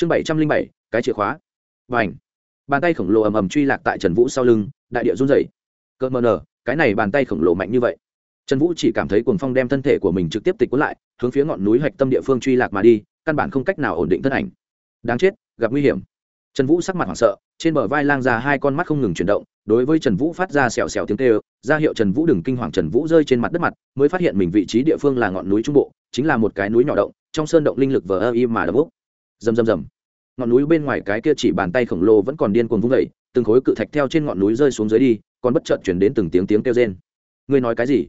chương bảy trăm linh bảy, cái chìa khóa. Và ảnh bàn tay khổng lồ ầm ầm truy lạc tại trần vũ sau lưng, đại địa run rẩy. Cỡ mờ nở cái này bàn tay khổng lồ mạnh như vậy. Trần vũ chỉ cảm thấy cuồng phong đem thân thể của mình trực tiếp tịch cuốn lại, hướng phía ngọn núi hạch tâm địa phương truy lạc mà đi, căn bản không cách nào ổn định thân ảnh. Đáng chết, gặp nguy hiểm. Trần vũ sắc mặt hoảng sợ, trên bờ vai lang ra hai con mắt không ngừng chuyển động, đối với trần vũ phát ra xèo xèo tiếng kêu, ra hiệu trần vũ đừng kinh hoàng, trần vũ rơi trên mặt đất mặt, mới phát hiện mình vị trí địa phương là ngọn núi trung bộ, chính là một cái núi nhỏ động, trong sơn động linh lực vờ ơ y mà đập úp rầm rầm rầm. Ngọn núi bên ngoài cái kia chỉ bàn tay khổng lồ vẫn còn điên cuồng vung vẩy từng khối cự thạch theo trên ngọn núi rơi xuống dưới đi, còn bất chợt chuyển đến từng tiếng tiếng kêu rên. Ngươi nói cái gì?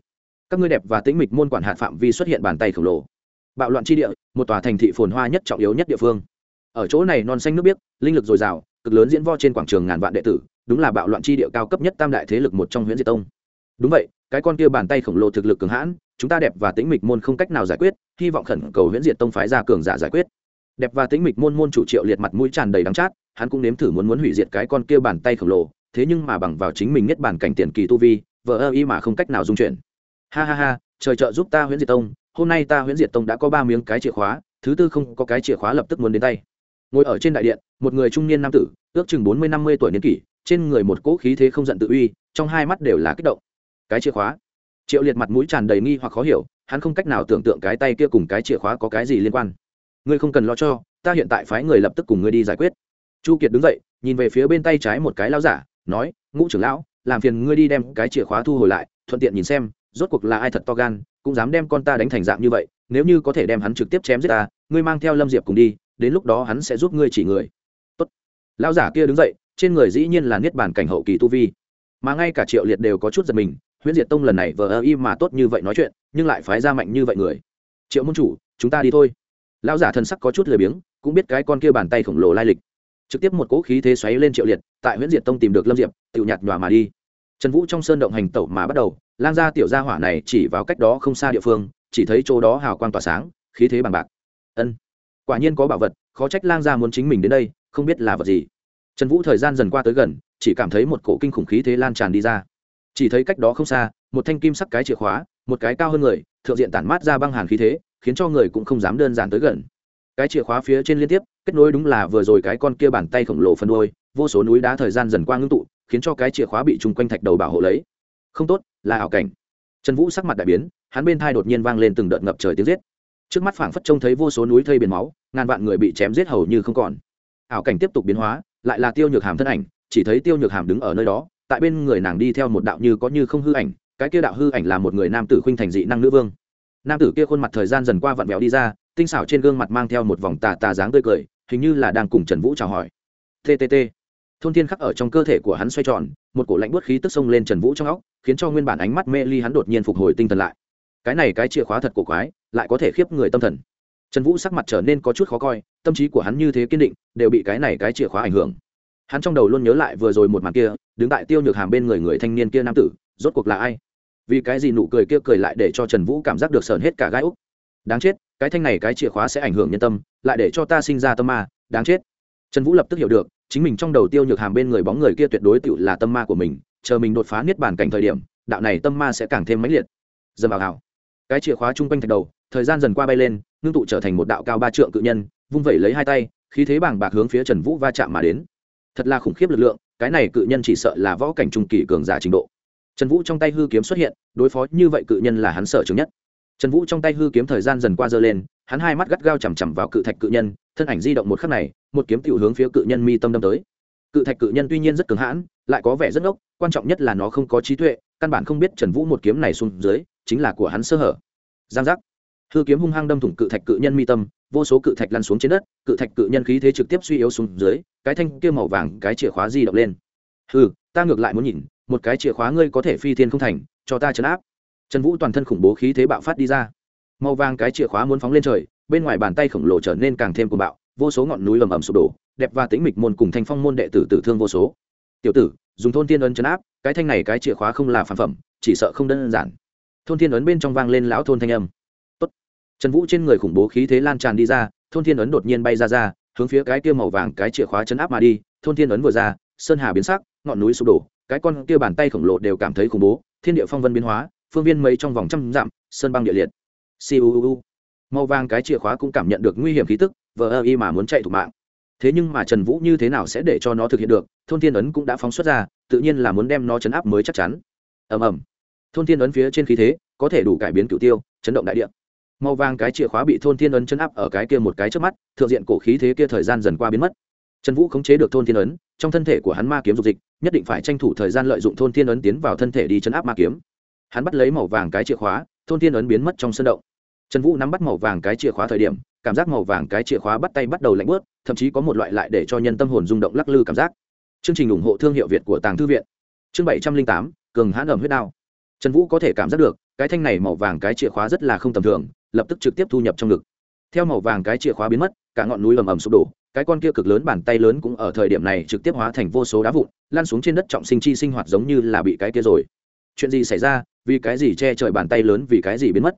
Các ngươi đẹp và tĩnh mịch môn quản hạt phạm vi xuất hiện bàn tay khổng lồ. Bạo loạn tri địa, một tòa thành thị phồn hoa nhất trọng yếu nhất địa phương. Ở chỗ này non xanh nước biếc, linh lực dồi dào, cực lớn diễn vo trên quảng trường ngàn vạn đệ tử, đúng là bạo loạn tri địa cao cấp nhất tam đại thế lực một trong huyện diệt tông. Đúng vậy, cái con kia bàn tay khổng lồ thực lực cường hãn, chúng ta đẹp và tĩnh mịch môn không cách nào giải quyết, hy vọng khẩn cầu huyện diệt tông phái ra cường giả giải quyết đẹp và tĩnh mịch môn môn chủ triệu liệt mặt mũi tràn đầy đắng chát, hắn cũng nếm thử muốn muốn hủy diệt cái con kia bàn tay khổng lồ, thế nhưng mà bằng vào chính mình nhất bản cảnh tiền kỳ tu vi vợ ơ y mà không cách nào dung chuyển. Ha ha ha, trời trợ giúp ta huyễn diệt tông, hôm nay ta huyễn diệt tông đã có ba miếng cái chìa khóa, thứ tư không có cái chìa khóa lập tức muốn đến tay. Ngồi ở trên đại điện, một người trung niên nam tử, ước chừng bốn mươi năm mươi tuổi niên kỷ, trên người một cỗ khí thế không giận tự uy, trong hai mắt đều là kích động. Cái chìa khóa. Triệu liệt mặt mũi tràn đầy nghi hoặc khó hiểu, hắn không cách nào tưởng tượng cái tay kia cùng cái chìa khóa có cái gì liên quan ngươi không cần lo cho, ta hiện tại phái người lập tức cùng ngươi đi giải quyết. Chu kiệt đứng dậy, nhìn về phía bên tay trái một cái lao giả, nói, ngũ trưởng lão, làm phiền ngươi đi đem cái chìa khóa thu hồi lại, thuận tiện nhìn xem, rốt cuộc là ai thật to gan, cũng dám đem con ta đánh thành dạng như vậy, nếu như có thể đem hắn trực tiếp chém giết ta, ngươi mang theo lâm diệp cùng đi, đến lúc đó hắn sẽ giúp ngươi chỉ người. Tốt. lão giả kia đứng dậy, trên người dĩ nhiên là niết bàn cảnh hậu kỳ tu vi. Mà ngay cả triệu liệt đều có chút giật mình, huyễn diệt tông lần này vờ ơ y mà tốt như vậy nói chuyện, nhưng lại phái ra mạnh như vậy người. Triệu môn chủ, chúng ta đi thôi lão giả thần sắc có chút lười biếng, cũng biết cái con kia bàn tay khổng lồ lai lịch. Trực tiếp một cỗ khí thế xoáy lên triệu liệt, tại huyễn diệt tông tìm được lâm diệp tự nhạt nhòa mà đi. Trần vũ trong sơn động hành tẩu mà bắt đầu, lang gia tiểu gia hỏa này chỉ vào cách đó không xa địa phương, chỉ thấy chỗ đó hào quang tỏa sáng, khí thế bằng bạc. Ân, quả nhiên có bảo vật, khó trách lang gia muốn chính mình đến đây, không biết là vật gì. Trần vũ thời gian dần qua tới gần, chỉ cảm thấy một cổ kinh khủng khí thế lan tràn đi ra. Chỉ thấy cách đó không xa, một thanh kim sắc cái chìa khóa, một cái cao hơn người, thượng diện tản mát ra băng hàn khí thế khiến cho người cũng không dám đơn giản tới gần. Cái chìa khóa phía trên liên tiếp, kết nối đúng là vừa rồi cái con kia bàn tay khổng lồ phân đôi vô số núi đá thời gian dần qua ngưng tụ, khiến cho cái chìa khóa bị chung quanh thạch đầu bảo hộ lấy. Không tốt, là ảo cảnh. Trần vũ sắc mặt đại biến, hắn bên thai đột nhiên vang lên từng đợt ngập trời tiếng giết. Trước mắt phảng phất trông thấy vô số núi thây biển máu, ngàn vạn người bị chém giết hầu như không còn. Ảo cảnh tiếp tục biến hóa, lại là tiêu nhược hàm thân ảnh, chỉ thấy tiêu nhược hàm đứng ở nơi đó, tại bên người nàng đi theo một đạo như có như không hư ảnh, cái kia đạo hư ảnh là một người nam tử khuynh thành dị năng nữ vương nam tử kia khuôn mặt thời gian dần qua vặn vẹo đi ra, tinh xảo trên gương mặt mang theo một vòng tà tà dáng tươi cười, hình như là đang cùng trần vũ chào hỏi. Ttt thôn thiên khắc ở trong cơ thể của hắn xoay tròn, một cổ lạnh bút khí tức xông lên trần vũ trong óc, khiến cho nguyên bản ánh mắt mê ly hắn đột nhiên phục hồi tinh thần lại. Cái này cái chìa khóa thật cổ quái, lại có thể khiếp người tâm thần. Trần vũ sắc mặt trở nên có chút khó coi, tâm trí của hắn như thế kiên định, đều bị cái này cái chìa khóa ảnh hưởng. Hắn trong đầu luôn nhớ lại vừa rồi một màn kia, đứng tại tiêu nhược hàm bên người người thanh niên kia nam tử, rốt cuộc là ai? Vì cái gì nụ cười kia cười lại để cho trần vũ cảm giác được sờn hết cả gai úc. Đáng chết, cái thanh này cái chìa khóa sẽ ảnh hưởng nhân tâm, lại để cho ta sinh ra tâm ma, đáng chết. Trần vũ lập tức hiểu được, chính mình trong đầu tiêu nhược hàm bên người bóng người kia tuyệt đối tự là tâm ma của mình, chờ mình đột phá niết bàn cảnh thời điểm, đạo này tâm ma sẽ càng thêm mãnh liệt. Dầm vào hào cái chìa khóa chung quanh thạch đầu, thời gian dần qua bay lên, ngưng tụ trở thành một đạo cao ba trượng cự nhân, vung vẩy lấy hai tay, khí thế bảng bạc hướng phía trần vũ va chạm mà đến. Thật là khủng khiếp lực lượng, cái này cự nhân chỉ sợ là võ cảnh trung kỳ cường giả trình độ trần vũ trong tay hư kiếm xuất hiện, đối phó như vậy cự nhân là hắn sợ chứng nhất. Trần vũ trong tay hư kiếm thời gian dần qua dơ lên, hắn hai mắt gắt gao chằm chằm vào cự thạch cự nhân, thân ảnh di động một khắc này, một kiếm tiểu hướng phía cự nhân mi tâm đâm tới. Cự thạch cự nhân tuy nhiên rất cứng hãn, lại có vẻ rất ngốc, quan trọng nhất là nó không có trí tuệ, căn bản không biết trần vũ một kiếm này xuống dưới, chính là của hắn sơ hở. Giang giác. Hư kiếm hung hăng đâm thủng cự thạch cự nhân mi tâm, vô số cự thạch lăn xuống trên đất, cự thạch cự nhân khí thế trực tiếp suy yếu xuống dưới, cái thanh kia màu vàng cái chìa khóa di động lên. Hư ta ngược lại muốn nhìn một cái chìa khóa ngươi có thể phi thiên không thành, cho ta chấn áp. Trần vũ toàn thân khủng bố khí thế bạo phát đi ra. Màu vàng cái chìa khóa muốn phóng lên trời, bên ngoài bàn tay khổng lồ trở nên càng thêm cuồng bạo, vô số ngọn núi ầm ầm sụp đổ, đẹp và tĩnh mịch môn cùng thanh phong môn đệ tử tử thương vô số. Tiểu tử, dùng thôn thiên ấn chấn áp, cái thanh này cái chìa khóa không là phản phẩm, chỉ sợ không đơn giản. Thôn thiên ấn bên trong vang lên lão thôn thanh âm. Tốt. trần vũ trên người khủng bố khí thế lan tràn đi ra, thôn thiên ấn đột nhiên bay ra ra, hướng phía cái kia màu vàng cái chìa khóa chấn áp mà đi, thôn thiên ấn vừa ra, sơn hà biến sắc, ngọn núi sụp đổ cái con kia bàn tay khổng lồ đều cảm thấy khủng bố, thiên địa phong vân biến hóa, phương viên mấy trong vòng trăm dặm, sơn băng địa liệt. Siêu màu vàng cái chìa khóa cũng cảm nhận được nguy hiểm khí tức, vờ ơ y mà muốn chạy thủ mạng. Thế nhưng mà trần vũ như thế nào sẽ để cho nó thực hiện được, thôn thiên ấn cũng đã phóng xuất ra, tự nhiên là muốn đem nó chấn áp mới chắc chắn. Ầm ầm. Thôn thiên ấn phía trên khí thế, có thể đủ cải biến cửu tiêu, chấn động đại địa. Màu vàng cái chìa khóa bị thôn thiên ấn chấn áp ở cái kia một cái trước mắt, thượng diện cổ khí thế kia thời gian dần qua biến mất trần vũ khống chế được thôn thiên ấn, trong thân thể của hắn ma kiếm dục dịch, nhất định phải tranh thủ thời gian lợi dụng thôn thiên ấn tiến vào thân thể đi chấn áp ma kiếm. Hắn bắt lấy màu vàng cái chìa khóa, thôn thiên ấn biến mất trong sân động. Trần vũ nắm bắt màu vàng cái chìa khóa thời điểm, cảm giác màu vàng cái chìa khóa bắt tay bắt đầu lạnh bớt, thậm chí có một loại lại để cho nhân tâm hồn rung động lắc lư cảm giác. Chương trình ủng hộ thương hiệu việt của tàng thư viện. Chương bảy trăm linh tám, cường hãn ẩm huyết đao. Trần vũ có thể cảm giác được, cái thanh này màu vàng cái chìa khóa rất là không tầm thường, lập tức trực tiếp thu nhập trong ngực. Theo màu vàng cái chìa khóa biến mất, cả ngọn núi ầm ầm sụp đổ cái con kia cực lớn bàn tay lớn cũng ở thời điểm này trực tiếp hóa thành vô số đá vụn lan xuống trên đất trọng sinh chi sinh hoạt giống như là bị cái kia rồi. Chuyện gì xảy ra? Vì cái gì che trời bàn tay lớn? Vì cái gì biến mất?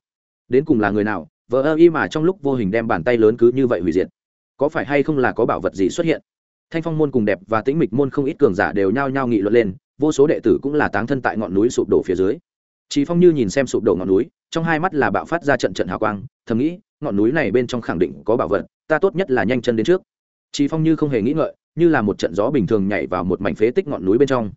Đến cùng là người nào? Vợ ơ y mà trong lúc vô hình đem bàn tay lớn cứ như vậy hủy diệt. Có phải hay không là có bảo vật gì xuất hiện? Thanh phong môn cùng đẹp và tĩnh mịch môn không ít cường giả đều nhao nhao nghị luận lên, vô số đệ tử cũng là táng thân tại ngọn núi sụp đổ phía dưới. Chỉ phong như nhìn xem sụp đổ ngọn núi, trong hai mắt là bạo phát ra trận trận hào quang, thầm nghĩ, ngọn núi này bên trong khẳng định có bảo vật, ta tốt nhất là nhanh chân đến trước chị phong như không hề nghĩ ngợi, như là một trận gió bình thường nhảy vào một mảnh phế tích ngọn núi bên trong.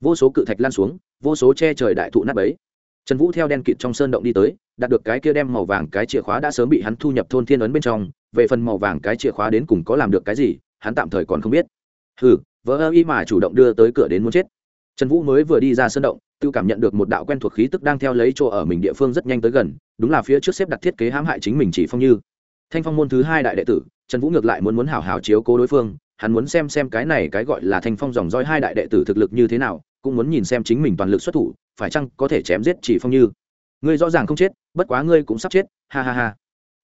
Vô số cự thạch lan xuống, vô số che trời đại thụ nát bấy. Trần vũ theo đen kịt trong sơn động đi tới, đạt được cái kia đem màu vàng cái chìa khóa đã sớm bị hắn thu nhập thôn thiên ấn bên trong, về phần màu vàng cái chìa khóa đến cùng có làm được cái gì, hắn tạm thời còn không biết. Hừ, vỡ y mà chủ động đưa tới cửa đến muốn chết. Trần vũ mới vừa đi ra sơn động, tự cảm nhận được một đạo quen thuộc khí tức đang theo lấy chỗ ở mình địa phương rất nhanh tới gần, đúng là phía trước xếp đặt thiết kế hãm hại chính mình chỉ phong như. Thanh phong môn thứ hai đại đệ tử trần vũ ngược lại muốn muốn hảo hảo chiếu cố đối phương, hắn muốn xem xem cái này cái gọi là thanh phong dòng roi hai đại đệ tử thực lực như thế nào, cũng muốn nhìn xem chính mình toàn lực xuất thủ, phải chăng có thể chém giết chỉ phong như. Ngươi rõ ràng không chết, bất quá ngươi cũng sắp chết, ha ha ha.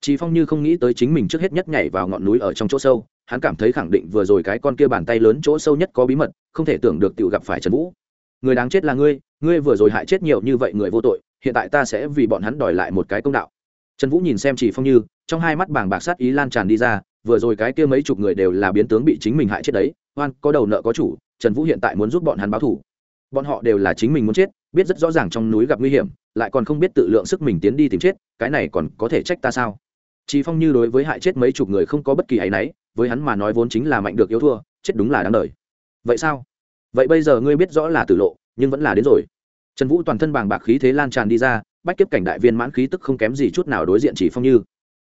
Chỉ phong như không nghĩ tới chính mình trước hết nhất nhảy vào ngọn núi ở trong chỗ sâu, hắn cảm thấy khẳng định vừa rồi cái con kia bàn tay lớn chỗ sâu nhất có bí mật, không thể tưởng được tự gặp phải trần vũ. Người đáng chết là ngươi ngươi vừa rồi hại chết nhiều như vậy người vô tội, hiện tại ta sẽ vì bọn hắn đòi lại một cái công đạo. Trần vũ nhìn xem chỉ phong như, trong hai mắt bàng bạc sát ý lan tràn đi ra vừa rồi cái kia mấy chục người đều là biến tướng bị chính mình hại chết đấy oan có đầu nợ có chủ trần vũ hiện tại muốn giúp bọn hắn báo thủ bọn họ đều là chính mình muốn chết biết rất rõ ràng trong núi gặp nguy hiểm lại còn không biết tự lượng sức mình tiến đi tìm chết cái này còn có thể trách ta sao Chỉ Phong như đối với hại chết mấy chục người không có bất kỳ áy náy, với hắn mà nói vốn chính là mạnh được yếu thua, chết đúng là đáng đời. Vậy sao? Vậy bây giờ ngươi biết rõ là tử lộ, nhưng vẫn là đến rồi. Trần Vũ toàn thân bàng bạc khí thế lan tràn đi ra, bách kiếp cảnh đại viên mãn khí tức không kém gì chút nào đối diện Chỉ Phong như.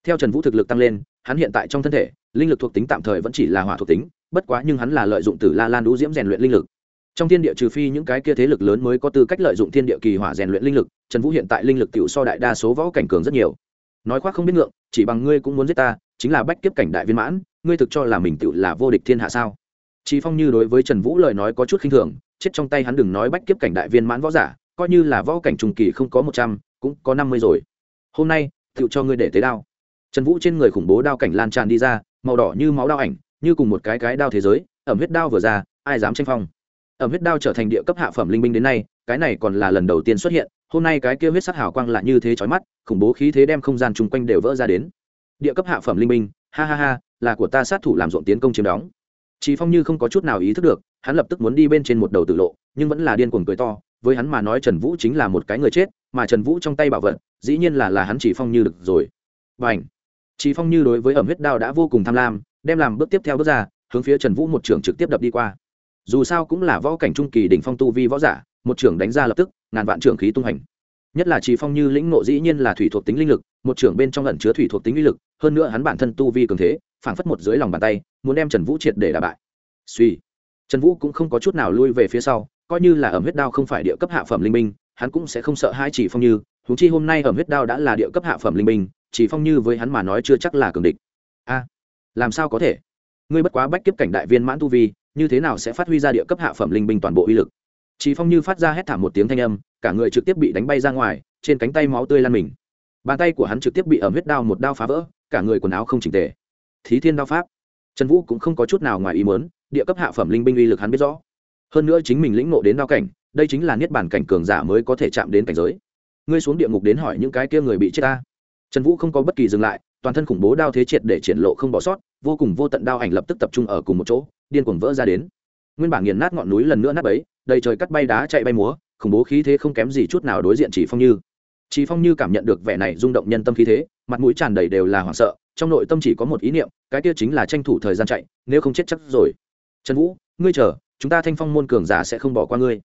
Theo Trần Vũ thực lực tăng lên, hắn hiện tại trong thân thể, linh lực thuộc tính tạm thời vẫn chỉ là hỏa thuộc tính, bất quá nhưng hắn là lợi dụng từ La Lan Đũ Diễm rèn luyện linh lực trong thiên địa trừ phi những cái kia thế lực lớn mới có tư cách lợi dụng thiên địa kỳ hỏa rèn luyện linh lực trần vũ hiện tại linh lực t so đại đa số võ cảnh cường rất nhiều nói khoác không biết ngượng chỉ bằng ngươi cũng muốn giết ta chính là bách kiếp cảnh đại viên mãn ngươi thực cho là mình tự là vô địch thiên hạ sao Chí Phong như đối với Trần Vũ lời nói có chút khinh thường, chết trong tay hắn đừng nói bách kiếp cảnh đại viên mãn võ giả, coi như là võ cảnh trung kỳ không có một trăm, cũng có năm mươi rồi. Hôm nay, tựu cho ngươi để tế đao. Trần Vũ trên người khủng bố đao cảnh lan tràn đi ra, màu đỏ như máu đao ảnh, như cùng một cái cái đao thế giới, ẩm huyết đao vừa ra, ai dám tranh phong ẩm huyết đao trở thành địa cấp hạ phẩm linh binh đến nay cái này còn là lần đầu tiên xuất hiện hôm nay cái kia huyết sắc hào quang lại như thế chói mắt khủng bố khí thế đem không gian chung quanh đều vỡ ra đến địa cấp hạ phẩm linh binh ha ha ha là của ta sát thủ làm ruộng tiến công chiếm đóng Chỉ Phong như không có chút nào ý thức được, hắn lập tức muốn đi bên trên một đầu tử lộ, nhưng vẫn là điên cuồng cười to, với hắn mà nói Trần Vũ chính là một cái người chết, mà Trần Vũ trong tay bảo vật, dĩ nhiên là là hắn Chỉ Phong như được rồi. Bành! Chỉ Phong như đối với ẩm huyết đao đã vô cùng tham lam, đem làm bước tiếp theo bước ra, hướng phía Trần Vũ một trường trực tiếp đập đi qua. Dù sao cũng là võ cảnh trung kỳ đỉnh phong tu vi võ giả một trưởng đánh ra lập tức ngàn vạn trưởng khí tung hành. Nhất là chỉ phong như lĩnh ngộ dĩ nhiên là thủy thuộc tính linh lực một trưởng bên trong ẩn chứa thủy thuộc tính uy lực hơn nữa hắn bản thân tu vi cường thế phảng phất một dưới lòng bàn tay muốn đem trần vũ triệt để đả bại. Suy. Trần vũ cũng không có chút nào lui về phía sau coi như là ẩm huyết đao không phải địa cấp hạ phẩm linh minh hắn cũng sẽ không sợ hai chỉ phong như huống chi hôm nay ẩm huyết đao đã là địa cấp hạ phẩm linh minh chỉ phong như với hắn mà nói chưa chắc là cường địch. A, làm sao có thể? Ngươi bất quá bách kiếp cảnh đại viên mãn tu vi, như thế nào sẽ phát huy ra địa cấp hạ phẩm linh binh toàn bộ uy lực? Chỉ phong như phát ra hét thảm một tiếng thanh âm, cả người trực tiếp bị đánh bay ra ngoài, trên cánh tay máu tươi lan mình. Bàn tay của hắn trực tiếp bị ẩm huyết đao một đao phá vỡ, cả người quần áo không chỉnh tề. Thí thiên đao pháp. Trần vũ cũng không có chút nào ngoài ý muốn, địa cấp hạ phẩm linh binh uy lực hắn biết rõ. Hơn nữa chính mình lĩnh ngộ đến đao cảnh, đây chính là niết bản cảnh cường giả mới có thể chạm đến cảnh giới. Ngươi xuống địa ngục đến hỏi những cái kia người bị chết ta trần vũ không có bất kỳ dừng lại, toàn thân khủng bố đao thế triệt để triển lộ không bỏ sót, vô cùng vô tận đao ảnh lập tức tập trung ở cùng một chỗ, điên cuồng vỡ ra đến. Nguyên bản nghiền nát ngọn núi lần nữa nát bấy, đầy trời cắt bay đá chạy bay múa, khủng bố khí thế không kém gì chút nào đối diện chỉ phong như. Chỉ phong như cảm nhận được vẻ này rung động nhân tâm khí thế, mặt mũi tràn đầy đều là hoảng sợ, trong nội tâm chỉ có một ý niệm, cái kia chính là tranh thủ thời gian chạy, nếu không chết chắc rồi. Trần vũ, ngươi chờ, chúng ta thanh phong môn cường giả sẽ không bỏ qua ngươi.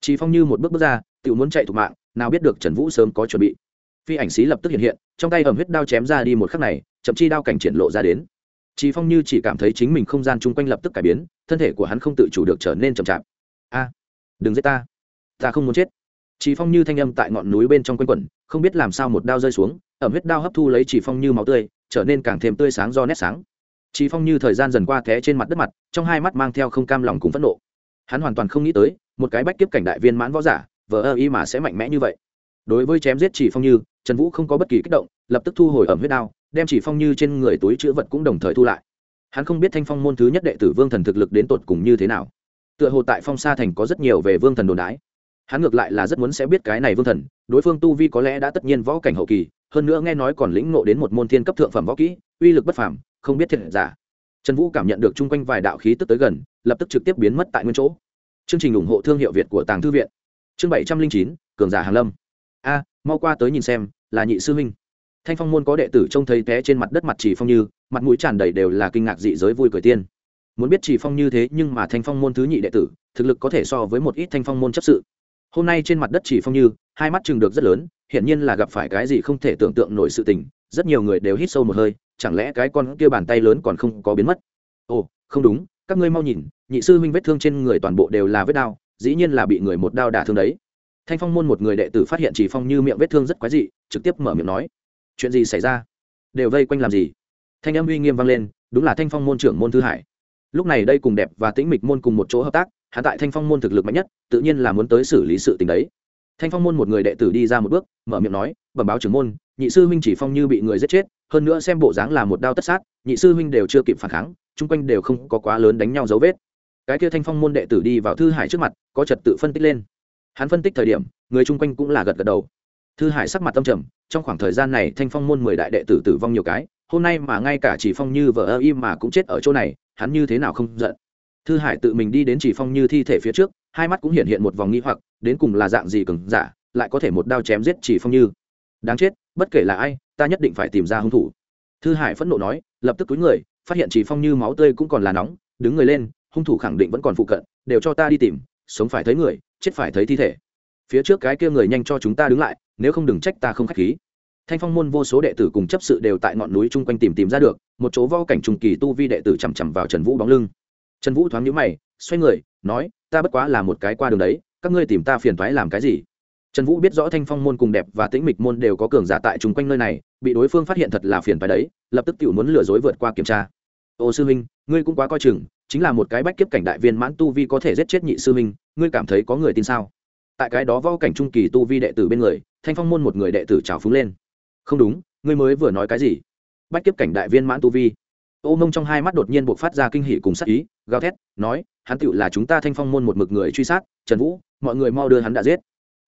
Chỉ phong như một bước bước ra tự muốn chạy thủ mạng, nào biết được trần vũ sớm có chuẩn bị phi ảnh xí lập tức hiện hiện, trong tay ẩm huyết đao chém ra đi một khắc này, chậm chi đao cảnh triển lộ ra đến. Chỉ phong như chỉ cảm thấy chính mình không gian chung quanh lập tức cải biến, thân thể của hắn không tự chủ được trở nên chậm chạp. A, đừng giết ta. Ta không muốn chết. Chỉ phong như thanh âm tại ngọn núi bên trong quanh quẩn, không biết làm sao một đao rơi xuống, ẩm huyết đao hấp thu lấy chỉ phong như máu tươi, trở nên càng thêm tươi sáng do nét sáng. Chỉ phong như thời gian dần qua té trên mặt đất mặt, trong hai mắt mang theo không cam lòng cùng phẫn nộ. Hắn hoàn toàn không nghĩ tới, một cái bách kiếp cảnh đại viên mãn võ giả, vờ ơ y mà sẽ mạnh mẽ như vậy. Đối với chém giết chỉ phong như trần vũ không có bất kỳ kích động, lập tức thu hồi ẩm huyết đao, đem chỉ phong như trên người túi chữ vật cũng đồng thời thu lại. Hắn không biết thanh phong môn thứ nhất đệ tử vương thần thực lực đến tột cùng như thế nào. Tựa hồ tại phong sa thành có rất nhiều về vương thần đồn đái hắn ngược lại là rất muốn sẽ biết cái này vương thần, đối phương tu vi có lẽ đã tất nhiên võ cảnh hậu kỳ, hơn nữa nghe nói còn lĩnh ngộ đến một môn thiên cấp thượng phẩm võ kỹ, uy lực bất phàm, không biết thiệt giả. Trần vũ cảm nhận được chung quanh vài đạo khí tức tới gần, lập tức trực tiếp biến mất tại nguyên chỗ. Chương trình ủng hộ thương hiệu việt của tàng thư viện. Chương bảy trăm linh chín, cường giả hàn lâm. A mau qua tới nhìn xem, là nhị sư huynh. Thanh phong môn có đệ tử trông thấy té trên mặt đất mặt chỉ phong như, mặt mũi tràn đầy đều là kinh ngạc dị giới vui cười tiên. Muốn biết chỉ phong như thế nhưng mà thanh phong môn thứ nhị đệ tử, thực lực có thể so với một ít thanh phong môn chấp sự. Hôm nay trên mặt đất chỉ phong như, hai mắt chừng được rất lớn, hiển nhiên là gặp phải cái gì không thể tưởng tượng nổi sự tình, rất nhiều người đều hít sâu một hơi, chẳng lẽ cái con kia bàn tay lớn còn không có biến mất? Ồ, không đúng, các ngươi mau nhìn, nhị sư huynh vết thương trên người toàn bộ đều là vết đao dĩ nhiên là bị người một đao đả thương đấy thanh phong môn một người đệ tử phát hiện chỉ phong như miệng vết thương rất quái dị, trực tiếp mở miệng nói, chuyện gì xảy ra? Đều vây quanh làm gì? Thanh âm uy nghiêm vang lên, đúng là thanh phong môn trưởng môn thư hải. Lúc này đây cùng đẹp và tĩnh mịch môn cùng một chỗ hợp tác hạ tại thanh phong môn thực lực mạnh nhất, tự nhiên là muốn tới xử lý sự tình đấy. Thanh phong môn một người đệ tử đi ra một bước, mở miệng nói, bẩm báo trưởng môn, nhị sư huynh chỉ phong như bị người giết chết, hơn nữa xem bộ dáng là một đao tất sát, nhị sư huynh đều chưa kịp phản kháng, chung quanh đều không có quá lớn đánh nhau dấu vết. Cái kia thanh phong môn đệ tử đi vào thư hải trước mặt, có trật tự phân tích lên hắn phân tích thời điểm, người chung quanh cũng là gật gật đầu. Thư hải sắc mặt tâm trầm, trong khoảng thời gian này thanh phong môn mười đại đệ tử tử vong nhiều cái, hôm nay mà ngay cả chỉ phong như vợ ơ im mà cũng chết ở chỗ này, hắn như thế nào không giận? Thư hải tự mình đi đến chỉ phong như thi thể phía trước, hai mắt cũng hiện hiện một vòng nghi hoặc, đến cùng là dạng gì cứng giả, lại có thể một đao chém giết chỉ phong như? Đáng chết, bất kể là ai, ta nhất định phải tìm ra hung thủ. Thư hải phẫn nộ nói, lập tức túi người, phát hiện chỉ phong như máu tươi cũng còn là nóng, đứng người lên, hung thủ khẳng định vẫn còn phụ cận, đều cho ta đi tìm, sống phải thấy người chết phải thấy thi thể. Phía trước cái kia người nhanh cho chúng ta đứng lại, nếu không đừng trách ta không k h á c h khí. Thanh phong môn vô số đệ tử cùng chấp sự đều tại ngọn núi chung quanh tìm tìm ra được, một chỗ vo cảnh trùng kỳ tu vi đệ tử chằm chằm vào trần vũ bóng lưng. Trần vũ thoáng nhíu mày, xoay người, nói, ta bất quá là một cái qua đường đấy, các ngươi tìm ta phiền thoái làm cái gì? Trần vũ biết rõ thanh phong môn cùng đẹp và tĩnh mịch môn đều có cường giả tại chung quanh nơi này, bị đối phương phát hiện thật là phiền thoái đấy, lập tức tự muốn lừa dối vượt qua kiểm tra. Ô sư huynh, ngươi cũng quá coi chừng, chính là một cái bách kiếp cảnh đại viên mãn tu vi có thể giết chết nhị sư huynh ngươi cảm thấy có người tin sao? Tại cái đó võ cảnh trung kỳ tu vi đệ tử bên người, thanh phong môn một người đệ tử trào phúng lên. Không đúng, ngươi mới vừa nói cái gì? Bách kiếp cảnh đại viên mãn tu vi. Ô mông trong hai mắt đột nhiên buộc phát ra kinh hỷ cùng sắc ý, gào thét, nói, hắn tựu là chúng ta thanh phong môn một mực người truy sát, trần vũ, mọi người mau đưa hắn đã giết.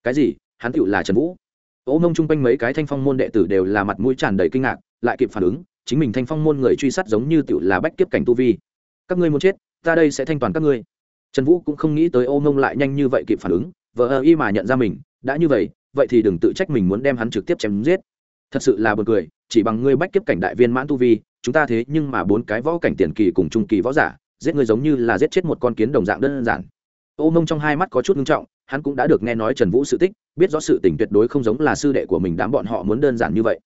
Cái gì? Hắn tựu là trần vũ? Ô mông chung quanh mấy cái thanh phong môn đệ tử đều là mặt mũi tràn đầy kinh ngạc, lại kịp phản ứng, chính mình thanh phong môn người truy sát giống như tựu là bách kiếp cảnh tu vi. Các ngươi muốn chết, ta đây sẽ thanh toàn các ngươi trần vũ cũng không nghĩ tới ô mông lại nhanh như vậy kịp phản ứng vợ ơ y mà nhận ra mình, đã như vậy vậy thì đừng tự trách mình muốn đem hắn trực tiếp chém giết. Thật sự là b u ồ n cười, chỉ bằng ngươi bách kiếp cảnh đại viên mãn tu vi, chúng ta thế nhưng mà bốn cái võ cảnh tiền kỳ cùng trung kỳ võ giả, giết ngươi giống như là giết chết một con kiến đồng dạng đơn giản. Ô mông trong hai mắt có chút nghiêm trọng, hắn cũng đã được nghe nói trần vũ sự tích, biết rõ sự tình tuyệt đối không giống là sư đệ của mình đám bọn họ muốn đơn giản như vậy.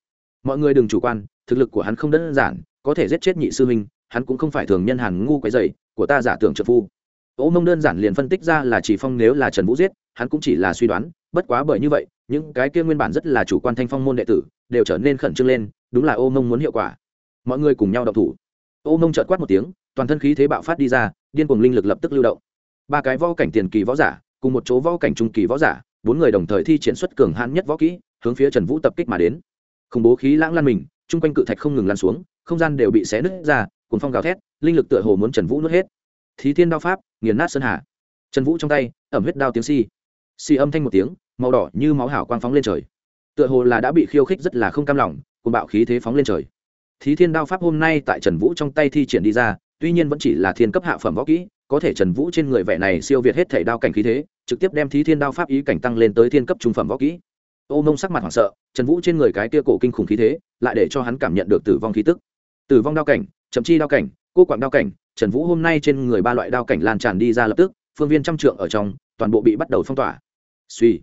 Mọi người đừng chủ quan, thực lực của hắn không đơn giản, có thể giết chết nhị sư huynh, hắn cũng không phải thường nhân hàn ngu cái dày của ta giả tưởng trợ phu ô mông đơn giản liền phân tích ra là chỉ phong nếu là trần vũ giết, hắn cũng chỉ là suy đoán, bất quá bởi như vậy, những cái kia nguyên bản rất là chủ quan thanh phong môn đệ tử, đều trở nên khẩn trương lên, đúng là ô mông muốn hiệu quả. Mọi người cùng nhau động thủ. Ô mông chợt quát một tiếng, toàn thân khí thế bạo phát đi ra, điên cuồng linh lực lập tức lưu động. Ba cái võ cảnh tiền kỳ võ giả, cùng một chỗ võ cảnh trung kỳ võ giả, bốn người đồng thời thi triển xuất cường hãn nhất võ kỹ, hướng phía trần vũ tập kích mà đến. Khủng bố khí lãng lan mình trung quanh cự thạch không ngừng lan xuống, không gian đều bị xé nứt ra cuồn phong gào thét, linh lực tựa hồ muốn trần vũ nuốt hết. Thí thiên đao pháp nghiền nát sơn hà. Trần vũ trong tay, ẩm huyết đao tiếng si si âm thanh một tiếng, màu đỏ như máu hảo quang phóng lên trời. Tựa hồ là đã bị khiêu khích rất là không cam lòng cùng bạo khí thế phóng lên trời. Thí thiên đao pháp hôm nay tại trần vũ trong tay thi triển đi ra, tuy nhiên vẫn chỉ là thiên cấp hạ phẩm võ kỹ, có thể trần vũ trên người vẻ này siêu việt hết thể đao cảnh khí thế, trực tiếp đem thí thiên đao pháp ý cảnh tăng lên tới thiên cấp trung phẩm võ kỹ. Ô mông sắc mặt hoảng sợ, trần vũ trên người cái kia cổ kinh khủng khí thế, lại để cho hắn cảm nhận được tử vong khí tức. Tử vong đao cảnh, chậm chi đao cảnh, cô quạng đao cảnh trần vũ hôm nay trên người ba loại đao cảnh lan tràn đi ra lập tức, phương viên trăm trượng ở trong, toàn bộ bị bắt đầu phong tỏa. Suy.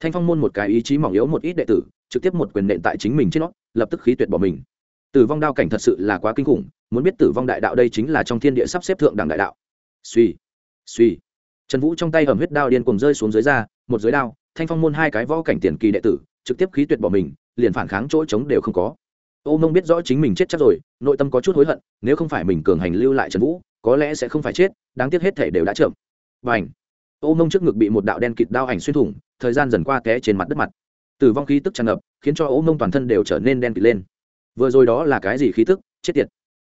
Thanh phong môn một cái ý chí mỏng yếu một ít đệ tử, trực tiếp một quyền nện tại chính mình trên nó, lập tức khí tuyệt bỏ mình. Tử vong đao cảnh thật sự là quá kinh khủng, muốn biết tử vong đại đạo đây chính là trong thiên địa sắp xếp thượng đẳng đại đạo. Suy. Suy. Trần vũ trong tay hầm huyết đao điên cùng rơi xuống dưới da, một dưới đao, thanh phong môn hai cái võ cảnh tiền kỳ đệ tử, trực tiếp khí tuyệt bỏ mình, liền phản kháng chỗ trống đều không có ô mông biết rõ chính mình chết chắc rồi, nội tâm có chút hối hận, nếu không phải mình cường hành lưu lại trần vũ, có lẽ sẽ không phải chết, đáng tiếc hết thể đều đã chậm. Và ảnh ô mông trước ngực bị một đạo đen kịt đao ảnh xuyên thủng, thời gian dần qua té trên mặt đất mặt. Tử vong khí tức tràn ngập, khiến cho ô mông toàn thân đều trở nên đen kịt lên. Vừa rồi đó là cái gì khí tức? Chết tiệt!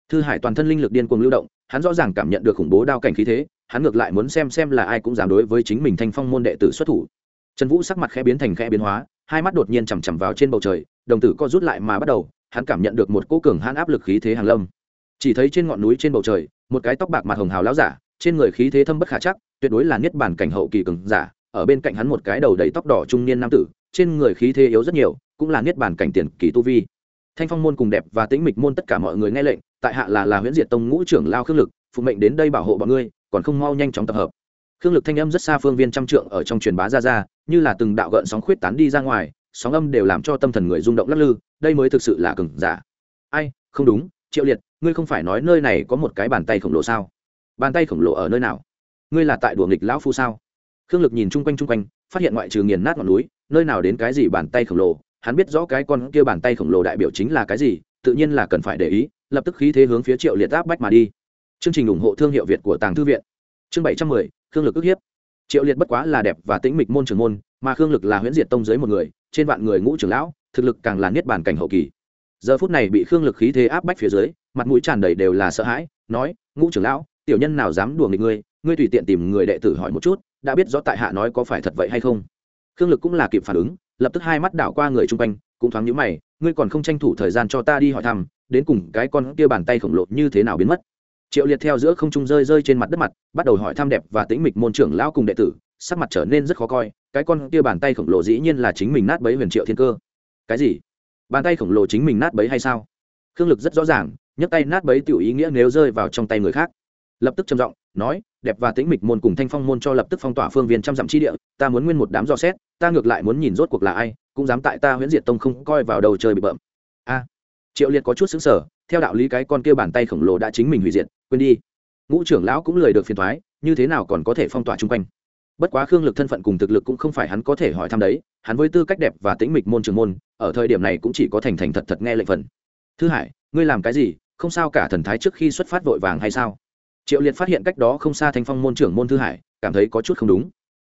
Thư hải toàn thân linh lực điên cuồng lưu động, hắn rõ ràng cảm nhận được khủng bố đao cảnh khí thế, hắn ngược lại muốn xem xem là ai cũng dám đối với chính mình thanh phong môn đệ tử xuất thủ. Trần vũ sắc mặt khẽ biến thành khẽ biến hóa, hai mắt đột nhiên chằm chằm vào trên bầu trời, đồng tử co rút lại mà bắt đầu hắn cảm nhận được một cỗ cường hãn áp lực khí thế hàng lâm. Chỉ thấy trên ngọn núi trên bầu trời, một cái tóc bạc mặt hồng hào lão giả, trên người khí thế thâm bất khả chắc, tuyệt đối là niết bản cảnh hậu kỳ cường giả, ở bên cạnh hắn một cái đầu đầy tóc đỏ trung niên nam tử, trên người khí thế yếu rất nhiều, cũng là niết bản cảnh tiền kỳ tu vi. Thanh phong môn cùng đẹp và tĩnh mịch môn tất cả mọi người nghe lệnh, tại hạ là là huyễn diệt tông ngũ trưởng lao khương lực, phụ mệnh đến đây bảo hộ bọn ngươi, còn không mau nhanh chóng tập hợp. Khương lực thanh âm rất xa phương viên trăm trượng ở trong truyền bá ra ra, như là từng đạo gợn sóng khuyết tán đi ra ngoài sóng âm đều làm cho tâm thần người rung động lắc lư, đây mới thực sự là cừng giả. Ai, không đúng, triệu liệt, ngươi không phải nói nơi này có một cái bàn tay khổng lồ sao? Bàn tay khổng lồ ở nơi nào? Ngươi là tại đùa nghịch lão phu sao? Khương lực nhìn chung quanh chung quanh, phát hiện ngoại trừ nghiền nát ngọn núi, nơi nào đến cái gì bàn tay khổng lồ, hắn biết rõ cái con kia bàn tay khổng lồ đại biểu chính là cái gì, tự nhiên là cần phải để ý, lập tức khí thế hướng phía triệu liệt áp bách mà đi. Chương trình ủng hộ thương hiệu việt của tàng thư viện. Chương bảy trăm mười, khương lực ức hiếp. Triệu liệt bất quá là đẹp và tĩnh mịch môn trưởng môn mà khương lực là huyễn diệt tông dưới một người, trên vạn người ngũ trưởng lão, thực lực càng là niết bàn cảnh hậu kỳ. Giờ phút này bị khương lực khí thế áp bách phía dưới, mặt mũi tràn đầy đều là sợ hãi, nói, ngũ trưởng lão, tiểu nhân nào dám đùa nghịch ngươi? Ngươi tùy tiện tìm người đệ tử hỏi một chút, đã biết rõ tại hạ nói có phải thật vậy hay không? Khương lực cũng là kịp phản ứng, lập tức hai mắt đảo qua người chung quanh, cũng thoáng nhíu mày, ngươi còn không tranh thủ thời gian cho ta đi hỏi thăm, đến cùng cái con kia bàn tay khổng lồ như thế nào biến mất? Triệu liệt theo giữa không trung rơi rơi trên mặt đất mặt, bắt đầu hỏi thăm đẹp và tĩnh mịch môn trưởng lão cùng đệ tử sắc mặt trở nên rất khó coi, cái con kia bàn tay khổng lồ dĩ nhiên là chính mình nát bấy huyền triệu thiên cơ. Cái gì? Bàn tay khổng lồ chính mình nát bấy hay sao? Khương lực rất rõ ràng, nhấc tay nát bấy tiểu ý nghĩa nếu rơi vào trong tay người khác. Lập tức trầm giọng, nói, đẹp và tĩnh mịch môn cùng thanh phong môn cho lập tức phong tỏa phương viên trăm dặm chi địa, ta muốn nguyên một đám dò xét, ta ngược lại muốn nhìn rốt cuộc là ai, cũng dám tại ta huyễn diệt tông không coi vào đầu chơi bị bợm. A. Triệu liệt có chút xứng sở theo đạo lý cái con kia bàn tay khổng lồ đã chính mình hủy diệt, quên đi. Ngũ trưởng lão cũng lời được phiền thoái như thế nào còn có thể phong tỏa chung quanh? Bất quá khương lực thân phận cùng thực lực cũng không phải hắn có thể hỏi thăm đấy, hắn với tư cách đẹp và tĩnh mịch môn trường môn, ở thời điểm này cũng chỉ có thành thành thật thật nghe lệnh phần. Thứ hải, ngươi làm cái gì, không sao cả thần thái trước khi xuất phát vội vàng hay sao? Triệu liệt phát hiện cách đó không xa thanh phong môn trưởng môn thư hải, cảm thấy có chút không đúng.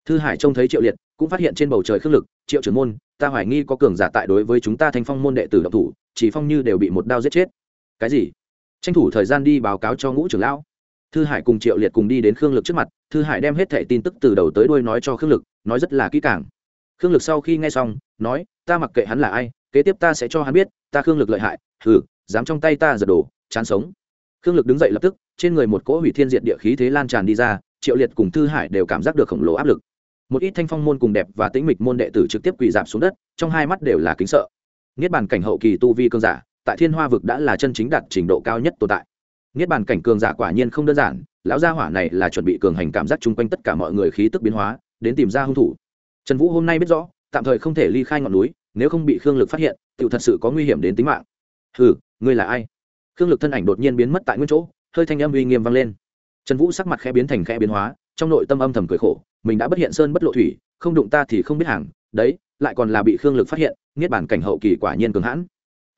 Thư hải trông thấy triệu liệt, cũng phát hiện trên bầu trời khương lực, triệu trưởng môn, ta hoài nghi có cường giả tại đối với chúng ta thanh phong môn đệ tử độc thủ, chỉ phong như đều bị một đao giết chết. Cái gì? Tranh thủ thời gian đi báo cáo cho ngũ trưởng lão thư hải cùng triệu liệt cùng đi đến khương lực trước mặt, thư hải đem hết thẻ tin tức từ đầu tới đuôi nói cho khương lực, nói rất là kỹ càng. Khương lực sau khi nghe xong, nói, ta mặc kệ hắn là ai, kế tiếp ta sẽ cho hắn biết, ta khương lực lợi hại, hừ, dám trong tay ta giật đổ, chán sống. Khương lực đứng dậy lập tức, trên người một cỗ hủy thiên diện địa khí thế lan tràn đi ra, triệu liệt cùng thư hải đều cảm giác được khổng lồ áp lực. Một ít thanh phong môn cùng đẹp và tĩnh mịch môn đệ tử trực tiếp quỳ dạp xuống đất, trong hai mắt đều là kính sợ. Niết bàn cảnh hậu kỳ tu vi cơn giả, tại thiên hoa vực đã là chân chính đạt trình độ cao nhất tồn tại niết bàn cảnh cường giả quả nhiên không đơn giản, lão gia hỏa này là chuẩn bị cường hành cảm giác chung quanh tất cả mọi người khí tức biến hóa, đến tìm ra hung thủ. Trần vũ hôm nay biết rõ, tạm thời không thể ly khai ngọn núi, nếu không bị khương lực phát hiện tự thật sự có nguy hiểm đến tính mạng. Hừ, ngươi là ai? Khương lực thân ảnh đột nhiên biến mất tại nguyên chỗ, hơi thanh âm uy nghiêm vang lên. Trần vũ sắc mặt khẽ biến thành khẽ biến hóa, trong nội tâm âm thầm cười khổ, mình đã bất hiện sơn bất lộ thủy, không đụng ta thì không biết hàng, đấy, lại còn là bị khương lực phát hiện, niết bản cảnh hậu kỳ quả nhiên cường hãn.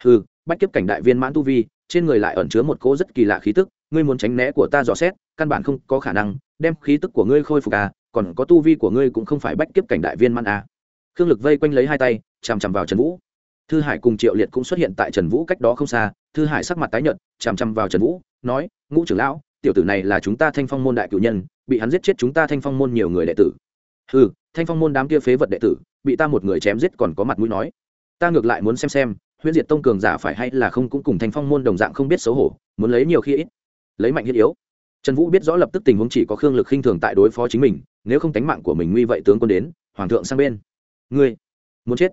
Hừ, bách kiếp cảnh đại viên mãn tu vi trên người lại ẩn chứa một cỗ rất kỳ lạ khí tức, ngươi muốn tránh né của ta dò xét, căn bản không có khả năng, đem khí tức của ngươi khôi phục à còn có tu vi của ngươi cũng không phải bách kiếp cảnh đại viên man à. Khương lực vây quanh lấy hai tay, chằm chằm vào trần vũ. Thư hải cùng triệu liệt cũng xuất hiện tại trần vũ cách đó không xa, thư hải sắc mặt tái nhợt, chằm chằm vào trần vũ, nói, ngũ trưởng lão, tiểu tử này là chúng ta thanh phong môn đại cử nhân, bị hắn giết chết chúng ta thanh phong môn nhiều người đệ tử. Ừ thanh phong môn đám kia phế vật đệ tử, bị ta một người chém giết còn có mặt mũi nói. Ta ngược lại muốn xem xem huyễn diệt tông cường giả phải hay là không cũng cùng thanh phong môn đồng dạng không biết xấu hổ, muốn lấy nhiều khi ít, lấy mạnh hiết yếu. Trần vũ biết rõ lập tức tình huống chỉ có khương lực khinh thường tại đối phó chính mình, nếu không tánh mạng của mình nguy vậy tướng quân đến, hoàng thượng sang bên. Ngươi, muốn chết.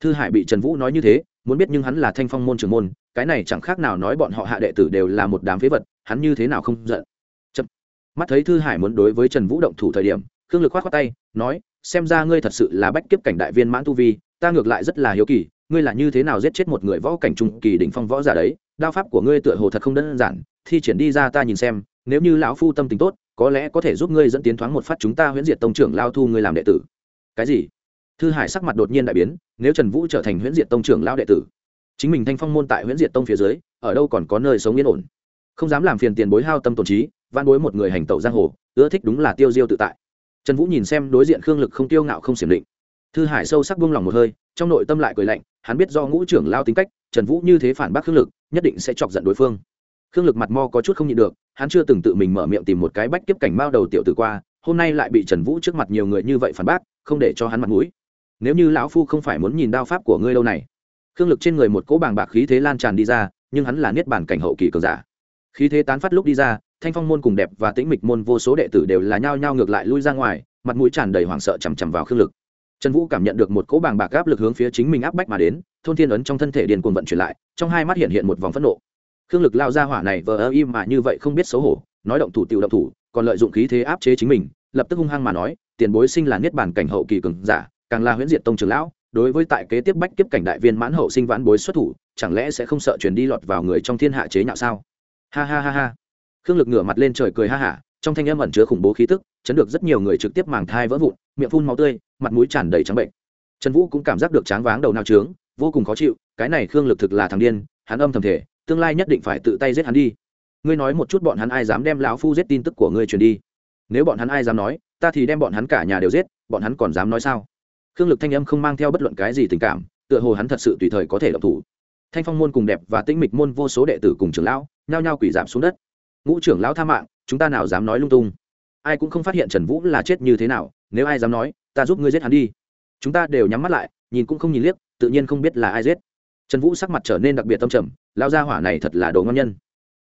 Thư hải bị trần vũ nói như thế, muốn biết nhưng hắn là thanh phong môn trưởng môn, cái này chẳng khác nào nói bọn họ hạ đệ tử đều là một đám phế vật, hắn như thế nào không giận. Chậm. mắt thấy thư hải muốn đối với trần vũ động thủ thời điểm, khương lực khoát khoát tay, nói, xem ra ngươi thật sự là bách kiếp cảnh đại viên mãn tu vi, ta ngược lại rất là hiếu kỳ ngươi là như thế nào giết chết một người võ cảnh trung kỳ đỉnh phong võ giả đấy? Đao pháp của ngươi tựa hồ thật không đơn giản. Thi triển đi ra ta nhìn xem, nếu như lão phu tâm tình tốt, có lẽ có thể giúp ngươi dẫn tiến thoáng một phát chúng ta huyễn diệt tông trưởng lao thu ngươi làm đệ tử. Cái gì? Thư hải sắc mặt đột nhiên đại biến, nếu trần vũ trở thành huyễn diệt tông trưởng lao đệ tử, chính mình thanh phong môn tại huyễn diệt tông phía dưới, ở đâu còn có nơi sống yên ổn? Không dám làm phiền tiền bối hao tâm tổn trí van bối một người hành tẩu giang hồ, ưa thích đúng là tiêu diêu tự tại. Trần vũ nhìn xem đối diện khương lực không tiêu ngạo không xiểm định. Thư hải sâu sắc buông lòng một hơi trong nội tâm lại cười lạnh, hắn biết do ngũ trưởng lao tính cách, trần vũ như thế phản bác khương lực, nhất định sẽ chọc giận đối phương. Khương lực mặt mo có chút không nhịn được, hắn chưa từng tự mình mở miệng tìm một cái bách kiếp cảnh mao đầu tiểu tử qua, hôm nay lại bị trần vũ trước mặt nhiều người như vậy phản bác, không để cho hắn mặt mũi. Nếu như lão phu không phải muốn nhìn đao pháp của ngươi lâu này. Khương lực trên người một cỗ bàng bạc khí thế lan tràn đi ra, nhưng hắn là niết bàn cảnh hậu kỳ cường giả. Khí thế tán phát lúc đi ra, thanh phong môn cùng đẹp và tĩnh mịch môn vô số đệ tử đều là nhao nhao ngược lại lui ra ngoài, mặt mũi tràn đầy hoảng sợ chằm chằm vào khương lực trần vũ cảm nhận được một cỗ bàng bạc áp lực hướng phía chính mình áp bách mà đến, thôn thiên ấn trong thân thể điền cuồng vận chuyển lại, trong hai mắt hiện hiện một vòng phẫn nộ. Khương lực lao ra hỏa này vờ ơ im mà như vậy không biết xấu hổ, nói động thủ tiểu động thủ, còn lợi dụng khí thế áp chế chính mình, lập tức hung hăng mà nói, tiền bối sinh là niết bàn cảnh hậu kỳ cường giả, càng là huyễn diệt tông trưởng lão, đối với tại kế tiếp bách kiếp cảnh đại viên mãn hậu sinh vãn bối xuất thủ, chẳng lẽ sẽ không sợ truyền đi lọt vào người trong thiên hạ chế nhạo sao? Ha ha ha ha. Khương lực ngửa mặt lên trời cười ha hả trong thanh âm ẩn chứa khủng bố khí tức, chấn được rất nhiều người trực tiếp màng thai vỡ vụn, miệng phun máu tươi, mặt mũi tràn đầy trắng bệnh. Trần vũ cũng cảm giác được tráng váng đầu nao trướng, vô cùng khó chịu, cái này khương lực thực là thằng điên, hắn âm thầm thể tương lai nhất định phải tự tay giết hắn đi. Ngươi nói một chút bọn hắn ai dám đem lão phu giết tin tức của ngươi truyền đi? Nếu bọn hắn ai dám nói, ta thì đem bọn hắn cả nhà đều giết, bọn hắn còn dám nói sao? Khương lực thanh âm không mang theo bất luận cái gì tình cảm, tựa hồ hắn thật sự tùy thời có thể động thủ. Thanh phong môn cùng đẹp và tĩnh mịch môn vô số đệ tử cùng trưởng lão, nhao nhao quỷ giảm xuống đất. Ngũ trưởng lão tha mạng chúng ta nào dám nói lung tung? Ai cũng không phát hiện trần vũ là chết như thế nào, nếu ai dám nói, ta giúp ngươi giết hắn đi. Chúng ta đều nhắm mắt lại, nhìn cũng không nhìn liếc, tự nhiên không biết là ai giết. Trần vũ sắc mặt trở nên đặc biệt tâm trầm lao gia hỏa này thật là đồ ngon nhân.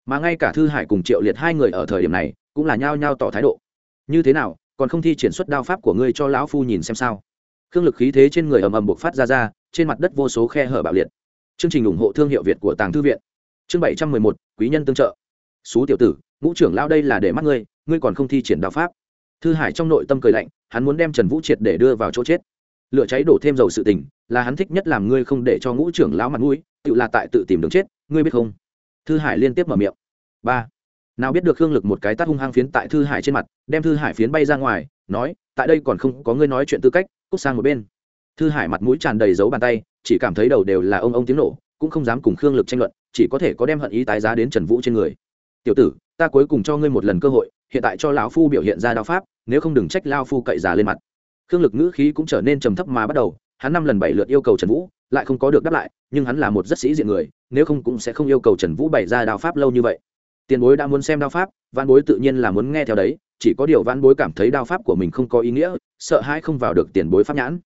Mà ngay cả thư hải cùng triệu liệt hai người ở thời điểm này, cũng là nhao nhao tỏ thái độ. Như thế nào, còn không thi triển xuất đao pháp của ngươi cho lão phu nhìn xem sao? Khương lực khí thế trên người ầm ầm buộc phát ra ra, trên mặt đất vô số khe hở bạo liệt. Chương trình ủng hộ thương hiệu việt của tàng thư viện. Chương bảy trăm mười một, quý nhân tương trợ xú tiểu tử, ngũ trưởng lao đây là để mắt ngươi ngươi còn không thi triển đạo pháp. Thư hải trong nội tâm cười lạnh, hắn muốn đem trần vũ triệt để đưa vào chỗ chết. Lửa cháy đổ thêm dầu sự tình, là hắn thích nhất làm ngươi không để cho ngũ trưởng lão mặt mũi, tự là tại tự tìm đường chết, ngươi biết không? Thư hải liên tiếp mở miệng. Ba. Nào biết được hương lực một cái tát hung hăng phiến tại thư hải trên mặt, đem thư hải phiến bay ra ngoài, nói, tại đây còn không có ngươi nói chuyện tư cách, cút sang một bên. Thư hải mặt mũi tràn đầy dấu bàn tay, chỉ cảm thấy đầu đều là ông ông tiếng nổ, cũng không dám cùng khương lực tranh luận, chỉ có thể có đem hận ý tái giá đến trần vũ trên người tiểu tử, ta cuối cùng cho ngươi một lần cơ hội, hiện tại cho lão phu biểu hiện ra đao pháp, nếu không đừng trách lao phu cậy già lên mặt. Khương lực ngữ khí cũng trở nên trầm thấp mà bắt đầu, hắn năm lần bảy lượt yêu cầu trần vũ, lại không có được đáp lại, nhưng hắn là một rất sĩ diện người, nếu không cũng sẽ không yêu cầu trần vũ bày ra đao pháp lâu như vậy. Tiền bối đã muốn xem đao pháp văn bối tự nhiên là muốn nghe theo đấy, chỉ có điều văn bối cảm thấy đao pháp của mình không có ý nghĩa, sợ hãi không vào được tiền bối pháp nhãn.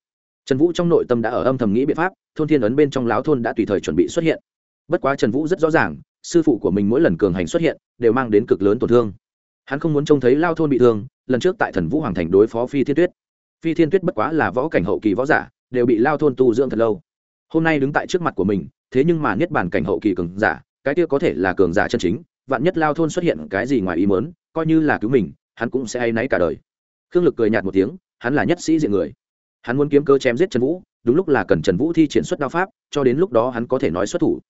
Trần vũ trong nội tâm đã ở âm thầm nghĩ biện pháp, thôn thiên ấn bên trong láo thôn đã tùy thời chuẩn bị xuất hiện. Bất quá trần vũ rất rõ ràng sư phụ của mình mỗi lần cường hành xuất hiện, đều mang đến cực lớn tổn thương. Hắn không muốn trông thấy lao thôn bị thương, lần trước tại thần vũ hoàng thành đối phó phi thiên tuyết. Phi thiên tuyết bất quá là võ cảnh hậu kỳ võ giả, đều bị lao thôn tu dưỡng thật lâu. Hôm nay đứng tại trước mặt của mình, thế nhưng mà nhất bản cảnh hậu kỳ cường giả, cái kia có thể là cường giả chân chính, vạn nhất lao thôn xuất hiện cái gì ngoài ý mớn coi như là cứu mình, hắn cũng sẽ hay náy cả đời. Khương lực cười nhạt một tiếng, hắn là nhất sĩ diện người. Hắn muốn kiếm cơ chém giết trần vũ, đúng lúc là cần trần vũ thi triển xuất đao pháp, cho đến lúc đó hắn có thể nói xuất thủ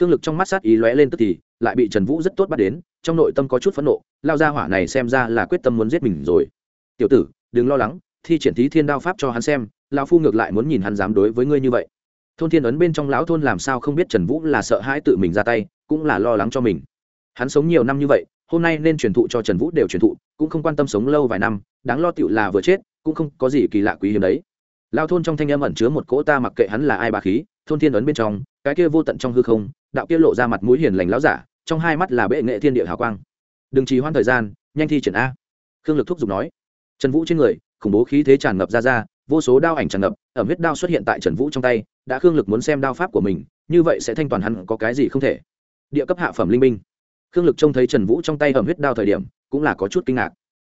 khương lực trong mắt sát ý lóe lên tức thì, lại bị trần vũ rất tốt bắt đến, trong nội tâm có chút phẫn nộ, lao ra hỏa này xem ra là quyết tâm muốn giết mình rồi. Tiểu tử, đừng lo lắng, thi triển thí thiên đao pháp cho hắn xem, lão phu ngược lại muốn nhìn hắn dám đối với ngươi như vậy. Thôn thiên ấn bên trong lão thôn làm sao không biết trần vũ là sợ hãi tự mình ra tay, cũng là lo lắng cho mình. Hắn sống nhiều năm như vậy, hôm nay nên truyền thụ cho trần vũ đều truyền thụ, cũng không quan tâm sống lâu vài năm, đáng lo tựu là vừa chết, cũng không có gì kỳ lạ quý hiếm đấy. Lao thôn trong thanh âm ẩn chứa một cỗ ta mặc kệ hắn là ai bà khí, thôn thiên ấn bên trong, cái kia vô tận trong hư không đạo kia lộ ra mặt mũi hiền lành láo giả, trong hai mắt là bệ nghệ thiên địa hào quang. Đừng trì hoãn thời gian, nhanh thi triển a. Khương lực thúc giục nói. Trần vũ trên người, khủng bố khí thế tràn ngập ra ra, vô số đao ảnh tràn ngập, ẩm huyết đao xuất hiện tại trần vũ trong tay, đã khương lực muốn xem đao pháp của mình, như vậy sẽ thanh toàn hắn, có cái gì không thể. Địa cấp hạ phẩm linh minh khương lực trông thấy trần vũ trong tay ẩm huyết đao thời điểm, cũng là có chút kinh ngạc.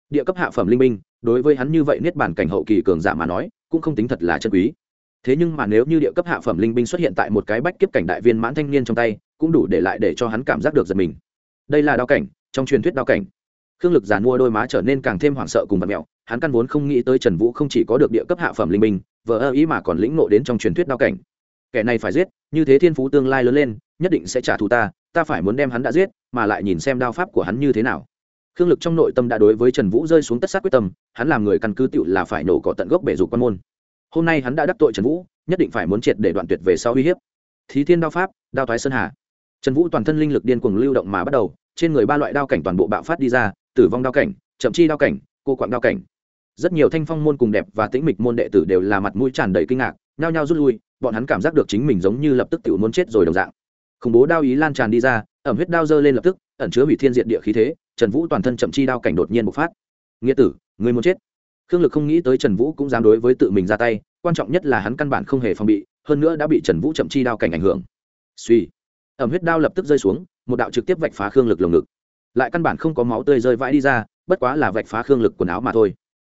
Địa cấp hạ phẩm linh minh đối với hắn như vậy niết bản cảnh hậu kỳ cường giả mà nói, cũng không tính thật là chân quý thế nhưng mà nếu như địa cấp hạ phẩm linh binh xuất hiện tại một cái bách kiếp cảnh đại viên mãn thanh niên trong tay, cũng đủ để lại để cho hắn cảm giác được giật mình. Đây là đao cảnh, trong truyền thuyết đao cảnh. Khương lực giàn mua đôi má trở nên càng thêm hoảng sợ cùng vật mẹo, hắn căn vốn không nghĩ tới trần vũ không chỉ có được địa cấp hạ phẩm linh binh, vờ ơ ý mà còn lĩnh nộ đến trong truyền thuyết đao cảnh. Kẻ này phải giết, như thế thiên phú tương lai lớn lên, nhất định sẽ trả thù ta ta phải muốn đem hắn đã giết, mà lại nhìn xem đao pháp của hắn như thế nào. Khương lực trong nội tâm đã đối với trần vũ rơi xuống tất sát quyết tâm, hắn làm người căn cứ tựu là phải nổ cỏ tận gốc bể dục quan môn hôm nay hắn đã đắc tội trần vũ, nhất định phải muốn triệt để đoạn tuyệt về sau uy hiếp. Thí thiên đao pháp, đao thoái sơn hà. Trần vũ toàn thân linh lực điên cuồng lưu động mà bắt đầu, trên người ba loại đao cảnh toàn bộ bạo phát đi ra, tử vong đao cảnh, chậm chi đao cảnh, cô quạng đao cảnh. Rất nhiều thanh phong môn cùng đẹp và tĩnh mịch môn đệ tử đều là mặt mũi tràn đầy kinh ngạc, nhao nhao rút lui, bọn hắn cảm giác được chính mình giống như lập tức tự muốn chết rồi đồng dạng. Khủng bố đao ý lan tràn đi ra, ẩm huyết đao dơ lên lập tức, ẩn chứa hủy thiên diện địa khí thế, trần vũ toàn thân chậm chi đao cảnh đột nhiên bộc phát. Nghĩa tử người muốn chết? Khương lực không nghĩ tới trần vũ cũng dám đối với tự mình ra tay, quan trọng nhất là hắn căn bản không hề phòng bị, hơn nữa đã bị trần vũ chậm chi đao cảnh ảnh hưởng. Suy, ẩm huyết đao lập tức rơi xuống, một đạo trực tiếp vạch phá khương lực lồng ngực. Lại căn bản không có máu tươi rơi vãi đi ra, bất quá là vạch phá khương lực quần áo mà thôi.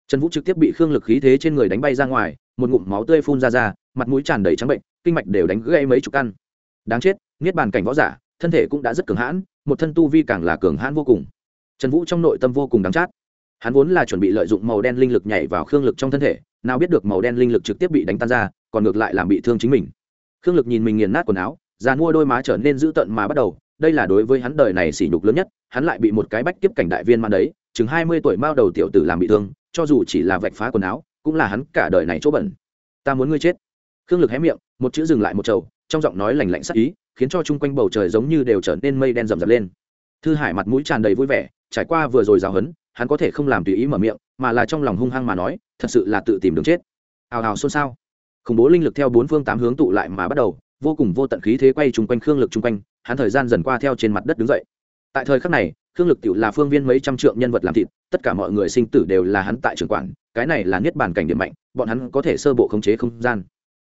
Trần vũ trực tiếp bị khương lực khí thế trên người đánh bay ra ngoài, một ngụm máu tươi phun ra ra, mặt mũi tràn đầy trắng bệnh, kinh mạch đều đánh gây mấy chục căn. Đáng chết, niết bàn cảnh võ giả, thân thể cũng đã rất cường hãn, một thân tu vi càng là cường hãn vô cùng. Trần vũ trong nội tâm vô cùng đáng chát hắn vốn là chuẩn bị lợi dụng màu đen linh lực nhảy vào khương lực trong thân thể, nào biết được màu đen linh lực trực tiếp bị đánh tan ra, còn ngược lại làm bị thương chính mình. Khương lực nhìn mình nghiền nát quần áo, già mua đôi má trở nên dữ tợn mà bắt đầu, đây là đối với hắn đời này sỉ nhục lớn nhất, hắn lại bị một cái bách kiếp cảnh đại viên man đấy, chừng hai mươi tuổi mao đầu tiểu tử làm bị thương, cho dù chỉ là vạch phá quần áo, cũng là hắn cả đời này chỗ bẩn. Ta muốn ngươi chết. Khương lực hé miệng, một chữ dừng lại một chầu trong giọng nói lành lạnh sắc ý, khiến cho chung quanh bầu trời giống như đều trở nên mây đen rầm rập lên. Thư hải mặt mũi tràn đầy vui vẻ, trải qua vừa rồi giáo hấn hắn có thể không làm tùy ý mở miệng, mà là trong lòng hung hăng mà nói, thật sự là tự tìm đường chết. Hào hào xôn xao. Khủng bố linh lực theo bốn phương tám hướng tụ lại mà bắt đầu, vô cùng vô tận khí thế quay chung quanh khương lực chung quanh, hắn thời gian dần qua theo trên mặt đất đứng dậy. Tại thời khắc này, khương lực tự là phương viên mấy trăm trượng nhân vật làm thịt, tất cả mọi người sinh tử đều là hắn tại trường quản, cái này là niết bàn cảnh điểm mạnh, bọn hắn có thể sơ bộ khống chế không gian.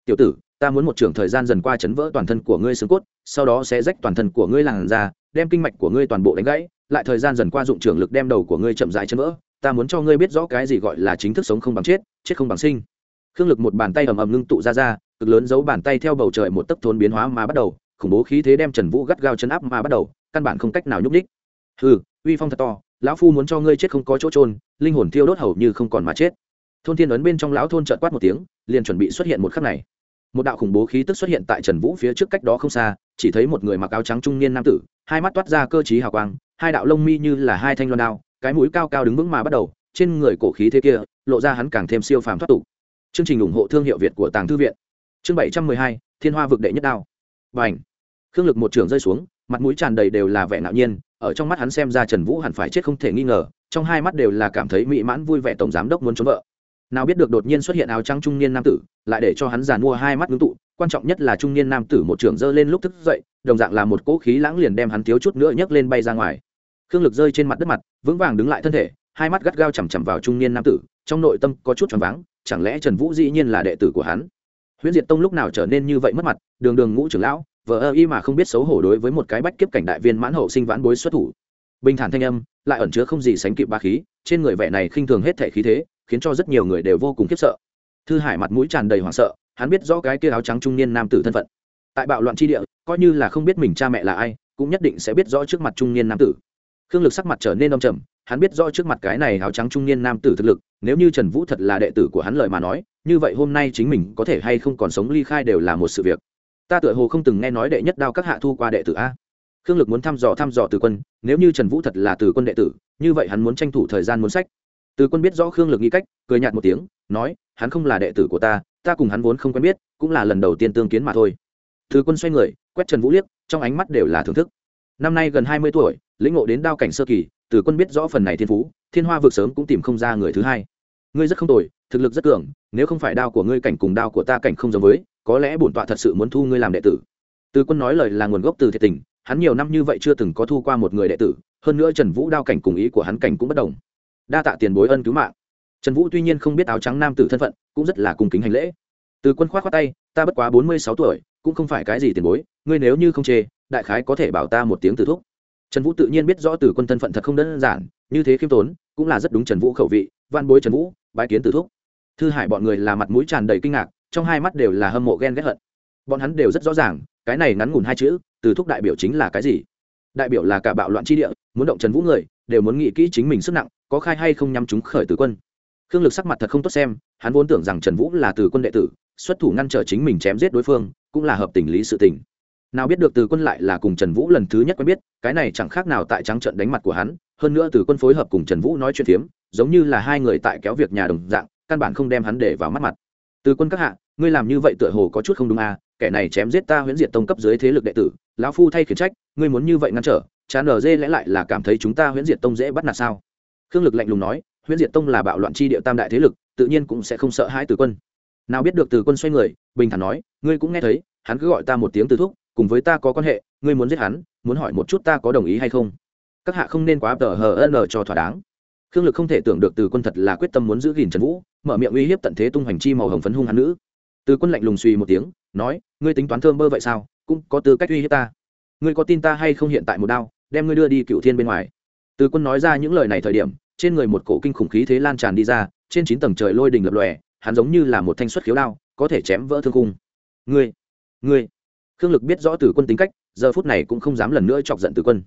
Tiểu tử, ta muốn một trường thời gian dần qua chấn vỡ toàn thân của ngươi xương cốt, sau đó sẽ rách toàn thân của ngươi làn ra đem kinh mạch của ngươi toàn bộ đánh gãy, lại thời gian dần qua dụng trường lực đem đầu của ngươi chậm rãi chấn vỡ. Ta muốn cho ngươi biết rõ cái gì gọi là chính thức sống không bằng chết chết không bằng sinh. Khương lực một bàn tay ầm ầm ngưng tụ ra ra, cực lớn giấu bàn tay theo bầu trời một tấc thốn biến hóa mà bắt đầu, khủng bố khí thế đem trần vũ gắt gao chấn áp mà bắt đầu, căn bản không cách nào nhúc nhích. hừ, uy phong thật to, lão phu muốn cho ngươi chết không có chỗ trôn linh hồn thiêu đốt hầu như không còn mà chết. Thôn thiên ấn bên trong lão thôn chợt quát một tiếng, liền chuẩn bị xuất hiện một khắc này. Một đạo khủng bố khí tức xuất hiện tại trần vũ phía trước cách đó không xa chỉ thấy một người mặc áo trắng trung niên nam tử, hai mắt toát ra cơ t hào quang, hai đạo lông mi như là hai thanh loan đao, cái mũi cao cao đứng vững mà bắt đầu, trên người cổ khí thế kia, lộ ra hắn càng thêm siêu phàm thoát tục. Chương trình ủng hộ thương hiệu việt của tàng thư viện. Chương bảy trăm mười hai, thiên hoa vực đệ nhất đao. Và ảnh khương lực một trường rơi xuống, mặt mũi tràn đầy đều là vẻ ngạo nhiên, ở trong mắt hắn xem ra trần vũ hẳn phải chết không thể nghi ngờ, trong hai mắt đều là cảm thấy mỹ mãn vui vẻ tổng giám đốc muốn trốn vợ. Nào biết được đột nhiên xuất hiện áo trắng trung niên nam tử, lại để cho hắn giàn mua hai mắt ngưng tụ quan trọng nhất là trung niên nam tử một trưởng dơ lên lúc thức dậy, đồng dạng là một cỗ khí lãng liền đem hắn thiếu chút nữa nhấc lên bay ra ngoài. Khương lực rơi trên mặt đất mặt, vững vàng đứng lại thân thể, hai mắt gắt gao chằm chằm vào trung niên nam tử, trong nội tâm có chút choáng váng, chẳng lẽ trần vũ dĩ nhiên là đệ tử của hắn? Huyễn diệt tông lúc nào trở nên như vậy mất mặt, đường đường ngũ trưởng lão vợ ơ y mà không biết xấu hổ đối với một cái bách kiếp cảnh đại viên mãn hậu sinh vãn bối xuất thủ. Bình thản thanh âm, lại ẩn chứa không gì sánh kịp ba khí, trên người vẻ này khinh thường hết thể khí thế, khiến cho rất nhiều người đều vô cùng khiếp sợ. Thư hải mặt mũi tràn đầy hoảng sợ hắn biết rõ cái kia áo trắng trung niên nam tử thân phận. Tại bạo loạn tri địa, coi như là không biết mình cha mẹ là ai, cũng nhất định sẽ biết rõ trước mặt trung niên nam tử. Khương lực sắc mặt trở nên đông trầm, hắn biết rõ trước mặt cái này áo trắng trung niên nam tử thực lực, nếu như trần vũ thật là đệ tử của hắn lời mà nói, như vậy hôm nay chính mình có thể hay không còn sống ly khai đều là một sự việc. Ta tựa hồ không từng nghe nói đệ nhất đao các hạ thu qua đệ tử a. Khương lực muốn thăm dò thăm dò từ quân, nếu như trần vũ thật là từ quân đệ tử, như vậy hắn muốn tranh thủ thời gian muốn sách. Từ quân biết rõ khương lực nghĩ cách, cười nhạt một tiếng, nói, hắn không là đệ tử của ta ta cùng hắn vốn không quen biết, cũng là lần đầu tiên tương kiến mà thôi. Từ quân xoay người, quét trần vũ liếc, trong ánh mắt đều là thưởng thức. Năm nay gần hai mươi tuổi, lĩnh ngộ đến đao cảnh sơ kỳ, từ quân biết rõ phần này thiên phú, thiên hoa vượt sớm cũng tìm không ra người thứ hai. Ngươi rất không tồi, thực lực rất cường, nếu không phải đao của ngươi cảnh cùng đao của ta cảnh không giống với, có lẽ bổn tọa thật sự muốn thu ngươi làm đệ tử. Từ quân nói lời là nguồn gốc từ thiệt tình, hắn nhiều năm như vậy chưa từng có thu qua một người đệ tử, hơn nữa trần vũ đao cảnh cùng ý của hắn cảnh cũng bất đồng. Đa tạ tiền bối ân cứu mạng trần vũ tuy nhiên không biết áo trắng nam tử thân phận, cũng rất là cung kính hành lễ. Từ quân khoát khoát tay, ta bất quá bốn mươi sáu tuổi, cũng không phải cái gì tiền bối, ngươi nếu như không chê, đại khái có thể bảo ta một tiếng từ thúc. Trần vũ tự nhiên biết rõ từ quân thân phận thật không đơn giản, như thế khiêm tốn, cũng là rất đúng trần vũ khẩu vị Van bối trần vũ, bái kiến từ thúc. Thư hải bọn người là mặt mũi tràn đầy kinh ngạc, trong hai mắt đều là hâm mộ ghen ghét hận. Bọn hắn đều rất rõ ràng, cái này ngắn ngủn hai chữ, từ thúc đại biểu chính là cái gì? Đại biểu là cả bạo loạn tri địa, muốn động trần vũ người, đều muốn nghĩ kỹ chính mình sức nặng, có khai hay không nhắm chúng khởi từ quân khương lực sắc mặt thật không tốt xem, hắn vốn tưởng rằng trần vũ là từ quân đệ tử, xuất thủ ngăn trở chính mình chém giết đối phương, cũng là hợp tình lý sự tình. Nào biết được từ quân lại là cùng trần vũ lần thứ nhất quen biết, cái này chẳng khác nào tại trắng trận đánh mặt của hắn, hơn nữa từ quân phối hợp cùng trần vũ nói chuyện phiếm, giống như là hai người tại kéo việc nhà đồng dạng, căn bản không đem hắn để vào mắt mặt. Từ quân các hạ, ngươi làm như vậy tựa hồ có chút không đúng à kẻ này chém giết ta huyễn diệt tông cấp dưới thế lực đệ tử, lão phu thay khiển trách, ngươi muốn như vậy ngăn trở, chán ở dê lẽ lại là cảm thấy chúng ta huyễn diệt tông dễ bắt nạt sao? Khương lực lạnh lùng nói huyễn diệt tông là bạo loạn chi địa tam đại thế lực, tự nhiên cũng sẽ không sợ hãi từ quân. Nào biết được từ quân xoay người, bình thản nói, ngươi cũng nghe thấy, hắn cứ gọi ta một tiếng từ thúc, cùng với ta có quan hệ, ngươi muốn giết hắn, muốn hỏi một chút ta có đồng ý hay không? Các hạ không nên quá tờ hờ ân cho thỏa đáng. Khương lực không thể tưởng được từ quân thật là quyết tâm muốn giữ gìn trần vũ, mở miệng uy hiếp tận thế tung hoành chi màu hồng phấn hung hắn nữ. Từ quân lạnh lùng suy một tiếng, nói, ngươi tính toán thơm bơ vậy sao, cũng có tư cách uy hiếp ta. Ngươi có tin ta hay không hiện tại một đao, đem ngươi đưa đi cựu thiên bên ngoài. Từ quân nói ra những lời này thời điểm trên người một cổ kinh khủng khí thế lan tràn đi ra, trên chín tầng trời lôi đình lập lòe, hắn giống như là một thanh xuất khiếu đao, có thể chém vỡ thương cung ngươi ngươi. Khương lực biết rõ từ quân tính cách, giờ phút này cũng không dám lần nữa chọc giận từ quân.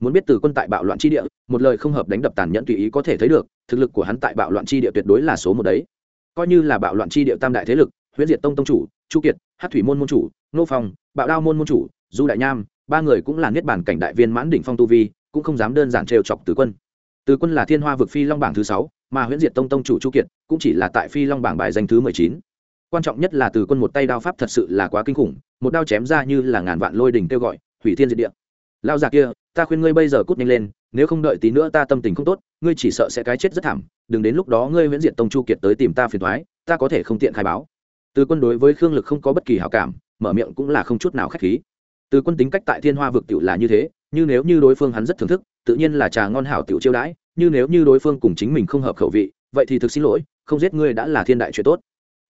Muốn biết từ quân tại bạo loạn chi địa, một lời không hợp đánh đập tàn nhẫn tùy ý có thể thấy được, thực lực của hắn tại bạo loạn chi địa tuyệt đối là số một đấy. Coi như là bạo loạn chi địa tam đại thế lực, huyễn diệt tông tông chủ, chu kiệt hát thủy môn môn chủ, nô phong, bạo đao môn môn chủ, du đại nham, ba người cũng là niết bản cảnh đại viên mãn đỉnh phong tu vi, cũng không dám đơn giản trêu chọc từ quân từ quân là thiên hoa vực phi long bảng thứ sáu, mà huyễn diệt tông tông chủ chu kiệt cũng chỉ là tại phi long bảng bài danh thứ mười chín. Quan trọng nhất là từ quân một tay đao pháp thật sự là quá kinh khủng, một đao chém ra như là ngàn vạn lôi đình kêu gọi, hủy thiên diệt địa. Lao già kia, ta khuyên ngươi bây giờ cút nhanh lên, nếu không đợi tí nữa ta tâm tình không tốt, ngươi chỉ sợ sẽ cái chết rất thảm, đừng đến lúc đó ngươi Huyễn diệt tông chu kiệt tới tìm ta phiền thoái ta có thể không tiện khai báo. Từ quân đối với khương lực không có bất kỳ hảo cảm, mở miệng cũng là không chút nào k h á c h khí. Từ quân tính cách tại thiên hoa vực tiểu là như thế như nếu như đối phương hắn rất thưởng thức, tự nhiên là trà ngon hảo tiểu chiêu đãi, như nếu như đối phương cùng chính mình không hợp khẩu vị, vậy thì thực xin lỗi, không giết ngươi đã là thiên đại chuyện tốt.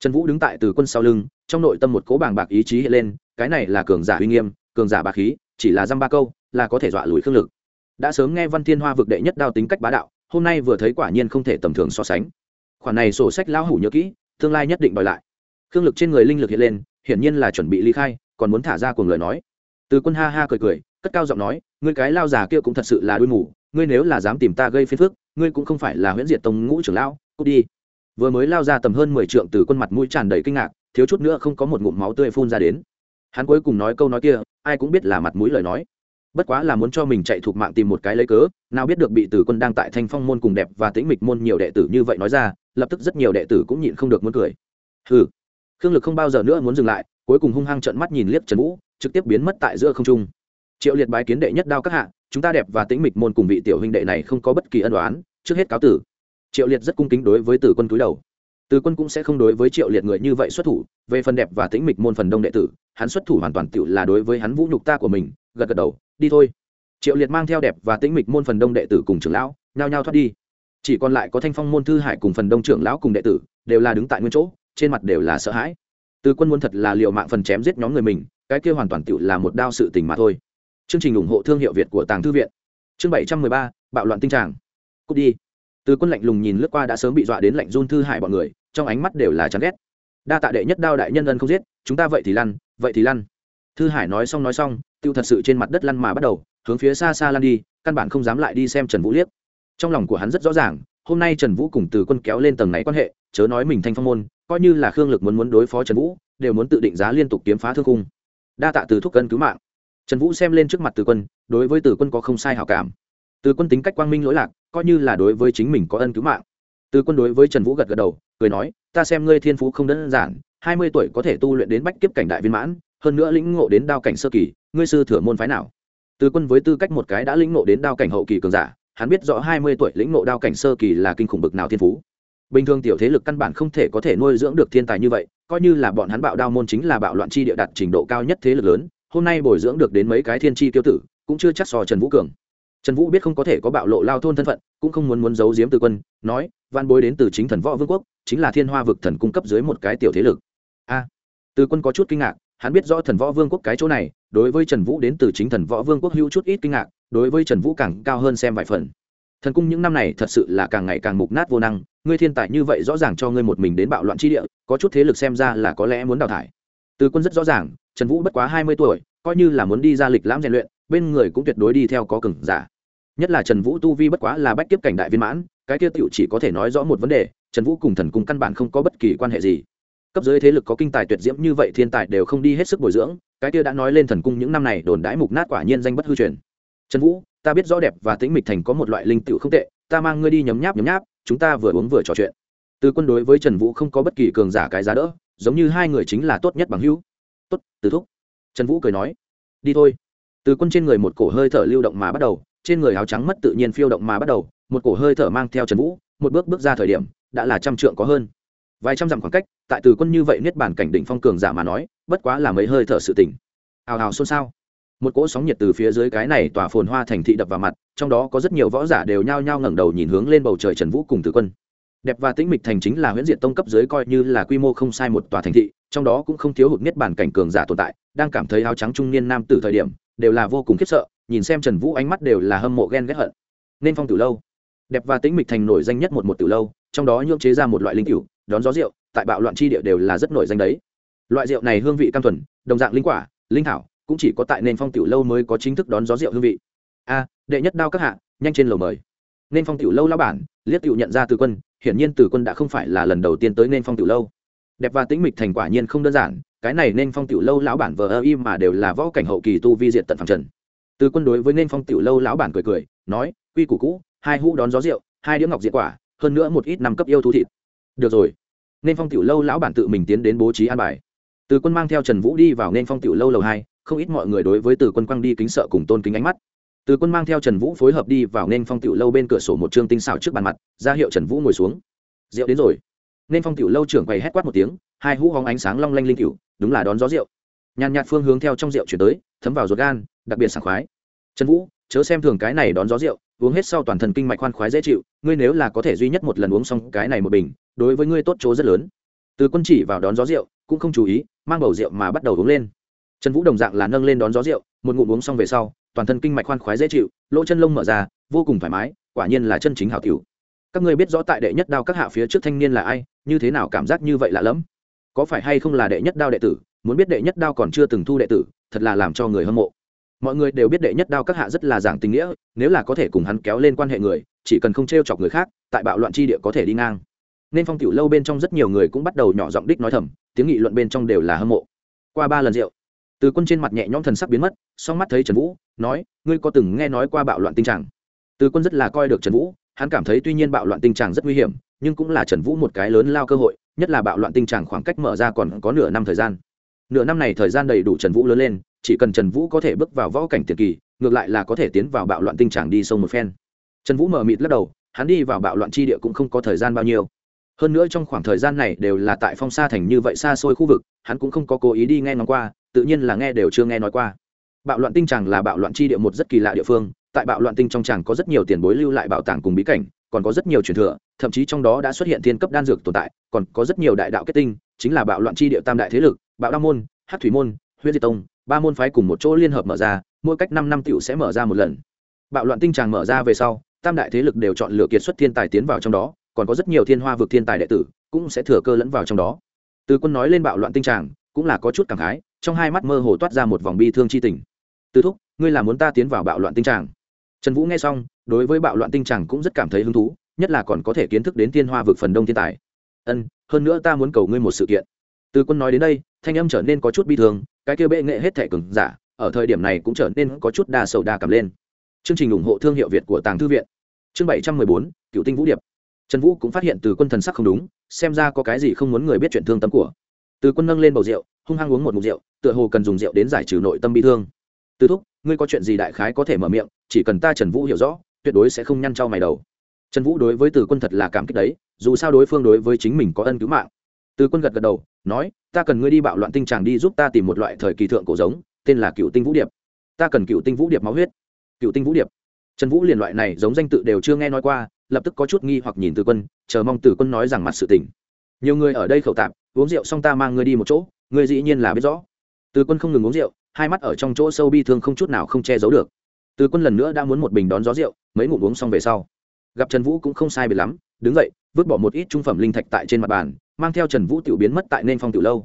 Trần vũ đứng tại từ quân sau lưng, trong nội tâm một cố bàng bạc ý chí hiện lên, cái này là cường giả uy nghiêm, cường giả bạc khí, chỉ là dăm ba câu, là có thể dọa lùi khương lực. Đã sớm nghe văn thiên hoa vực đệ nhất đao tính cách bá đạo, hôm nay vừa thấy quả nhiên không thể tầm thường so sánh. Khoản này sổ sách lão hủ nhớ kỹ, tương lai nhất định đòi lại. Khương lực trên người linh lực hiện lên, hiển nhiên là chuẩn bị ly khai, còn muốn thả ra cùng lời nói. Từ quân ha ha cười cười cất cao giọng nói ngươi cái lao già kia cũng thật sự là đuôi mù ngươi nếu là dám tìm ta gây phiền phức ngươi cũng không phải là huyễn diệt tông ngũ trưởng lão cút đi. Vừa mới lao ra tầm hơn mười trượng từ quân mặt mũi tràn đầy kinh ngạc thiếu chút nữa không có một ngụm máu tươi phun ra đến. Hắn cuối cùng nói câu nói kia ai cũng biết là mặt mũi lời nói. Bất quá là muốn cho mình chạy thuộc mạng tìm một cái lấy cớ nào biết được bị tử quân đang tại thanh phong môn cùng đẹp và tĩnh mịch môn nhiều đệ tử như vậy nói ra lập tức rất nhiều đệ tử cũng nhịn không được muốn cười. Hừ, khương lực không bao giờ nữa muốn dừng lại cuối cùng hung hăng trợn mắt nhìn liếc trần vũ trực tiếp biến mất tại giữa không trung triệu liệt bái kiến đệ nhất đao các hạ, chúng ta đẹp và tĩnh mịch môn cùng vị tiểu huynh đệ này không có bất kỳ ân đoán trước hết cáo tử. Triệu liệt rất cung kính đối với tử quân túi đầu. Tử quân cũng sẽ không đối với triệu liệt người như vậy xuất thủ, về phần đẹp và tĩnh mịch môn phần đông đệ tử, hắn xuất thủ hoàn toàn tự là đối với hắn vũ nhục ta của mình, gật gật đầu, đi thôi. Triệu liệt mang theo đẹp và tĩnh mịch môn phần đông đệ tử cùng trưởng lão, nhao nhao thoát đi. Chỉ còn lại có thanh phong môn thư hải cùng phần đông trưởng lão cùng đệ tử, đều là đứng tại nguyên chỗ, trên mặt đều là sợ hãi. Từ quân muốn thật là liệu mạng phần chém giết nhóm người mình, cái kia hoàn toàn tự là một đao sự tình mà thôi chương trình ủng hộ thương hiệu việt của tàng thư viện. Chương bảy trăm mười ba, bạo loạn tinh tràng. Cút đi. Từ quân lạnh lùng nhìn lướt qua đã sớm bị dọa đến lạnh run thư hải bọn người, trong ánh mắt đều là chán ghét. Đa tạ đệ nhất đao đại nhân ân không giết, chúng ta vậy thì lăn, vậy thì lăn. Thư hải nói xong nói xong, tiêu thật sự trên mặt đất lăn mà bắt đầu, hướng phía xa xa lăn đi, căn bản không dám lại đi xem trần vũ liếc. Trong lòng của hắn rất rõ ràng, hôm nay trần vũ cùng từ quân kéo lên tầng này quan hệ, chớ nói mình thanh phong môn, coi như là khương lực muốn muốn đối phó trần vũ, đều muốn tự định giá liên tục kiếm phá thương cung đa tạ từ thúc cân cứu mạng trần vũ xem lên trước mặt từ quân, đối với từ quân có không sai hảo cảm. Từ quân tính cách quang minh lỗi lạc, coi như là đối với chính mình có ân cứu mạng. Từ quân đối với trần vũ gật gật đầu, cười nói, ta xem ngươi thiên phú không đơn giản, hai mươi tuổi có thể tu luyện đến bách kiếp cảnh đại viên mãn, hơn nữa lĩnh ngộ đến đao cảnh sơ kỳ, ngươi sư thừa môn phái nào? Từ quân với tư cách một cái đã lĩnh ngộ đến đao cảnh hậu kỳ cường giả, hắn biết rõ hai mươi tuổi lĩnh ngộ đao cảnh sơ kỳ là kinh khủng bực nào thiên phú. Bình thường tiểu thế lực căn bản không thể có thể nuôi dưỡng được thiên tài như vậy, coi như là bọn hắn bạo đao môn chính là bạo loạn chi địa đạt trình độ cao nhất thế lực lớn hôm nay bồi dưỡng được đến mấy cái thiên chi tiêu tử, cũng chưa chắc so trần vũ cường. Trần vũ biết không có thể có bạo lộ lao thôn thân phận, cũng không muốn muốn giấu giếm từ quân, nói văn bối đến từ chính thần võ vương quốc, chính là thiên hoa vực thần cung cấp dưới một cái tiểu thế lực. A. Từ quân có chút kinh ngạc, hắn biết rõ thần võ vương quốc cái chỗ này, đối với trần vũ đến từ chính thần võ vương quốc hữu chút ít kinh ngạc, đối với trần vũ càng cao hơn xem vài phần. Thần cung những năm này thật sự là càng ngày càng mục nát vô năng, ngươi thiên tài như vậy rõ ràng cho ngươi một mình đến bạo loạn tri địa, có chút thế lực xem ra là có lẽ muốn đào thải. Từ quân rất rõ ràng trần vũ bất quá hai mươi tuổi, coi như là muốn đi ra lịch lãm rèn luyện, bên người cũng tuyệt đối đi theo có cừng giả. Nhất là trần vũ tu vi bất quá là bách tiếp cảnh đại viên mãn, cái kia tựu chỉ có thể nói rõ một vấn đề, trần vũ cùng thần cung căn bản không có bất kỳ quan hệ gì. Cấp dưới thế lực có kinh tài tuyệt diễm như vậy thiên tài đều không đi hết sức bồi dưỡng, cái kia đã nói lên thần cung những năm này đồn đãi mục nát quả nhiên danh bất hư truyền. Trần vũ, ta biết rõ đẹp và tĩnh mịch thành có một loại linh tựu không tệ, ta mang ngươi đi nhấm nháp nhấm nháp, chúng ta vừa uống vừa trò chuyện. Từ quân đối với trần vũ không có bất kỳ cường giả cái giá đỡ, giống như hai người chính là tốt nhất bằng hữu tốt, từ thúc. Trần vũ cười nói, đi thôi. Từ quân trên người một cổ hơi thở lưu động mà bắt đầu, trên người áo trắng mất tự nhiên phiêu động mà bắt đầu, một cổ hơi thở mang theo trần vũ, một bước bước ra thời điểm, đã là trăm trượng có hơn. Vài trăm dặm khoảng cách, tại từ quân như vậy niết bản cảnh đỉnh phong cường giả mà nói, bất quá là mấy hơi thở sự tỉnh hào hào xôn xao. Một cỗ sóng nhiệt từ phía dưới cái này tỏa phồn hoa thành thị đập vào mặt, trong đó có rất nhiều võ giả đều nhao nhao ngẩng đầu nhìn hướng lên bầu trời trần vũ cùng từ quân. Đẹp và tĩnh mịch thành chính là huyễn diện tông cấp dưới coi như là quy mô không sai một tòa thành thị trong đó cũng không thiếu hụt niết bản cảnh cường giả tồn tại, đang cảm thấy áo trắng trung niên nam từ thời điểm, đều là vô cùng khiếp sợ, nhìn xem trần vũ ánh mắt đều là hâm mộ ghen ghét hận. Nên phong từ lâu. Đẹp và tính mịch thành nổi danh nhất một một từ lâu, trong đó nhưỡng chế ra một loại linh cửu, đón gió rượu, tại bạo loạn chi địa đều là rất nổi danh đấy. Loại rượu này hương vị cam thuần, đồng dạng linh quả, linh thảo, cũng chỉ có tại nền phong tiểu lâu mới có chính thức đón gió rượu hương vị. A, đệ nhất đao các hạ, nhanh trên lầu mời. Nên phong tiểu lâu lão bản liếc tiểu nhận ra từ quân, hiển nhiên từ quân đã không phải là lần đầu tiên tới nên phong tiểu lâu đẹp và tĩnh mịch thành quả nhiên không đơn giản, cái này nên phong tiểu lâu lão bản vờ ơ im mà đều là võ cảnh hậu kỳ tu vi diệt tận phẳng trần. Từ quân đối với nên phong tiểu lâu lão bản cười cười, nói, quy củ cũ, hai hũ đón gió rượu, hai đĩa ngọc diệt quả, hơn nữa một ít năm cấp yêu thú thịt. Được rồi. Nên phong tiểu lâu lão bản tự mình tiến đến bố trí an bài. Từ quân mang theo trần vũ đi vào nên phong tiểu lâu lầu hai, không ít mọi người đối với từ quân quăng đi kính sợ cùng tôn kính ánh mắt. Từ quân mang theo trần vũ phối hợp đi vào nên phong tiểu lâu bên cửa sổ một chương tinh xảo trước bàn mặt, ra hiệu trần vũ ngồi xuống. Rượu đến rồi nên phong tiểu lâu trưởng quầy hét quát một tiếng, hai hũ hóng ánh sáng long lanh linh cựu đúng là đón gió rượu. Nhàn nhạt phương hướng theo trong rượu chuyển tới, thấm vào ruột gan, đặc biệt sảng khoái. Trần vũ, chớ xem thường cái này đón gió rượu, uống hết sau toàn thân kinh mạch khoan khoái dễ chịu, ngươi nếu là có thể duy nhất một lần uống xong cái này một bình, đối với ngươi tốt chỗ rất lớn. Từ quân chỉ vào đón gió rượu, cũng không chú ý, mang bầu rượu mà bắt đầu uống lên. Trần vũ đồng dạng là nâng lên đón gió rượu, một ngụm uống xong về sau, toàn thân kinh mạch khoan khoái dễ chịu, lỗ chân lông mở ra, vô cùng thoải mái, quả nhiên là chân chính hảo cửu các ngươi biết rõ tại đệ nhất đao các hạ phía trước thanh niên là ai như thế nào cảm giác như vậy lạ lẫm? Có phải hay không là đệ nhất đao đệ tử? Muốn biết đệ nhất đao còn chưa từng thu đệ tử thật là làm cho người hâm mộ. Mọi người đều biết đệ nhất đao các hạ rất là giảng tình nghĩa nếu là có thể cùng hắn kéo lên quan hệ người chỉ cần không t r e o chọc người khác tại bạo loạn tri địa có thể đi ngang. Nên phong tiểu lâu bên trong rất nhiều người cũng bắt đầu nhỏ giọng đích nói thầm tiếng nghị luận bên trong đều là hâm mộ. Qua ba lần rượu từ quân trên mặt nhẹ nhõm thần sắc biến mất song mắt thấy trần vũ nói ngươi có từng nghe nói qua bạo loạn tinh trạng, từ quân rất là coi được trần vũ hắn cảm thấy tuy nhiên bạo loạn tinh trạng rất nguy hiểm, nhưng cũng là trần vũ một cái lớn lao cơ hội, nhất là bạo loạn tinh trạng khoảng cách mở ra còn có nửa năm thời gian. Nửa năm này thời gian đầy đủ trần vũ lớn lên, chỉ cần trần vũ có thể bước vào võ cảnh tiền kỳ, ngược lại là có thể tiến vào bạo loạn tinh trạng đi sông một phen. Trần vũ mở mịt lắc đầu, hắn đi vào bạo loạn tri địa cũng không có thời gian bao nhiêu. Hơn nữa trong khoảng thời gian này đều là tại phong sa thành như vậy xa xôi khu vực, hắn cũng không có cố ý đi nghe nói qua, tự nhiên là nghe đều chưa nghe nói qua. Bạo loạn tinh tràng là bạo loạn tri địa một rất kỳ lạ địa phương tại bạo loạn tinh trong tràng có rất nhiều tiền bối lưu lại bảo tàng cùng bí cảnh, còn có rất nhiều truyền thừa, thậm chí trong đó đã xuất hiện thiên cấp đan dược tồn tại, còn có rất nhiều đại đạo kết tinh, chính là bạo loạn tri địa tam đại thế lực, bạo đao môn hát thủy môn, huyết diệt tông, ba môn phái cùng một chỗ liên hợp mở ra, mỗi cách năm năm t sẽ mở ra một lần. Bạo loạn tinh tràng mở ra về sau, tam đại thế lực đều chọn lựa kiệt xuất thiên tài tiến vào trong đó, còn có rất nhiều thiên hoa vực thiên tài đệ tử cũng sẽ thừa cơ lẫn vào trong đó. Từ quân nói lên bạo loạn tinh tràng cũng là có chút cảm khái, trong hai mắt mơ hồ toát ra một vòng bi thương c h i tình. Từ thúc, ngươi là muốn ta tiến vào bạo loạn tinh tràng? Trần vũ nghe xong, đối với bạo loạn tinh chẳng cũng rất cảm thấy hứng thú, nhất là còn có thể kiến thức đến thiên hoa vực phần đông thiên tài. Ân, hơn nữa ta muốn cầu ngươi một sự kiện. Từ quân nói đến đây, thanh âm trở nên có chút bi thương, cái kia bệ nghệ hết thẻ cứng giả, ở thời điểm này cũng trở nên có chút đa sầu đa cảm lên. Chương trình ủng hộ thương hiệu việt của tàng thư viện. Chương bảy trăm mười bốn, cựu tinh vũ điệp. Trần vũ cũng phát hiện từ quân thần sắc không đúng, xem ra có cái gì không muốn người biết chuyện thương tâm của. Từ quân nâng lên bầu rượu, hung hăng uống một mục rượu, tựa hồ cần dùng rượu đến giải trừ nội tâm bi thương. Từ thúc ngươi có chuyện gì đại khái có thể mở miệng, chỉ cần ta trần vũ hiểu rõ, tuyệt đối sẽ không nhăn trao mày đầu. Trần vũ đối với từ quân thật là cảm kích đấy, dù sao đối phương đối với chính mình có ân cứu mạng. Từ quân gật gật đầu, nói, ta cần ngươi đi bạo loạn tinh tràng đi giúp ta tìm một loại thời kỳ thượng cổ giống, tên là cựu tinh vũ điệp. Ta cần cựu tinh vũ điệp máu huyết. Cựu tinh vũ điệp. Trần vũ liền loại này giống danh tự đều chưa nghe nói qua, lập tức có chút nghi hoặc nhìn từ quân, chờ mong từ quân nói rằng mặt sự tình. Nhiều người ở đây khẩu tạp, uống rượu xong ta mang ngươi đi một chỗ, ngươi dĩ nhiên là biết rõ. Từ quân không ngừng uống rượu hai mắt ở trong chỗ sâu bi thương không chút nào không che giấu được. Từ quân lần nữa đã muốn một bình đón gió rượu, mấy ngụm uống xong về sau. Gặp trần vũ cũng không sai biệt lắm, đứng dậy, vứt bỏ một ít trung phẩm linh thạch tại trên mặt bàn, mang theo trần vũ tiểu biến mất tại nên phong tiểu lâu.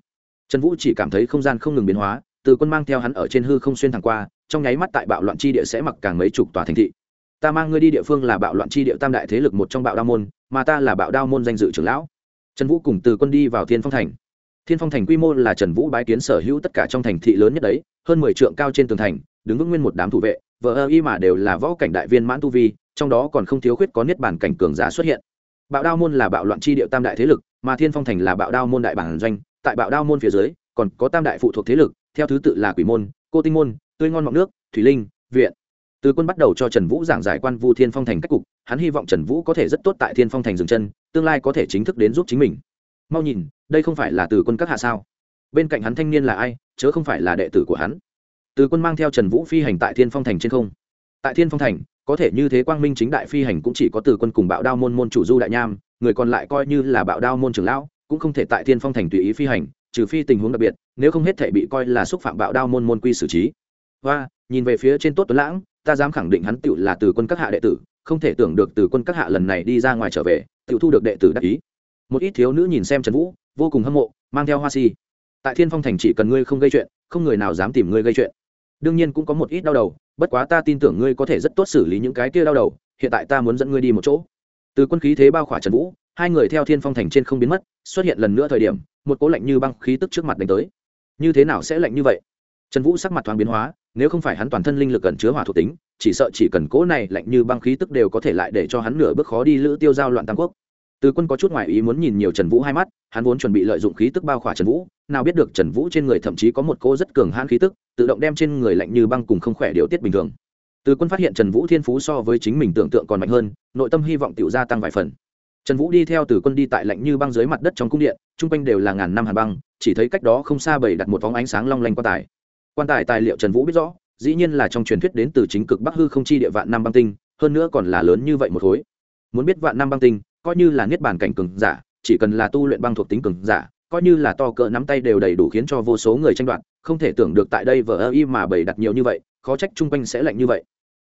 Trần vũ chỉ cảm thấy không gian không ngừng biến hóa, từ quân mang theo hắn ở trên hư không xuyên thẳng qua, trong nháy mắt tại bạo loạn chi địa sẽ mặc càng mấy chục tòa thành thị. Ta mang ngươi đi địa phương là bạo loạn chi địa tam đại thế lực một trong bạo đao môn, mà ta là bạo đao môn danh dự trưởng lão. Trần vũ cùng từ quân đi vào thiên phong thành thiên phong thành quy mô là trần vũ bái kiến sở hữu tất cả trong thành thị lớn nhất đấy, hơn mười trượng cao trên tường thành, đứng vững nguyên một đám thủ vệ vợ ơ y mà đều là võ cảnh đại viên mãn tu vi, trong đó còn không thiếu khuyết có niết bản cảnh cường giả xuất hiện. Bạo đao môn là bạo loạn chi điệu tam đại thế lực, mà thiên phong thành là bạo đao môn đại bản doanh, tại bạo đao môn phía dưới, còn có tam đại phụ thuộc thế lực, theo thứ tự là quỷ môn, cô tinh môn, tươi ngon mọng nước, thủy linh, viện. Từ quân bắt đầu cho trần vũ giảng giải quan vu thiên phong thành cách cục, hắn hy vọng trần vũ có thể rất tốt tại thiên phong thành dừng chân, tương lai có thể chính thức đến giúp chính mình. Mau nhìn đây không phải là từ quân các hạ sao? Bên cạnh hắn thanh niên là ai, chớ không phải là đệ tử của hắn. Từ quân mang theo trần vũ phi hành tại thiên phong thành trên không. Tại thiên phong thành, có thể như thế quang minh chính đại phi hành cũng chỉ có từ quân cùng bạo đao môn môn chủ du đại nham, người còn lại coi như là bạo đao môn trưởng lão, cũng không thể tại thiên phong thành tùy ý phi hành, trừ phi tình huống đặc biệt, nếu không hết thể bị coi là xúc phạm bạo đao môn môn quy xử trí. Và, nhìn về phía trên tốt tuấn lãng, ta dám khẳng định hắn tựu là từ quân các hạ đệ tử, không thể tưởng được từ quân các hạ lần này đi ra ngoài trở về, tựu thu được đệ tử đắc ý. Một ít thiếu nữ nhìn xem trần vũ vô cùng hâm mộ, mang theo hoa si. Tại thiên phong thành chỉ cần ngươi không gây chuyện, không người nào dám tìm ngươi gây chuyện. Đương nhiên cũng có một ít đau đầu, bất quá ta tin tưởng ngươi có thể rất tốt xử lý những cái kia đau đầu, hiện tại ta muốn dẫn ngươi đi một chỗ. Từ quân khí thế bao khỏa trần vũ, hai người theo thiên phong thành trên không biến mất, xuất hiện lần nữa thời điểm, một cố lạnh như băng khí tức trước mặt đánh tới. Như thế nào sẽ lạnh như vậy? Trần vũ sắc mặt thoáng biến hóa, nếu không phải hắn toàn thân linh lực cần chứa hỏa thuộc tính, chỉ sợ chỉ cần cố này lạnh như băng khí tức đều có thể lại để cho hắn nửa bước khó đi lữ tiêu giao loạn tam quốc từ quân có chút ngoại ý muốn nhìn nhiều trần vũ hai mắt, hắn vốn chuẩn bị lợi dụng khí tức bao khỏa trần vũ, nào biết được trần vũ trên người thậm chí có một cô rất cường hãn khí tức, tự động đem trên người lạnh như băng cùng không khỏe điều tiết bình thường. Từ quân phát hiện trần vũ thiên phú so với chính mình tưởng tượng còn mạnh hơn, nội tâm hy vọng tiểu gia tăng vài phần. Trần vũ đi theo từ quân đi tại lạnh như băng dưới mặt đất trong cung điện, chung quanh đều là ngàn năm hàn băng, chỉ thấy cách đó không xa bầy đặt một vóng ánh sáng long lanh quan tài. Quan tài tài liệu trần vũ biết rõ, dĩ nhiên là trong truyền thuyết đến từ chính cực bắc hư không chi địa vạn năm băng tinh, hơn nữa còn là lớn như vậy một khối. Muốn biết vạn năm băng tinh coi như là niết bàn cảnh cường giả, chỉ cần là tu luyện băng thuộc tính cường giả, coi như là to cỡ nắm tay đều đầy đủ khiến cho vô số người tranh đoạt, không thể tưởng được tại đây vở ơ y mà bày đặt nhiều như vậy, khó trách chung quanh sẽ lạnh như vậy.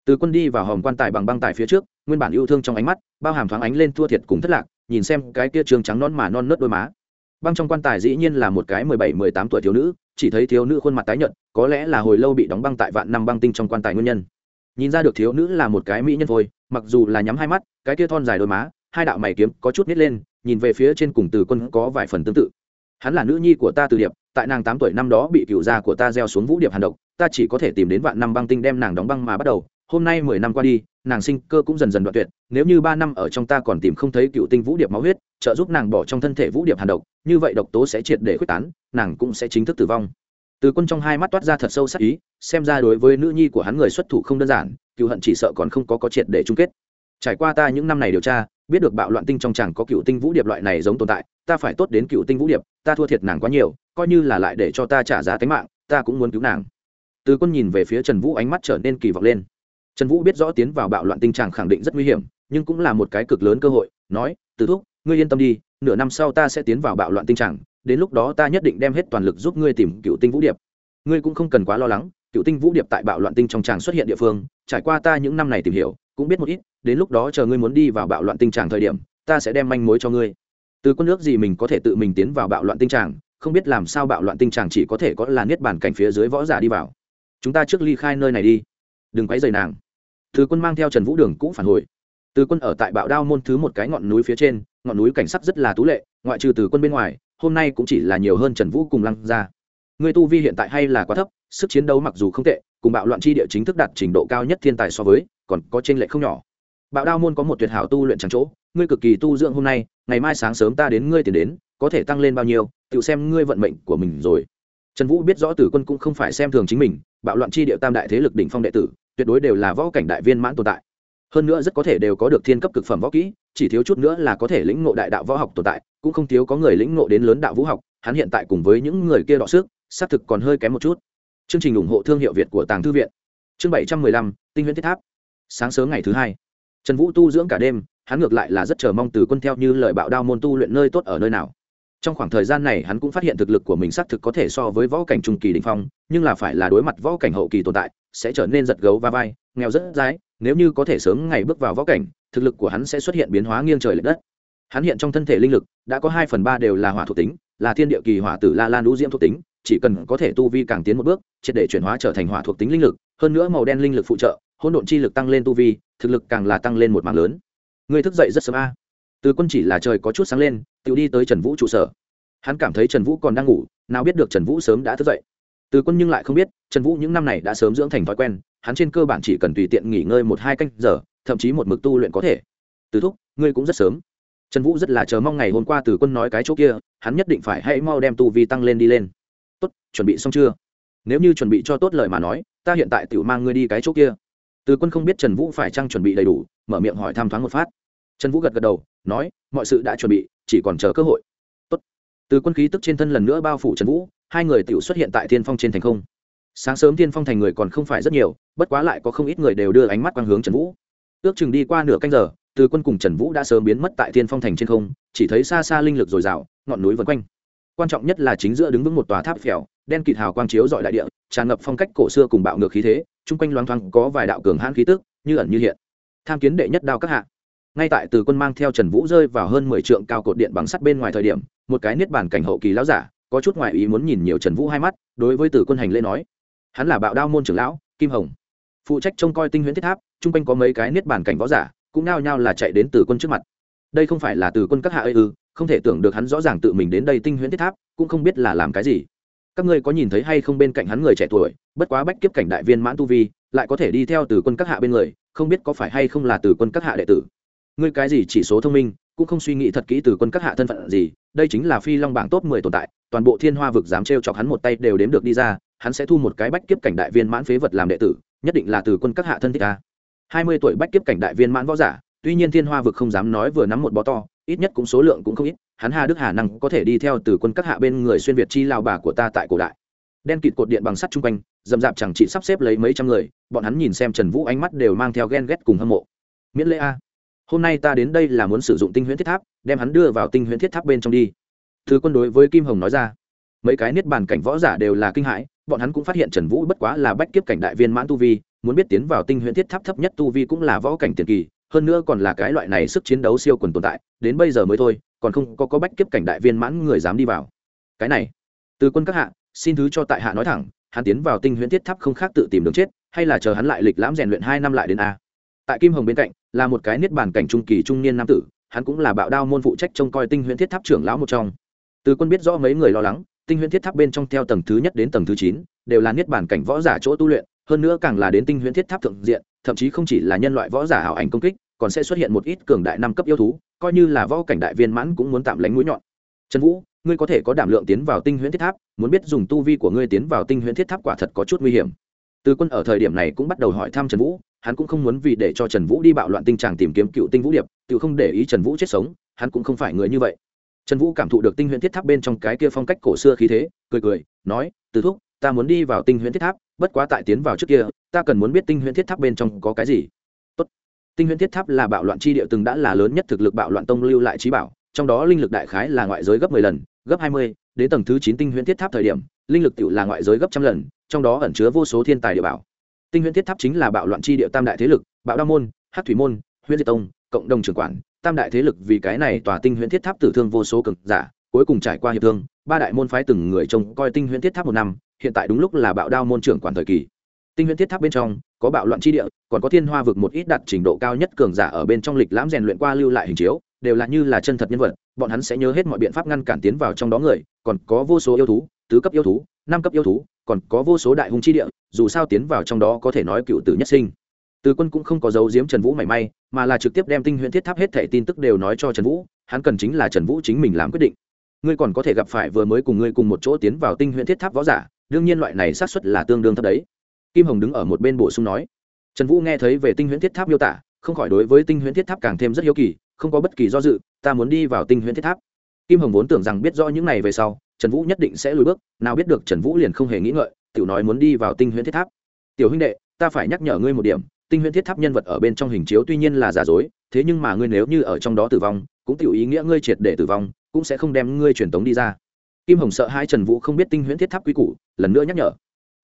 Từ quân đi vào hòm quan tài bằng băng tài phía trước, nguyên bản yêu thương trong ánh mắt, bao hàm thoáng ánh lên thua thiệt cùng thất lạc, nhìn xem cái kia trường trắng non mà non nớt đôi má. Băng trong quan tài dĩ nhiên là một cái mười bảy, mười tám tuổi thiếu nữ, chỉ thấy thiếu nữ khuôn mặt tái nhợt, có lẽ là hồi lâu bị đóng băng tại vạn năm băng tinh trong quan tài nguyên nhân. Nhìn ra được thiếu nữ là một cái mỹ nhân thôi, mặc dù là nhắm hai mắt, cái kia thon dài đôi má hai đạo mày kiếm có chút nít lên, nhìn về phía trên cùng từ quân có vài phần tương tự. Hắn là nữ nhi của ta từ điệp, tại nàng tám tuổi năm đó bị cựu gia của ta gieo xuống vũ điệp hàn độc, ta chỉ có thể tìm đến vạn năm băng tinh đem nàng đóng băng mà bắt đầu, hôm nay mười năm qua đi, nàng sinh cơ cũng dần dần đoạn tuyệt, nếu như ba năm ở trong ta còn tìm không thấy cựu tinh vũ điệp máu huyết, trợ giúp nàng bỏ trong thân thể vũ điệp hàn độc, như vậy độc tố sẽ triệt để quyết tán, nàng cũng sẽ chính thức tử vong. Từ quân trong hai mắt toát ra thật sâu sắc ý, xem ra đối với nữ nhi của hắn người xuất thủ không đơn giản, cựu hận chỉ sợ còn không có có triệt để chung kết. Trải qua ta những năm này điều tra biết được bạo loạn tinh trong chẳng có cựu tinh vũ điệp loại này giống tồn tại, ta phải tốt đến cựu tinh vũ điệp, ta thua thiệt nàng quá nhiều, coi như là lại để cho ta trả giá tính mạng, ta cũng muốn cứu nàng. Từ quân nhìn về phía trần vũ ánh mắt trở nên kỳ vọng lên. Trần vũ biết rõ tiến vào bạo loạn tinh tràng khẳng định rất nguy hiểm, nhưng cũng là một cái cực lớn cơ hội, nói từ thúc, ngươi yên tâm đi, nửa năm sau ta sẽ tiến vào bạo loạn tinh tràng đến lúc đó ta nhất định đem hết toàn lực giúp ngươi tìm cựu tinh vũ điệp. Ngươi cũng không cần quá lo lắng, cựu tinh vũ điệp tại bạo loạn tinh trong tràng xuất hiện địa phương trải qua ta những năm này tìm hiểu cũng biết một ít đến lúc đó chờ ngươi muốn đi vào bạo loạn tình trạng thời điểm ta sẽ đem manh mối cho ngươi. Từ quân nước gì mình có thể tự mình tiến vào bạo loạn tình trạng, không biết làm sao bạo loạn tình trạng chỉ có thể có là niết bàn cảnh phía dưới võ giả đi vào. Chúng ta trước ly khai nơi này đi. Đừng quấy rầy nàng. Từ quân mang theo trần vũ đường cũng phản hồi. Từ quân ở tại bạo đao môn thứ một cái ngọn núi phía trên ngọn núi cảnh sắc rất là tú lệ ngoại trừ từ quân bên ngoài hôm nay cũng chỉ là nhiều hơn trần vũ cùng lăng ra người tu vi hiện tại hay là quá thấp sức chiến đấu mặc dù không tệ, cùng bạo loạn chi địa chính thức đạt trình độ cao nhất thiên tài so với, còn có trên lệ không nhỏ. Bạo đao môn có một tuyệt hảo tu luyện trắng chỗ, ngươi cực kỳ tu dưỡng hôm nay, ngày mai sáng sớm ta đến ngươi tiền đến, có thể tăng lên bao nhiêu, tự xem ngươi vận mệnh của mình rồi. Trần vũ biết rõ tử quân cũng không phải xem thường chính mình, bạo loạn chi địa tam đại thế lực đỉnh phong đệ tử, tuyệt đối đều là võ cảnh đại viên mãn tồn tại. Hơn nữa rất có thể đều có được thiên cấp cực phẩm võ kỹ, chỉ thiếu chút nữa là có thể lĩnh ngộ đại đạo võ học tồn tại, cũng không thiếu có người lĩnh ngộ đến lớn đạo vũ học, hắn hiện tại cùng với những người kia đọ sức, xác thực còn hơi kém một chút chương trình ủng hộ thương hiệu việt của tàng thư viện. Chương bảy trăm mười lăm, tinh huyễn thiết tháp. Sáng sớm ngày thứ hai, trần vũ tu dưỡng cả đêm, hắn ngược lại là rất chờ mong từ quân theo như lời bạo đao môn tu luyện nơi tốt ở nơi nào. Trong khoảng thời gian này, hắn cũng phát hiện thực lực của mình xác thực có thể so với võ cảnh trung kỳ đình phong, nhưng là phải là đối mặt võ cảnh hậu kỳ tồn tại, sẽ trở nên giật gấu va vai, nghèo rất dái nếu như có thể sớm ngày bước vào võ cảnh, thực lực của hắn sẽ xuất hiện biến hóa nghiêng trời l ệ đất. Hắn hiện trong thân thể linh lực, đã có hai phần ba đều là hỏa thuộc tính, là thiên địa kỳ hỏa tử la lan lũ diễm thuộc tính chỉ cần có thể tu vi càng tiến một bước, triệt để chuyển hóa trở thành hỏa thuộc tính linh lực, hơn nữa màu đen linh lực phụ trợ, hỗn độn chi lực tăng lên tu vi, thực lực càng là tăng lên một mảng lớn. Người thức dậy rất sớm a. Từ quân chỉ là trời có chút sáng lên, tự đi tới trần vũ trụ sở. Hắn cảm thấy trần vũ còn đang ngủ, nào biết được trần vũ sớm đã thức dậy. Từ quân nhưng lại không biết, trần vũ những năm này đã sớm dưỡng thành thói quen, hắn trên cơ bản chỉ cần tùy tiện nghỉ ngơi một hai canh giờ, thậm chí một mực tu luyện có thể. Từ thúc, ngươi cũng rất sớm. Trần vũ rất là chờ mong ngày hôm qua từ quân nói cái chỗ kia, hắn nhất định phải hãy mau đem tu vi tăng lên đi lên tốt, chuẩn bị xong chưa? Nếu như chuẩn bị cho tốt lời mà nói, ta hiện tại tự mang ngươi đi cái chỗ kia. Từ quân không biết trần vũ phải chăng chuẩn bị đầy đủ, mở miệng hỏi thăm thoáng một phát. Trần vũ gật gật đầu, nói, mọi sự đã chuẩn bị, chỉ còn chờ cơ hội. Tốt. từ quân khí tức trên thân lần nữa bao phủ trần vũ, hai người tự xuất hiện tại thiên phong trên thành không. Sáng sớm thiên phong thành người còn không phải rất nhiều, bất quá lại có không ít người đều đưa ánh mắt quang hướng trần vũ. Ước chừng đi qua nửa canh giờ, từ quân cùng trần vũ đã sớm biến mất tại thiên phong thành trên không, chỉ thấy xa xa linh lực dồi dào, ngọn núi vân quanh quan trọng nhất là chính giữa đứng vững một tòa tháp phèo, đen kịt hào quang chiếu dọi đại địa, tràn ngập phong cách cổ xưa cùng bạo ngược khí thế, chung quanh loáng thoáng có vài đạo cường hãn khí tức, như ẩn như hiện. Tham kiến đệ nhất đao các hạ. Ngay tại từ quân mang theo trần vũ rơi vào hơn mười trượng cao cột điện bằng sắt bên ngoài thời điểm, một cái niết bàn cảnh hậu kỳ lão giả, có chút ngoại ý muốn nhìn nhiều trần vũ hai mắt, đối với từ quân hành lễ nói, hắn là bạo đao môn trưởng lão, kim hồng. Phụ trách trông coi tinh huyễn thiết tháp, chung quanh có mấy cái niết bàn cảnh võ giả, cũng nao nhao là chạy đến từ quân trước mặt. Đây không phải là từ quân các hạ ư ư không thể tưởng được hắn rõ ràng tự mình đến đây tinh huyễn thiết tháp, cũng không biết là làm cái gì. Các ngươi có nhìn thấy hay không bên cạnh hắn người trẻ tuổi, bất quá bách kiếp cảnh đại viên mãn tu vi, lại có thể đi theo từ quân các hạ bên người, không biết có phải hay không là từ quân các hạ đệ tử. Ngươi cái gì chỉ số thông minh, cũng không suy nghĩ thật kỹ từ quân các hạ thân phận gì, đây chính là phi long bảng top mười tồn tại, toàn bộ thiên hoa vực dám trêu chọc hắn một tay đều đếm được đi ra, hắn sẽ thu một cái bách kiếp cảnh đại viên mãn phế vật làm đệ tử, nhất định là từ quân các hạ thân thích ta. Hai mươi tuổi bách kiếp cảnh đại viên mãn võ giả, tuy nhiên thiên hoa vực không dám nói vừa nắm một bó to ít nhất cũng số lượng cũng không ít, hắn hà đức hà năng có thể đi theo từ quân các hạ bên người xuyên việt chi lao bà của ta tại cổ đại. Đen kịt cột điện bằng sắt chung quanh dầm dạp chẳng chị sắp xếp lấy mấy trăm người, bọn hắn nhìn xem trần vũ ánh mắt đều mang theo ghen ghét cùng hâm mộ. Miễn lễ a. Hôm nay ta đến đây là muốn sử dụng tinh huyễn thiết tháp, đem hắn đưa vào tinh huyễn thiết tháp bên trong đi. Thứ quân đối với kim hồng nói ra. Mấy cái niết bàn cảnh võ giả đều là kinh hãi, bọn hắn cũng phát hiện trần vũ bất quá là bách kiếp cảnh đại viên mãn tu vi, muốn biết tiến vào tinh huyễn thiết tháp thấp nhất tu vi cũng là võ cảnh tiền kỳ hơn nữa còn là cái loại này sức chiến đấu siêu quần tồn tại, đến bây giờ mới thôi, còn không có có bách kiếp cảnh đại viên mãn người dám đi vào. Cái này, từ quân các hạ, xin thứ cho tại hạ nói thẳng, hắn tiến vào tinh huyễn thiết tháp không khác tự tìm đường chết, hay là chờ hắn lại lịch lãm rèn luyện hai năm lại đến a. Tại kim hồng bên cạnh, là một cái niết bàn cảnh trung kỳ trung niên nam tử, hắn cũng là bạo đao môn phụ trách trông coi tinh huyễn thiết tháp trưởng lão một trong. Từ quân biết rõ mấy người lo lắng, tinh huyễn thiết tháp bên trong theo tầng thứ nhất đến tầng thứ chín, đều là niết bàn cảnh võ giả chỗ tu luyện, hơn nữa càng là đến tinh huyễn thiết tháp thượng diện thậm chí không chỉ là nhân loại võ giả hảo ảnh công kích, còn sẽ xuất hiện một ít cường đại năm cấp yêu thú, coi như là võ cảnh đại viên mãn cũng muốn tạm lánh mũi nhọn. Trần vũ, ngươi có thể có đảm lượng tiến vào tinh huyễn thiết tháp, muốn biết dùng tu vi của ngươi tiến vào tinh huyễn thiết tháp quả thật có chút nguy hiểm. Từ quân ở thời điểm này cũng bắt đầu hỏi thăm trần vũ, hắn cũng không muốn vì để cho trần vũ đi bạo loạn tinh tràng tìm kiếm cựu tinh vũ điệp, tự không để ý trần vũ chết sống, hắn cũng không phải người như vậy. Trần vũ cảm thụ được tinh huyễn thiết tháp bên trong cái kia phong cách cổ xưa khí thế, cười cười, nói, từ thúc ta muốn đi vào tinh huyễn thiết tháp, bất quá tại tiến vào trước kia, ta cần muốn biết tinh huyễn thiết tháp bên trong có cái gì. Tốt. tinh huyễn thiết tháp là bạo loạn chi địa từng đã là lớn nhất thực lực bạo loạn tông lưu lại trí bảo, trong đó linh lực đại khái là ngoại giới gấp mười lần, gấp hai mươi, đến tầng thứ chín tinh huyễn thiết tháp thời điểm, linh lực tự là ngoại giới gấp trăm lần, trong đó ẩn chứa vô số thiên tài địa bảo. Tinh huyễn thiết tháp chính là bạo loạn chi địa tam đại thế lực, bạo đa môn hát thủy môn, huyễn diệt tông, cộng đồng trưởng quản. Tam đại thế lực vì cái này tòa tinh huyễn thiết tháp tử thương vô số cực giả, cuối cùng trải qua hiệp thương, ba đại môn phái từng người trông coi tinh huyễn thiết tháp một năm hiện tại đúng lúc là bạo đao môn trưởng quản thời kỳ. Tinh huyễn thiết tháp bên trong, có bạo loạn chi địa, còn có thiên hoa vực một ít đạt trình độ cao nhất cường giả ở bên trong lịch lãm rèn luyện qua lưu lại hình chiếu, đều là như là chân thật nhân vật, bọn hắn sẽ nhớ hết mọi biện pháp ngăn cản tiến vào trong đó người, còn có vô số yêu thú, tứ cấp yêu thú, năm cấp yêu thú, còn có vô số đại hùng chi địa, dù sao tiến vào trong đó có thể nói cựu tử nhất sinh. Từ quân cũng không có dấu giếm trần vũ mảy may, mà là trực tiếp đem tinh huyễn thiết tháp hết thẻ tin tức đều nói cho trần vũ, hắn cần chính là trần vũ chính mình làm quyết định. Ngươi còn có thể gặp phải vừa mới cùng ngươi cùng một chỗ tiến vào tinh huyễn thiết tháp võ giả đương nhiên loại này xác suất là tương đương thấp đấy. Kim hồng đứng ở một bên bổ sung nói, trần vũ nghe thấy về tinh huyễn thiết tháp miêu tả, không khỏi đối với tinh huyễn thiết tháp càng thêm rất hiếu kỳ, không có bất kỳ do dự, ta muốn đi vào tinh huyễn thiết tháp. Kim hồng vốn tưởng rằng biết rõ những này về sau, trần vũ nhất định sẽ lùi bước, nào biết được trần vũ liền không hề nghĩ ngợi, tiểu nói muốn đi vào tinh huyễn thiết tháp. Tiểu huynh đệ, ta phải nhắc nhở ngươi một điểm, tinh huyễn thiết tháp nhân vật ở bên trong hình chiếu tuy nhiên là giả dối, thế nhưng mà ngươi nếu như ở trong đó tử vong, cũng tiểu ý nghĩa ngươi triệt để tử vong, cũng sẽ không đem ngươi truyền tống đi ra kim hồng sợ hai trần vũ không biết tinh huyễn thiết tháp quy củ, lần nữa nhắc nhở.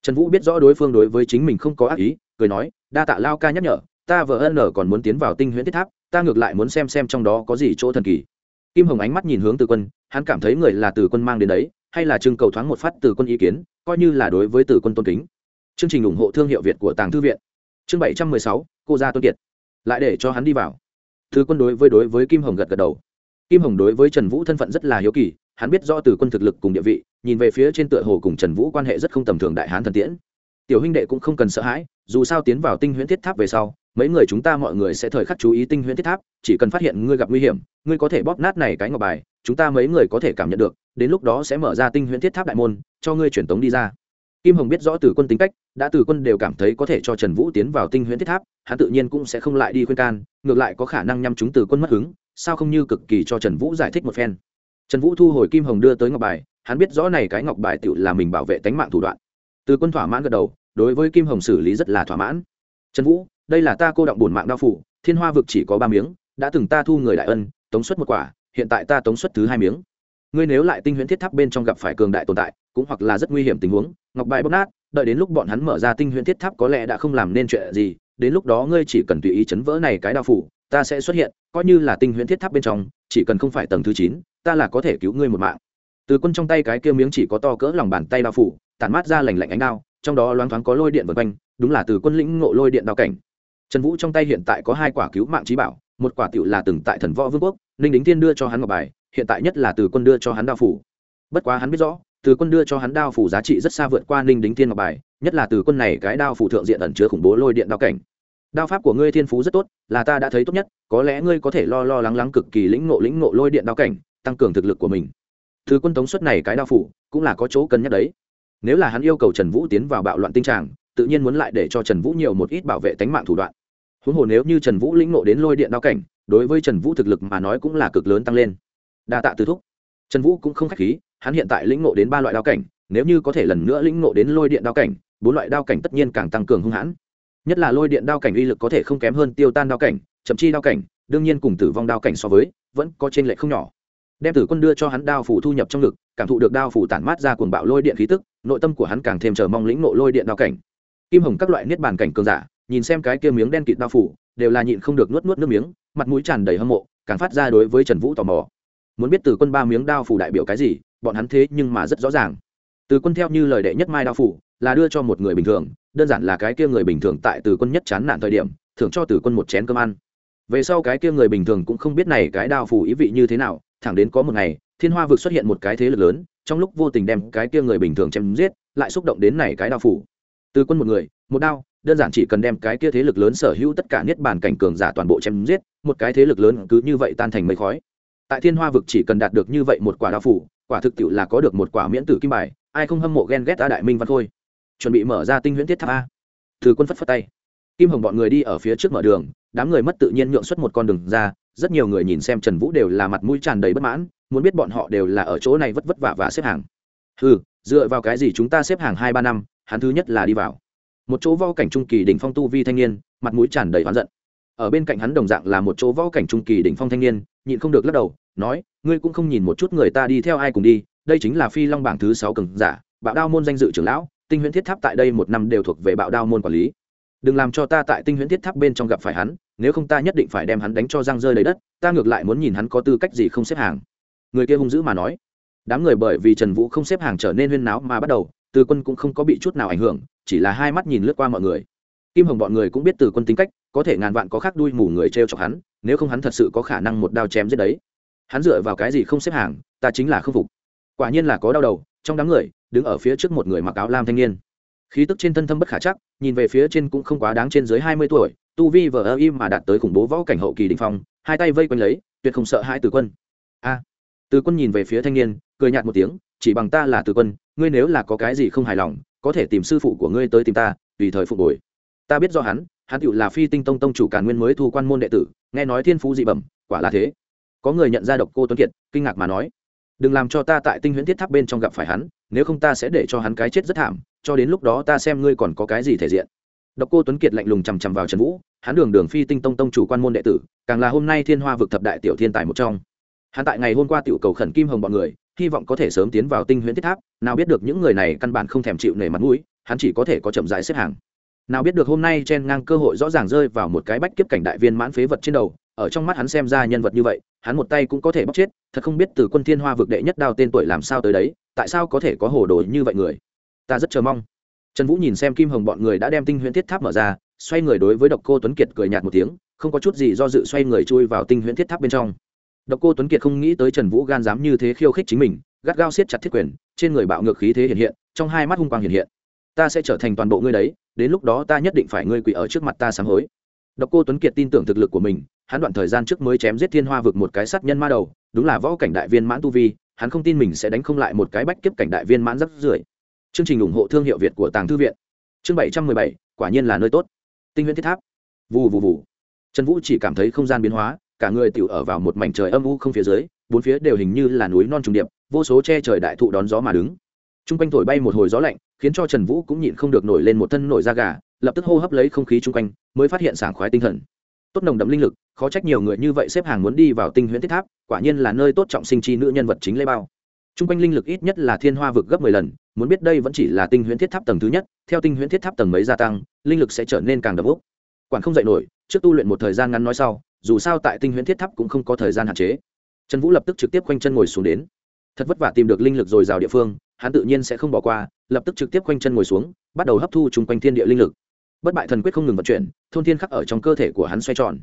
Trần vũ biết rõ đối phương đối với chính mình không có ác ý, cười nói, đa tạ lao ca nhắc nhở, ta vợ ân còn muốn tiến vào tinh huyễn thiết tháp, ta ngược lại muốn xem xem trong đó có gì chỗ thần kỳ. Kim hồng ánh mắt nhìn hướng từ quân, hắn cảm thấy người là từ quân mang đến đấy, hay là trưng cầu thoáng một phát từ quân ý kiến, coi như là đối với từ quân tôn kính. Chương trình ủng hộ thương hiệu việt của tàng thư viện. Chương bảy trăm mười sáu, cô gia tuân kiệt. Lại để cho hắn đi vào. Từ quân đối với đối với kim hồng gật gật đầu. Kim hồng đối với trần vũ thân phận rất là hiếu kỳ hắn biết do từ quân thực lực cùng địa vị, nhìn về phía trên tựa hồ cùng trần vũ quan hệ rất không tầm thường đại hán thần tiễn. Tiểu huynh đệ cũng không cần sợ hãi, dù sao tiến vào tinh huyễn thiết tháp về sau, mấy người chúng ta mọi người sẽ thời khắc chú ý tinh huyễn thiết tháp, chỉ cần phát hiện ngươi gặp nguy hiểm, ngươi có thể bóp nát này cái ngọc bài, chúng ta mấy người có thể cảm nhận được, đến lúc đó sẽ mở ra tinh huyễn thiết tháp đại môn, cho ngươi truyền tống đi ra. Kim hồng biết rõ từ quân tính cách, đã từ quân đều cảm thấy có thể cho trần vũ tiến vào tinh huyễn thiết tháp, hắn tự nhiên cũng sẽ không lại đi khuyên can, ngược lại có khả năng nhằm chúng từ quân mất hứng, sao không như cực kỳ cho trần vũ giải thích một phen trần vũ thu hồi kim hồng đưa tới ngọc bài, hắn biết rõ này cái ngọc bài tự là mình bảo vệ tánh mạng thủ đoạn. Từ quân thỏa mãn gật đầu, đối với kim hồng xử lý rất là thỏa mãn. Trần vũ, đây là ta cô động bổn mạng đao phủ, thiên hoa vực chỉ có ba miếng, đã từng ta thu người đại ân, tống xuất một quả, hiện tại ta tống xuất thứ hai miếng. Ngươi nếu lại tinh huyễn thiết tháp bên trong gặp phải cường đại tồn tại, cũng hoặc là rất nguy hiểm tình huống, ngọc bài bóc nát, đợi đến lúc bọn hắn mở ra tinh huyễn thiết tháp có lẽ đã không làm nên chuyện gì, đến lúc đó ngươi chỉ cần tùy ý chấn vỡ này cái đao phủ, ta sẽ xuất hiện, coi như là tinh huyễn thiết tháp bên trong chỉ cần không phải tầng thứ chín, ta là có thể cứu ngươi một mạng. Từ quân trong tay cái kia miếng chỉ có to cỡ lòng bàn tay bao phủ, tản mát ra lành lạnh ánh đao, trong đó loáng thoáng có lôi điện vân quanh, đúng là từ quân lĩnh ngộ lôi điện đao cảnh. Trần vũ trong tay hiện tại có hai quả cứu mạng trí bảo, một quả tựu là từng tại thần võ vương quốc, ninh đính thiên đưa cho hắn ngọc bài, hiện tại nhất là từ quân đưa cho hắn đao phủ. Bất quá hắn biết rõ, từ quân đưa cho hắn đao phủ giá trị rất xa vượt qua ninh đính thiên ngọc bài, nhất là từ quân này cái đao phủ thượng diện ẩn chứa khủng bố lôi điện đao cảnh đao pháp của ngươi thiên phú rất tốt, là ta đã thấy tốt nhất, có lẽ ngươi có thể lo lo lắng lắng cực kỳ lĩnh ngộ lĩnh ngộ lôi điện đao cảnh, tăng cường thực lực của mình. Thứ quân tống suất này cái đao phủ, cũng là có chỗ cân nhắc đấy. Nếu là hắn yêu cầu trần vũ tiến vào bạo loạn tinh tràng, tự nhiên muốn lại để cho trần vũ nhiều một ít bảo vệ tánh mạng thủ đoạn. Huống hồ nếu như trần vũ lĩnh ngộ đến lôi điện đao cảnh, đối với trần vũ thực lực mà nói cũng là cực lớn tăng lên. Đa tạ từ thúc. Trần vũ cũng không k h á c h khí, hắn hiện tại lĩnh ngộ đến ba loại đao cảnh, nếu như có thể lần nữa lĩnh ngộ đến lôi điện đao cảnh, bốn loại đao cảnh tất nhiên càng tăng cường hung hãn nhất là lôi điện đao cảnh uy lực có thể không kém hơn tiêu tan đao cảnh, chậm chi đao cảnh, đương nhiên cùng tử vong đao cảnh so với, vẫn có t r ê n lệch không nhỏ. Đem tử quân đưa cho hắn đao phủ thu nhập trong ngực cảm thụ được đao phủ tản mát ra cuồng bạo lôi điện khí tức, nội tâm của hắn càng thêm chờ mong lĩnh nộ lôi điện đao cảnh. Kim hồng các loại niết bàn cảnh cường giả, nhìn xem cái kia miếng đen kịt đao phủ, đều là nhịn không được nuốt nuốt nước miếng, mặt mũi tràn đầy hâm mộ, càng phát ra đối với trần vũ tò mò. Muốn biết từ quân ba miếng đao phủ đại biểu cái gì, bọn hắn thế nhưng mà rất rõ ràng từ quân theo như lời đệ nhất mai đao phủ, là đưa cho một người bình thường, đơn giản là cái kia người bình thường tại từ quân nhất chán nản thời điểm, thưởng cho từ quân một chén cơm ăn. Về sau cái kia người bình thường cũng không biết này cái đao phủ ý vị như thế nào, thẳng đến có một ngày, thiên hoa vực xuất hiện một cái thế lực lớn, trong lúc vô tình đem cái kia người bình thường chém giết, lại xúc động đến này cái đao phủ. Từ quân một người, một đao, đơn giản chỉ cần đem cái kia thế lực lớn sở hữu tất cả niết bàn cảnh cường giả toàn bộ chém giết, một cái thế lực lớn cứ như vậy tan thành mây khói. Tại thiên hoa vực chỉ cần đạt được như vậy một quả đao phủ, quả thực tiệu là có được một quả miễn tử kim bài ai không hâm mộ ghen ghét ta đại minh văn khôi? Chuẩn bị mở ra tinh huyễn thiết tháp a. Từ quân phất phất tay. Kim hồng bọn người đi ở phía trước mở đường, đám người mất tự nhiên nhượng xuất một con đường ra, rất nhiều người nhìn xem trần vũ đều là mặt mũi tràn đầy bất mãn, muốn biết bọn họ đều là ở chỗ này vất vất vả và xếp hàng. Ừ dựa vào cái gì chúng ta xếp hàng hai ba năm, hắn thứ nhất là đi vào. Một chỗ vo cảnh trung kỳ đỉnh phong tu vi thanh niên, mặt mũi tràn đầy oán giận. Ở bên cạnh hắn đồng dạng là một chỗ võ cảnh trung kỳ đỉnh phong thanh niên, nhịn không được lắc đầu, nói, ngươi cũng không nhìn một chút người ta đi theo ai cùng đi đây chính là phi long bảng thứ sáu cường giả, bạo đao môn danh dự trưởng lão, tinh huyễn thiết tháp tại đây một năm đều thuộc về bạo đao môn quản lý. Đừng làm cho ta tại tinh huyễn thiết tháp bên trong gặp phải hắn, nếu không ta nhất định phải đem hắn đánh cho răng rơi lấy đất, ta ngược lại muốn nhìn hắn có tư cách gì không xếp hàng. Người kia hung dữ mà nói. Đám người bởi vì trần vũ không xếp hàng trở nên huyên náo mà bắt đầu, từ quân cũng không có bị chút nào ảnh hưởng, chỉ là hai mắt nhìn lướt qua mọi người. Kim hồng bọn người cũng biết từ quân tính cách, có thể ngàn vạn có khác đuôi mù người t r e o chọc hắn, nếu không hắn thật sự có khả năng một đao chém giết đấy. Hắn dựa vào cái gì không xếp hàng, ta chính là không phục quả nhiên là có đau đầu, trong đám người, đứng ở phía trước một người mặc áo lam thanh niên. Khí tức trên thân thâm bất khả chắc, nhìn về phía trên cũng không quá đáng trên dưới hai mươi tuổi, tu vi vờ ơ im mà đạt tới khủng bố võ cảnh hậu kỳ đình phong, hai tay vây quanh lấy, tuyệt không sợ hai từ quân. A. Từ quân nhìn về phía thanh niên, cười nhạt một tiếng, chỉ bằng ta là từ quân, ngươi nếu là có cái gì không hài lòng, có thể tìm sư phụ của ngươi tới tìm ta, tùy thời phục hồi. Ta biết do hắn hắn tựu là phi tinh tông tông chủ càn nguyên mới thu quan môn đệ tử, nghe nói thiên phú dị bẩm, quả là thế. Có người nhận ra độc cô tuấn kiệt, kinh ngạc mà nói đừng làm cho ta tại tinh huyễn thiết tháp bên trong gặp phải hắn, nếu không ta sẽ để cho hắn cái chết rất thảm, cho đến lúc đó ta xem ngươi còn có cái gì thể diện. Độc cô tuấn kiệt lạnh lùng chằm chằm vào trần vũ, hắn đường đường phi tinh tông tông chủ quan môn đệ tử, càng là hôm nay thiên hoa vực thập đại tiểu thiên tài một trong. Hắn tại ngày hôm qua tiểu cầu khẩn kim hồng bọn người, hy vọng có thể sớm tiến vào tinh huyễn thiết tháp, nào biết được những người này căn bản không thèm chịu nể mặt mũi, hắn chỉ có thể có chậm rãi xếp hàng. Nào biết được hôm nay chen ngang cơ hội rõ ràng rơi vào một cái bách kiếp cảnh đại viên mãn phế vật trên đầu, ở trong mắt hắn xem ra nhân vật như vậy hắn một tay cũng có thể bóc chết, thật không biết từ quân thiên hoa vực đệ nhất đao tên tuổi làm sao tới đấy, tại sao có thể có hồ đồ như vậy người? Ta rất chờ mong. Trần vũ nhìn xem kim hồng bọn người đã đem tinh huyễn thiết tháp mở ra, xoay người đối với độc cô tuấn kiệt cười nhạt một tiếng, không có chút gì do dự xoay người chui vào tinh huyễn thiết tháp bên trong. Độc cô tuấn kiệt không nghĩ tới trần vũ gan dám như thế khiêu khích chính mình, gắt gao siết chặt thiết quyền, trên người bạo ngược khí thế hiện hiện, trong hai mắt hung quang hiện hiện. Ta sẽ trở thành toàn bộ ngươi đấy, đến lúc đó ta nhất định phải ngươi quỳ ở trước mặt ta sám hối độc cô tuấn kiệt tin tưởng thực lực của mình, hắn đoạn thời gian trước mới chém giết thiên hoa vực một cái sát nhân ma đầu, đúng là võ cảnh đại viên mãn tu vi, hắn không tin mình sẽ đánh không lại một cái bách kiếp cảnh đại viên mãn rất rưởi chương trình ủng hộ thương hiệu việt của tàng thư viện. Chương bảy trăm mười bảy, quả nhiên là nơi tốt. Tinh huyễn thiết tháp. Vù vù vù. Trần vũ chỉ cảm thấy không gian biến hóa, cả người tiểu ở vào một mảnh trời âm u không phía dưới, bốn phía đều hình như là núi non trùng điệp, vô số che trời đại thụ đón gió mà đứng. Trung quanh thổi bay một hồi gió lạnh, khiến cho trần vũ cũng nhịn không được nổi lên một thân nổi da gà lập tức hô hấp lấy không khí chung quanh, mới phát hiện sảng khoái tinh thần. Tốt nồng đậm linh lực, khó trách nhiều người như vậy xếp hàng muốn đi vào tinh huyễn thiết tháp, quả nhiên là nơi tốt trọng sinh chi nữ nhân vật chính lê bao. Chung quanh linh lực ít nhất là thiên hoa vực gấp mười lần, muốn biết đây vẫn chỉ là tinh huyễn thiết tháp tầng thứ nhất, theo tinh huyễn thiết tháp tầng mấy gia tăng, linh lực sẽ trở nên càng đậm úc. Quản không dạy nổi, trước tu luyện một thời gian ngắn nói sau, dù sao tại tinh huyễn thiết tháp cũng không có thời gian hạn chế. Trần vũ lập tức trực tiếp quanh chân ngồi xuống đến. Thật vất vả tìm được linh lực dồi dào địa phương, hắn tự nhiên sẽ không bỏ qua, lập tức trực tiếp quanh chân ngồi xuống, bắt đầu hấp thu chung quanh thiên địa linh lực bất bại thần quyết không ngừng vận chuyển, thôn thiên khắc ở trong cơ thể của hắn xoay tròn.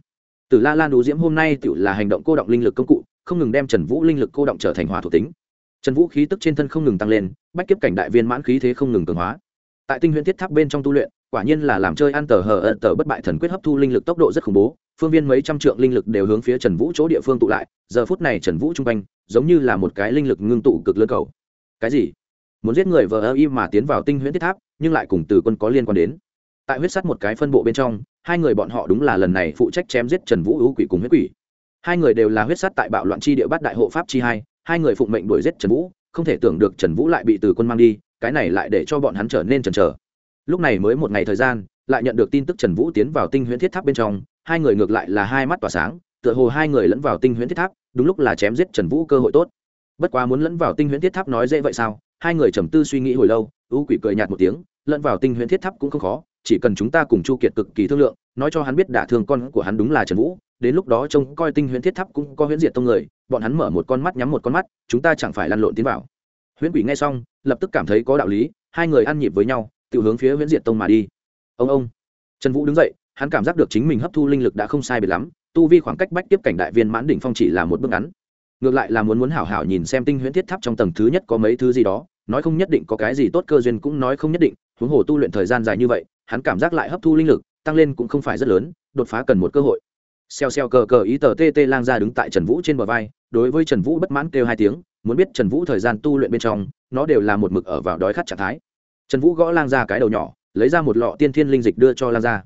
Từ la lan đú diễm hôm nay tự là hành động cô động linh lực công cụ, không ngừng đem trần vũ linh lực cô động trở thành hỏa thuộc tính. Trần vũ khí tức trên thân không ngừng tăng lên, bách kiếp cảnh đại viên mãn khí thế không ngừng cường hóa. Tại tinh huyễn thiết tháp bên trong tu luyện, quả nhiên là làm chơi ăn tờ hờ ợn tờ bất bại thần quyết hấp thu linh lực tốc độ rất khủng bố, phương viên mấy trăm trượng linh lực đều hướng phía trần vũ chỗ địa phương tụ lại, giờ phút này trần vũ t r quanh, giống như là một cái linh lực ngưng tụ cực lớn cầu. Cái gì? Muốn giết người vờ ơ y mà tiến vào tinh huyễn thiết tháp, nhưng lại cùng từ quân có liên quan đến tại huyết sắt một cái phân bộ bên trong, hai người bọn họ đúng là lần này phụ trách chém giết trần vũ hữu quỷ cùng huyết quỷ. Hai người đều là huyết sắt tại bạo loạn chi địa bát đại hộ pháp chi hai hai người phụng mệnh đuổi giết trần vũ, không thể tưởng được trần vũ lại bị từ quân mang đi, cái này lại để cho bọn hắn trở nên trần trờ lúc này mới một ngày thời gian, lại nhận được tin tức trần vũ tiến vào tinh huyễn thiết tháp bên trong, hai người ngược lại là hai mắt tỏa sáng, tựa hồ hai người lẫn vào tinh huyễn thiết tháp, đúng lúc là chém giết trần vũ cơ hội tốt. Bất quá muốn lẫn vào tinh huyễn thiết tháp nói dễ vậy sao? Hai người trầm tư suy nghĩ hồi lâu u quỷ cười nhạt một tiếng, lẫn vào tinh huyễn thiết tháp cũng không khó chỉ cần chúng ta cùng chu kiệt cực kỳ thương lượng, nói cho hắn biết đả thương con của hắn đúng là trần vũ, đến lúc đó trông coi tinh huyễn thiết tháp cũng có huyễn diệt tông người, bọn hắn mở một con mắt nhắm một con mắt, chúng ta chẳng phải lăn lộn tiến vào. Huyễn quỷ nghe xong, lập tức cảm thấy có đạo lý, hai người ăn nhịp với nhau, tự hướng phía huyễn diệt tông mà đi. Ông ông. Trần vũ đứng dậy, hắn cảm giác được chính mình hấp thu linh lực đã không sai biệt lắm, tu vi khoảng cách bách tiếp cảnh đại viên mãn đỉnh phong chỉ là một bước ngắn. Ngược lại là muốn muốn hảo hảo nhìn xem tinh huyễn thiết tháp trong tầng thứ nhất có mấy thứ gì đó, nói không nhất định có cái gì tốt, cơ duyên cũng nói không nhất định, huống hồ tu luyện thời gian dài như vậy hắn cảm giác lại hấp thu linh lực, tăng lên cũng không phải rất lớn, đột phá cần một cơ hội. Xeo xeo cờ cờ ý tờ tê tê lang ra đứng tại trần vũ trên bờ vai, đối với trần vũ bất mãn kêu hai tiếng, muốn biết trần vũ thời gian tu luyện bên trong, nó đều là một mực ở vào đói khát trạng thái. Trần vũ gõ lang ra cái đầu nhỏ, lấy ra một lọ tiên thiên linh dịch đưa cho lang gia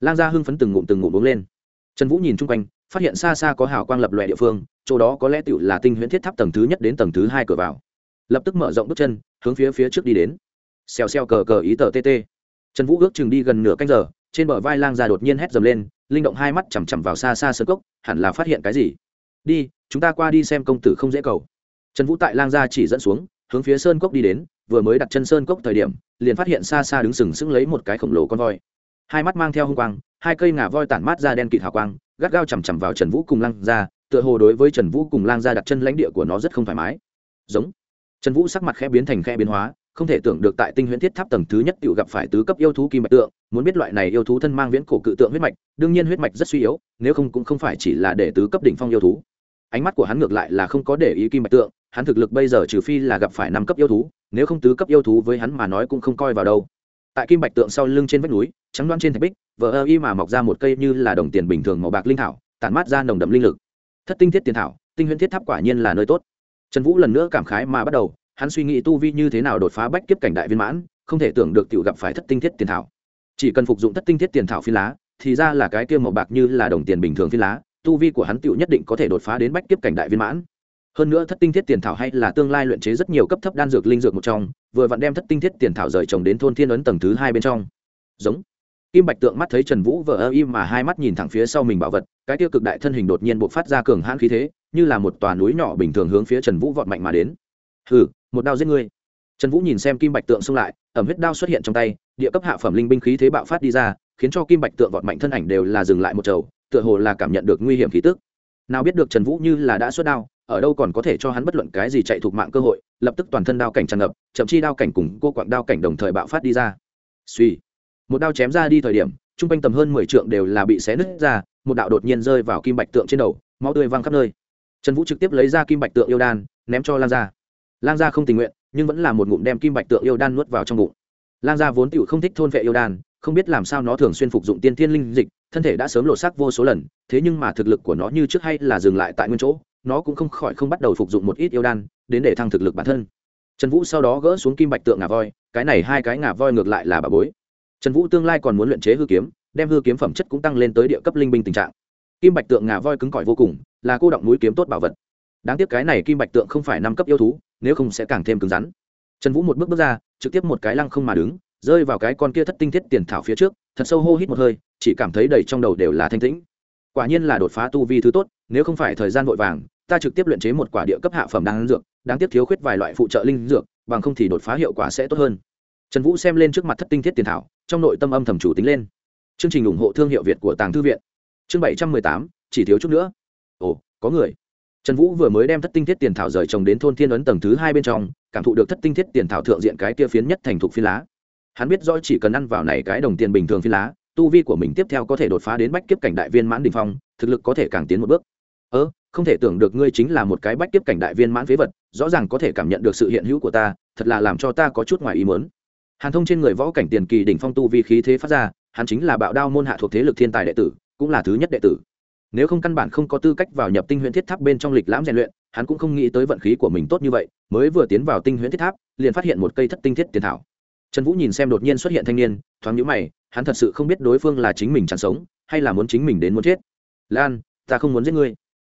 lang gia hưng phấn từng ngụm từng ngụm uống lên. Trần vũ nhìn chung quanh, phát hiện xa xa có hào quang lập lòe địa phương, chỗ đó có lẽ tựu là tinh huyễn thiết tháp tầng thứ nhất đến tầng thứ hai cửa vào. Lập tức mở rộng bước chân, hướng phía phía trước đi đến. Xèo xèo cờ cờ ý tờ tt trần vũ ước chừng đi gần nửa canh giờ, trên bờ vai lang già đột nhiên hét dầm lên, linh động hai mắt chằm chằm vào xa xa sơn cốc, hẳn là phát hiện cái gì? Đi, chúng ta qua đi xem công tử không dễ cầu. Trần vũ tại lang gia chỉ dẫn xuống, hướng phía sơn cốc đi đến, vừa mới đặt chân sơn cốc thời điểm, liền phát hiện xa xa đứng sừng sững lấy một cái khổng lồ con voi. Hai mắt mang theo h ư n g quang, hai cây ngà voi tản mát ra đen kịt hào quang, gắt gao chằm chằm vào trần vũ cùng lang gia tựa hồ đối với trần vũ cùng lang gia đặt chân lãnh địa của nó rất không thoải mái. Giống. Trần vũ sắc mặt khẽ biến thành khẽ biến hóa không thể tưởng được tại tinh huyễn thiết tháp tầng thứ nhất tự gặp phải tứ cấp yêu thú kim mạch tượng, muốn biết loại này yêu thú thân mang viễn cổ cự tượng huyết mạch, đương nhiên huyết mạch rất suy yếu, nếu không cũng không phải chỉ là để tứ cấp đỉnh phong yêu thú. Ánh mắt của hắn ngược lại là không có để ý kim mạch tượng, hắn thực lực bây giờ trừ phi là gặp phải năm cấp yêu thú, nếu không tứ cấp yêu thú với hắn mà nói cũng không coi vào đâu. Tại kim bạch tượng sau lưng trên vách núi, trắng đoan trên thạch bích, vờ ơ y mà mọc ra một cây như là đồng tiền bình thường màu bạc linh thảo, tản mát ra nồng đậm linh lực. Thất tinh thiết tiền thảo, tinh huyễn thiết tháp quả nhiên là nơi tốt. Trần vũ lần nữa cảm khái mà bắt đầu hắn suy nghĩ tu vi như thế nào đột phá bách kiếp cảnh đại viên mãn, không thể tưởng được t gặp phải thất tinh thiết tiền thảo. Chỉ cần phục dụng thất tinh thiết tiền thảo phi lá, thì ra là cái kia màu bạc như là đồng tiền bình thường phi lá, tu vi của hắn tựu nhất định có thể đột phá đến bách kiếp cảnh đại viên mãn. Hơn nữa thất tinh thiết tiền thảo hay là tương lai luyện chế rất nhiều cấp thấp đan dược linh dược một trong, vừa vặn đem thất tinh thiết tiền thảo rời trồng đến thôn thiên ấn tầng thứ hai bên trong. Giống. Kim bạch tượng mắt thấy trần vũ vờ ơ im mà hai mắt nhìn thẳng phía sau mình bảo vật, cái tiêu cực đại thân hình đột nhiên b ộ c phát ra cường hãn khí thế, như là một tòa núi nhỏ bình thường hướng phía trần vũ vọt mạnh mà đến. Hừ một đao giết ngươi. Trần vũ nhìn xem kim bạch tượng xông lại, ẩm huyết đao xuất hiện trong tay, địa cấp hạ phẩm linh binh khí thế bạo phát đi ra, khiến cho kim bạch tượng vọt mạnh thân ảnh đều là dừng lại một chầu, tựa hồ là cảm nhận được nguy hiểm khí tức. Nào biết được trần vũ như là đã xuất đao, ở đâu còn có thể cho hắn bất luận cái gì chạy thuộc mạng cơ hội, lập tức toàn thân đao cảnh tràn ngập chậm chi đao cảnh cùng cô quạng đao cảnh đồng thời bạo phát đi ra. Suy một đao chém ra đi thời điểm t r u n g quanh tầm hơn mười trượng đều là bị xé nứt ra, một đạo đột nhiên rơi vào kim bạch tượng trên đầu, máu tươi văng khắp nơi. Trần vũ trực tiếp lấy ra kim bạch tượng yêu đan, ném cho lan ra lan gia không tình nguyện, nhưng vẫn là một ngụm đem kim bạch tượng yêu đan nuốt vào trong bụng. Lan gia vốn tựu không thích thôn vệ yêu đan, không biết làm sao nó thường xuyên phục dụng tiên thiên linh dịch, thân thể đã sớm lộ sắc vô số lần, thế nhưng mà thực lực của nó như trước hay là dừng lại tại nguyên chỗ, nó cũng không khỏi không bắt đầu phục dụng một ít yêu đan, đến để thăng thực lực bản thân. Trần vũ sau đó gỡ xuống kim bạch tượng ngà voi, cái này hai cái ngà voi ngược lại là bà bối. Trần vũ tương lai còn muốn luyện chế hư kiếm, đem hư kiếm phẩm chất cũng tăng lên tới địa cấp linh binh tình trạng. Kim bạch tượng ngà voi cứng cỏi vô cùng, là cô động núi kiếm tốt bảo vật. Đáng tiếc cái này kim bạch tượng không phải năm cấp yêu thú nếu không sẽ càng thêm cứng rắn. Trần vũ một bước bước ra, trực tiếp một cái lăng không mà đứng, rơi vào cái con kia thất tinh thiết tiền thảo phía trước, thật sâu hô hít một hơi, chỉ cảm thấy đầy trong đầu đều là thanh tĩnh. Quả nhiên là đột phá tu vi thứ tốt, nếu không phải thời gian vội vàng, ta trực tiếp luyện chế một quả địa cấp hạ phẩm đan dược, đáng tiếc thiếu khuyết vài loại phụ trợ linh dược, bằng không thì đột phá hiệu quả sẽ tốt hơn. Trần vũ xem lên trước mặt thất tinh thiết tiền thảo, trong nội tâm âm thầm chủ tính lên. Chương trình ủng hộ thương hiệu việt của tàng thư viện. Chương bảy trăm mười tám, chỉ thiếu chút nữa. Ồ, có người trần vũ vừa mới đem thất tinh thiết tiền thảo rời trồng đến thôn thiên ấn tầng thứ hai bên trong, cảm thụ được thất tinh thiết tiền thảo thượng diện cái kia phiến nhất thành thục phi lá. Hắn biết rõ chỉ cần ăn vào này cái đồng tiền bình thường phi lá, tu vi của mình tiếp theo có thể đột phá đến bách kiếp cảnh đại viên mãn đình phong, thực lực có thể càng tiến một bước. Ơ, không thể tưởng được ngươi chính là một cái bách kiếp cảnh đại viên mãn phế vật, rõ ràng có thể cảm nhận được sự hiện hữu của ta, thật là làm cho ta có chút ngoài ý mớn hàn thông trên người võ cảnh tiền kỳ đỉnh phong tu vi khí thế phát ra, hắn chính là bạo đao môn hạ thuộc thế lực thiên tài đệ tử, cũng là thứ nhất đệ tử nếu không căn bản không có tư cách vào nhập tinh huyễn thiết tháp bên trong lịch lãm rèn luyện, hắn cũng không nghĩ tới vận khí của mình tốt như vậy, mới vừa tiến vào tinh huyễn thiết tháp, liền phát hiện một cây thất tinh thiết tiền thảo. Trần vũ nhìn xem đột nhiên xuất hiện thanh niên, thoáng nhũ mày, hắn thật sự không biết đối phương là chính mình chẳng sống, hay là muốn chính mình đến muốn chết. Lan, ta không muốn giết ngươi.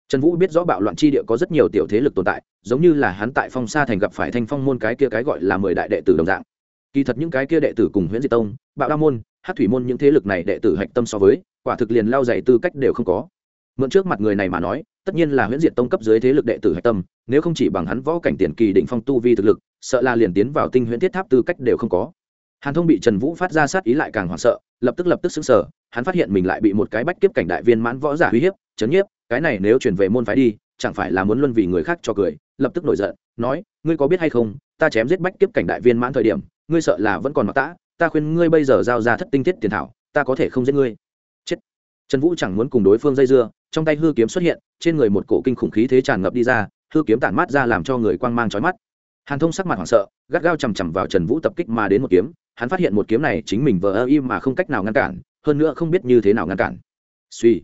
Trần vũ biết rõ bạo loạn chi địa có rất nhiều tiểu thế lực tồn tại, giống như là hắn tại phong sa thành gặp phải thanh phong môn cái kia cái gọi là mười đại đệ tử đồng dạng. Kỳ thật những cái kia đệ tử cùng huyện diệt tông, bạo đa môn hát thủy môn những thế lực này đệ tử hạch tâm so với, quả thực liền lao dày tư cách đều không có mượn trước mặt người này mà nói, tất nhiên là huyễn diệt tông cấp dưới thế lực đệ tử hạch tâm, nếu không chỉ bằng hắn võ cảnh tiền kỳ định phong tu vi thực lực, sợ là liền tiến vào tinh huyễn thiết tháp tư cách đều không có. Hàn thông bị trần vũ phát ra sát ý lại càng hoảng sợ, lập tức lập tức xứng sở hắn phát hiện mình lại bị một cái bách kiếp cảnh đại viên mãn võ giả uy hiếp, chấn nhiếp, cái này nếu chuyển về môn phái đi, chẳng phải là muốn luân vì người khác cho cười, lập tức nổi giận, nói, ngươi có biết hay không, ta chém giết bách kiếp cảnh đại viên mãn thời điểm, ngươi sợ là vẫn còn mặc tã, ta khuyên ngươi bây giờ giao ra thất tinh thiết tiền thảo, ta có thể không giết ngươi trần vũ chẳng muốn cùng đối phương dây dưa, trong tay hư kiếm xuất hiện, trên người một cổ kinh khủng khí thế tràn ngập đi ra, hư kiếm tản mát ra làm cho người quang mang trói mắt. Hàn thông sắc mặt hoảng sợ, gắt gao chằm chằm vào trần vũ tập kích mà đến một kiếm, hắn phát hiện một kiếm này chính mình vờ ơ im mà không cách nào ngăn cản, hơn nữa không biết như thế nào ngăn cản. Suy,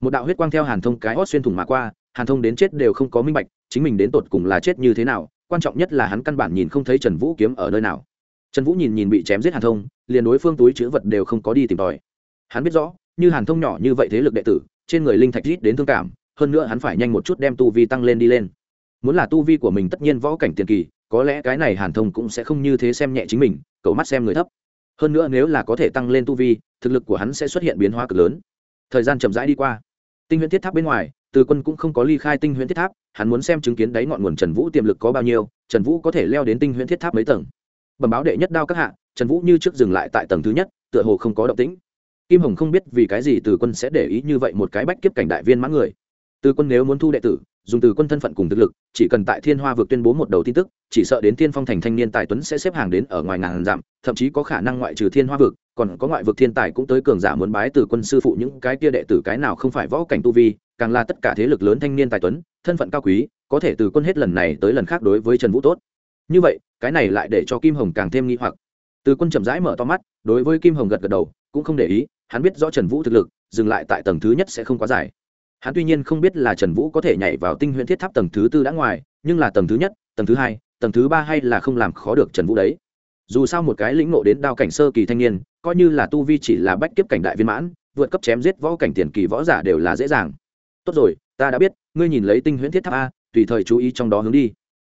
một đạo huyết quang theo hàn thông cái hót xuyên thủng mà qua, hàn thông đến chết đều không có minh bạch, chính mình đến tột cùng là chết như thế nào, quan trọng nhất là hắn căn bản nhìn không thấy trần vũ kiếm ở nơi nào. Trần vũ nhìn nhìn bị chém giết hàn thông, liền đối phương túi chữ vật đều không có đi tìm tòi. Hắn biết rõ như hàn thông nhỏ như vậy thế lực đệ tử, trên người linh thạch rít đến thương cảm, hơn nữa hắn phải nhanh một chút đem tu vi tăng lên đi lên. Muốn là tu vi của mình tất nhiên võ cảnh tiền kỳ, có lẽ cái này hàn thông cũng sẽ không như thế xem nhẹ chính mình, cậu mắt xem người thấp. Hơn nữa nếu là có thể tăng lên tu vi, thực lực của hắn sẽ xuất hiện biến hóa cực lớn. Thời gian chậm rãi đi qua. Tinh huyễn thiết tháp bên ngoài, từ quân cũng không có ly khai tinh huyễn thiết tháp, hắn muốn xem chứng kiến đáy ngọn nguồn trần vũ tiềm lực có bao nhiêu, trần vũ có thể leo đến tinh huyễn thiết tháp mấy tầng. Bẩm báo đệ nhất đao các hạ, trần vũ như trước dừng lại tại tầng thứ nhất, tựa hồ không có động tĩnh kim hồng không biết vì cái gì từ quân sẽ để ý như vậy một cái bách kiếp cảnh đại viên mãn người. Từ quân nếu muốn thu đệ tử, dùng từ quân thân phận cùng thực lực, chỉ cần tại thiên hoa vực tuyên bố một đầu tin tức, chỉ sợ đến thiên phong thành thanh niên tài tuấn sẽ xếp hàng đến ở ngoài ngàn dặm, thậm chí có khả năng ngoại trừ thiên hoa vực, còn có ngoại vực thiên tài cũng tới cường giả muốn bái từ quân sư phụ những cái kia đệ tử cái nào không phải võ cảnh tu vi, càng là tất cả thế lực lớn thanh niên tài tuấn, thân phận cao quý, có thể từ quân hết lần này tới lần khác đối với trần vũ tốt. Như vậy, cái này lại để cho kim hồng càng thêm nghi hoặc. Từ quân chậm rãi mở to mắt, đối với kim hồng gật gật đầu, cũng không để ý hắn biết rõ trần vũ thực lực, dừng lại tại tầng thứ nhất sẽ không quá dài. Hắn tuy nhiên không biết là trần vũ có thể nhảy vào tinh huyễn thiết tháp tầng thứ tư đã ngoài, nhưng là tầng thứ nhất, tầng thứ hai, tầng thứ ba hay là không làm khó được trần vũ đấy. Dù sao một cái lĩnh nộ đến đao cảnh sơ kỳ thanh niên, coi như là tu vi chỉ là bách kiếp cảnh đại viên mãn, vượt cấp chém giết võ cảnh tiền kỳ võ giả đều là dễ dàng. Tốt rồi, ta đã biết, ngươi nhìn lấy tinh huyễn thiết tháp a, tùy thời chú ý trong đó hướng đi.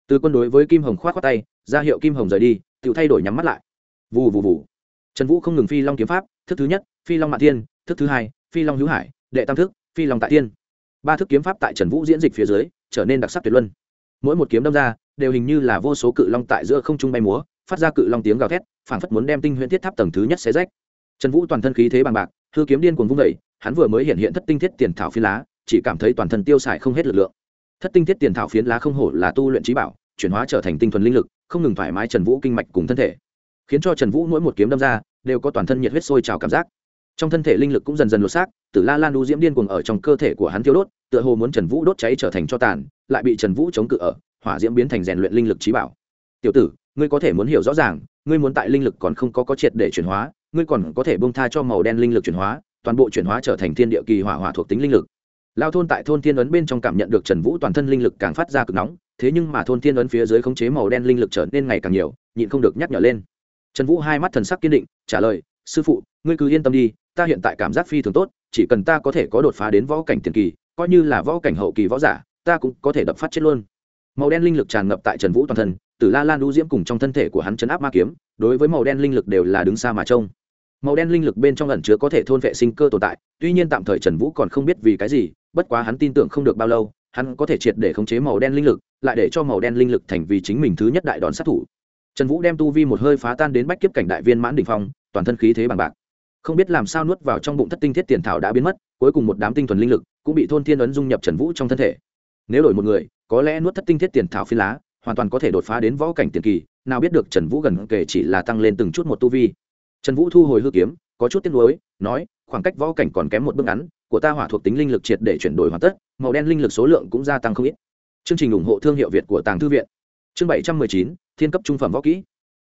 Từ quân đối với kim hồng k h o á t tay, ra hiệu kim hồng rời đi, tự thay đổi nhắm mắt lại. Vù vù vù. Trần vũ không ngừng phi long kiếm pháp, thức thứ nhất phi long mạ thiên, thức thứ hai, phi long hữu hải, đệ tam thức, phi long tại thiên. Ba thức kiếm pháp tại trần vũ diễn dịch phía dưới, trở nên đặc sắc tuyệt luân. Mỗi một kiếm đâm ra, đều hình như là vô số cự long tại giữa không trung bay múa, phát ra cự long tiếng gào thét, phảng phất muốn đem tinh huyễn thiết tháp tầng thứ nhất xé rách. Trần vũ toàn thân khí thế bằng bạc, hư kiếm điên cuồng vung vẩy hắn vừa mới hiện hiện thất tinh thiết tiền thảo phiến lá, chỉ cảm thấy toàn thân tiêu xài không hết lực lượng. Thất tinh thiết tiền thảo phiến lá không hổ là tu luyện trí bảo, chuyển hóa trở thành tinh thuần linh lực, không ngừng thoải mái trần vũ kinh mạch cùng thân thể. Khiến cho trần vũ mỗi một kiếm đâm ra, đều có toàn thân nhiệt huyết sôi trào cảm giác trong thân thể linh lực cũng dần dần lột xác, tử la lan đu diễm điên cuồng ở trong cơ thể của hắn thiêu đốt, tựa hồ muốn trần vũ đốt cháy trở thành cho tàn, lại bị trần vũ chống cự ở, hỏa diễm biến thành rèn luyện linh lực trí bảo. Tiểu tử, ngươi có thể muốn hiểu rõ ràng, ngươi muốn tại linh lực còn không có có triệt để chuyển hóa, ngươi còn có thể bông tha cho màu đen linh lực chuyển hóa, toàn bộ chuyển hóa trở thành thiên địa kỳ hỏa hỏa thuộc tính linh lực. Lao thôn tại thôn thiên ấn bên trong cảm nhận được trần vũ toàn thân linh lực càng phát ra cực nóng, thế nhưng mà thôn thiên ấn phía dưới khống chế màu đen linh lực trở nên ngày càng nhiều, nhịn không được nhắc nhở lên. Trần vũ hai mắt thần sắc kiên định, trả lời, sư phụ, ngươi cứ yên tâm đi ta hiện tại cảm giác phi thường tốt, chỉ cần ta có thể có đột phá đến võ cảnh tiền kỳ, coi như là võ cảnh hậu kỳ võ giả, ta cũng có thể đập phát chết luôn. Màu đen linh lực tràn ngập tại trần vũ toàn thân, từ la lan đu diễm cùng trong thân thể của hắn chấn áp ma kiếm, đối với màu đen linh lực đều là đứng xa mà trông. Màu đen linh lực bên trong ẩn chứa có thể thôn vệ sinh cơ tồn tại, tuy nhiên tạm thời trần vũ còn không biết vì cái gì, bất quá hắn tin tưởng không được bao lâu, hắn có thể triệt để khống chế màu đen linh lực, lại để cho màu đen linh lực thành vì chính mình thứ nhất đại đòn sát thủ. Trần vũ đem tu vi một hơi phá tan đến bách kiếp cảnh đại viên mãn đ ỉ n h phong, toàn thân khí thế bằng bạc không biết làm sao nuốt vào trong bụng thất tinh thiết tiền thảo đã biến mất, cuối cùng một đám tinh thuần linh lực cũng bị thôn thiên ấn dung nhập trần vũ trong thân thể. Nếu đổi một người, có lẽ nuốt thất tinh thiết tiền thảo phi lá, hoàn toàn có thể đột phá đến võ cảnh tiền kỳ, nào biết được trần vũ gần kể chỉ là tăng lên từng chút một tu vi. Trần vũ thu hồi hư kiếm, có chút tiếc nuối, nói, khoảng cách võ cảnh còn kém một bước ngắn, của ta hỏa thuộc tính linh lực triệt để chuyển đổi hoàn tất, màu đen linh lực số lượng cũng gia tăng không ít. Chương trình ủng hộ thương hiệu việt của tàng thư viện. Chương bảy trăm mười chín, thiên cấp trung phẩm võ kỹ.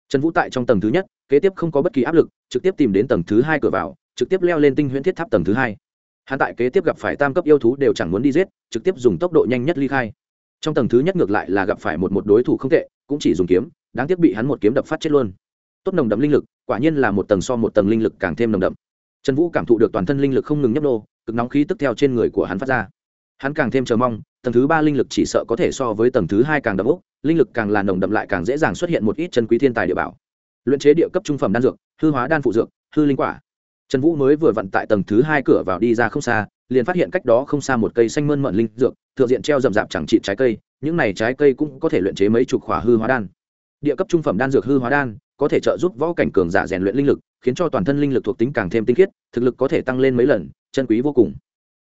Trần vũ tại trong tầng thứ nhất kế tiếp không có bất kỳ áp lực, trực tiếp tìm đến tầng thứ hai cửa vào, trực tiếp leo lên tinh huyễn thiết tháp tầng thứ hai. Hắn tại kế tiếp gặp phải tam cấp yêu thú đều chẳng muốn đi giết, trực tiếp dùng tốc độ nhanh nhất ly khai. Trong tầng thứ nhất ngược lại là gặp phải một một đối thủ không tệ, cũng chỉ dùng kiếm, đáng tiếc bị hắn một kiếm đập phát chết luôn. Tốt nồng đậm linh lực, quả nhiên là một tầng so một tầng linh lực càng thêm nồng đậm. Trần vũ cảm thụ được toàn thân linh lực không ngừng nhấp nô, cực nóng khí tức theo trên người của hắn phát ra. Hắn càng thêm chờ mong, tầng thứ ba linh lực chỉ sợ có thể so với tầng thứ hai càng đậm ốc, linh lực càng là nồng đậm lại càng dễ dàng xuất hiện một ít chân quý thiên tài địa bảo luyện chế địa cấp trung phẩm đan dược, hư hóa đan phụ dược, hư linh quả. Trần vũ mới vừa vặn tại tầng thứ hai cửa vào đi ra không xa, liền phát hiện cách đó không xa một cây xanh mơn mận linh dược, thượng diện treo rậm rạp chẳng trị trái cây, những này trái cây cũng có thể luyện chế mấy chục khỏa hư hóa đan. Địa cấp trung phẩm đan dược hư hóa đan, có thể trợ giúp võ cảnh cường giả rèn luyện linh lực, khiến cho toàn thân linh lực thuộc tính càng thêm tinh khiết, thực lực có thể tăng lên mấy lần, chân quý vô cùng.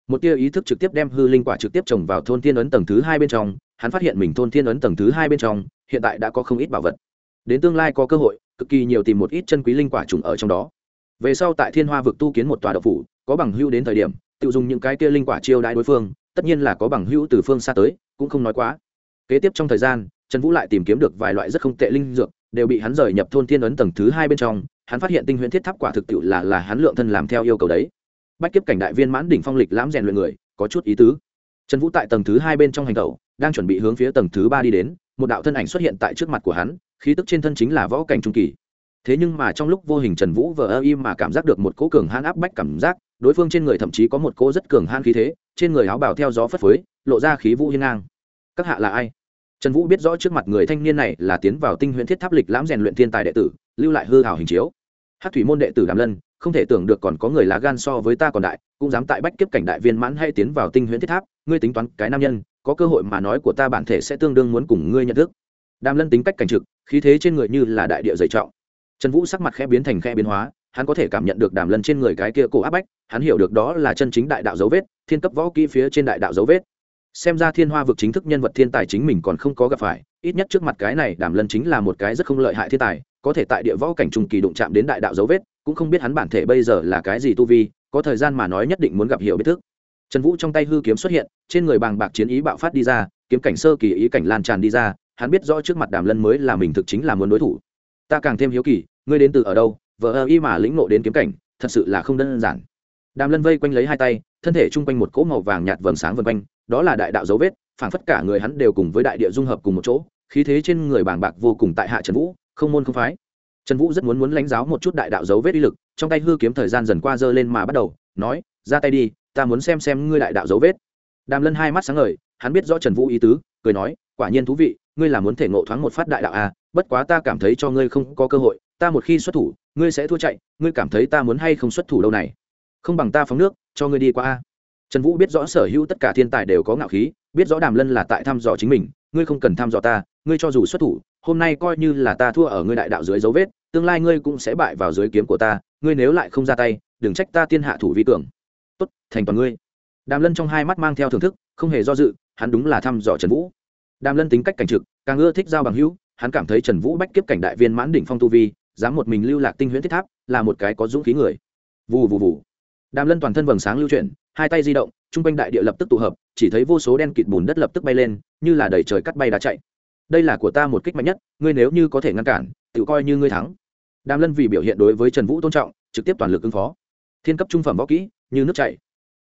Một tia ý thức trực tiếp đem hư linh quả trực tiếp trồng vào thôn thiên ấn tầng thứ hai bên trong, hắn phát hiện mình thôn thiên ấn tầng thứ hai bên trong, hiện tại đã có không ít bảo vật. Đến tương lai có cơ hội cực kỳ nhiều tìm một ít chân quý linh quả trùng ở trong đó. Về sau tại thiên hoa vực tu kiến một tòa độc phủ, có bằng hữu đến thời điểm, tự dùng những cái kia linh quả chiêu đãi đối phương, tất nhiên là có bằng hữu từ phương xa tới, cũng không nói quá. Kế tiếp trong thời gian, trần vũ lại tìm kiếm được vài loại rất không tệ linh dược, đều bị hắn rời nhập thôn thiên ấn tầng thứ hai bên trong, hắn phát hiện tinh huyễn thiết tháp quả thực tiệu là là hắn lượng thân làm theo yêu cầu đấy. Bách kiếp cảnh đại viên mãn đỉnh phong lịch lãm rèn luyện người, có chút ý tứ. Trần vũ tại tầng thứ hai bên trong hành tẩu, đang chuẩn bị hướng phía tầng thứ ba đi đến, một đạo thân ảnh xuất hiện tại trước mặt của hắn khí tức trên thân chính là võ cảnh trung kỳ. Thế nhưng mà trong lúc vô hình trần vũ vờ ơ im mà cảm giác được một cỗ cường hãn áp bách cảm giác, đối phương trên người thậm chí có một cỗ rất cường hãn khí thế, trên người áo bào theo gió phất phới, lộ ra khí vũ hiên ngang. Các hạ là ai? Trần vũ biết rõ trước mặt người thanh niên này là tiến vào tinh huyễn thiết tháp lịch lãm rèn luyện thiên tài đệ tử, lưu lại hư hảo hình chiếu. Hát thủy môn đệ tử đàm lân, không thể tưởng được còn có người lá gan so với ta còn đại, cũng dám tại bách kiếp cảnh đại viên mãn hay tiến vào tinh huyễn thiết tháp, ngươi tính toán cái nam nhân, có cơ hội mà nói của ta bản thể sẽ tương đương muốn cùng ngươi nhận thức đàm lân tính cách cảnh trực, khí thế trên người như là đại địa dày trọng. Trần vũ sắc mặt khẽ biến thành khẽ biến hóa, hắn có thể cảm nhận được đàm lân trên người cái kia cổ áp bách, hắn hiểu được đó là chân chính đại đạo dấu vết, thiên cấp võ kỹ phía trên đại đạo dấu vết. Xem ra thiên hoa vực chính thức nhân vật thiên tài chính mình còn không có gặp phải, ít nhất trước mặt cái này đàm lân chính là một cái rất không lợi hại thiên tài, có thể tại địa võ cảnh trung kỳ đụng chạm đến đại đạo dấu vết, cũng không biết hắn bản thể bây giờ là cái gì tu vi, có thời gian mà nói nhất định muốn gặp hiểu biết thức. Trần vũ trong tay hư kiếm xuất hiện, trên người bàng bạc chiến ý bạo phát đi ra, kiếm cảnh sơ kỳ ý cảnh lan tràn đi ra hắn biết rõ trước mặt đàm lân mới là mình thực chính là muốn đối thủ. Ta càng thêm hiếu kỳ, ngươi đến từ ở đâu vợ ơ y mà lĩnh nộ đến kiếm cảnh, thật sự là không đơn giản. Đàm lân vây quanh lấy hai tay, thân thể chung quanh một cỗ màu vàng nhạt vầng sáng vân quanh, đó là đại đạo dấu vết, phảng phất cả người hắn đều cùng với đại địa dung hợp cùng một chỗ, khí thế trên người bàng bạc vô cùng tại hạ trần vũ, không môn không phái. Trần vũ rất muốn muốn lãnh giáo một chút đại đạo dấu vết uy lực, trong tay hư kiếm thời gian dần qua dơ lên mà bắt đầu, nói, ra tay đi, ta muốn xem xem ngươi đại đạo dấu vết. Đàm lân hai mắt sáng ngời, hắn biết rõ trần vũ ý tứ, cười nói, quả nhiên thú vị ngươi là muốn thể ngộ thoáng một phát đại đạo à bất quá ta cảm thấy cho ngươi không có cơ hội, ta một khi xuất thủ, ngươi sẽ thua chạy, ngươi cảm thấy ta muốn hay không xuất thủ đâu này? Không bằng ta phóng nước, cho ngươi đi qua a. Trần vũ biết rõ sở hữu tất cả thiên tài đều có ngạo khí, biết rõ đàm lân là tại thăm dò chính mình, ngươi không cần thăm dò ta, ngươi cho dù xuất thủ, hôm nay coi như là ta thua ở ngươi đại đạo dưới dấu vết, tương lai ngươi cũng sẽ bại vào dưới kiếm của ta, ngươi nếu lại không ra tay, đừng trách ta tiên hạ thủ vi cường tốt, thành toàn ngươi. Đàm lân trong hai mắt mang theo thưởng thức, không hề do dự, hắn đúng là thăm dò trần vũ đàm lân tính cách cảnh trực, càng ưa thích giao bằng hữu, hắn cảm thấy trần vũ bách kiếp cảnh đại viên mãn đỉnh phong tu vi, dám một mình lưu lạc tinh huyễn thiết tháp, là một cái có dũng khí người. Vù vù vù. Đàm lân toàn thân vầng sáng lưu chuyển, hai tay di động chung quanh đại địa lập tức tụ hợp, chỉ thấy vô số đen kịt bùn đất lập tức bay lên, như là đầy trời cắt bay đá chạy. Đây là của ta một kích mạnh nhất, ngươi nếu như có thể ngăn cản, tự coi như ngươi thắng. Đàm lân vì biểu hiện đối với trần vũ tôn trọng, trực tiếp toàn lực ứng phó. Thiên cấp trung phẩm võ kỹ, như nước chảy.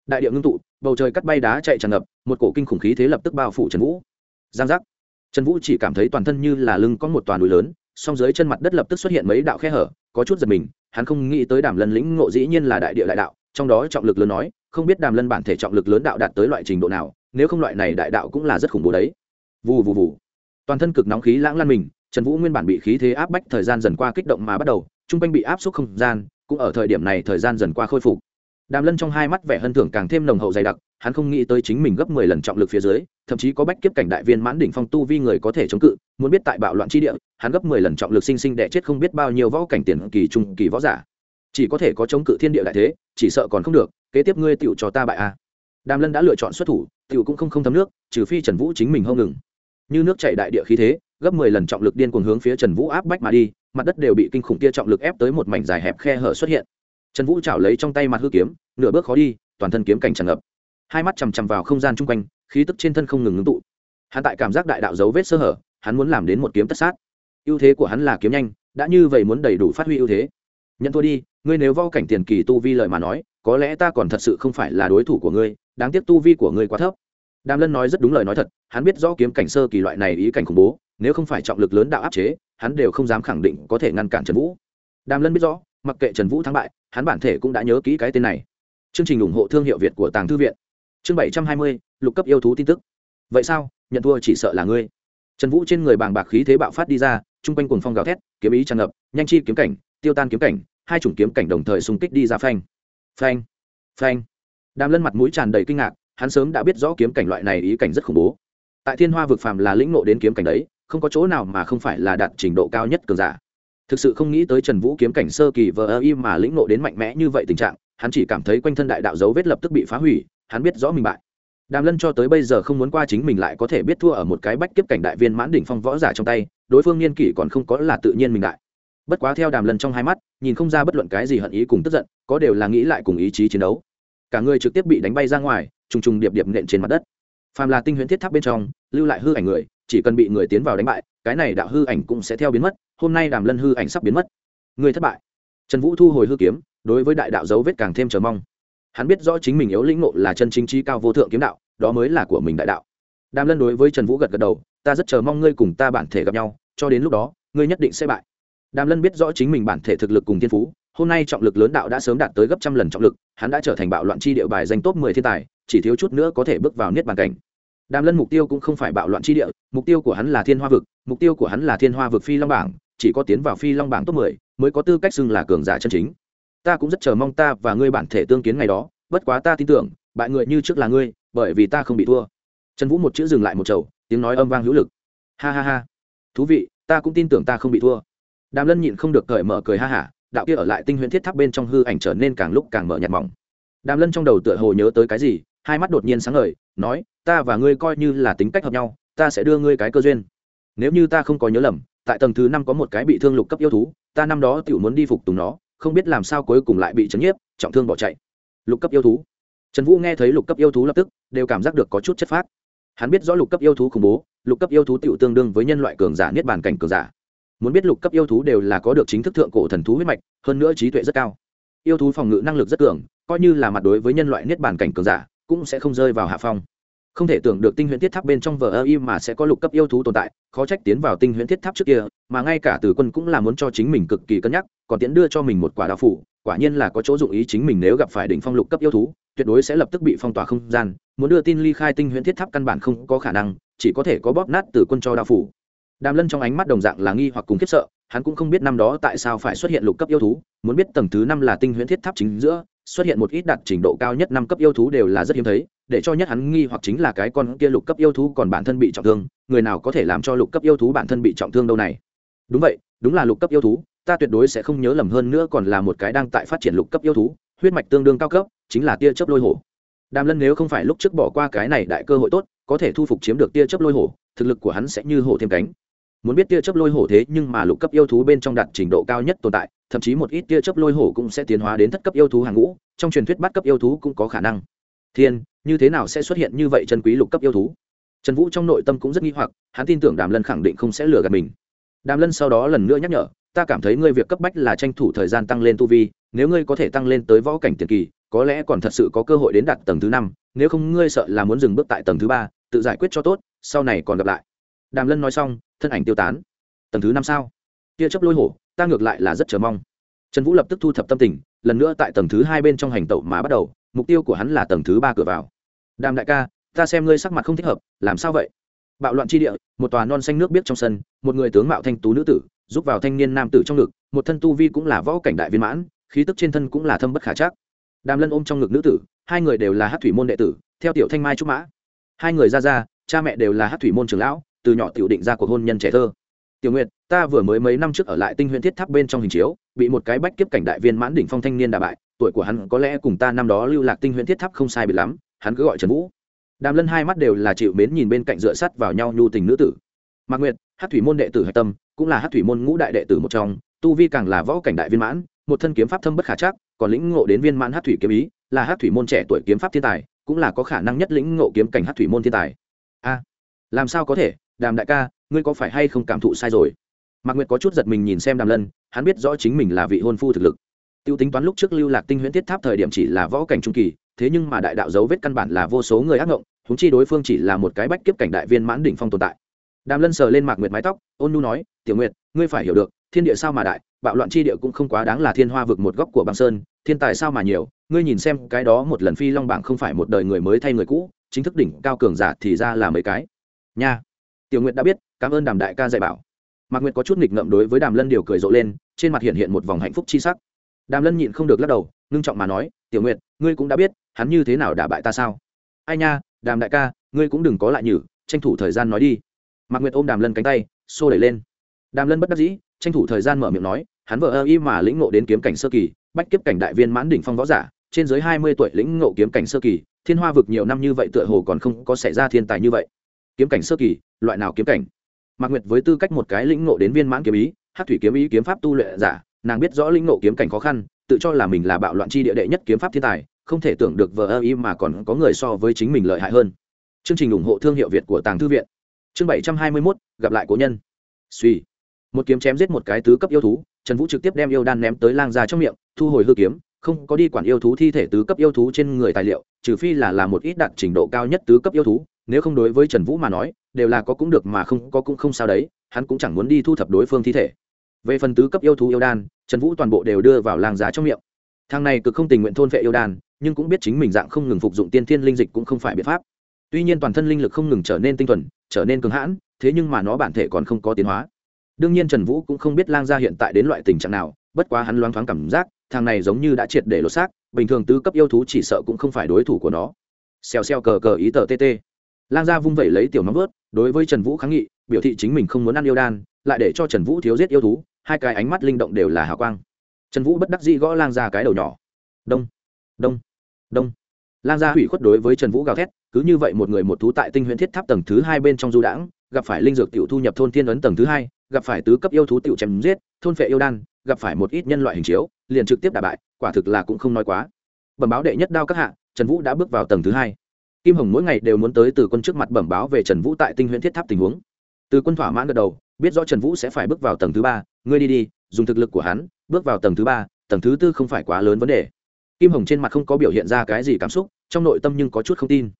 Đại địa ngưng tụ, bầu trời cắt bay đá chạy tràn ngập, một cổ kinh khủng khí thế lập tức bao phủ trần vũ giang giác. Trần vũ chỉ cảm thấy toàn thân như là lưng có một toàn núi lớn, song dưới chân mặt đất lập tức xuất hiện mấy đạo khe hở, có chút giật mình, hắn không nghĩ tới đàm lân lĩnh ngộ dĩ nhiên là đại địa đại đạo, trong đó trọng lực lớn nói, không biết đàm lân bản thể trọng lực lớn đạo đạt tới loại trình độ nào, nếu không loại này đại đạo cũng là rất khủng bố đấy. Vù vù vù. Toàn thân cực nóng khí lãng lan mình, trần vũ nguyên bản bị khí thế áp bách thời gian dần qua kích động mà bắt đầu t r u n g quanh bị áp suất không gian, cũng ở thời điểm này thời gian dần qua khôi phục. Đàm lân trong hai mắt vẻ hân thưởng càng thêm nồng hậu dày đặc hắn không nghĩ tới chính mình gấp mười lần trọng lực phía dưới, thậm chí có bách kiếp cảnh đại viên mãn đỉnh phong tu vi người có thể chống cự, muốn biết tại bạo loạn chi địa, hắn gấp mười lần trọng lực sinh sinh đè chết không biết bao nhiêu võ cảnh tiền kỳ trung kỳ võ giả. Chỉ có thể có chống cự thiên địa đại thế, chỉ sợ còn không được, kế tiếp ngươi tiểu cho ta bại a. Đàm lân đã lựa chọn xuất thủ, tiểu cũng không không thấm nước, trừ phi trần vũ chính mình không ngừng. Như nước chảy đại địa khí thế, gấp mười lần trọng lực điên cuồng hướng phía trần vũ áp bách mà đi, mặt đất đều bị kinh khủng kia trọng lực ép tới một mảnh dài hẹp khe hở xuất hiện. Trần vũ chảo lấy trong tay mặt hư kiếm, nửa bước khó đi, toàn thân kiếm cảnh tràn ngập hai mắt chằm chằm vào không gian chung quanh, khí tức trên thân không ngừng ngưng tụ. Hắn tại cảm giác đại đạo dấu vết sơ hở, hắn muốn làm đến một kiếm tất sát. Ưu thế của hắn là kiếm nhanh, đã như vậy muốn đầy đủ phát huy ưu thế. Nhận thua đi, ngươi nếu vo cảnh tiền kỳ tu vi lợi mà nói, có lẽ ta còn thật sự không phải là đối thủ của ngươi, đáng tiếc tu vi của ngươi quá thấp. Đàm lân nói rất đúng lời nói thật, hắn biết rõ kiếm cảnh sơ kỳ loại này ý cảnh khủng bố, nếu không phải trọng lực lớn đạo áp chế, hắn đều không dám khẳng định có thể ngăn cản trần vũ. Đàm lân biết rõ, mặc kệ trần vũ thắng bại, hắn bản thể cũng đã nhớ kỹ cái tên này. Chương trình ủng hộ thương hiệu việt của tàng thư viện chương bảy trăm hai mươi, lục cấp yêu thú tin tức. Vậy sao? Nhận thua chỉ sợ là ngươi. Trần vũ trên người bàng bạc khí thế bạo phát đi ra, chung quanh cùng phong gào thét, kiếm ý tràn ngập, nhanh chi kiếm cảnh, tiêu tan kiếm cảnh, hai chủng kiếm cảnh đồng thời xung kích đi ra phanh. Phanh phanh. Đàm lân mặt mũi tràn đầy kinh ngạc, hắn sớm đã biết rõ kiếm cảnh loại này ý cảnh rất khủng bố. Tại thiên hoa vực phàm là lĩnh nộ đến kiếm cảnh đấy, không có chỗ nào mà không phải là đạt trình độ cao nhất cường giả. Thực sự không nghĩ tới trần vũ kiếm cảnh sơ kỳ vờ ơ im mà lĩnh nộ đến mạnh mẽ như vậy tình trạng, hắn chỉ cảm thấy quanh thân đại đạo dấu vết lập tức bị phá hủy hắn biết rõ mình bại. Đàm lân cho tới bây giờ không muốn qua chính mình lại có thể biết thua ở một cái bách kiếp cảnh đại viên mãn đỉnh phong võ giả trong tay, đối phương niên kỷ còn không có là tự nhiên mình đại bất quá theo đàm lân trong hai mắt, nhìn không ra bất luận cái gì hận ý cùng tức giận, có đều là nghĩ lại cùng ý chí chiến đấu. Cả người trực tiếp bị đánh bay ra ngoài, trùng trùng điệp điệp nện trên mặt đất. Phàm là tinh huyễn thiết tháp bên trong, lưu lại hư ảnh người, chỉ cần bị người tiến vào đánh bại, cái này đạo hư ảnh cũng sẽ theo biến mất, hôm nay đàm lân hư ảnh sắp biến mất. Người thất bại. Trần vũ thu hồi hư kiếm, đối với đại đạo dấu vết càng thêm chờ mong hắn biết rõ chính mình yếu lĩnh ngộ là chân chính trí cao vô thượng kiếm đạo, đó mới là của mình đại đạo. Đàm lân đối với trần vũ gật gật đầu, ta rất chờ mong ngươi cùng ta bản thể gặp nhau, cho đến lúc đó, ngươi nhất định sẽ bại. Đàm lân biết rõ chính mình bản thể thực lực cùng thiên phú, hôm nay trọng lực lớn đạo đã sớm đạt tới gấp trăm lần trọng lực, hắn đã trở thành bạo loạn chi địa bài danh top mười thiên tài, chỉ thiếu chút nữa có thể bước vào niết bàn cảnh. Đàm lân mục tiêu cũng không phải bạo loạn chi địa, mục tiêu của hắn là thiên hoa vực, mục tiêu của hắn là thiên hoa vực phi long bảng, chỉ có tiến vào phi long bảng top mười mới có tư cách xưng là cường giả chân chính ta cũng rất chờ mong ta và ngươi bản thể tương kiến ngày đó, bất quá ta tin tưởng, bại người như trước là ngươi, bởi vì ta không bị thua. Trần vũ một chữ dừng lại một chầu, tiếng nói âm vang hữu lực. Ha ha ha, thú vị, ta cũng tin tưởng ta không bị thua. Đàm lân nhịn không được cởi mở cười ha hả, đạo kia ở lại tinh huyễn thiết tháp bên trong hư ảnh trở nên càng lúc càng mở nhạt mỏng. Đàm lân trong đầu tựa hồ nhớ tới cái gì, hai mắt đột nhiên sáng ngời, nói, ta và ngươi coi như là tính cách hợp nhau, ta sẽ đưa ngươi cái cơ duyên. Nếu như ta không có nhớ lầm, tại tầng thứ năm có một cái bị thương lục cấp yêu thú, ta năm đó tự muốn đi phục tùng nó không biết làm sao cuối cùng lại bị chấn nhiếp, trọng thương bỏ chạy. Lục cấp yêu thú. Trần vũ nghe thấy lục cấp yêu thú lập tức, đều cảm giác được có chút chất phác. Hắn biết rõ lục cấp yêu thú khủng bố, lục cấp yêu thú tự tương đương với nhân loại cường giả, niết bàn cảnh cường giả. Muốn biết lục cấp yêu thú đều là có được chính thức thượng cổ thần thú huyết mạch, hơn nữa trí tuệ rất cao. Yêu thú phòng ngự năng lực rất cường, coi như là mặt đối với nhân loại niết bàn cảnh cường giả, cũng sẽ không rơi vào hạ phong không thể tưởng được tinh huyễn thiết tháp bên trong vờ ơ y mà sẽ có lục cấp yêu thú tồn tại, khó trách tiến vào tinh huyễn thiết tháp trước kia, mà ngay cả từ quân cũng là muốn cho chính mình cực kỳ cân nhắc, còn tiến đưa cho mình một quả đạo phủ, quả nhiên là có chỗ dụng ý chính mình nếu gặp phải đỉnh phong lục cấp yêu thú, tuyệt đối sẽ lập tức bị phong tỏa không gian, muốn đưa tin ly khai tinh huyễn thiết tháp căn bản không có khả năng, chỉ có thể có bóp nát từ quân cho đạo phủ. Đàm lân trong ánh mắt đồng dạng là nghi hoặc cùng khiếp sợ, hắn cũng không biết năm đó tại sao phải xuất hiện lục cấp yêu thú, muốn biết tầng thứ năm là tinh huyễn thiết tháp chính giữa xuất hiện một ít đạt trình độ cao nhất năm cấp yêu thú đều là rất hiếm thấy, để cho nhất hắn nghi hoặc chính là cái con kia lục cấp yêu thú còn bản thân bị trọng thương, người nào có thể làm cho lục cấp yêu thú bản thân bị trọng thương đâu này? Đúng vậy, đúng là lục cấp yêu thú, ta tuyệt đối sẽ không nhớ lầm hơn nữa còn là một cái đang tại phát triển lục cấp yêu thú, huyết mạch tương đương cao cấp, chính là tia chớp lôi hổ. Đàm lân nếu không phải lúc trước bỏ qua cái này đại cơ hội tốt, có thể thu phục chiếm được tia chớp lôi hổ, thực lực của hắn sẽ như hổ thêm cánh. Muốn biết tia chớp lôi hổ thế nhưng mà lục cấp yêu thú bên trong đạt trình độ cao nhất tồn tại thậm chí một ít tia chớp lôi hổ cũng sẽ tiến hóa đến thất cấp yêu thú hàng ngũ, trong truyền thuyết bắt cấp yêu thú cũng có khả năng. Thiên, như thế nào sẽ xuất hiện như vậy chân quý lục cấp yêu thú? Trần vũ trong nội tâm cũng rất nghi hoặc, hắn tin tưởng đàm lân khẳng định không sẽ lừa gạt mình. Đàm lân sau đó lần nữa nhắc nhở, ta cảm thấy ngươi việc cấp bách là tranh thủ thời gian tăng lên tu vi, nếu ngươi có thể tăng lên tới võ cảnh tiền kỳ, có lẽ còn thật sự có cơ hội đến đạt tầng thứ năm, nếu không ngươi sợ là muốn dừng bước tại tầng thứ ba, tự giải quyết cho tốt, sau này còn gặp lại. Đàm lân nói xong, thân ảnh tiêu tán. Tầng thứ năm sao? Tia chấp lôi hổ ta ngược lại là rất chờ mong. Trần vũ lập tức thu thập tâm tình, lần nữa tại tầng thứ hai bên trong hành tẩu mà bắt đầu, mục tiêu của hắn là tầng thứ ba cửa vào. Đàm đại ca, ta xem ngươi sắc mặt không thích hợp, làm sao vậy? Bạo loạn tri địa, một tòa non xanh nước biết trong sân, một người tướng mạo thanh tú nữ tử, giúp vào thanh niên nam tử trong ngực, một thân tu vi cũng là võ cảnh đại viên mãn, khí tức trên thân cũng là thâm bất khả chắc. Đàm lân ôm trong ngực nữ tử, hai người đều là hát thủy môn đệ tử, theo tiểu thanh mai trúc mã. Hai người ra ra, cha mẹ đều là hát thủy môn trường lão, từ nhỏ tiểu định ra cuộc hôn nhân trẻ thơ tiểu nguyệt, ta vừa mới mấy năm trước ở lại tinh huyện thiết tháp bên trong hình chiếu, bị một cái bách kiếp cảnh đại viên mãn đỉnh phong thanh niên đà bại, tuổi của hắn có lẽ cùng ta năm đó lưu lạc tinh huyện thiết tháp không sai biệt lắm, hắn cứ gọi trần vũ. Đàm lân hai mắt đều là chịu mến nhìn bên cạnh dựa sắt vào nhau nhu tình nữ tử. Mạc nguyệt hát thủy môn đệ tử hạch tâm, cũng là hát thủy môn ngũ đại đệ tử một trong, tu vi càng là võ cảnh đại viên mãn, một thân kiếm pháp thâm bất khả chắc, còn lĩnh ngộ đến viên mãn hát thủy kiếm ý, là hát thủy môn trẻ tuổi kiếm pháp thiên tài, cũng là có khả năng nhất lĩnh ngộ kiếm cảnh hát thủy môn thiên tài. A, làm sao có thể, đàm đại ca ngươi có phải hay không cảm thụ sai rồi? Mạc nguyệt có chút giật mình nhìn xem đàm lân, hắn biết rõ chính mình là vị hôn phu thực lực. T i ê u tính toán lúc trước lưu lạc tinh huyễn thiết tháp thời điểm chỉ là võ cảnh trung kỳ, thế nhưng mà đại đạo dấu vết căn bản là vô số người ác ngộng húng chi đối phương chỉ là một cái bách kiếp cảnh đại viên mãn đỉnh phong tồn tại. Đàm lân sờ lên mạc nguyệt mái tóc, ôn nu nói, tiểu nguyệt, ngươi phải hiểu được, thiên địa sao mà đại, bạo loạn chi địa cũng không quá đáng là thiên hoa vực một góc của băng sơn, thiên tài sao mà nhiều, ngươi nhìn xem cái đó một lần phi long bảng không phải một đời người mới thay người cũ, chính thức đỉnh cao cường giả thì ra là mấy cái. Nha. Tiểu nguyệt đã biết cảm ơn đàm đại ca dạy bảo. Mạc nguyệt có chút nghịch ngợm đối với đàm lân điều cười rộ lên, trên mặt hiện hiện một vòng hạnh phúc chi sắc. Đàm lân nhịn không được lắc đầu, ngưng trọng mà nói, tiểu nguyệt, ngươi cũng đã biết, hắn như thế nào đả bại ta sao? Ai nha, đàm đại ca, ngươi cũng đừng có lại nhử, tranh thủ thời gian nói đi. Mạc nguyệt ôm đàm lân cánh tay, xô đẩy lên. Đàm lân bất đắc dĩ, tranh thủ thời gian mở miệng nói, hắn vợ ơ y mà lĩnh ngộ đến kiếm cảnh sơ kỳ, bách kiếp cảnh đại viên mãn đỉnh phong võ giả, trên dưới hai mươi tuổi lĩnh ngộ kiếm cảnh sơ kỳ, thiên hoa vực nhiều năm như vậy tựa hồ còn không có xảy ra thiên tài như vậy. Kiếm cảnh sơ kỳ, loại nào kiếm cảnh? Mạc nguyệt với tư cách một cái lĩnh ngộ đến viên mãn kiếm ý hát thủy kiếm ý kiếm pháp tu luyện giả, nàng biết rõ lĩnh ngộ kiếm cảnh khó khăn, tự cho là mình là bạo loạn chi địa đệ nhất kiếm pháp thiên tài, không thể tưởng được vờ ơ mà còn có người so với chính mình lợi hại hơn. Chương trình ủng hộ thương hiệu việt của tàng thư viện. Chương bảy trăm hai mươi mốt, gặp lại cố nhân. Suy. Một kiếm chém giết một cái tứ cấp yêu thú, trần vũ trực tiếp đem yêu đan ném tới lang ra trong miệng, thu hồi hư kiếm, không có đi quản yêu thú thi thể tứ cấp yêu thú trên người tài liệu, trừ phi là là một ít đạt trình độ cao nhất tứ cấp yêu thú nếu không đối với trần vũ mà nói, đều là có cũng được mà không có cũng không sao đấy, hắn cũng chẳng muốn đi thu thập đối phương thi thể. Về phần tứ cấp yêu thú yêu đan, trần vũ toàn bộ đều đưa vào làng giá trong miệng. Thằng này cực không tình nguyện thôn vệ yêu đan, nhưng cũng biết chính mình dạng không ngừng phục dụng tiên thiên linh dịch cũng không phải biện pháp. Tuy nhiên toàn thân linh lực không ngừng trở nên tinh thuần, trở nên cứng hãn, thế nhưng mà nó bản thể còn không có tiến hóa. Đương nhiên trần vũ cũng không biết lang gia hiện tại đến loại tình trạng nào, bất quá hắn loáng thoáng cảm giác, thằng này giống như đã triệt để lột xác, bình thường tứ cấp yêu thú chỉ sợ cũng không phải đối thủ của nó. Xèo xèo cờ cờ ý tờ tt lang gia vung vẩy lấy tiểu nóng vớt đối với trần vũ kháng nghị, biểu thị chính mình không muốn ăn yêu đan, lại để cho trần vũ thiếu giết yêu thú, hai cái ánh mắt linh động đều là hào quang. Trần vũ bất đắc dĩ gõ lang gia cái đầu nhỏ. Đông đông đông. Lang gia hủy khuất đối với trần vũ gào thét, cứ như vậy một người một thú tại tinh huyện thiết tháp tầng thứ hai bên trong du đãng, gặp phải linh dược tiểu thu nhập thôn thiên ấn tầng thứ hai, gặp phải tứ cấp yêu thú tiểu chém giết, thôn phệ yêu đan, gặp phải một ít nhân loại hình chiếu, liền trực tiếp đả bại, quả thực là cũng không nói quá. Bẩm báo đệ nhất đao các hạ, trần vũ đã bước vào tầng thứ hai kim hồng mỗi ngày đều muốn tới từ quân trước mặt bẩm báo về trần vũ tại tinh huyện thiết tháp tình huống. Từ quân thỏa mãn gật đầu, biết rõ trần vũ sẽ phải bước vào tầng thứ ba, ngươi đi đi, dùng thực lực của hắn, bước vào tầng thứ ba, tầng thứ tư không phải quá lớn vấn đề. Kim hồng trên mặt không có biểu hiện ra cái gì cảm xúc, trong nội tâm nhưng có chút không tin.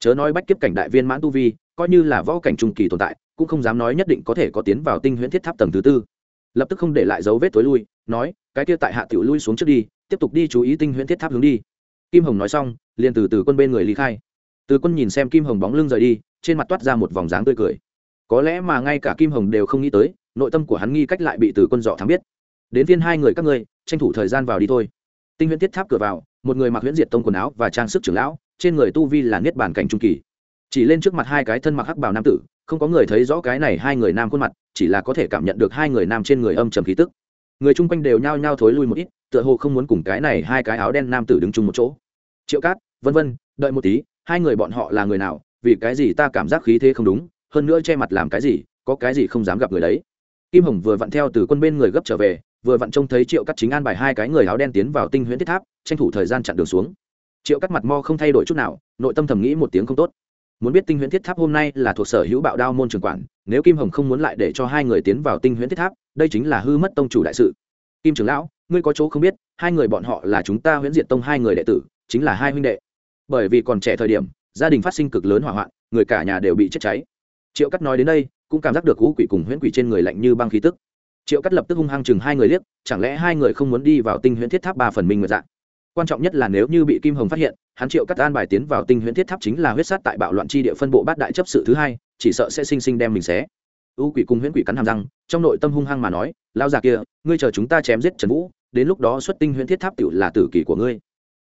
Chớ nói bách kiếp cảnh đại viên mãn tu vi, coi như là võ cảnh trung kỳ tồn tại, cũng không dám nói nhất định có thể có tiến vào tinh huyễn thiết tháp tầng thứ tư. Lập tức không để lại dấu vết tối lui, nói, cái kia tại hạ tiểu lui xuống trước đi, tiếp tục đi chú ý tinh huyễn thiết tháp hướng đi. Kim hồng nói xong, liền từ từ quân bên người ly khai từ quân nhìn xem kim hồng bóng lưng rời đi, trên mặt toát ra một vòng dáng tươi cười. Có lẽ mà ngay cả kim hồng đều không nghĩ tới, nội tâm của hắn nghi cách lại bị từ quân dọ thắng biết. Đến viên hai người các ngươi, tranh thủ thời gian vào đi thôi. Tinh huyễn Tiết tháp cửa vào, một người mặc huyễn diệt tông quần áo và trang sức trưởng lão, trên người tu vi là niết bàn cảnh trung kỳ. Chỉ lên trước mặt hai cái thân mặc hắc bào nam tử, không có người thấy rõ cái này hai người nam khuôn mặt, chỉ là có thể cảm nhận được hai người nam trên người âm trầm khí tức. Người chung quanh đều nhao nhao thối lui một ít, tựa hồ không muốn cùng cái này hai cái áo đen nam tử đứng chung một chỗ. Triệu cát, vân vân, đợi một tí hai người bọn họ là người nào, vì cái gì ta cảm giác khí thế không đúng, hơn nữa che mặt làm cái gì, có cái gì không dám gặp người đấy. Kim hồng vừa vặn theo từ quân bên người gấp trở về, vừa vặn trông thấy triệu cắt chính an bài hai cái người áo đen tiến vào tinh huyễn thiết tháp, tranh thủ thời gian chặn đường xuống. Triệu cắt mặt mo không thay đổi chút nào, nội tâm thầm nghĩ một tiếng không tốt. Muốn biết tinh huyễn thiết tháp hôm nay là thuộc sở hữu bạo đao môn trường quản, nếu kim hồng không muốn lại để cho hai người tiến vào tinh huyễn thiết tháp, đây chính là hư mất tông chủ đại sự. Kim trưởng lão, ngươi có chỗ không biết, hai người bọn họ là chúng ta huyễn diện tông hai người đệ tử, chính là hai huynh đệ bởi vì còn trẻ thời điểm, gia đình phát sinh cực lớn hỏa hoạn, người cả nhà đều bị chết cháy. Triệu cắt nói đến đây, cũng cảm giác được cú quỷ cùng huyễn quỷ trên người lạnh như băng khí tức. Triệu cắt lập tức hung hăng chừng hai người liếc, chẳng lẽ hai người không muốn đi vào tinh huyễn thiết tháp ba phần minh nguyệt dạng? Quan trọng nhất là nếu như bị kim hồng phát hiện, hắn triệu cắt an bài tiến vào tinh huyễn thiết tháp chính là huyết sát tại bạo loạn tri địa phân bộ bát đại chấp sự thứ hai, chỉ sợ sẽ sinh sinh đem mình xé. U quỷ cùng huyễn quỷ cắn hàm răng, trong nội tâm hung hăng mà nói lao già kia, ngươi chờ chúng ta chém giết trần vũ, đến lúc đó xuất tinh huyễn thiết tháp tự là tử kỷ của ngươi.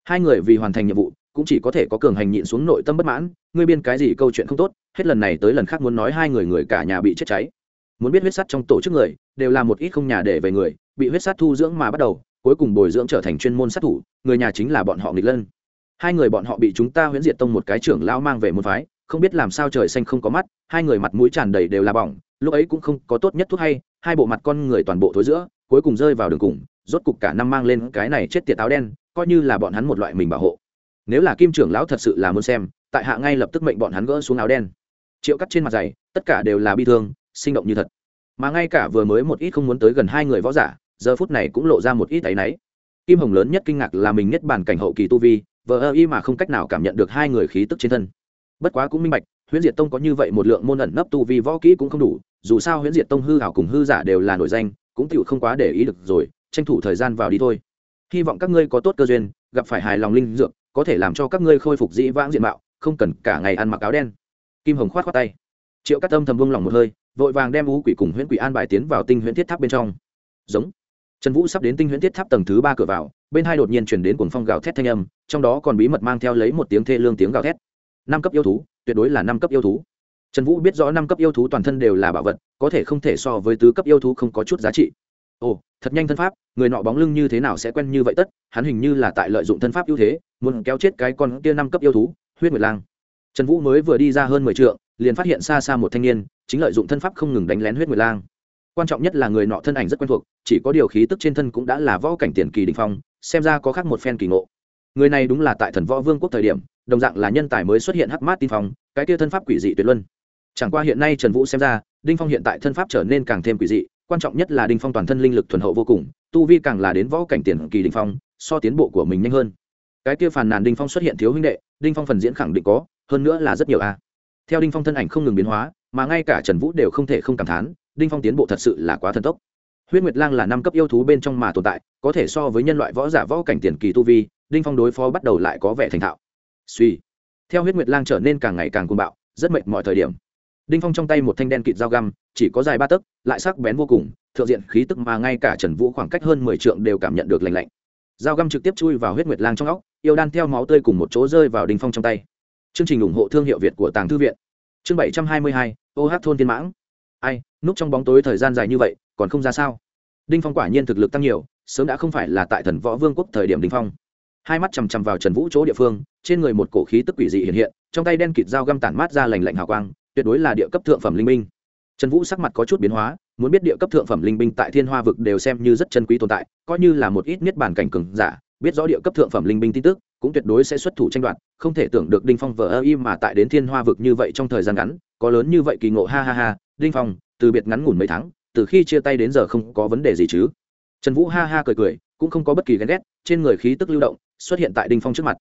Hai người vì hoàn thành nhiệm vụ cũng chỉ có thể có cường hành nhịn xuống nội tâm bất mãn, ngươi biên cái gì câu chuyện không tốt, hết lần này tới lần khác muốn nói hai người người cả nhà bị chết cháy. Muốn biết huyết sắt trong tổ chức người, đều là một ít không nhà để về người, bị huyết sắt thu dưỡng mà bắt đầu, cuối cùng bồi dưỡng trở thành chuyên môn sát thủ, người nhà chính là bọn họ nghịch lân. Hai người bọn họ bị chúng ta huyễn diệt tông một cái trưởng lao mang về một phái, không biết làm sao trời xanh không có mắt, hai người mặt mũi tràn đầy đều là bỏng, lúc ấy cũng không có tốt nhất thuốc hay, hai bộ mặt con người toàn bộ thối giữa, cuối cùng rơi vào đường cùng, rốt cục cả năm mang lên cái này chết tiệt áo đen, coi như là bọn hắn một loại mình bảo hộ nếu là kim trưởng lão thật sự là muốn xem, tại hạ ngay lập tức mệnh bọn hắn gỡ xuống áo đen. Triệu cắt trên mặt giày tất cả đều là bi thương, sinh động như thật. Mà ngay cả vừa mới một ít không muốn tới gần hai người võ giả, giờ phút này cũng lộ ra một ít áy náy. Kim hồng lớn nhất kinh ngạc là mình nhất bản cảnh hậu kỳ tu vi, vờ ơ y mà không cách nào cảm nhận được hai người khí tức trên thân. Bất quá cũng minh bạch, huyễn diệt tông có như vậy một lượng môn ẩn nấp tu vi võ kỹ cũng không đủ, dù sao huyễn diệt tông hư hảo cùng hư giả đều là nổi danh, cũng tựu không quá để ý được rồi, tranh thủ thời gian vào đi thôi. Hy vọng các ngươi có tốt cơ duyên, gặp phải hài lòng linh dược có thể làm cho các ngươi khôi phục dĩ vãng diện mạo, không cần cả ngày ăn mặc áo đen. Kim hồng khoát khoát tay. Triệu cắt tâm thầm vung lòng một hơi, vội vàng đem ú quỷ cùng huyễn quỷ an bài tiến vào tinh huyễn thiết tháp bên trong. Giống. Trần vũ sắp đến tinh huyễn thiết tháp tầng thứ ba cửa vào, bên hai đột nhiên chuyển đến cuồng phong gào thét thanh âm, trong đó còn bí mật mang theo lấy một tiếng thê lương tiếng gào thét. Năm cấp yêu thú, tuyệt đối là năm cấp yêu thú. Trần vũ biết rõ năm cấp yêu thú toàn thân đều là bảo vật, có thể không thể so với tứ cấp yêu thú không có chút giá trị. Ồ, thật nhanh thân pháp, người nọ bóng lưng như thế nào sẽ quen như vậy tất, hắn hình như là tại lợi dụng thân pháp ưu thế muốn kéo chết cái con kia năm cấp yêu thú, huyết nguyệt lang. Trần vũ mới vừa đi ra hơn mười t liền phát hiện xa xa một thanh niên, chính lợi dụng thân pháp không ngừng đánh lén huyết nguyệt lang. Quan trọng nhất là người nọ thân ảnh rất quen thuộc, chỉ có điều khí tức trên thân cũng đã là võ cảnh tiền kỳ đình phong, xem ra có khác một phen kỳ ngộ. Người này đúng là tại thần võ vương quốc thời điểm, đồng dạng là nhân tài mới xuất hiện hắc mát tin phong, cái kia thân pháp quỷ dị tuyệt luân. Chẳng qua hiện nay trần vũ xem ra, đinh phong hiện tại thân pháp trở nên càng thêm quỷ dị, quan trọng nhất là đinh phong toàn thân linh lực thuần hậu vô cùng, tu vi càng là đến võ cảnh tiền kỳ đinh phong, so tiến bộ của mình nhanh hơn cái kia phàn nàn đinh phong xuất hiện thiếu huynh đệ, đinh phong phần diễn khẳng định có, hơn nữa là rất nhiều a. Theo đinh phong thân ảnh không ngừng biến hóa, mà ngay cả trần vũ đều không thể không cảm thán, đinh phong tiến bộ thật sự là quá thần tốc. Huyết nguyệt lang là năm cấp yêu thú bên trong mà tồn tại, có thể so với nhân loại võ giả võ cảnh tiền kỳ tu vi, đinh phong đối phó bắt đầu lại có vẻ thành thạo. Suy. Theo huyết nguyệt lang trở nên càng ngày càng cuồng bạo, rất mệt mọi thời điểm. Đinh phong trong tay một thanh đen kịt dao găm, chỉ có dài ba tấc, lại sắc bén vô cùng, thượng diện khí tức mà ngay cả trần vũ khoảng cách hơn mười trượng đều cảm nhận được lành lạnh. Dao găm trực tiếp chui vào huyết nguyệt lang trong óc yêu đan theo máu tươi cùng một chỗ rơi vào đinh phong trong tay. Chương trình ủng hộ thương hiệu việt của tàng thư viện. Chương bảy trăm hai mươi hai, ô hát thôn tiên mãng. Ai, núp trong bóng tối thời gian dài như vậy, còn không ra sao? Đinh phong quả nhiên thực lực tăng nhiều, sớm đã không phải là tại thần võ vương quốc thời điểm đinh phong. Hai mắt chằm chằm vào trần vũ chỗ địa phương, trên người một cổ khí tức quỷ dị hiện hiện, trong tay đen kịt dao găm tản mát ra lành lạnh hào quang, tuyệt đối là địa cấp thượng phẩm linh minh trần vũ sắc mặt có chút biến hóa, muốn biết địa cấp thượng phẩm linh binh tại thiên hoa vực đều xem như rất chân quý tồn tại, coi như là một ít niết bàn cảnh cường giả biết rõ địa cấp thượng phẩm linh binh tin tức, cũng tuyệt đối sẽ xuất thủ tranh đoạt, không thể tưởng được đinh phong vờ ơ y mà tại đến thiên hoa vực như vậy trong thời gian ngắn, có lớn như vậy kỳ ngộ, ha ha ha, đinh phong, từ biệt ngắn ngủn mấy tháng, từ khi chia tay đến giờ không có vấn đề gì chứ. Trần vũ ha ha cười cười, cũng không có bất kỳ ghen ghét, trên người khí tức lưu động, xuất hiện tại đinh phong trước mặt.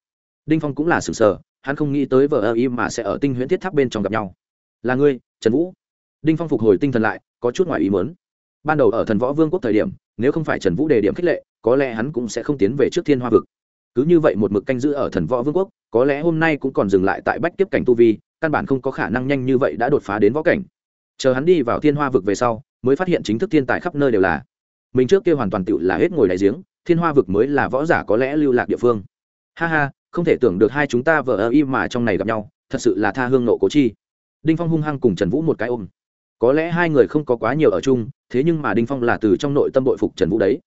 Đinh phong cũng là sừng sờ, hắn không nghĩ tới vờ ơ y mà sẽ ở tinh huyễn thiết tháp bên trong gặp nhau. Là ngươi, trần vũ. Đinh phong phục hồi tinh thần lại, có chút ngoài ý mớn ban đầu ở thần võ vương quốc thời điểm nếu không phải trần vũ đề điểm khích lệ, có lẽ hắn cũng sẽ không tiến về trước thiên hoa vực. Cứ như vậy một mực canh giữ ở thần võ vương quốc, có lẽ hôm nay cũng còn dừng lại tại bách tiếp cảnh tu vi, căn bản không có khả năng nhanh như vậy đã đột phá đến võ cảnh. Chờ hắn đi vào thiên hoa vực về sau, mới phát hiện chính thức thiên tài khắp nơi đều là. Mình trước kia hoàn toàn tựu là hết ngồi đại giếng, thiên hoa vực mới là võ giả có lẽ lưu lạc địa phương. Ha ha, không thể tưởng được hai chúng ta vợ ơ y mà trong này gặp nhau, thật sự là tha hương nộ cố chi. Đinh phong hung hăng cùng trần vũ một cái ôm có lẽ hai người không có quá nhiều ở chung, thế nhưng mà đinh phong là từ trong nội tâm bội phục trần vũ đấy.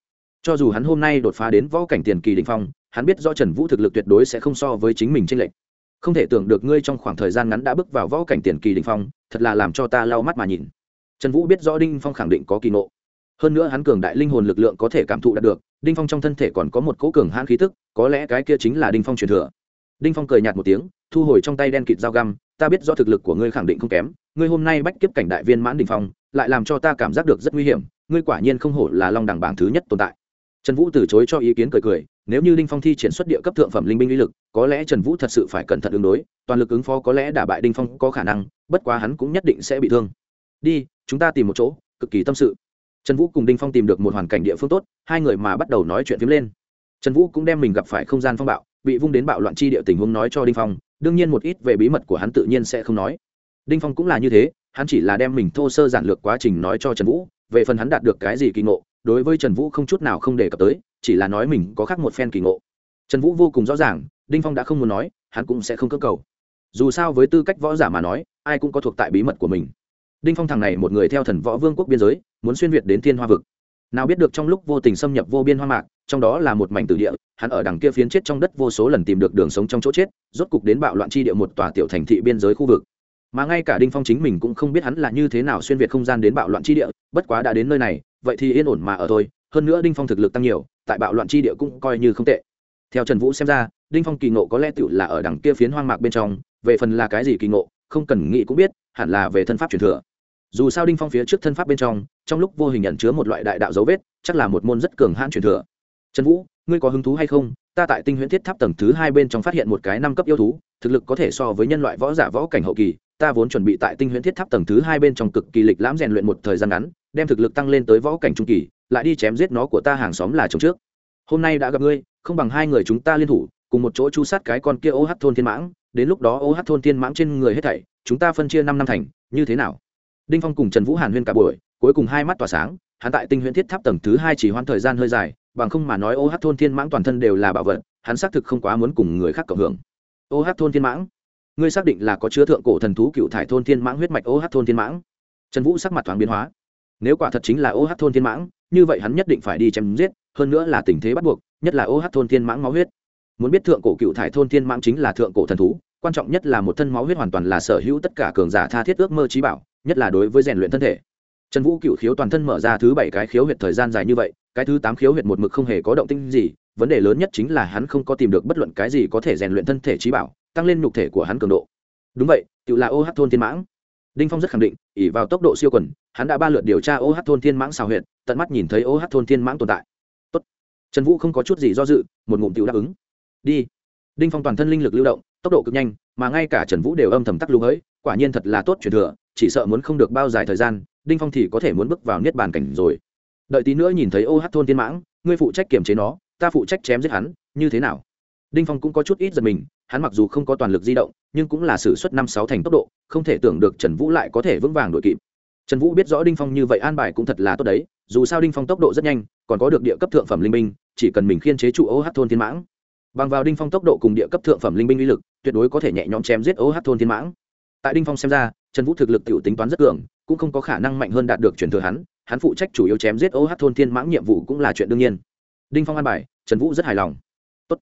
Cho dù hắn hôm nay đột phá đến võ cảnh tiền kỳ đinh phong, hắn biết do trần vũ thực lực tuyệt đối sẽ không so với chính mình tranh lệch. Không thể tưởng được ngươi trong khoảng thời gian ngắn đã bước vào võ cảnh tiền kỳ đỉnh phong, thật là làm cho ta lau mắt mà nhìn. Trần vũ biết rõ đinh phong khẳng định có kỳ ngộ. Hơn nữa hắn cường đại linh hồn lực lượng có thể cảm thụ đạt được, đinh phong trong thân thể còn có một cỗ cường hãn khí tức, có lẽ cái kia chính là đinh phong truyền thừa. Đinh phong cười nhạt một tiếng, thu hồi trong tay đen kịt dao găm ta biết do thực lực của ngươi khẳng định không kém, ngươi hôm nay bách kiếp cảnh đại viên mãn đình phong, lại làm cho ta cảm giác được rất nguy hiểm, ngươi quả nhiên không hổ là long đẳng bảng thứ nhất tồn tại. Trần vũ từ chối cho ý kiến cười cười, nếu như đinh phong thi triển xuất địa cấp thượng phẩm linh binh lý lực, có lẽ trần vũ thật sự phải cẩn thận ứng đối, toàn lực ứng phó có lẽ đả bại đinh phong có khả năng, bất quá hắn cũng nhất định sẽ bị thương. Đi, chúng ta tìm một chỗ, cực kỳ tâm sự. Trần vũ cùng đinh phong tìm được một hoàn cảnh địa phương tốt, hai người mà bắt đầu nói chuyện phím lên. Trần vũ cũng đem mình gặp phải không gian phong bạo, bị vung đến bạo loạn chi địa tình huống nói cho đinh phong đương nhiên một ít về bí mật của hắn tự nhiên sẽ không nói. Đinh phong cũng là như thế, hắn chỉ là đem mình thô sơ giản lược quá trình nói cho trần vũ, về phần hắn đạt được cái gì kỳ ngộ, đối với trần vũ không chút nào không đề cập tới, chỉ là nói mình có khác một phen kỳ ngộ. Trần vũ vô cùng rõ ràng, đinh phong đã không muốn nói, hắn cũng sẽ không cơ cầu. Dù sao với tư cách võ giả mà nói, ai cũng có thuộc tại bí mật của mình. Đinh phong thằng này một người theo thần võ vương quốc biên giới, muốn xuyên việt đến thiên hoa vực nào biết được trong lúc vô tình xâm nhập vô biên hoang mạc, trong đó là một mảnh tử địa, hắn ở đằng kia phiến chết trong đất vô số lần tìm được đường sống trong chỗ chết, rốt cục đến bạo loạn chi địa một tòa tiểu thành thị biên giới khu vực. Mà ngay cả đinh phong chính mình cũng không biết hắn là như thế nào xuyên việt không gian đến bạo loạn chi địa, bất quá đã đến nơi này, vậy thì yên ổn mà ở thôi, hơn nữa đinh phong thực lực tăng nhiều, tại bạo loạn chi địa cũng coi như không tệ. Theo trần vũ xem ra, đinh phong kỳ ngộ có lẽ tựu là ở đằng kia phiến hoang mạc bên trong, về phần là cái gì kỳ ngộ, không cần nghĩ cũng biết, hẳn là về thân pháp truyền thừa dù sao đinh phong phía trước thân pháp bên trong trong lúc vô hình nhận chứa một loại đại đạo dấu vết, chắc là một môn rất cường hãn truyền thừa. Trần vũ, ngươi có hứng thú hay không? Ta tại tinh huyễn thiết tháp tầng thứ hai bên trong phát hiện một cái năm cấp yêu thú, thực lực có thể so với nhân loại võ giả võ cảnh hậu kỳ, ta vốn chuẩn bị tại tinh huyễn thiết tháp tầng thứ hai bên trong cực kỳ lịch lãm rèn luyện một thời gian ngắn, đem thực lực tăng lên tới võ cảnh trung kỳ, lại đi chém giết nó của ta hàng xóm là chồng trước. Hôm nay đã gặp ngươi, không bằng hai người chúng ta liên thủ, cùng một chỗ chu sát cái con kia ô OH thôn thiên mãng, đến lúc đó ô OH thôn thiên mãng trên người hết thảy, chúng ta phân chia năm năm thành, như thế nào? Đinh phong cùng trần vũ hàn huyên cả buổi, cuối cùng hai mắt tỏa sáng, hắn tại tinh huyễn thiết tháp tầng thứ hai chỉ hoãn thời gian hơi dài, bằng không mà nói ô OH thôn thiên mãng toàn thân đều là bảo vật, hắn xác thực không quá muốn cùng người khác cộng hưởng. Ô OH thôn thiên mãng? Ngươi xác định là có chứa thượng cổ thần thú cựu thải thôn thiên mãng huyết mạch ô OH thôn thiên mãng? Trần vũ sắc mặt thoáng biến hóa. Nếu quả thật chính là ô OH thôn thiên mãng, như vậy hắn nhất định phải đi chém giết, hơn nữa là tình thế bắt buộc, nhất là ô OH thôn thiên mãng máu huyết. Muốn biết thượng cổ cựu thải thôn thiên mãng chính là thượng cổ thần thú, quan trọng nhất là một thân máu huyết hoàn toàn là sở hữu tất cả cường giả tha thiết ước mơ trí bảo nhất là đối với rèn luyện thân thể. Trần vũ cựu khiếu toàn thân mở ra thứ bảy cái khiếu huyệt thời gian dài như vậy, cái thứ tám khiếu huyệt một mực không hề có động tinh gì, vấn đề lớn nhất chính là hắn không có tìm được bất luận cái gì có thể rèn luyện thân thể trí bảo, tăng lên nhục thể của hắn cường độ. Đúng vậy tự là ô OH thôn thiên mãng. Đinh phong rất khẳng định ỉ vào tốc độ siêu quần, hắn đã ba lượt điều tra ô OH thôn thiên mãng xào huyệt, tận mắt nhìn thấy ô OH thôn thiên mãng tồn tại. Tốt. trần vũ không có chút gì do dự, một ngụm tiểu đáp ứng. Đi. Đinh phong toàn thân linh lực lưu động, tốc độ cực nhanh, mà ngay cả trần vũ đều âm thầm tắc lưu hỡi quả nhiên thật là tốt truyền thừa chỉ sợ muốn không được bao dài thời gian, đinh phong thì có thể muốn bước vào niết bàn cảnh rồi. Đợi tí nữa nhìn thấy ô hát thôn tiên mãng, ngươi phụ trách kiểm chế nó, ta phụ trách chém giết hắn, như thế nào? Đinh phong cũng có chút ít giật mình, hắn mặc dù không có toàn lực di động, nhưng cũng là s ử suất năm sáu thành tốc độ, không thể tưởng được trần vũ lại có thể vững vàng đội kịp. Trần vũ biết rõ đinh phong như vậy an bài cũng thật là tốt đấy, dù sao đinh phong tốc độ rất nhanh, còn có được địa cấp thượng phẩm linh minh chỉ cần mình khiên chế trụ ô hát thôn thiên mãng. Bằng vào đinh phong tốc độ cùng địa cấp thượng phẩm linh binh uy lực, tuyệt đối có thể nhẹ nhõm chém giết ô hát thôn thiên mãng. Tại đinh phong xem ra trần vũ thực lực t i ể u tính toán rất cường cũng không có khả năng mạnh hơn đạt được truyền thừa hắn hắn phụ trách chủ yếu chém giết ô hát thôn thiên mãng nhiệm vụ cũng là chuyện đương nhiên. Đinh phong an bài trần vũ rất hài lòng. Tốt.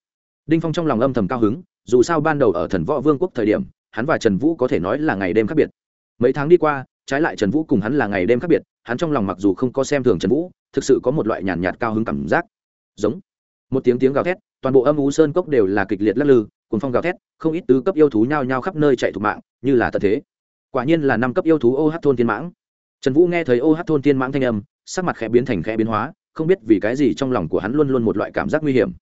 đinh phong trong lòng âm thầm cao hứng dù sao ban đầu ở thần võ vương quốc thời điểm hắn và trần vũ có thể nói là ngày đêm khác biệt. Mấy tháng đi qua trái lại trần vũ cùng hắn là ngày đêm khác biệt hắn trong lòng mặc dù không có xem thường trần vũ thực sự có một loại nhàn nhạt, nhạt cao hứng cảm giác. Giống. Một tiếng tiếng gào thét toàn bộ âm ú sơn cốc đều là kịch liệt lắc lư cùng phong gào thét không ít tứ cấp yêu thú nhao nhao khắp nơi chạy thục mạng như là tận thế quả nhiên là năm cấp yêu thú ô OH thôn thiên mãng. Trần vũ nghe thấy ô OH thôn thiên mãng thanh âm, sắc mặt khẽ biến thành khẽ biến hóa, không biết vì cái gì trong lòng của hắn luôn luôn một loại cảm giác nguy hiểm.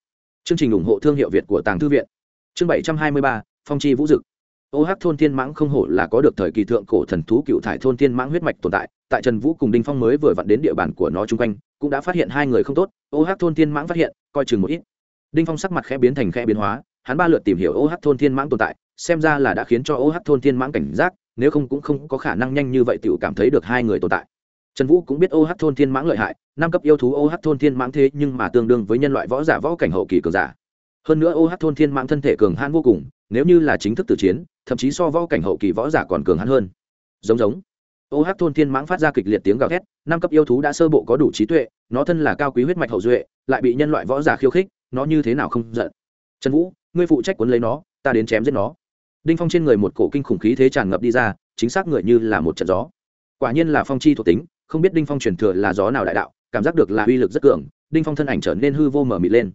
Chương trình ủng hộ thương hiệu việt của tàng thư viện. Chương bảy trăm hai mươi ba, phong chi vũ dực. Ô OH thôn thiên mãng không hổ là có được thời kỳ thượng cổ thần thú cựu thải thôn thiên mãng huyết mạch tồn tại tại trần vũ cùng đinh phong mới vừa vặn đến địa bàn của nó chung quanh, cũng đã phát hiện hai người không tốt, ô OH thôn thiên mãng phát hiện, coi chừng một ít. Đinh phong sắc mặt khẽ biến thành khẽ biến hóa, hắn ba lượt tìm hiểu ô OH thôn thiên mãng tồn tại, xem ra là đã khiến cho ô OH thôn thiên mãng cảnh giác nếu không cũng không có khả năng nhanh như vậy tiểu cảm thấy được hai người tồn tại. Trần vũ cũng biết ô OH thôn thiên mãng lợi hại, năm cấp yêu thú ô OH thôn thiên mãng thế nhưng mà tương đương với nhân loại võ giả võ cảnh hậu kỳ cường giả. Hơn nữa ô OH thôn thiên mãng thân thể cường hãn vô cùng, nếu như là chính thức tử chiến, thậm chí so võ cảnh hậu kỳ võ giả còn cường hãn hơn. Giống giống. Ô OH thôn thiên mãng phát ra kịch liệt tiếng gào thét, năm cấp yêu thú đã sơ bộ có đủ trí tuệ, nó thân là cao quý huyết mạch hậu duệ, lại bị nhân loại võ giả khiêu khích, nó như thế nào không giận? Trần vũ, ngươi phụ trách cuốn lấy nó, ta đến chém giết nó đinh phong trên người một cổ kinh khủng khí thế tràn ngập đi ra, chính xác người như là một trận gió. Quả nhiên là phong chi thuộc tính, không biết đinh phong truyền thừa là gió nào đại đạo, cảm giác được là uy lực rất cường, đinh phong thân ảnh trở nên hư vô mở mịt lên.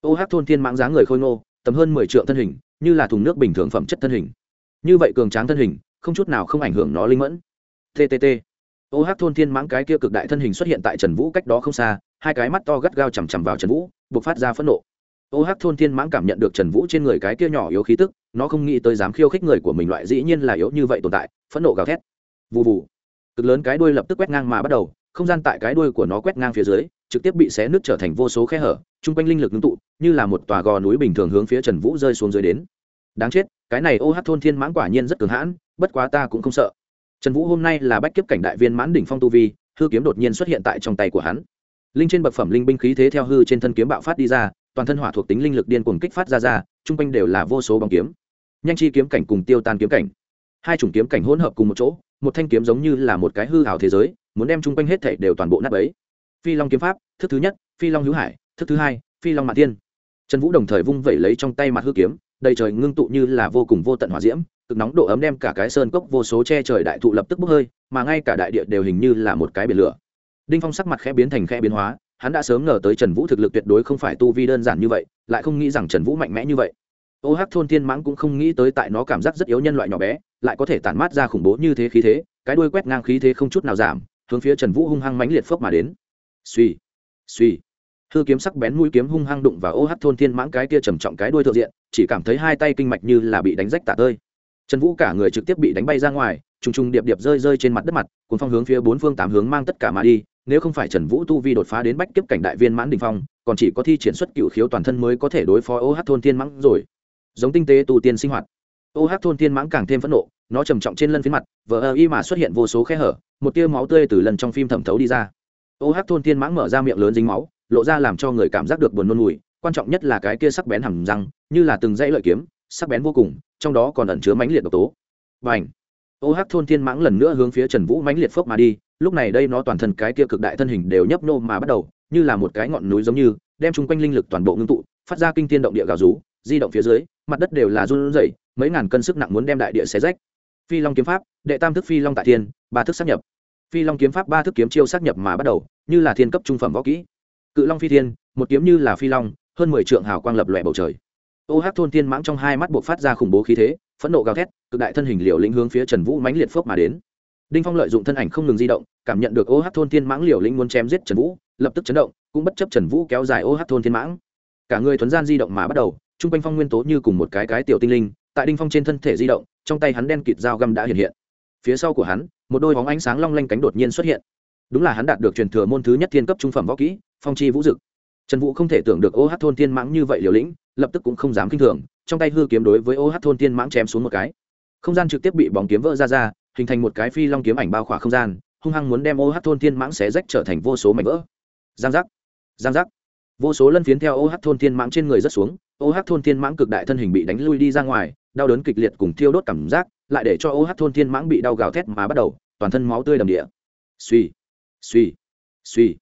Ô hát thôn thiên mãng dáng người khôi ngô, tầm hơn mười triệu thân hình, như là thùng nước bình thường phẩm chất thân hình. Như vậy cường tráng thân hình, không chút nào không ảnh hưởng nó linh mẫn. Ttt ô hát thôn thiên mãng cái kia cực đại thân hình xuất hiện tại trần vũ cách đó không xa, hai cái mắt to gắt gao chằm chằm vào trần vũ buộc phát ra phẫn nộ ô hát thôn thiên mãng cảm nhận được trần vũ trên người cái kia nhỏ yếu khí tức, nó không nghĩ tới dám khiêu khích người của mình loại dĩ nhiên là yếu như vậy tồn tại, phẫn nộ gào thét. Vụ vụ cực lớn cái đuôi lập tức quét ngang mà bắt đầu, không gian tại cái đuôi của nó quét ngang phía dưới, trực tiếp bị xé nứt trở thành vô số khe hở, chung quanh linh lực ngưng tụ, như là một tòa gò núi bình thường hướng phía trần vũ rơi xuống dưới đến. Đáng chết, cái này ô hát thôn thiên mãng quả nhiên rất cường hãn, bất quá ta cũng không sợ. Trần vũ hôm nay là bách kiếp cảnh đại viên mãn đỉnh phong tu vi, hư kiếm đột nhiên xuất hiện tại trong tay của hắn. Linh trên bậc phẩm linh binh khí thế theo hư trên thân kiếm bạo phát đi ra toàn thân hỏa thuộc tính linh lực điên cuồng kích phát ra ra, chung quanh đều là vô số bóng kiếm. Nhanh chi kiếm cảnh cùng tiêu tan kiếm cảnh. Hai chủng kiếm cảnh hỗn hợp cùng một chỗ, một thanh kiếm giống như là một cái hư ảo thế giới, muốn đem chung quanh hết thảy đều toàn bộ nát ấy phi long kiếm pháp, thức thứ nhất, phi long hữu hải, thức thứ hai, phi long mạn tiên trần vũ đồng thời vung vẩy lấy trong tay mặt hư kiếm, đầy trời ngưng tụ như là vô cùng vô tận hỏa diễm, cực nóng độ ấm đem cả cái sơn cốc vô số che trời đại thụ lập tức bốc hơi, mà ngay cả đại địa đều hình như là một cái biển lửa. Đinh phong sắc mặt khẽ biến thành khẽ biến hóa hắn đã sớm ngờ tới trần vũ thực lực tuyệt đối không phải tu vi đơn giản như vậy, lại không nghĩ rằng trần vũ mạnh mẽ như vậy. Ô hát thôn thiên mãng cũng không nghĩ tới tại nó cảm giác rất yếu nhân loại nhỏ bé, lại có thể tản mát ra khủng bố như thế khí thế, cái đuôi quét ngang khí thế không chút nào giảm, hướng phía trần vũ hung hăng mãnh liệt phốc mà đến. Suy suy hư kiếm sắc bén mũi kiếm hung hăng đụng vào ô hát thôn thiên mãng cái kia trầm trọng cái đuôi thượng diện, chỉ cảm thấy hai tay kinh mạch như là bị đánh rách tả tơi. Trần vũ cả người trực tiếp bị đánh bay ra ngoài, trùng trùng điệp điệp rơi rơi trên mặt đất mặt, cuốn phong hướng phía bốn phương tám hướng mang tất cả mà đi nếu không phải trần vũ tu vi đột phá đến bách kiếp cảnh đại viên mãn đình phong, còn chỉ có thi triển xuất cựu khiếu toàn thân mới có thể đối phó ô hát thôn thiên mãng rồi. Giống tinh tế tu tiên sinh hoạt. Ô hát thôn thiên mãng càng thêm phẫn nộ, nó trầm trọng trên lân phía mặt, vờ ơ y mà xuất hiện vô số khe hở, một tia máu tươi từ lần trong phim thẩm thấu đi ra. Ô hát thôn thiên mãng mở ra miệng lớn dính máu, lộ ra làm cho người cảm giác được buồn nôn mùi, quan trọng nhất là cái kia sắc bén hầm răng, như là từng dãy lợi kiếm, sắc bén vô cùng, trong đó còn ẩn chứa mãnh liệt độc tố. Và ảnh ô hắc thôn thiên mãng lần nữa hướng phía trần vũ mãnh liệt phốc mà đi lúc này đây nó toàn thân cái kia cực đại thân hình đều nhấp nô mà bắt đầu, như là một cái ngọn núi giống như, đem chung quanh linh lực toàn bộ ngưng tụ, phát ra kinh thiên động địa gào rú, di động phía dưới, mặt đất đều là run rẩy, mấy ngàn cân sức nặng muốn đem đại địa xé rách. Phi long kiếm pháp, đệ tam thức phi long tại thiên, ba thức sát nhập. Phi long kiếm pháp, ba thức kiếm chiêu sát nhập mà bắt đầu, như là thiên cấp trung phẩm võ kỹ. Cự long phi thiên, một kiếm như là phi long, hơn mười trượng hào quang lập lòe bầu trời. Ô hát thôn thiên mãng trong hai mắt buộc phát ra khủng bố khí thế, phẫn nộ gào thét, cực đại thân hình liều lĩnh hướng phía trần vũ mãnh liệt phước mà đến đinh phong lợi dụng thân ảnh không ngừng di động, cảm nhận được ô hát thôn thiên mãng liều lĩnh muốn chém giết trần vũ, lập tức chấn động, cũng bất chấp trần vũ kéo dài ô hát thôn thiên mãng. Cả người thuấn gian di động mà bắt đầu t r u n g quanh phong nguyên tố như cùng một cái cái tiểu tinh linh, tại đinh phong trên thân thể di động, trong tay hắn đen kịt dao găm đã hiện hiện. Phía sau của hắn, một đôi bóng ánh sáng long lanh cánh đột nhiên xuất hiện. Đúng là hắn đạt được truyền thừa môn thứ nhất thiên cấp trung phẩm võ kỹ, phong chi vũ dực. Trần vũ không thể tưởng được ô hát thôn thiên mãng như vậy liều lĩnh, lập tức cũng không dám k i n h thường, trong tay hư kiếm đối với ô hát thôn thiên mãng chém xuống một cái. Không gian trực tiếp bị bóng kiếm vỡ ra ra hình thành một cái phi long kiếm ảnh bao khỏa không gian, hung hăng muốn đem ô hát thôn thiên mãng xé rách trở thành vô số mảnh vỡ. Giang giác giang giác. Vô số lân phiến theo ô hát thôn thiên mãng trên người rất xuống, ô hát thôn thiên mãng cực đại thân hình bị đánh lui đi ra ngoài, đau đớn kịch liệt cùng thiêu đốt cảm giác, lại để cho ô hát thôn thiên mãng bị đau gào thét mà bắt đầu, toàn thân máu tươi đầm địa. Suy suy suy.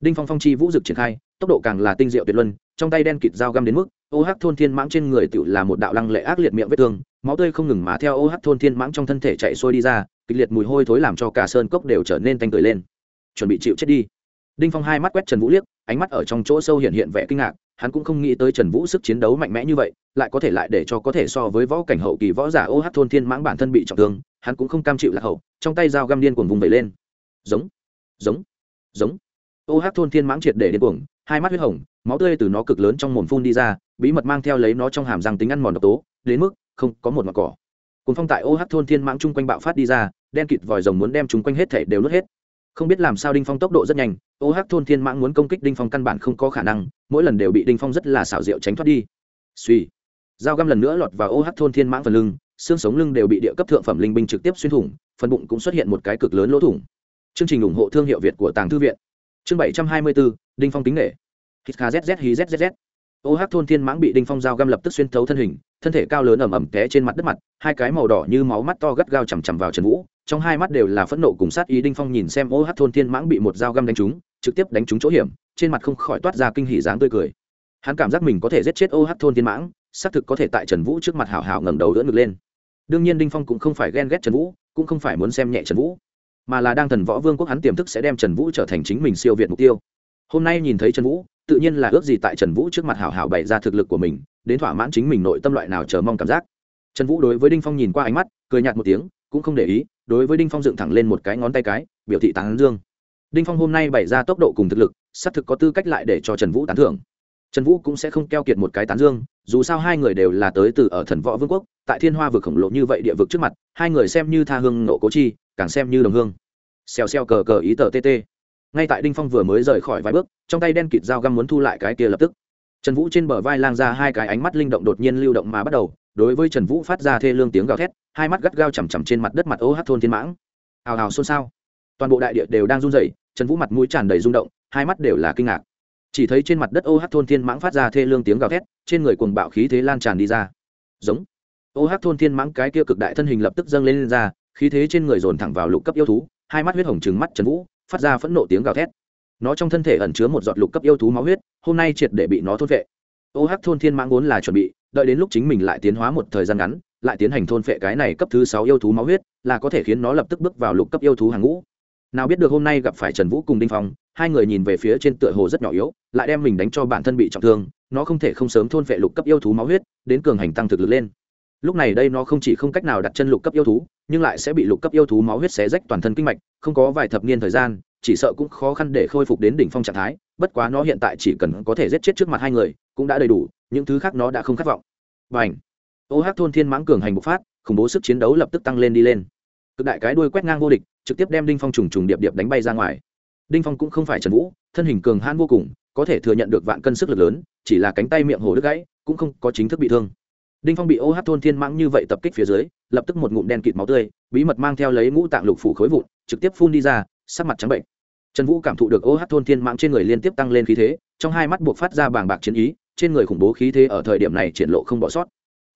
Đinh phong phong chi vũ dực triển khai, tốc độ càng là tinh diệu tuyệt luân, trong tay đen kịt dao găm đến mức, ô hát thôn thiên mãng trên người tự là một đạo lăng lệ ác liệt miệng vết thương máu tươi không ngừng mà theo ô hắc thôn thiên mãng trong thân thể chạy sôi đi ra, kịch liệt mùi hôi thối làm cho cả sơn cốc đều trở nên tanh cười lên. Chuẩn bị chịu chết đi. Đinh phong hai mắt quét trần vũ liếc, ánh mắt ở trong chỗ sâu hiện hiện vẻ kinh ngạc, hắn cũng không nghĩ tới trần vũ sức chiến đấu mạnh mẽ như vậy, lại có thể lại để cho có thể so với võ cảnh hậu kỳ võ giả ô hát thôn thiên mãng bản thân bị trọng thương, hắn cũng không cam chịu lạc hậu, trong tay dao găm điên cuồng vùng vẩy lên. Giống giống giống. Ô hát thôn thiên mãng triệt để điên cuồng, hai mắt huyết hồng, máu tươi từ nó cực lớn trong mồm phun đi ra, bí mật mang theo lấy nó trong hàm răng tính ăn mòn độc tố, đến mức không có một mặt cỏ. Cuốn phong tại ô hát thôn thiên mãng chung quanh bạo phát đi ra, đen kịt vòi rồng muốn đem Chung quanh hết thể đều nuốt hết. Không biết làm sao đinh phong tốc độ rất nhanh, ô hát thôn thiên mãng muốn công kích đinh phong căn bản không có khả năng, mỗi lần đều bị đinh phong rất là xảo diệu tránh thoát đi. Suy dao găm lần nữa lọt vào ô hát thôn thiên mãng phần lưng, xương sống lưng đều bị địa cấp thượng phẩm linh binh trực tiếp xuyên thủng, phần bụng cũng xuất hiện một cái cực lớn lỗ thủng. Chương trình ủng hộ thương hiệu việt của tàng thư viện. Chương bảy trăm hai mươi bốn, đinh phong tính nghệ hít kzzz hí zzz ô hát thôn thiên mãng bị đinh phong dao găm lập tức xuyên thấu thân hình, thân thể cao lớn ẩm ẩm té trên mặt đất mặt, hai cái màu đỏ như máu mắt to gắt gao chằm chằm vào trần vũ, trong hai mắt đều là phẫn nộ cùng sát ý. Đinh phong nhìn xem ô hát thôn thiên mãng bị một dao găm đánh trúng, trực tiếp đánh trúng chỗ hiểm, trên mặt không khỏi toát ra kinh hỉ dáng tươi cười. Hắn cảm giác mình có thể giết chết ô hát thôn thiên mãng, xác thực có thể tại trần vũ trước mặt hào hào ngẩng đầu đỡ ngực lên. Đương nhiên đinh phong cũng không phải ghen ghét trần vũ, cũng không phải muốn xem nhẹ trần vũ, mà là đang thần võ vương quốc hắn tiềm thức sẽ đem trần vũ trở thành chính mình siêu việt mục tiêu hôm nay nhìn thấy trần vũ, tự nhiên là ước gì tại trần vũ trước mặt hảo hảo bày ra thực lực của mình, đến thỏa mãn chính mình nội tâm loại nào chờ mong cảm giác. Trần vũ đối với đinh phong nhìn qua ánh mắt, cười nhạt một tiếng, cũng không để ý, đối với đinh phong dựng thẳng lên một cái ngón tay cái, biểu thị tán dương. Đinh phong hôm nay bày ra tốc độ cùng thực lực, xác thực có tư cách lại để cho trần vũ tán thưởng. Trần vũ cũng sẽ không keo kiệt một cái tán dương, dù sao hai người đều là tới từ ở thần võ vương quốc, tại thiên hoa vực khổng lồ như vậy địa vực trước mặt, hai người xem như tha hương nộ cố chi, càng xem như đồng hương. Xèo xèo cờ cờ ý tờ tt ngay tại đinh phong vừa mới rời khỏi vài bước trong tay đen kịt dao găm muốn thu lại cái kia lập tức. Trần vũ trên bờ vai lang ra hai cái ánh mắt linh động đột nhiên lưu động mà bắt đầu đối với trần vũ phát ra thê lương tiếng gào thét hai mắt gắt gao chằm chằm trên mặt đất mặt ô hát thôn thiên mãng. Hào hào xôn xao. Toàn bộ đại địa đều đang run rẩy trần vũ mặt mũi tràn đầy rung động hai mắt đều là kinh ngạc. Chỉ thấy trên mặt đất ô hát thôn thiên mãng phát ra thê lương tiếng gào thét trên người cuồng bạo khí thế lan tràn đi ra. Giống. Ô hát thôn thiên mãng cái kia cực đại thân hình lập tức dâng lên, lên ra khí thế trên người dồn thẳng vào lục cấp yêu thú hai mắt huyết hồng trừng mắt trần vũ phát ra phẫn nộ tiếng gào thét. Nó trong thân thể ẩn chứa một giọt lục cấp yêu thú máu huyết, hôm nay triệt để bị nó thôn vệ ô hắc thôn thiên mãng vốn là chuẩn bị, đợi đến lúc chính mình lại tiến hóa một thời gian ngắn, lại tiến hành thôn phệ cái này cấp thứ sáu yêu thú máu huyết, là có thể khiến nó lập tức bước vào lục cấp yêu thú hàng ngũ. Nào biết được hôm nay gặp phải trần vũ cùng đinh phong, hai người nhìn về phía trên tựa hồ rất nhỏ yếu, lại đem mình đánh cho bản thân bị trọng thương, nó không thể không sớm thôn phệ lục cấp yêu thú máu huyết, đến cường hành tăng thực lực lên. Lúc này đây nó không chỉ không cách nào đặt chân lục cấp yêu thú nhưng lại sẽ bị lục cấp yêu thú máu huyết xé rách toàn thân kinh mạch, không có vài thập niên thời gian, chỉ sợ cũng khó khăn để khôi phục đến đỉnh phong trạng thái, bất quá nó hiện tại chỉ cần có thể giết chết trước mặt hai người, cũng đã đầy đủ, những thứ khác nó đã không khát vọng. Và ảnh ô hát thôn thiên mãng cường hành bộc phát, khủng bố sức chiến đấu lập tức tăng lên đi lên. Cực đại cái đuôi quét ngang vô địch, trực tiếp đem đinh phong trùng trùng điệp điệp đánh bay ra ngoài. Đinh phong cũng không phải trần vũ, thân hình cường hãn vô cùng, có thể thừa nhận được vạn cân sức lực lớn, chỉ là cánh tay miệng hồ đứt gãy, cũng không có chính thức bị thương đinh phong bị ô hát thôn thiên mãng như vậy tập kích phía dưới, lập tức một ngụm đen kịt máu tươi, bí mật mang theo lấy ngũ tạng lục phủ khối vụn, trực tiếp phun đi ra, sắc mặt trắng bệnh. Trần vũ cảm thụ được ô hát thôn thiên mãng trên người liên tiếp tăng lên khí thế, trong hai mắt buộc phát ra bàng bạc chiến ý, trên người khủng bố khí thế ở thời điểm này triển lộ không bỏ sót.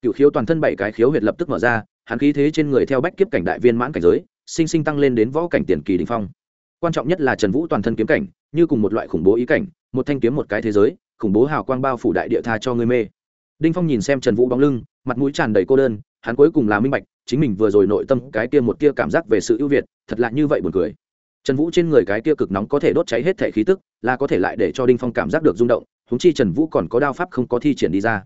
Cựu khiếu toàn thân bảy cái khiếu huyệt lập tức mở ra, hắn khí thế trên người theo bách kiếp cảnh đại viên mãn cảnh giới, sinh sinh tăng lên đến võ cảnh tiền kỳ đình phong. Quan trọng nhất là trần vũ toàn thân kiếm cảnh, như cùng một loại khủng bố ý cảnh, một thanh kiếm một cái thế giới, khủng bố hào quang bao phủ đại địa tha cho người mê đinh phong nhìn xem trần vũ bóng lưng, mặt mũi tràn đầy cô đơn, hắn cuối cùng là minh bạch, chính mình vừa rồi nội tâm cái kia một kia cảm giác về sự ưu việt, thật lạ như vậy buồn cười. Trần vũ trên người cái kia cực nóng có thể đốt cháy hết thể khí tức, là có thể lại để cho đinh phong cảm giác được rung động húng chi trần vũ còn có đao pháp không có thi triển đi ra.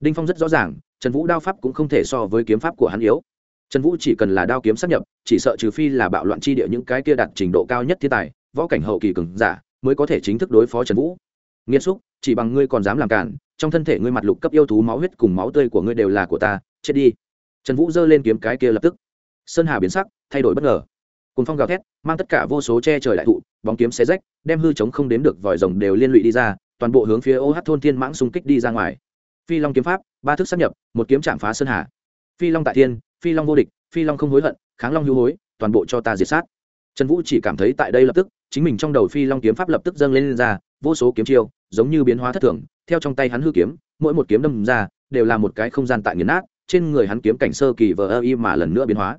Đinh phong rất rõ ràng, trần vũ đao pháp cũng không thể so với kiếm pháp của hắn yếu. Trần vũ chỉ cần là đao kiếm sắp nhập, chỉ sợ trừ phi là bạo loạn chi địa những cái kia đạt trình độ cao nhất thiên tài, võ cảnh hậu kỳ cường giả, mới có thể chính thức đối phó trần vũ. Nghiêm xúc, chỉ bằng ngươi còn dám làm cản trong thân thể ngươi mặt lục cấp yêu thú máu huyết cùng máu tươi của ngươi đều là của ta chết đi. Trần vũ giơ lên kiếm cái kia lập tức. Sơn hà biến sắc thay đổi bất ngờ. Cùng phong gào thét mang tất cả vô số che trời đại thụ bóng kiếm xé rách đem hư chống không đếm được vòi rồng đều liên lụy đi ra toàn bộ hướng phía ô OH thôn thiên mãng xung kích đi ra ngoài. Phi long kiếm pháp ba thức sắp nhập một kiếm chạm phá sơn hà. Phi long tại thiên phi long vô địch phi long không hối hận kháng long hữu hối toàn bộ cho ta diệt sát. Trần vũ chỉ cảm thấy tại đây lập tức chính mình trong đầu phi long kiếm pháp lập tức dâng lên, lên ra vô số kiếm chiêu giống như biến hóa thất thường, theo trong tay hắn hư kiếm, mỗi một kiếm đâm ra, đều là một cái không gian tại nghiền nát, trên người hắn kiếm cảnh sơ kỳ vờ ơ y mà lần nữa biến hóa.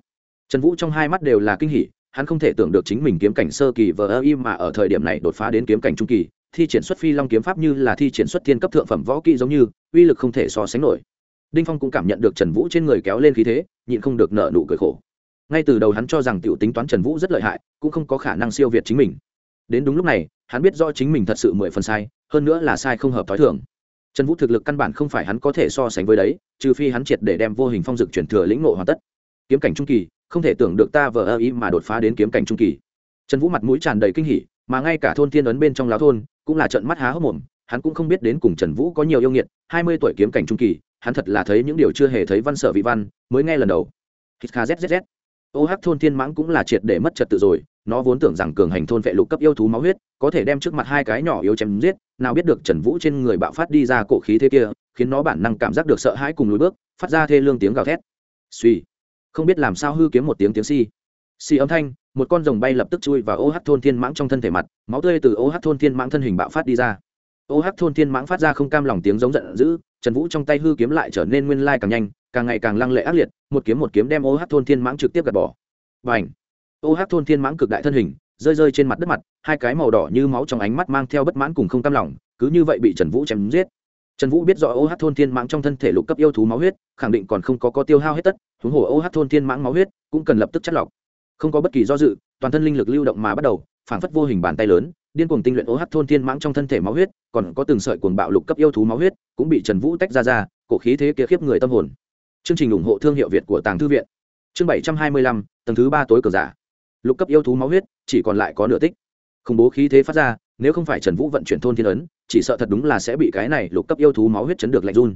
Trần vũ trong hai mắt đều là kinh hỉ, hắn không thể tưởng được chính mình kiếm cảnh sơ kỳ vờ ơ y mà ở thời điểm này đột phá đến kiếm cảnh trung kỳ, thi triển xuất phi long kiếm pháp như là thi triển xuất thiên cấp thượng phẩm võ kỹ giống như, uy lực không thể so sánh nổi. Đinh phong cũng cảm nhận được trần vũ trên người kéo lên khí thế, nhịn không được nợ nụ cười khổ. Ngay từ đầu hắn cho rằng t i ể u tính toán trần vũ rất lợi hại, cũng không có khả năng siêu việt chính mình. Đến đúng lúc này hắn biết rõ chính mình thật sự mười phần sai, hơn nữa là sai không hợp t h o i thường. Trần vũ thực lực căn bản không phải hắn có thể so sánh với đấy, trừ phi hắn triệt để đem vô hình phong dực chuyển thừa lĩnh ngộ hoàn tất. Kiếm cảnh trung kỳ, không thể tưởng được ta vờ ơ ý mà đột phá đến kiếm cảnh trung kỳ. Trần vũ mặt mũi tràn đầy kinh hỉ, mà ngay cả thôn thiên ấn bên trong láo thôn, cũng là trận mắt há hốc mồm, hắn cũng không biết đến cùng trần vũ có nhiều yêu nghiệt, hai mươi tuổi kiếm cảnh trung kỳ, hắn thật là thấy những điều chưa hề thấy văn sở vị văn, mới nghe lần đầu. Hít ô hát thôn thiên mãng cũng là triệt để mất trật tự rồi nó vốn tưởng rằng cường hành thôn vệ lục cấp yêu thú máu huyết, có thể đem trước mặt hai cái nhỏ yếu chém giết, nào biết được trần vũ trên người bạo phát đi ra cổ khí thế kia, khiến nó bản năng cảm giác được sợ hãi cùng lùi bước, phát ra thê lương tiếng gào thét. Suy, không biết làm sao hư kiếm một tiếng tiếng si xì âm thanh, một con rồng bay lập tức chui vào ô hát thôn thiên mãng trong thân thể mặt, máu tươi từ ô hát thôn thiên mãng thân hình bạo phát đi ra. Ô hát thôn thiên mãng phát ra không cam lòng tiếng giống giận dữ, trần vũ trong tay hư kiếm lại trở nên nguyên lai càng nhanh, càng ngày càng lăng lệ ác liệt, một kiếm một kiếm đem ô hát thôn thiên mãng trực tiếp gạt bỏ. Và ảnh ô hát thôn thiên mãng cực đại thân hình, rơi rơi trên mặt đất mặt, hai cái màu đỏ như máu trong ánh mắt mang theo bất mãn cùng không cam lòng, cứ như vậy bị trần vũ chém giết. Trần vũ biết rõ ô hát thôn thiên mãng trong thân thể lục cấp yêu thú máu huyết, khẳng định còn không có có tiêu hao hết tất, huống hồ ô hát thôn thiên mãng máu huyết cũng cần lập tức chất lọc. Không có bất kỳ do dự, toàn thân linh lực lưu động mà bắt đầu, phảng phất vô hình bàn tay lớn, điên cuồng tinh luyện ô hát thôn thiên mãng trong thân thể máu huyết, còn có từng sợi cuồng bạo lục cấp yêu thú máu huyết cũng bị trần vũ tách ra ra, cổ khí thế kia khiếp người tâm hồn. Chương trình ủng hộ thương hiệu việt của tàng thư viện. Chương bảy trăm hai mươi lăm, tầng thứ ba tối cờ giả lục cấp yêu thú máu huyết, chỉ còn lại có nửa tích. Khủng bố khí thế phát ra, nếu không phải trần vũ vận chuyển thôn thiên ấn, chỉ sợ thật đúng là sẽ bị cái này lục cấp yêu thú máu huyết chấn được lạnh run.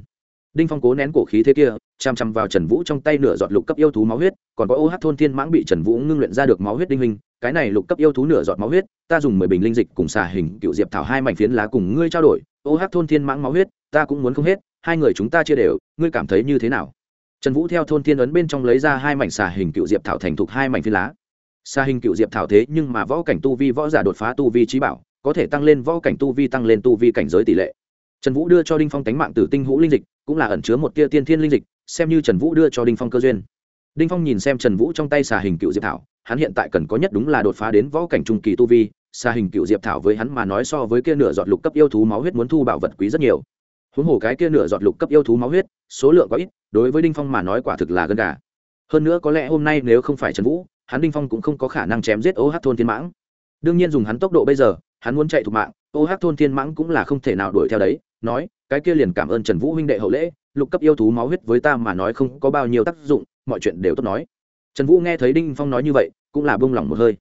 Đinh phong cố nén cổ khí thế kia chằm chằm vào trần vũ trong tay nửa giọt lục cấp yêu thú máu huyết, còn có ô OH thôn thiên mãng bị trần vũ ngưng luyện ra được máu huyết đinh hình cái này lục cấp yêu thú nửa giọt máu huyết, ta dùng mười bình linh dịch cùng xà hình cựu diệp thảo hai mảnh phiến lá cùng ngươi trao đổi, ô OH thôn thiên mãng máu huyết, ta cũng muốn không hết, hai người chúng ta chia đều, ngươi cảm thấy như thế nào? Trần vũ theo thôn thiên ấn bên trong lấy ra hai mảnh xà hình cựu diệp thảo thành thục hai mảnh phiến lá xa hình cựu diệp thảo thế nhưng mà võ cảnh tu vi võ giả đột phá tu vi trí bảo, có thể tăng lên võ cảnh tu vi tăng lên tu vi cảnh giới tỷ lệ. Trần vũ đưa cho đinh phong tánh mạng từ tinh hũ linh dịch, cũng là ẩn chứa một tia tiên thiên linh dịch, xem như trần vũ đưa cho đinh phong cơ duyên. Đinh phong nhìn xem trần vũ trong tay xà hình cựu diệp thảo, hắn hiện tại cần có nhất đúng là đột phá đến võ cảnh trung kỳ tu vi xà hình cựu diệp thảo với hắn mà nói so với kia nửa giọt lục cấp yêu thú máu huyết muốn thu bảo vật quý rất nhiều. Huống hồ cái kia nửa giọt lục cấp yêu thú máu huyết, số lượng có ít, đối với đinh phong mà nói quả thực là gần gà. Hơn nữa có lẽ hôm nay nếu không phải trần vũ hắn đinh phong cũng không có khả năng chém giết ô hát thôn thiên mãng. đương nhiên dùng hắn tốc độ bây giờ, hắn muốn chạy thục mạng, ô hát thôn thiên mãng cũng là không thể nào đuổi theo đấy, nói, cái kia liền cảm ơn trần vũ huynh đệ hậu lễ, lục cấp yêu thú máu huyết với ta mà nói không có bao nhiêu tác dụng, mọi chuyện đều tốt nói. Trần vũ nghe thấy đinh phong nói như vậy, cũng là bông lỏng một hơi.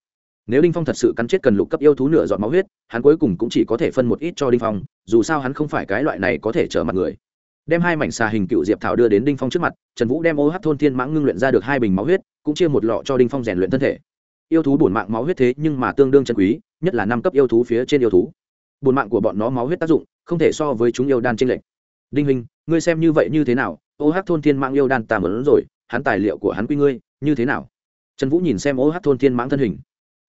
Nếu đinh phong thật sự cắn chết cần lục cấp yêu thú nửa giọt máu huyết, hắn cuối cùng cũng chỉ có thể phân một ít cho đinh phong, dù sao hắn không phải cái loại này có thể trở mặt người đem hai mảnh xà hình cựu diệp thảo đưa đến đinh phong trước mặt, trần vũ đem ô hát thôn thiên mãng ngưng luyện ra được hai bình máu huyết, cũng chia một lọ cho đinh phong rèn luyện thân thể. Yêu thú bổn mạng máu huyết thế nhưng mà tương đương chân quý, nhất là năm cấp yêu thú phía trên yêu thú. Bổn mạng của bọn nó máu huyết tác dụng không thể so với chúng yêu đan tranh lệch. Đinh hình ngươi xem như vậy như thế nào? Ô hát thôn thiên mãng yêu đan ta mớn rồi, hắn tài liệu của hắn quy ngươi, như thế nào? Trần vũ nhìn xem ô hát thôn thiên mãng thân hình.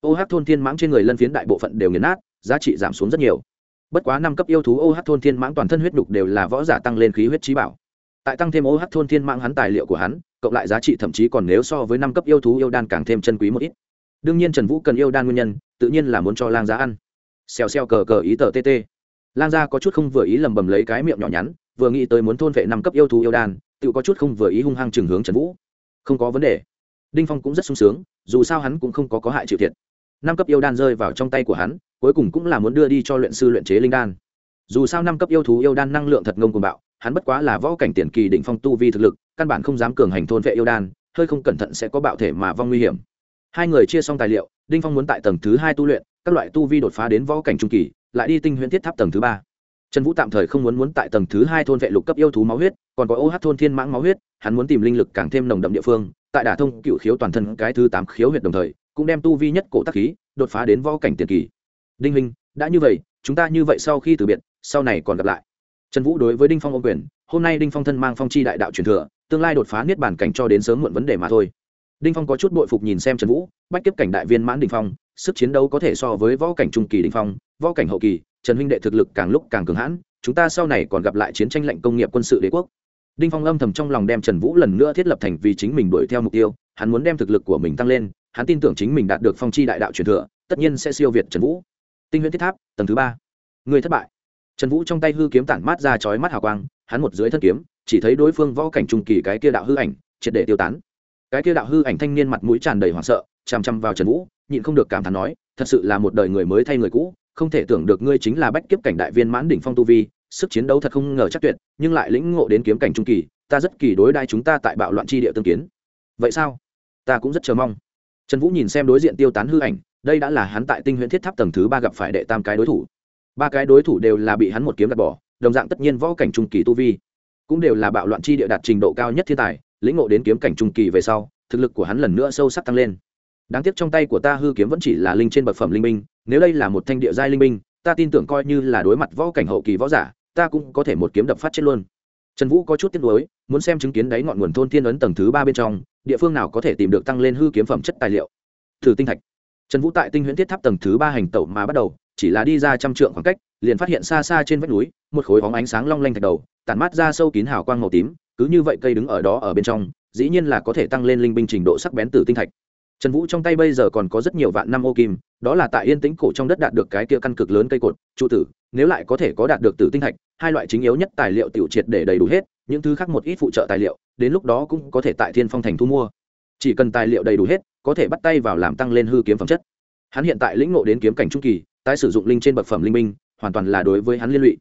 Ô hát thôn thiên mãng trên người lân phiến đại bộ phận đều nghiền nát, giá trị giảm xuống rất nhiều bất quá năm cấp yêu thú ô hát thôn thiên mãng toàn thân huyết đục đều là võ giả tăng lên khí huyết trí bảo. Tại tăng thêm ô hát thôn thiên mãng hắn tài liệu của hắn, cộng lại giá trị thậm chí còn nếu so với năm cấp yêu thú yêu đan càng thêm chân quý một ít. Đương nhiên trần vũ cần yêu đan nguyên nhân, tự nhiên là muốn cho lang giá ăn. Xèo xèo cờ cờ ý tờ tt lang gia có chút không vừa ý lầm bầm lấy cái miệng nhỏ nhắn, vừa nghĩ tới muốn thôn vệ năm cấp yêu thú yêu đan, tự có chút không vừa ý hung hăng chừng hướng trần vũ. Không có vấn đề. Đinh phong cũng rất sung sướng, dù sao hắn cũng không có có hại chịu thiệt. Năm cấp yêu đan rơi vào trong tay của hắn cuối cùng cũng là muốn đưa đi cho luyện sư luyện chế linh đan. Dù sao năm cấp yêu thú yêu đan năng lượng thật ngông cùng bạo, hắn bất quá là võ cảnh tiền kỳ đỉnh phong tu vi thực lực, căn bản không dám cường hành thôn vệ yêu đan, hơi không cẩn thận sẽ có bạo thể mà vong nguy hiểm. Hai người chia xong tài liệu, đinh phong muốn tại tầng thứ hai tu luyện, các loại tu vi đột phá đến võ cảnh trung kỳ, lại đi tinh huyễn thiết tháp tầng thứ ba. Trần vũ tạm thời không muốn muốn tại tầng thứ hai thôn vệ lục cấp yêu thú máu huyết, còn có ô OH thôn thiên mãng máu huyết, hắn muốn tìm linh lực càng thêm nồng đậm địa phương, tại đả thông cựu khiếu toàn thân cái thứ tám khiếu huyệt đồng thời, cũng đem tu vi nhất cổ tác khí đột phá đến võ cảnh tiền kỳ đinh huynh, đã như vậy, chúng ta như vậy sau khi từ biệt, sau này còn gặp lại. Trần vũ đối với đinh phong ô quyền, hôm nay đinh phong thân mang phong chi đại đạo truyền thừa, tương lai đột phá niết bản cảnh cho đến sớm muộn vấn đề mà thôi. Đinh phong có chút bội phục nhìn xem trần vũ, bách kiếp cảnh đại viên mãn đình phong, sức chiến đấu có thể so với võ cảnh trung kỳ đình phong, võ cảnh hậu kỳ, trần huynh đệ thực lực càng lúc càng cường hãn, chúng ta sau này còn gặp lại chiến tranh lệnh công nghiệp quân sự đế quốc. Đinh phong âm thầm trong lòng đem trần vũ lần nữa thiết lập thành vì chính mình đuổi theo mục tiêu, hắn muốn đem thực lực của mình tăng lên, hắn tin tưởng chính mình đạt được phong chi đại đạo truyền thừa, tất nhiên sẽ siêu việt trần vũ tinh huyễn thiết tháp, tầng thứ ba. Người thất bại. Trần vũ trong tay hư kiếm tản mát ra chói mắt hào quang, hắn một dưới thân kiếm, chỉ thấy đối phương võ cảnh trung kỳ cái kia đạo hư ảnh, triệt để tiêu tán. Cái kia đạo hư ảnh thanh niên mặt mũi tràn đầy hoảng sợ, chằm chằm vào trần vũ, nhịn không được cảm thán nói, thật sự là một đời người mới thay người cũ, không thể tưởng được ngươi chính là bách kiếp cảnh đại viên mãn đỉnh phong tu vi, sức chiến đấu thật không ngờ chắc tuyệt, nhưng lại lĩnh ngộ đến kiếm cảnh trung kỳ, ta rất kỳ đối đai chúng ta tại bạo loạn tri địa tương kiến. Vậy sao? Ta cũng rất chờ mong. Trần vũ nhìn xem đối diện tiêu tán hư ảnh đây đã là hắn tại tinh huyễn thiết tháp tầng thứ ba gặp phải đệ tam cái đối thủ. Ba cái đối thủ đều là bị hắn một kiếm đặt bỏ, đồng dạng tất nhiên võ cảnh trung kỳ tu vi, cũng đều là bạo loạn chi địa đạt trình độ cao nhất thiên tài, lĩnh ngộ đến kiếm cảnh trung kỳ về sau, thực lực của hắn lần nữa sâu sắc tăng lên. Đáng tiếc trong tay của ta hư kiếm vẫn chỉ là linh trên bậc phẩm linh minh nếu đây là một thanh địa giai linh minh ta tin tưởng coi như là đối mặt võ cảnh hậu kỳ võ giả, ta cũng có thể một kiếm đập phát chết luôn. Trần vũ có chút tiếc nuối, muốn xem chứng kiến đáy ngọn nguồn thôn thiên ấn tầng thứ ba bên trong, địa phương nào có thể tìm được tăng lên hư kiếm phẩm chất tài liệu. Thử tinh thạch trần vũ tại tinh huyễn thiết tháp tầng thứ ba hành tẩu mà bắt đầu, chỉ là đi ra trăm trượng khoảng cách, liền phát hiện xa xa trên vách núi, một khối hóng ánh sáng long lanh thạch đầu, tản mát ra sâu kín hào quang màu tím, cứ như vậy cây đứng ở đó ở bên trong, dĩ nhiên là có thể tăng lên linh binh trình độ sắc bén từ tinh thạch. Trần vũ trong tay bây giờ còn có rất nhiều vạn năm ô kim, đó là tại yên tĩnh cổ trong đất đạt được cái kia căn cực lớn cây cột, trụ tử, nếu lại có thể có đạt được tử tinh thạch, hai loại chính yếu nhất tài liệu tiểu triệt để đầy đủ hết, những thứ khác một ít phụ trợ tài liệu, đến lúc đó cũng có thể tại thiên phong thành thu mua. Chỉ cần tài liệu đầy đủ hết có thể bắt tay vào làm tăng lên hư kiếm phẩm chất. Hắn hiện tại lĩnh ngộ đến kiếm cảnh trung kỳ, tái sử dụng linh trên bậc phẩm linh minh, hoàn toàn là đối với hắn liên lụy.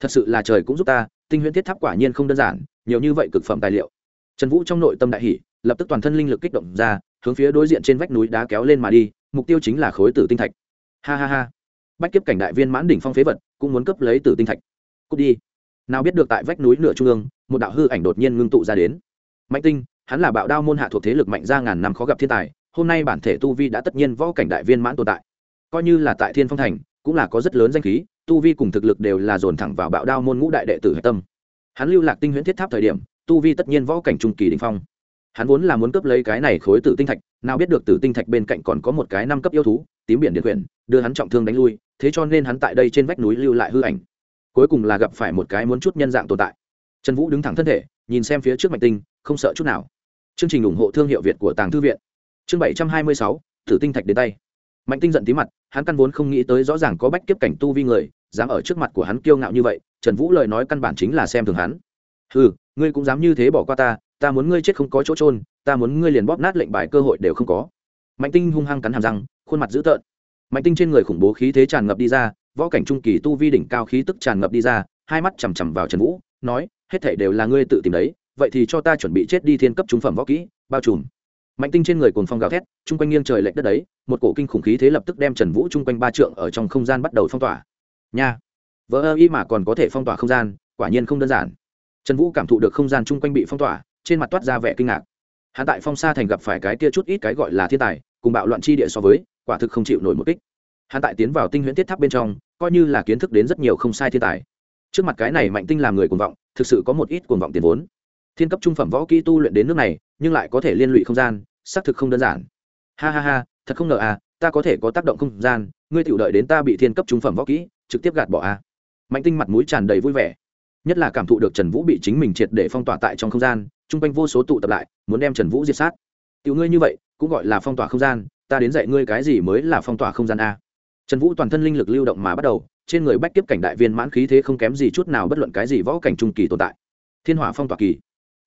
Thật sự là trời cũng giúp ta, tinh huyễn thiết tháp quả nhiên không đơn giản, nhiều như vậy cực phẩm tài liệu. Trần vũ trong nội tâm đại hỷ lập tức toàn thân linh lực kích động ra, hướng phía đối diện trên vách núi đá kéo lên mà đi, mục tiêu chính là khối tử tinh thạch. Ha ha ha. Bách kiếp cảnh đại viên mãn đỉnh phong phế vật, cũng muốn cấp lấy tử tinh thạch. Cút đi. Nào biết được tại vách núi nửa trung ương, một đạo hư ảnh đột nhiên ngưng tụ ra đến. Mạnh tinh, hắn là bạo đao môn hạ thuộc thế lực mạnh ra ngàn năm khó gặp thiên tài hôm nay bản thể tu vi đã tất nhiên võ cảnh đại viên mãn tồn tại. Coi như là tại thiên phong thành, cũng là có rất lớn danh khí, tu vi cùng thực lực đều là dồn thẳng vào bạo đao môn ngũ đại đệ tử hạch tâm. Hắn lưu lạc tinh huyễn thiết tháp thời điểm, tu vi tất nhiên võ cảnh trung kỳ đình phong. Hắn vốn là muốn cướp lấy cái này khối tử tinh thạch, nào biết được tử tinh thạch bên cạnh còn có một cái năm cấp yêu thú, tím biển điện quyển, đưa hắn trọng thương đánh lui, thế cho nên hắn tại đây trên vách núi lưu lại hư ảnh. Cuối cùng là gặp phải một cái muốn chút nhân dạng tồn tại. Trần vũ đứng thẳng thân thể, nhìn xem phía trước mạch tinh, không sợ chút nào. Chương trình ủng hộ thương hiệu việt của tàng thư viện chương bảy trăm hai mươi sáu, tử tinh thạch đến tay. Mạnh tinh giận tí mặt, hắn căn vốn không nghĩ tới rõ ràng có bách kiếp cảnh tu vi người, dám ở trước mặt của hắn kiêu ngạo như vậy, trần vũ lời nói căn bản chính là xem thường hắn. Ừ ngươi cũng dám như thế bỏ qua ta ta muốn ngươi chết không có chỗ trôn ta muốn ngươi liền bóp nát lệnh bài cơ hội đều không có. Mạnh tinh hung hăng cắn hàm răng, khuôn mặt dữ tợn. Mạnh tinh trên người khủng bố khí thế tràn ngập đi ra, võ cảnh trung kỳ tu vi đỉnh cao khí tức tràn ngập đi ra, hai mắt chằm chằm vào trần vũ, nói, hết thể đều là ngươi tự tìm đấy, vậy thì cho ta chuẩn bị chết đi thiên cấp trung phẩm võ kỹ, bao trùm mạnh tinh trên người cồn phong gào thét, chung quanh nghiêng trời lệch đất đấy, một cổ kinh khủng khí thế lập tức đem trần vũ chung quanh ba trượng ở trong không gian bắt đầu phong tỏa. Nha! Vỡ ơ y mà còn có thể phong tỏa không gian, quả nhiên không đơn giản. Trần vũ cảm thụ được không gian chung quanh bị phong tỏa, trên mặt toát ra vẻ kinh ngạc. Hạ tại phong sa thành gặp phải cái kia chút ít cái gọi là thiên tài, cùng bạo loạn chi địa so với, quả thực không chịu nổi một kích. Hạ tại tiến vào tinh huyễn tiết tháp bên trong, coi như là kiến thức đến rất nhiều không sai thiên tài. Trước mặt cái này mạnh tinh làm người cuồng vọng, thực sự có một ít cuồng vọng tiền vốn thiên cấp trung phẩm võ kỹ tu luyện đến nước này, nhưng lại có thể liên lụy không gian, xác thực không đơn giản. Ha ha ha, thật không ngờ à ta có thể có tác động không gian, ngươi tự đợi đến ta bị thiên cấp trung phẩm võ kỹ, trực tiếp gạt bỏ à. Mạnh tinh mặt mũi tràn đầy vui vẻ. Nhất là cảm thụ được trần vũ bị chính mình triệt để phong tỏa tại trong không gian, chung quanh vô số tụ tập lại, muốn đem trần vũ diệt sát. Tiểu ngươi như vậy, cũng gọi là phong tỏa không gian, ta đến dạy ngươi cái gì mới là phong tỏa không gian a trần vũ toàn thân linh lực lưu động mà bắt đầu, trên người bách kiếp cảnh đại viên mãn khí thế không kém gì chút nào bất luận cái gì võ cảnh trung kỳ tồn tại. Thiên hỏa phong tỏa kỳ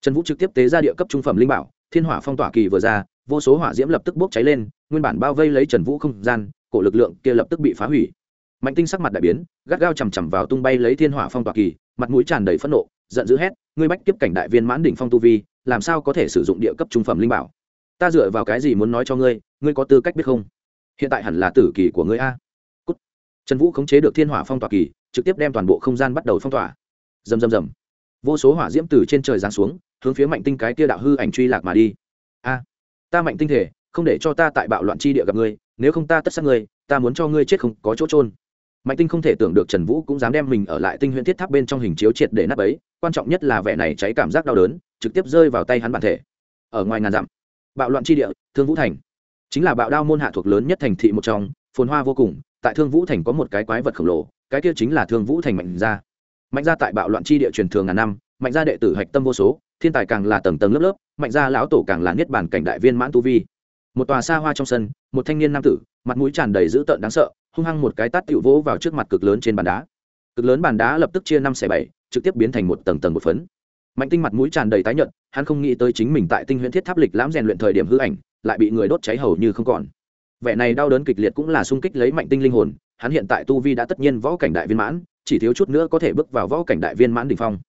trần vũ trực tiếp tế ra địa cấp trung phẩm linh bảo, thiên hỏa phong tỏa kỳ vừa ra, vô số hỏa diễm lập tức bốc cháy lên, nguyên bản bao vây lấy trần vũ không gian, cổ lực lượng kia lập tức bị phá hủy. Mạnh tinh sắc mặt đại biến, gắt gao chằm chằm vào tung bay lấy thiên hỏa phong tỏa kỳ, mặt mũi tràn đầy phẫn nộ, giận dữ hét, ngươi bách kiếp cảnh đại viên mãn đỉnh phong tu vi, làm sao có thể sử dụng địa cấp trung phẩm linh bảo? Ta dựa vào cái gì muốn nói cho ngươi ngươi có tư cách biết không? Hiện tại hẳn là tử kỳ của ngươi a. Cút. trần vũ khống chế được thiên hỏa phong tỏa kỳ, trực tiếp đem toàn bộ không gian bắt đầu phong tỏa. Rầm rầm rầm. Vô số hỏa diễm từ trên trời giáng xuống hướng phía mạnh tinh cái kia đạo hư ảnh truy lạc mà đi. A, ta mạnh tinh thể, không để cho ta tại bạo loạn chi địa gặp ngươi, nếu không ta tất sát ngươi, ta muốn cho ngươi chết không có chỗ trôn mạnh tinh không thể tưởng được trần vũ cũng dám đem mình ở lại tinh huyễn thiết tháp bên trong hình chiếu triệt để nắp ấy quan trọng nhất là vẻ này cháy cảm giác đau đớn, trực tiếp rơi vào tay hắn bản thể. Ở ngoài ngàn dặm, bạo loạn chi địa, thương vũ thành. Chính là bạo đao môn hạ thuộc lớn nhất thành thị một trong, phồn hoa vô cùng, tại thương vũ thành có một cái quái vật khổng lồ, cái kia chính là thương vũ thành mạnh gia. Mạnh gia tại bạo loạn chi địa truyền thường ngàn năm mạnh gia đệ tử hạch tâm vô số, thiên tài càng là tầng tầng lớp lớp, mạnh gia lão tổ càng là niết bản cảnh đại viên mãn tu vi. Một tòa xa hoa trong sân, một thanh niên nam tử, mặt mũi tràn đầy dữ tợn đáng sợ, hung hăng một cái tát tiểu vỗ vào trước mặt cực lớn trên bàn đá. Cực lớn bàn đá lập tức chia năm xẻ bảy, trực tiếp biến thành một tầng tầng một phấn. Mạnh tinh mặt mũi tràn đầy tái nhợt, hắn không nghĩ tới chính mình tại tinh huyễn thiết tháp lịch lãm rèn luyện thời điểm hư ảnh, lại bị người đốt cháy hầu như không còn. Vẻ này đau đớn kịch liệt cũng là sung kích lấy mạnh tinh linh hồn, hắn hiện tại tu vi đã tất nhiên võ cảnh đại viên mãn, chỉ thiếu chút nữa có thể bước vào võ cảnh đại viên mãn đỉnh phong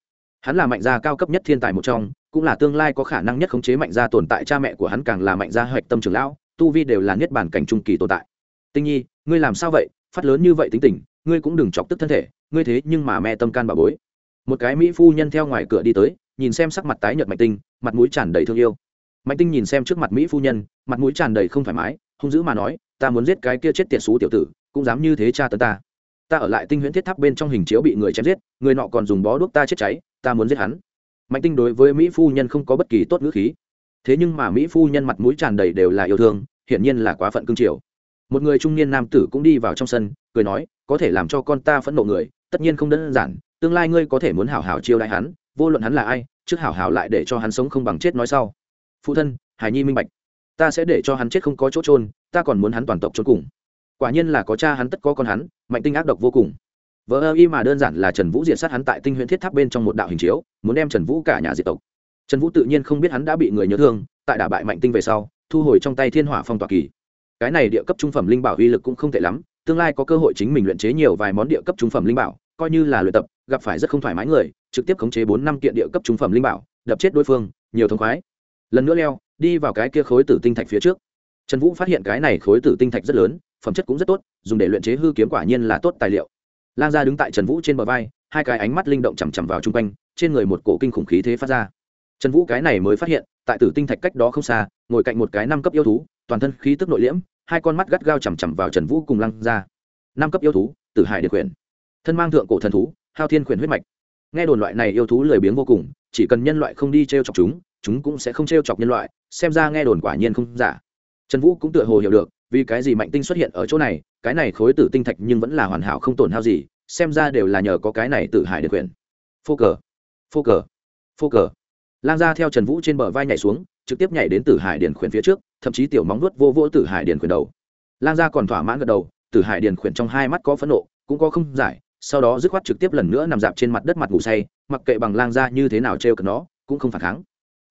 hắn là mạnh gia cao cấp nhất thiên tài một trong, cũng là tương lai có khả năng nhất khống chế mạnh gia tồn tại cha mẹ của hắn càng là mạnh gia hoạch tâm trưởng lão, tu vi đều là niết bản cảnh trung kỳ tồn tại. Tinh nhi, ngươi làm sao vậy? Phát lớn như vậy tính tình, ngươi cũng đừng chọc tức thân thể, ngươi thế nhưng mà mẹ tâm can bà bối. Một cái mỹ phu nhân theo ngoài cửa đi tới, nhìn xem sắc mặt tái nhợt mạnh tinh, mặt mũi tràn đầy thương yêu. Mạnh tinh nhìn xem trước mặt mỹ phu nhân, mặt mũi tràn đầy không thoải mái, hung dữ mà nói, ta muốn giết cái kia chết tiệt xú tiểu tử, cũng dám như thế cha tấn ta. Ta ở lại tinh huyễn thiết tháp bên trong hình chiếu bị người chém giết, người nọ còn dùng bó đuốc ta chết cháy ta muốn giết hắn. Mạnh tinh đối với mỹ phu nhân không có bất kỳ tốt ngữ khí. Thế nhưng mà mỹ phu nhân mặt mũi tràn đầy đều là yêu thương, hiển nhiên là quá phận cương triều. Một người trung niên nam tử cũng đi vào trong sân, cười nói, có thể làm cho con ta phẫn nộ người, tất nhiên không đơn giản, tương lai ngươi có thể muốn hảo hảo chiêu đại hắn, vô luận hắn là ai, trước hảo hảo lại để cho hắn sống không bằng chết nói sau. Phụ thân, hải nhi minh bạch. Ta sẽ để cho hắn chết không có chỗ trôn ta còn muốn hắn toàn tộc trốn cùng. Quả nhiên là có cha hắn tất có con hắn, mạnh tinh ác độc vô cùng vợ ơ y mà đơn giản là trần vũ diệt sát hắn tại tinh huyện thiết tháp bên trong một đạo hình chiếu, muốn đem trần vũ cả nhà diệt tộc. Trần vũ tự nhiên không biết hắn đã bị người nhớ thương, tại đả bại mạnh tinh về sau, thu hồi trong tay thiên hỏa phong tỏa kỳ. Cái này địa cấp trung phẩm linh bảo uy lực cũng không tệ lắm, tương lai có cơ hội chính mình luyện chế nhiều vài món địa cấp trung phẩm linh bảo, coi như là luyện tập, gặp phải rất không thoải mái người, trực tiếp khống chế bốn năm kiện địa cấp trung phẩm linh bảo, đập chết đối phương, nhiều thông khoái. Lần nữa leo, đi vào cái kia khối tử tinh thạch phía trước. Trần vũ phát hiện cái này khối tử tinh thạch rất lớn, phẩm chất cũng rất tốt, dùng để luyện chế hư kiếm quả nhiên là tốt tài liệu lang gia đứng tại trần vũ trên bờ vai, hai cái ánh mắt linh động chằm chằm vào chung quanh, trên người một cổ kinh khủng khí thế phát ra. Trần vũ cái này mới phát hiện, tại tử tinh thạch cách đó không xa, ngồi cạnh một cái năm cấp yêu thú, toàn thân khí tức nội liễm, hai con mắt gắt gao chằm chằm vào trần vũ cùng lăng ra năm cấp yêu thú, tử hải địa quyền thân mang thượng cổ thần thú, hao thiên quyền huyết mạch. Nghe đồn loại này yêu thú lười biếng vô cùng, chỉ cần nhân loại không đi t r e o chọc chúng chúng cũng sẽ không t r e o chọc nhân loại, xem ra nghe đồn quả nhiên không giả. Trần vũ cũng tựa hồ hiểu được vì cái gì mạnh tinh xuất hiện ở chỗ này, cái này khối tử tinh thạch nhưng vẫn là hoàn hảo không tổn hao gì, xem ra đều là nhờ có cái này tử hải được quyền. Phô cờ phô cờ phô cờ. Lang ra theo trần vũ trên bờ vai nhảy xuống, trực tiếp nhảy đến tử hải điền khuyển phía trước, thậm chí tiểu móng nuốt vô vỗ tử hải điền khuyển đầu. Lang gia còn thỏa mãn gật đầu, tử hải điền khuyển trong hai mắt có phẫn nộ, cũng có không giải, sau đó dứt khoát trực tiếp lần nữa nằm dạp trên mặt đất mặt ngủ say, mặc kệ bằng lang gia như thế nào trêu cợt nó, cũng không phản kháng.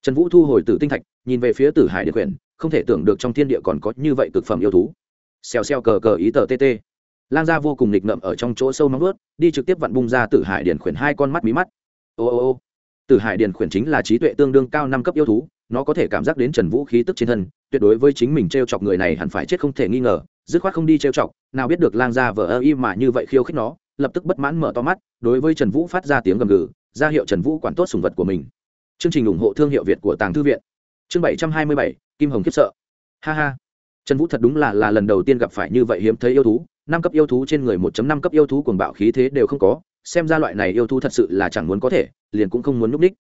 Trần vũ thu hồi tử tinh thạch, nhìn về phía tử hải điền khuyển không thể tưởng được trong thiên địa còn có như vậy cực phẩm yêu thú. Xèo xèo cờ cờ ý tờ tt lang gia vô cùng nghịch ngợm ở trong chỗ sâu nóng nuốt đi trực tiếp vặn bung ra tử hải điền khuyển hai con mắt mí mắt. Ô ô ô. Tử hải điền khuyển chính là trí tuệ tương đương cao năm cấp yêu thú, nó có thể cảm giác đến trần vũ khí tức trên thân, tuyệt đối với chính mình t r e o chọc người này hẳn phải chết không thể nghi ngờ, dứt khoát không đi t r e o chọc, nào biết được lang gia vờ ơ y mà như vậy khiêu khích nó, lập tức bất mãn mở to mắt, đối với trần vũ phát ra tiếng gầm gừ, ra hiệu trần vũ quản tốt sùng vật của mình. Chương trình ủng hộ thương hiệu việt của tàng thư viện chương bảy trăm hai mươi bảy, kim hồng khiếp sợ. Ha ha. Trần vũ thật đúng là là lần đầu tiên gặp phải như vậy hiếm thấy yêu thú. Năm cấp yêu thú trên người một năm cấp yêu thú cuồng bạo khí thế đều không có. Xem ra loại này yêu thú thật sự là chẳng muốn có thể, liền cũng không muốn núp đích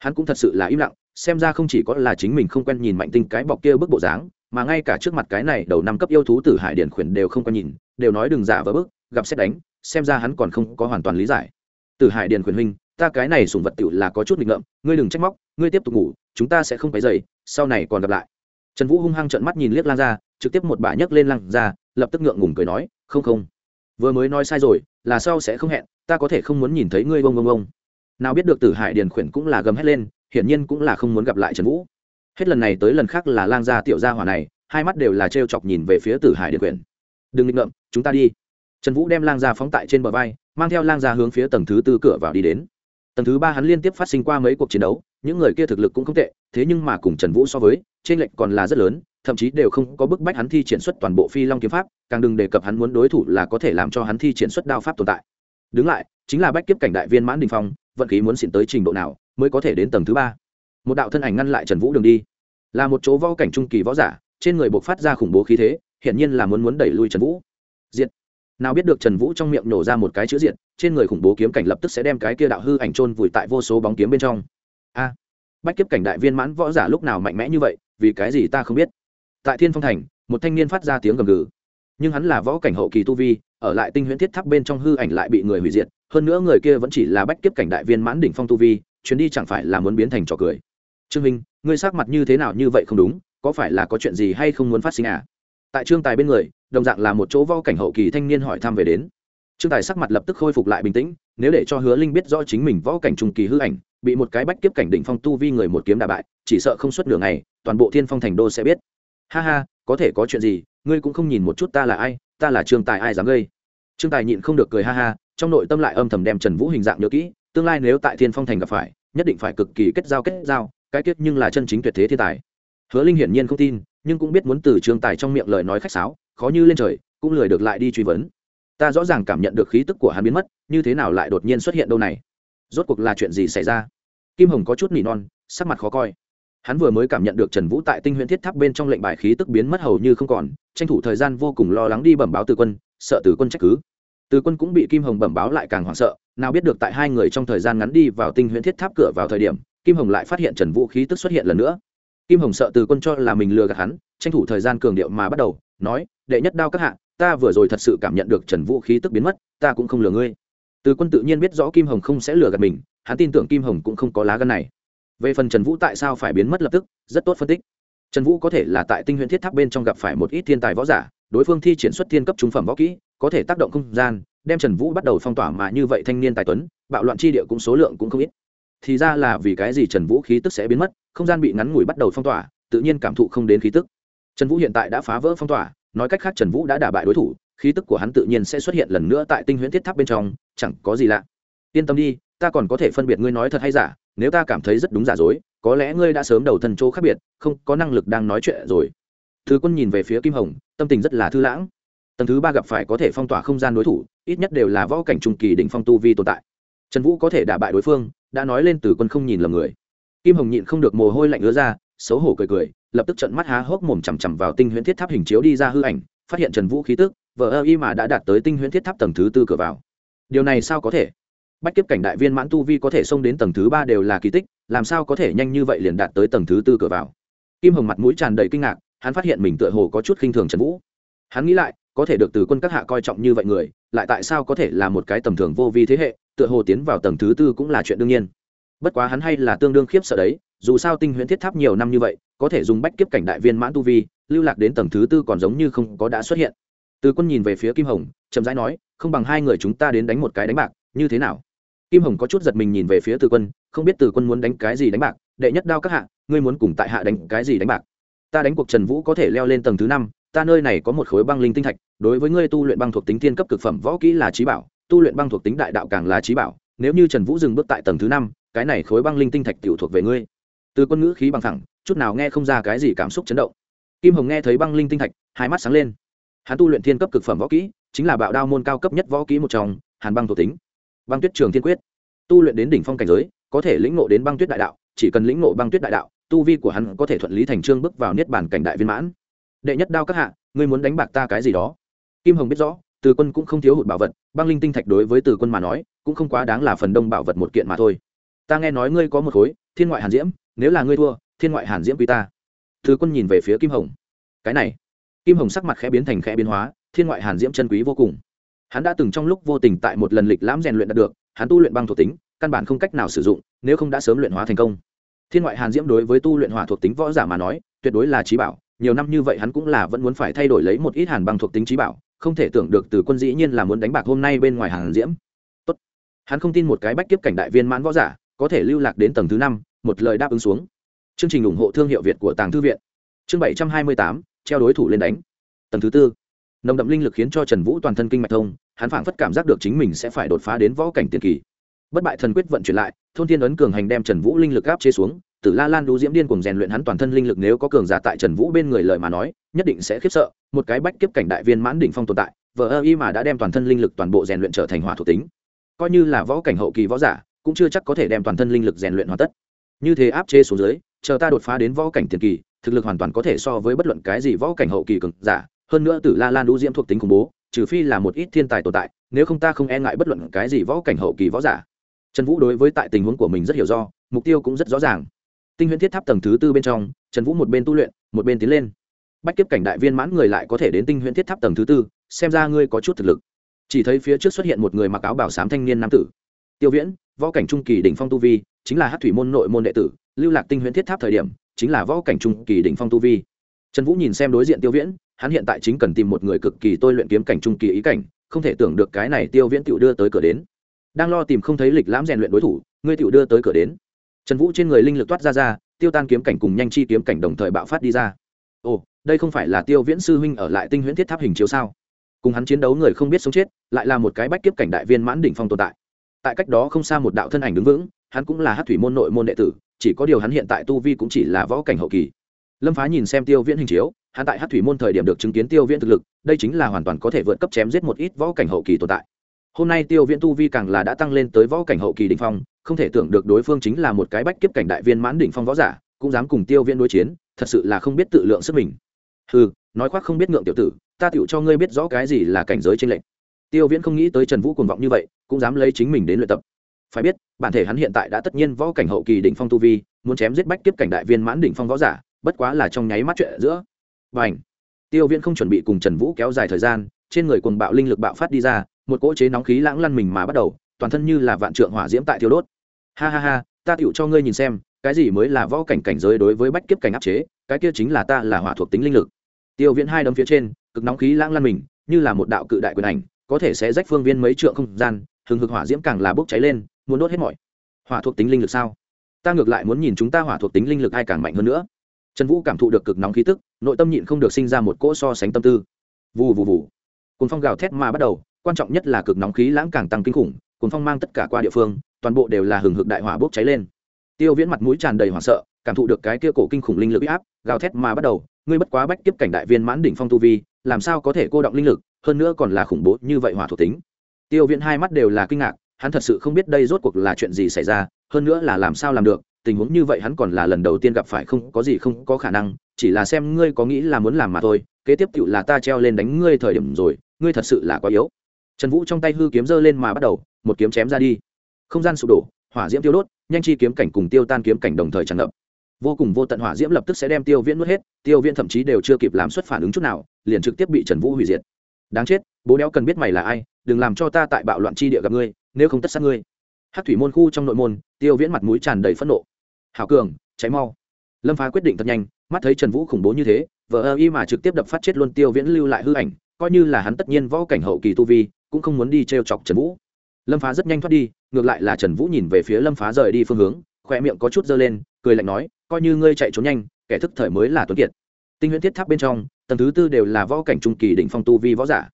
hắn cũng thật sự là im lặng, xem ra không chỉ có là chính mình không quen nhìn mạnh tinh cái bọc kia bức bộ dáng, mà ngay cả trước mặt cái này đầu năm cấp yêu thú tử hải điển khuyển đều không quen nhìn, đều nói đừng giả vỡ bức, gặp xét đánh, xem ra hắn còn không có hoàn toàn lý giải. Tử hải điển khuyển huynh, ta cái này sùng vật tựu là có chút nghịch ngợm, ngươi đừng trách móc, ngươi tiếp tục ngủ chúng ta sẽ không phải dậy sau này còn gặp lại. Trần vũ hung hăng trợn mắt nhìn liếc lan ra trực tiếp một bà nhấc lên lăng ra lập tức ngượng ngùng cười nói, không không. Vừa mới nói sai rồi, là sau sẽ không hẹn, ta có thể không muốn nhìn thấy ngươi bông bông bông nào biết được tử hải điền khuyển cũng là gầm hét lên, hiển nhiên cũng là không muốn gặp lại trần vũ. Hết lần này tới lần khác là lang gia tiểu gia hỏa này, hai mắt đều là t r e o chọc nhìn về phía tử hải điền khuyển. Đừng định ngợm, chúng ta đi. Trần vũ đem lang gia phóng tại trên bờ vai, mang theo lang gia hướng phía tầng thứ tư cửa vào đi đến. Tầng thứ ba hắn liên tiếp phát sinh qua mấy cuộc chiến đấu những người kia thực lực cũng không tệ, thế nhưng mà cùng trần vũ so với trên lệnh còn là rất lớn, thậm chí đều không có bức bách hắn thi triển xuất toàn bộ phi long kiếm pháp, càng đừng đề cập hắn muốn đối thủ là có thể làm cho hắn thi triển xuất đao pháp tồn tại. Đứng lại, chính là bách kiếp cảnh đại viên mãn đình phong, vận khí muốn xịn tới trình độ nào mới có thể đến tầng thứ ba. Một đạo thân ảnh ngăn lại trần vũ đường đi. Là một chỗ võ cảnh trung kỳ võ giả, trên người buộc phát ra khủng bố khí thế, hiển nhiên là muốn muốn đẩy lui trần vũ. Diện nào biết được trần vũ trong miệng nổ ra một cái chữ diện trên người khủng bố kiếm cảnh lập tức sẽ đem cái kia đạo hư ảnh trôn vùi tại vô số bóng kiếm bên trong a. Bách kiếp cảnh đại viên mãn võ giả lúc nào mạnh mẽ như vậy, vì cái gì ta không biết? Tại thiên phong thành, một thanh niên phát ra tiếng gầm gừ. Nhưng hắn là võ cảnh hậu kỳ tu vi, ở lại tinh huyễn thiết tháp bên trong hư ảnh lại bị người hủy diệt, hơn nữa người kia vẫn chỉ là bách kiếp cảnh đại viên mãn đỉnh phong tu vi, chuyến đi chẳng phải là muốn biến thành trò cười. Trương minh, ngươi sắc mặt như thế nào như vậy không đúng, có phải là có chuyện gì hay không muốn phát sinh à? Tại trương tài bên người, đồng dạng là một chỗ võ cảnh hậu kỳ thanh niên hỏi thăm về đến. Trương tài sắc mặt lập tức khôi phục lại bình tĩnh nếu để cho hứa linh biết rõ chính mình võ cảnh trung kỳ hư ảnh, bị một cái bách kiếp cảnh đỉnh phong tu vi người một kiếm đà bại, chỉ sợ không xuất nửa ngày, toàn bộ thiên phong thành đô sẽ biết. Ha ha, có thể có chuyện gì, ngươi cũng không nhìn một chút ta là ai, ta là trương tài ai dám gây. Trương tài nhịn không được cười ha ha, trong nội tâm lại âm thầm đem trần vũ hình dạng nhớ kỹ, tương lai nếu tại thiên phong thành gặp phải, nhất định phải cực kỳ kết giao kết giao, cái kết nhưng là chân chính tuyệt thế thiên tài. Hứa linh hiển nhiên không tin, nhưng cũng biết muốn từ trương tài trong miệng lời nói khách sáo, khó như lên trời, cũng lười được lại đi truy vấn ta rõ ràng cảm nhận được khí tức của hắn biến mất, như thế nào lại đột nhiên xuất hiện đâu này? Rốt cuộc là chuyện gì xảy ra? Kim hồng có chút nỉ non, sắc mặt khó coi. Hắn vừa mới cảm nhận được trần vũ tại tinh huyện thiết tháp bên trong lệnh bài khí tức biến mất hầu như không còn, tranh thủ thời gian vô cùng lo lắng đi bẩm báo từ quân, sợ từ quân trách cứ. Từ quân cũng bị kim hồng bẩm báo lại càng hoảng sợ, nào biết được tại hai người trong thời gian ngắn đi vào tinh huyện thiết tháp cửa vào thời điểm, kim hồng lại phát hiện trần vũ khí tức xuất hiện lần nữa. Kim hồng sợ từ quân cho là mình lừa gạt hắn, tranh thủ thời gian cường điệu mà bắt đầu, nói, đệ nhất đao các hạ ta vừa rồi thật sự cảm nhận được trần vũ khí tức biến mất, ta cũng không lừa ngươi. Từ quân tự nhiên biết rõ kim hồng không sẽ lừa gạt mình, hắn tin tưởng kim hồng cũng không có lá gân này. Về phần trần vũ tại sao phải biến mất lập tức, rất tốt phân tích. Trần vũ có thể là tại tinh huyện thiết tháp bên trong gặp phải một ít thiên tài võ giả, đối phương thi triển xuất thiên cấp trung phẩm võ kỹ, có thể tác động không gian, đem trần vũ bắt đầu phong tỏa mà như vậy thanh niên tài tuấn, bạo loạn chi địa cũng số lượng cũng không ít. Thì ra là vì cái gì trần vũ khí tức sẽ biến mất, không gian bị ngắn ngủi bắt đầu phong tỏa, tự nhiên cảm thụ không đến khí tức. Trần vũ hiện tại đã phá vỡ phong tỏa nói cách khác, trần vũ đã đả bại đối thủ, khí tức của hắn tự nhiên sẽ xuất hiện lần nữa tại tinh huyễn thiết tháp bên trong, chẳng có gì lạ. Yên tâm đi, ta còn có thể phân biệt ngươi nói thật hay giả, nếu ta cảm thấy rất đúng giả dối, có lẽ ngươi đã sớm đầu thân chỗ khác biệt, không có năng lực đang nói chuyện rồi. Thứ quân nhìn về phía kim hồng, tâm tình rất là thư lãng. Tầng thứ ba gặp phải có thể phong tỏa không gian đối thủ, ít nhất đều là võ cảnh trung kỳ đỉnh phong tu vi tồn tại. Trần vũ có thể đả bại đối phương, đã nói lên từ quân không nhìn lầm người. Kim hồng nhịn không được mồ hôi lạnh ứa ra, xấu hổ cười cười lập tức trận mắt há hốc mồm chằm chằm vào tinh huyễn thiết tháp hình chiếu đi ra hư ảnh, phát hiện trần vũ khí tức vợ ơ y mà đã đạt tới tinh huyễn thiết tháp tầng thứ tư cửa vào. Điều này sao có thể? Bách kiếp cảnh đại viên mãn tu vi có thể xông đến tầng thứ ba đều là kỳ tích, làm sao có thể nhanh như vậy liền đạt tới tầng thứ tư cửa vào? Kim hồng mặt mũi tràn đầy kinh ngạc, hắn phát hiện mình tựa hồ có chút khinh thường trần vũ. Hắn nghĩ lại, có thể được từ quân các hạ coi trọng như vậy người, lại tại sao có thể là một cái tầm thường vô vi thế hệ, tựa hồ tiến vào tầng thứ tư cũng là chuyện đương nhiên. Bất quá hắn hay là tương đương khiếp sợ đấy, dù sao tinh huyễn thiết tháp nhiều năm như vậy có thể dùng bách kiếp cảnh đại viên mãn tu vi, lưu lạc đến tầng thứ tư còn giống như không có đã xuất hiện. Từ quân nhìn về phía kim hồng, chậm rãi nói, không bằng hai người chúng ta đến đánh một cái đánh bạc, như thế nào? Kim hồng có chút giật mình nhìn về phía từ quân, không biết từ quân muốn đánh cái gì đánh bạc, đệ nhất đao các hạ, ngươi muốn cùng tại hạ đánh cái gì đánh bạc? Ta đánh cuộc trần vũ có thể leo lên tầng thứ năm, ta nơi này có một khối băng linh tinh thạch, đối với ngươi tu luyện băng thuộc tính thiên cấp cực phẩm võ kỹ là trí bảo, tu luyện băng thuộc tính đại đạo càng là trí bảo, nếu như trần vũ dừng bước tại tầng thứ năm, cái này khối băng linh tinh thạch tiểu thuộc về ngươi. Từ quân ngữ khí bằng thẳng chút nào nghe không ra cái gì cảm xúc chấn động. Kim hồng nghe thấy băng linh tinh thạch, hai mắt sáng lên. Hắn tu luyện thiên cấp cực phẩm võ kỹ, chính là bạo đao môn cao cấp nhất võ kỹ một trong, hàn băng thuộc tính. Băng tuyết trường thiên quyết. Tu luyện đến đỉnh phong cảnh giới, có thể lĩnh ngộ đến băng tuyết đại đạo, chỉ cần lĩnh ngộ băng tuyết đại đạo, tu vi của hắn có thể thuận lý thành trương bước vào niết bản cảnh đại viên mãn. Đệ nhất đao các hạ, ngươi muốn đánh bạc ta cái gì đó? Kim hồng biết rõ, từ quân cũng không thiếu hụt bảo vật, băng linh tinh thạch đối với từ quân mà nói, cũng không quá đáng là phần đông bảo vật một kiện mà thôi. Ta nghe nói ngươi có một khối, thiên ngoại hàn diễm, nếu là ngươi thua thiên ngoại hàn diễm quý ta. Từ quân nhìn về phía kim hồng. Cái này. Kim hồng sắc mặt khẽ biến thành khẽ biến hóa, thiên ngoại hàn diễm chân quý vô cùng. Hắn đã từng trong lúc vô tình tại một lần lịch lãm rèn luyện đạt được, hắn tu luyện băng thuộc tính, căn bản không cách nào sử dụng, nếu không đã sớm luyện hóa thành công. Thiên ngoại hàn diễm đối với tu luyện hỏa thuộc tính võ giả mà nói, tuyệt đối là trí bảo, nhiều năm như vậy hắn cũng là vẫn muốn phải thay đổi lấy một ít hàn băng thuộc tính trí bảo, không thể tưởng được từ quân dĩ nhiên là muốn đánh bạc hôm nay bên ngoài hàn diễm. Tốt. hắn không tin một cái bách kiếp cảnh đại viên mãn võ giả, có thể lưu lạc đến tầng thứ năm, một lời đáp ứng xuống chương trình ủng hộ thương hiệu việt của tàng thư viện. Chương bảy trăm hai mươi tám, treo đối thủ lên đánh. Tầng thứ tư. Nồng đậm linh lực khiến cho trần vũ toàn thân kinh mạch thông, hắn phảng phất cảm giác được chính mình sẽ phải đột phá đến võ cảnh tiền kỳ. Bất bại thần quyết vận chuyển lại, thôn thiên ấn cường hành đem trần vũ linh lực áp chế xuống tử la lan đu diễm điên cùng rèn luyện hắn toàn thân linh lực nếu có cường giả tại trần vũ bên người lời mà nói, nhất định sẽ khiếp sợ, một cái bách kiếp cảnh đại viên mãn đỉnh phong tồn tại vợ ơ y mà đã đem toàn thân linh lực toàn bộ rèn luyện trở thành hỏa thuộc tính. Coi như là võ cảnh hậu kỳ võ giả, cũng chưa chắc có thể đem toàn thân linh lực rèn luyện hoàn tất. Như thế áp chế xuống dưới chờ ta đột phá đến võ cảnh tiền kỳ, thực lực hoàn toàn có thể so với bất luận cái gì võ cảnh hậu kỳ cường giả, hơn nữa tử la lan đu diễm thuộc tính khủng bố, trừ phi là một ít thiên tài tồn tại, nếu không ta không e ngại bất luận cái gì võ cảnh hậu kỳ võ giả. Trần vũ đối với tại tình huống của mình rất hiểu do, mục tiêu cũng rất rõ ràng. Tinh huyễn thiết tháp tầng thứ tư bên trong, trần vũ một bên tu luyện, một bên tiến lên. Bách kiếp cảnh đại viên mãn người lại có thể đến tinh huyễn thiết tháp tầng thứ tư, xem ra ngươi có chút thực lực. Chỉ thấy phía trước xuất hiện một người mặc áo bảo sám thanh niên nam tử. Tiêu viễn, võ cảnh trung kỳ đỉnh phong tu vi chính là hát thủy môn nội môn đệ tử, lưu lạc tinh huyễn thiết tháp thời điểm, chính là võ cảnh trung kỳ đỉnh phong tu vi. Trần vũ nhìn xem đối diện tiêu viễn, hắn hiện tại chính cần tìm một người cực kỳ tôi luyện kiếm cảnh trung kỳ ý cảnh, không thể tưởng được cái này tiêu viễn tự đưa tới cửa đến. Đang lo tìm không thấy lịch lãm rèn luyện đối thủ, ngươi tự đưa tới cửa đến. Trần vũ trên người linh lực toát ra ra, tiêu tan kiếm cảnh cùng nhanh chi kiếm cảnh đồng thời bạo phát đi ra. Ồ, đây không phải là tiêu viễn sư huynh ở lại tinh huyễn thiết tháp hình chiếu sao? Cùng hắn chiến đấu người không biết sống chết, lại là một cái bách kiếp cảnh đại viên mãn đỉnh phong tồn tại. Tại cách đó không xa một đạo thân ảnh đứng vững hắn cũng là hát thủy môn nội môn đệ tử, chỉ có điều hắn hiện tại tu vi cũng chỉ là võ cảnh hậu kỳ. Lâm phá nhìn xem tiêu viễn hình chiếu, hắn tại hát thủy môn thời điểm được chứng kiến tiêu viễn thực lực, đây chính là hoàn toàn có thể vượt cấp chém giết một ít võ cảnh hậu kỳ tồn tại. Hôm nay tiêu viễn tu vi càng là đã tăng lên tới võ cảnh hậu kỳ đ ỉ n h phong, không thể tưởng được đối phương chính là một cái bách kiếp cảnh đại viên mãn đỉnh phong võ giả, cũng dám cùng tiêu viễn đối chiến, thật sự là không biết tự lượng sức mình. Ừ nói khoác không biết ngượng tiểu tử, ta tựu cho ngươi biết rõ cái gì là cảnh giới trên lệnh tiêu viễn không nghĩ tới trần vũ cuồng vọng như vậy, cũng dám lấy chính mình đến luyện tập phải biết, bản thể hắn hiện tại đã tất nhiên võ cảnh hậu kỳ đỉnh phong tu vi, muốn chém giết bách kiếp cảnh đại viên mãn đỉnh phong võ giả, bất quá là trong nháy mắt chuyện giữa. Và ảnh tiêu viễn không chuẩn bị cùng trần vũ kéo dài thời gian, trên người cuồng bạo linh lực bạo phát đi ra, một cỗ chế nóng khí lãng lăn mình mà bắt đầu, toàn thân như là vạn trượng hỏa diễm tại thiếu đốt. Ha ha ha, ta tựu cho ngươi nhìn xem, cái gì mới là võ cảnh cảnh giới đối với bách kiếp cảnh áp chế, cái kia chính là ta là hỏa thuộc tính linh lực. Tiêu viễn hai đấm phía trên, cực nóng khí lãng lăn mình, như là một đạo cự đại quyền ảnh, có thể sẽ rách phương viên mấy trượng không gian, hừng hực hỏa diễm càng là bốc cháy lên muốn đốt hết mọi hỏa thuộc tính linh lực sao? Ta ngược lại muốn nhìn chúng ta hỏa thuộc tính linh lực ai càng mạnh hơn nữa. Trần vũ cảm thụ được cực nóng khí tức, nội tâm nhịn không được sinh ra một cỗ so sánh tâm tư. Vù vù vù. Cồn phong gào thét mà bắt đầu, quan trọng nhất là cực nóng khí lãng càng tăng kinh khủng cồn phong mang tất cả qua địa phương, toàn bộ đều là hừng hực đại hỏa bốc cháy lên. Tiêu viễn mặt mũi tràn đầy hoảng sợ, cảm thụ được cái kia cổ kinh khủng linh lực áp, gào thét mà bắt đầu, ngươi bất quá bách tiếp cảnh đại viên mãn đỉnh phong tu vi, làm sao có thể cô động linh lực, hơn nữa còn là khủng bố như vậy hỏa thuộc tính. Tiêu viễn hai mắt đều là kinh ngạc hắn thật sự không biết đây rốt cuộc là chuyện gì xảy ra, hơn nữa là làm sao làm được, tình huống như vậy hắn còn là lần đầu tiên gặp phải không có gì không có khả năng, chỉ là xem ngươi có nghĩ là muốn làm mà thôi, kế tiếp cựu là ta treo lên đánh ngươi thời điểm rồi, ngươi thật sự là quá yếu. Trần vũ trong tay hư kiếm giơ lên mà bắt đầu, một kiếm chém ra đi. Không gian sụp đổ, hỏa diễm tiêu đốt, nhanh chi kiếm cảnh cùng tiêu tan kiếm cảnh đồng thời tràn ngập. Vô cùng vô tận hỏa diễm lập tức sẽ đem tiêu viễn nuốt hết, tiêu viễn thậm chí đều chưa kịp làm xuất phản ứng chút nào, liền trực tiếp bị trần vũ hủy diệt. Đáng chết bố đéo cần biết mày là ai, đừng làm cho ta tại bạo loạn chi địa gặp ngươi, nếu không tất sát ngươi. Hát thủy môn khu trong nội môn, tiêu viễn mặt mũi tràn đầy phẫn nộ. Hảo cường, cháy mau. Lâm phá quyết định thật nhanh, mắt thấy trần vũ khủng bố như thế vợ ơ y mà trực tiếp đập phát chết luôn tiêu viễn lưu lại hư ảnh, coi như là hắn tất nhiên võ cảnh hậu kỳ tu vi, cũng không muốn đi t r e o chọc trần vũ. Lâm phá rất nhanh thoát đi, ngược lại là trần vũ nhìn về phía lâm phá rời đi phương hướng khoe miệng có chút dơ lên, cười lạnh nói, coi như ngươi chạy trốn nhanh, kẻ thức thời mới là tuấn kiệt. Tinh huyễn thiết tháp bên trong, tầng thứ tư đều là võ cảnh trung kỳ đỉnh phong tu vi võ giả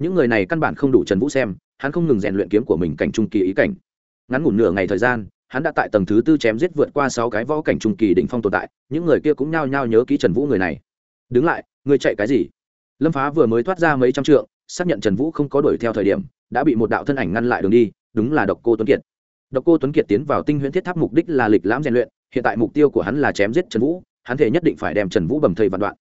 những người này căn bản không đủ trần vũ xem, hắn không ngừng rèn luyện kiếm của mình cảnh trung kỳ ý cảnh. Ngắn ngủn nửa ngày thời gian, hắn đã tại tầng thứ tư chém giết vượt qua sáu cái võ cảnh trung kỳ đỉnh phong tồn tại, những người kia cũng nhao nhao nhớ kỹ trần vũ người này. Đứng lại người chạy cái gì? Lâm phá vừa mới thoát ra mấy trăm trượng, xác nhận trần vũ không có đuổi theo thời điểm, đã bị một đạo thân ảnh ngăn lại đường đi, đúng là độc cô tuấn kiệt. Độc cô tuấn kiệt tiến vào tinh huyễn thiết tháp mục đích là lịch lãm rèn luyện, hiện tại mục tiêu của hắn là chém giết trần vũ, hắn thể nhất định phải đem trần vũ bầm thây vạn đoạn.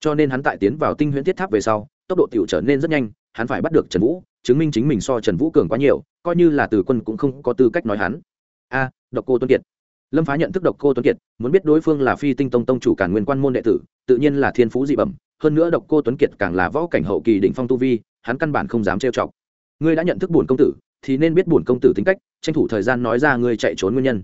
Cho nên hắn tại tiến vào tinh huyễn thiết tháp về sau, tốc độ tiểu trở nên rất nhanh hắn phải bắt được trần vũ, chứng minh chính mình so trần vũ cường quá nhiều, coi như là từ quân cũng không có tư cách nói hắn. A, độc cô tuấn kiệt. Lâm phá nhận thức độc cô tuấn kiệt, muốn biết đối phương là phi tinh tông tông chủ cản nguyên quan môn đệ tử, tự nhiên là thiên phú dị bẩm, hơn nữa độc cô tuấn kiệt càng là võ cảnh hậu kỳ đỉnh phong tu vi, hắn căn bản không dám trêu chọc. Ngươi đã nhận thức bổn công tử, thì nên biết bổn công tử tính cách, tranh thủ thời gian nói ra ngươi chạy trốn nguyên nhân.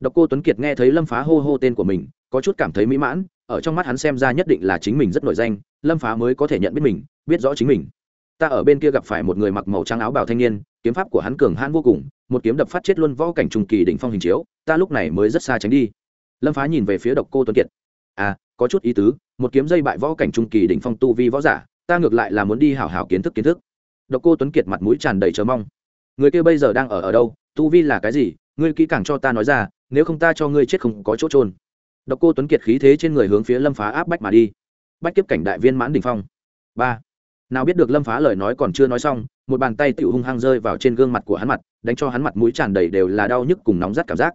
Độc cô tuấn kiệt nghe thấy lâm phá hô hô tên của mình, có chút cảm thấy mỹ mãn, ở trong mắt hắn xem ra nhất định là chính mình rất nổi danh, lâm phá mới có thể nhận biết mình, biết rõ chính mình ta ở bên kia gặp phải một người mặc màu trắng áo bào thanh niên, kiếm pháp của hắn cường hãn vô cùng, một kiếm đập phát chết luôn võ cảnh trung kỳ đỉnh phong hình chiếu, ta lúc này mới rất xa tránh đi. Lâm phá nhìn về phía độc cô tuấn kiệt. À có chút ý tứ, một kiếm dây bại võ cảnh trung kỳ đỉnh phong tu vi võ giả, ta ngược lại là muốn đi hảo hảo kiến thức kiến thức. Độc cô tuấn kiệt mặt mũi tràn đầy chờ mong. Người kia bây giờ đang ở ở đâu, tu vi là cái gì, ngươi kỹ càng cho ta nói ra, nếu không ta cho ngươi chết không có chỗ trôn độc cô tuấn kiệt khí thế trên người hướng phía lâm phá áp bách mà đi. Bách kiếp cảnh đại viên mãn đỉnh phong. Ba nào biết được lâm phá lời nói còn chưa nói xong, một bàn tay tựu hung hăng rơi vào trên gương mặt của hắn mặt, đánh cho hắn mặt mũi tràn đầy đều là đau nhức cùng nóng rát cảm giác.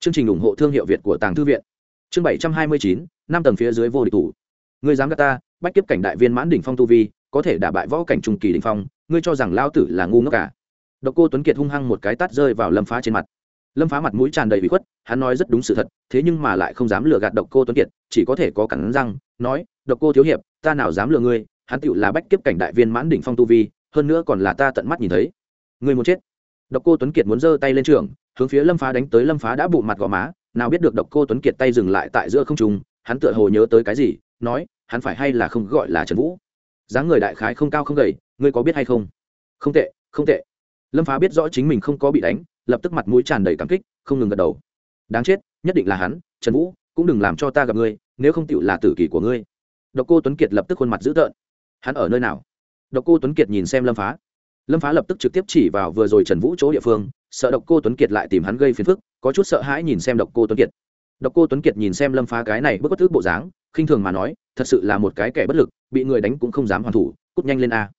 Chương trình ủng hộ thương hiệu việt của tàng thư viện. Chương bảy trăm hai mươi chín, năm tầng phía dưới vô địch thủ. Ngươi dám gạt ta, bách kiếp cảnh đại viên mãn đỉnh phong tu vi, có thể đả bại võ cảnh trung kỳ đỉnh phong, ngươi cho rằng lao tử là ngu ngốc cả à? độc cô tuấn kiệt hung hăng một cái tát rơi vào lâm phá trên mặt. Lâm phá mặt mũi tràn đầy bị khuất, hắn nói rất đúng sự thật, thế nhưng mà lại không dám lừa gạt độc cô tuấn kiệt, chỉ có thể có cẳng răng, nói, độc cô thiếu hiệp, ta nào dám lừa ngươi hắn tựu là bách kiếp cảnh đại viên mãn đỉnh phong tu vi, hơn nữa còn là ta tận mắt nhìn thấy. Ngươi muốn chết? Độc cô tuấn kiệt muốn giơ tay lên trường, hướng phía lâm phá đánh tới lâm phá đã bụng mặt gò má, nào biết được độc cô tuấn kiệt tay dừng lại tại giữa không trung, hắn tựa hồ nhớ tới cái gì, nói, hắn phải hay là không gọi là trần vũ? Dáng người đại khái không cao không gầy, ngươi có biết hay không? Không tệ không tệ. Lâm phá biết rõ chính mình không có bị đánh, lập tức mặt mũi tràn đầy cảm kích, không ngừng gật đầu. Đáng chết, nhất định là hắn, trần vũ, cũng đừng làm cho ta gặp ngươi, nếu không tựu là tử kỳ của ngươi. Độc cô tuấn kiệt lập tức khuôn mặt dữ tợn hắn ở nơi nào? Độc cô tuấn kiệt nhìn xem lâm phá. Lâm phá lập tức trực tiếp chỉ vào vừa rồi trần vũ chỗ địa phương, sợ độc cô tuấn kiệt lại tìm hắn gây phiền phức, có chút sợ hãi nhìn xem độc cô tuấn kiệt. Độc cô tuấn kiệt nhìn xem lâm phá cái này bất bất thức bộ dáng, khinh thường mà nói, thật sự là một cái kẻ bất lực, bị người đánh cũng không dám hoàn thủ, cút nhanh lên a.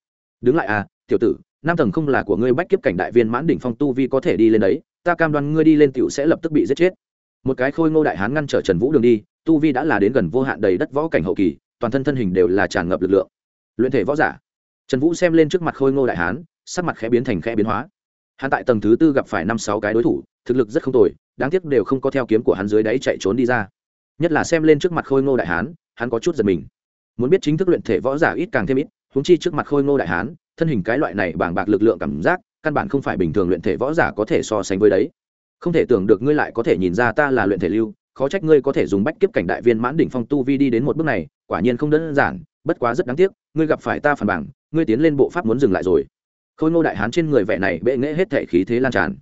Đứng lại a, tiểu tử, nam tầng không là của ngươi bách kiếp cảnh đại viên mãn đỉnh phong tu vi có thể đi lên đấy, ta cam đoan ngươi đi lên tiểu sẽ lập tức bị giết chết. Một cái khôi ngô đại hán ngăn trở trần vũ đường đi, tu vi đã là đến gần vô hạn đầy đất võ cảnh hậu kỳ, toàn thân thân hình đều là tràn ngập lực lượng luyện thể võ giả. Trần vũ xem lên trước mặt khôi ngô đại hán, sắc mặt khẽ biến thành khẽ biến hóa. Hắn tại tầng thứ tư gặp phải năm sáu cái đối thủ, thực lực rất không tồi, đáng tiếc đều không có theo kiếm của hắn dưới đáy chạy trốn đi ra. Nhất là xem lên trước mặt khôi ngô đại hán, hắn có chút giật mình. Muốn biết chính thức luyện thể võ giả ít càng thêm ít húng chi trước mặt khôi ngô đại hán, thân hình cái loại này bàng bạc lực lượng cảm giác, căn bản không phải bình thường luyện thể võ giả có thể so sánh với đấy. Không thể tưởng được ngươi lại có thể nhìn ra ta là luyện thể lưu, khó trách ngươi có thể dùng bách kiếp cảnh đại viên mãn đỉnh phong tu vi đi đến một bước này, quả nhiên không đơn giản bất quá rất đáng tiếc, ngươi gặp phải ta phản bảng, ngươi tiến lên bộ pháp muốn dừng lại rồi. Khôi ngô đại hán trên người vẻ này bệ nghễ hết thể khí thế lan tràn.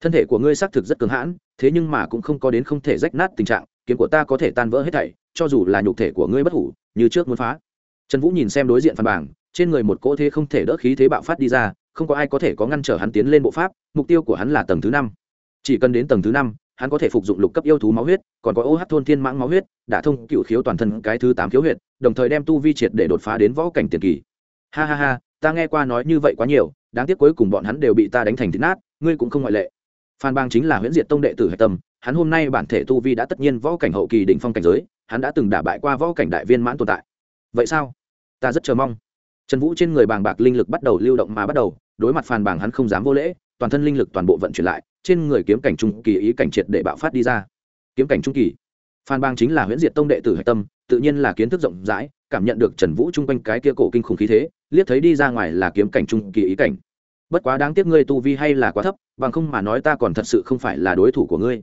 Thân thể của ngươi xác thực rất cứng hãn, thế nhưng mà cũng không có đến không thể rách nát tình trạng, kiếm của ta có thể tan vỡ hết thảy, cho dù là nhục thể của ngươi bất hủ, như trước muốn phá. Trần vũ nhìn xem đối diện phản bảng, trên người một cỗ thế không thể đỡ khí thế bạo phát đi ra, không có ai có thể có ngăn trở hắn tiến lên bộ pháp, mục tiêu của hắn là tầng thứ năm. Chỉ cần đến tầng thứ năm hắn có thể phục dụng lục cấp yêu thú máu huyết, còn có ô OH thôn thiên mãng máu huyết, đã thông cựu khiếu toàn thân cái thứ tám khiếu huyệt, đồng thời đem tu vi triệt để đột phá đến võ cảnh tiền kỳ. Ha ha ha, ta nghe qua nói như vậy quá nhiều, đáng tiếc cuối cùng bọn hắn đều bị ta đánh thành thịt nát, ngươi cũng không ngoại lệ. Phan bang chính là huyễn diệt tông đệ tử hạch tâm, hắn hôm nay bản thể tu vi đã tất nhiên võ cảnh hậu kỳ đỉnh phong cảnh giới, hắn đã từng đả bại qua võ cảnh đại viên mãn tồn tại. Vậy sao? Ta rất chờ mong. Trần vũ trên người bàng bạc linh lực bắt đầu lưu động mà bắt đầu, đối mặt Phan Bang hắn không dám vô lễ, toàn thân linh lực toàn bộ vận chuyển lại trên người kiếm cảnh trung kỳ ý cảnh triệt để bạo phát đi ra. Kiếm cảnh trung kỳ. Phan bang chính là huyễn diệt tông đệ tử hạch tâm, tự nhiên là kiến thức rộng rãi, cảm nhận được trần vũ chung quanh cái kia cổ kinh khủng khí thế, liếc thấy đi ra ngoài là kiếm cảnh trung kỳ ý cảnh. Bất quá đáng tiếc ngươi tu vi hay là quá thấp, bằng không mà nói ta còn thật sự không phải là đối thủ của ngươi.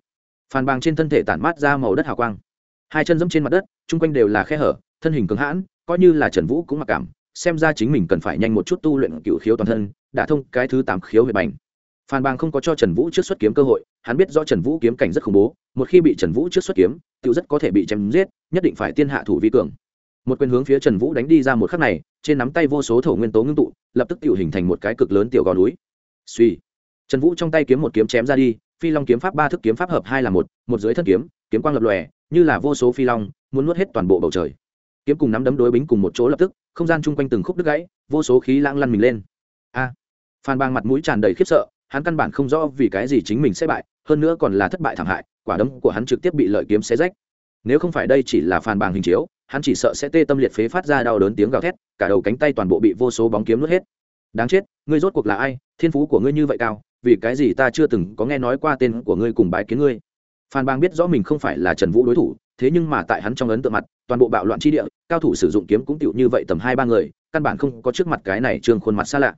Phan bang trên thân thể tản mát ra màu đất hào quang. Hai chân dẫm trên mặt đất, chung quanh đều là khe hở, thân hình cứng hãn, coi như là trần vũ cũng mặc cảm, xem ra chính mình cần phải nhanh một chút tu luyện cựu khiếu toàn thân, đã thông cái thứ tám khiếu huyệt bành phan bang không có cho trần vũ trước xuất kiếm cơ hội, hắn biết do trần vũ kiếm cảnh rất khủng bố, một khi bị trần vũ trước xuất kiếm tự rất có thể bị chém giết, nhất định phải tiên hạ thủ vi cường. Một quyền hướng phía trần vũ đánh đi ra một khắc này, trên nắm tay vô số thổ nguyên tố ngưng tụ, lập tức tự hình thành một cái cực lớn tiểu gò núi. Suy trần vũ trong tay kiếm một kiếm chém ra đi, phi long kiếm pháp ba thức kiếm pháp hợp hai là một một dưới thân kiếm kiếm quang lập lòe, như là vô số phi long, muốn nuốt hết toàn bộ bầu trời. Kiếm cùng nắm đấm đối bính cùng một chỗ lập tức, không gian chung quanh từng khúc đứt gãy, vô số khí lãng lăn mình lên. A. Phan bang mặt mũi tràn đầy khiếp sợ hắn căn bản không rõ vì cái gì chính mình sẽ bại, hơn nữa còn là thất bại thảm hại, quả đấm của hắn trực tiếp bị lợi kiếm xé rách. Nếu không phải đây chỉ là phàn bàng hình chiếu, hắn chỉ sợ sẽ tê tâm liệt phế phát ra đau đớn tiếng gào thét, cả đầu cánh tay toàn bộ bị vô số bóng kiếm nuốt hết. Đáng chết, ngươi rốt cuộc là ai? Thiên phú của ngươi như vậy cao, vì cái gì ta chưa từng có nghe nói qua tên của ngươi cùng bái kiến ngươi? Phan bang biết rõ mình không phải là trần vũ đối thủ, thế nhưng mà tại hắn trong ấn tượng mặt, toàn bộ bạo loạn chi địa, cao thủ sử dụng kiếm cũng tựu như vậy tầm hai ba người, căn bản không có trước mặt cái này trương khuôn mặt xa lạ.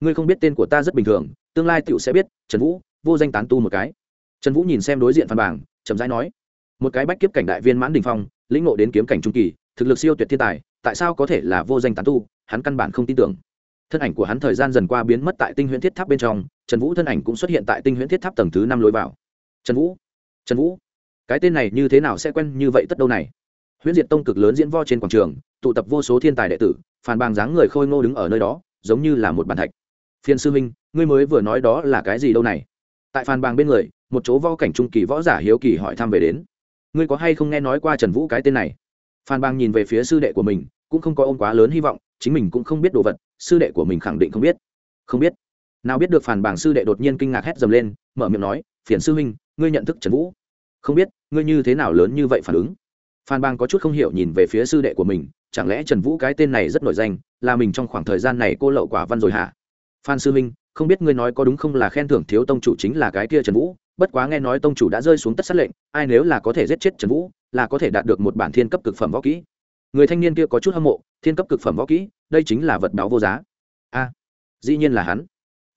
Ngươi không biết tên của ta rất bình thường tương lai tựu sẽ biết, trần vũ, vô danh tán tu một cái. Trần vũ nhìn xem đối diện phan bảng, chậm rãi nói, một cái bách kiếp cảnh đại viên mãn đình phong, lĩnh ngộ đến kiếm cảnh trung kỳ, thực lực siêu tuyệt thiên tài, tại sao có thể là vô danh tán tu? Hắn căn bản không tin tưởng. Thân ảnh của hắn thời gian dần qua biến mất tại tinh huyễn thiết tháp bên trong, trần vũ thân ảnh cũng xuất hiện tại tinh huyễn thiết tháp tầng thứ năm lối vào. Trần vũ trần vũ, cái tên này như thế nào sẽ quen như vậy tất đâu này? Huyễn diệt tông cực lớn diễn vo trên quảng trường, tụ tập vô số thiên tài đệ tử phản bàng dáng người khôi ngô đứng ở nơi đó, giống như là một bàn thạch. Phiên sư minh ngươi mới vừa nói đó là cái gì đâu này? Tại phàn bàng bên người, một chỗ võ cảnh trung kỳ võ giả hiếu kỳ hỏi thăm về đến. Ngươi có hay không nghe nói qua trần vũ cái tên này? Phan bang nhìn về phía sư đệ của mình, cũng không có ôm quá lớn hy vọng, chính mình cũng không biết đồ vật, sư đệ của mình khẳng định không biết. Không biết. Nào biết được phản bảng sư đệ đột nhiên kinh ngạc hét dầm lên, mở miệng nói, phiền sư huynh, ngươi nhận thức trần vũ. Không biết, ngươi như thế nào lớn như vậy phản ứng? Phan bang có chút không hiểu nhìn về phía sư đệ của mình, chẳng lẽ trần vũ cái tên này rất nổi danh, là mình trong khoảng thời gian này cô lậu quả văn rồi hả? Phan sư huynh không biết ngươi nói có đúng không là khen thưởng thiếu tông chủ chính là cái kia trần vũ, bất quá nghe nói tông chủ đã rơi xuống tất sát lệnh, ai nếu là có thể giết chết trần vũ, là có thể đạt được một bản thiên cấp cực phẩm võ kỹ. Người thanh niên kia có chút hâm mộ, thiên cấp cực phẩm võ kỹ, đây chính là vật báo vô giá. A, dĩ nhiên là hắn.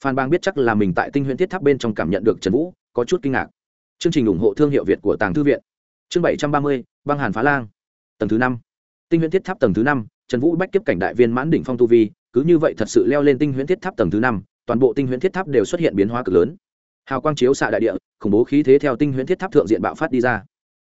Phan bang biết chắc là mình tại tinh huyện thiết tháp bên trong cảm nhận được trần vũ, có chút kinh ngạc. Chương trình ủng hộ thương hiệu việt của tàng thư viện. Chương bảy trăm ba mươi, băng hàn phá lang. Tầng thứ năm. Tinh huyện thiết tháp tầng thứ năm, trần vũ bách kiếp cảnh đại viên mãn đỉnh phong tu vi, cứ như vậy thật sự leo lên tinh huyễn thiết tháp tầng thứ năm toàn bộ tinh huyễn thiết tháp đều xuất hiện biến hóa cực lớn. Hào quang chiếu xạ đại địa, khủng bố khí thế theo tinh huyễn thiết tháp thượng diện bạo phát đi ra.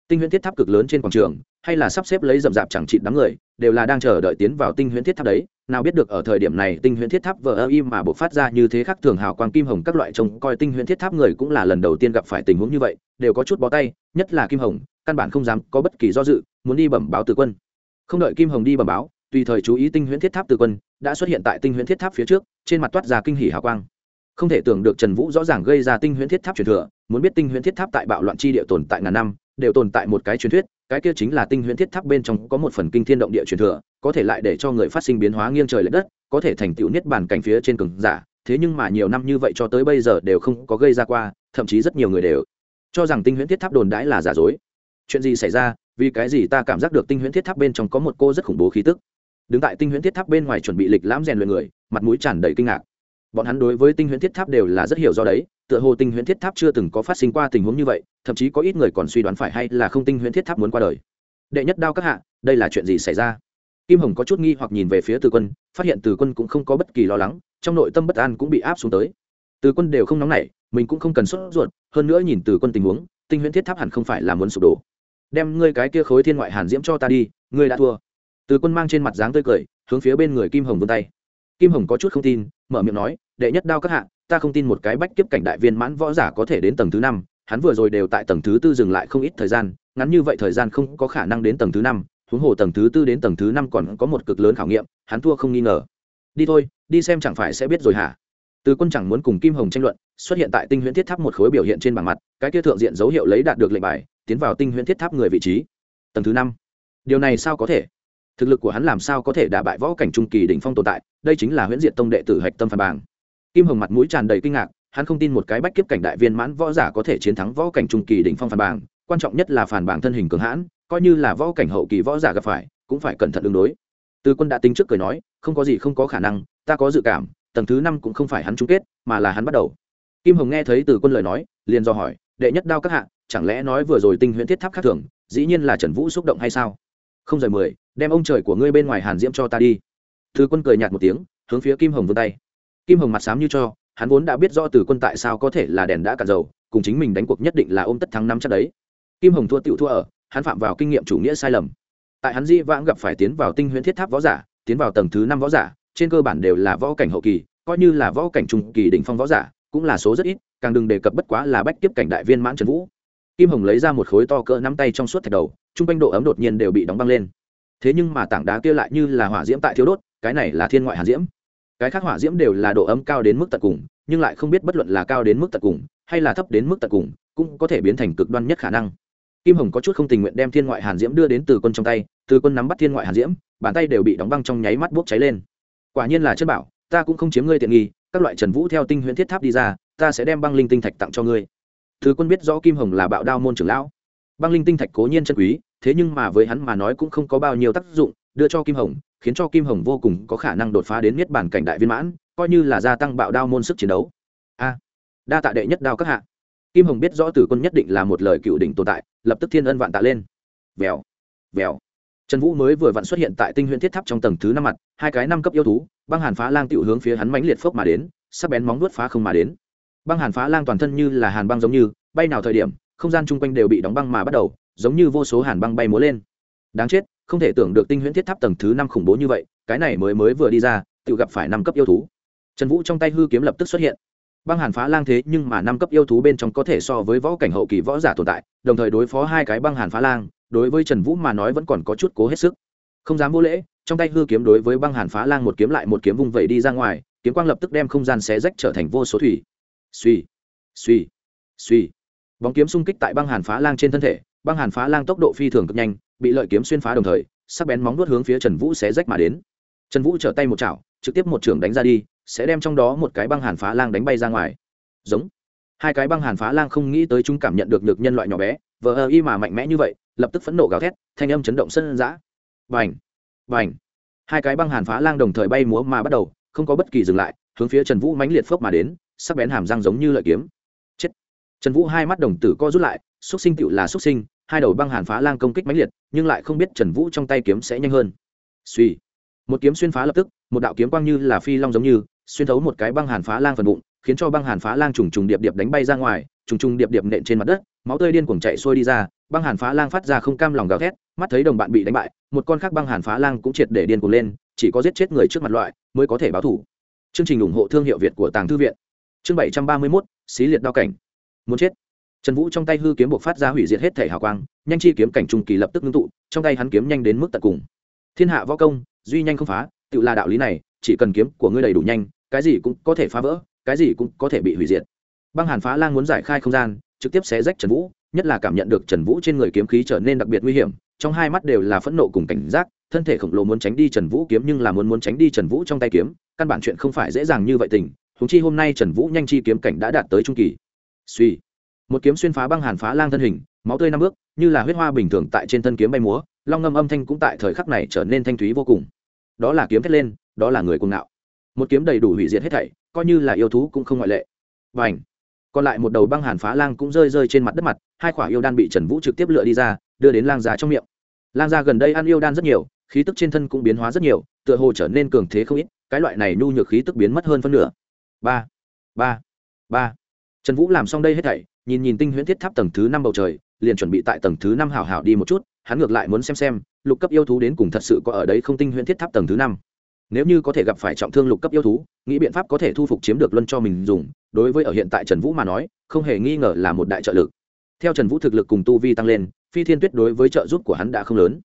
Tinh huyễn thiết tháp cực lớn trên quảng trường, hay là sắp xếp lấy rậm rạp chẳng trị đám người, đều là đang chờ đợi tiến vào tinh huyễn thiết tháp đấy. Nào biết được ở thời điểm này, tinh huyễn thiết tháp vờ ơ im mà bộc phát ra như thế khác thường hào quang kim hồng các loại trông coi tinh huyễn thiết tháp người cũng là lần đầu tiên gặp phải tình huống như vậy, đều có chút bó tay, nhất là kim hồng, căn bản không dám có bất kỳ do dự, muốn đi bẩm báo từ quân. Không đợi kim hồng đi bẩm báo, tùy thời chú ý tinh huyễn thiết tháp từ quân đã xuất hiện tại tinh huyễn thiết tháp phía trước, trên mặt toát ra kinh hỉ hào quang. Không thể tưởng được trần vũ rõ ràng gây ra tinh huyễn thiết tháp truyền thừa, muốn biết tinh huyễn thiết tháp tại bạo loạn chi địa tồn tại ngàn năm, đều tồn tại một cái truyền thuyết, cái kia chính là tinh huyễn thiết tháp bên trong có một phần kinh thiên động địa truyền thừa, có thể lại để cho người phát sinh biến hóa nghiêng trời l ệ đất, có thể thành tựu niết bàn cảnh phía trên cường giả, thế nhưng mà nhiều năm như vậy cho tới bây giờ đều không có gây ra qua, thậm chí rất nhiều người đều cho rằng tinh huyễn thiết tháp đồn đãi là giả dối. Chuyện gì xảy ra? Vì cái gì ta cảm giác được tinh huyễn thiết tháp bên trong có một cô rất khủng bố khí tức? Đứng tại tinh huyễn thiết tháp bên ngoài chuẩn bị lịch lãm rèn luyện người, mặt mũi tràn đầy kinh ngạc. Bọn hắn đối với tinh huyễn thiết tháp đều là rất hiểu do đấy, tựa hồ tinh huyễn thiết tháp chưa từng có phát sinh qua tình huống như vậy, thậm chí có ít người còn suy đoán phải hay là không tinh huyễn thiết tháp muốn qua đời. Đệ nhất đao các hạ, đây là chuyện gì xảy ra? Kim hồng có chút nghi hoặc nhìn về phía từ quân, phát hiện từ quân cũng không có bất kỳ lo lắng, trong nội tâm bất an cũng bị áp xuống tới. Từ quân đều không nóng nảy, mình cũng không cần sốt ruột, hơn nữa nhìn từ quân tình huống, tinh huyễn thiết tháp hẳn không phải là muốn sụp đổ. Đem ngươi cái kia khối thiên ngoại hàn diễm cho ta đi, ngươi đã thua từ quân mang trên mặt dáng tươi cười, hướng phía bên người kim hồng vươn tay. Kim hồng có chút không tin, mở miệng nói, đệ nhất đao các hạ, ta không tin một cái bách kiếp cảnh đại viên mãn võ giả có thể đến tầng thứ năm, hắn vừa rồi đều tại tầng thứ tư dừng lại không ít thời gian, ngắn như vậy thời gian không có khả năng đến tầng thứ năm, huống hồ tầng thứ tư đến tầng thứ năm còn có một cực lớn khảo nghiệm, hắn thua không nghi ngờ. Đi thôi, đi xem chẳng phải sẽ biết rồi hả? Từ quân chẳng muốn cùng kim hồng tranh luận, xuất hiện tại tinh huyễn thiết tháp một khối biểu hiện trên bảng mặt, cái kia thượng diện dấu hiệu lấy đạt được lệnh bài, tiến vào tinh huyễn thiết tháp người vị trí. Tầng thứ năm. Điều này sao có thể? Thực lực của hắn làm sao có thể đả bại võ cảnh trung kỳ đỉnh phong tồn tại, đây chính là huyễn diện tông đệ tử hạch tâm phản bàng. kim hồng mặt mũi tràn đầy kinh ngạc, hắn không tin một cái bách kiếp cảnh đại viên mãn võ giả có thể chiến thắng võ cảnh trung kỳ đỉnh phong phản bàng. quan trọng nhất là phản bàng thân hình cường hãn, coi như là võ cảnh hậu kỳ võ giả gặp phải, cũng phải cẩn thận ứng đối từ quân đã tính trước cười nói, không có gì không có khả năng, ta có dự cảm, tầng thứ năm cũng không phải hắn chung kết, mà là hắn bắt đầu kim hồng nghe thấy từ quân lời nói, liền do hỏi, đệ nhất đao các hạ, chẳng lẽ nói vừa rồi tinh huyễn thiết tháp khác thường, dĩ nhiên là trần vũ xúc động hay sao không rời mười đem ông trời của ngươi bên ngoài hàn diễm cho ta đi. Thư quân cười nhạt một tiếng, hướng phía kim hồng vươn tay. Kim hồng mặt xám như cho, hắn vốn đã biết rõ từ quân tại sao có thể là đèn đã cạn dầu, cùng chính mình đánh cuộc nhất định là ôm tất thắng năm chắc đấy. Kim hồng thua tựu thua ở, hắn phạm vào kinh nghiệm chủ nghĩa sai lầm. Tại hắn di vãng gặp phải tiến vào tinh huyễn thiết tháp võ giả, tiến vào tầng thứ năm võ giả, trên cơ bản đều là võ cảnh hậu kỳ, coi như là võ cảnh trung kỳ đỉnh phong võ giả, cũng là số rất ít, càng đừng đề cập bất quá là bách tiếp cảnh đại viên mãn trần vũ. Kim hồng lấy ra một khối to cỡ nắm tay trong suốt thạch đầu t r u n g quanh độ ấm đột nhiên đều bị đóng băng lên thế nhưng mà tảng đá kia lại như là hỏa diễm tại thiếu đốt, cái này là thiên ngoại hàn diễm. Cái khác hỏa diễm đều là độ ấm cao đến mức tận cùng, nhưng lại không biết bất luận là cao đến mức tận cùng, hay là thấp đến mức tận cùng, cũng có thể biến thành cực đoan nhất khả năng. Kim hồng có chút không tình nguyện đem thiên ngoại hàn diễm đưa đến từ quân trong tay, từ quân nắm bắt thiên ngoại hàn diễm, bàn tay đều bị đóng băng trong nháy mắt bốc cháy lên. Quả nhiên là chân bảo, ta cũng không chiếm ngươi tiện nghi, các loại trần vũ theo tinh huyễn thiết tháp đi ra, ta sẽ đem băng linh tinh thạch tặng cho ngươi. Thứ quân biết rõ kim hồng là bạo đao môn trưởng lão. Băng linh tinh thạch cố nhiên chân quý thế nhưng mà với hắn mà nói cũng không có bao nhiêu tác dụng, đưa cho kim hồng, khiến cho kim hồng vô cùng có khả năng đột phá đến niết bản cảnh đại viên mãn, coi như là gia tăng bạo đao môn sức chiến đấu. A, đa tạ đệ nhất đao các hạ. Kim hồng biết rõ tử quân nhất định là một lời cựu đỉnh tồn tại, lập tức thiên ân vạn tạ lên. Vèo vèo. Trần vũ mới vừa vặn xuất hiện tại tinh huyện thiết tháp trong tầng thứ năm mặt, hai cái năm cấp yêu thú, băng hàn phá lang tiểu hướng phía hắn mãnh liệt phốc mà đến, sắc bén móng vuốt phá không mà đến. Băng hàn phá lang toàn thân như là hàn băng giống như, bay nào thời điểm, không gian chung quanh đều bị đóng băng mà bắt đầu giống như vô số hàn băng bay múa lên. Đáng chết, không thể tưởng được tinh huyễn thiết tháp tầng thứ năm khủng bố như vậy, cái này mới mới vừa đi ra, tự gặp phải năm cấp yêu thú. Trần vũ trong tay hư kiếm lập tức xuất hiện. Băng hàn phá lang thế nhưng mà năm cấp yêu thú bên trong có thể so với võ cảnh hậu kỳ võ giả tồn tại, đồng thời đối phó hai cái băng hàn phá lang, đối với trần vũ mà nói vẫn còn có chút cố hết sức. Không dám vô lễ, trong tay hư kiếm đối với băng hàn phá lang một kiếm lại một kiếm vung vẩy đi ra ngoài, kiếm quang lập tức đem không gian xé rách trở thành vô số thủy. Suy suy suy bóng kiếm xung kích tại băng hàn phá lang trên thân thể băng hàn phá lang tốc độ phi thường cực nhanh, bị lợi kiếm xuyên phá đồng thời, sắc bén móng nuốt hướng phía trần vũ xé rách mà đến. Trần vũ trở tay một chảo, trực tiếp một trưởng đánh ra đi, sẽ đem trong đó một cái băng hàn phá lang đánh bay ra ngoài. Giống. Hai cái băng hàn phá lang không nghĩ tới chúng cảm nhận được được nhân loại nhỏ bé, vờ ơ y mà mạnh mẽ như vậy, lập tức phẫn nộ gào thét, thanh âm chấn động sân giã. Vành vành hai cái băng hàn phá lang đồng thời bay múa mà bắt đầu, không có bất kỳ dừng lại, hướng phía trần vũ mãnh liệt phước mà đến, sắc bén hàm răng giống như lợi kiếm. Chết. Trần vũ hai mắt đồng tử co rút lại, xúc sinh tựu là xúc sinh hai đầu băng hàn phá lang công kích mãnh liệt, nhưng lại không biết trần vũ trong tay kiếm sẽ nhanh hơn. Suy một kiếm xuyên phá lập tức, một đạo kiếm quang như là phi long giống như, xuyên thấu một cái băng hàn phá lang phần bụng, khiến cho băng hàn phá lang trùng trùng điệp điệp đánh bay ra ngoài, trùng trùng điệp điệp nện trên mặt đất, máu tươi điên cuồng chạy xuôi đi ra, băng hàn phá lang phát ra không cam lòng gào thét, mắt thấy đồng bạn bị đánh bại, một con khác băng hàn phá lang cũng triệt để điên cuồng lên, chỉ có giết chết người trước mặt loại mới có thể báo thủ. Chương trình ủng hộ thương hiệu việt của tàng thư viện. Chương bảy trăm ba mươi mốt, xí liệt đao cảnh. Muốn chết trần vũ trong tay hư kiếm buộc phát ra hủy diệt hết thể hào quang, nhanh chi kiếm cảnh trung kỳ lập tức ngưng tụ, trong tay hắn kiếm nhanh đến mức tận cùng. Thiên hạ võ công, duy nhanh không phá, tự là đạo lý này, chỉ cần kiếm của ngươi đầy đủ nhanh, cái gì cũng có thể phá vỡ, cái gì cũng có thể bị hủy diệt. Băng hàn phá lang muốn giải khai không gian, trực tiếp xé rách trần vũ, nhất là cảm nhận được trần vũ trên người kiếm khí trở nên đặc biệt nguy hiểm, trong hai mắt đều là phẫn nộ cùng cảnh giác, thân thể khổng lồ muốn tránh đi trần vũ kiếm nhưng là muốn muốn tránh đi trần vũ trong tay kiếm, căn bản chuyện không phải dễ dàng như vậy tình. Húng chi hôm nay trần vũ nhanh chi kiếm cảnh đã đạt tới trung kỳ. Suy một kiếm xuyên phá băng hàn phá lang thân hình, máu tươi năm bước, như là huyết hoa bình thường tại trên thân kiếm bay múa, long ngâm âm thanh cũng tại thời khắc này trở nên thanh thúy vô cùng. Đó là kiếm thét lên, đó là người cuồng ngạo. Một kiếm đầy đủ hủy diệt hết thảy, coi như là yêu thú cũng không ngoại lệ. Và ảnh còn lại một đầu băng hàn phá lang cũng rơi rơi trên mặt đất mặt, hai quả yêu đan bị trần vũ trực tiếp lựa đi ra, đưa đến lang già trong miệng. Lang già gần đây ăn yêu đan rất nhiều, khí tức trên thân cũng biến hóa rất nhiều, tựa hồ trở nên cường thế không ít, cái loại này nhu nhược khí tức biến mất hơn phân nửa. Ba! Ba! Ba! Trần vũ làm xong đây hết thảy nhìn nhìn tinh huyễn thiết tháp tầng thứ năm bầu trời, liền chuẩn bị tại tầng thứ năm hào hào đi một chút, hắn ngược lại muốn xem xem, lục cấp yêu thú đến cùng thật sự có ở đấy không tinh huyễn thiết tháp tầng thứ năm. Nếu như có thể gặp phải trọng thương lục cấp yêu thú, nghĩ biện pháp có thể thu phục chiếm được luân cho mình dùng, đối với ở hiện tại trần vũ mà nói, không hề nghi ngờ là một đại trợ lực. Theo trần vũ thực lực cùng tu vi tăng lên, phi thiên tuyết đối với trợ giúp của hắn đã không lớn.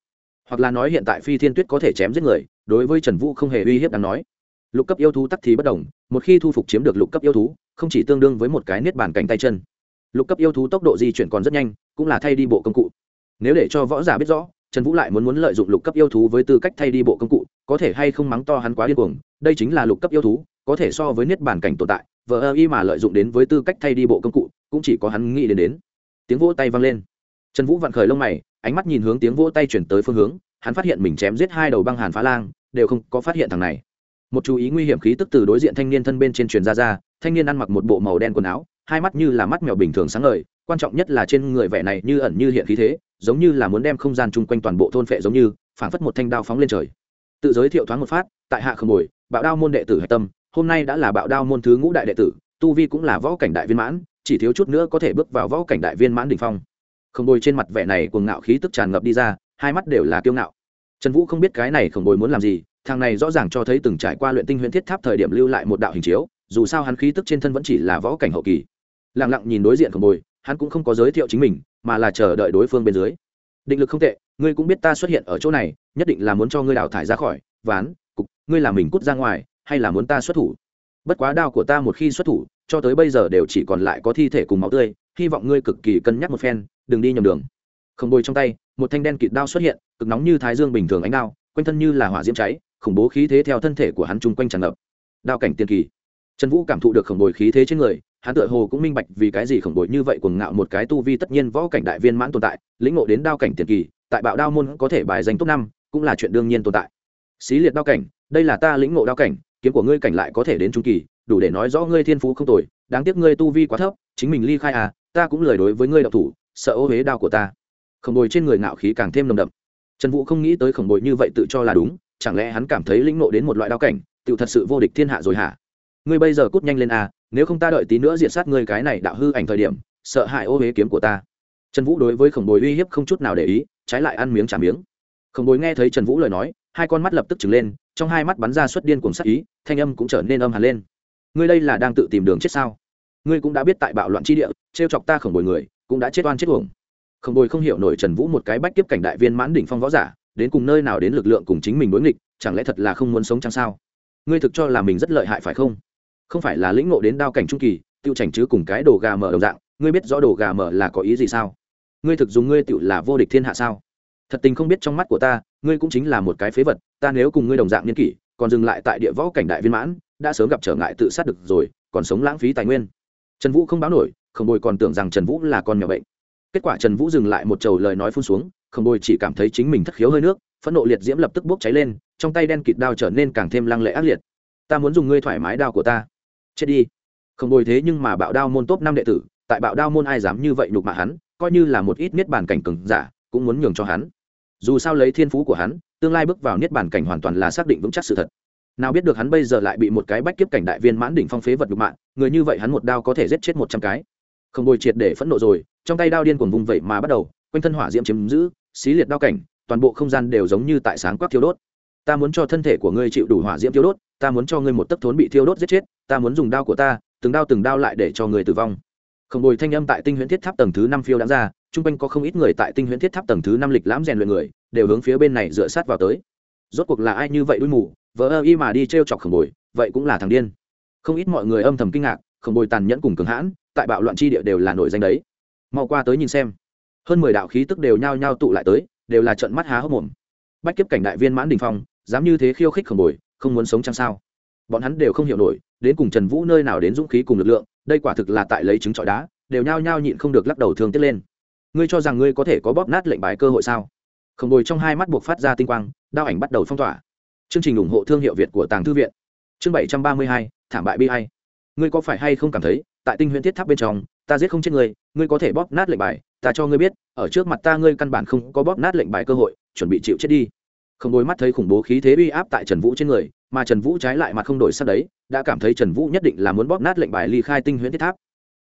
Hoặc là nói hiện tại phi thiên tuyết có thể chém giết người, đối với trần vũ không hề uy hiếp đáng nói. Lục cấp yêu thú tắc thì bất đồng, một khi thu phục chiếm được lục cấp yêu thú, không chỉ tương đương với một cái niết bàn cánh tay chân lục cấp yêu thú tốc độ di chuyển còn rất nhanh, cũng là thay đi bộ công cụ. Nếu để cho võ giả biết rõ, trần vũ lại muốn muốn lợi dụng lục cấp yêu thú với tư cách thay đi bộ công cụ, có thể hay không mắng to hắn quá điên cuồng, đây chính là lục cấp yêu thú, có thể so với niết bản cảnh tồn tại, vờ ơ y mà lợi dụng đến với tư cách thay đi bộ công cụ, cũng chỉ có hắn nghĩ đến đến. Tiếng vỗ tay vang lên. Trần vũ vặn khởi lông mày, ánh mắt nhìn hướng tiếng vỗ tay chuyển tới phương hướng, hắn phát hiện mình chém giết hai đầu băng hàn phá lang, đều không có phát hiện thằng này. Một chú ý nguy hiểm khí tức từ đối diện thanh niên thân bên trên truyền ra ra, thanh niên ăn mặc một bộ màu đen quần áo hai mắt như là mắt mèo bình thường sáng ngời, quan trọng nhất là trên người vẻ này như ẩn như hiện khí thế, giống như là muốn đem không gian chung quanh toàn bộ thôn phệ giống như, phảng phất một thanh đao phóng lên trời. Tự giới thiệu thoáng một phát, tại hạ khởi bồi, bạo đao môn đệ tử hạch tâm, hôm nay đã là bạo đao môn thứ ngũ đại đệ tử, tu vi cũng là võ cảnh đại viên mãn, chỉ thiếu chút nữa có thể bước vào võ cảnh đại viên mãn đỉnh phong. Khổng bồi trên mặt vẻ này cuồng ngạo khí tức tràn ngập đi ra, hai mắt đều là kiêu ngạo. Trần vũ không biết cái này khổng bồi muốn làm gì, thằng này rõ ràng cho thấy từng trải qua luyện tinh huyễn thiết tháp thời điểm lưu lại một đạo hình chiếu, dù sao hắn khí tức trên thân vẫn chỉ là võ cảnh hậu kỳ lặng lặng nhìn đối diện khổng bồi, hắn cũng không có giới thiệu chính mình, mà là chờ đợi đối phương bên dưới. Định lực không tệ, ngươi cũng biết ta xuất hiện ở chỗ này, nhất định là muốn cho ngươi đào thải ra khỏi, ván, cục, ngươi là mình cút ra ngoài, hay là muốn ta xuất thủ? Bất quá đao của ta một khi xuất thủ, cho tới bây giờ đều chỉ còn lại có thi thể cùng máu tươi, hy vọng ngươi cực kỳ cân nhắc một phen, đừng đi nhầm đường. Khổng bồi trong tay, một thanh đen kịt đao xuất hiện, cực nóng như thái dương bình thường ánh đao, quanh thân như là hỏa diễm cháy, khủng bố khí thế theo thân thể của hắn chung quanh tràn ngập. Đao cảnh tiên kỳ. Trần vũ cảm thụ được khổng bồi khí thế trên người hắn tựa hồ cũng minh bạch vì cái gì khổng bồi như vậy cuồng ngạo một cái tu vi tất nhiên võ cảnh đại viên mãn tồn tại, lĩnh ngộ đến đao cảnh tiền kỳ, tại bạo đao môn có thể bài danh top năm, cũng là chuyện đương nhiên tồn tại. Xí liệt đao cảnh, đây là ta lĩnh ngộ đao cảnh, kiếm của ngươi cảnh lại có thể đến trung kỳ, đủ để nói rõ ngươi thiên phú không tồi, đáng tiếc ngươi tu vi quá thấp, chính mình ly khai à ta cũng lời đối với ngươi đạo thủ, sợ ô huế đao của ta. Khổng bồi trên người ngạo khí càng thêm nồng đậm. Trần vũ không nghĩ tới khổng bồi như vậy tự cho là đúng, chẳng lẽ hắn cảm thấy lĩnh ngộ đến một loại đao cảnh tự thật sự vô địch thiên hạ rồi hả? Ngươi bây giờ cút nhanh lên à nếu không ta đợi tí nữa diện sát ngươi cái này đạo hư ảnh thời điểm, sợ hại ô huế kiếm của ta. Trần vũ đối với khổng bồi uy hiếp không chút nào để ý, trái lại ăn miếng trả miếng. Khổng bồi nghe thấy trần vũ lời nói, hai con mắt lập tức trừng lên, trong hai mắt bắn ra xuất điên cuồng sắc ý, thanh âm cũng trở nên âm hẳn lên. Ngươi đây là đang tự tìm đường chết sao? Ngươi cũng đã biết tại bạo loạn tri địa t chọc ta khổng bồi người, cũng đã chết oan chết uổng. Khổng bồi không hiểu nổi trần vũ một cái bách kiếp cảnh đại viên mãn đỉnh phong võ giả, đến cùng nơi nào đến lực lượng cùng chính mình đối nghịch, chẳng lẽ thật là không muốn sống chăng sao? Ngươi thực cho là mình rất lợi hại phải không? Không phải là lĩnh ngộ đến đao cảnh trung kỳ tiêu chảnh chứ cùng cái đồ gà mở đồng dạng, ngươi biết rõ đồ gà mở là có ý gì sao? Ngươi thực dùng ngươi tựu là vô địch thiên hạ sao? Thật tình không biết trong mắt của ta, ngươi cũng chính là một cái phế vật, ta nếu cùng ngươi đồng dạng niên kỷ, còn dừng lại tại địa võ cảnh đại viên mãn, đã sớm gặp trở ngại tự sát được rồi, còn sống lãng phí tài nguyên. Trần vũ không báo nổi, khổng bồi còn tưởng rằng trần vũ là con nhỏ bệnh. Kết quả trần vũ dừng lại một chầu lời nói phun xuống, khổng bồi chỉ cảm thấy chính mình thất khiếu hơi nước, phẫn nộ liệt diễm lập tức bốc cháy lên, trong tay đen kịt đao trở nên càng thêm lăng lệ ác liệt. Ta muốn dùng ngươi thoải mái đao của ta chết đi. Không bồi thế nhưng mà bạo đao môn top năm đệ tử, tại bạo đao môn ai dám như vậy nhục mạ hắn, coi như là một ít niết bàn cảnh cừng giả, cũng muốn nhường cho hắn. Dù sao lấy thiên phú của hắn, tương lai bước vào niết bàn cảnh hoàn toàn là xác định vững chắc sự thật. Nào biết được hắn bây giờ lại bị một cái bách kiếp cảnh đại viên mãn đỉnh phong phế vật nhục mạ, người như vậy hắn một đao có thể giết chết một trăm cái. Không bồi triệt để phẫn nộ rồi, trong tay đao điên cuồng vùng vậy mà bắt đầu, quanh thân hỏa diễm chiếm giữ, xí liệt đao cảnh, toàn bộ không gian đều giống như tại sáng quắc thiêu đốt ta muốn cho thân thể của ngươi chịu đủ hỏa diễm thiêu đốt, ta muốn cho ngươi một tấc thốn bị thiêu đốt giết chết, ta muốn dùng đao của ta, từng đao từng đao lại để cho người tử vong. Khổng bồi thanh âm tại tinh huyễn thiết tháp tầng thứ năm phiêu đã ra, chung quanh có không ít người tại tinh huyễn thiết tháp tầng thứ năm lịch lãm rèn luyện người, đều hướng phía bên này dựa sát vào tới. Rốt cuộc là ai như vậy đuôi mù vỡ ơ y mà đi t r e o chọc khổng bồi, vậy cũng là thằng điên. Không ít mọi người âm thầm kinh ngạc, khổng bồi tàn nhẫn cùng cường hãn, tại bạo loạn tri địa đều là nổi danh đấy. Mau qua tới nhìn xem. Hơn mười đạo khí tức đều nhao nhao tụ lại tới, đều là trận mắt há hốc mồm. Bách kiếp cảnh đại viên mãn đình phong dám như thế khiêu khích khổng bồi, không muốn sống chăng sao? Bọn hắn đều không hiểu nổi, đến cùng trần vũ nơi nào đến dũng khí cùng lực lượng, đây quả thực là tại lấy trứng trọi đá, đều nhao nhao nhịn không được lắc đầu thương tiếc lên. Ngươi cho rằng ngươi có thể có bóp nát lệnh bài cơ hội sao? Khổng bồi trong hai mắt buộc phát ra tinh quang, đao ảnh bắt đầu phong tỏa. Chương trình ủng hộ thương hiệu việt của tàng thư viện. Chương bảy trăm ba mươi hai, thảm bại bi hay ngươi có phải hay không cảm thấy, tại tinh huyễn thiết tháp bên trong, ta giết không chết ngươi ngươi có thể bóp nát lệnh bài, ta cho ngươi biết, ở trước mặt ta ngươi căn bản không có bóp nát lệnh bài cơ hội, chuẩn bị chịu chết đi không đôi mắt thấy khủng bố khí thế uy áp tại trần vũ trên người, mà trần vũ trái lại mặt không đổi sắc đấy, đã cảm thấy trần vũ nhất định là muốn bóp nát lệnh bài ly khai tinh huyễn thiết tháp.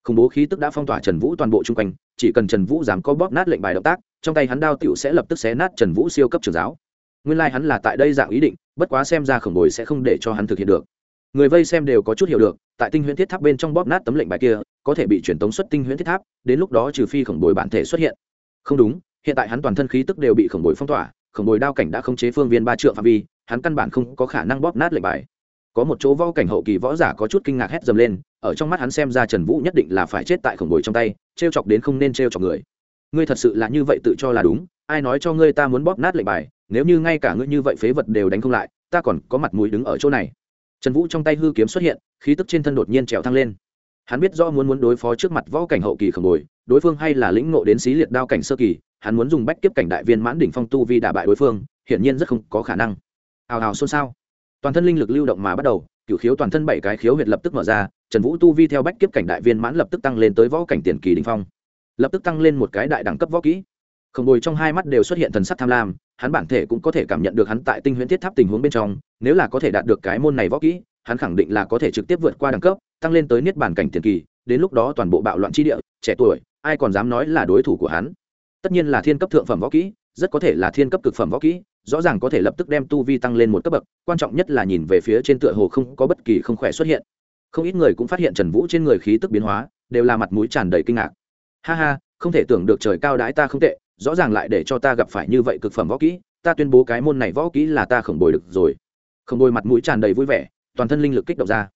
Khủng bố khí tức đã phong tỏa trần vũ toàn bộ chung quanh, chỉ cần trần vũ dám có bóp nát lệnh bài động tác, trong tay hắn đao t sẽ lập tức xé nát trần vũ siêu cấp trường giáo. Nguyên lai、like、hắn là tại đây dạng ý định, bất quá xem ra khổng bồi sẽ không để cho hắn thực hiện được. Người vây xem đều có chút hiểu được, tại tinh huyễn thiết tháp bên trong bóp nát tấm lệnh bài kia, có thể bị truyền tống xuất tinh huyễn thiết tháp, đến lúc đó trừ phi khổng bồi bản thể xuất hiện. Không đúng, hiện tại hắn toàn thân khí tức đều bị khổng bồi phong tỏa khổng bồi đao cảnh đã khống chế phương viên ba trượng phạm vi, hắn căn bản không có khả năng bóp nát lệnh bài. Có một chỗ võ cảnh hậu kỳ võ giả có chút kinh ngạc hét dầm lên, ở trong mắt hắn xem ra trần vũ nhất định là phải chết tại khổng bồi trong tay t r e o chọc đến không nên t r e o chọc người. Ngươi thật sự là như vậy tự cho là đúng, ai nói cho ngươi ta muốn bóp nát lệnh bài, nếu như ngay cả ngươi như vậy phế vật đều đánh không lại, ta còn có mặt mũi đứng ở chỗ này. Trần vũ trong tay hư kiếm xuất hiện, khí tức trên thân đột nhiên trèo thăng lên. Hắn biết do muốn muốn đối phó trước mặt võ cảnh hậu kỳ khổng bồi đối phương hay là lĩnh ngộ đến xí liệt đao cảnh sơ kỳ hắn muốn dùng bách kiếp cảnh đại viên mãn đỉnh phong tu vi đả bại đối phương, hiển nhiên rất không có khả năng. Hào hào xôn xao. Toàn thân linh lực lưu động mà bắt đầu, cửu khiếu toàn thân bảy cái khiếu huyệt lập tức mở ra, trần vũ tu vi theo bách kiếp cảnh đại viên mãn lập tức tăng lên tới võ cảnh tiền kỳ đình phong. Lập tức tăng lên một cái đại đẳng cấp võ kỹ. Khổng bồi trong hai mắt đều xuất hiện thần sắc tham lam, hắn bản thể cũng có thể cảm nhận được hắn tại tinh huyễn thiết tháp tình huống bên trong, nếu là có thể đạt được cái môn này võ kỹ, hắn khẳng định là có thể trực tiếp vượt qua đẳng cấp, tăng lên tới niết bản cảnh tiền kỳ, đến lúc đó toàn bộ bạo loạn tri địa, trẻ tuổi, ai còn dám nói là đối thủ của hắn? Tất nhiên là thiên cấp thượng phẩm võ kỹ, rất có thể là thiên cấp cực phẩm võ kỹ, rõ ràng có thể lập tức đem tu vi tăng lên một cấp bậc, quan trọng nhất là nhìn về phía trên tựa hồ không có bất kỳ không khỏe xuất hiện. Không ít người cũng phát hiện trần vũ trên người khí tức biến hóa, đều là mặt mũi tràn đầy kinh ngạc. Ha ha, không thể tưởng được trời cao đái ta không tệ, rõ ràng lại để cho ta gặp phải như vậy cực phẩm võ kỹ, ta tuyên bố cái môn này võ kỹ là ta khổng bồi được rồi. Khổng bồi mặt mũi tràn đầy vui vẻ, toàn thân linh lực kích động ra.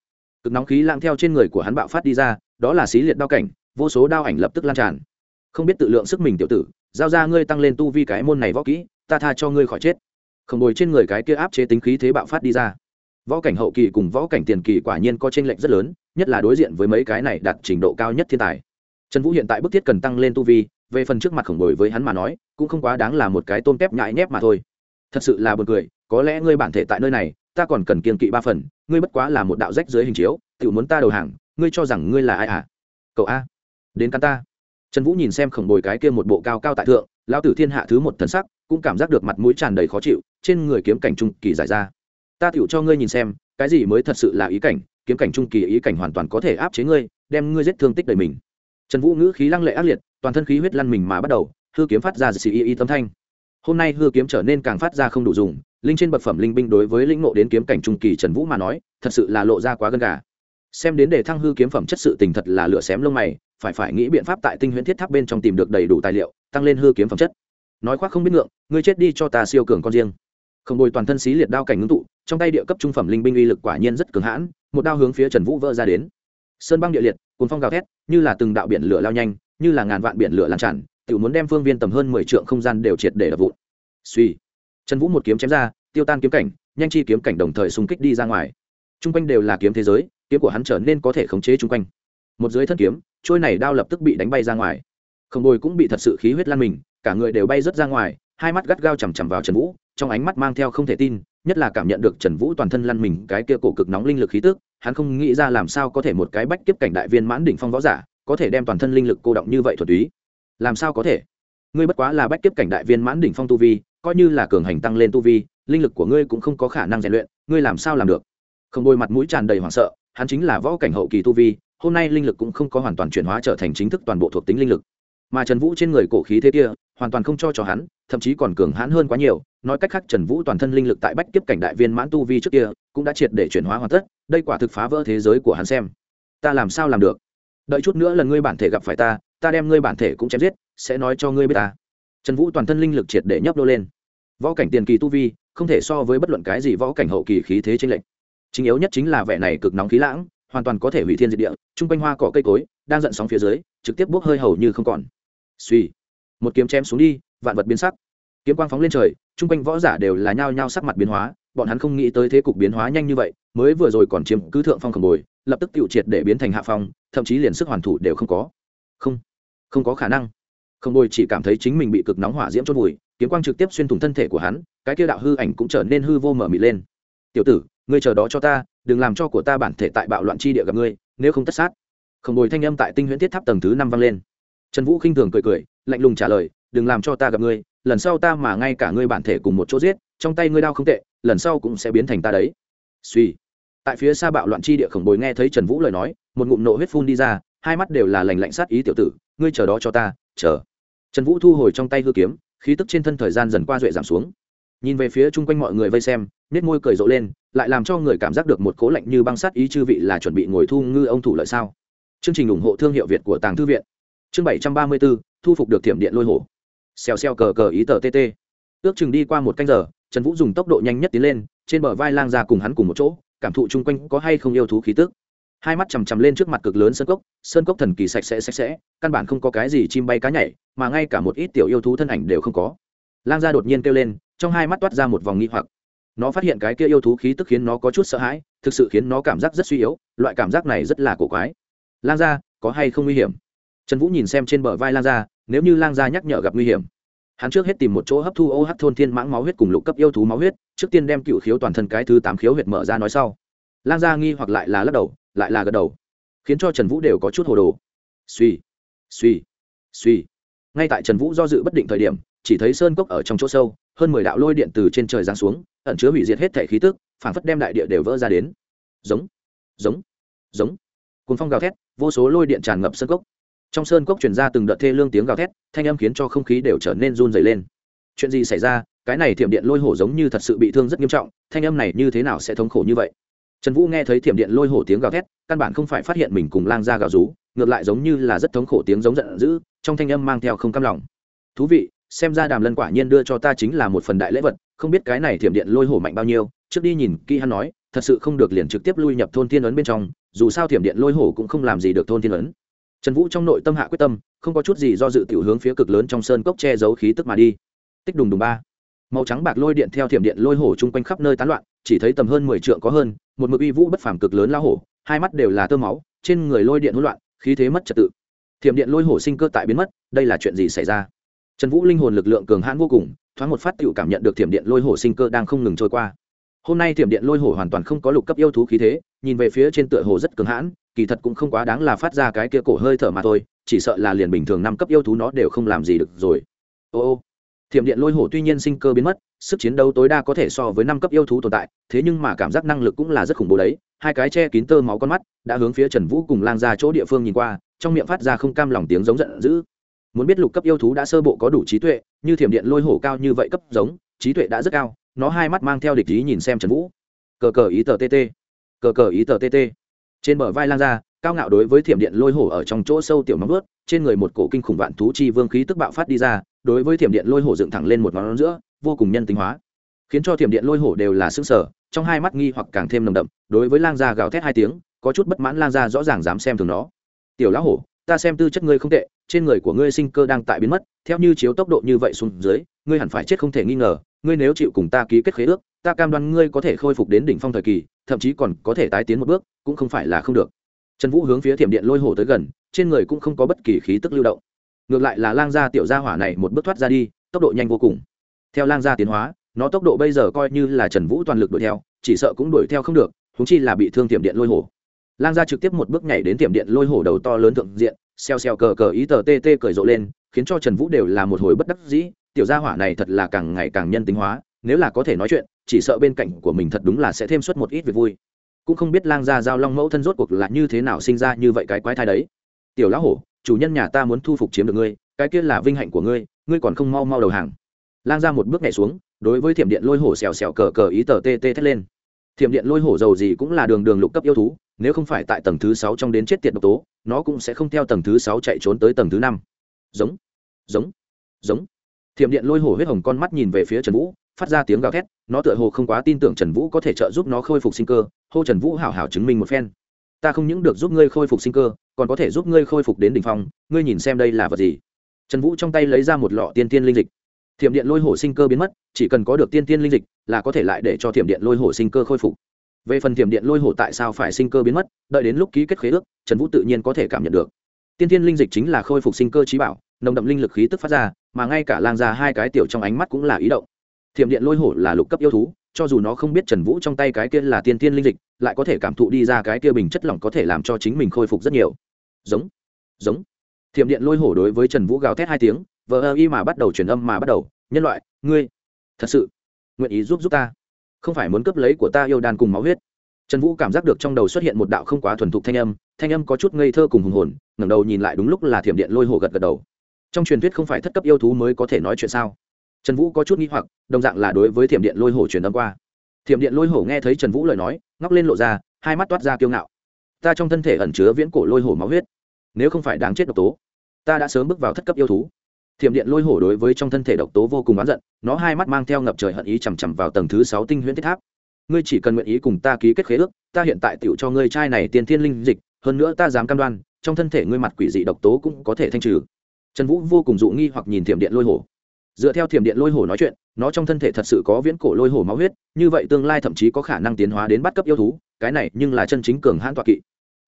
Cực nóng khí lang theo trên người của hắn bạo phát đi ra, đó là xí liệt đao cảnh, vô số đao ảnh lập tức lan tràn không biết tự lượng sức mình tiểu tử, giao ra ngươi tăng lên tu vi cái môn này võ kỹ, ta tha cho ngươi khỏi chết. Khổng bồi trên người cái kia áp chế tính khí thế bạo phát đi ra. Võ cảnh hậu kỳ cùng võ cảnh tiền kỳ quả nhiên có tranh lệch rất lớn, nhất là đối diện với mấy cái này đạt trình độ cao nhất thiên tài. Trần vũ hiện tại bức thiết cần tăng lên tu vi, về phần trước mặt khổng bồi với hắn mà nói, cũng không quá đáng là một cái tôm tép nhại nhép mà thôi. Thật sự là b u ồ n cười, có lẽ ngươi bản thể tại nơi này, ta còn cần kiên kỵ ba phần, ngươi bất quá là một đạo rách dưới hình chiếu tự muốn ta đầu hàng, ngươi cho rằng ngươi là ai à? Cậu a, đến căn ta trần vũ nhìn xem khổng bồi cái kia một bộ cao cao tại thượng lao tử thiên hạ thứ một thần sắc, cũng cảm giác được mặt mũi tràn đầy khó chịu, trên người kiếm cảnh trung kỳ giải ra. Ta tựu cho ngươi nhìn xem, cái gì mới thật sự là ý cảnh, kiếm cảnh trung kỳ ý cảnh hoàn toàn có thể áp chế ngươi, đem ngươi giết thương tích đời mình. Trần vũ ngữ khí lăng lệ ác liệt, toàn thân khí huyết lăn mình mà bắt đầu, hư kiếm phát ra xì y y tâm thanh. Hôm nay hư kiếm trở nên càng phát ra không đủ dùng, linh trên bậc phẩm linh binh đối với lĩnh ngộ đến kiếm cảnh trung kỳ trần vũ mà nói, thật sự là lộ ra quá gần gà. Xem đến đề thăng hư kiếm phẩm chất sự tình thật là lửa xém lông mày phải phải nghĩ biện pháp tại tinh huyễn thiết tháp bên trong tìm được đầy đủ tài liệu, tăng lên hư kiếm phẩm chất. Nói khoác không biết ngượng, ngươi chết đi cho ta siêu cường con riêng. Không bồi toàn thân xí liệt đao cảnh ngưng tụ, trong tay địa cấp trung phẩm linh binh uy lực quả nhiên rất cường hãn, một đao hướng phía trần vũ vỡ ra đến. Sơn băng địa liệt cùng phong gào thét, như là từng đạo biển lửa lao nhanh, như là ngàn vạn biển lửa lan tràn tự muốn đem phương viên tầm hơn mười trượng không gian đều triệt để đập vụn. Suy. Trần vũ một kiếm chém ra, tiêu tan kiếm cảnh, nhanh chi kiếm cảnh đồng thời xung kích đi ra ngoài. T r u n g quanh đều là kiếm thế giới, kiếm của hắn trở nên có thể khống chế chung quanh. Một dưới thân kiếm trôi này đao lập tức bị đánh bay ra ngoài. Không bồi cũng bị thật sự khí huyết lan mình, cả người đều bay rớt ra ngoài, hai mắt gắt gao chằm chằm vào trần vũ, trong ánh mắt mang theo không thể tin, nhất là cảm nhận được trần vũ toàn thân lăn mình, cái kia cổ cực nóng linh lực khí tức, hắn không nghĩ ra làm sao có thể một cái bách kiếp cảnh đại viên mãn đỉnh phong võ giả, có thể đem toàn thân linh lực cô động như vậy thuật túy. Làm sao có thể? Ngươi bất quá là bách kiếp cảnh đại viên mãn đỉnh phong tu vi, coi như là cường hành tăng lên tu vi, linh lực của ngươi cũng không có khả năng rèn luyện, ngươi làm sao làm được? Không đôi mặt mũi tràn đầy hoảng sợ, hắn chính là võ cảnh hậu kỳ tu vi hôm nay linh lực cũng không có hoàn toàn chuyển hóa trở thành chính thức toàn bộ thuộc tính linh lực. Mà trần vũ trên người cổ khí thế kia, hoàn toàn không cho cho hắn, thậm chí còn cường hãn hơn quá nhiều. Nói cách khác, trần vũ toàn thân linh lực tại bách kiếp cảnh đại viên mãn tu vi trước kia, cũng đã triệt để chuyển hóa hoàn tất. Đây quả thực phá vỡ thế giới của hắn xem. Ta làm sao làm được? Đợi chút nữa lần ngươi bản thể gặp phải ta ta đem ngươi bản thể cũng chém giết, sẽ nói cho ngươi biết ta. Trần vũ toàn thân linh lực triệt để nhấp đô lên. Võ cảnh tiền kỳ tu vi, không thể so với bất luận cái gì võ cảnh hậu kỳ khí thế trên lệnh chính yếu nhất chính là vẻ này cực nóng khí lãng hoàn toàn có thể hủy thiên diệt địa, chung quanh hoa cỏ cây cối, đang giận sóng phía dưới, trực tiếp bốc hơi hầu như không còn. Suy một kiếm chém xuống đi, vạn vật biến sắc. Kiếm quang phóng lên trời, chung quanh võ giả đều là nhao nhao sắc mặt biến hóa, bọn hắn không nghĩ tới thế cục biến hóa nhanh như vậy, mới vừa rồi còn chiếm cứ thượng phong khổng bồi lập tức tiêu triệt để biến thành hạ phong, thậm chí liền sức hoàn thủ đều không có. Không không có khả năng. Khổng bồi chỉ cảm thấy chính mình bị cực nóng hỏa diễm chôn vùi, kiếm quang trực tiếp xuyên thủng thân thể của hắn, cái kia đạo hư ảnh cũng trở nên hư vô mở mịt lên. Tiểu tử ngươi chờ đó cho ta, đừng làm cho của ta bản thể tại bạo loạn chi địa gặp ngươi, nếu không tất sát. Khổng bồi thanh âm tại tinh huyễn thiết tháp tầng thứ năm vang lên. Trần vũ khinh thường cười cười, lạnh lùng trả lời, đừng làm cho ta gặp ngươi, lần sau ta mà ngay cả ngươi bản thể cùng một chỗ giết, trong tay ngươi đau không tệ, lần sau cũng sẽ biến thành ta đấy. Suy. Tại phía xa bạo loạn chi địa, khổng bồi nghe thấy trần vũ lời nói, một ngụm nộ huyết phun đi ra, hai mắt đều là lành lạnh sát ý tiểu tử, ngươi chờ đó cho ta, chờ. Trần vũ thu hồi trong tay hư kiếm, khí tức trên thân thời gian dần qua duệ giảm xuống. Nhìn về phía chung quanh mọi người vây xem nết môi cười rộ lên lại làm cho người cảm giác được một cố lạnh như băng sát ý chư vị là chuẩn bị ngồi thu ngư ông thủ lợi sao? Chương trình ủng hộ thương hiệu việt của tàng thư viện. Chương bảy trăm ba mươi bốn thu phục được thiểm điện lôi hổ. Xèo xèo cờ cờ ý tờ tt ước chừng đi qua một canh giờ, trần vũ dùng tốc độ nhanh nhất tiến lên, trên bờ vai lang ra cùng hắn cùng một chỗ, cảm thụ chung quanh có hay không yêu thú khí tức. Hai mắt chằm chằm lên trước mặt cực lớn sơn cốc sơn cốc thần kỳ sạch sẽ sạch sẽ, căn bản không có cái gì chim bay cá nhảy, mà ngay cả một ít tiểu yêu thú thân ảnh đều không có. Lang gia đột nhiên kêu lên, trong hai mắt toát ra một vòng nghi hoặc nó phát hiện cái kia yêu thú khí tức khiến nó có chút sợ hãi, thực sự khiến nó cảm giác rất suy yếu, loại cảm giác này rất là cổ quái. Lang gia, có hay không nguy hiểm? Trần vũ nhìn xem trên bờ vai lang gia, nếu như lang gia nhắc nhở gặp nguy hiểm, hắn trước hết tìm một chỗ hấp thu ô OH thôn thiên mãng máu huyết cùng lục cấp yêu thú máu huyết, trước tiên đem cựu khiếu toàn thân cái thứ tám khiếu huyệt mở ra nói sau. Lang gia nghi hoặc lại là lắc đầu, lại là gật đầu, khiến cho trần vũ đều có chút hồ đồ. Suy suy suy ngay tại trần vũ do dự bất định thời điểm, chỉ thấy sơn cốc ở trong chỗ sâu, hơn mười đạo lôi điện từ trên trời giáng xuống ẩn chứa hủy diệt hết thể khí tức phản phất đem đại địa đều vỡ ra đến. Giống giống giống. Cùng phong gào thét, vô số lôi điện tràn ngập sơn cốc. Trong sơn cốc truyền ra từng đợt thê lương tiếng gào thét, thanh âm khiến cho không khí đều trở nên run dày lên. Chuyện gì xảy ra? Cái này thiểm điện lôi hổ giống như thật sự bị thương rất nghiêm trọng, thanh âm này như thế nào sẽ thống khổ như vậy? Trần vũ nghe thấy thiểm điện lôi hổ tiếng gào thét, căn bản không phải phát hiện mình cùng lang ra gào rú, ngược lại giống như là rất thống khổ tiếng giống giận dữ, trong thanh âm mang theo không cam lòng. Thú vị xem ra đàm lân quả nhiên đưa cho ta chính là một phần đại lễ vật, không biết cái này thiểm điện lôi hổ mạnh bao nhiêu. Trước đi nhìn kỹ hắn nói, thật sự không được liền trực tiếp lui nhập thôn thiên ấn bên trong, dù sao thiểm điện lôi hổ cũng không làm gì được thôn thiên ấn. Trần vũ trong nội tâm hạ quyết tâm, không có chút gì do dự tiểu hướng phía cực lớn trong sơn cốc che giấu khí tức mà đi. Tích đùng đùng ba. Màu trắng bạc lôi điện theo thiểm điện lôi hổ chung quanh khắp nơi tán loạn, chỉ thấy tầm hơn mười trượng có hơn, một mực uy vũ bất phàm cực lớn lao hổ, hai mắt đều là tơ máu, trên người lôi điện hỗn loạn, khí thế mất trật tự. Thiểm điện lôi hổ sinh cơ tại biến mất, đây là chuyện gì xảy ra? Trần vũ linh hồn lực lượng cường hãn vô cùng, thoáng một phát tựu cảm nhận được thiểm điện lôi hổ sinh cơ đang không ngừng trôi qua. Hôm nay thiểm điện lôi hổ hoàn toàn không có lục cấp yêu thú khí thế, nhìn về phía trên tựa hồ rất cường hãn, kỳ thật cũng không quá đáng là phát ra cái kia cổ hơi thở mà thôi, chỉ sợ là liền bình thường năm cấp yêu thú nó đều không làm gì được rồi. Ô ô. Thiểm điện lôi hổ tuy nhiên sinh cơ biến mất, sức chiến đấu tối đa có thể so với năm cấp yêu thú tồn tại, thế nhưng mà cảm giác năng lực cũng là rất khủng bố đấy. Hai cái che kín tơ máu con mắt, đã hướng phía trần vũ cùng lang ra chỗ địa phương nhìn qua, trong miệng phát ra không cam lòng tiếng giống giận dữ muốn biết lục cấp yêu thú đã sơ bộ có đủ trí tuệ, như thiểm điện lôi hổ cao như vậy cấp giống, trí tuệ đã rất cao, nó hai mắt mang theo địch ý nhìn xem trần vũ. Cờ cờ ý tờ tt cờ cờ ý tờ tt trên bờ vai lang ra, cao ngạo đối với thiểm điện lôi hổ ở trong chỗ sâu tiểu móng ướt trên người một cổ kinh khủng vạn thú chi vương khí tức bạo phát đi ra, đối với thiểm điện lôi hổ dựng thẳng lên một ngón giữa, vô cùng nhân tính hóa. Khiến cho thiểm điện lôi hổ đều là xương sở trong hai mắt nghi hoặc càng thêm nồng đậm, đối với lang gia gào thét hai tiếng, có chút bất mãn lang gia rõ ràng dám xem thường nó. Tiểu lão hổ, ta xem tư chất ngươi không tệ trên người của ngươi sinh cơ đang tại biến mất, theo như chiếu tốc độ như vậy xuống dưới, ngươi hẳn phải chết không thể nghi ngờ, ngươi nếu chịu cùng ta ký kết khế ước, ta cam đoan ngươi có thể khôi phục đến đỉnh phong thời kỳ, thậm chí còn có thể tái tiến một bước, cũng không phải là không được. Trần vũ hướng phía thiểm điện lôi hổ tới gần, trên người cũng không có bất kỳ khí tức lưu động. Ngược lại là lang gia tiểu gia hỏa này một bước thoát ra đi, tốc độ nhanh vô cùng. Theo lang gia tiến hóa, nó tốc độ bây giờ coi như là trần vũ toàn lực đuổi theo, chỉ sợ cũng đuổi theo không được húng chi là bị thương tiệm điện lôi hổ. Lang gia trực tiếp một bước nhảy đến tiệm điện lôi hổ đầu to lớn thượng diện xèo xèo cờ cờ ý tờ tê tê cởi rộ lên, khiến cho trần vũ đều là một hồi bất đắc dĩ, tiểu gia hỏa này thật là càng ngày càng nhân tính hóa, nếu là có thể nói chuyện, chỉ sợ bên cạnh của mình thật đúng là sẽ thêm suất một ít việc vui. Cũng không biết lang gia giao long mẫu thân rốt cuộc là như thế nào sinh ra như vậy cái quái thai đấy. Tiểu lão hổ, chủ nhân nhà ta muốn thu phục chiếm được ngươi, cái kia là vinh hạnh của ngươi ngươi còn không mau mau đầu hàng. Lang ra một bước nhảy xuống, đối với thiểm điện lôi hổ xèo xèo cờ cờ ý tờ tê tê thét lên. Thiểm điện lôi hổ dầu gì cũng là đường đường lục cấp yêu thú, nếu không phải tại tầng thứ sáu trong đến chết tiệt độc tố nó cũng sẽ không theo tầng thứ sáu chạy trốn tới tầng thứ năm. Giống giống giống. Thiểm điện lôi hổ huyết hồng con mắt nhìn về phía trần vũ, phát ra tiếng gào thét, nó tựa hồ không quá tin tưởng trần vũ có thể trợ giúp nó khôi phục sinh cơ, hô trần vũ hảo hảo chứng minh một phen. Ta không những được giúp ngươi khôi phục sinh cơ, còn có thể giúp ngươi khôi phục đến đ ỉ n h phong, ngươi nhìn xem đây là vật gì? Trần vũ trong tay lấy ra một lọ tiên tiên linh dịch. Thiểm điện lôi hổ sinh cơ biến mất, chỉ cần có được tiên tiên linh dịch là có thể lại để cho thiểm điện lôi hổ sinh cơ khôi phục về phần tiềm điện lôi hổ tại sao phải sinh cơ biến mất, đợi đến lúc ký kết khế ước, trần vũ tự nhiên có thể cảm nhận được. Tiên tiên linh dịch chính là khôi phục sinh cơ trí bảo, nồng đậm linh lực khí tức phát ra, mà ngay cả lang ra hai cái tiểu trong ánh mắt cũng là ý động. Thiểm điện lôi hổ là lục cấp yêu thú, cho dù nó không biết trần vũ trong tay cái kia là tiên tiên linh dịch, lại có thể cảm thụ đi ra cái kia bình chất lỏng có thể làm cho chính mình khôi phục rất nhiều. Giống giống. Thiểm điện lôi hổ đối với trần vũ gào thét hai tiếng, vờ ơ y mà bắt đầu truyền âm mà bắt đầu, nhân loại, ngươi, thật sự nguyện ý giúp giúp ta? Không phải muốn cướp lấy của ta yêu đan cùng máu huyết. Trần vũ cảm giác được trong đầu xuất hiện một đạo không quá thuần thục thanh âm thanh âm có chút ngây thơ cùng hùng hồn, ngẩng đầu nhìn lại đúng lúc là thiểm điện lôi hồ gật gật đầu. Trong truyền thuyết không phải thất cấp yêu thú mới có thể nói chuyện sao? Trần vũ có chút nghi hoặc, đồng dạng là đối với thiểm điện lôi hổ truyền âm qua. Thiểm điện lôi hổ nghe thấy trần vũ lời nói, ngóc lên lộ ra, hai mắt toát ra kiêu ngạo. Ta trong thân thể ẩn chứa viễn cổ lôi hổ máu huyết. Nếu không phải đáng chết độc tố, ta đã sớm bước vào thất cấp yêu thú thiểm điện lôi hổ đối với trong thân thể độc tố vô cùng oán giận, nó hai mắt mang theo ngập trời hận ý chằm chằm vào tầng thứ sáu tinh huyễn thiết tháp. Ngươi chỉ cần nguyện ý cùng ta ký kết khế ước, ta hiện tại tựu cho ngươi trai này tiền thiên linh dịch, hơn nữa ta dám cam đoan, trong thân thể ngươi mặt quỷ dị độc tố cũng có thể thanh trừ. Trần vũ vô cùng dụ nghi hoặc nhìn thiểm điện lôi hổ. Dựa theo thiểm điện lôi hổ nói chuyện, nó trong thân thể thật sự có viễn cổ lôi hổ máu huyết, như vậy tương lai thậm chí có khả năng tiến hóa đến bắt cấp yêu thú, cái này nhưng là chân chính cường hãn toạ kỵ.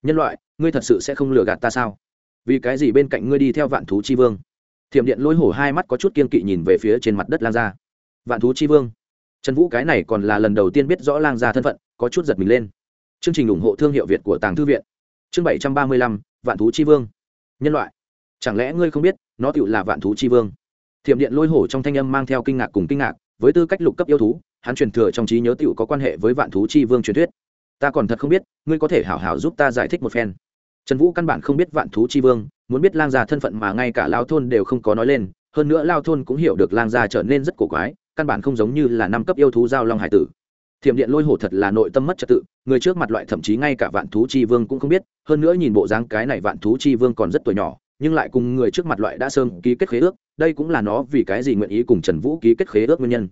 Nhân loại, ngươi thật sự sẽ không lừa gạt ta sao? Vì cái gì bên cạnh ngươi đi theo vạn thú chi vương? Thiểm điện lôi hổ hai mắt có chút kiên kỵ nhìn về phía trên mặt đất lang gia. Vạn thú chi vương. Trần vũ cái này còn là lần đầu tiên biết rõ lang gia thân phận, có chút giật mình lên. Chương trình ủng hộ thương hiệu việt của tàng thư viện. Chương bảy trăm ba mươi lăm, vạn thú chi vương. Nhân loại. Chẳng lẽ ngươi không biết, nó tựu là vạn thú chi vương? Thiểm điện lôi hổ trong thanh âm mang theo kinh ngạc cùng kinh ngạc, với tư cách lục cấp yêu thú, hắn truyền thừa trong trí nhớ tựu có quan hệ với vạn thú chi vương truyền thuyết. Ta còn thật không biết, ngươi có thể hảo hảo giúp ta giải thích một phen. Trần vũ căn bản không biết vạn thú chi vương muốn biết lang gia thân phận mà ngay cả lao thôn đều không có nói lên, hơn nữa lao thôn cũng hiểu được lang gia trở nên rất cổ quái, căn bản không giống như là năm cấp yêu thú giao long hải tử. Thiểm điện lôi hổ thật là nội tâm mất trật tự, người trước mặt loại thậm chí ngay cả vạn thú chi vương cũng không biết, hơn nữa nhìn bộ dáng cái này vạn thú chi vương còn rất tuổi nhỏ, nhưng lại cùng người trước mặt loại đã sơn ký kết khế ước, đây cũng là nó vì cái gì nguyện ý cùng trần vũ ký kết khế ước nguyên nhân.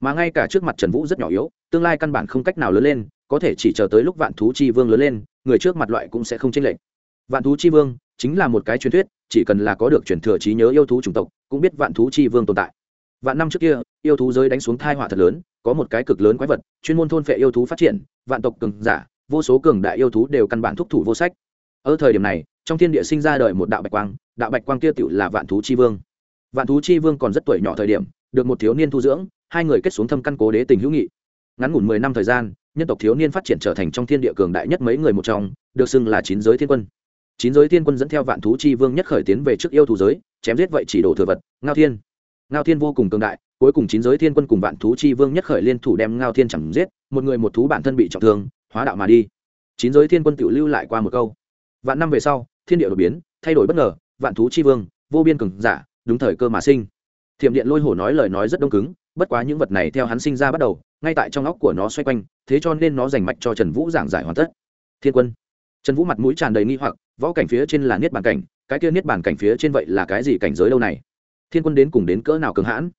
Mà ngay cả trước mặt trần vũ rất nhỏ yếu, tương lai căn bản không cách nào lớn lên, có thể chỉ chờ tới lúc vạn thú chi vương lớn lên, người trước mặt loại cũng sẽ không chênh lệch. Vạn thú chi vương chính là một cái truyền thuyết, chỉ cần là có được truyền thừa trí nhớ yêu thú chủng tộc, cũng biết vạn thú chi vương tồn tại. Vạn năm trước kia, yêu thú giới đánh xuống thai họa thật lớn, có một cái cực lớn quái vật, chuyên môn thôn phệ yêu thú phát triển, vạn tộc cường giả, vô số cường đại yêu thú đều căn bản thúc thủ vô sách. Ở thời điểm này, trong thiên địa sinh ra đời một đạo bạch quang, đạo bạch quang kia tựu là vạn thú chi vương. Vạn thú chi vương còn rất tuổi nhỏ thời điểm, được một thiếu niên thu dưỡng, hai người kết xuống thâm căn cố đế tình hữu nghị. Ngắn ngủn mười năm thời gian, nhân tộc thiếu niên phát triển trở thành trong thiên địa cường đại nhất mấy người một trong, được xưng là chín giới thiên quân chín giới thiên quân dẫn theo vạn thú chi vương nhất khởi tiến về trước yêu thú giới, chém giết vậy chỉ đổ thừa vật, ngao thiên. Ngao thiên vô cùng cường đại, cuối cùng chín giới thiên quân cùng vạn thú chi vương nhất khởi liên thủ đem ngao thiên chẳng giết, một người một thú bản thân bị trọng thương, hóa đạo mà đi. Chín giới thiên quân tự lưu lại qua một câu. Vạn năm về sau, thiên địa đột biến, thay đổi bất ngờ, vạn thú chi vương, vô biên cường giả, đúng thời cơ mà sinh. Thiểm điện lôi hổ nói lời nói rất đông cứng, bất quá những vật này theo hắn sinh ra bắt đầu, ngay tại trong óc của nó xoay quanh, thế cho nên nó dành mạch cho trần vũ giảng giải hoàn tất. Thiên quân. Trần vũ mặt mũi tràn đầy nghi hoặc võ cảnh phía trên là niết bàn cảnh, cái kia niết bàn cảnh phía trên vậy là cái gì cảnh giới lâu này? Thiên quân đến cùng đến cỡ nào cường hãn?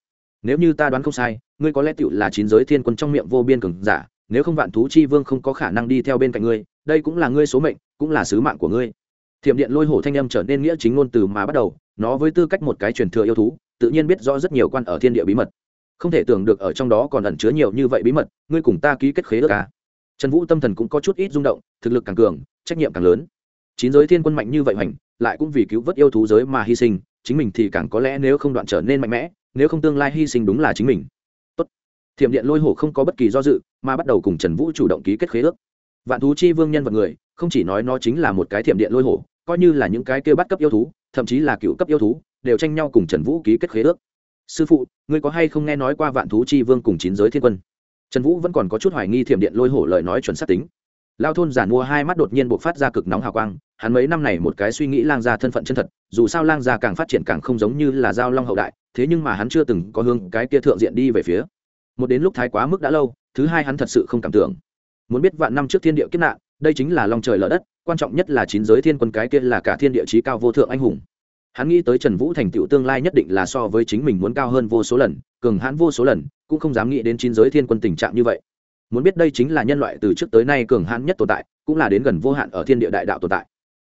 Nếu như ta đoán không sai, ngươi có lẽ tựu là chín giới thiên quân trong miệng vô biên cường giả, nếu không vạn thú chi vương không có khả năng đi theo bên cạnh ngươi, đây cũng là ngươi số mệnh, cũng là sứ mạng của ngươi. Thiểm điện lôi hổ thanh âm trở nên nghĩa chính ngôn từ mà bắt đầu, nó với tư cách một cái truyền thừa yêu thú, tự nhiên biết rõ rất nhiều quan ở thiên địa bí mật. Không thể tưởng được ở trong đó còn ẩn chứa nhiều như vậy bí mật, ngươi cùng ta ký kết khế ước à. trần vũ tâm thần cũng có chút ít rung động, thực lực càng cường, trách nhiệm càng lớn chín giới thiên quân mạnh như vậy hoành, lại cũng vì cứu vớt yêu thú giới mà hy sinh, chính mình thì càng có lẽ nếu không đoạn trở nên mạnh mẽ, nếu không tương lai hy sinh đúng là chính mình. Tốt. thiểm điện lôi hổ không có bất kỳ do dự, mà bắt đầu cùng trần vũ chủ động ký kết khế ước. Vạn thú chi vương nhân vật người, không chỉ nói nó chính là một cái thiểm điện lôi hổ, coi như là những cái kêu bắt cấp yêu thú, thậm chí là cựu cấp yêu thú, đều tranh nhau cùng trần vũ ký kết khế ước. Sư phụ, ngươi có hay không nghe nói qua vạn thú chi vương cùng chín giới thiên quân? Trần vũ vẫn còn có chút hoài nghi thiểm điện lôi hổ lời nói chuẩn xác tính. Lao thôn giản mua hai mắt đột nhiên buộc phát ra cực nóng hào quang hắn mấy năm này một cái suy nghĩ lang gia thân phận chân thật, dù sao lang gia càng phát triển càng không giống như là giao long hậu đại, thế nhưng mà hắn chưa từng có hương cái kia thượng diện đi về phía. Một đến lúc thái quá mức đã lâu, thứ hai hắn thật sự không cảm tưởng. Muốn biết vạn năm trước thiên địa kiếp nạn, đây chính là long trời lở đất, quan trọng nhất là chín giới thiên quân cái kia là cả thiên địa chí cao vô thượng anh hùng. Hắn nghĩ tới trần vũ thành tựu tương lai nhất định là so với chính mình muốn cao hơn vô số lần, cường hãn vô số lần, cũng không dám nghĩ đến chín giới thiên quân tình trạng như vậy. Muốn biết đây chính là nhân loại từ trước tới nay cường hãn nhất tồn tại, cũng là đến gần vô hạn ở thiên địa đại đạo tồn tại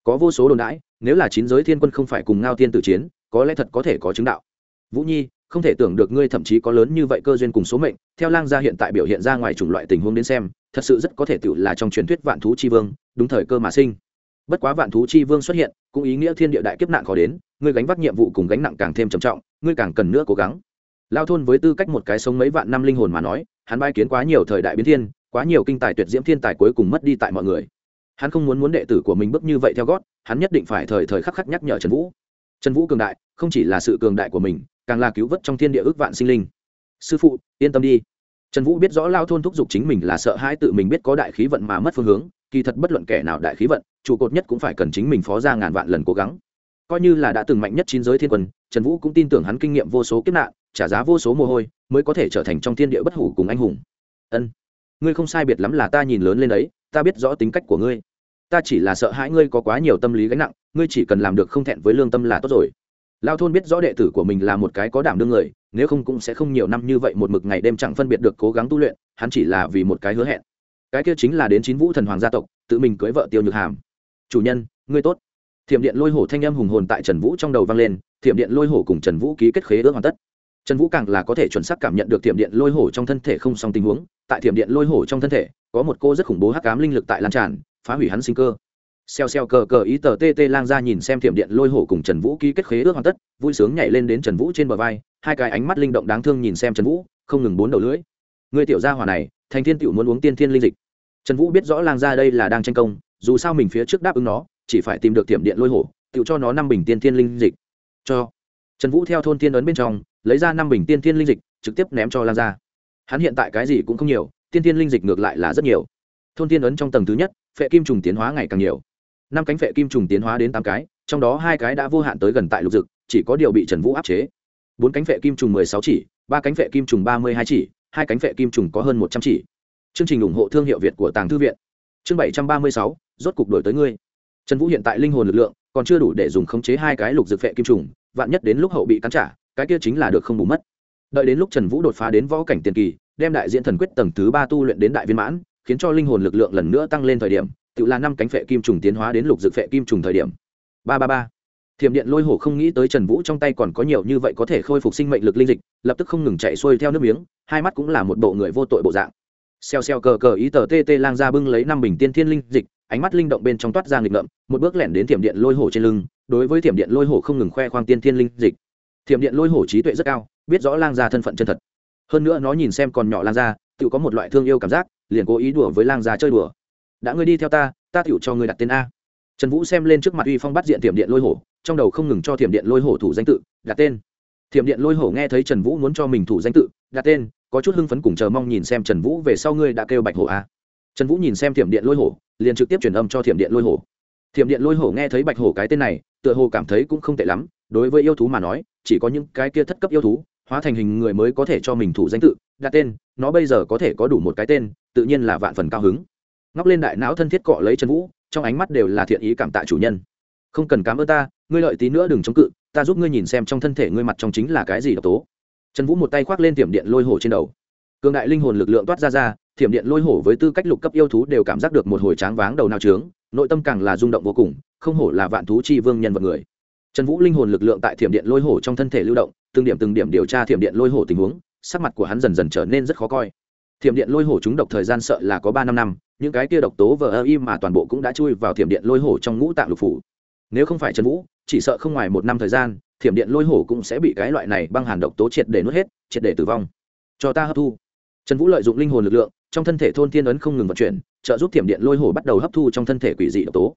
có vô số đồn đãi, nếu là chín giới thiên quân không phải cùng ngao tiên tử chiến, có lẽ thật có thể có chứng đạo. Vũ nhi, không thể tưởng được ngươi thậm chí có lớn như vậy cơ duyên cùng số mệnh, theo lang gia hiện tại biểu hiện ra ngoài chủng loại tình huống đến xem, thật sự rất có thể tự là trong truyền thuyết vạn thú chi vương, đúng thời cơ mà sinh. Bất quá vạn thú chi vương xuất hiện, cũng ý nghĩa thiên địa đại kiếp nạn khó đến, ngươi gánh vác nhiệm vụ cùng gánh nặng càng thêm trầm trọng, ngươi càng cần nữa cố gắng. Lao thôn với tư cách một cái sống mấy vạn năm linh hồn mà nói, hắn bai kiến quá nhiều thời đại biến thiên, quá nhiều kinh tài tuyệt diễm thiên tài cuối cùng mất đi tại mọi người hắn không muốn muốn đệ tử của mình bước như vậy theo gót, hắn nhất định phải thời thời khắc khắc nhắc nhở trần vũ. Trần vũ cường đại, không chỉ là sự cường đại của mình, càng là cứu vớt trong thiên địa ước vạn sinh linh. Sư phụ, yên tâm đi. Trần vũ biết rõ lao thôn thúc giục chính mình là sợ hãi tự mình biết có đại khí vận mà mất phương hướng, kỳ thật bất luận kẻ nào đại khí vận, trụ cột nhất cũng phải cần chính mình phó ra ngàn vạn lần cố gắng. Coi như là đã từng mạnh nhất chín giới thiên quân, trần vũ cũng tin tưởng hắn kinh nghiệm vô số kiếp nạn, trả giá vô số mồ hôi, mới có thể trở thành trong thiên địa bất hủ cùng anh hùng. Ân, ngươi không sai biệt lắm là ta nhìn lớn lên đấy ta biết rõ tính cách của ngươi. Ta chỉ là sợ hãi ngươi có quá nhiều tâm lý gánh nặng, ngươi chỉ cần làm được không thẹn với lương tâm là tốt rồi. Lao thôn biết rõ đệ tử của mình là một cái có đảm đương người, nếu không cũng sẽ không nhiều năm như vậy một mực ngày đêm chẳng phân biệt được cố gắng tu luyện, hắn chỉ là vì một cái hứa hẹn. Cái kia chính là đến chín vũ thần hoàng gia tộc, tự mình cưới vợ tiêu nhược hàm. Chủ nhân, ngươi tốt. Thiểm điện lôi hổ thanh âm hùng hồn tại trần vũ trong đầu vang lên, thiểm điện lôi hổ cùng trần vũ ký kết khế ước hoàn tất trần vũ càng là có thể chuẩn xác cảm nhận được thiểm điện lôi hổ trong thân thể không song tình huống. Tại thiểm điện lôi hổ trong thân thể, có một cô rất khủng bố hắc cám linh lực tại lan tràn, phá hủy hắn sinh cơ. Xèo xèo cờ cờ ý tờ tê tê lang ra nhìn xem thiểm điện lôi hổ cùng trần vũ ký kết khế ước hoàn tất, vui sướng nhảy lên đến trần vũ trên bờ vai, hai cái ánh mắt linh động đáng thương nhìn xem trần vũ, không ngừng bốn đầu lưỡi. Người tiểu gia hỏa này, thành thiên tiểu muốn uống tiên thiên linh dịch. Trần vũ biết rõ lang ra đây là đang tranh công, dù sao mình phía trước đáp ứng nó, chỉ phải tìm được tiệm điện lôi hổ tự cho nó năm bình tiên thiên linh dịch. Cho. Trần vũ theo thôn tiên ấn bên trong lấy ra năm bình tiên thiên linh dịch, trực tiếp ném cho Lan gia. Hắn hiện tại cái gì cũng không nhiều, tiên thiên linh dịch ngược lại là rất nhiều. Thôn tiên ấn trong tầng thứ nhất, phệ kim trùng tiến hóa ngày càng nhiều. Năm cánh phệ kim trùng tiến hóa đến tám cái, trong đó hai cái đã vô hạn tới gần tại lục dực, chỉ có điều bị trần vũ áp chế. Bốn cánh phệ kim trùng mười sáu chỉ, ba cánh phệ kim trùng ba mươi hai chỉ, hai cánh phệ kim trùng có hơn một trăm chỉ. Chương trình ủng hộ thương hiệu việt của tàng thư viện. Chương bảy trăm ba mươi sáu, rốt cục đổi tới ngươi. Trần vũ hiện tại linh hồn lực lượng còn chưa đủ để dùng khống chế hai cái lục dược phệ kim trùng, vạn nhất đến lúc hậu bị cắn trả cái kia chính là được không bù mất. Đợi đến lúc trần vũ đột phá đến võ cảnh tiền kỳ, đem đại diện thần quyết tầng thứ ba tu luyện đến đại viên mãn, khiến cho linh hồn lực lượng lần nữa tăng lên thời điểm tự là năm cánh phệ kim trùng tiến hóa đến lục dự phệ kim trùng thời điểm. Ba ba ba. Thiểm điện lôi hổ không nghĩ tới trần vũ trong tay còn có nhiều như vậy có thể khôi phục sinh mệnh lực linh dịch, lập tức không ngừng chạy xuôi theo nước miếng, hai mắt cũng là một bộ người vô tội bộ dạng. Xèo xèo cờ cờ ý tờ tê tê lang ra bưng lấy năm bình tiên thiên linh dịch, ánh mắt linh động bên trong toát ra nghịch ngợm, một bước lẻn đến thiểm điện lôi hổ trên lưng, đối với thiểm điện lôi hổ không ngừng khoe khoang tiên thiên linh dịch thiểm điện lôi hổ trí tuệ rất cao, biết rõ lang gia thân phận chân thật. Hơn nữa nó nhìn xem còn nhỏ lang gia, tự có một loại thương yêu cảm giác, liền cố ý đùa với lang gia chơi đùa. Đã ngươi đi theo ta ta tựu cho ngươi đặt tên a. Trần vũ xem lên trước mặt uy phong bắt diện thiểm điện lôi hổ, trong đầu không ngừng cho thiểm điện lôi hổ thủ danh tự, đặt tên. Thiểm điện lôi hổ nghe thấy trần vũ muốn cho mình thủ danh tự, đặt tên, có chút hưng phấn cùng chờ mong nhìn xem trần vũ về sau ngươi đã kêu bạch hổ a. Trần vũ nhìn xem thiểm điện lôi hổ, liền trực tiếp truyền âm cho thiểm điện lôi hổ. Thiểm điện lôi hổ nghe thấy bạch hổ cái tên này, tựa hồ cảm thấy cũng không tệ lắm, đối với yêu thú mà nói chỉ có những cái kia thất cấp yêu thú, hóa thành hình người mới có thể cho mình thủ danh tự, đặt tên, nó bây giờ có thể có đủ một cái tên, tự nhiên là vạn phần cao hứng. Ngóc lên đại não thân thiết cọ lấy trần vũ, trong ánh mắt đều là thiện ý cảm tạ chủ nhân. Không cần cám ơn ta, ngươi lợi tí nữa đừng chống cự, ta giúp ngươi nhìn xem trong thân thể ngươi mặt trong chính là cái gì độc tố. Trần vũ một tay khoác lên tiệm điện lôi hổ trên đầu. Cường đại linh hồn lực lượng toát ra ra, thiểm điện lôi hổ với tư cách lục cấp yêu thú đều cảm giác được một hồi tráng váng đầu nào trướng, nội tâm càng là rung động vô cùng, không hổ là vạn thú chi vương nhân vật người trần vũ linh hồn lực lượng tại thiểm điện lôi hổ trong thân thể lưu động, từng điểm từng điểm điều tra thiểm điện lôi hổ tình huống, sắc mặt của hắn dần dần trở nên rất khó coi. Thiểm điện lôi hổ chúng độc thời gian sợ là có ba năm năm, những cái kia độc tố vờ ơ im mà toàn bộ cũng đã chui vào thiểm điện lôi hổ trong ngũ tạng lục phủ. Nếu không phải trần vũ, chỉ sợ không ngoài một năm thời gian, thiểm điện lôi hổ cũng sẽ bị cái loại này băng hàn độc tố triệt để nuốt hết, triệt để tử vong. Cho ta hấp thu. Trần vũ lợi dụng linh hồn lực lượng, trong thân thể thôn thiên ấn không ngừng vận chuyển, trợ giúp thiểm điện lôi hổ bắt đầu hấp thu trong thân thể quỷ dị độc tố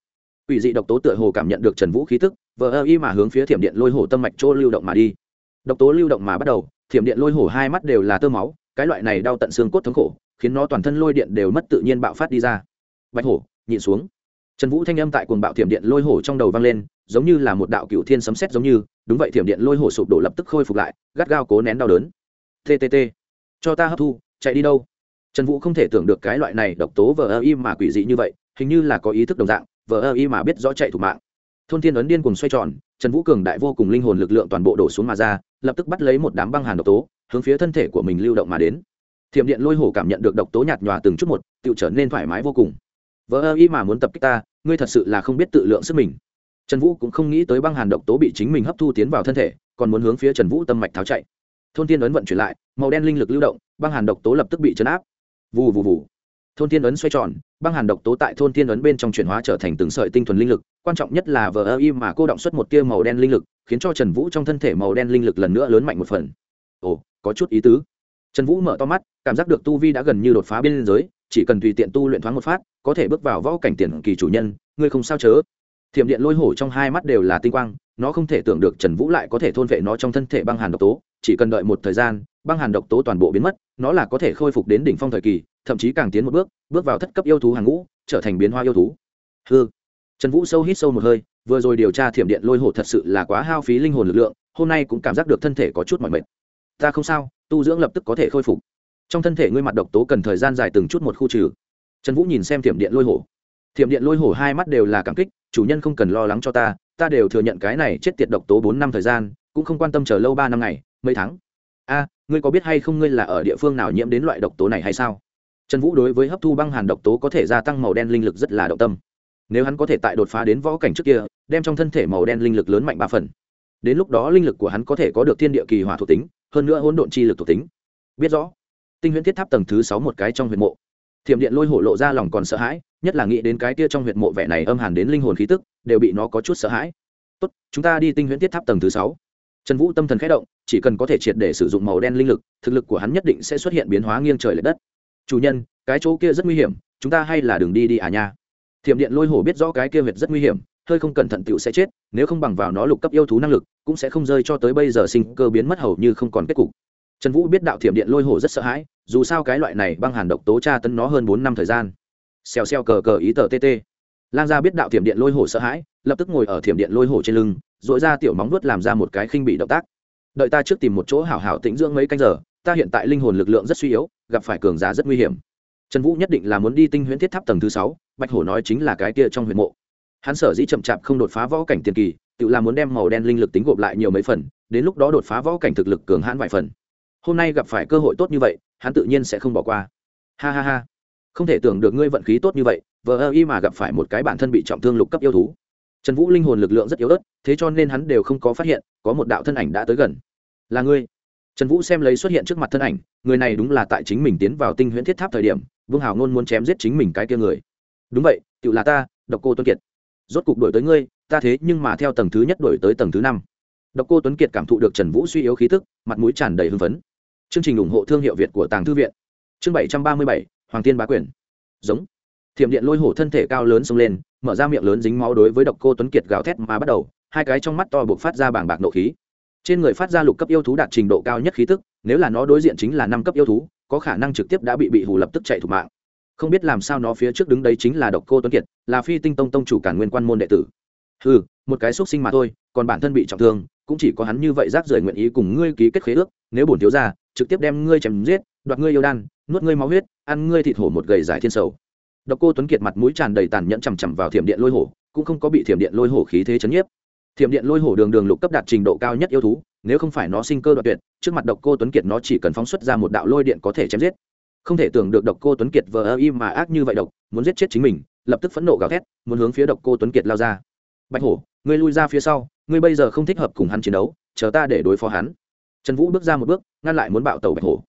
quỷ dị độc tố tựa hồ cảm nhận được trần vũ khí tức, vờ ơ y mà hướng phía thiểm điện lôi hổ tâm mạch chỗ lưu động mà đi. Độc tố lưu động mà bắt đầu, thiểm điện lôi hổ hai mắt đều là tơ máu, cái loại này đau tận xương cốt thống khổ, khiến nó toàn thân lôi điện đều mất tự nhiên bạo phát đi ra. Bạch hổ, nhịn xuống. Trần vũ thanh âm tại cuồng bạo thiểm điện lôi hổ trong đầu vang lên, giống như là một đạo cựu thiên sấm xét giống như, đúng vậy thiểm điện lôi hổ sụp đổ lập tức khôi phục lại, gắt gao cố nén đau đớn. Ttt cho ta hấp thu, chạy đi đâu? Trần vũ không thể tưởng được cái loại này độc tố vờ ơ y mà quỷ dị như vậy, hình như là có ý thức đồng dạng vờ ơ y mà biết rõ chạy thủ mạng. Thôn thiên ấn điên cùng xoay tròn, trần vũ cường đại vô cùng linh hồn lực lượng toàn bộ đổ xuống mà ra, lập tức bắt lấy một đám băng hàn độc tố, hướng phía thân thể của mình lưu động mà đến. Thiểm điện lôi hổ cảm nhận được độc tố nhạt nhòa từng chút một tự trở nên thoải mái vô cùng. Vờ ơ y mà muốn tập kích ta, ngươi thật sự là không biết tự lượng sức mình. Trần vũ cũng không nghĩ tới băng hàn độc tố bị chính mình hấp thu tiến vào thân thể, còn muốn hướng phía trần vũ tâm mạch tháo chạy. Thôn thiên ấn vận chuyển lại, màu đen linh lực lưu động, băng hàn độc tố lập tức bị chấn áp. Vù vù vù thôn thiên ấn xoay tròn, băng hàn độc tố tại thôn thiên ấn bên trong chuyển hóa trở thành từng sợi tinh thuần linh lực, quan trọng nhất là vờ ơ y mà cô động xuất một tia màu đen linh lực, khiến cho trần vũ trong thân thể màu đen linh lực lần nữa lớn mạnh một phần. Ồ, có chút ý tứ. Trần vũ mở to mắt, cảm giác được tu vi đã gần như đột phá biên giới, chỉ cần tùy tiện tu luyện thoáng một phát, có thể bước vào võ cảnh tiền kỳ chủ nhân, ngươi không sao chớ. Thiểm điện lôi hổ trong hai mắt đều là tinh quang, nó không thể tưởng được trần vũ lại có thể thôn vệ nó trong thân thể băng hàn độc tố, chỉ cần đợi một thời gian băng hàn độc tố toàn bộ biến mất, nó là có thể khôi phục đến đỉnh phong thời kỳ, thậm chí càng tiến một bước bước vào thất cấp yêu thú hàng ngũ, trở thành biến hoa yêu thú. Hư trần vũ sâu hít sâu một hơi, vừa rồi điều tra thiểm điện lôi hổ thật sự là quá hao phí linh hồn lực lượng, hôm nay cũng cảm giác được thân thể có chút mỏi mệt. Ta không sao, tu dưỡng lập tức có thể khôi phục. Trong thân thể ngươi mặt độc tố cần thời gian dài từng chút một khu trừ. Trần vũ nhìn xem thiểm điện lôi hổ thiểm điện lôi hổ hai mắt đều là cảm kích, chủ nhân không cần lo lắng cho ta ta đều thừa nhận cái này chết tiệt độc tố bốn năm thời gian, cũng không quan tâm chờ lâu ba năm ngày, mấy tháng a, ngươi có biết hay không ngươi là ở địa phương nào nhiễm đến loại độc tố này hay sao? Trần vũ đối với hấp thu băng hàn độc tố có thể gia tăng màu đen linh lực rất là động tâm. Nếu hắn có thể tại đột phá đến võ cảnh trước kia, đem trong thân thể màu đen linh lực lớn mạnh ba phần. Đến lúc đó linh lực của hắn có thể có được thiên địa kỳ hỏa thuộc tính, hơn nữa hỗn độn chi lực thuộc tính. Biết rõ, tinh huyễn thiết tháp tầng thứ sáu một cái trong huyệt mộ. Thiểm điện lôi hổ lộ ra lòng còn sợ hãi, nhất là nghĩ đến cái kia trong huyệt mộ vẻ này âm hàn đến linh hồn khí tức, đều bị nó có chút sợ hãi. Tốt, chúng ta đi tinh huyễn thiết tháp tầng thứ sáu trần vũ tâm thần khẽ động, chỉ cần có thể triệt để sử dụng màu đen linh lực, thực lực của hắn nhất định sẽ xuất hiện biến hóa nghiêng trời l ệ đất. Chủ nhân, cái chỗ kia rất nguy hiểm, chúng ta hay là đường đi đi à nha. Thiểm điện lôi hổ biết rõ cái kia việt rất nguy hiểm, hơi không cẩn thận tựu sẽ chết, nếu không bằng vào nó lục cấp yêu thú năng lực, cũng sẽ không rơi cho tới bây giờ sinh cơ biến mất hầu như không còn kết cục. Trần vũ biết đạo thiểm điện lôi hổ rất sợ hãi, dù sao cái loại này băng hàn độc tố tra tấn nó hơn bốn năm thời gian. Xèo xèo cờ cờ ý tờ tt lang gia biết đạo thiểm điện lôi hổ sợ hãi, lập tức ngồi ở thiểm điện lôi hổ trên lưng dội ra tiểu móng vuốt làm ra một cái khinh bị động tác. Đợi ta trước tìm một chỗ hảo hảo tĩnh dưỡng mấy canh giờ, ta hiện tại linh hồn lực lượng rất suy yếu, gặp phải cường giá rất nguy hiểm. Trần vũ nhất định là muốn đi tinh huyễn thiết tháp tầng thứ sáu, bạch hổ nói chính là cái kia trong huyện mộ. Hắn sở dĩ chậm chạp không đột phá võ cảnh tiền kỳ, tự là muốn đem màu đen linh lực tính gộp lại nhiều mấy phần, đến lúc đó đột phá võ cảnh thực lực cường hãn vài phần. Hôm nay gặp phải cơ hội tốt như vậy, hắn tự nhiên sẽ không bỏ qua. Ha ha ha. Không thể tưởng được ngươi vận khí tốt như vậy vờ ơ y mà gặp phải một cái bản thân bị trọng thương lục cấp yêu thú. Trần vũ linh hồn lực lượng rất yếu ớt, thế cho nên hắn đều không có phát hiện, có một đạo thân ảnh đã tới gần. Là ngươi. Trần vũ xem lấy xuất hiện trước mặt thân ảnh, người này đúng là tại chính mình tiến vào tinh huyễn thiết tháp thời điểm, vương hào ngôn muốn chém giết chính mình cái kia người. Đúng vậy tự là ta, độc cô tuấn kiệt. Rốt cục đổi tới ngươi, ta thế nhưng mà theo tầng thứ nhất đổi tới tầng thứ năm. Độc cô tuấn kiệt cảm thụ được trần vũ suy yếu khí thức mặt mũi tràn đầy hưng phấn. Chương trình ủng hộ thương hiệu việt của tàng thư viện. Chương bảy trăm ba mươi bảy, hoàng tiên bá quyền. Giống thiểm điện lôi hổ thân thể cao lớn xông lên, mở ra miệng lớn dính máu đối với độc cô tuấn kiệt gào thét mà bắt đầu, hai cái trong mắt to buộc phát ra bảng bạc nộ khí. Trên người phát ra lục cấp yêu thú đạt trình độ cao nhất khí tức, nếu là nó đối diện chính là năm cấp yêu thú, có khả năng trực tiếp đã bị bị hù lập tức chạy thủ mạng. Không biết làm sao nó phía trước đứng đấy chính là độc cô tuấn kiệt, là phi tinh tông tông chủ cản nguyên quan môn đệ tử. Ừ một cái xúc sinh mà thôi, còn bản thân bị trọng thương, cũng chỉ có hắn như vậy rác rưởi nguyện ý cùng ngươi ký kết khế ước, nếu bổn thiếu ra trực tiếp đem ngươi chém giết, đoạt ngươi yêu đan, nuốt ngươi máu huyết, ăn ngươi thịt hổ một gầy giải thiên sầu độc cô tuấn kiệt mặt mũi tràn đầy tàn nhẫn chằm chằm vào thiểm điện lôi hổ, cũng không có bị thiểm điện lôi hổ khí thế chấn nhiếp. Thiểm điện lôi hổ đường đường lục cấp đạt trình độ cao nhất yêu thú, nếu không phải nó sinh cơ đoạn tuyệt, trước mặt độc cô tuấn kiệt nó chỉ cần phóng xuất ra một đạo lôi điện có thể chém giết. Không thể tưởng được độc cô tuấn kiệt vờ im mà ác như vậy độc, muốn giết chết chính mình, lập tức phẫn nộ gào thét, muốn hướng phía độc cô tuấn kiệt lao ra. Bạch hổ, ngươi lui ra phía sau, ngươi bây giờ không thích hợp cùng hắn chiến đấu, chờ ta để đối phó hắn. Trần vũ bước ra một bước, ngăn lại muốn bạo tẩu bạch hổ.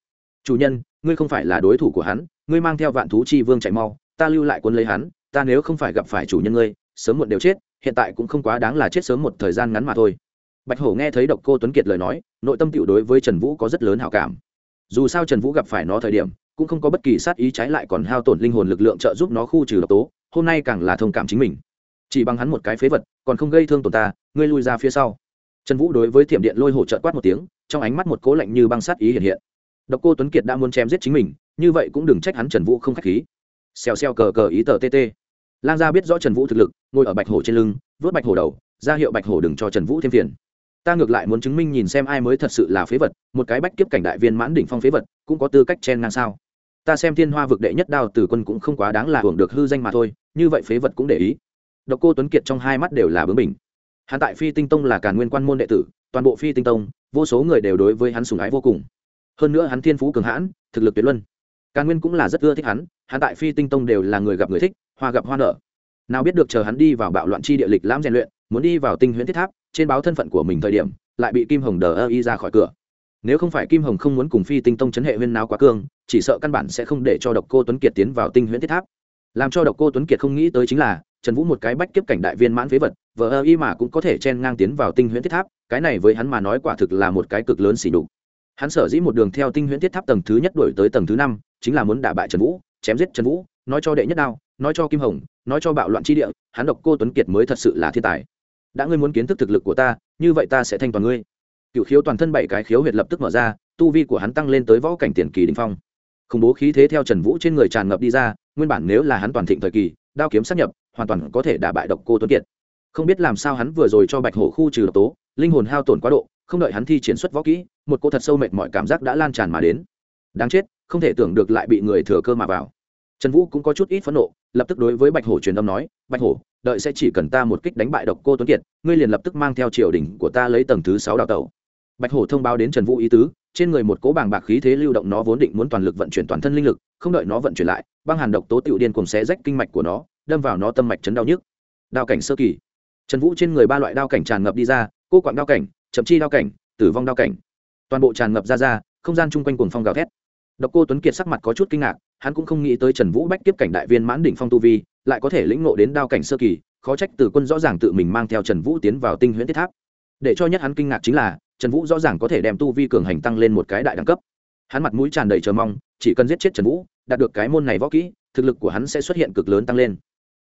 Chủ nhân, ngươi không phải là đối thủ của hắn, ngươi mang theo vạn thú chi vương chạy mau ta lưu lại quân lấy hắn, ta nếu không phải gặp phải chủ nhân ngươi, sớm muộn đều chết, hiện tại cũng không quá đáng là chết sớm một thời gian ngắn mà thôi. Bạch hổ nghe thấy độc cô tuấn kiệt lời nói, nội tâm tiểu đối với trần vũ có rất lớn hảo cảm. Dù sao trần vũ gặp phải nó thời điểm, cũng không có bất kỳ sát ý trái lại còn hao tổn linh hồn lực lượng trợ giúp nó khu trừ độc tố, hôm nay càng là thông cảm chính mình. Chỉ bằng hắn một cái phế vật, còn không gây thương tổn ta, ngươi lui ra phía sau. Trần vũ đối với thiểm điện lôi hổ trợn quát một tiếng, trong ánh mắt một cố lạnh như băng sát ý hiện hiện. Độc cô tuấn kiệt đã muốn chém giết chính mình, như vậy cũng đừng trách hắn trần vũ không k h á c h khí xèo xèo cờ cờ ý tờ tt lang gia biết rõ trần vũ thực lực, ngồi ở bạch hổ trên lưng vớt bạch hổ đầu, ra hiệu bạch hổ đừng cho trần vũ thêm phiền. Ta ngược lại muốn chứng minh nhìn xem ai mới thật sự là phế vật, một cái bách kiếp cảnh đại viên mãn đỉnh phong phế vật, cũng có tư cách chen ngang sao? Ta xem thiên hoa vực đệ nhất đao từ quân cũng không quá đáng là hưởng được hư danh mà thôi, như vậy phế vật cũng để ý. Độc cô tuấn kiệt trong hai mắt đều là bướng bình hắn tại phi tinh tông là càn nguyên quan môn đệ tử, toàn bộ phi tinh tông, vô số người đều đối với hắn sùng ái vô cùng. Hơn nữa hắn thiên phú cường hãn, thực lực tuyệt luân. Càn nguyên cũng là rất ưa thích hắn hắn tại phi tinh tông đều là người gặp người thích, hoa gặp hoa nở. Nào biết được chờ hắn đi vào bạo loạn chi địa lịch lãm rèn luyện, muốn đi vào tinh huyễn thiết tháp, trên báo thân phận của mình thời điểm, lại bị kim hồng đờ ơ y ra khỏi cửa. Nếu không phải kim hồng không muốn cùng phi tinh tông chấn hệ huyên nào quá cương, chỉ sợ căn bản sẽ không để cho độc cô tuấn kiệt tiến vào tinh huyễn thiết tháp. Làm cho độc cô tuấn kiệt không nghĩ tới chính là, trần vũ một cái bách kiếp cảnh đại viên mãn phế vật, vờ ơ y mà cũng có thể chen ngang tiến vào tinh huyễn thiết tháp, cái này với hắn mà nói quả thực là một cái cực lớn xỉ đục hắn sở dĩ một đường theo tinh huyễn thiết tháp tầng thứ nhất đổi tới tầng thứ năm, chính là muốn đả bại trần vũ chém giết trần vũ, nói cho đệ nhất đao, nói cho kim hồng, nói cho bạo loạn tri địa, hắn độc cô tuấn kiệt mới thật sự là thiên tài. Đã ngươi muốn kiến thức thực lực của ta, như vậy ta sẽ thanh toàn ngươi. Cựu khiếu toàn thân bảy cái khiếu huyệt lập tức mở ra, tu vi của hắn tăng lên tới võ cảnh tiền kỳ đình phong. Khủng bố khí thế theo trần vũ trên người tràn ngập đi ra, nguyên bản nếu là hắn toàn thịnh thời kỳ, đao kiếm sát nhập, hoàn toàn có thể đả bại độc cô tuấn kiệt. Không biết làm sao hắn vừa rồi cho bạch hổ khu trừ độc tố, linh hồn hao tổn quá độ, không đợi hắn thi triển xuất võ kỹ, một cô thật sâu mệt mọi cảm giác đã lan tràn mà đến. Đáng chết không thể tưởng được lại bị người thừa cơ mà vào. Trần vũ cũng có chút ít phẫn nộ, lập tức đối với bạch hổ truyền âm nói, bạch hổ, đợi sẽ chỉ cần ta một kích đánh bại độc cô tuấn kiệt, ngươi liền lập tức mang theo triều đình của ta lấy tầng thứ sáu đào tẩu. Bạch hổ thông báo đến trần vũ ý tứ, trên người một cố bàng bạc khí thế lưu động nó vốn định muốn toàn lực vận chuyển toàn thân linh lực, không đợi nó vận chuyển lại, băng hàn độc tố tiểu điên cùng xé rách kinh mạch của nó, đâm vào nó tâm mạch chấn đau nhức. Đao cảnh sơ kỳ. Trần vũ trên người ba loại đao cảnh tràn ngập đi ra, cô quặng đao cảnh, chậm chi đao cảnh, tử vong đao cảnh. Toàn bộ tràn ngập ra ra, không gian chung quanh cuồng phong gào thét độc cô tuấn kiệt sắc mặt có chút kinh ngạc, hắn cũng không nghĩ tới trần vũ bách tiếp cảnh đại viên mãn đỉnh phong tu vi, lại có thể lĩnh ngộ đến đao cảnh sơ kỳ, khó trách từ quân rõ ràng tự mình mang theo trần vũ tiến vào tinh huyễn thiết tháp. Để cho nhất hắn kinh ngạc chính là, trần vũ rõ ràng có thể đem tu vi cường hành tăng lên một cái đại đẳng cấp. Hắn mặt mũi tràn đầy chờ mong, chỉ cần giết chết trần vũ, đạt được cái môn này võ kỹ, thực lực của hắn sẽ xuất hiện cực lớn tăng lên.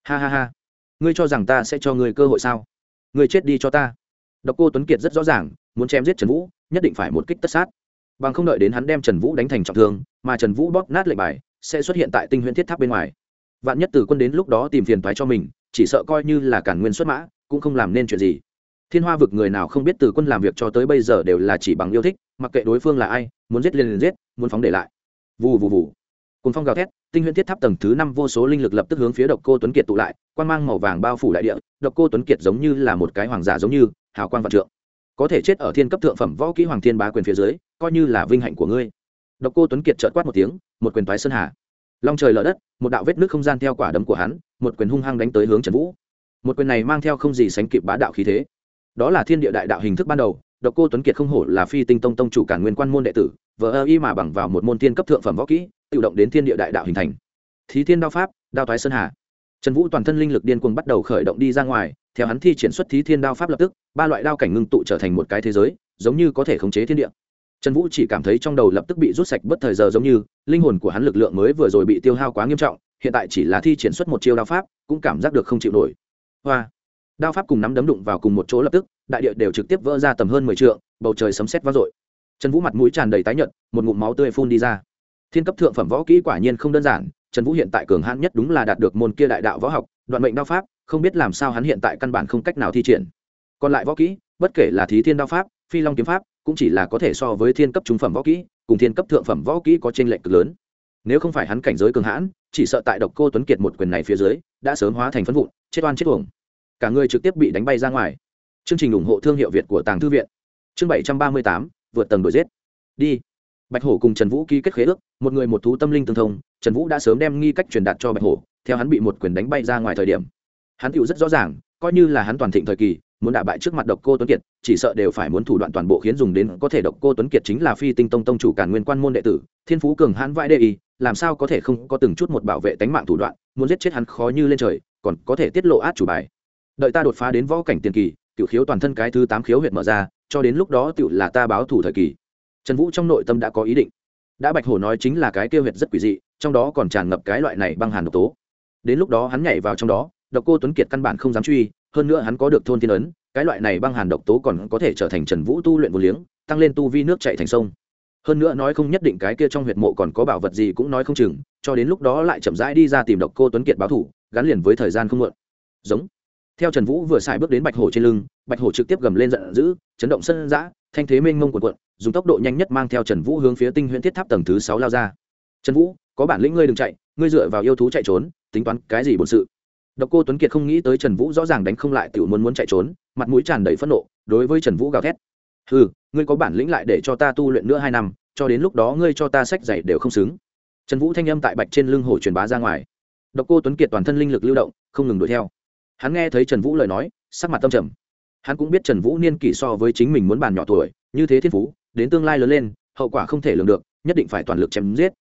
Ha ha ha. Ngươi cho rằng ta sẽ cho ngươi cơ hội sao? Ngươi chết đi cho ta. Độc cô tuấn kiệt rất rõ ràng, muốn chém giết trần vũ, nhất định phải một kích tất sát bằng không đợi đến hắn đem trần vũ đánh thành trọng thương, mà trần vũ bóp nát lệnh bài, sẽ xuất hiện tại tinh huyễn thiết tháp bên ngoài. Vạn nhất từ quân đến lúc đó tìm phiền toái cho mình, chỉ sợ coi như là cản nguyên xuất mã, cũng không làm nên chuyện gì. Thiên hoa vực người nào không biết từ quân làm việc cho tới bây giờ đều là chỉ bằng yêu thích, mặc kệ đối phương là ai, muốn giết liền liền giết, muốn phóng để lại. Vù vù vù. Cồn phong gào thét, tinh huyễn thiết tháp tầng thứ năm vô số linh lực lập tức hướng phía độc cô tuấn kiệt tụ lại quan mang màu vàng bao phủ đại địa, độc cô tuấn kiệt giống như là một cái hoàng giả giống như, hào quang vạn trượng có thể chết ở thiên cấp thượng phẩm võ kỹ hoàng thiên bá quyền phía dưới, coi như là vinh hạnh của ngươi. Độc cô tuấn kiệt trợt quát một tiếng, một quyền toái sơn hà. Long trời lở đất, một đạo vết nước không gian theo quả đấm của hắn, một quyền hung hăng đánh tới hướng trần vũ. Một quyền này mang theo không gì sánh kịp bá đạo khí thế. Đó là thiên địa đại đạo hình thức ban đầu, độc cô tuấn kiệt không hổ là phi tinh tông tông chủ cản nguyên quan môn đệ tử, vờ ơ y mà bằng vào một môn thiên cấp thượng phẩm võ kỹ, tự động đến thiên địa đại đạo hình thành. Thí thiên đao pháp, đao thoái sơn hà trần vũ toàn thân linh lực điên cuồng bắt đầu khởi động đi ra ngoài, theo hắn thi triển xuất thí thiên đao pháp lập tức, ba loại đao cảnh ngưng tụ trở thành một cái thế giới, giống như có thể khống chế thiên địa. Trần vũ chỉ cảm thấy trong đầu lập tức bị rút sạch bất thời giờ giống như, linh hồn của hắn lực lượng mới vừa rồi bị tiêu hao quá nghiêm trọng, hiện tại chỉ là thi triển xuất một chiêu đao pháp, cũng cảm giác được không chịu nổi. Hoa! Đao pháp cùng nắm đấm đụng vào cùng một chỗ lập tức, đại địa đều trực tiếp vỡ ra tầm hơn mười t bầu trời sấm sét vang dội. Trần vũ mặt mũi tràn đầy tái nhợt, một ngụm máu tươi phun đi ra. Thiên cấp thượng phẩm võ kỹ quả nhiên không đơn giản trần vũ hiện tại cường hãn nhất đúng là đạt được môn kia đại đạo võ học, đoạn mệnh đao pháp, không biết làm sao hắn hiện tại căn bản không cách nào thi triển. Còn lại võ kỹ, bất kể là thí thiên đao pháp, phi long kiếm pháp, cũng chỉ là có thể so với thiên cấp trung phẩm võ kỹ, cùng thiên cấp thượng phẩm võ kỹ có chênh lệch cực lớn. Nếu không phải hắn cảnh giới cường hãn, chỉ sợ tại độc cô tuấn kiệt một quyền này phía dưới, đã sớm hóa thành phân vụn, chết oan chết uổng. Cả người trực tiếp bị đánh bay ra ngoài. Chương trình ủng hộ thương hiệu việt của tàng thư viện. Chương bảy trăm ba mươi tám, vượt tầng đuổi giết. Đi bạch hổ cùng trần vũ ký kết khế ước, một người một thú tâm linh tương thông, trần vũ đã sớm đem nghi cách truyền đạt cho bạch hổ, theo hắn bị một quyền đánh bay ra ngoài thời điểm. Hắn tựu rất rõ ràng, coi như là hắn toàn thịnh thời kỳ, muốn đả bại trước mặt độc cô tuấn kiệt, chỉ sợ đều phải muốn thủ đoạn toàn bộ khiến dùng đến có thể độc cô tuấn kiệt chính là phi tinh tông tông chủ cản nguyên quan môn đệ tử, thiên phú cường hãn vãi đê y, làm sao có thể không có từng chút một bảo vệ tánh mạng thủ đoạn, muốn giết chết hắn khó như lên trời, còn có thể tiết lộ át chủ bài. Đợi ta đột phá đến võ cảnh tiền kỳ, cựu khiếu toàn thân cái thứ tám khiếu huyệt mở ra, cho đến lúc đó tựu là ta báo thủ thời kỳ trần vũ trong nội tâm đã có ý định. Đã bạch hổ nói chính là cái kia huyệt rất quỷ dị, trong đó còn tràn ngập cái loại này băng hàn độc tố. Đến lúc đó hắn nhảy vào trong đó, độc cô tuấn kiệt căn bản không dám truy, hơn nữa hắn có được thôn thiên ấn, cái loại này băng hàn độc tố còn có thể trở thành trần vũ tu luyện vô liếng, tăng lên tu vi nước chạy thành sông. Hơn nữa nói không nhất định cái kia trong huyệt mộ còn có bảo vật gì cũng nói không chừng, cho đến lúc đó lại chậm rãi đi ra tìm độc cô tuấn kiệt báo thủ, gắn liền với thời gian không mượn giống. Theo trần vũ vừa xài bước đến bạch hổ trên lưng, bạch hổ trực tiếp gầm lên giận dữ, chấn động sân giã thanh thế mênh mông cuộn quận dùng tốc độ nhanh nhất mang theo trần vũ hướng phía tinh huyễn thiết tháp tầng thứ sáu lao ra. Trần vũ, có bản lĩnh ngươi đừng chạy, ngươi dựa vào yêu thú chạy trốn, tính toán cái gì bổn sự. Độc cô tuấn kiệt không nghĩ tới trần vũ rõ ràng đánh không lại tiểu muốn muốn chạy trốn, mặt mũi tràn đầy phẫn nộ, đối với trần vũ gào thét. Ừ ngươi có bản lĩnh lại để cho ta tu luyện nữa hai năm, cho đến lúc đó ngươi cho ta sách giày đều không xứng. Trần vũ thanh âm tại bạch trên lưng hổ truyền bá ra ngoài. Độc cô tuấn kiệt toàn thân linh lực lưu động, không ngừng đuổi theo. Hắn nghe thấy trần vũ lời nói, sắc mặt tâm trầm. Hắn cũng biết trần vũ niên kỷ so với chính mình muốn bàn nhỏ tuổi, như thế thiên phú đến tương lai lớn lên, hậu quả không thể lường được, nhất định phải toàn lực chém giết.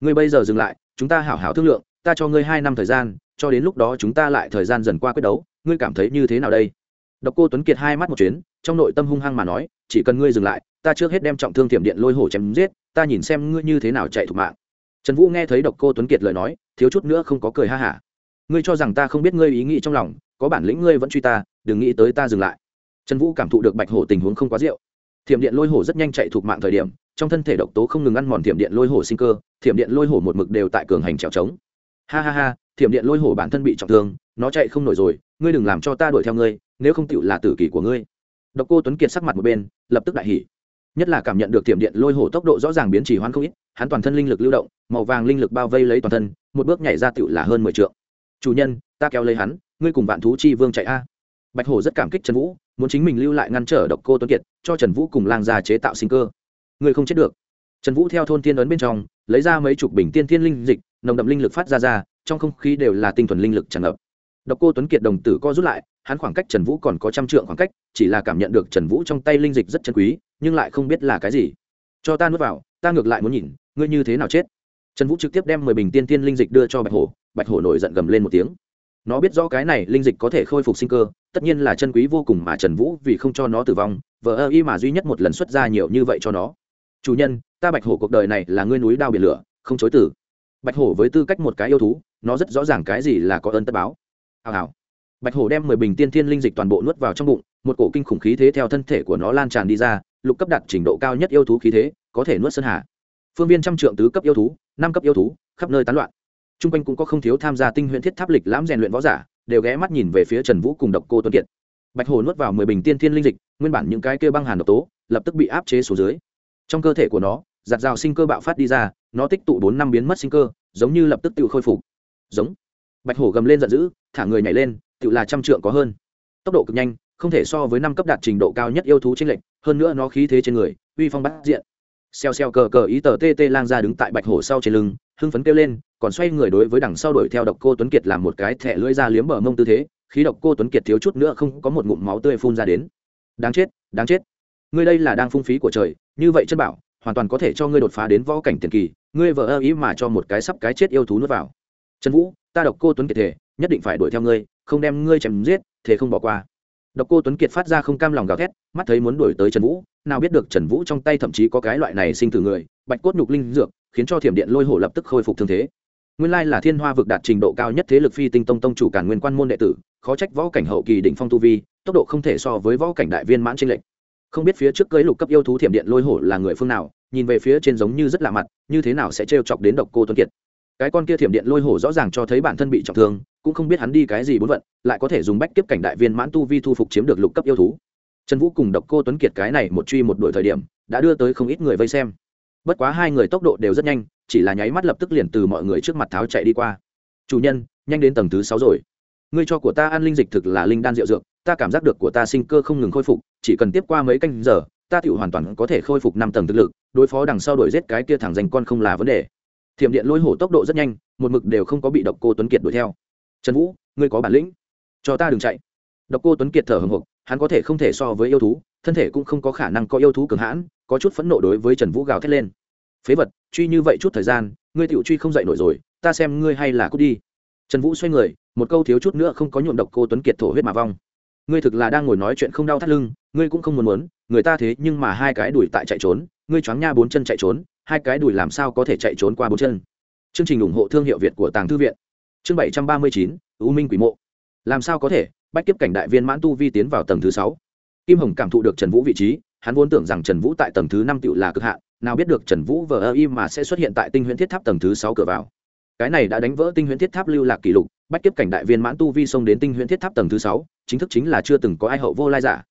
Ngươi bây giờ dừng lại, chúng ta hảo hảo thương lượng, ta cho ngươi hai năm thời gian, cho đến lúc đó chúng ta lại thời gian dần qua quyết đấu, ngươi cảm thấy như thế nào đây? Độc cô tuấn kiệt hai mắt một chuyến, trong nội tâm hung hăng mà nói, chỉ cần ngươi dừng lại, ta trước hết đem trọng thương tiềm điện lôi hổ chém giết, ta nhìn xem ngươi như thế nào chạy thục mạng. Trần vũ nghe thấy độc cô tuấn kiệt lời nói, thiếu chút nữa không có cười ha hả. Ngươi cho rằng ta không biết ngươi ý nghĩ trong lòng, có bản lĩnh ngươi vẫn truy ta, đừng nghĩ tới ta dừng lại. Trần vũ cảm thụ được bạch hổ tình huống không quá rượu thiểm điện lôi hổ rất nhanh chạy thuộc mạng thời điểm, trong thân thể độc tố không ngừng ăn mòn thiểm điện lôi hổ sinh cơ, thiểm điện lôi hổ một mực đều tại cường hành trèo trống. Ha ha ha, thiểm điện lôi hổ bản thân bị trọng thương, nó chạy không nổi rồi, ngươi đừng làm cho ta đuổi theo ngươi, nếu không tựu là tử kỷ của ngươi. Độc cô tuấn kiệt sắc mặt một bên, lập tức đại hỉ. Nhất là cảm nhận được thiểm điện lôi hổ tốc độ rõ ràng biến chỉ hoán không ít, hắn toàn thân linh lực lưu động, màu vàng linh lực bao vây lấy toàn thân, một bước nhảy ra tựu là hơn mười t chủ nhân, ta kéo lấy hắn, ngươi cùng vạn thú chi vương chạy a. Bạch hổ rất cảm kích trần vũ muốn chính mình lưu lại ngăn trở độc cô tuấn kiệt, cho trần vũ cùng lang gia chế tạo sinh cơ. Người không chết được. Trần vũ theo thôn tiên ấn bên trong, lấy ra mấy chục bình tiên thiên linh dịch, nồng đậm linh lực phát ra ra, trong không khí đều là tinh thuần linh lực tràn ngập. Độc cô tuấn kiệt đồng tử co rút lại, hắn khoảng cách trần vũ còn có trăm trượng khoảng cách, chỉ là cảm nhận được trần vũ trong tay linh dịch rất chân quý, nhưng lại không biết là cái gì. Cho ta nuốt vào, ta ngược lại muốn nhìn, ngươi như thế nào chết. Trần vũ trực tiếp đem mười bình tiên tiên linh dịch đưa cho bạch hổ bạch hổ nổi giận gầm lên một tiếng nó biết rõ cái này linh dịch có thể khôi phục sinh cơ, tất nhiên là chân quý vô cùng mà trần vũ vì không cho nó tử vong, vờ ơ y mà duy nhất một lần xuất ra nhiều như vậy cho nó. Chủ nhân, ta bạch hổ cuộc đời này là ngươi núi đao biển lửa, không chối tử bạch hổ với tư cách một cái yêu thú, nó rất rõ ràng cái gì là có ơn tất báo. Hào hào. Bạch hổ đem mười bình tiên thiên linh dịch toàn bộ nuốt vào trong bụng, một cổ kinh khủng khí thế theo thân thể của nó lan tràn đi ra, lục cấp đạt trình độ cao nhất yêu thú khí thế, có thể nuốt sơn hà. Phương viên trăm trượng tứ cấp yêu thú, năm cấp yêu thú, khắp nơi tán loạn t r u n g quanh cũng có không thiếu tham gia tinh huyện thiết tháp lịch lãm rèn luyện võ giả, đều ghé mắt nhìn về phía trần vũ cùng độc cô tuấn kiệt. Bạch hổ nuốt vào mười bình tiên thiên linh dịch, nguyên bản những cái kêu băng hàn độc tố, lập tức bị áp chế xuống dưới. Trong cơ thể của nó giặt rào sinh cơ bạo phát đi ra, nó tích tụ bốn năm biến mất sinh cơ, giống như lập tức tự khôi phục. Giống. Bạch hổ gầm lên giận dữ, thả người nhảy lên, tự là trăm trượng có hơn. Tốc độ cực nhanh, không thể so với năm cấp đạt trình độ cao nhất yêu thú trên lệnh hơn nữa nó khí thế trên người, uy phong bắt diện xèo xèo cờ cờ ý tờ tê tê lang ra đứng tại bạch hổ sau trên lưng, hưng phấn kêu lên, còn xoay người đối với đằng sau đuổi theo độc cô tuấn kiệt làm một cái thẻ lưỡi ra liếm bờ mông tư thế, khí độc cô tuấn kiệt thiếu chút nữa không có một ngụm máu tươi phun ra đến. Đáng chết đáng chết. Ngươi đây là đang phung phí của trời, như vậy chân bảo, hoàn toàn có thể cho ngươi đột phá đến võ cảnh tiền kỳ, ngươi vợ ơ ý mà cho một cái sắp cái chết yêu thú nuốt vào. Trần vũ, ta độc cô tuấn kiệt thể, nhất định phải đuổi theo ngươi, không đem ngươi chém giết thế không bỏ qua độc cô tuấn kiệt phát ra không cam lòng gào thét, mắt thấy muốn đuổi tới trần vũ, nào biết được trần vũ trong tay thậm chí có cái loại này sinh tử người, bạch cốt nhục linh dược, khiến cho thiểm điện lôi hổ lập tức khôi phục thương thế. Nguyên lai là thiên hoa vực đạt trình độ cao nhất thế lực phi tinh tông tông chủ cản nguyên quan môn đệ tử, khó trách võ cảnh hậu kỳ đỉnh phong tu vi, tốc độ không thể so với võ cảnh đại viên mãn trên lệnh không biết phía trước cưới lục cấp yêu thú thiểm điện lôi hổ là người phương nào, nhìn về phía trên giống như rất lạ mặt, như thế nào sẽ trêu chọc đến độc cô tuấn kiệt cái con kia thiểm điện lôi hổ rõ ràng cho thấy bản thân bị trọng thương, cũng không biết hắn đi cái gì bốn vận, lại có thể dùng bách kiếp cảnh đại viên mãn tu vi thu phục chiếm được lục cấp yêu thú. Trần vũ cùng độc cô tuấn kiệt cái này một truy một đuổi thời điểm, đã đưa tới không ít người vây xem. Bất quá hai người tốc độ đều rất nhanh, chỉ là nháy mắt lập tức liền từ mọi người trước mặt tháo chạy đi qua. Chủ nhân, nhanh đến tầng thứ sáu rồi. Ngươi cho của ta ăn linh dịch thực là linh đan rượu dược, ta cảm giác được của ta sinh cơ không ngừng khôi phục, chỉ cần tiếp qua mấy canh giờ, ta tự hoàn toàn có thể khôi phục năm tầng thực lực, đối phó đằng sau đuổi giết cái kia thẳng danh con không là vấn đề thiểm điện lôi hổ tốc độ rất nhanh, một mực đều không có bị độc cô tuấn kiệt đuổi theo. Trần vũ, ngươi có bản lĩnh. Cho ta đừng chạy. Độc cô tuấn kiệt thở hồng hộc, hắn có thể không thể so với yêu thú, thân thể cũng không có khả năng có yêu thú cường hãn, có chút phẫn nộ đối với trần vũ gào thét lên. Phế vật, truy như vậy chút thời gian, ngươi tựu truy không dậy nổi rồi, ta xem ngươi hay là cút đi. Trần vũ xoay người, một câu thiếu chút nữa không có nhuộm độc cô tuấn kiệt thổ huyết mà vong. Ngươi thực là đang ngồi nói chuyện không đau thắt lưng, ngươi cũng không muốn muốn, người ta thế nhưng mà hai cái đuổi tại chạy trốn, ngươi choáng nha bốn chân chạy trốn hai cái đùi làm sao có thể chạy trốn qua bốn chân. Chương trình ủng hộ thương hiệu việt của tàng thư viện. Chương bảy trăm ba mươi chín, u minh quỷ mộ. Làm sao có thể? Bách kiếp cảnh đại viên mãn tu vi tiến vào tầng thứ sáu. Kim hồng cảm thụ được trần vũ vị trí, hắn vốn tưởng rằng trần vũ tại tầng thứ năm tựu là cực hạn, nào biết được trần vũ vờ ơ im mà sẽ xuất hiện tại tinh huyễn thiết tháp tầng thứ sáu cửa vào. Cái này đã đánh vỡ tinh huyễn thiết tháp lưu lạc kỷ lục, bách kiếp cảnh đại viên mãn tu vi xông đến tinh huyễn thiết tháp tầng thứ sáu, chính thức chính là chưa từng có ai hậu vô lai giả.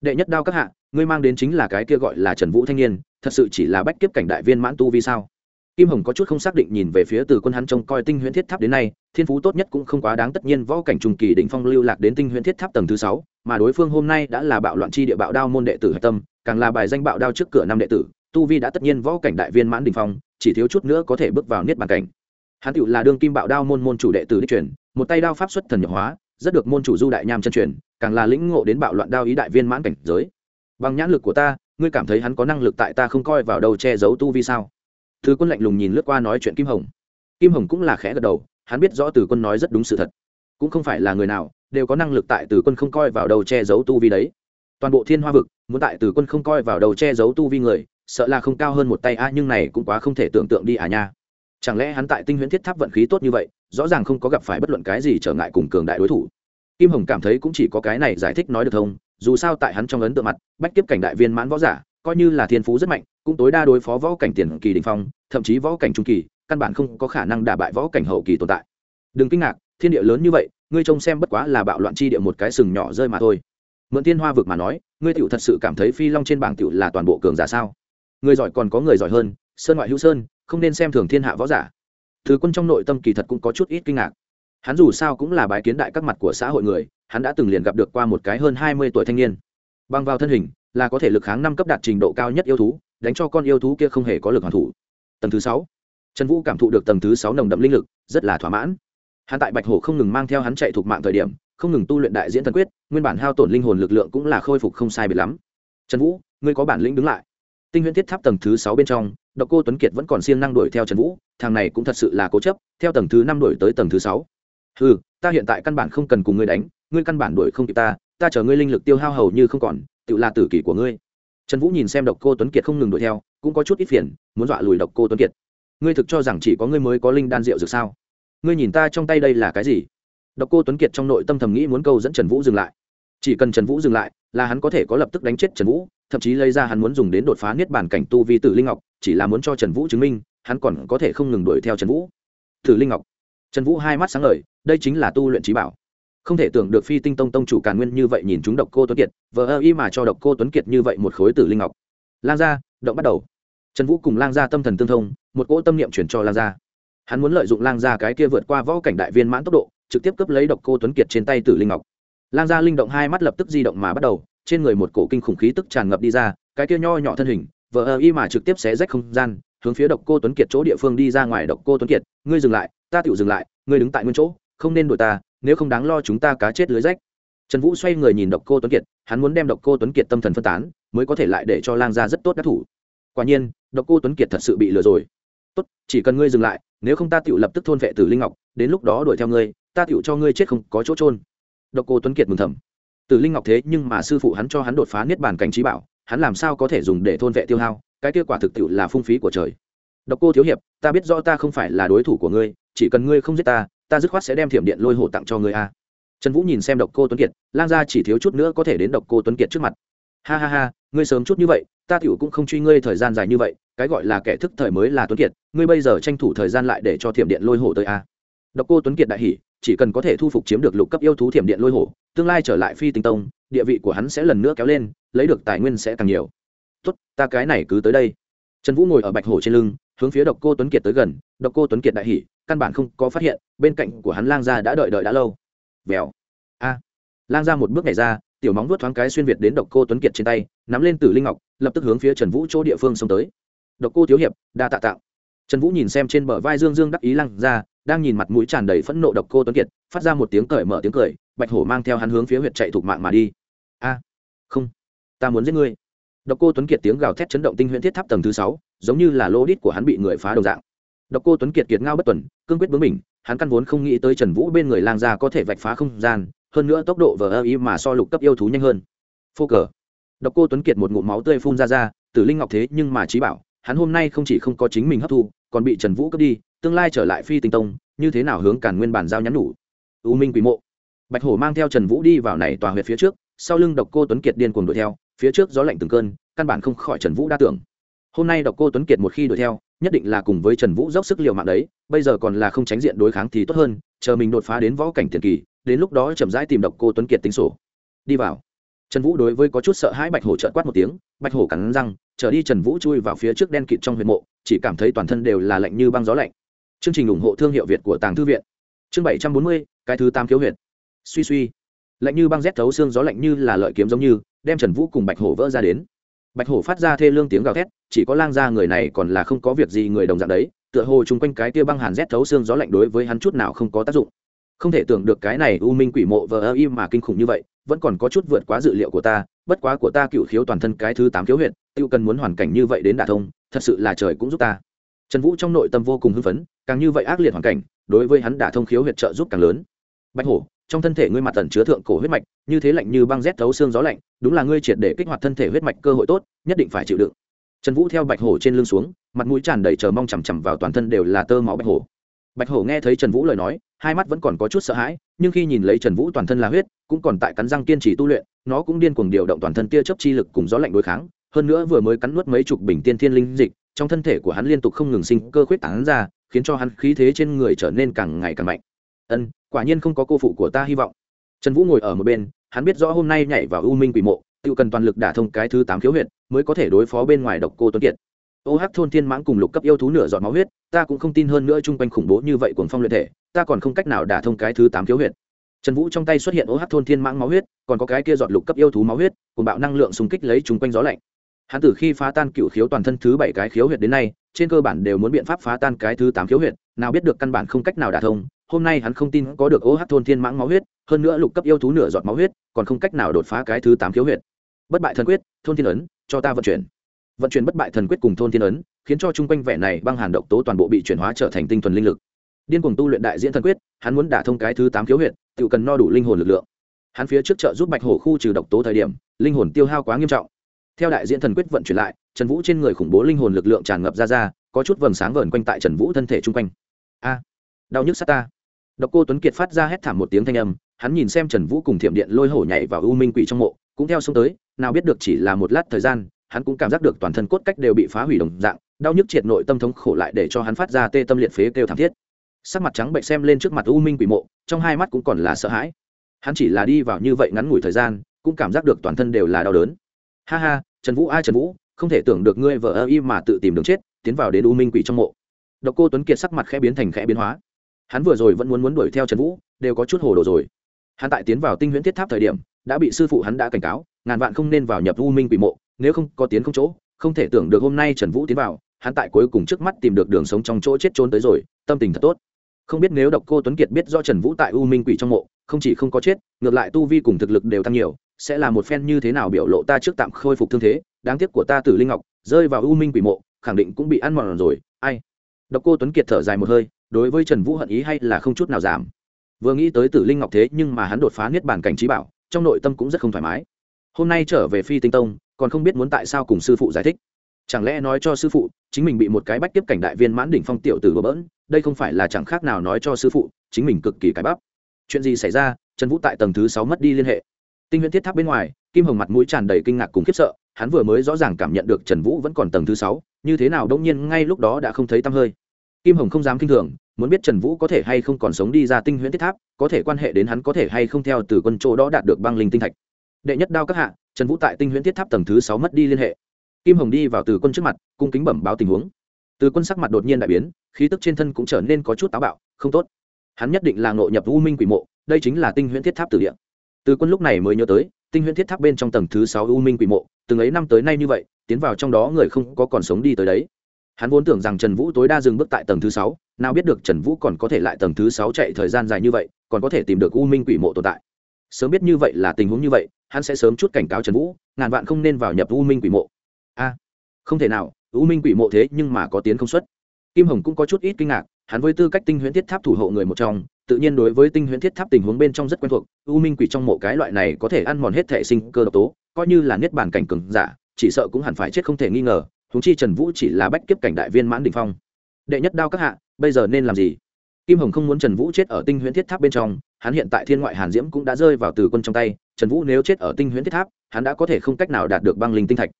Đệ nhất đao các hạ, ngươi mang đến chính là cái kia gọi là trần vũ thanh niên thật sự chỉ là bách kiếp cảnh đại viên mãn tu vi sao? Kim hồng có chút không xác định nhìn về phía từ quân hắn trông coi tinh huyễn thiết tháp đến nay, thiên phú tốt nhất cũng không quá đáng, tất nhiên võ cảnh trung kỳ đỉnh phong lưu lạc đến tinh huyễn thiết tháp tầng thứ sáu, mà đối phương hôm nay đã là bạo loạn chi địa bạo đao môn đệ tử hạch tâm, càng là bài danh bạo đao trước cửa năm đệ tử, tu vi đã tất nhiên võ cảnh đại viên mãn đỉnh phong, chỉ thiếu chút nữa có thể bước vào niết bàn cảnh. Hắn tựu là đương kim bạo đao môn môn chủ đệ tử đích truyền, một tay đao pháp xuất thần nhập hóa, rất được môn chủ du đại nham chân truyền, càng là lĩnh ngộ đến bạo loạn đao ý đại viên mãn cảnh giới. Bằng nhãn lực của ta ngươi cảm thấy hắn có năng lực tại ta không coi vào đâu che giấu tu vi sao? Thứ quân lạnh lùng nhìn lướt qua nói chuyện kim hồng. Kim hồng cũng là khẽ gật đầu, hắn biết rõ từ quân nói rất đúng sự thật. Cũng không phải là người nào đều có năng lực tại từ quân không coi vào đầu che giấu tu vi đấy. Toàn bộ thiên hoa vực, muốn tại từ quân không coi vào đầu che giấu tu vi người, sợ là không cao hơn một tay a, nhưng này cũng quá không thể tưởng tượng đi à nha. Chẳng lẽ hắn tại tinh huyễn thiết tháp vận khí tốt như vậy, rõ ràng không có gặp phải bất luận cái gì trở ngại cùng cường đại đối thủ? Kim hồng cảm thấy cũng chỉ có cái này giải thích nói được thông dù sao tại hắn trong ấn tượng mặt, bách kiếp cảnh đại viên mãn võ giả, coi như là thiên phú rất mạnh, cũng tối đa đối phó võ cảnh tiền kỳ đình phong, thậm chí võ cảnh trung kỳ, căn bản không có khả năng đả bại võ cảnh hậu kỳ tồn tại. Đừng kinh ngạc, thiên địa lớn như vậy, ngươi trông xem bất quá là bạo loạn chi địa một cái sừng nhỏ rơi mà thôi. Mượn tiên hoa vực mà nói, ngươi tựu thật sự cảm thấy phi long trên bảng tựu là toàn bộ cường giả sao? Người giỏi còn có người giỏi hơn, sơn ngoại hữu sơn, không nên xem thường thiên hạ võ giả. Thứ quân trong nội tâm kỳ thật cũng có chút ít kinh ngạc. Hắn dù sao cũng là bái kiến đại các mặt của xã hội người hắn đã từng liền gặp được qua một cái hơn hai mươi tuổi thanh niên. Bằng vào thân hình, là có thể lực kháng năm cấp đạt trình độ cao nhất yêu thú, đánh cho con yêu thú kia không hề có lực hoàn thủ. Tầng thứ sáu. Trần vũ cảm thụ được tầng thứ sáu nồng đậm linh lực, rất là thỏa mãn. Hắn tại bạch hổ không ngừng mang theo hắn chạy thuộc mạng thời điểm, không ngừng tu luyện đại diễn thần quyết, nguyên bản hao tổn linh hồn lực lượng cũng là khôi phục không sai biệt lắm. Trần vũ, ngươi có bản lĩnh đứng lại. Tinh huyễn thiết tháp tầng thứ sáu bên trong, độc cô tuấn kiệt vẫn còn siêng năng đuổi theo trần vũ, thằng này cũng thật sự là cố chấp, theo tầng thứ năm đuổi tới tầng thứ sáu. Ừ ta hiện tại căn bản không cần cùng ngươi đánh ngươi căn bản đuổi không kịp ta ta chờ ngươi linh lực tiêu hao hầu như không còn, tự là tử kỷ của ngươi. Trần vũ nhìn xem độc cô tuấn kiệt không ngừng đuổi theo, cũng có chút ít phiền, muốn dọa lùi độc cô tuấn kiệt. Ngươi thực cho rằng chỉ có ngươi mới có linh đan rượu dược sao? Ngươi nhìn ta trong tay đây là cái gì? Độc cô tuấn kiệt trong nội tâm thầm nghĩ muốn câu dẫn trần vũ dừng lại. Chỉ cần trần vũ dừng lại, là hắn có thể có lập tức đánh chết trần vũ, thậm chí lấy ra hắn muốn dùng đến đột phá niết bản cảnh tu vi tử linh ngọc, chỉ là muốn cho trần vũ chứng minh, hắn còn có thể không ngừng đuổi theo trần vũ. Tử linh ngọc. Trần vũ hai mắt sáng ngời, đây chính là tu luyện trí bảo không thể tưởng được phi tinh tông tông chủ càn nguyên như vậy nhìn chúng độc cô tuấn kiệt, vờ ơ y mà cho độc cô tuấn kiệt như vậy một khối tử linh ngọc. Lang gia, động bắt đầu. Trần vũ cùng lang gia tâm thần tương thông, một cỗ tâm niệm chuyển cho lang gia. Hắn muốn lợi dụng lang gia cái kia vượt qua võ cảnh đại viên mãn tốc độ, trực tiếp cướp lấy độc cô tuấn kiệt trên tay tử linh ngọc. Lang gia linh động hai mắt lập tức di động mà bắt đầu, trên người một cổ kinh khủng khí tức tràn ngập đi ra, cái kia nho nhỏ thân hình, vờ ơ y mà trực tiếp xé rách không gian, hướng phía độc cô tuấn kiệt chỗ địa phương đi ra ngoài. Độc cô tuấn kiệt, ngươi dừng lại, ta tựu dừng lại, ngươi đứng tại nguyên chỗ, không nên đuổi ta nếu không đáng lo chúng ta cá chết lưới rách. Trần vũ xoay người nhìn độc cô tuấn kiệt, hắn muốn đem độc cô tuấn kiệt tâm thần phân tán, mới có thể lại để cho lang gia rất tốt đắc thủ. Quả nhiên, độc cô tuấn kiệt thật sự bị lừa rồi. Tốt, chỉ cần ngươi dừng lại, nếu không ta tự lập tức thôn vệ tử linh ngọc, đến lúc đó đuổi theo ngươi, ta tự cho ngươi chết không có chỗ trôn độc cô tuấn kiệt mừng thầm. Tử linh ngọc thế nhưng mà sư phụ hắn cho hắn đột phá niết bàn cảnh trí bảo, hắn làm sao có thể dùng để thôn vệ tiêu hao, cái kết quả thực tiệu là phung phí của trời. Độc cô thiếu hiệp, ta biết rõ ta không phải là đối thủ của ngươi, chỉ cần ngươi không giết ta ta dứt khoát sẽ đem thiểm điện lôi hổ tặng cho ngươi a. Trần vũ nhìn xem độc cô tuấn kiệt, lang gia chỉ thiếu chút nữa có thể đến độc cô tuấn kiệt trước mặt. Ha ha ha, ngươi sớm chút như vậy, ta tiểu cũng không truy ngươi thời gian dài như vậy, cái gọi là kẻ thức thời mới là tuấn kiệt, ngươi bây giờ tranh thủ thời gian lại để cho thiểm điện lôi hổ tới a. Độc cô tuấn kiệt đại hỉ, chỉ cần có thể thu phục chiếm được lục cấp yêu thú thiểm điện lôi hổ tương lai trở lại phi tinh tông, địa vị của hắn sẽ lần nữa kéo lên, lấy được tài nguyên sẽ càng nhiều. Tốt, ta cái này cứ tới đây. Trần vũ ngồi ở bạch hổ trên lưng, hướng phía độc cô tuấn kiệt tới gần, độc cô tuấn kiệt đại hỉ căn bản không có phát hiện, bên cạnh của hắn lang gia đã đợi đợi đã lâu. Vèo. A. Lang gia một bước nhảy ra, tiểu móng vuốt thoáng cái xuyên việt đến độc cô tuấn kiệt trên tay, nắm lên tử linh ngọc, lập tức hướng phía trần vũ chỗ địa phương xông tới. Độc cô thiếu hiệp, đa tạ tạo. Trần vũ nhìn xem trên bờ vai dương dương đắc ý Lang Gia, đang nhìn mặt mũi tràn đầy phẫn nộ độc cô tuấn kiệt, phát ra một tiếng cởi mở tiếng cười, bạch hổ mang theo hắn hướng phía huyện chạy thuộc mạng mà đi. A. Không. Ta muốn giết ngươi. Độc cô tuấn kiệt tiếng gào thét chấn động tinh huyễn thiết tháp tầng thứ sáu, giống như là lô đít của hắn bị người phá đồng dạng độc cô tuấn kiệt kiệt ngao bất tuần, cương quyết bướng mình hắn căn vốn không nghĩ tới trần vũ bên người lang gia có thể vạch phá không gian, hơn nữa tốc độ vờ ý mà so lục cấp yêu thú nhanh hơn. Phô cờ. Độc cô tuấn kiệt một ngụm máu tươi phun ra ra, tử linh ngọc thế nhưng mà trí bảo, hắn hôm nay không chỉ không có chính mình hấp thu, còn bị trần vũ cướp đi, tương lai trở lại phi tinh tông, như thế nào hướng Càn nguyên bản giao nhắn nhủ u minh quỷ mộ. Bạch hổ mang theo trần vũ đi vào này tòa huyệt phía trước, sau lưng độc cô tuấn kiệt điên cuồng đuổi theo, phía trước gió lạnh từng cơn, căn bản không khỏi trần vũ đa tưởng hôm nay độc cô tuấn kiệt một khi đuổi theo, nhất định là cùng với trần vũ dốc sức liều mạng đấy, bây giờ còn là không tránh diện đối kháng thì tốt hơn, chờ mình đột phá đến võ cảnh tiền kỳ, đến lúc đó chậm rãi tìm độc cô tuấn kiệt tính sổ. Đi vào. Trần vũ đối với có chút sợ hãi bạch hổ trợn quát một tiếng, bạch hổ cắn răng, trở đi trần vũ chui vào phía trước đen kịt trong huyện mộ, chỉ cảm thấy toàn thân đều là lạnh như băng gió lạnh. Chương trình ủng hộ thương hiệu việt của tàng thư viện. Chương bảy trăm bốn mươi, cái thứ tam khiếu huyệt. Suy suy. Lạnh như băng rét thấu xương gió lạnh như là lợi kiếm giống như, đem trần vũ cùng bạch hổ vỡ ra đến bạch hổ phát ra thê lương tiếng gào thét, chỉ có lang gia người này còn là không có việc gì người đồng dạng đấy, tựa hồ chung quanh cái tia băng hàn rét thấu xương gió lạnh đối với hắn chút nào không có tác dụng. Không thể tưởng được cái này u minh quỷ mộ vờ ơ im mà kinh khủng như vậy, vẫn còn có chút vượt quá dự liệu của ta, bất quá của ta cựu khiếu toàn thân cái thứ tám khiếu huyện tiêu cần muốn hoàn cảnh như vậy đến đả thông, thật sự là trời cũng giúp ta. Trần vũ trong nội tâm vô cùng hưng phấn, càng như vậy ác liệt hoàn cảnh, đối với hắn đả thông khiếu huyệt trợ giúp càng lớn. Bạch hổ trong thân thể ngươi mặt tần chứa thượng cổ huyết mạch, như thế lạnh như băng rét thấu xương gió lạnh, đúng là ngươi triệt để kích hoạt thân thể huyết mạch cơ hội tốt, nhất định phải chịu đựng. Trần vũ theo bạch hổ trên lưng xuống, mặt mũi tràn đầy chờ mong chằm chằm vào toàn thân đều là tơ máu bạch hổ. Bạch hổ nghe thấy trần vũ lời nói, hai mắt vẫn còn có chút sợ hãi, nhưng khi nhìn lấy trần vũ toàn thân là huyết, cũng còn tại cắn răng kiên trì tu luyện, nó cũng điên cuồng điều động toàn thân tia chấp chi lực cùng gió lạnh đối kháng, hơn nữa vừa mới cắn nuốt mấy chục bình tiên thiên linh dịch, trong thân thể của hắn liên tục không ngừng sinh cơ khuyết tán ra, khiến cho hắn khí thế trên người trở nên càng ngày càng mạnh. Ân quả nhiên không có cô phụ của ta hy vọng. Trần vũ ngồi ở một bên, hắn biết rõ hôm nay nhảy vào u minh quỷ mộ, tự cần toàn lực đả thông cái thứ tám khiếu huyệt, mới có thể đối phó bên ngoài độc cô tuấn kiệt. Ô hắc thôn thiên mãng cùng lục cấp yêu thú nửa giọt máu huyết, ta cũng không tin hơn nữa chung quanh khủng bố như vậy cuồng phong luyện thể, ta còn không cách nào đả thông cái thứ tám khiếu huyệt. Trần vũ trong tay xuất hiện ô hắc thôn thiên mãng máu huyết, còn có cái kia giọt lục cấp yêu thú máu huyết cùng bạo năng lượng xung kích lấy chung quanh gió lạnh. Hắn từ khi phá tan cựu khiếu toàn thân thứ bảy cái khiếu huyệt đến nay, trên cơ bản đều muốn biện pháp phá tan cái thứ tám khiếu huyệt, nào biết được căn bản không cách nào đả thông hôm nay hắn không tin có được ô OH thôn thiên mãng máu huyết, hơn nữa lục cấp yêu thú nửa giọt máu huyết, còn không cách nào đột phá cái thứ tám khiếu huyệt. Bất bại thần quyết, thôn thiên ấn, cho ta vận chuyển. Vận chuyển bất bại thần quyết cùng thôn thiên ấn, khiến cho chung quanh vẻ này băng hàn độc tố toàn bộ bị chuyển hóa trở thành tinh thuần linh lực. Điên cuồng tu luyện đại diễn thần quyết, hắn muốn đả thông cái thứ tám khiếu huyệt, tự cần no đủ linh hồn lực lượng. Hắn phía trước trợ giúp bạch hổ khu trừ độc tố thời điểm, linh hồn tiêu hao quá nghiêm trọng. Theo đại diễn thần quyết vận chuyển lại, trần vũ trên người khủng bố linh hồn lực lượng tràn ngập ra ra, có chút vầng sáng vờn quanh tại trần vũ thân thể chung quanh. A, đau nhức sát ta độc cô tuấn kiệt phát ra hét thảm một tiếng thanh âm, hắn nhìn xem trần vũ cùng thiểm điện lôi hổ nhảy vào u minh quỷ trong mộ, cũng theo xông tới, nào biết được chỉ là một lát thời gian, hắn cũng cảm giác được toàn thân cốt cách đều bị phá hủy đồng dạng, đau nhức triệt nội tâm thống khổ lại để cho hắn phát ra tê tâm liệt phế kêu thảm thiết. Sắc mặt trắng bệnh xem lên trước mặt u minh quỷ mộ, trong hai mắt cũng còn là sợ hãi. Hắn chỉ là đi vào như vậy ngắn ngủi thời gian, cũng cảm giác được toàn thân đều là đau đớn. Ha ha, trần vũ ai trần vũ, không thể tưởng được ngươi vợ ơ mà tự tìm đường chết, tiến vào đến u minh quỷ trong mộ. Độc cô tuấn kiệt sắc mặt khẽ biến thành khẽ biến hóa hắn vừa rồi vẫn muốn muốn đuổi theo trần vũ, đều có chút hồ đồ rồi. Hắn tại tiến vào tinh huyễn thiết tháp thời điểm, đã bị sư phụ hắn đã cảnh cáo, ngàn vạn không nên vào nhập u minh quỷ mộ, nếu không có tiến không chỗ, không thể tưởng được hôm nay trần vũ tiến vào, hắn tại cuối cùng trước mắt tìm được đường sống trong chỗ chết trốn tới rồi, tâm tình thật tốt. Không biết nếu độc cô tuấn kiệt biết do trần vũ tại u minh quỷ trong mộ, không chỉ không có chết, ngược lại tu vi cùng thực lực đều tăng nhiều, sẽ là một phen như thế nào biểu lộ ta trước tạm khôi phục thương thế, đáng tiếc của ta tử linh ngọc, rơi vào u minh quỷ mộ, khẳng định cũng bị ăn mòn rồi, ai? Độc cô tuấn kiệt thở dài một hơi đối với trần vũ hận ý hay là không chút nào giảm. Vừa nghĩ tới tử linh ngọc thế nhưng mà hắn đột phá niết bàn cảnh trí bảo, trong nội tâm cũng rất không thoải mái. Hôm nay trở về phi tinh tông, còn không biết muốn tại sao cùng sư phụ giải thích. Chẳng lẽ nói cho sư phụ, chính mình bị một cái bách tiếp cảnh đại viên mãn đỉnh phong tiểu tử bỡ bỡn, đây không phải là chẳng khác nào nói cho sư phụ, chính mình cực kỳ cái bắp. Chuyện gì xảy ra, trần vũ tại tầng thứ sáu mất đi liên hệ. Tinh huyễn thiết tháp bên ngoài, kim hồng mặt mũi tràn đầy kinh ngạc cùng khiếp sợ, hắn vừa mới rõ ràng cảm nhận được trần vũ vẫn còn tầng thứ sáu, như thế nào đông nhiên ngay lúc đó đã không thấy tăm hơi kim hồng không dám k i n h thường, muốn biết trần vũ có thể hay không còn sống đi ra tinh huyễn thiết tháp, có thể quan hệ đến hắn có thể hay không theo từ quân chỗ đó đạt được băng linh tinh thạch. Đệ nhất đao các hạ, trần vũ tại tinh huyễn thiết tháp tầng thứ sáu mất đi liên hệ. Kim hồng đi vào từ quân trước mặt, cung kính bẩm báo tình huống. Từ quân sắc mặt đột nhiên đại biến, khí tức trên thân cũng trở nên có chút táo bạo, không tốt. Hắn nhất định là ngộ nhập u minh quỷ mộ, đây chính là tinh huyễn thiết tháp tử địa. Từ quân lúc này mới nhớ tới, tinh huyễn thiết tháp bên trong tầng thứ sáu u minh quỷ mộ, từng ấy năm tới nay như vậy, tiến vào trong đó người không có còn sống đi tới đấy hắn vốn tưởng rằng trần vũ tối đa dừng bước tại tầng thứ sáu, nào biết được trần vũ còn có thể lại tầng thứ sáu chạy thời gian dài như vậy, còn có thể tìm được u minh quỷ mộ tồn tại. Sớm biết như vậy là tình huống như vậy, hắn sẽ sớm chút cảnh cáo trần vũ, ngàn vạn không nên vào nhập u minh quỷ mộ. A, không thể nào, u minh quỷ mộ thế nhưng mà có tiến không xuất. Kim hồng cũng có chút ít kinh ngạc, hắn với tư cách tinh huyễn thiết tháp thủ hộ người một trong, tự nhiên đối với tinh huyễn thiết tháp tình huống bên trong rất quen thuộc, u minh quỷ trong mộ cái loại này có thể ăn mòn hết thể sinh cơ độc tố, coi như là niết bàn cảnh cường giả, chỉ sợ cũng hẳn phải chết không thể nghi ngờ huống chi trần vũ chỉ là bách kiếp cảnh đại viên mãn đình phong. Đệ nhất đao các hạ, bây giờ nên làm gì? Kim hồng không muốn trần vũ chết ở tinh huyễn thiết tháp bên trong, hắn hiện tại thiên ngoại hàn diễm cũng đã rơi vào từ quân trong tay, trần vũ nếu chết ở tinh huyễn thiết tháp, hắn đã có thể không cách nào đạt được băng linh tinh thạch.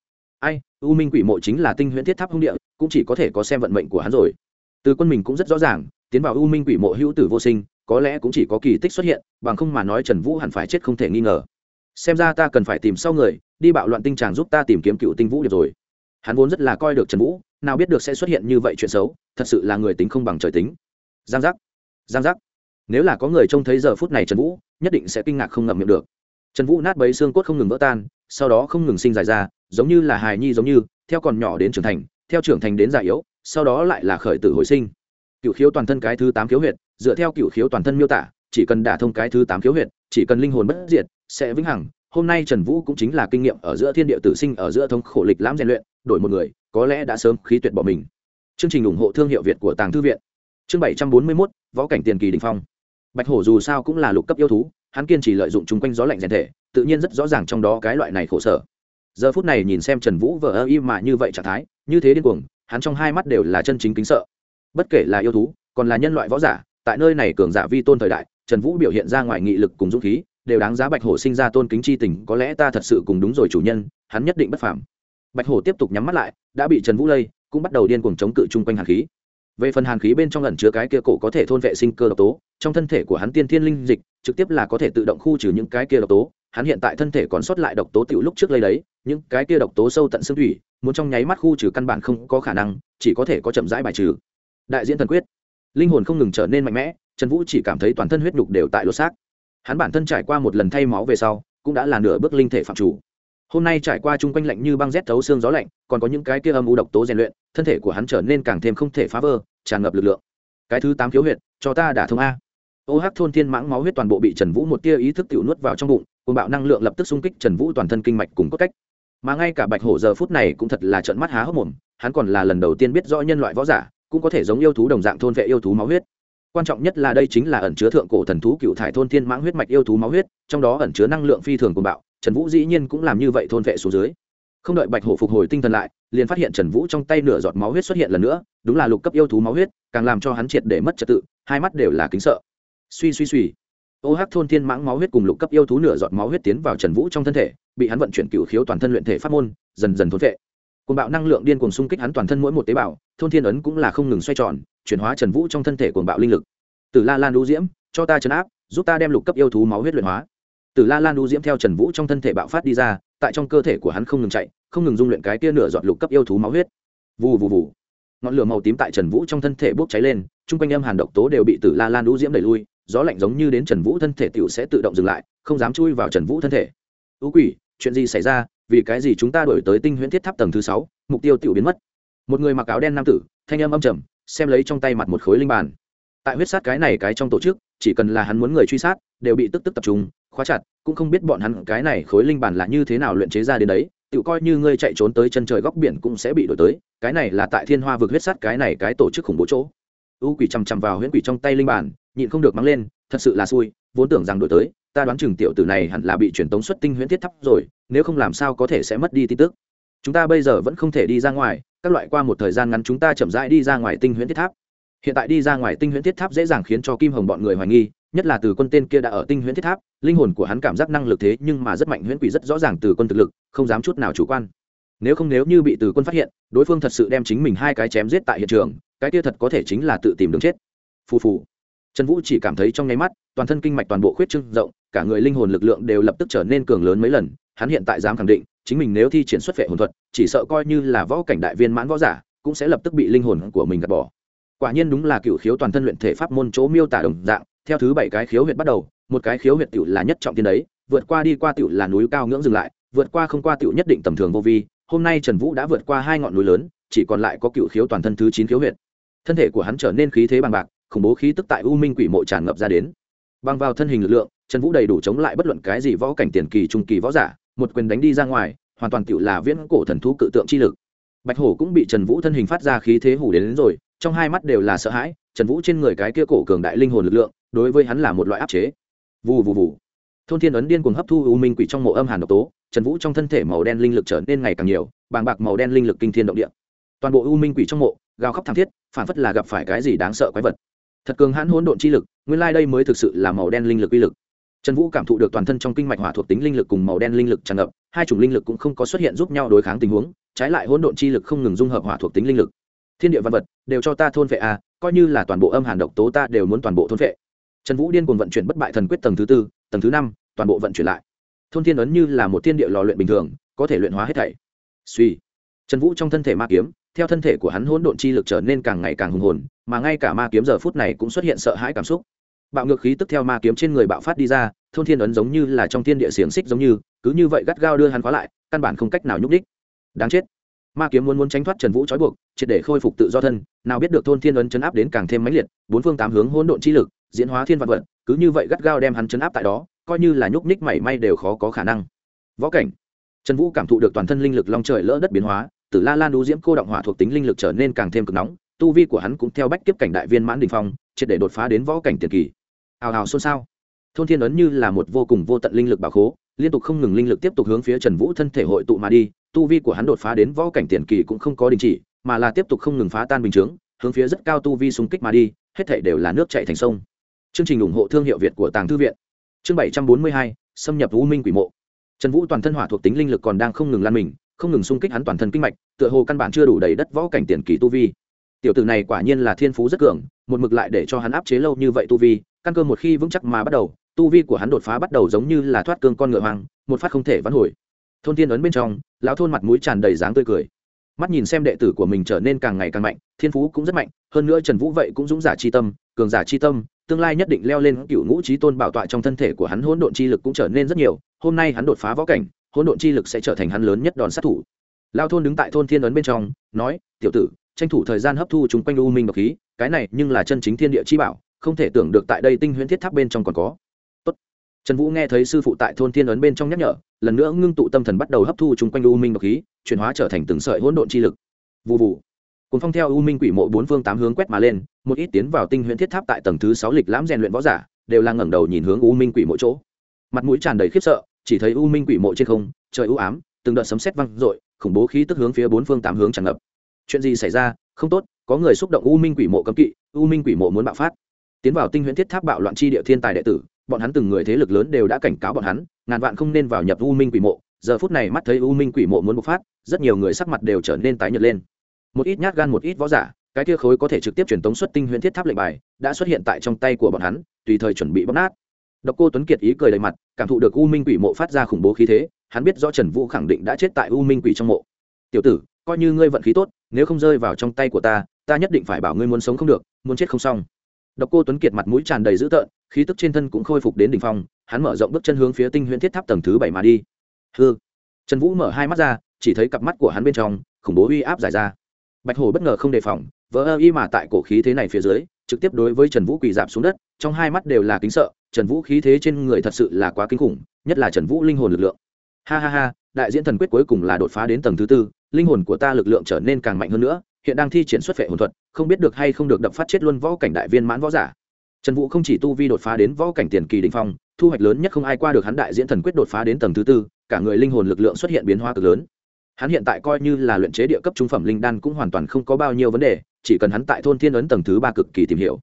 Ai, u minh quỷ mộ chính là tinh huyễn thiết tháp hung địa, cũng chỉ có thể có xem vận mệnh của hắn rồi. Từ quân mình cũng rất rõ ràng, tiến vào u minh quỷ mộ hữu tử vô sinh, có lẽ cũng chỉ có kỳ tích xuất hiện, bằng không mà nói trần vũ hẳn phải chết không thể nghi ngờ. Xem ra ta cần phải tìm sau người, đi bạo loạn tinh tràng giúp ta tìm kiếm cựu tinh vũ được rồi hắn vốn rất là coi được trần vũ, nào biết được sẽ xuất hiện như vậy chuyện xấu, thật sự là người tính không bằng trời tính. Giang giác giang giác. Nếu là có người trông thấy giờ phút này trần vũ, nhất định sẽ kinh ngạc không ngậm miệng được. Trần vũ nát bấy xương cốt không ngừng vỡ tan, sau đó không ngừng sinh dài ra, giống như là hài nhi giống như, theo còn nhỏ đến trưởng thành, theo trưởng thành đến già yếu, sau đó lại là khởi tử hồi sinh. Cựu khiếu toàn thân cái thứ tám khiếu huyệt, dựa theo cựu khiếu toàn thân miêu tả, chỉ cần đả thông cái thứ tám khiếu huyệt, chỉ cần linh hồn bất diệt, sẽ vĩnh hằng hôm nay trần vũ cũng chính là kinh nghiệm ở giữa thiên địa tử sinh, ở giữa thống khổ lịch lãm rèn luyện, đổi một người, có lẽ đã sớm khí tuyệt bỏ mình. Chương trình ủng hộ thương hiệu việt của tàng thư viện. Chương bảy trăm bốn mươi mốt, võ cảnh tiền kỳ đình phong. Bạch hổ dù sao cũng là lục cấp yêu thú, hắn kiên trì lợi dụng chung quanh gió lạnh rèn thể, tự nhiên rất rõ ràng trong đó cái loại này khổ sở. Giờ phút này nhìn xem trần vũ vờ ơ im mà như vậy trạng thái, như thế điên cuồng, hắn trong hai mắt đều là chân chính kính sợ. Bất kể là yêu thú, còn là nhân loại võ giả, tại nơi này cường giả vi tôn thời đại, trần vũ biểu hiện ra ngoài nghị lực cùng dũng khí đều đáng giá bạch hổ sinh ra tôn kính c h i tình, có lẽ ta thật sự cùng đúng rồi chủ nhân, hắn nhất định bất phàm. Bạch hổ tiếp tục nhắm mắt lại, đã bị trần vũ lây cũng bắt đầu điên cuồng chống cự chung quanh hàn khí. Về phần hàn khí bên trong ẩn chứa cái kia cổ có thể thôn vệ sinh cơ độc tố, trong thân thể của hắn tiên thiên linh dịch, trực tiếp là có thể tự động khu trừ những cái kia độc tố. Hắn hiện tại thân thể còn sót lại độc tố tiểu lúc trước lấy đấy, những cái kia độc tố sâu tận xương thủy, muốn trong nháy mắt khu trừ căn bản không có khả năng, chỉ có thể có chậm rãi bài trừ. Đại diễn thần quyết. Linh hồn không ngừng trở nên mạnh mẽ, trần vũ chỉ cảm thấy toàn thân huyết nhục đều tại lột xác hắn bản thân trải qua một lần thay máu về sau, cũng đã là nửa bước linh thể phạm chủ. Hôm nay trải qua chung quanh lạnh như băng rét thấu xương gió lạnh, còn có những cái kia âm u độc tố rèn luyện, thân thể của hắn trở nên càng thêm không thể phá vỡ, tràn ngập lực lượng. Cái thứ tám khiếu huyệt, cho ta đả thông a. Ô hắc thôn thiên mãng máu huyết toàn bộ bị trần vũ một tia ý thức tự nuốt vào trong bụng cùng bạo năng lượng lập tức xung kích trần vũ toàn thân kinh mạch cùng cốt cách. Mà ngay cả bạch hổ giờ phút này cũng thật là trận mắt há hốc mồm, hắn còn là lần đầu tiên biết rõ nhân loại võ giả, cũng có thể giống yêu thú đồng dạng thôn vệ yêu thú máu huyết quan trọng nhất là đây chính là ẩn chứa thượng cổ thần thú cựu thải thôn thiên mãng huyết mạch yêu thú máu huyết, trong đó ẩn chứa năng lượng phi thường của bạo, trần vũ dĩ nhiên cũng làm như vậy thôn vệ xuống dưới. Không đợi bạch hổ phục hồi tinh thần lại, liền phát hiện trần vũ trong tay nửa giọt máu huyết xuất hiện lần nữa, đúng là lục cấp yêu thú máu huyết, càng làm cho hắn triệt để mất trật tự, hai mắt đều là kính sợ. Suy suy suy. Ô hắc thôn thiên mãng máu huyết cùng lục cấp yêu thú nửa giọt máu huyết tiến vào trần vũ trong thân thể, bị hắn vận chuyển cựu khiếu toàn thân luyện thể pháp môn, dần dần thôn vệ cùng bạo năng lượng điên cuồng xung kích hắn toàn thân mỗi một tế bào, thôn thiên ấn cũng là không ngừng xoay tròn, chuyển hóa trần vũ trong thân thể cuồng bạo linh lực. Từ la lan đu diễm, cho ta chấn áp, giúp ta đem lục cấp yêu thú máu huyết luyện hóa. Từ la lan đu diễm theo trần vũ trong thân thể bạo phát đi ra, tại trong cơ thể của hắn không ngừng chạy, không ngừng dung luyện cái tia nửa giọt lục cấp yêu thú máu huyết. Vù vù vù. Ngọn lửa màu tím tại trần vũ trong thân thể bốc cháy lên, chung quanh âm hàn độc tố đều bị tử la lan đu diễm đẩy lui, gió lạnh giống như đến trần vũ thân thể t sẽ tự động dừng lại, không dám chui vào trần vũ thân thể. Ưu quỷ, chuyện gì xảy ra? Vì cái gì chúng ta đổi tới tinh huyễn thiết tháp tầng thứ sáu, mục tiêu tiểu biến mất. Một người mặc áo đen nam tử, thanh âm âm trầm, xem lấy trong tay mặt một khối linh bàn. Tại huyết sát cái này cái trong tổ chức, chỉ cần là hắn muốn người truy sát, đều bị tức tức tập trung, khóa chặt, cũng không biết bọn hắn cái này khối linh bản là như thế nào luyện chế ra đến đấy tự coi như ngươi chạy trốn tới chân trời góc biển cũng sẽ bị đổi tới, cái này là tại thiên hoa vực huyết sát cái này cái tổ chức khủng bố chỗ. U quỷ chằm chằm vào huyễn quỷ trong tay linh bản nhịn không được mắng lên, thật sự là xui, vốn tưởng rằng đổi tới ta đoán chừng tiểu tử này hẳn là bị truyền tống xuất tinh huyễn thiết thắp rồi, nếu không làm sao có thể sẽ mất đi tin tức. Chúng ta bây giờ vẫn không thể đi ra ngoài, các loại qua một thời gian ngắn chúng ta chậm rãi đi ra ngoài tinh huyễn thiết tháp. Hiện tại đi ra ngoài tinh huyễn thiết tháp dễ dàng khiến cho kim hồng bọn người hoài nghi, nhất là từ quân tên kia đã ở tinh huyễn thiết tháp, linh hồn của hắn cảm giác năng lực thế nhưng mà rất mạnh, huyễn quỷ rất rõ ràng từ quân thực lực, không dám chút nào chủ quan. Nếu không nếu như bị từ quân phát hiện, đối phương thật sự đem chính mình hai cái chém giết tại hiện trường, cái kia thật có thể chính là tự tìm đường chết. Phù phù. Trần vũ chỉ cảm thấy trong nháy mắt, toàn thân kinh mạch toàn bộ khuyết trương rộng cả người linh hồn lực lượng đều lập tức trở nên cường lớn mấy lần, hắn hiện tại dám khẳng định, chính mình nếu thi triển xuất vệ hồn thuật, chỉ sợ coi như là võ cảnh đại viên mãn võ giả, cũng sẽ lập tức bị linh hồn của mình gạt bỏ. Quả nhiên đúng là cựu khiếu toàn thân luyện thể pháp môn chỗ miêu tả đồng dạng, theo thứ bảy cái khiếu huyệt bắt đầu, một cái khiếu huyệt tiểu là nhất trọng tiên đấy, vượt qua đi qua tiểu là núi cao ngưỡng dừng lại, vượt qua không qua tiểu nhất định tầm thường vô vi, hôm nay trần vũ đã vượt qua hai ngọn núi lớn, chỉ còn lại có cựu khiếu toàn thân thứ chín khiếu huyệt. Thân thể của hắn trở nên khí thế bằng bạc, khủng bố khí tức tại u minh quỷ mộ tràn ngập ra đến. Bằng vào thân hình lực lượng trần vũ đầy đủ chống lại bất luận cái gì võ cảnh tiền kỳ trung kỳ võ giả một quyền đánh đi ra ngoài hoàn toàn tự là viễn cổ thần thú cự tượng chi lực. Bạch hổ cũng bị trần vũ thân hình phát ra khí thế hủ đến, đến rồi trong hai mắt đều là sợ hãi trần vũ trên người cái kia cổ cường đại linh hồn lực lượng đối với hắn là một loại áp chế. Vù vù vù. Thôn thiên ấn điên cuồng hấp thu u minh quỷ trong mộ âm hàn độc tố trần vũ trong thân thể màu đen linh lực trở nên ngày càng nhiều bàng bạc màu đen linh lực kinh thiên động địa. Toàn bộ u minh quỷ trong mộ gào khóc thảm thiết phản phất là gặp phải cái gì đáng sợ quái vật. Thật cường hãn hỗn độn chi lực nguyên lai đây mới thực sự là màu đen linh lực uy lực trần vũ cảm thụ được toàn thân trong kinh mạch hỏa thuộc tính linh lực cùng màu đen linh lực tràn ngập, hai chủng linh lực cũng không có xuất hiện giúp nhau đối kháng tình huống, trái lại hỗn độn chi lực không ngừng dung hợp hỏa thuộc tính linh lực. Thiên địa văn vật đều cho ta thôn vệ a coi như là toàn bộ âm hàn độc tố ta đều muốn toàn bộ thôn vệ. Trần vũ điên cuồng vận chuyển bất bại thần quyết tầng thứ tư, tầng thứ năm, toàn bộ vận chuyển lại. Thôn thiên ấn như là một thiên địa lò luyện bình thường, có thể luyện hóa hết thảy. Suy. Trần vũ trong thân thể ma kiếm, theo thân thể của hắn hỗn độn chi lực trở nên càng ngày càng hùng hồn, mà ngay cả ma kiếm giờ phút này cũng xuất hiện sợ hãi cảm xúc bạo ngược khí tức theo ma kiếm trên người bạo phát đi ra, thôn thiên ấn giống như là trong thiên địa xiềng xích giống như, cứ như vậy gắt gao đưa hắn khóa lại, căn bản không cách nào nhúc đích đáng chết. Ma kiếm muốn muốn tránh thoát trần vũ trói buộc, triệt để khôi phục tự do thân, nào biết được thôn thiên ấn chấn áp đến càng thêm mãnh liệt, bốn phương tám hướng hỗn độn chi lực, diễn hóa thiên vạn vật, cứ như vậy gắt gao đem hắn chấn áp tại đó, coi như là nhúc ních mảy may đều khó có khả năng. Võ cảnh. Trần vũ cảm thụ được toàn thân linh lực long trời lỡ đất biến hóa, từ la lan đu diễm cô động hỏa thuộc tính linh lực trở nên càng thêm cực nóng, tu vi của hắn cũng theo bách kiếp cảnh đại viên mãn đình phong, triệt để đột phá đến võ cảnh tiền kỳ ào ào xôn xao. Thôn thiên ấn như là một vô cùng vô tận linh lực bảo khố, liên tục không ngừng linh lực tiếp tục hướng phía trần vũ thân thể hội tụ mà đi, tu vi của hắn đột phá đến võ cảnh tiền kỳ cũng không có đình chỉ, mà là tiếp tục không ngừng phá tan bình chướng, hướng phía rất cao tu vi xung kích mà đi, hết thể đều là nước chạy thành sông. Chương trình ủng hộ thương hiệu việt của tàng thư viện. Chương bảy trăm bốn mươi hai, xâm nhập u minh quỷ mộ. Trần vũ toàn thân hỏa thuộc tính linh lực còn đang không ngừng lan mình, không ngừng xung kích hắn toàn thân kinh mạch, tựa hồ căn bản chưa đủ đầy đất võ cảnh tiền kỳ tu vi. Tiểu tử này quả nhiên là thiên phú rất cường, một mực lại để cho hắn áp chế lâu như vậy tu vi căn cơ một khi vững chắc mà bắt đầu, tu vi của hắn đột phá bắt đầu giống như là thoát cương con ngựa hoang, một phát không thể vãn hồi. Thôn thiên ấn bên trong, lão thôn mặt mũi tràn đầy dáng tươi cười. Mắt nhìn xem đệ tử của mình trở nên càng ngày càng mạnh, thiên phú cũng rất mạnh, hơn nữa trần vũ vậy cũng dũng giả chi tâm, cường giả chi tâm, tương lai nhất định leo lên cựu ngũ trí tôn bảo tọa trong thân thể của hắn, hỗn độn chi lực cũng trở nên rất nhiều, hôm nay hắn đột phá võ cảnh, hỗn độn chi lực sẽ trở thành hắn lớn nhất đòn sát thủ. Lao thôn đứng tại thôn thiên ấn bên trong, nói, tiểu tử, tranh thủ thời gian hấp thu chúng quanh u minh độc khí, cái này nhưng là chân chính thiên địa chi bảo không thể tưởng được tại đây tinh huyễn thiết tháp bên trong còn có. Tốt. trần vũ nghe thấy sư phụ tại thôn thiên ấn bên trong nhắc nhở, lần nữa ngưng tụ tâm thần bắt đầu hấp thu chúng quanh u minh độc khí, chuyển hóa trở thành từng sợi hỗn độn chi lực. Vụ vụ cùng phong theo u minh quỷ mộ bốn phương tám hướng quét mà lên, một ít tiến vào tinh huyễn thiết tháp tại tầng thứ sáu lịch lãm rèn luyện võ giả, đều là ngẩng đầu nhìn hướng u minh quỷ mộ chỗ. Mặt mũi tràn đầy khiếp sợ, chỉ thấy u minh quỷ mộ trên không, trời u ám, từng đợt sấm sét vang rội khủng bố khí tức hướng phía bốn phương tám hướng tràn ngập. Chuyện gì xảy ra? Không tốt, có người xúc động u minh quỷ mộ cấm kỵ, u minh quỷ mộ muốn bạo phát tiến vào tinh huyễn thiết tháp bạo loạn chi địa thiên tài đệ tử, bọn hắn từng người thế lực lớn đều đã cảnh cáo bọn hắn, ngàn vạn không nên vào nhập u minh quỷ mộ. Giờ phút này mắt thấy u minh quỷ mộ muốn bộc phát, rất nhiều người sắc mặt đều trở nên tái nhợt lên. Một ít nhát gan, một ít võ giả, cái kia khối có thể trực tiếp truyền tống xuất tinh huyễn thiết tháp lệnh bài, đã xuất hiện tại trong tay của bọn hắn, tùy thời chuẩn bị bóc nát. Độc cô tuấn kiệt ý cười đầy mặt, cảm thụ được u minh quỷ mộ phát ra khủng bố khí thế, hắn biết rõ trần vũ khẳng định đã chết tại u minh quỷ trong mộ. Tiểu tử, coi như ngươi vận khí tốt, nếu không rơi vào trong tay của ta ta nhất định phải bảo ngươi muốn sống không được, muốn chết không xong độc cô tuấn kiệt mặt mũi tràn đầy dữ tợn khí tức trên thân cũng khôi phục đến đỉnh phong hắn mở rộng bước chân hướng phía tinh huyễn thiết tháp tầng thứ bảy mà đi. Hừ, trần vũ mở hai mắt ra chỉ thấy cặp mắt của hắn bên trong khủng bố uy áp giải ra. Bạch hổ bất ngờ không đề phòng vỡ y mà tại cổ khí thế này phía dưới trực tiếp đối với trần vũ quỳ dạp xuống đất trong hai mắt đều là kính sợ trần vũ khí thế trên người thật sự là quá kinh khủng nhất là trần vũ linh hồn lực lượng. Ha ha ha đại diễn thần quyết cuối cùng là đột phá đến tầng thứ tư linh hồn của ta lực lượng trở nên càng mạnh hơn nữa hiện đang thi triển xuất phệ hồn thuật, không biết được hay không được đập phát chết luôn võ cảnh đại viên mãn võ giả. Trần vũ không chỉ tu vi đột phá đến võ cảnh tiền kỳ đình phong, thu hoạch lớn nhất không ai qua được hắn đại diễn thần quyết đột phá đến tầng thứ tư, cả người linh hồn lực lượng xuất hiện biến hóa cực lớn. Hắn hiện tại coi như là luyện chế địa cấp trung phẩm linh đan cũng hoàn toàn không có bao nhiêu vấn đề, chỉ cần hắn tại thôn thiên ấn tầng thứ ba cực kỳ tìm hiểu.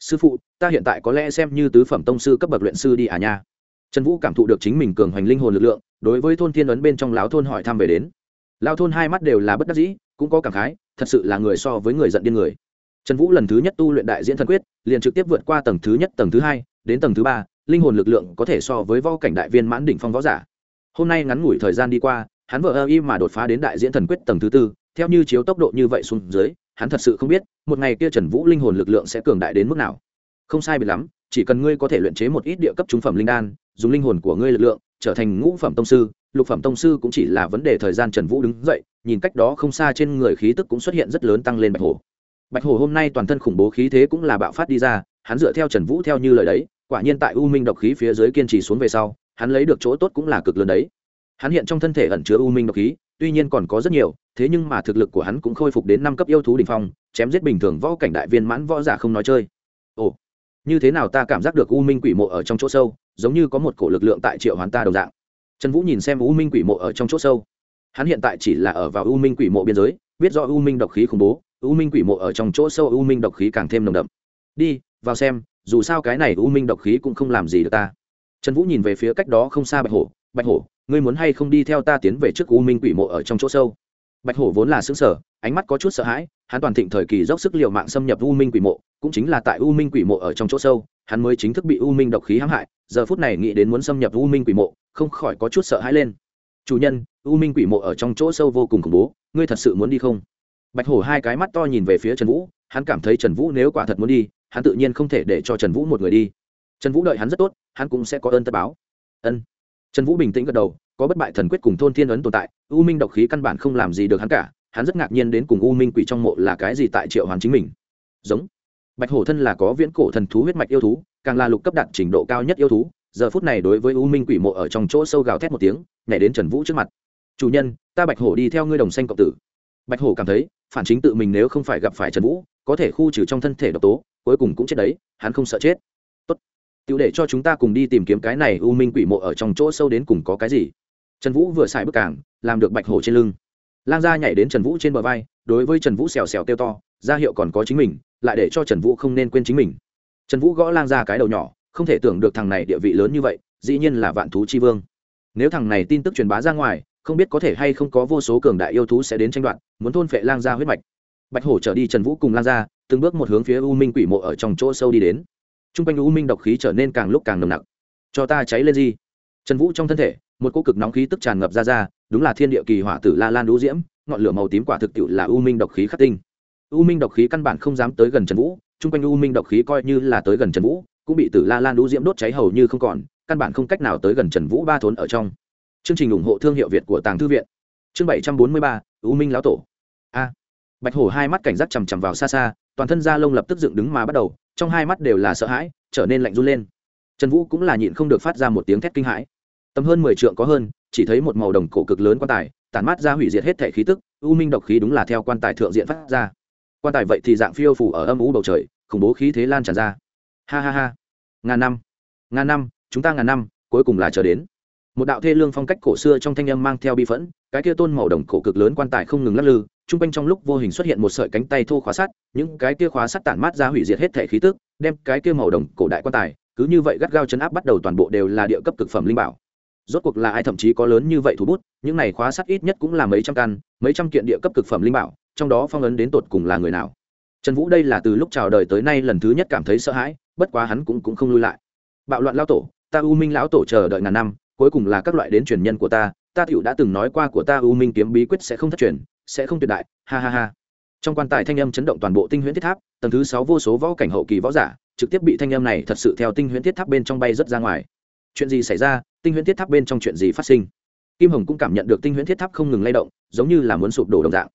Sư phụ, ta hiện tại có lẽ xem như tứ phẩm tông sư cấp bậc luyện sư đi à nha. Trần vũ cảm thụ được chính mình cường hoành linh hồn lực lượng, đối với thôn thiên ấn bên trong lão thôn hỏi thăm về đến. Lao thôn hai mắt đều là bất đắc dĩ cũng có cảm khái, thật sự là người so với người giận điên người. Trần vũ lần thứ nhất tu luyện đại diễn thần quyết, liền trực tiếp vượt qua tầng thứ nhất, tầng thứ hai, đến tầng thứ ba, linh hồn lực lượng có thể so với võ cảnh đại viên mãn đỉnh phong võ giả. Hôm nay ngắn ngủi thời gian đi qua, hắn vợ ơ y mà đột phá đến đại diễn thần quyết tầng thứ tư, theo như chiếu tốc độ như vậy xuống dưới, hắn thật sự không biết, một ngày kia trần vũ linh hồn lực lượng sẽ cường đại đến mức nào. Không sai biệt lắm, chỉ cần ngươi có thể luyện chế một ít địa cấp trung phẩm linh đan, dùng linh hồn của ngươi lực lượng, trở thành ngũ phẩm tông sư lục phẩm tông sư cũng chỉ là vấn đề thời gian trần vũ đứng dậy, nhìn cách đó không xa trên người khí tức cũng xuất hiện rất lớn tăng lên bạch hổ. Bạch hổ hôm nay toàn thân khủng bố khí thế cũng là bạo phát đi ra, hắn dựa theo trần vũ theo như lời đấy, quả nhiên tại u minh độc khí phía dưới kiên trì xuống về sau, hắn lấy được chỗ tốt cũng là cực lớn đấy. Hắn hiện trong thân thể ẩn chứa u minh độc khí, tuy nhiên còn có rất nhiều, thế nhưng mà thực lực của hắn cũng khôi phục đến năm cấp yêu thú đ ỉ n h phong, chém giết bình thường võ cảnh đại viên mãn võ giả không nói chơi. Ồ, như thế nào ta cảm giác được u minh quỷ mộ ở trong chỗ sâu, giống như có một cổ lực lượng tại triệu hoán ta đồng dạng trần vũ nhìn xem u minh quỷ mộ ở trong chỗ sâu. Hắn hiện tại chỉ là ở vào u minh quỷ mộ biên giới, biết do u minh độc khí khủng bố, u minh quỷ mộ ở trong chỗ sâu u minh độc khí càng thêm nồng đậm. Đi, vào xem, dù sao cái này u minh độc khí cũng không làm gì được ta. Trần vũ nhìn về phía cách đó không xa bạch hổ bạch hổ, ngươi muốn hay không đi theo ta tiến về trước u minh quỷ mộ ở trong chỗ sâu? Bạch hổ vốn là xứng sở ánh mắt có chút sợ hãi, hắn toàn thịnh thời kỳ dốc sức l i ề u mạng xâm nhập u minh quỷ mộ, cũng chính là tại u minh quỷ mộ ở trong chỗ sâu hắn mới chính thức bị u minh độc khí hãm hại, giờ phút này nghĩ đến muốn xâm nhập u minh quỷ mộ, không khỏi có chút sợ hãi lên. Chủ nhân, u minh quỷ mộ ở trong chỗ sâu vô cùng khủng bố, ngươi thật sự muốn đi không? Bạch hổ hai cái mắt to nhìn về phía trần vũ, hắn cảm thấy trần vũ nếu quả thật muốn đi, hắn tự nhiên không thể để cho trần vũ một người đi. Trần vũ đợi hắn rất tốt, hắn cũng sẽ có ơn tất báo. Ân. Trần vũ bình tĩnh gật đầu, có bất bại thần quyết cùng thôn thiên ấn tồn tại, u minh độc khí căn bản không làm gì được hắn cả, hắn rất ngạc nhiên đến cùng u minh quỷ trong mộ là cái gì tại triệu hoàn chính mình. Giống bạch hổ thân là có viễn cổ thần thú huyết mạch yêu thú, càng là lục cấp đạt trình độ cao nhất yêu thú. Giờ phút này đối với u minh quỷ mộ ở trong chỗ sâu gào thét một tiếng, nhảy đến trần vũ trước mặt. Chủ nhân, ta bạch hổ đi theo ngươi đồng xanh cộng tử. Bạch hổ cảm thấy, phản chính tự mình nếu không phải gặp phải trần vũ, có thể khu trừ trong thân thể độc tố, cuối cùng cũng chết đấy, hắn không sợ chết. Tốt, tiểu để cho chúng ta cùng đi tìm kiếm cái này u minh quỷ mộ ở trong chỗ sâu đến cùng có cái gì? Trần vũ vừa xài bước cảng làm được bạch hổ trên lưng. Lang gia nhảy đến trần vũ trên bờ vai đối với trần vũ xèo xèo kêu to, ra hiệu còn có chính mình, lại để cho trần vũ không nên quên chính mình. Trần vũ gõ lang gia cái đầu nhỏ, không thể tưởng được thằng này địa vị lớn như vậy, dĩ nhiên là vạn thú chi vương. Nếu thằng này tin tức truyền bá ra ngoài, không biết có thể hay không có vô số cường đại yêu thú sẽ đến tranh đoạt, muốn thôn phệ lang gia huyết mạch. Bạch hổ trở đi trần vũ cùng lang gia, từng bước một hướng phía u minh quỷ mộ ở trong chỗ sâu đi đến. T r u n g quanh u minh độc khí trở nên càng lúc càng nồng nặc. Cho ta cháy lên gì trần vũ trong thân thể, một cô cực nóng khí tức tràn ngập ra ra, đúng là thiên địa kỳ hỏa tử la lan đũ diễm ngọn lửa màu tím quả thực tiệu là u minh độc khí khắc tinh. U minh độc khí căn bản không dám tới gần trần vũ, chung quanh u minh độc khí coi như là tới gần trần vũ, cũng bị tử la lan đũ diễm đốt cháy hầu như không còn, căn bản không cách nào tới gần trần vũ ba thốn ở trong. Chương trình ủng hộ thương hiệu việt của tàng thư viện. Chương bảy trăm bốn mươi ba, u minh lão tổ. A. Bạch hổ hai mắt cảnh giác chằm chằm vào xa xa, toàn thân da lông lập tức dựng đứng mà bắt đầu, trong hai mắt đều là sợ hãi, trở nên lạnh run lên. Trần vũ cũng là nhịn không được phát ra một tiếng thét kinh hãi. Tầm hơn mười trượng có hơn, chỉ thấy một màu đồng cổ cực lớn quan tài tản mát ra hủy diệt hết thể khí tức, u minh độc khí đúng là theo quan tài thượng diện phát ra. Quan tài vậy thì dạng phiêu phủ ở âm u bầu trời, khủng bố khí thế lan tràn ra. Ha ha ha. Ngàn năm. Ngàn năm, chúng ta ngàn năm, cuối cùng là chờ đến. Một đạo thê lương phong cách cổ xưa trong thanh âm mang theo bi phẫn, cái kia tôn màu đồng cổ cực lớn quan tài không ngừng lắc lư t r u n g quanh trong lúc vô hình xuất hiện một sợi cánh tay thô khóa sắt, những cái kia khóa sắt tản mát ra hủy diệt hết thể khí tức, đem cái kia màu đồng cổ đại quan tài, cứ như vậy gắt gao chấn áp bắt đầu toàn bộ đều là địa cấp cực phẩm linh bảo rốt cuộc là ai thậm chí có lớn như vậy thủ bút những này khóa sắt ít nhất cũng là mấy trăm căn mấy trăm kiện địa cấp cực phẩm linh bảo trong đó phong ấn đến tột cùng là người nào? Trần vũ đây là từ lúc chào đời tới nay lần thứ nhất cảm thấy sợ hãi bất quá hắn cũng, cũng không lui lại. Bạo loạn lao tổ ta u minh lão tổ chờ đợi ngàn năm cuối cùng là các loại đến truyền nhân của ta ta tựu đã từng nói qua của ta u minh kiếm bí quyết sẽ không thất truyền sẽ không tuyệt đại ha ha ha. Trong quan tài thanh âm chấn động toàn bộ tinh huyễn thiết tháp tầng thứ sáu vô số võ cảnh hậu kỳ võ giả trực tiếp bị thanh âm này thật sự theo tinh huyễn thiết tháp bên trong bay rất ra ngoài chuyện gì xảy ra, tinh huyễn thiết tháp bên trong chuyện gì phát sinh? Kim hồng cũng cảm nhận được tinh huyễn thiết tháp không ngừng lay động, giống như là muốn sụp đổ đồng dạng.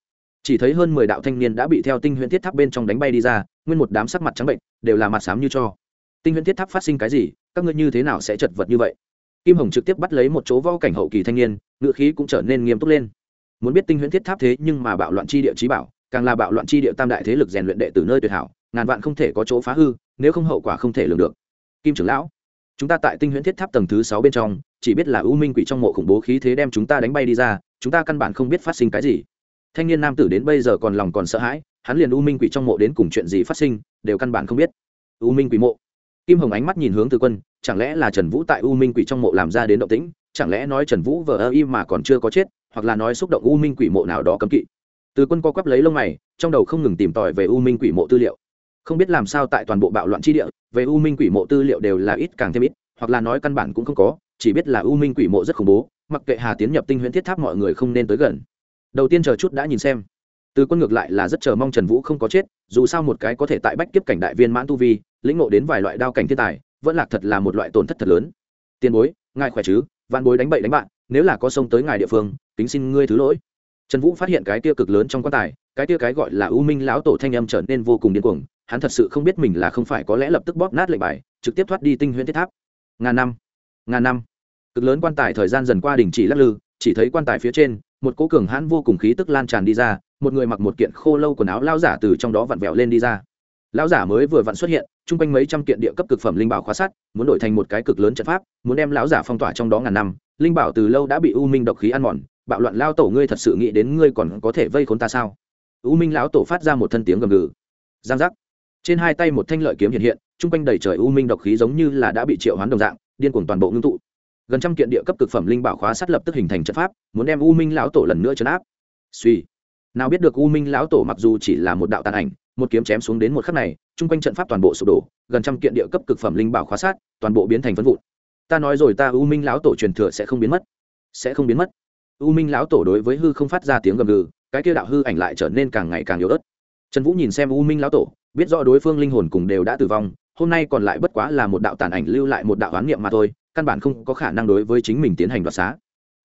Chỉ thấy hơn mười đạo thanh niên đã bị theo tinh huyễn thiết tháp bên trong đánh bay đi ra, nguyên một đám sắc mặt trắng bệnh, đều là mặt xám như cho. Tinh huyễn thiết tháp phát sinh cái gì, các ngươi như thế nào sẽ chật vật như vậy? Kim hồng trực tiếp bắt lấy một chỗ võ cảnh hậu kỳ thanh niên, ngựa khí cũng trở nên nghiêm túc lên. Muốn biết tinh huyễn thiết tháp thế nhưng mà bạo loạn chi địa trí bảo, càng là bạo loạn chi địa tam đại thế lực rèn luyện đệ từ nơi tuyệt hảo, ngàn vạn không thể có chỗ phá hư, nếu không hậu quả không thể lường được. Kim trưởng lão chúng ta tại tinh huyễn thiết tháp tầng thứ sáu bên trong, chỉ biết là ưu minh quỷ trong mộ khủng bố khí thế đem chúng ta đánh bay đi ra, chúng ta căn bản không biết phát sinh cái gì. Thanh niên nam tử đến bây giờ còn lòng còn sợ hãi, hắn liền u minh quỷ trong mộ đến cùng chuyện gì phát sinh, đều căn bản không biết. U minh quỷ mộ. Kim hồng ánh mắt nhìn hướng từ quân, chẳng lẽ là trần vũ tại u minh quỷ trong mộ làm ra đến động tĩnh, chẳng lẽ nói trần vũ vờ ơ y mà còn chưa có chết, hoặc là nói xúc động u minh quỷ mộ nào đó cấm kỵ. Từ quân co quắp lấy lông mày, trong đầu không ngừng tìm tòi về u minh quỷ mộ tư liệu không biết làm sao tại toàn bộ bạo loạn tri địa, về u minh quỷ mộ tư liệu đều là ít càng thêm ít, hoặc là nói căn bản cũng không có, chỉ biết là u minh quỷ mộ rất khủng bố, mặc kệ hà tiến nhập tinh huyễn thiết tháp mọi người không nên tới gần. Đầu tiên chờ chút đã nhìn xem. Từ quân ngược lại là rất chờ mong trần vũ không có chết, dù sao một cái có thể tại bách kiếp cảnh đại viên mãn tu vi, lĩnh ngộ đến vài loại đao cảnh thiên tài, vẫn lạc thật là một loại tổn thất thật lớn. Tiền bối, ngài khỏe chứ? Văn bối đánh bậy đánh bạn, nếu là có sông tới ngài địa phương, kính xin ngươi thứ lỗi trần vũ phát hiện cái tia cực lớn trong quan tài, cái tia cái gọi là u minh lão tổ thanh âm trở nên vô cùng điên cuồng, hắn thật sự không biết mình là không phải có lẽ lập tức bóp nát lệnh bài, trực tiếp thoát đi tinh huyễn thiết tháp. Ngàn năm ngàn năm. Cực lớn quan tài thời gian dần qua đình chỉ lắc lư, chỉ thấy quan tài phía trên, một cỗ cường hãn vô cùng khí tức lan tràn đi ra, một người mặc một kiện khô lâu quần áo lao giả từ trong đó vặn vẹo lên đi ra. Lão giả mới vừa vặn xuất hiện, chung quanh mấy trăm kiện địa cấp cực phẩm linh bảo khóa sắt, muốn đổi thành một cái cực lớn trận pháp, muốn đem lão giả phong tỏa trong đó ngàn năm, linh bảo từ lâu đã bị u minh độc khí ăn mòn bạo loạn lao tổ ngươi thật sự nghĩ đến ngươi còn có thể vây khốn ta sao? U minh lão tổ phát ra một thân tiếng gầm gừ. Giang giác. Trên hai tay một thanh lợi kiếm hiện hiện chung quanh đầy trời u minh độc khí giống như là đã bị triệu hoán đồng dạng, điên cuồng toàn bộ ngưng tụ. Gần trăm kiện địa cấp cực phẩm linh bảo khóa sát lập tức hình thành trận pháp, muốn đem u minh lão tổ lần nữa chấn áp. Suy. Nào biết được u minh lão tổ mặc dù chỉ là một đạo tàn ảnh, một kiếm chém xuống đến một khắc này chung quanh trận pháp toàn bộ sụp đổ, gần trăm kiện địa cấp cực phẩm linh bảo khóa sát toàn bộ biến thành phân vụn. Ta nói rồi ta u minh lão tổ truyền thừa sẽ không biến mất. Sẽ không biến mất u minh lão tổ đối với hư không phát ra tiếng gầm gừ, cái kia đạo hư ảnh lại trở nên càng ngày càng yếu ớt. Trần vũ nhìn xem u minh lão tổ, biết rõ đối phương linh hồn cùng đều đã tử vong, hôm nay còn lại bất quá là một đạo tàn ảnh lưu lại một đạo oán niệm mà thôi, căn bản không có khả năng đối với chính mình tiến hành đoạt xá.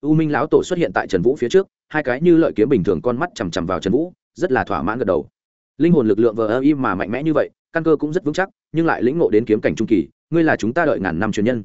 U minh lão tổ xuất hiện tại trần vũ phía trước, hai cái như lợi kiếm bình thường con mắt chằm chằm vào trần vũ, rất là thỏa mãn gật đầu. Linh hồn lực lượng vờ ơ im mà mạnh mẽ như vậy, căn cơ cũng rất vững chắc, nhưng lại lĩnh ngộ đến kiếm cảnh trung kỳ, ngươi là chúng ta đợi ngàn năm truyền nhân.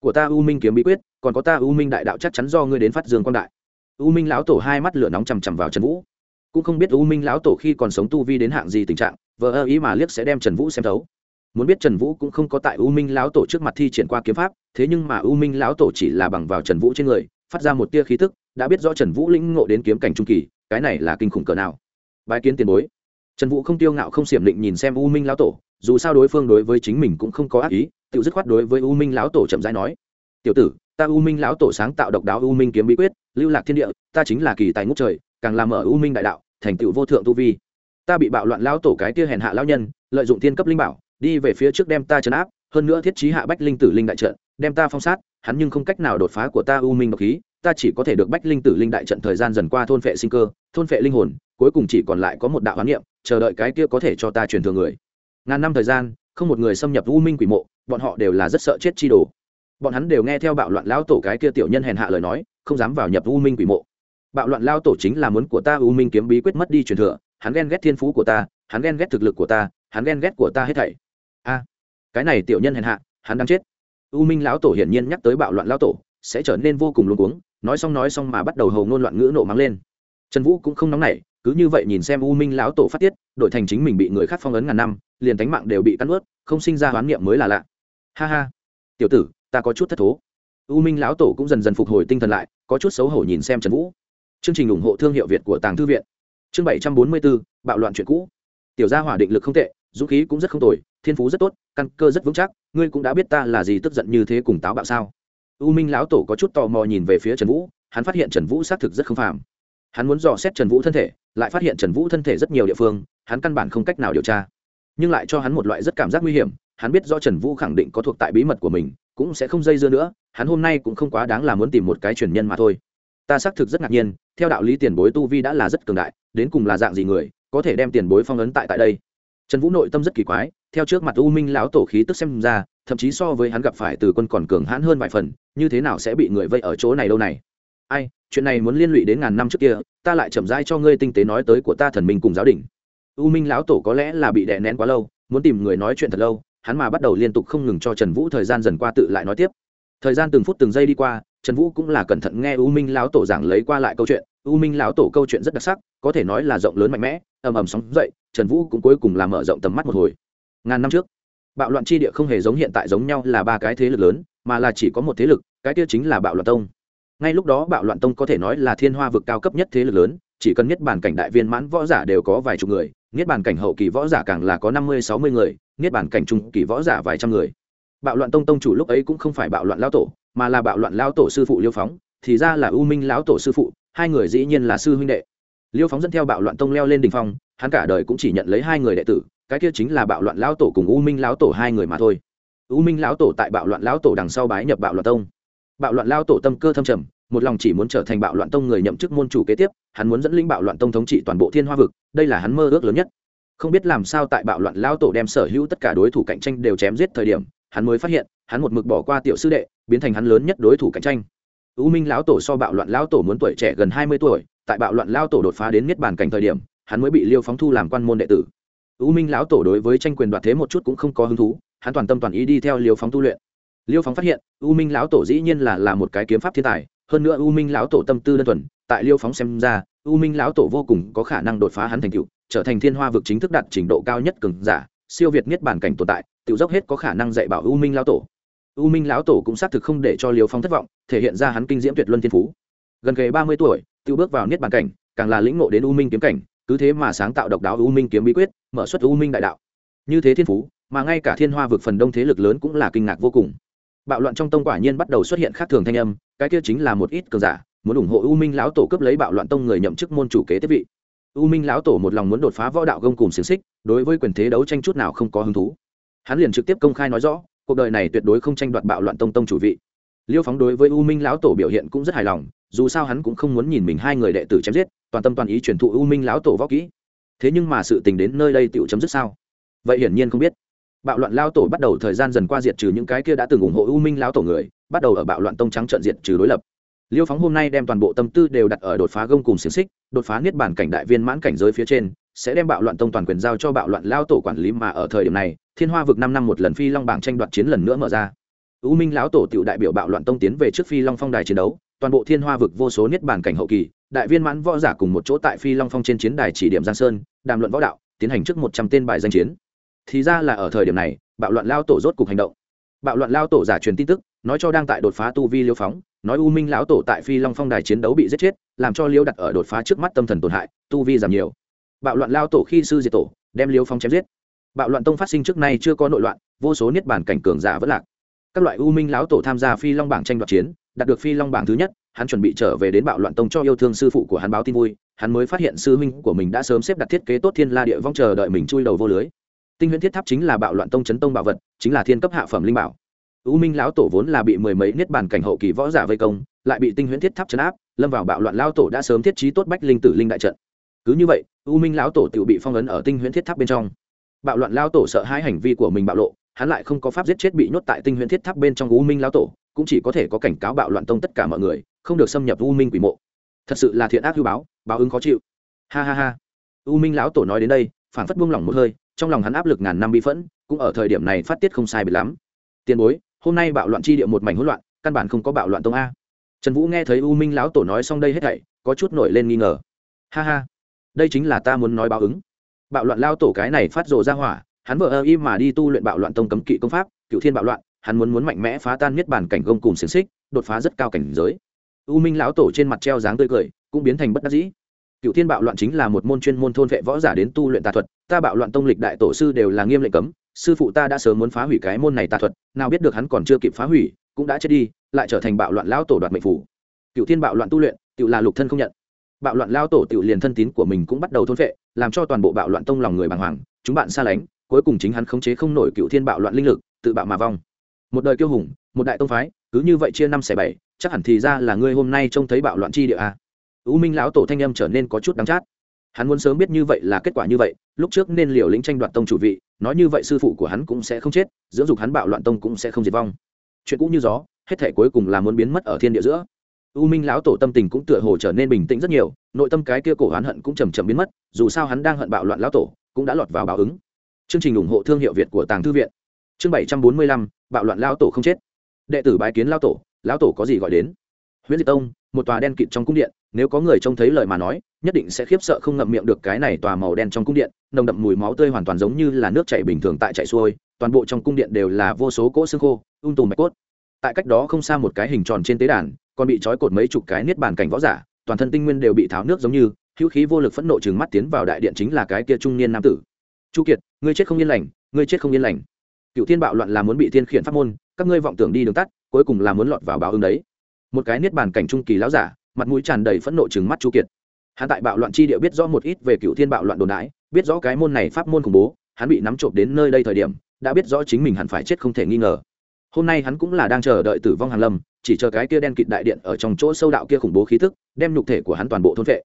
Của ta u minh kiếm bí quyết, còn có ta u minh đại đạo chắc chắn do ngươi đến phát dương quan đại u minh lão tổ hai mắt lửa nóng chằm chằm vào trần vũ. Cũng không biết u minh lão tổ khi còn sống tu vi đến hạng gì tình trạng, vờ ơ ý mà liếc sẽ đem trần vũ xem thấu. Muốn biết trần vũ cũng không có tại u minh lão tổ trước mặt thi triển qua kiếm pháp, thế nhưng mà u minh lão tổ chỉ là bằng vào trần vũ trên người, phát ra một tia khí tức, đã biết rõ trần vũ lĩnh ngộ đến kiếm cảnh trung kỳ, cái này là kinh khủng cỡ nào. Bài kiến tiền bối. Trần vũ không tiêu ngạo không xiểm định nhìn xem u minh lão tổ, dù sao đối phương đối với chính mình cũng không có ác ý, tự dứt khoát đối với u minh lão tổ chậm rãi nói, tiểu tử ta u minh lão tổ sáng tạo độc đáo u minh kiếm bí quyết, lưu lạc thiên địa, ta chính là kỳ tài ngút trời, càng làm ở u minh đại đạo, thành tựu vô thượng tu vi. Ta bị bạo loạn lão tổ cái kia hèn hạ lão nhân, lợi dụng thiên cấp linh bảo, đi về phía trước đem ta chấn áp, hơn nữa thiết trí hạ bách linh tử linh đại trận, đem ta phong sát, hắn nhưng không cách nào đột phá của ta u minh độc khí, ta chỉ có thể được bách linh tử linh đại trận thời gian dần qua thôn phệ sinh cơ, thôn phệ linh hồn, cuối cùng chỉ còn lại có một đạo hoán niệm, chờ đợi cái kia có thể cho ta truyền thừa người. Ngàn năm thời gian, không một người xâm nhập u minh quỷ mộ, bọn họ đều là rất sợ chết chi đồ bọn hắn đều nghe theo bạo loạn lão tổ cái kia tiểu nhân hèn hạ lời nói, không dám vào nhập u minh quỷ mộ. Bạo loạn lao tổ chính là muốn của ta u minh kiếm bí quyết mất đi truyền thừa, hắn ghen ghét thiên phú của ta, hắn ghen ghét thực lực của ta, hắn ghen ghét của ta hết thảy. A, cái này tiểu nhân hèn hạ, hắn đang chết. U minh lão tổ hiển nhiên nhắc tới bạo loạn lao tổ, sẽ trở nên vô cùng luống cuống, nói xong nói xong mà bắt đầu hầu ngôn loạn ngữ nộ mắng lên. Trần vũ cũng không nóng nảy, cứ như vậy nhìn xem u minh lão tổ phát tiết, đổi thành chính mình bị người khác phong ấn ngàn năm, liền tánh mạng đều bị cắt ướt không sinh ra hoán niệm mới là lạ. Ha ha. Tiểu tử ta có chút thất thố. U minh lão tổ cũng dần dần phục hồi tinh thần lại, có chút xấu hổ nhìn xem trần vũ. Chương trình ủng hộ thương hiệu việt của tàng thư viện. Chương bảy trăm bốn mươi bốn bạo loạn chuyện cũ. Tiểu gia hỏa định lực không tệ, dũng khí cũng rất không tồi, thiên phú rất tốt, căn cơ rất vững chắc, ngươi cũng đã biết ta là gì tức giận như thế cùng táo bạo sao? U minh lão tổ có chút tò mò nhìn về phía trần vũ, hắn phát hiện trần vũ xác thực rất không phàm. Hắn muốn dò xét trần vũ thân thể, lại phát hiện trần vũ thân thể rất nhiều địa phương, hắn căn bản không cách nào điều tra. Nhưng lại cho hắn một loại rất cảm giác nguy hiểm, hắn biết do trần vũ khẳng định có thuộc tại bí mật của mình cũng sẽ không dây dưa nữa, hắn hôm nay cũng không quá đáng là muốn tìm một cái truyền nhân mà thôi. Ta xác thực rất ngạc nhiên, theo đạo lý tiền bối tu vi đã là rất cường đại, đến cùng là dạng gì người, có thể đem tiền bối phong ấn tại tại đây. Trần vũ nội tâm rất kỳ quái, theo trước mặt u minh lão tổ khí tức xem ra, thậm chí so với hắn gặp phải từ quân còn cường hãn hơn vài phần, như thế nào sẽ bị người vây ở chỗ này đâu này? Ai, chuyện này muốn liên lụy đến ngàn năm trước kia, ta lại chậm rãi cho ngươi tinh tế nói tới của ta thần minh cùng giáo đình. U minh lão tổ có lẽ là bị đè nén quá lâu, muốn tìm người nói chuyện thật lâu hắn mà bắt đầu liên tục không ngừng cho trần vũ thời gian dần qua tự lại nói tiếp. Thời gian từng phút từng giây đi qua, trần vũ cũng là cẩn thận nghe u minh lão tổ giảng lấy qua lại câu chuyện. U minh lão tổ câu chuyện rất đặc sắc, có thể nói là rộng lớn mạnh mẽ, ầm ầm sóng dậy, trần vũ cũng cuối cùng là mở rộng tầm mắt một hồi. Ngàn năm trước, bạo loạn tri địa không hề giống hiện tại giống nhau là ba cái thế lực lớn, mà là chỉ có một thế lực, cái kia chính là bạo loạn tông. Ngay lúc đó bạo loạn tông có thể nói là thiên hoa vực cao cấp nhất thế lực lớn, chỉ cần nhất bản cảnh đại viên mãn võ giả đều có vài chục người, niết bàn cảnh hậu kỳ võ giả càng là có năm mươi, sáu mươi người niết bàn cảnh trung kỳ võ giả vài trăm người. Bạo loạn tông tông chủ lúc ấy cũng không phải bạo loạn lão tổ, mà là bạo loạn lão tổ sư phụ liêu phóng, thì ra là u minh lão tổ sư phụ, hai người dĩ nhiên là sư huynh đệ. Liêu phóng dẫn theo bạo loạn tông leo lên đỉnh phong, hắn cả đời cũng chỉ nhận lấy hai người đệ tử, cái kia chính là bạo loạn lão tổ cùng u minh lão tổ hai người mà thôi. U minh lão tổ tại bạo loạn lão tổ đằng sau bái nhập bạo loạn tông. Bạo loạn lão tổ tâm cơ thâm trầm, một lòng chỉ muốn trở thành bạo loạn tông người nhậm chức môn chủ kế tiếp, hắn muốn dẫn linh bạo loạn tông thống trị toàn bộ thiên hoa vực, đây là hắn mơ ước lớn nhất không biết làm sao tại bạo loạn lao tổ đem sở hữu tất cả đối thủ cạnh tranh đều chém giết thời điểm, hắn mới phát hiện, hắn một mực bỏ qua tiểu sư đệ, biến thành hắn lớn nhất đối thủ cạnh tranh. U minh lão tổ so bạo loạn lão tổ muốn tuổi trẻ gần hai mươi tuổi, tại bạo loạn lao tổ đột phá đến miết bàn cảnh thời điểm, hắn mới bị liêu phóng thu làm quan môn đệ tử. U minh lão tổ đối với tranh quyền đoạt thế một chút cũng không có hứng thú, hắn toàn tâm toàn ý đi theo liêu phóng tu luyện. Liêu phóng phát hiện, u minh lão tổ dĩ nhiên là là một cái kiếm pháp thiên tài, hơn nữa u minh lão tổ tâm tư đơn thuần, tại liêu phóng xem ra, u minh lão tổ vô cùng có khả năng đột phá hắn thành cựu trở thành thiên hoa vực chính thức đạt trình độ cao nhất cường giả, siêu việt niết bản cảnh tồn tại tự dốc hết có khả năng dạy bảo u minh lão tổ. U minh lão tổ cũng xác thực không để cho liêu phong thất vọng, thể hiện ra hắn kinh diễm tuyệt luân thiên phú. Gần kề ba mươi tuổi tự bước vào niết bản cảnh, càng là lĩnh ngộ đến u minh kiếm cảnh, cứ thế mà sáng tạo độc đáo u minh kiếm bí quyết, mở xuất u minh đại đạo. Như thế thiên phú, mà ngay cả thiên hoa vực phần đông thế lực lớn cũng là kinh ngạc vô cùng. Bạo loạn trong tông quả nhiên bắt đầu xuất hiện khác thường thanh âm, cái kia chính là một ít cường giả, muốn ủng hộ u minh lão tổ cướp lấy bạo loạn tông người nhậm chức môn chủ kế tiếp vị u minh lão tổ một lòng muốn đột phá võ đạo gông cùng xiềng xích, đối với quyền thế đấu tranh chút nào không có hứng thú. Hắn liền trực tiếp công khai nói rõ, cuộc đời này tuyệt đối không tranh đoạt bạo loạn tông tông chủ vị. Liêu phóng đối với u minh lão tổ biểu hiện cũng rất hài lòng, dù sao hắn cũng không muốn nhìn mình hai người đệ tử chém giết, toàn tâm toàn ý truyền thụ u minh lão tổ võ kỹ. Thế nhưng mà sự tình đến nơi đây tựu chấm dứt sao? Vậy hiển nhiên không biết. Bạo loạn lao tổ bắt đầu thời gian dần qua diệt trừ những cái kia đã từng ủng hộ u minh lão tổ người, bắt đầu ở bạo loạn tông trắng trận diệt trừ đối lập liêu phóng hôm nay đem toàn bộ tâm tư đều đặt ở đột phá gông cùng xiềng xích, đột phá niết bản cảnh đại viên mãn cảnh giới phía trên, sẽ đem bạo loạn tông toàn quyền giao cho bạo loạn lao tổ quản lý mà ở thời điểm này, thiên hoa vực năm năm một lần phi long bảng tranh đoạt chiến lần nữa mở ra. U minh lão tổ tiểu đại biểu bạo loạn tông tiến về trước phi long phong đài chiến đấu, toàn bộ thiên hoa vực vô số niết bản cảnh hậu kỳ, đại viên mãn võ giả cùng một chỗ tại phi long phong trên chiến đài chỉ điểm giang sơn, đàm luận võ đạo, tiến hành trước một trăm tên bài danh chiến. Thì ra là ở thời điểm này, bạo loạn lao tổ rốt cục hành động. Bạo loạn lao tổ giả truyền tin tức, nói cho đang tại đột phá tu vi liêu phóng nói u minh lão tổ tại phi long phong đài chiến đấu bị giết chết, làm cho liêu đặt ở đột phá trước mắt tâm thần tổn hại, tu vi giảm nhiều. Bạo loạn lao tổ khi sư diệt tổ, đem liêu phong chém giết. Bạo loạn tông phát sinh trước nay chưa có nội loạn, vô số niết bản cảnh cường giả vẫn lạc. Các loại u minh lão tổ tham gia phi long bảng tranh đoạt chiến, đạt được phi long bảng thứ nhất, hắn chuẩn bị trở về đến bạo loạn tông cho yêu thương sư phụ của hắn báo tin vui, hắn mới phát hiện sư huynh của mình đã sớm xếp đặt thiết kế tốt thiên la địa vong chờ đợi mình chui đầu vô lưới. Tinh huyễn thiết tháp chính là bạo loạn tông chấn tông bảo vật, chính là thiên cấp hạ phẩm linh bảo u minh lão tổ vốn là bị mười mấy niết bàn cảnh hậu kỳ võ giả vây công, lại bị tinh huyễn thiết tháp chấn áp, lâm vào bạo loạn lão tổ đã sớm thiết trí tốt bách linh tử linh đại trận. Cứ như vậy, u minh lão tổ tự bị phong ấn ở tinh huyễn thiết tháp bên trong. Bạo loạn lão tổ sợ hai hành vi của mình bạo lộ, hắn lại không có pháp giết chết bị nhốt tại tinh huyễn thiết tháp bên trong u minh lão tổ, cũng chỉ có thể có cảnh cáo bạo loạn tông tất cả mọi người, không được xâm nhập u minh quỷ mộ. Thật sự là thiện ác hư báo báo ứng khó chịu. Ha ha ha. U minh lão tổ nói đến đây phản phất buông lỏng một hơi, trong lòng hắn áp lực ngàn năm bi phẫn, cũng ở thời điểm này phát tiết không sai bị lắm. Tiền bối hôm nay bạo loạn chi địa một mảnh hỗn loạn, căn bản không có bạo loạn tông a. Trần vũ nghe thấy u minh lão tổ nói xong đây hết thảy, có chút nổi lên nghi ngờ. Ha ha, đây chính là ta muốn nói báo ứng. Bạo loạn lao tổ cái này phát rồ ra hỏa, hắn vợ ơ y mà đi tu luyện bạo loạn tông cấm kỵ công pháp, cựu thiên bạo loạn, hắn muốn muốn mạnh mẽ phá tan miết bản cảnh gông cùng xiềng xích, đột phá rất cao cảnh giới. U minh lão tổ trên mặt treo dáng tươi cười, cũng biến thành bất đắc dĩ. Cựu thiên bạo loạn chính là một môn chuyên môn thôn vệ võ giả đến tu luyện tà thuật, ta bạo loạn tông lịch đại tổ sư đều là nghiêm lệnh cấm sư phụ ta đã sớm muốn phá hủy cái môn này tà thuật, nào biết được hắn còn chưa kịp phá hủy, cũng đã chết đi, lại trở thành bạo loạn lão tổ đoạt mệnh phủ. Cựu thiên bạo loạn tu luyện, tự là lục thân không nhận. Bạo loạn lao tổ tự liền thân tín của mình cũng bắt đầu thôn vệ làm cho toàn bộ bạo loạn tông lòng người bàng hoàng, chúng bạn xa lánh, cuối cùng chính hắn khống chế không nổi cựu thiên bạo loạn linh lực, tự bạo mà vong. Một đời kiêu hùng, một đại tông phái, cứ như vậy chia năm xẻ bảy, chắc hẳn thì ra là ngươi hôm nay trông thấy bạo loạn chi địa a u minh lão tổ thanh âm trở nên có chút đắng chát. Hắn muốn sớm biết như vậy là kết quả như vậy, lúc trước nên liều lĩnh tranh đoạt tông chủ vị nói như vậy sư phụ của hắn cũng sẽ không chết, dưỡng dục hắn bạo loạn tông cũng sẽ không diệt vong. Chuyện cũ như gió, hết thể cuối cùng là muốn biến mất ở thiên địa giữa. U minh lão tổ tâm tình cũng tựa hồ trở nên bình tĩnh rất nhiều, nội tâm cái kia cổ hắn hận cũng chầm chậm biến mất, dù sao hắn đang hận bạo loạn lão tổ, cũng đã lọt vào báo ứng. Chương trình ủng hộ thương hiệu việt của tàng thư viện. Chương bảy trăm bốn mươi lăm, bạo loạn lão tổ không chết. Đệ tử bái kiến lão tổ lão tổ có gì gọi đến? Huyễn diệt tông, một tòa đen kịt trong cung điện nếu có người trông thấy lời mà nói, nhất định sẽ khiếp sợ không ngậm miệng được cái này tòa màu đen trong cung điện, nồng đậm mùi máu tươi hoàn toàn giống như là nước chảy bình thường tại chảy xuôi, toàn bộ trong cung điện đều là vô số cỗ xương khô, ung tùm mạch cốt. Tại cách đó không xa một cái hình tròn trên tế đàn, còn bị trói cột mấy chục cái niết bàn cảnh võ giả, toàn thân tinh nguyên đều bị tháo nước giống như, hữu khí vô lực phẫn nộ chừng mắt tiến vào đại điện chính là cái kia trung niên nam tử. Chu kiệt, ngươi chết không yên lành, ngươi chết không yên lành. Cựu thiên bạo loạn là muốn bị thiên khiển pháp môn, các ngươi vọng tưởng đi đường tắt, cuối cùng là muốn lọt vào báo ứng đấy. Một cái niết bàn cảnh trung kỳ lão giả mặt mũi tràn đầy phẫn nộ chừng mắt chu kiệt. Hắn tại bạo loạn chi địa biết rõ một ít về cựu thiên bạo loạn đồn đái biết rõ cái môn này pháp môn khủng bố, hắn bị nắm trộm đến nơi đây thời điểm, đã biết rõ chính mình hẳn phải chết không thể nghi ngờ. Hôm nay hắn cũng là đang chờ đợi tử vong hàn lâm, chỉ chờ cái kia đen kịt đại điện ở trong chỗ sâu đạo kia khủng bố khí tức, đem nhục thể của hắn toàn bộ thôn vệ.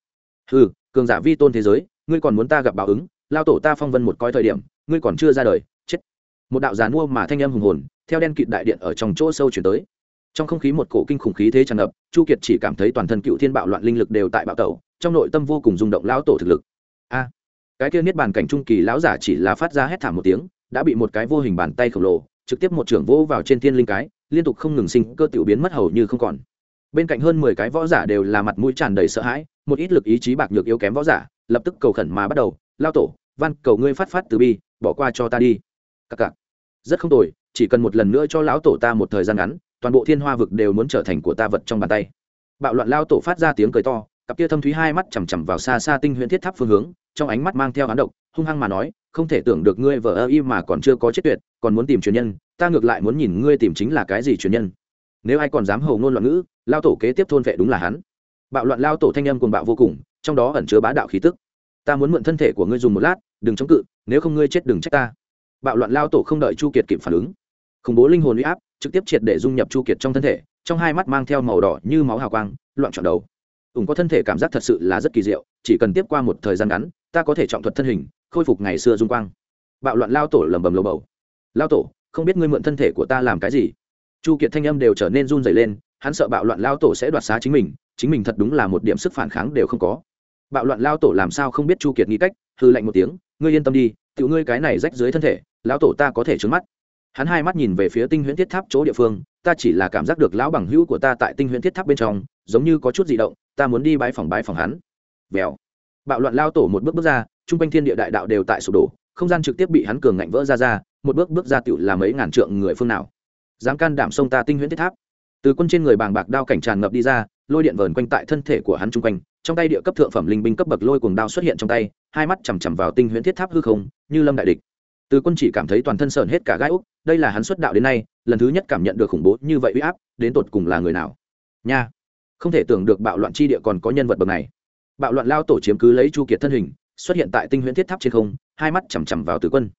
Ừ cường giả vi tôn thế giới, ngươi còn muốn ta gặp báo ứng, lao tổ ta phong vân một coi thời điểm, ngươi còn chưa ra đời, chết. Một đạo giàn mua mà thanh âm hùng hồn, theo đen kịt đại điện ở trong chỗ sâu chuyển tới trong không khí một cổ kinh khủng khí thế tràn ngập, chu kiệt chỉ cảm thấy toàn thân cựu thiên bạo loạn linh lực đều tại bạo tẩu, trong nội tâm vô cùng rung động lão tổ thực lực. A! À, cái kia niết bàn cảnh trung kỳ lão giả chỉ là phát ra hét thảm một tiếng, đã bị một cái vô hình bàn tay khổng lồ, trực tiếp một trưởng vỗ vào trên thiên linh cái, liên tục không ngừng sinh, cơ tiểu biến mất hầu như không còn. Bên cạnh hơn mười cái võ giả đều là mặt mũi tràn đầy sợ hãi, một ít lực ý chí bạc nhược yếu kém võ giả, lập tức cầu khẩn mà bắt đầu lao tổ văn cầu ngươi phát phát từ bi, bỏ qua cho ta đi. Cặc cặc rất không tồi, chỉ cần một lần nữa cho lão tổ ta một thời gian ngắn toàn bộ thiên hoa vực đều muốn trở thành của ta vật trong bàn tay. Bạo loạn lao tổ phát ra tiếng cười to, cặp kia thâm thúy hai mắt chằm chằm vào xa xa tinh huyễn thiết tháp phương hướng, trong ánh mắt mang theo án độc, hung hăng mà nói, không thể tưởng được ngươi vợ ơ y mà còn chưa có chết tuyệt, còn muốn tìm truyền nhân, ta ngược lại muốn nhìn ngươi tìm chính là cái gì truyền nhân. Nếu ai còn dám hầu ngôn loạn ngữ, lao tổ kế tiếp thôn vệ đúng là hắn. Bạo loạn lao tổ thanh âm cuồng bạo vô cùng, trong đó ẩn chứa bá đạo khí tức. Ta muốn mượn thân thể của ngươi dùng một lát, đừng chống cự, nếu không ngươi chết đừng trách ta. Bạo loạn lao tổ không đợi chu kiệt kịp phản ứng. Khủng bố linh hồn uy áp trực tiếp triệt để dung nhập chu kiệt trong thân thể, trong hai mắt mang theo màu đỏ như máu hào quang, loạn trọn đầu. Ủng có thân thể cảm giác thật sự là rất kỳ diệu, chỉ cần tiếp qua một thời gian ngắn, ta có thể trọng thuật thân hình, khôi phục ngày xưa dung quang. Bạo loạn lao tổ lầm bầm lầu bầu. Lao tổ, không biết ngươi mượn thân thể của ta làm cái gì? Chu kiệt thanh âm đều trở nên run dày lên, hắn sợ bạo loạn lao tổ sẽ đoạt xá chính mình chính mình thật đúng là một điểm sức phản kháng đều không có. Bạo loạn lao tổ làm sao không biết chu kiệt nghĩ cách hư lạnh một tiếng, ngươi yên tâm đi tự ngươi cái này rách dưới thân thể lão tổ ta có thể trứng mắt hắn hai mắt nhìn về phía tinh huyễn thiết tháp chỗ địa phương, ta chỉ là cảm giác được lão bằng hữu của ta tại tinh huyễn thiết tháp bên trong, giống như có chút di động, ta muốn đi bãi phòng bãi phòng hắn. Vèo. Bạo loạn lao tổ một bước bước ra, trung quanh thiên địa đại đạo đều tại sụp đổ, không gian trực tiếp bị hắn cường ngạnh vỡ ra ra, một bước bước ra tựu là mấy ngàn trượng người phương nào. Dám can đảm sông ta tinh huyễn thiết tháp. Từ quân trên người bàng bạc đao cảnh tràn ngập đi ra, lôi điện vờn quanh tại thân thể của hắn chung quanh, trong tay địa cấp thượng phẩm linh binh cấp bậc lôi cuồng đao xuất hiện trong tay, hai mắt chằm chằm vào tinh huyễn thiết tháp hư không, như lâm đại địch từ quân chỉ cảm thấy toàn thân sờn hết cả gai úc, đây là hắn xuất đạo đến nay, lần thứ nhất cảm nhận được khủng bố như vậy uy áp, đến tột cùng là người nào? Nha! Không thể tưởng được bạo loạn chi địa còn có nhân vật bậc này. Bạo loạn lao tổ chiếm cứ lấy chu kiệt thân hình, xuất hiện tại tinh huyễn thiết tháp trên không, hai mắt chằm chằm vào tử quân.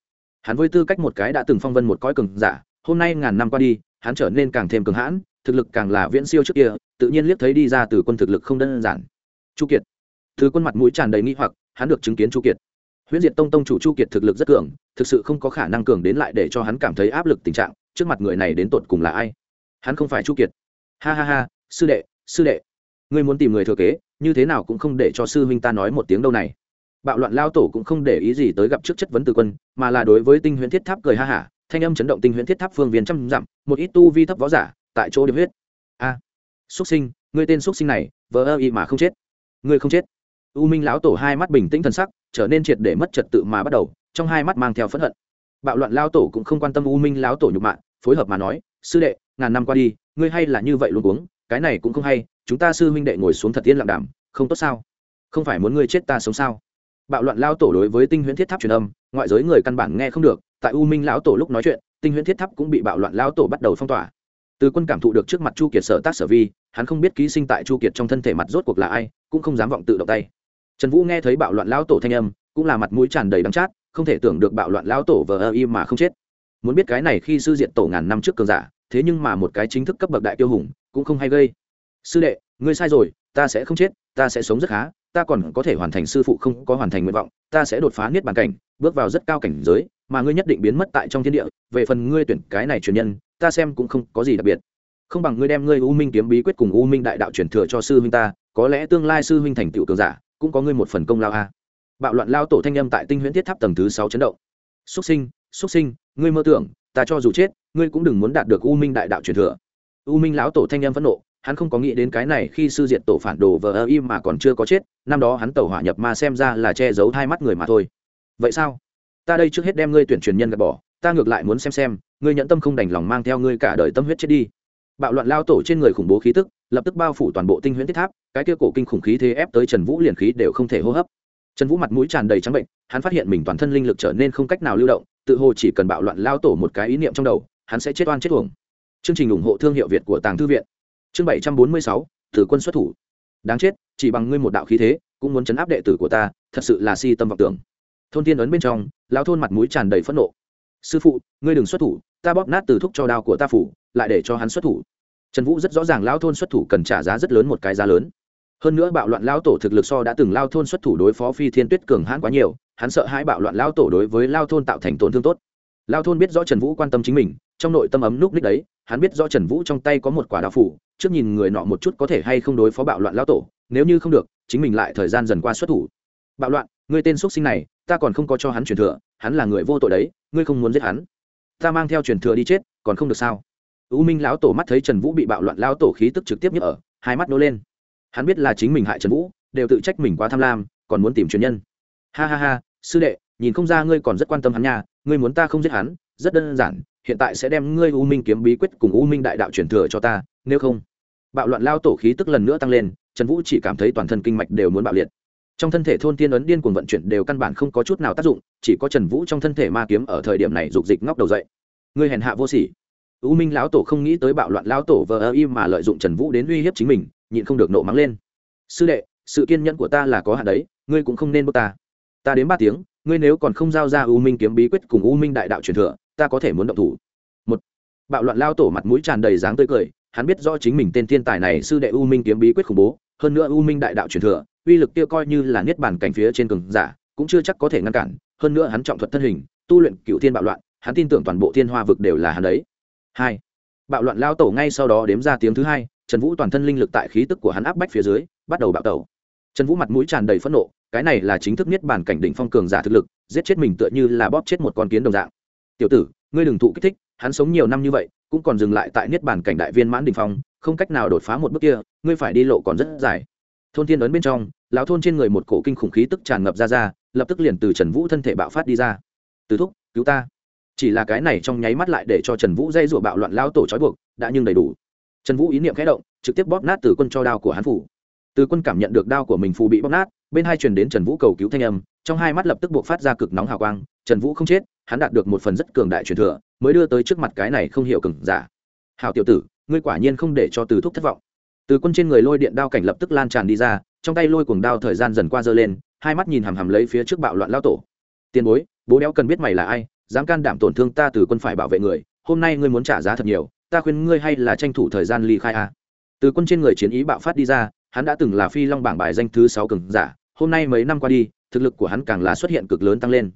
Hắn với tư cách một cái đã từng phong vân một cõi cường giả, hôm nay ngàn năm qua đi, hắn trở nên càng thêm cường hãn, thực lực càng là viễn siêu trước kia, tự nhiên liếc thấy đi ra từ quân thực lực không đơn giản. Chu kiệt! Từ quân mặt mũi tràn đầy nghi hoặc, hắn được chứng kiến chu kiệt huyễn diệt tông tông chủ chu kiệt thực lực rất cường thực sự không có khả năng cường đến lại để cho hắn cảm thấy áp lực tình trạng trước mặt người này đến tột cùng là ai? Hắn không phải chu kiệt. Ha ha ha sư đệ sư đệ. Ngươi muốn tìm người thừa kế như thế nào cũng không để cho sư huynh ta nói một tiếng đâu này. Bạo loạn lao tổ cũng không để ý gì tới gặp trước chất vấn từ quân mà là đối với tinh huyễn thiết tháp cười ha hả thanh âm chấn động tinh huyễn thiết tháp phương viên trăm dặm một ít tu vi thấp võ giả tại chỗ điểm huyết. A à, xuất sinh ngươi tên xuất sinh này vờ ơ y mà không chết. Ngươi không chết. U minh lão tổ hai mắt bình tĩnh thần sắc trở nên triệt để mất trật tự mà bắt đầu, trong hai mắt mang theo phẫn hận. Bạo loạn lao tổ cũng không quan tâm u minh lão tổ nhục mạ, phối hợp mà nói, sư đệ, ngàn năm qua đi, ngươi hay là như vậy luôn uống cái này cũng không hay, chúng ta sư huynh đệ ngồi xuống thật yên lặng đảm không tốt sao? Không phải muốn ngươi chết ta sống sao? Bạo loạn lao tổ đối với tinh huyễn thiết tháp truyền âm, ngoại giới người căn bản nghe không được, tại u minh lão tổ lúc nói chuyện, tinh huyễn thiết tháp cũng bị bạo loạn lao tổ bắt đầu phong tỏa. Từ quân cảm thụ được trước mặt chu kiệt sở tác sở vi, hắn không biết ký sinh tại chu kiệt trong thân thể mặt rốt cuộc là ai, cũng không dám vọng tự động tay trần vũ nghe thấy bạo loạn lao tổ thanh âm, cũng là mặt mũi tràn đầy đắng chát, không thể tưởng được bạo loạn lao tổ vờ ơ y mà không chết. Muốn biết cái này khi sư diện tổ ngàn năm trước cường giả, thế nhưng mà một cái chính thức cấp bậc đại tiêu hùng, cũng không hay gây. Sư đệ, ngươi sai rồi, ta sẽ không chết, ta sẽ sống rất khá, ta còn có thể hoàn thành sư phụ không có hoàn thành nguyện vọng, ta sẽ đột phá niết bàn cảnh, bước vào rất cao cảnh giới, mà ngươi nhất định biến mất tại trong thiên địa, về phần ngươi tuyển cái này truyền nhân, ta xem cũng không có gì đặc biệt. Không bằng ngươi đem ngươi u minh kiếm bí quyết cùng u minh đại đạo truyền thừa cho sư huynh ta, có lẽ tương lai sư huynh thành tựu cường giả cũng có ngươi một phần công lao a. À. Bạo loạn lao tổ thanh â m tại tinh huyễn thiết tháp tầng thứ sáu chấn động. Xuất sinh xuất sinh, ngươi mơ tưởng, ta cho dù chết, ngươi cũng đừng muốn đạt được u minh đại đạo truyền thừa. U minh lão tổ thanh â m phẫn nộ, hắn không có nghĩ đến cái này khi sư diệt tổ phản đồ vờ ơ im mà còn chưa có chết, năm đó hắn tẩu hỏa nhập mà xem ra là che giấu hai mắt người mà thôi. Vậy sao? Ta đây trước hết đem ngươi tuyển truyền nhân gạt bỏ, ta ngược lại muốn xem xem, ngươi nhận tâm không đành lòng mang theo ngươi cả đời tâm huyết chết đi. Bạo loạn lao tổ trên người khủng bố khí tức lập tức bao phủ toàn bộ tinh huyễn thiết tháp, cái kia cổ kinh khủng khí thế ép tới trần vũ liền khí đều không thể hô hấp. Trần vũ mặt mũi tràn đầy trắng bệnh, hắn phát hiện mình toàn thân linh lực trở nên không cách nào lưu động, tự hồ chỉ cần bạo loạn lao tổ một cái ý niệm trong đầu, hắn sẽ chết oan chết thuồng chương trình ủng hộ thương hiệu việt của tàng thư viện. Chương bảy trăm bốn mươi sáu thử quân xuất thủ. Đáng chết, chỉ bằng ngươi một đạo khí thế, cũng muốn chấn áp đệ tử của ta, thật sự là si tâm vọng tưởng. Thôn tiên ấn bên trong, lão thôn mặt mũi tràn đầy phẫn nộ. Sư phụ, ngươi đừng xuất thủ, ta bóp nát từ thúc cho đao của ta phủ, lại để cho hắn xuất thủ trần vũ rất rõ ràng lão thôn xuất thủ cần trả giá rất lớn một cái giá lớn. Hơn nữa bạo loạn lão tổ thực lực so đã từng lao thôn xuất thủ đối phó phi thiên tuyết cường hãn quá nhiều, hắn sợ hai bạo loạn lao tổ đối với lao thôn tạo thành tổn thương tốt. Lao thôn biết rõ trần vũ quan tâm chính mình, trong nội tâm ấm núp ních đấy, hắn biết rõ trần vũ trong tay có một quả đạo phủ, trước nhìn người nọ một chút có thể hay không đối phó bạo loạn lao tổ, nếu như không được, chính mình lại thời gian dần qua xuất thủ. Bạo loạn, người tên x sinh này, ta còn không có cho hắn truyền thừa, hắn là người vô tội đấy, ngươi không muốn giết hắn. Ta mang theo truyền thừa đi chết, còn không được sao? U minh lão tổ mắt thấy trần vũ bị bạo loạn lao tổ khí tức trực tiếp nhức ở, hai mắt nô lên. Hắn biết là chính mình hại trần vũ, đều tự trách mình quá tham lam, còn muốn tìm truyền nhân. Ha ha ha, sư đệ, nhìn không ra ngươi còn rất quan tâm hắn nha, ngươi muốn ta không giết hắn, rất đơn giản, hiện tại sẽ đem ngươi u minh kiếm bí quyết cùng u minh đại đạo truyền thừa cho ta, nếu không. Bạo loạn lao tổ khí tức lần nữa tăng lên, trần vũ chỉ cảm thấy toàn thân kinh mạch đều muốn bạo liệt. Trong thân thể thôn tiên ấn điên cuồng vận chuyển đều căn bản không có chút nào tác dụng, chỉ có trần vũ trong thân thể ma kiếm ở thời điểm này dục dịch ngóc đầu dậy. Ngươi hèn hạ vô sỉ u minh lão tổ không nghĩ tới bạo loạn lão tổ vờ ơ im mà lợi dụng trần vũ đến uy hiếp chính mình, nhịn không được nộ mắng lên. Sư đệ, sự kiên nhẫn của ta là có hạn đấy, ngươi cũng không nên bước ta. Ta đến ba tiếng, ngươi nếu còn không giao ra u minh kiếm bí quyết cùng u minh đại đạo truyền thừa, ta có thể muốn động thủ. Một, bạo loạn lao tổ mặt mũi tràn đầy dáng tươi cười, hắn biết rõ chính mình tên thiên tài này sư đệ u minh kiếm bí quyết khủng bố, hơn nữa u minh đại đạo truyền thừa, uy lực kia coi như là niết bàn cảnh phía trên cường giả, cũng chưa chắc có thể ngăn cản, hơn nữa hắn trọng thuật thân hình, tu luyện cựu thiên bạo loạn, hắn tin tưởng toàn bộ thiên hoa vực đều là hắn đấy hai. Bạo loạn lao tổ ngay sau đó đếm ra tiếng thứ hai, trần vũ toàn thân linh lực tại khí tức của hắn áp bách phía dưới, bắt đầu bạo tẩu. Trần vũ mặt mũi tràn đầy phẫn nộ, cái này là chính thức niết bản cảnh đỉnh phong cường giả thực lực, giết chết mình tựa như là bóp chết một con kiến đồng dạng. Tiểu tử, ngươi đừng thụ kích thích, hắn sống nhiều năm như vậy, cũng còn dừng lại tại niết bản cảnh đại viên mãn đỉnh phong, không cách nào đột phá một bước kia, ngươi phải đi lộ còn rất dài. Thôn thiên ấn bên trong, lão thôn trên người một cổ kinh khủng khí tức tràn ngập ra ra, lập tức liền từ trần vũ thân thể bạo phát đi ra. Từ thúc, cứu ta chỉ là cái này trong nháy mắt lại để cho trần vũ dây rụa bạo loạn lao tổ trói buộc, đã nhưng đầy đủ. Trần vũ ý niệm khẽ động, trực tiếp bóp nát từ quân cho đao của hắn phủ. Từ quân cảm nhận được đao của mình phù bị bóp nát, bên hai truyền đến trần vũ cầu cứu thanh âm, trong hai mắt lập tức buộc phát ra cực nóng hào quang, trần vũ không chết, hắn đạt được một phần rất cường đại truyền thừa, mới đưa tới trước mặt cái này không hiểu cừng giả. Hào tiểu tử, ngươi quả nhiên không để cho từ thúc thất vọng. Từ quân trên người lôi điện đao cảnh lập tức lan tràn đi ra, trong tay lôi cuồng đao thời gian dần qua dơ lên, hai mắt nhìn hằm hằm lấy phía trước bạo loạn lao tổ. Tiền bối, bố đéo cần biết mày là ai dám can đảm tổn thương ta từ quân phải bảo vệ người, hôm nay ngươi muốn trả giá thật nhiều, ta khuyên ngươi hay là tranh thủ thời gian ly khai a. Từ quân trên người chiến ý bạo phát đi ra, hắn đã từng là phi long bảng bài danh thứ sáu cường giả, hôm nay mấy năm qua đi, thực lực của hắn càng là xuất hiện cực lớn tăng lên.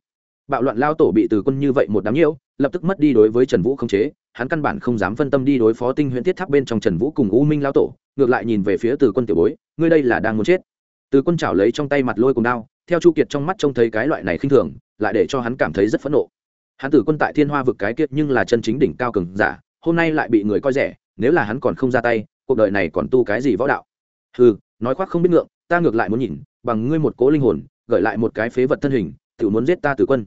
Bạo loạn lao tổ bị từ quân như vậy một đám nhiễu, lập tức mất đi đối với trần vũ không chế, hắn căn bản không dám phân tâm đi đối phó tinh huyễn thiết tháp bên trong trần vũ cùng u minh lao tổ, ngược lại nhìn về phía từ quân tiểu bối, ngươi đây là đang muốn chết. Từ quân chảo lấy trong tay mặt lôi cùng đao, theo chu kiệt trong mắt trông thấy cái loại này khinh thường, lại để cho hắn cảm thấy rất phẫn nộ hắn tử quân tại thiên hoa vực cái kiệt nhưng là chân chính đỉnh cao cường giả, hôm nay lại bị người coi rẻ, nếu là hắn còn không ra tay, cuộc đời này còn tu cái gì võ đạo? Ừ nói khoác không biết ngượng, ta ngược lại muốn nhìn, bằng ngươi một cố linh hồn, gợi lại một cái phế vật thân hình, tự muốn giết ta tử quân.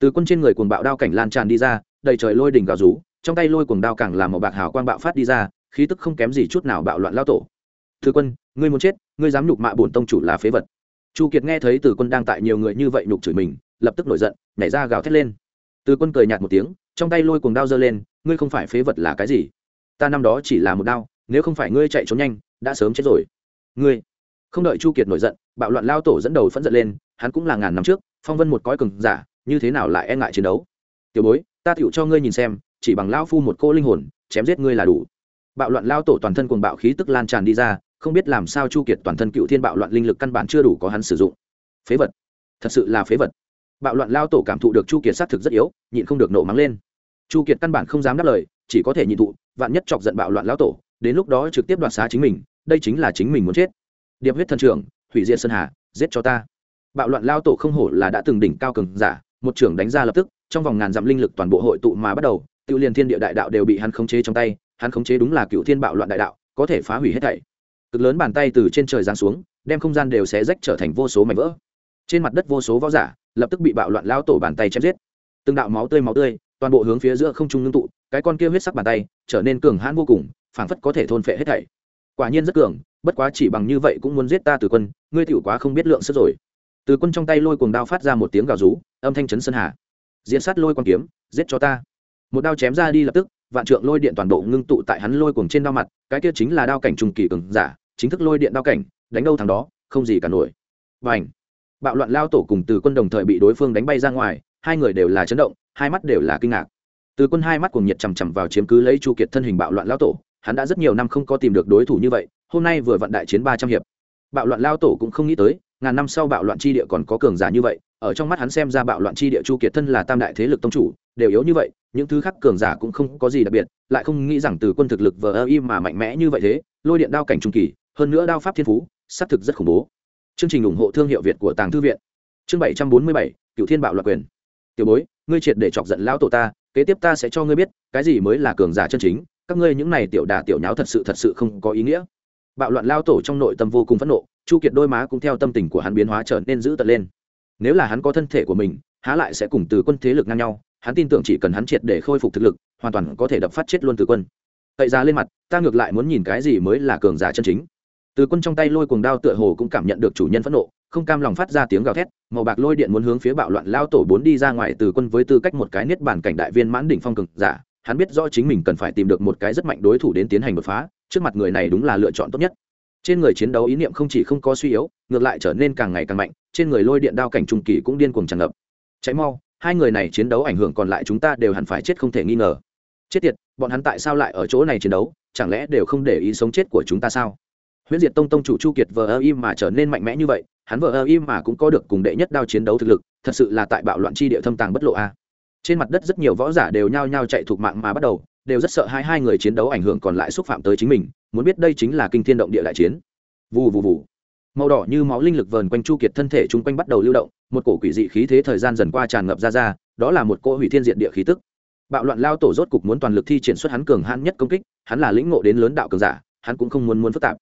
Từ quân trên người cuồng bạo đao cảnh lan tràn đi ra, đầy trời lôi đỉnh gào rú, trong tay lôi cuồng đao càng làm một bạc hào quang bạo phát đi ra, khí tức không kém gì chút nào bạo loạn lao tổ. Từ quân, ngươi muốn chết, ngươi dám nhục mạ bổn tông chủ là phế vật. Chu kiệt nghe thấy từ quân đang tại nhiều người như vậy nhục chửi mình, lập tức nổi giận, nhảy ra gào thét lên từ quân cười nhạt một tiếng, trong tay lôi cuồng đao giơ lên, ngươi không phải phế vật là cái gì? Ta năm đó chỉ là một đao, nếu không phải ngươi chạy trốn nhanh, đã sớm chết rồi. Ngươi? Không đợi chu kiệt nổi giận, bạo loạn lao tổ dẫn đầu phẫn giận lên, hắn cũng là ngàn năm trước, phong vân một cõi cường giả, như thế nào lại e ngại chiến đấu? Tiểu bối, ta tựu cho ngươi nhìn xem, chỉ bằng lao phu một cô linh hồn, chém giết ngươi là đủ. Bạo loạn lao tổ toàn thân cuồng bạo khí tức lan tràn đi ra, không biết làm sao chu kiệt toàn thân cựu thiên bạo loạn linh lực căn bản chưa đủ có hắn sử dụng. Phế vật? Thật sự là phế vật? Bạo loạn lao tổ cảm thụ được chu kiệt xác thực rất yếu, nhịn không được nổ mắng lên. Chu kiệt căn bản không dám đáp lời, chỉ có thể nhịn thụ, vạn nhất chọc giận bạo loạn lao tổ, đến lúc đó trực tiếp đoạt xá chính mình, đây chính là chính mình muốn chết. Điệp huyết thần trưởng, hủy diệt sơn hà, giết cho ta. Bạo loạn lao tổ không hổ là đã từng đỉnh cao cường giả, một trưởng đánh ra lập tức, trong vòng ngàn dặm linh lực toàn bộ hội tụ mà bắt đầu tự liền thiên địa đại đạo đều bị hắn khống chế trong tay, hắn khống chế đúng là cựu thiên bạo loạn đại đạo, có thể phá hủy hết thảy. Cực lớn bàn tay từ trên trời giáng xuống, đem không gian đều xé rách trở thành vô số mảnh vỡ. Trên mặt đất vô số võ giả lập tức bị bạo loạn lao tổ bàn tay chém giết. Từng đạo máu tươi máu tươi, toàn bộ hướng phía giữa không trung ngưng tụ, cái con kia huyết sắc bàn tay trở nên cường hãn vô cùng, phảng phất có thể thôn phệ hết thảy. Quả nhiên rất cường, bất quá chỉ bằng như vậy cũng muốn giết ta từ quân, ngươi tiểu quá không biết lượng sức rồi. Từ quân trong tay lôi cuồng đao phát ra một tiếng gào rú, âm thanh chấn sơn hà. Diễn sát lôi quan kiếm, giết cho ta. Một đao chém ra đi lập tức, vạn trượng lôi điện toàn bộ ngưng tụ tại hắn lôi cuồng trên đao mặt, cái kia chính là đao cảnh trùng kỳ cường giả, chính thức lôi điện đao cảnh, đánh đâu thằng đó, không gì cả nổi. Và ảnh bạo loạn lao tổ cùng từ quân đồng thời bị đối phương đánh bay ra ngoài, hai người đều là chấn động, hai mắt đều là kinh ngạc. Từ quân hai mắt cùng nhiệt chằm chằm vào chiếm cứ lấy chu kiệt thân hình bạo loạn lao tổ, hắn đã rất nhiều năm không có tìm được đối thủ như vậy, hôm nay vừa vận đại chiến ba trăm hiệp. Bạo loạn lao tổ cũng không nghĩ tới, ngàn năm sau bạo loạn chi địa còn có cường giả như vậy, ở trong mắt hắn xem ra bạo loạn chi địa chu kiệt thân là tam đại thế lực tông chủ, đều yếu như vậy, những thứ khác cường giả cũng không có gì đặc biệt, lại không nghĩ rằng từ quân thực lực vờ ơ im mà mạnh mẽ như vậy thế, lôi điện đao cảnh trung kỳ, hơn nữa đao pháp thiên phú xác thực rất khủng bố chương trình ủng hộ thương hiệu việt của tàng thư viện. Chương bảy trăm bốn mươi bảy cựu thiên bạo loạn quyền. Tiểu bối, ngươi triệt để chọc giận lão tổ ta, kế tiếp ta sẽ cho ngươi biết, cái gì mới là cường giả chân chính, các ngươi những này tiểu đà tiểu nháo thật sự thật sự không có ý nghĩa. Bạo loạn lao tổ trong nội tâm vô cùng phẫn nộ, chu kiệt đôi má cũng theo tâm tình của hắn biến hóa trở nên dữ tợn lên. Nếu là hắn có thân thể của mình, há lại sẽ cùng từ quân thế lực ngang nhau, hắn tin tưởng chỉ cần hắn triệt để khôi phục thực lực, hoàn toàn có thể đập phát chết luôn từ quân. Tậy ra lên mặt, ta ngược lại muốn nhìn cái gì mới là cường giả chân chính từ quân trong tay lôi cuồng đao tựa hồ cũng cảm nhận được chủ nhân phẫn nộ, không cam lòng phát ra tiếng gào thét, màu bạc lôi điện muốn hướng phía bạo loạn lao tổ bốn đi ra ngoài từ quân với tư cách một cái niết bản cảnh đại viên mãn đỉnh phong cường giả, hắn biết rõ chính mình cần phải tìm được một cái rất mạnh đối thủ đến tiến hành đột phá, trước mặt người này đúng là lựa chọn tốt nhất. Trên người chiến đấu ý niệm không chỉ không có suy yếu, ngược lại trở nên càng ngày càng mạnh, trên người lôi điện đao cảnh trung kỳ cũng điên cuồng tràn ngập. Cháy mau, hai người này chiến đấu ảnh hưởng còn lại chúng ta đều hẳn phải chết không thể nghi ngờ. Chết tiệt, bọn hắn tại sao lại ở chỗ này chiến đấu, chẳng lẽ đều không để ý sống chết của chúng ta sao? Huyễn diệt tông tông chủ chu kiệt vờ ơ im mà trở nên mạnh mẽ như vậy, hắn vờ ơ im mà cũng có được cùng đệ nhất đao chiến đấu thực lực, thật sự là tại bạo loạn chi địa thâm tàng bất lộ a. Trên mặt đất rất nhiều võ giả đều nhao nhao chạy thuộc mạng mà bắt đầu, đều rất sợ hai hai người chiến đấu ảnh hưởng còn lại xúc phạm tới chính mình, muốn biết đây chính là kinh thiên động địa đại chiến. Vù vù vù. Màu đỏ như máu linh lực vờn quanh chu kiệt thân thể chung quanh bắt đầu lưu động, một cổ quỷ dị khí thế thời gian dần qua tràn ngập ra ra, đó là một cỗ hủy thiên diện địa khí tức. Bạo loạn lao tổ rốt cục muốn toàn lực thi triển xuất hắn cường hãn nhất công kích, hắn là lĩnh ngộ đến lớn đạo cường giả, hắn cũng không muốn muốn phức tạp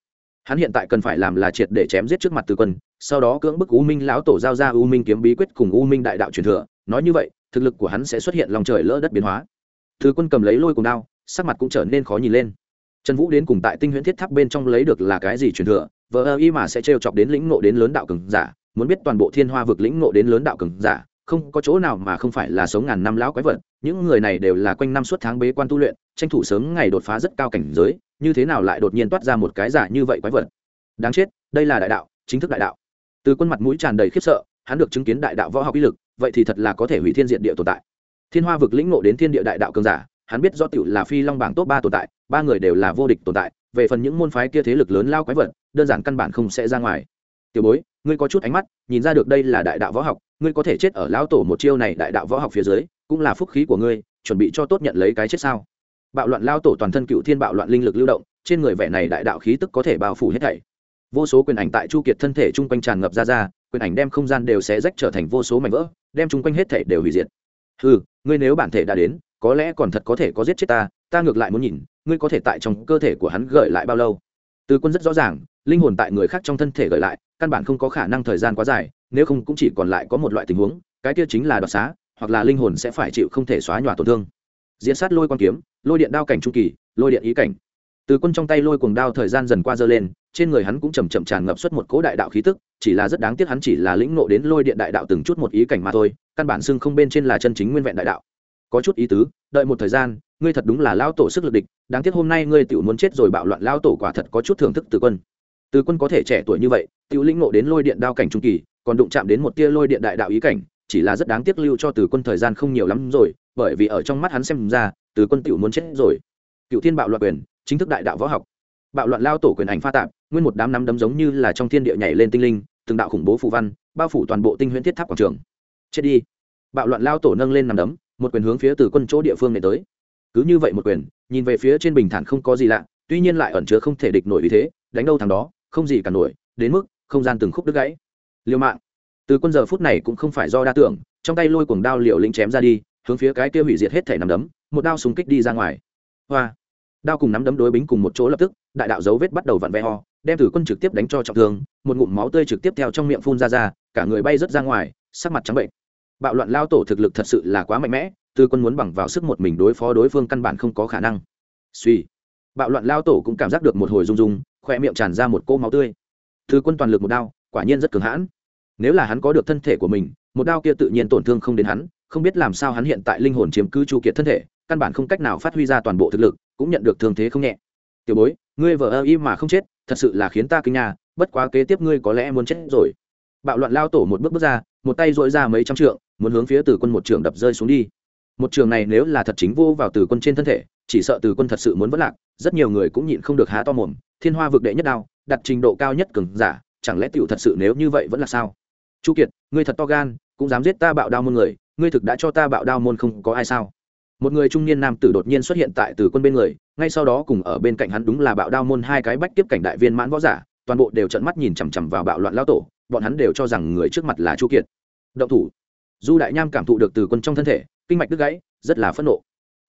hắn hiện tại cần phải làm là triệt để chém giết trước mặt từ quân, sau đó cưỡng bức u minh lão tổ giao ra u minh kiếm bí quyết cùng u minh đại đạo truyền thừa. Nói như vậy, thực lực của hắn sẽ xuất hiện lòng trời lỡ đất biến hóa. Thứ quân cầm lấy lôi cùng đao, sắc mặt cũng trở nên khó nhìn lên. Trần vũ đến cùng tại tinh huyễn thiết tháp bên trong lấy được là cái gì truyền thừa? Vờ ơ y mà sẽ trêu chọc đến lĩnh nộ đến lớn đạo cường giả, muốn biết toàn bộ thiên hoa vực lĩnh nộ đến lớn đạo cường giả, không có chỗ nào mà không phải là sống ngàn năm lão quái vật. Những người này đều là quanh năm suốt tháng bế quan tu luyện, tranh thủ sớm ngày đột phá rất cao cảnh giới như thế nào lại đột nhiên toát ra một cái giả như vậy quái vật? Đáng chết, đây là đại đạo, chính thức đại đạo. Từ quân mặt mũi tràn đầy khiếp sợ, hắn được chứng kiến đại đạo võ học uy lực, vậy thì thật là có thể hủy thiên diện địa tồn tại. Thiên hoa vực lĩnh ngộ đến thiên địa đại đạo cường giả, hắn biết do tiểu là phi long bảng top ba tồn tại, ba người đều là vô địch tồn tại, về phần những môn phái kia thế lực lớn lao quái vật, đơn giản căn bản không sẽ ra ngoài. Tiểu bối, ngươi có chút ánh mắt, nhìn ra được đây là đại đạo võ học, ngươi có thể chết ở lão tổ một chiêu này đại đạo võ học phía dưới, cũng là phúc khí của ngươi, chuẩn bị cho tốt nhận lấy cái chết sao? Bạo loạn lao tổ toàn thân cựu thiên bạo loạn linh lực lưu động, trên người vẻ này đại đạo khí tức có thể bao phủ hết thảy. Vô số quyền ảnh tại chu kiệt thân thể chung quanh tràn ngập ra ra, quyền ảnh đem không gian đều sẽ rách trở thành vô số mảnh vỡ, đem chung quanh hết thảy đều hủy diệt. Ừ ngươi nếu bản thể đã đến, có lẽ còn thật có thể có giết chết ta ta ngược lại muốn nhìn, ngươi có thể tại trong cơ thể của hắn gợi lại bao lâu? Từ quân rất rõ ràng, linh hồn tại người khác trong thân thể gợi lại, căn bản không có khả năng thời gian quá dài, nếu không cũng chỉ còn lại có một loại tình huống, cái kia chính là đoạt xá, hoặc là linh hồn sẽ phải chịu không thể xóa nhòa tổn thương diễn sát lôi quan kiếm, lôi điện đao cảnh trung kỳ, lôi điện ý cảnh. Từ quân trong tay lôi cuồng đao thời gian dần qua dơ lên, trên người hắn cũng chầm chậm tràn ngập suốt một cỗ đại đạo khí tức, chỉ là rất đáng tiếc hắn chỉ là lĩnh nộ đến lôi điện đại đạo từng chút một ý cảnh mà thôi, căn bản xưng không bên trên là chân chính nguyên vẹn đại đạo. Có chút ý tứ, đợi một thời gian, ngươi thật đúng là lao tổ sức lực địch, đáng tiếc hôm nay ngươi tự muốn chết rồi bạo loạn lao tổ quả thật có chút thưởng thức từ quân. Từ quân có thể trẻ tuổi như vậy tự lĩnh nộ đến lôi điện đao cảnh trung kỳ, còn đụng chạm đến một tia lôi điện đại đạo ý cảnh, chỉ là rất đáng tiếc lưu cho từ quân thời gian không nhiều lắm rồi bởi vì ở trong mắt hắn xem ra, từ quân tiểu muốn chết rồi. Cựu thiên bạo loạn quyền, chính thức đại đạo võ học. Bạo loạn lao tổ quyền ảnh pha tạp, nguyên một đám nắm đấm giống như là trong thiên địa nhảy lên tinh linh, từng đạo khủng bố phù văn, bao phủ toàn bộ tinh huyễn thiết tháp quảng trường. Chết đi. Bạo loạn lao tổ nâng lên nằm đấm, một quyền hướng phía từ quân chỗ địa phương này tới. Cứ như vậy một quyền, nhìn về phía trên bình thản không có gì lạ, tuy nhiên lại ẩn chứa không thể địch nổi vì thế, đánh đâu thằng đó, không gì cả nổi, đến mức không gian từng khúc đứt gãy. Liều mạng. Từ quân giờ phút này cũng không phải do đa tưởng, trong tay lôi cuồng đao liều lĩnh chém ra đi hướng phía cái kia hủy diệt hết thể nằm đấm, một đao súng kích đi ra ngoài. Hoa! Đao cùng nắm đấm đối bính cùng một chỗ lập tức, đại đạo dấu vết bắt đầu vặn ve ho đem tử quân trực tiếp đánh cho trọng thương, một ngụm máu tươi trực tiếp theo trong miệng phun ra ra, cả người bay rớt ra ngoài, sắc mặt trắng bệnh. Bạo loạn lao tổ thực lực thật sự là quá mạnh mẽ, tư quân muốn bằng vào sức một mình đối phó đối phương căn bản không có khả năng. Suy! Bạo loạn lao tổ cũng cảm giác được một hồi rung rung, khoe miệng tràn ra một cô máu tươi. Tư quân toàn lực một đao, quả nhiên rất cường hãn. Nếu là hắn có được thân thể của mình, một đao kia tự nhiên tổn thương không đến hắn không biết làm sao hắn hiện tại linh hồn chiếm cứ chu kiệt thân thể, căn bản không cách nào phát huy ra toàn bộ thực lực, cũng nhận được thương thế không nhẹ. Tiểu bối, ngươi vợ ơ y mà không chết, thật sự là khiến ta kinh nhà bất quá kế tiếp ngươi có lẽ muốn chết rồi. Bạo loạn lao tổ một bước bước ra, một tay dội ra mấy trăm trượng, muốn hướng phía từ quân một trường đập rơi xuống đi. Một trường này nếu là thật chính vô vào từ quân trên thân thể, chỉ sợ từ quân thật sự muốn vất lạc, rất nhiều người cũng nhịn không được há to mồm, thiên hoa vực đệ nhất đao, đặt trình độ cao nhất cường giả, chẳng lẽ tiểu thật sự nếu như vậy vẫn là sao? Chu kiệt, ngươi thật to gan, cũng dám giết ta bạo đao môn người ngươi thực đã cho ta bạo đao môn không có ai sao? Một người trung niên nam tử đột nhiên xuất hiện tại từ quân bên người, ngay sau đó cùng ở bên cạnh hắn đúng là bạo đao môn hai cái bách tiếp cảnh đại viên mãn võ giả, toàn bộ đều trận mắt nhìn chằm chằm vào bạo loạn lao tổ, bọn hắn đều cho rằng người trước mặt là chu kiệt. Động thủ. Du đại nham cảm thụ được từ quân trong thân thể, kinh mạch đứt gãy, rất là phẫn nộ.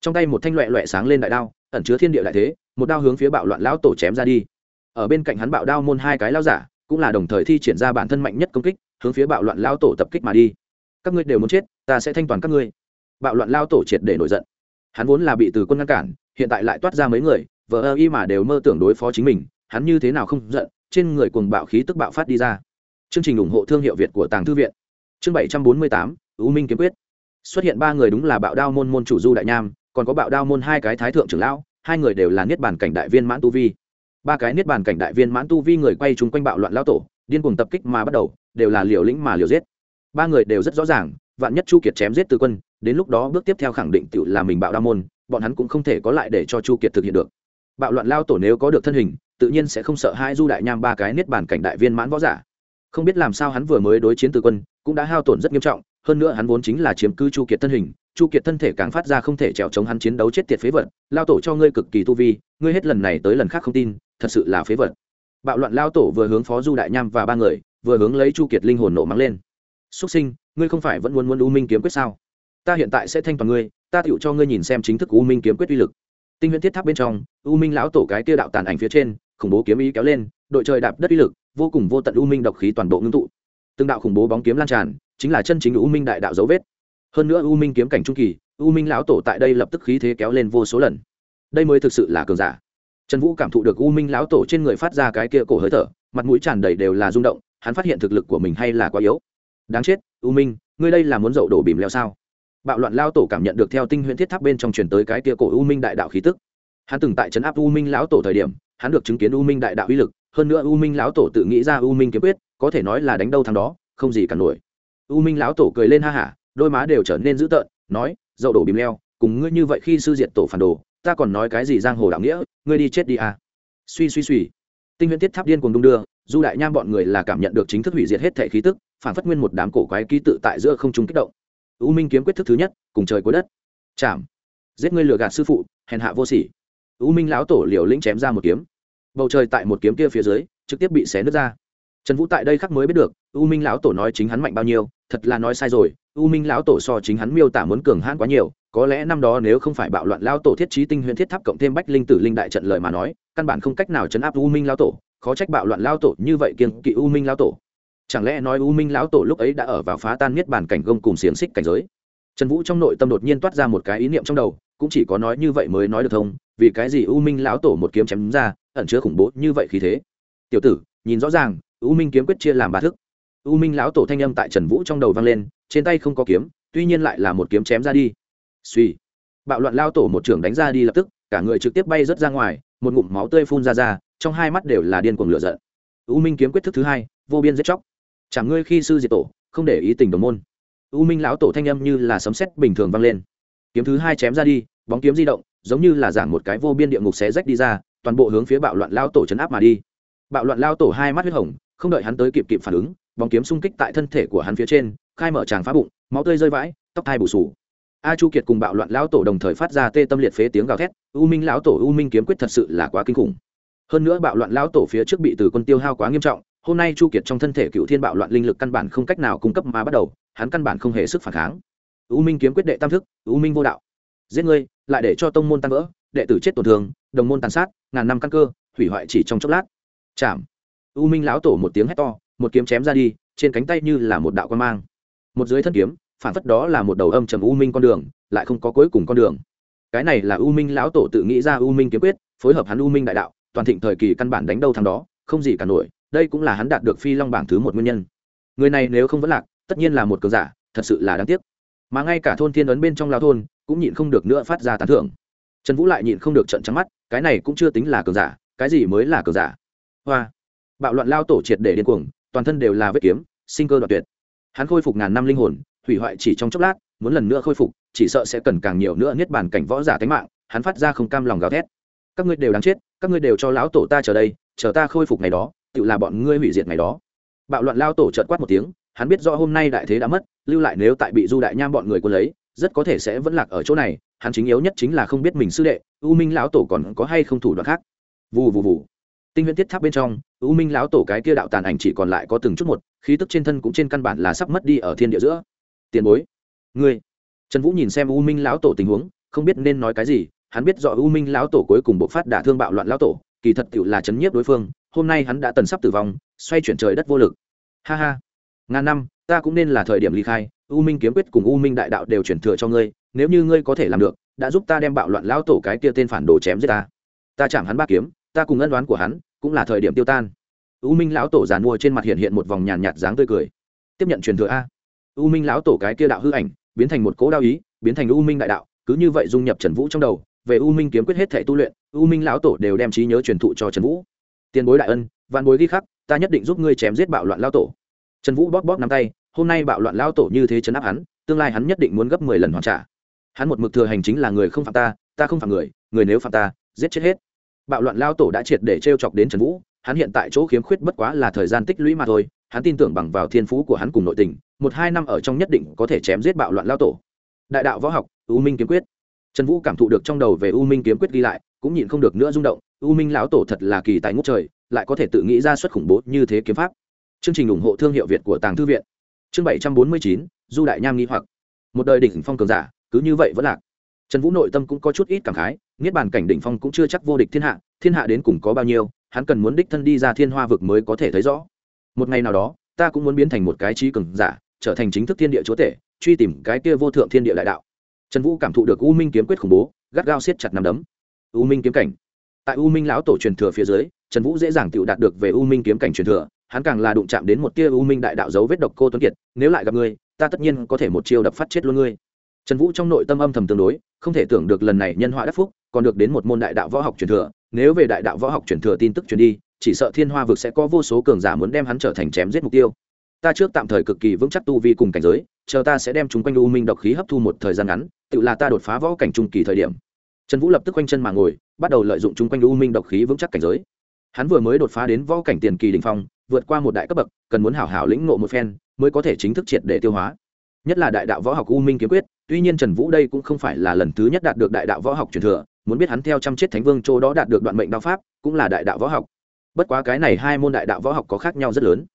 Trong tay một thanh loẹ loẹ sáng lên đại đao, ẩn chứa thiên địa đại thế, một đao hướng phía bạo loạn lão tổ chém ra đi. Ở bên cạnh hắn bạo đao môn hai cái lao giả, cũng là đồng thời thi triển ra bản thân mạnh nhất công kích, hướng phía bạo loạn lao tổ tập kích mà đi các ngươi đều muốn chết, ta sẽ thanh toàn các ngươi. Bạo loạn lao tổ triệt để nổi giận. Hắn vốn là bị từ quân ngăn cản, hiện tại lại toát ra mấy người vợ ơ y mà đều mơ tưởng đối phó chính mình, hắn như thế nào không giận, trên người cuồng bạo khí tức bạo phát đi ra. Chương trình ủng hộ thương hiệu việt của tàng thư viện. Chương bảy trăm bốn mươi tám ưu minh kiếm quyết. Xuất hiện ba người đúng là bạo đao môn môn chủ du đại nham, còn có bạo đao môn hai cái thái thượng trưởng lão, hai người đều là niết bàn cảnh đại viên mãn tu vi. Ba cái niết bàn cảnh đại viên mãn tu vi người quay chung quanh bạo loạn lao tổ, điên cuồng tập kích mà bắt đầu, đều là liều lĩnh mà liều giết ba người đều rất rõ ràng, vạn nhất chu kiệt chém giết từ quân, đến lúc đó bước tiếp theo khẳng định tự là mình bạo đa môn, bọn hắn cũng không thể có lại để cho chu kiệt thực hiện được. Bạo loạn lao tổ nếu có được thân hình, tự nhiên sẽ không sợ hai du đại nham ba cái niết bàn cảnh đại viên mãn võ giả. Không biết làm sao hắn vừa mới đối chiến từ quân, cũng đã hao tổn rất nghiêm trọng, hơn nữa hắn vốn chính là chiếm cứ chu kiệt thân hình, chu kiệt thân thể càng phát ra không thể trèo chống hắn chiến đấu chết tiệt phế vật, lao tổ cho ngươi cực kỳ tu vi, ngươi hết lần này tới lần khác không tin, thật sự là phế vật. Bạo loạn lao tổ vừa hướng phó du đại nham và ba người, vừa hướng lấy chu kiệt linh hồn nổ mắng lên xuất sinh, ngươi không phải vẫn muốn muốn u minh kiếm quyết sao? Ta hiện tại sẽ thanh toàn ngươi, ta tựu cho ngươi nhìn xem chính thức u minh kiếm quyết uy lực. Tinh huyễn thiết tháp bên trong, u minh lão tổ cái kia đạo tàn ảnh phía trên, khủng bố kiếm ý kéo lên, đội trời đạp đất uy lực, vô cùng vô tận u minh độc khí toàn bộ ngưng tụ. Từng đạo khủng bố bóng kiếm lan tràn, chính là chân chính u minh đại đạo dấu vết. Hơn nữa u minh kiếm cảnh trung kỳ, u minh lão tổ tại đây lập tức khí thế kéo lên vô số lần. Đây mới thực sự là cường giả. Trần vũ cảm thụ được u minh lão tổ trên người phát ra cái kia cổ hơi thở, mặt mũi tràn đầy đều là rung động, hắn phát hiện thực lực của mình hay là quá yếu đáng chết, u minh, ngươi đây là muốn dậu đổ bìm leo sao? Bạo loạn lao tổ cảm nhận được theo tinh huyễn thiết tháp bên trong truyền tới cái kia cổ u minh đại đạo khí tức. Hắn từng tại trấn áp u minh lão tổ thời điểm, hắn được chứng kiến u minh đại đạo uy lực, hơn nữa u minh lão tổ tự nghĩ ra u minh kiếm quyết, có thể nói là đánh đâu thằng đó, không gì cả nổi. U minh lão tổ cười lên ha hả, đôi má đều trở nên dữ tợn, nói, dậu đổ bìm leo, cùng ngươi như vậy khi sư diệt tổ phản đồ, ta còn nói cái gì giang hồ đạo nghĩa, ngươi đi chết đi à. Suy suy suy. Tinh huyễn thiết tháp điên cùng đung đưa, du đại nham bọn người là cảm nhận được chính thức hủy diệt hết thể khí tức phản phất nguyên một đám cổ quái ký tự tại giữa không trung kích động. U minh kiếm quyết thức thứ nhất, cùng trời cuối đất. Chạm giết ngươi lừa gạt sư phụ, hèn hạ vô sỉ. U minh lão tổ liều lĩnh chém ra một kiếm. Bầu trời tại một kiếm kia phía dưới, trực tiếp bị xé nứt ra. Trần vũ tại đây khắc mới biết được, u minh lão tổ nói chính hắn mạnh bao nhiêu, thật là nói sai rồi, u minh lão tổ so chính hắn miêu tả muốn cường hãn quá nhiều, có lẽ năm đó nếu không phải bạo loạn lão tổ thiết trí tinh huyễn thiết tháp cộng thêm bách linh tử linh đại trận lời mà nói, căn bản không cách nào chấn áp u minh lão tổ, khó trách bạo loạn lão tổ như vậy kiên kỵ u minh lão tổ chẳng lẽ nói u minh lão tổ lúc ấy đã ở vào phá tan miết bản cảnh gông cùng xiềng xích cảnh giới? Trần vũ trong nội tâm đột nhiên toát ra một cái ý niệm trong đầu, cũng chỉ có nói như vậy mới nói được thông vì cái gì u minh lão tổ một kiếm chém ra, ẩn chứa khủng bố như vậy khí thế? Tiểu tử, nhìn rõ ràng, u minh kiếm quyết chia làm ba thức. U minh lão tổ thanh âm tại trần vũ trong đầu vang lên, trên tay không có kiếm, tuy nhiên lại là một kiếm chém ra đi. Suy bạo loạn lao tổ một trưởng đánh ra đi lập tức, cả người trực tiếp bay rớt ra ngoài, một ngụm máu tươi phun ra ra, trong hai mắt đều là điên cuồng lửa giận. U minh kiếm quyết thức thứ hai, vô biên giết chóc chẳng ngươi khi sư diệt tổ, không để ý tình đồng môn. U minh lão tổ thanh âm như là sấm sét bình thường vang lên. Kiếm thứ hai chém ra đi, bóng kiếm di động, giống như là giảng một cái vô biên địa ngục xé rách đi ra, toàn bộ hướng phía bạo loạn lao tổ chấn áp mà đi. Bạo loạn lao tổ hai mắt huyết hồng, không đợi hắn tới kịp kịp phản ứng, bóng kiếm xung kích tại thân thể của hắn phía trên, khai mở tràng phá bụng, máu tươi rơi vãi, tóc thai bù sù. A chu kiệt cùng bạo loạn lão tổ đồng thời phát ra tê tâm liệt phế tiếng gào thét, u minh lão tổ, u minh kiếm quyết thật sự là quá kinh khủng. Hơn nữa bạo loạn lão tổ phía trước bị từ quân tiêu hao quá nghiêm trọng hôm nay chu kiệt trong thân thể cựu thiên bạo loạn linh lực căn bản không cách nào cung cấp mà bắt đầu, hắn căn bản không hề sức phản kháng. U minh kiếm quyết đệ tam thức, u minh vô đạo. Giết ngươi, lại để cho tông môn tan vỡ, đệ tử chết tổn thương, đồng môn tàn sát, ngàn năm căn cơ, hủy hoại chỉ trong chốc lát. Chạm. U minh lão tổ một tiếng hét to, một kiếm chém ra đi, trên cánh tay như là một đạo quan mang. Một dưới thân kiếm, phản phất đó là một đầu âm trầm u minh con đường, lại không có cuối cùng con đường. Cái này là u minh lão tổ tự nghĩ ra u minh kiếm quyết, phối hợp hắn u minh đại đạo, toàn thịnh thời kỳ căn bản đánh đâu thằng đó, không gì cả nổi đây cũng là hắn đạt được phi long bảng thứ một nguyên nhân. Người này nếu không vẫn lạc, tất nhiên là một cường giả, thật sự là đáng tiếc. Mà ngay cả thôn thiên ấn bên trong lao thôn, cũng nhịn không được nữa phát ra tán thưởng. Trần vũ lại nhịn không được trận trắng mắt, cái này cũng chưa tính là cường giả, cái gì mới là cường giả? Hoa. Bạo loạn lao tổ triệt để điên cuồng, toàn thân đều là vết kiếm, sinh cơ đoạt tuyệt. Hắn khôi phục ngàn năm linh hồn, hủy hoại chỉ trong chốc lát, muốn lần nữa khôi phục, chỉ sợ sẽ cần càng nhiều nữa niết bàn cảnh võ giả tính mạng, hắn phát ra không cam lòng gào thét. Các ngươi đều đáng chết, các ngươi đều cho lão tổ ta chờ đây, chờ ta khôi phục ngày đó tự là bọn ngươi hủy diệt ngày đó. Bạo loạn lao tổ trợt quát một tiếng, hắn biết rõ hôm nay đại thế đã mất, lưu lại nếu tại bị du đại nham bọn người quân lấy, rất có thể sẽ vẫn lạc ở chỗ này, hắn chính yếu nhất chính là không biết mình sư đệ, u minh lão tổ còn có hay không thủ đoạn khác. Vù vù vù. Tinh huyễn tiết tháp bên trong, u minh lão tổ cái kia đạo tàn ảnh chỉ còn lại có từng chút một, khí tức trên thân cũng trên căn bản là sắp mất đi ở thiên địa giữa. Tiền bối. Ngươi. Trần vũ nhìn xem u minh lão tổ tình huống, không biết nên nói cái gì, hắn biết rõ u minh lão tổ cuối cùng bộ phát đả thương bạo loạn lão tổ kỳ thật tiểu là chấn nhiếp đối phương, hôm nay hắn đã tần sắp tử vong, xoay chuyển trời đất vô lực. Ha ha. Ngàn năm, ta cũng nên là thời điểm ly khai, u minh kiếm quyết cùng u minh đại đạo đều chuyển thừa cho ngươi, nếu như ngươi có thể làm được, đã giúp ta đem bạo loạn lão tổ cái kia tên phản đồ chém giết ta. Ta chạm hắn ba kiếm, ta cùng ân đoán của hắn, cũng là thời điểm tiêu tan. U minh lão tổ giàn mua trên mặt hiện hiện một vòng nhàn nhạt dáng tươi cười. Tiếp nhận truyền thừa a. U minh lão tổ cái kia đạo hư ảnh, biến thành một cố đao ý, biến thành u minh đại đạo, cứ như vậy dung nhập trần vũ trong đầu về u minh kiếm quyết hết thể tu luyện, u minh lão tổ đều đem trí nhớ truyền thụ cho trần vũ. Tiền bối đại ân văn bối ghi khắc, ta nhất định giúp ngươi chém giết bạo loạn lão tổ. Trần vũ bóp bóp nắm tay, hôm nay bạo loạn lão tổ như thế chấn áp hắn, tương lai hắn nhất định muốn gấp mười lần hoàn trả. Hắn một mực thừa hành chính là người không phạm ta ta không phạm người người nếu phạm ta, giết chết hết. Bạo loạn lao tổ đã triệt để t r e o chọc đến trần vũ, hắn hiện tại chỗ khiếm khuyết bất quá là thời gian tích lũy mà thôi, hắn tin tưởng bằng vào thiên phú của hắn cùng nội tình, một hai năm ở trong nhất định có thể chém giết bạo loạn lao tổ. Đại đạo võ học, u minh kiếm quyết trần vũ cảm thụ được trong đầu về u minh kiếm quyết ghi lại, cũng nhịn không được nữa rung động, u minh lão tổ thật là kỳ tài ngút trời, lại có thể tự nghĩ ra suất khủng bố như thế kiếm pháp. Chương trình ủng hộ thương hiệu việt của tàng thư viện. Chương bảy trăm bốn mươi chín, du đại nham nghi hoặc. Một đời đỉnh phong cường giả, cứ như vậy vẫn lạc. Trần vũ nội tâm cũng có chút ít cảm khái, niết bàn cảnh đỉnh phong cũng chưa chắc vô địch thiên hạ thiên hạ đến cùng có bao nhiêu, hắn cần muốn đích thân đi ra thiên hoa vực mới có thể thấy rõ. Một ngày nào đó, ta cũng muốn biến thành một cái trí cường giả, trở thành chính thức thiên địa chúa tể, truy tìm cái kia vô thượng thiên địa đại đạo trần vũ cảm thụ được u minh kiếm quyết khủng bố, gắt gao siết chặt nằm đấm. U minh kiếm cảnh. Tại u minh lão tổ truyền thừa phía dưới, trần vũ dễ dàng tự đạt được về u minh kiếm cảnh truyền thừa, hắn càng là đụng chạm đến một tia u minh đại đạo dấu vết độc cô tuấn kiệt, nếu lại gặp ngươi, ta tất nhiên có thể một chiêu đập phát chết luôn ngươi. Trần vũ trong nội tâm âm thầm tương đối, không thể tưởng được lần này nhân họa đắc phúc, còn được đến một môn đại đạo võ học truyền thừa, nếu về đại đạo võ học truyền thừa tin tức truyền đi, chỉ sợ thiên hoa vực sẽ có vô số cường giả muốn đem hắn trở thành chém giết mục tiêu. Ta trước tạm thời cực kỳ vững chắc tu vi cùng cảnh giới, chờ ta sẽ đem chúng quanh u minh độc khí hấp thu một thời gian ngắn tự là ta đột phá võ cảnh trung kỳ thời điểm. Trần vũ lập tức quanh chân mà ngồi, bắt đầu lợi dụng chung quanh u minh độc khí vững chắc cảnh giới. Hắn vừa mới đột phá đến võ cảnh tiền kỳ đình phong, vượt qua một đại cấp bậc, cần muốn hảo hảo lĩnh ngộ một phen, mới có thể chính thức triệt để tiêu hóa. Nhất là đại đạo võ học u minh kiếm quyết, tuy nhiên trần vũ đây cũng không phải là lần thứ nhất đạt được đại đạo võ học truyền thừa, muốn biết hắn theo chăm chết thánh vương châu đó đạt được đoạn mệnh đao pháp, cũng là đại đạo võ học. Bất quá cái này hai môn đại đạo võ học có khác nhau rất lớn.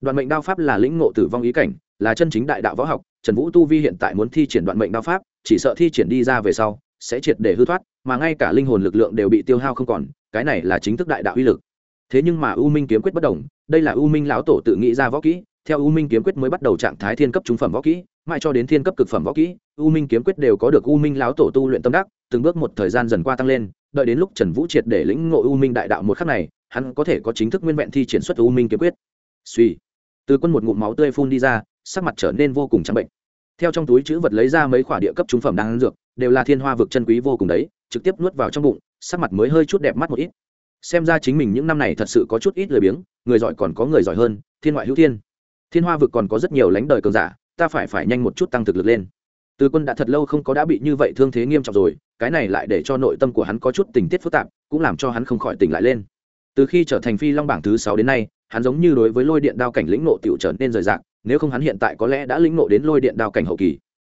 Đoạn mệnh đao pháp là lĩnh ngộ tử vong ý cảnh, là chân chính đại đạo võ học, trần vũ tu vi hiện tại muốn thi triển đoạn mệnh đao pháp chỉ sợ thi triển đi ra về sau, sẽ triệt để hư thoát, mà ngay cả linh hồn lực lượng đều bị tiêu hao không còn, cái này là chính thức đại đạo uy lực. Thế nhưng mà u minh kiếm quyết bất đồng, đây là u minh lão tổ tự nghĩ ra võ kỹ, theo u minh kiếm quyết mới bắt đầu trạng thái thiên cấp trung phẩm võ kỹ, mãi cho đến thiên cấp cực phẩm võ kỹ, u minh kiếm quyết đều có được u minh lão tổ tu luyện tâm đắc, từng bước một thời gian dần qua tăng lên, đợi đến lúc trần vũ triệt để lĩnh ngộ u minh đại đạo một khắc này, hắn có thể có chính thức nguyên vẹn thi triển xuất u minh kiếm quyết. Suy từ quân một ngụm máu tươi phun đi ra, sắc mặt trở nên vô cùng trắng bệnh theo trong túi chữ vật lấy ra mấy khoả địa cấp trung phẩm đang ăn dược, đều là thiên hoa vực chân quý vô cùng đấy, trực tiếp nuốt vào trong bụng, sắc mặt mới hơi chút đẹp mắt một ít. Xem ra chính mình những năm này thật sự có chút ít lười biếng, người giỏi còn có người giỏi hơn, thiên ngoại hữu thiên. Thiên hoa vực còn có rất nhiều lãnh đời cường giả, ta phải phải nhanh một chút tăng thực lực lên. Từ quân đã thật lâu không có đã bị như vậy thương thế nghiêm trọng rồi, cái này lại để cho nội tâm của hắn có chút tình tiết phức tạp, cũng làm cho hắn không khỏi tỉnh lại lên. Từ khi trở thành phi long bảng thứ sáu đến nay, hắn giống như đối với lôi điện đao cảnh lĩnh nộ tiểu trở nên rời rạc nếu không hắn hiện tại có lẽ đã lĩnh nộ đến lôi điện đao cảnh hậu kỳ.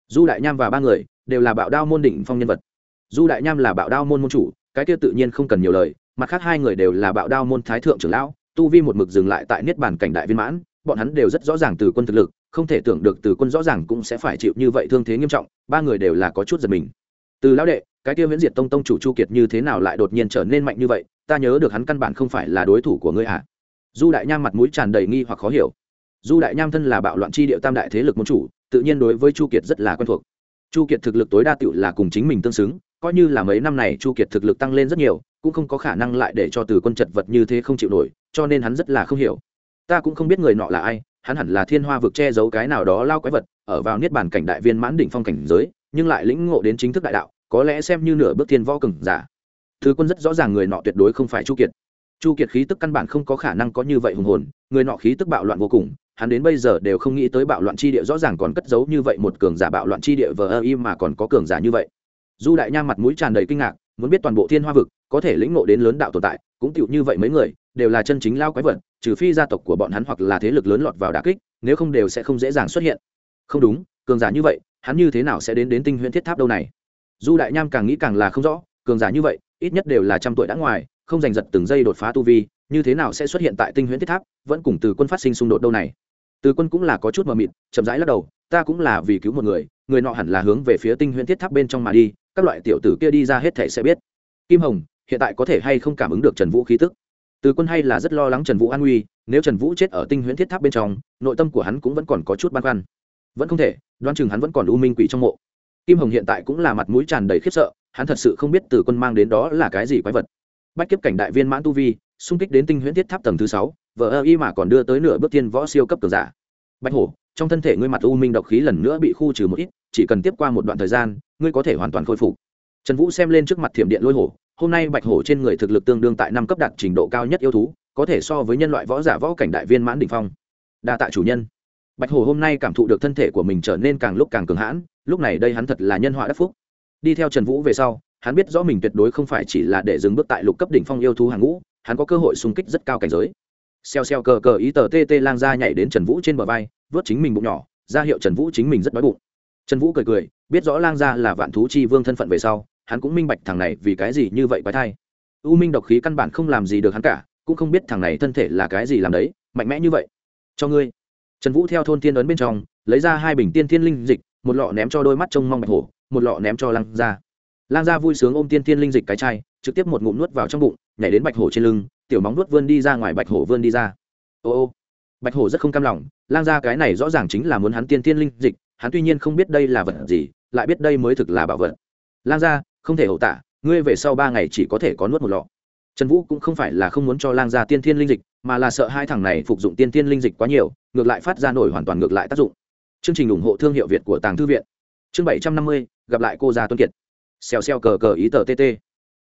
Du đại nham và ba người đều là bạo đao môn đỉnh phong nhân vật. Du đại nham là bạo đao môn môn chủ, cái kia tự nhiên không cần nhiều lời, mặt khác hai người đều là bạo đao môn thái thượng trưởng lão, tu vi một mực dừng lại tại niết bàn cảnh đại viên mãn, bọn hắn đều rất rõ ràng từ quân thực lực, không thể tưởng được từ quân rõ ràng cũng sẽ phải chịu như vậy thương thế nghiêm trọng, ba người đều là có chút giật mình. Từ lão đệ, cái kia viễn diệt tông tông chủ chu kiệt như thế nào lại đột nhiên trở nên mạnh như vậy, ta nhớ được hắn căn bản không phải là đối thủ của ngươi ạ à? du đại nham mặt mũi tràn đầy nghi hoặc khó hiểu du đại nham thân là bạo loạn chi điệu tam đại thế lực môn chủ, tự nhiên đối với chu kiệt rất là quen thuộc. Chu kiệt thực lực tối đa tựu là cùng chính mình tương xứng, coi như là mấy năm này chu kiệt thực lực tăng lên rất nhiều, cũng không có khả năng lại để cho từ quân chật vật như thế không chịu nổi, cho nên hắn rất là không hiểu. Ta cũng không biết người nọ là ai, hắn hẳn là thiên hoa vực che giấu cái nào đó lao quái vật, ở vào niết bàn cảnh đại viên mãn đỉnh phong cảnh giới, nhưng lại lĩnh ngộ đến chính thức đại đạo, có lẽ xem như nửa bước thiên võ cường giả. Thứ quân rất rõ ràng người nọ tuyệt đối không phải chu kiệt chu kiệt khí tức căn bản không có khả năng có như vậy hùng hồn, người nọ khí tức bạo loạn vô cùng, hắn đến bây giờ đều không nghĩ tới bạo loạn chi địa rõ ràng còn cất giấu như vậy một cường giả bạo loạn chi địa vờ ơ y mà còn có cường giả như vậy. Du đại nham mặt mũi tràn đầy kinh ngạc, muốn biết toàn bộ thiên hoa vực, có thể lĩnh ngộ đến lớn đạo tồn tại, cũng tựu như vậy mấy người, đều là chân chính lao quái vật, trừ phi gia tộc của bọn hắn hoặc là thế lực lớn lọt vào đà kích, nếu không đều sẽ không dễ dàng xuất hiện. Không đúng, cường giả như vậy, hắn như thế nào sẽ đến đến tinh huyễn thiết tháp đâu này? Du đại nham càng nghĩ càng là không rõ, cường giả như vậy, ít nhất đều là trăm tuổi đã ngoài không giành giật từng giây đột phá tu vi, như thế nào sẽ xuất hiện tại tinh huyễn thiết tháp, vẫn cùng từ quân phát sinh xung đột đâu này. Từ quân cũng là có chút mờ mịt, chậm rãi lắc đầu, ta cũng là vì cứu một người người nọ hẳn là hướng về phía tinh huyễn thiết tháp bên trong mà đi, các loại tiểu tử kia đi ra hết thể sẽ biết. Kim hồng, hiện tại có thể hay không cảm ứng được trần vũ khí tức? Từ quân hay là rất lo lắng trần vũ an nguy, nếu trần vũ chết ở tinh huyễn thiết tháp bên trong, nội tâm của hắn cũng vẫn còn có chút băn khoăn. Vẫn không thể, đoán chừng hắn vẫn còn u minh quỷ trong mộ. Kim hồng hiện tại cũng là mặt mũi tràn đầy khiếp sợ, hắn thật sự không biết từ quân mang đến đó là cái gì quái vật bách kiếp cảnh đại viên mãn tu vi, xung kích đến tinh huyễn thiết tháp tầng thứ sáu vợ ơ y mà còn đưa tới nửa bước tiên võ siêu cấp cường giả. Bạch hổ, trong thân thể ngươi mặt u minh độc khí lần nữa bị khu trừ một ít, chỉ cần tiếp qua một đoạn thời gian, ngươi có thể hoàn toàn khôi phục. Trần vũ xem lên trước mặt thiểm điện lôi hổ, hôm nay bạch hổ trên người thực lực tương đương tại năm cấp đạt trình độ cao nhất yêu thú, có thể so với nhân loại võ giả võ cảnh đại viên mãn đ ỉ n h phong. Đa tạ chủ nhân. Bạch hổ hôm nay cảm thụ được thân thể của mình trở nên càng lúc càng cường hãn, lúc này đây hắn thật là nhân họa đắc phúc. Đi theo trần vũ về sau hắn biết rõ mình tuyệt đối không phải chỉ là để dừng bước tại lục cấp đỉnh phong yêu thú hàng ngũ, hắn có cơ hội xung kích rất cao cảnh giới. Xeo xeo cờ cờ ý tờ tê tê lang ra nhảy đến trần vũ trên bờ vai, vớt chính mình bụng nhỏ, ra hiệu trần vũ chính mình rất đói bụng. Trần vũ cười cười, biết rõ lang gia là vạn thú chi vương thân phận về sau, hắn cũng minh bạch thằng này vì cái gì như vậy quái thai. U minh độc khí căn bản không làm gì được hắn cả, cũng không biết thằng này thân thể là cái gì làm đấy, mạnh mẽ như vậy. Cho ngươi. Trần vũ theo thôn tiên ấn bên trong, lấy ra hai bình tiên thiên linh dịch, một lọ ném cho đôi mắt trông mong bạch hổ, một lọ ném cho lang gia lang gia vui sướng ôm tiên thiên linh dịch cái chai, trực tiếp một ngụm nuốt vào trong bụng, nhảy đến bạch hổ trên lưng, tiểu móng nuốt vươn đi ra ngoài, bạch hổ vươn đi ra. Ô ô. Bạch hổ rất không cam lòng, lang gia cái này rõ ràng chính là muốn hắn tiên thiên linh dịch, hắn tuy nhiên không biết đây là vật gì, lại biết đây mới thực là bảo vật. Lang gia, không thể hậu tả, ngươi về sau ba ngày chỉ có thể có nuốt một lọ. Trần vũ cũng không phải là không muốn cho lang gia tiên thiên linh dịch, mà là sợ hai thằng này phục dụng tiên thiên linh dịch quá nhiều, ngược lại phát ra nổi hoàn toàn ngược lại tác dụng. Chương trình ủng hộ thương hiệu việt của tàng thư viện. Chương bảy trăm năm mươi, gặp lại cô gia tuân kiệt xèo xèo cờ cờ ý tờ tt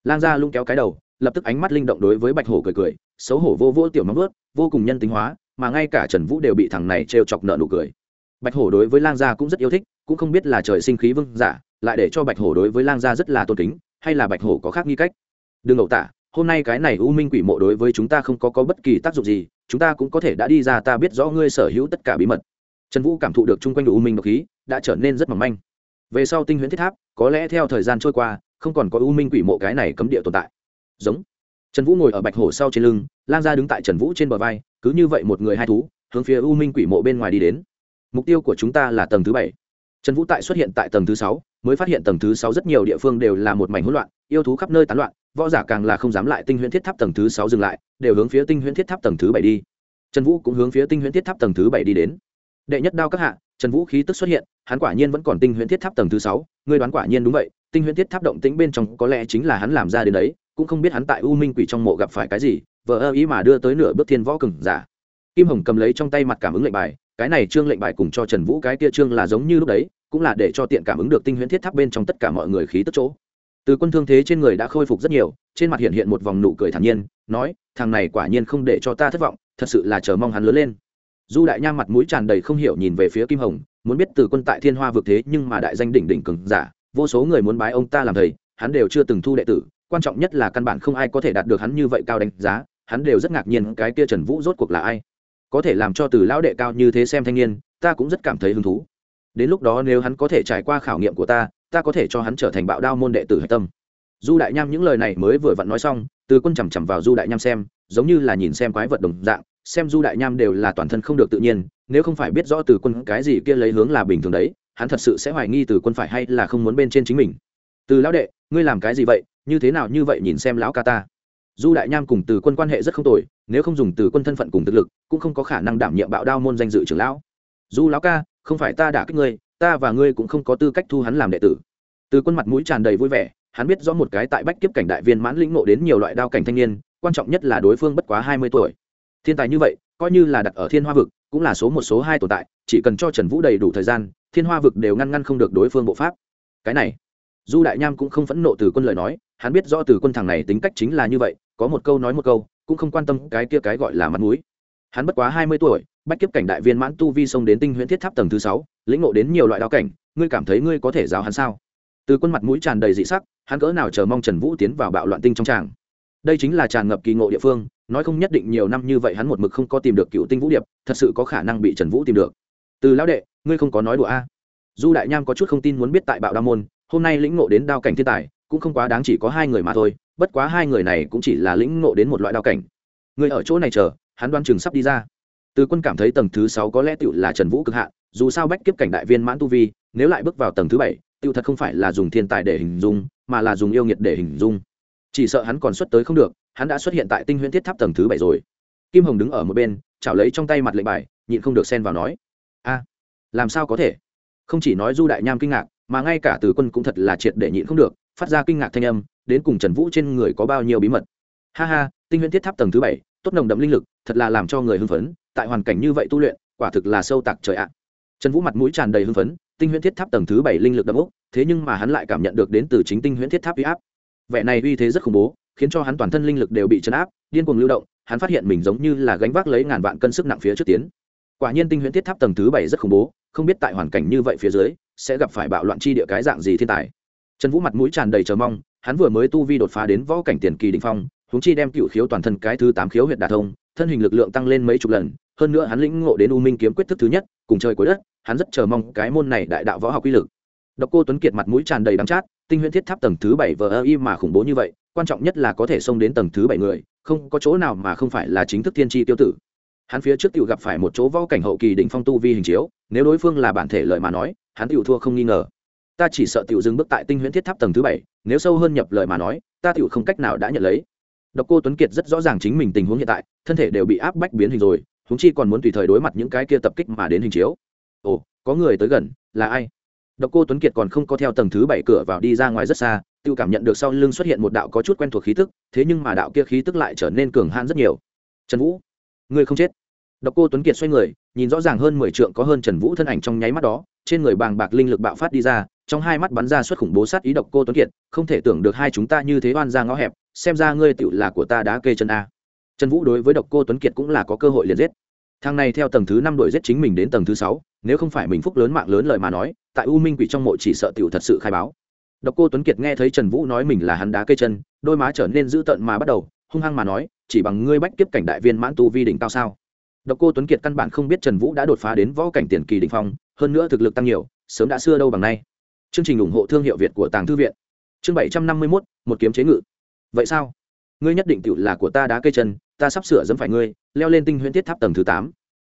lang gia lung kéo cái đầu lập tức ánh mắt linh động đối với bạch hổ cười cười xấu hổ vô vô tiểu móng ướt vô cùng nhân tính hóa mà ngay cả trần vũ đều bị thằng này trêu chọc nợ nụ cười. Bạch hổ đối với lang gia cũng rất yêu thích cũng không biết là trời sinh khí vương giả lại để cho bạch hổ đối với lang gia rất là tôn kính hay là bạch hổ có khác nghi cách. Đừng ẩu tả hôm nay cái này u minh quỷ mộ đối với chúng ta không có, có bất kỳ tác dụng gì chúng ta cũng có thể đã đi ra ta biết rõ ngươi sở hữu tất cả bí mật. Trần vũ cảm thụ được chung quanh u minh độc khí đã trở nên rất mỏng manh. Về sau tinh huyễn thiết tháp có lẽ theo thời gian trôi qua, không còn có u minh quỷ mộ cái này cấm địa tồn tại. Giống. Trần vũ ngồi ở bạch hổ sau trên lưng, lang gia đứng tại trần vũ trên bờ vai, cứ như vậy một người hai thú, hướng phía u minh quỷ mộ bên ngoài đi đến. Mục tiêu của chúng ta là tầng thứ bảy. Trần vũ tại xuất hiện tại tầng thứ sáu, mới phát hiện tầng thứ sáu rất nhiều địa phương đều là một mảnh hỗn loạn, yêu thú khắp nơi tán loạn, võ giả càng là không dám lại tinh huyễn thiết tháp tầng thứ sáu dừng lại, đều hướng phía tinh huyễn thiết tháp tầng thứ bảy đi. Trần vũ cũng hướng phía tinh huyễn thiết tháp tầng thứ bảy đi đến. Đệ nhất đao các hạ, trần vũ khí tức xuất hiện, hắn quả nhiên vẫn còn tinh huyễn thiết tháp tầng thứ sáu ngươi đoán quả nhiên đúng vậy, tinh huyễn thiết tháp động tĩnh bên trong có lẽ chính là hắn làm ra đến đấy, cũng không biết hắn tại u minh quỷ trong mộ gặp phải cái gì vợ ơ ý mà đưa tới nửa bước thiên võ cừng giả. Kim hồng cầm lấy trong tay mặt cảm ứng lệnh bài, cái này trương lệnh bài cùng cho trần vũ cái kia trương là giống như lúc đấy, cũng là để cho tiện cảm ứng được tinh huyễn thiết tháp bên trong tất cả mọi người khí tức chỗ. Từ quân thương thế trên người đã khôi phục rất nhiều, trên mặt hiện hiện một vòng nụ cười thản nhiên, nói, thằng này quả nhiên không để cho ta thất vọng, thật sự là chờ mong hắn lớn lên du đại nham mặt mũi tràn đầy không hiểu nhìn về phía kim hồng, muốn biết từ quân tại thiên hoa vực thế nhưng mà đại danh đỉnh đỉnh cường giả, vô số người muốn bái ông ta làm thầy, hắn đều chưa từng thu đệ tử, quan trọng nhất là căn bản không ai có thể đạt được hắn như vậy cao đánh giá, hắn đều rất ngạc nhiên cái kia trần vũ rốt cuộc là ai. Có thể làm cho từ lão đệ cao như thế xem thanh niên, ta cũng rất cảm thấy hứng thú. Đến lúc đó nếu hắn có thể trải qua khảo nghiệm của ta ta có thể cho hắn trở thành bạo đao môn đệ tử hạch tâm. Du đại nham những lời này mới vừa vặn nói xong, từ quân chằm chằm vào du đại nham xem, giống như là nhìn xem quái vật đồng dạng xem du đại nham đều là toàn thân không được tự nhiên, nếu không phải biết rõ từ quân cái gì kia lấy hướng là bình thường đấy, hắn thật sự sẽ hoài nghi từ quân phải hay là không muốn bên trên chính mình. Từ lão đệ, ngươi làm cái gì vậy? Như thế nào như vậy nhìn xem lão ca ta? Du đại nham cùng từ quân quan hệ rất không tồi, nếu không dùng từ quân thân phận cùng thực lực, cũng không có khả năng đảm nhiệm bạo đao môn danh dự trưởng lão. Du lão ca, không phải ta đả kích ngươi, ta và ngươi cũng không có tư cách thu hắn làm đệ tử. Từ quân mặt mũi tràn đầy vui vẻ, hắn biết rõ một cái tại bách kiếp cảnh đại viên mãn lĩnh ngộ đến nhiều loại đao cảnh thanh niên, quan trọng nhất là đối phương bất quá hai mươi tuổi thiên tài như vậy, coi như là đặt ở thiên hoa vực, cũng là số một, số hai tồn tại, chỉ cần cho trần vũ đầy đủ thời gian, thiên hoa vực đều ngăn ngăn không được đối phương bộ pháp. Cái này, du đại nham cũng không phẫn nộ từ quân lời nói, hắn biết rõ từ quân thằng này tính cách chính là như vậy, có một câu nói một câu, cũng không quan tâm cái kia cái gọi là mặt mũi. Hắn bất quá hai mươi tuổi, bách kiếp cảnh đại viên mãn tu vi xông đến tinh huyễn thiết tháp tầng thứ sáu, lĩnh ngộ đến nhiều loại đao cảnh, ngươi cảm thấy ngươi có thể giáo hắn sao? Từ quân mặt mũi tràn đầy dị sắc, hắn cỡ nào chờ mong trần vũ tiến vào bạo loạn tinh trong tràng. Đây chính là tràn ngập kỳ ngộ địa phương nói không nhất định nhiều năm như vậy hắn một mực không có tìm được cựu tinh vũ điệp thật sự có khả năng bị trần vũ tìm được. Từ lão đệ ngươi không có nói đùa a. Du đại nham có chút không tin muốn biết tại bạo đa môn hôm nay lĩnh ngộ đến đao cảnh thiên tài cũng không quá đáng chỉ có hai người mà thôi bất quá hai người này cũng chỉ là lĩnh ngộ đến một loại đao cảnh. Người ở chỗ này chờ hắn đoan chừng sắp đi ra. Từ quân cảm thấy tầng thứ sáu có lẽ tựu là trần vũ cực hạ, dù sao bách kiếp cảnh đại viên mãn tu vi nếu lại bước vào tầng thứ bảy tựu thật không phải là dùng thiên tài để hình dung mà là dùng yêu nghiệt để hình dung. Chỉ sợ hắn còn xuất tới không được hắn đã xuất hiện tại tinh huyễn thiết tháp tầng thứ bảy rồi. Kim hồng đứng ở một bên, chảo lấy trong tay mặt lệnh bài, nhịn không được xen vào nói, a, làm sao có thể? Không chỉ nói du đại nham kinh ngạc, mà ngay cả từ quân cũng thật là triệt để nhịn không được, phát ra kinh ngạc thanh âm, đến cùng trần vũ trên người có bao nhiêu bí mật. Ha ha, tinh huyễn thiết tháp tầng thứ bảy, tốt nồng đậm linh lực, thật là làm cho người hưng phấn, tại hoàn cảnh như vậy tu luyện, quả thực là sâu tạc trời ạ. Trần vũ mặt mũi tràn đầy hưng phấn, tinh huyễn thiết tháp tầng thứ bảy linh lực đậm úc thế nhưng mà hắn lại cảm nhận được đến từ chính tinh huyễn thiết tháp uy áp. Vẻ này uy thế rất khủng bố khiến cho hắn toàn thân linh lực đều bị chấn áp, điên cuồng lưu động, hắn phát hiện mình giống như là gánh vác lấy ngàn vạn cân sức nặng phía trước tiến. Quả nhiên tinh huyễn thiết tháp tầng thứ bảy rất khủng bố, không biết tại hoàn cảnh như vậy phía dưới, sẽ gặp phải bạo loạn chi địa cái dạng gì thiên tài. Trần vũ mặt mũi tràn đầy chờ mong, hắn vừa mới tu vi đột phá đến võ cảnh tiền kỳ đình phong húng chi đem cựu khiếu toàn thân cái thứ tám khiếu huyện đà thông, thân hình lực lượng tăng lên mấy chục lần, hơn nữa hắn lĩnh ngộ đến u minh kiếm quyết thức thứ nhất, cùng chơi cuối đất, hắn rất chờ mong cái môn này đại đạo võ học uy lực. Độc cô tuấn kiệt mặt mũi tràn đầy đắng chát, tinh huyễn thiết tháp tầng thứ bảy vờ ơ y mà khủng bố như vậy quan trọng nhất là có thể xông đến tầng thứ bảy người, không có chỗ nào mà không phải là chính thức thiên tri tiêu tử. Hắn phía trước t gặp phải một chỗ võ cảnh hậu kỳ đỉnh phong tu vi hình chiếu, nếu đối phương là bản thể lợi mà nói, hắn t thua không nghi ngờ. Ta chỉ sợ t dừng bước tại tinh huyễn thiết tháp tầng thứ bảy, nếu sâu hơn nhập lợi mà nói, ta t không cách nào đã nhận lấy. Độc cô tuấn kiệt rất rõ ràng chính mình tình huống hiện tại, thân thể đều bị áp bách biến hình rồi húng chi còn muốn tùy thời đối mặt những cái kia tập kích mà đến hình chiếu. Ồ, có người tới gần, là ai? Độc cô tuấn kiệt còn không có theo tầng thứ bảy cửa vào đi ra ngoài rất xa tiêu cảm nhận được sau lưng xuất hiện một đạo có chút quen thuộc khí tức, thế nhưng mà đạo kia khí tức lại trở nên cường hãn rất nhiều. Trần vũ, ngươi không chết. Độc cô tuấn kiệt xoay người, nhìn rõ ràng hơn mười trượng có hơn trần vũ thân ảnh trong nháy mắt đó, trên người bàng bạc linh lực bạo phát đi ra, trong hai mắt bắn ra xuất khủng bố sát ý độc cô tuấn kiệt, không thể tưởng được hai chúng ta như thế oan ra ngõ hẹp, xem ra ngươi tựu là của ta đã kê chân a. Trần vũ đối với độc cô tuấn kiệt cũng là có cơ hội liền giết. Thang này theo tầng thứ năm đội giết chính mình đến tầng thứ sáu, nếu không phải mình phúc lớn mạng lớn lời mà nói tại u minh quỷ trong mộ chỉ sợ tiểu thật sự khai báo. Độc cô tuấn kiệt nghe thấy trần vũ nói mình là hắn đá cây chân, đôi má trở nên dữ tợn mà bắt đầu, hung hăng mà nói, chỉ bằng ngươi bách kiếp cảnh đại viên mãn tu vi đỉnh cao sao? Độc cô tuấn kiệt căn bản không biết trần vũ đã đột phá đến võ cảnh tiền kỳ đỉnh phong, hơn nữa thực lực tăng nhiều, sớm đã xưa đâu bằng nay. Chương trình ủng hộ thương hiệu việt của tàng thư viện. Chương bảy trăm năm mươi mốt, một kiếm chế ngự. Vậy sao? Ngươi nhất định tự là của ta đá cây chân, ta sắp sửa dẫm phải ngươi, leo lên tinh huyễn thiết tháp tầng thứ tám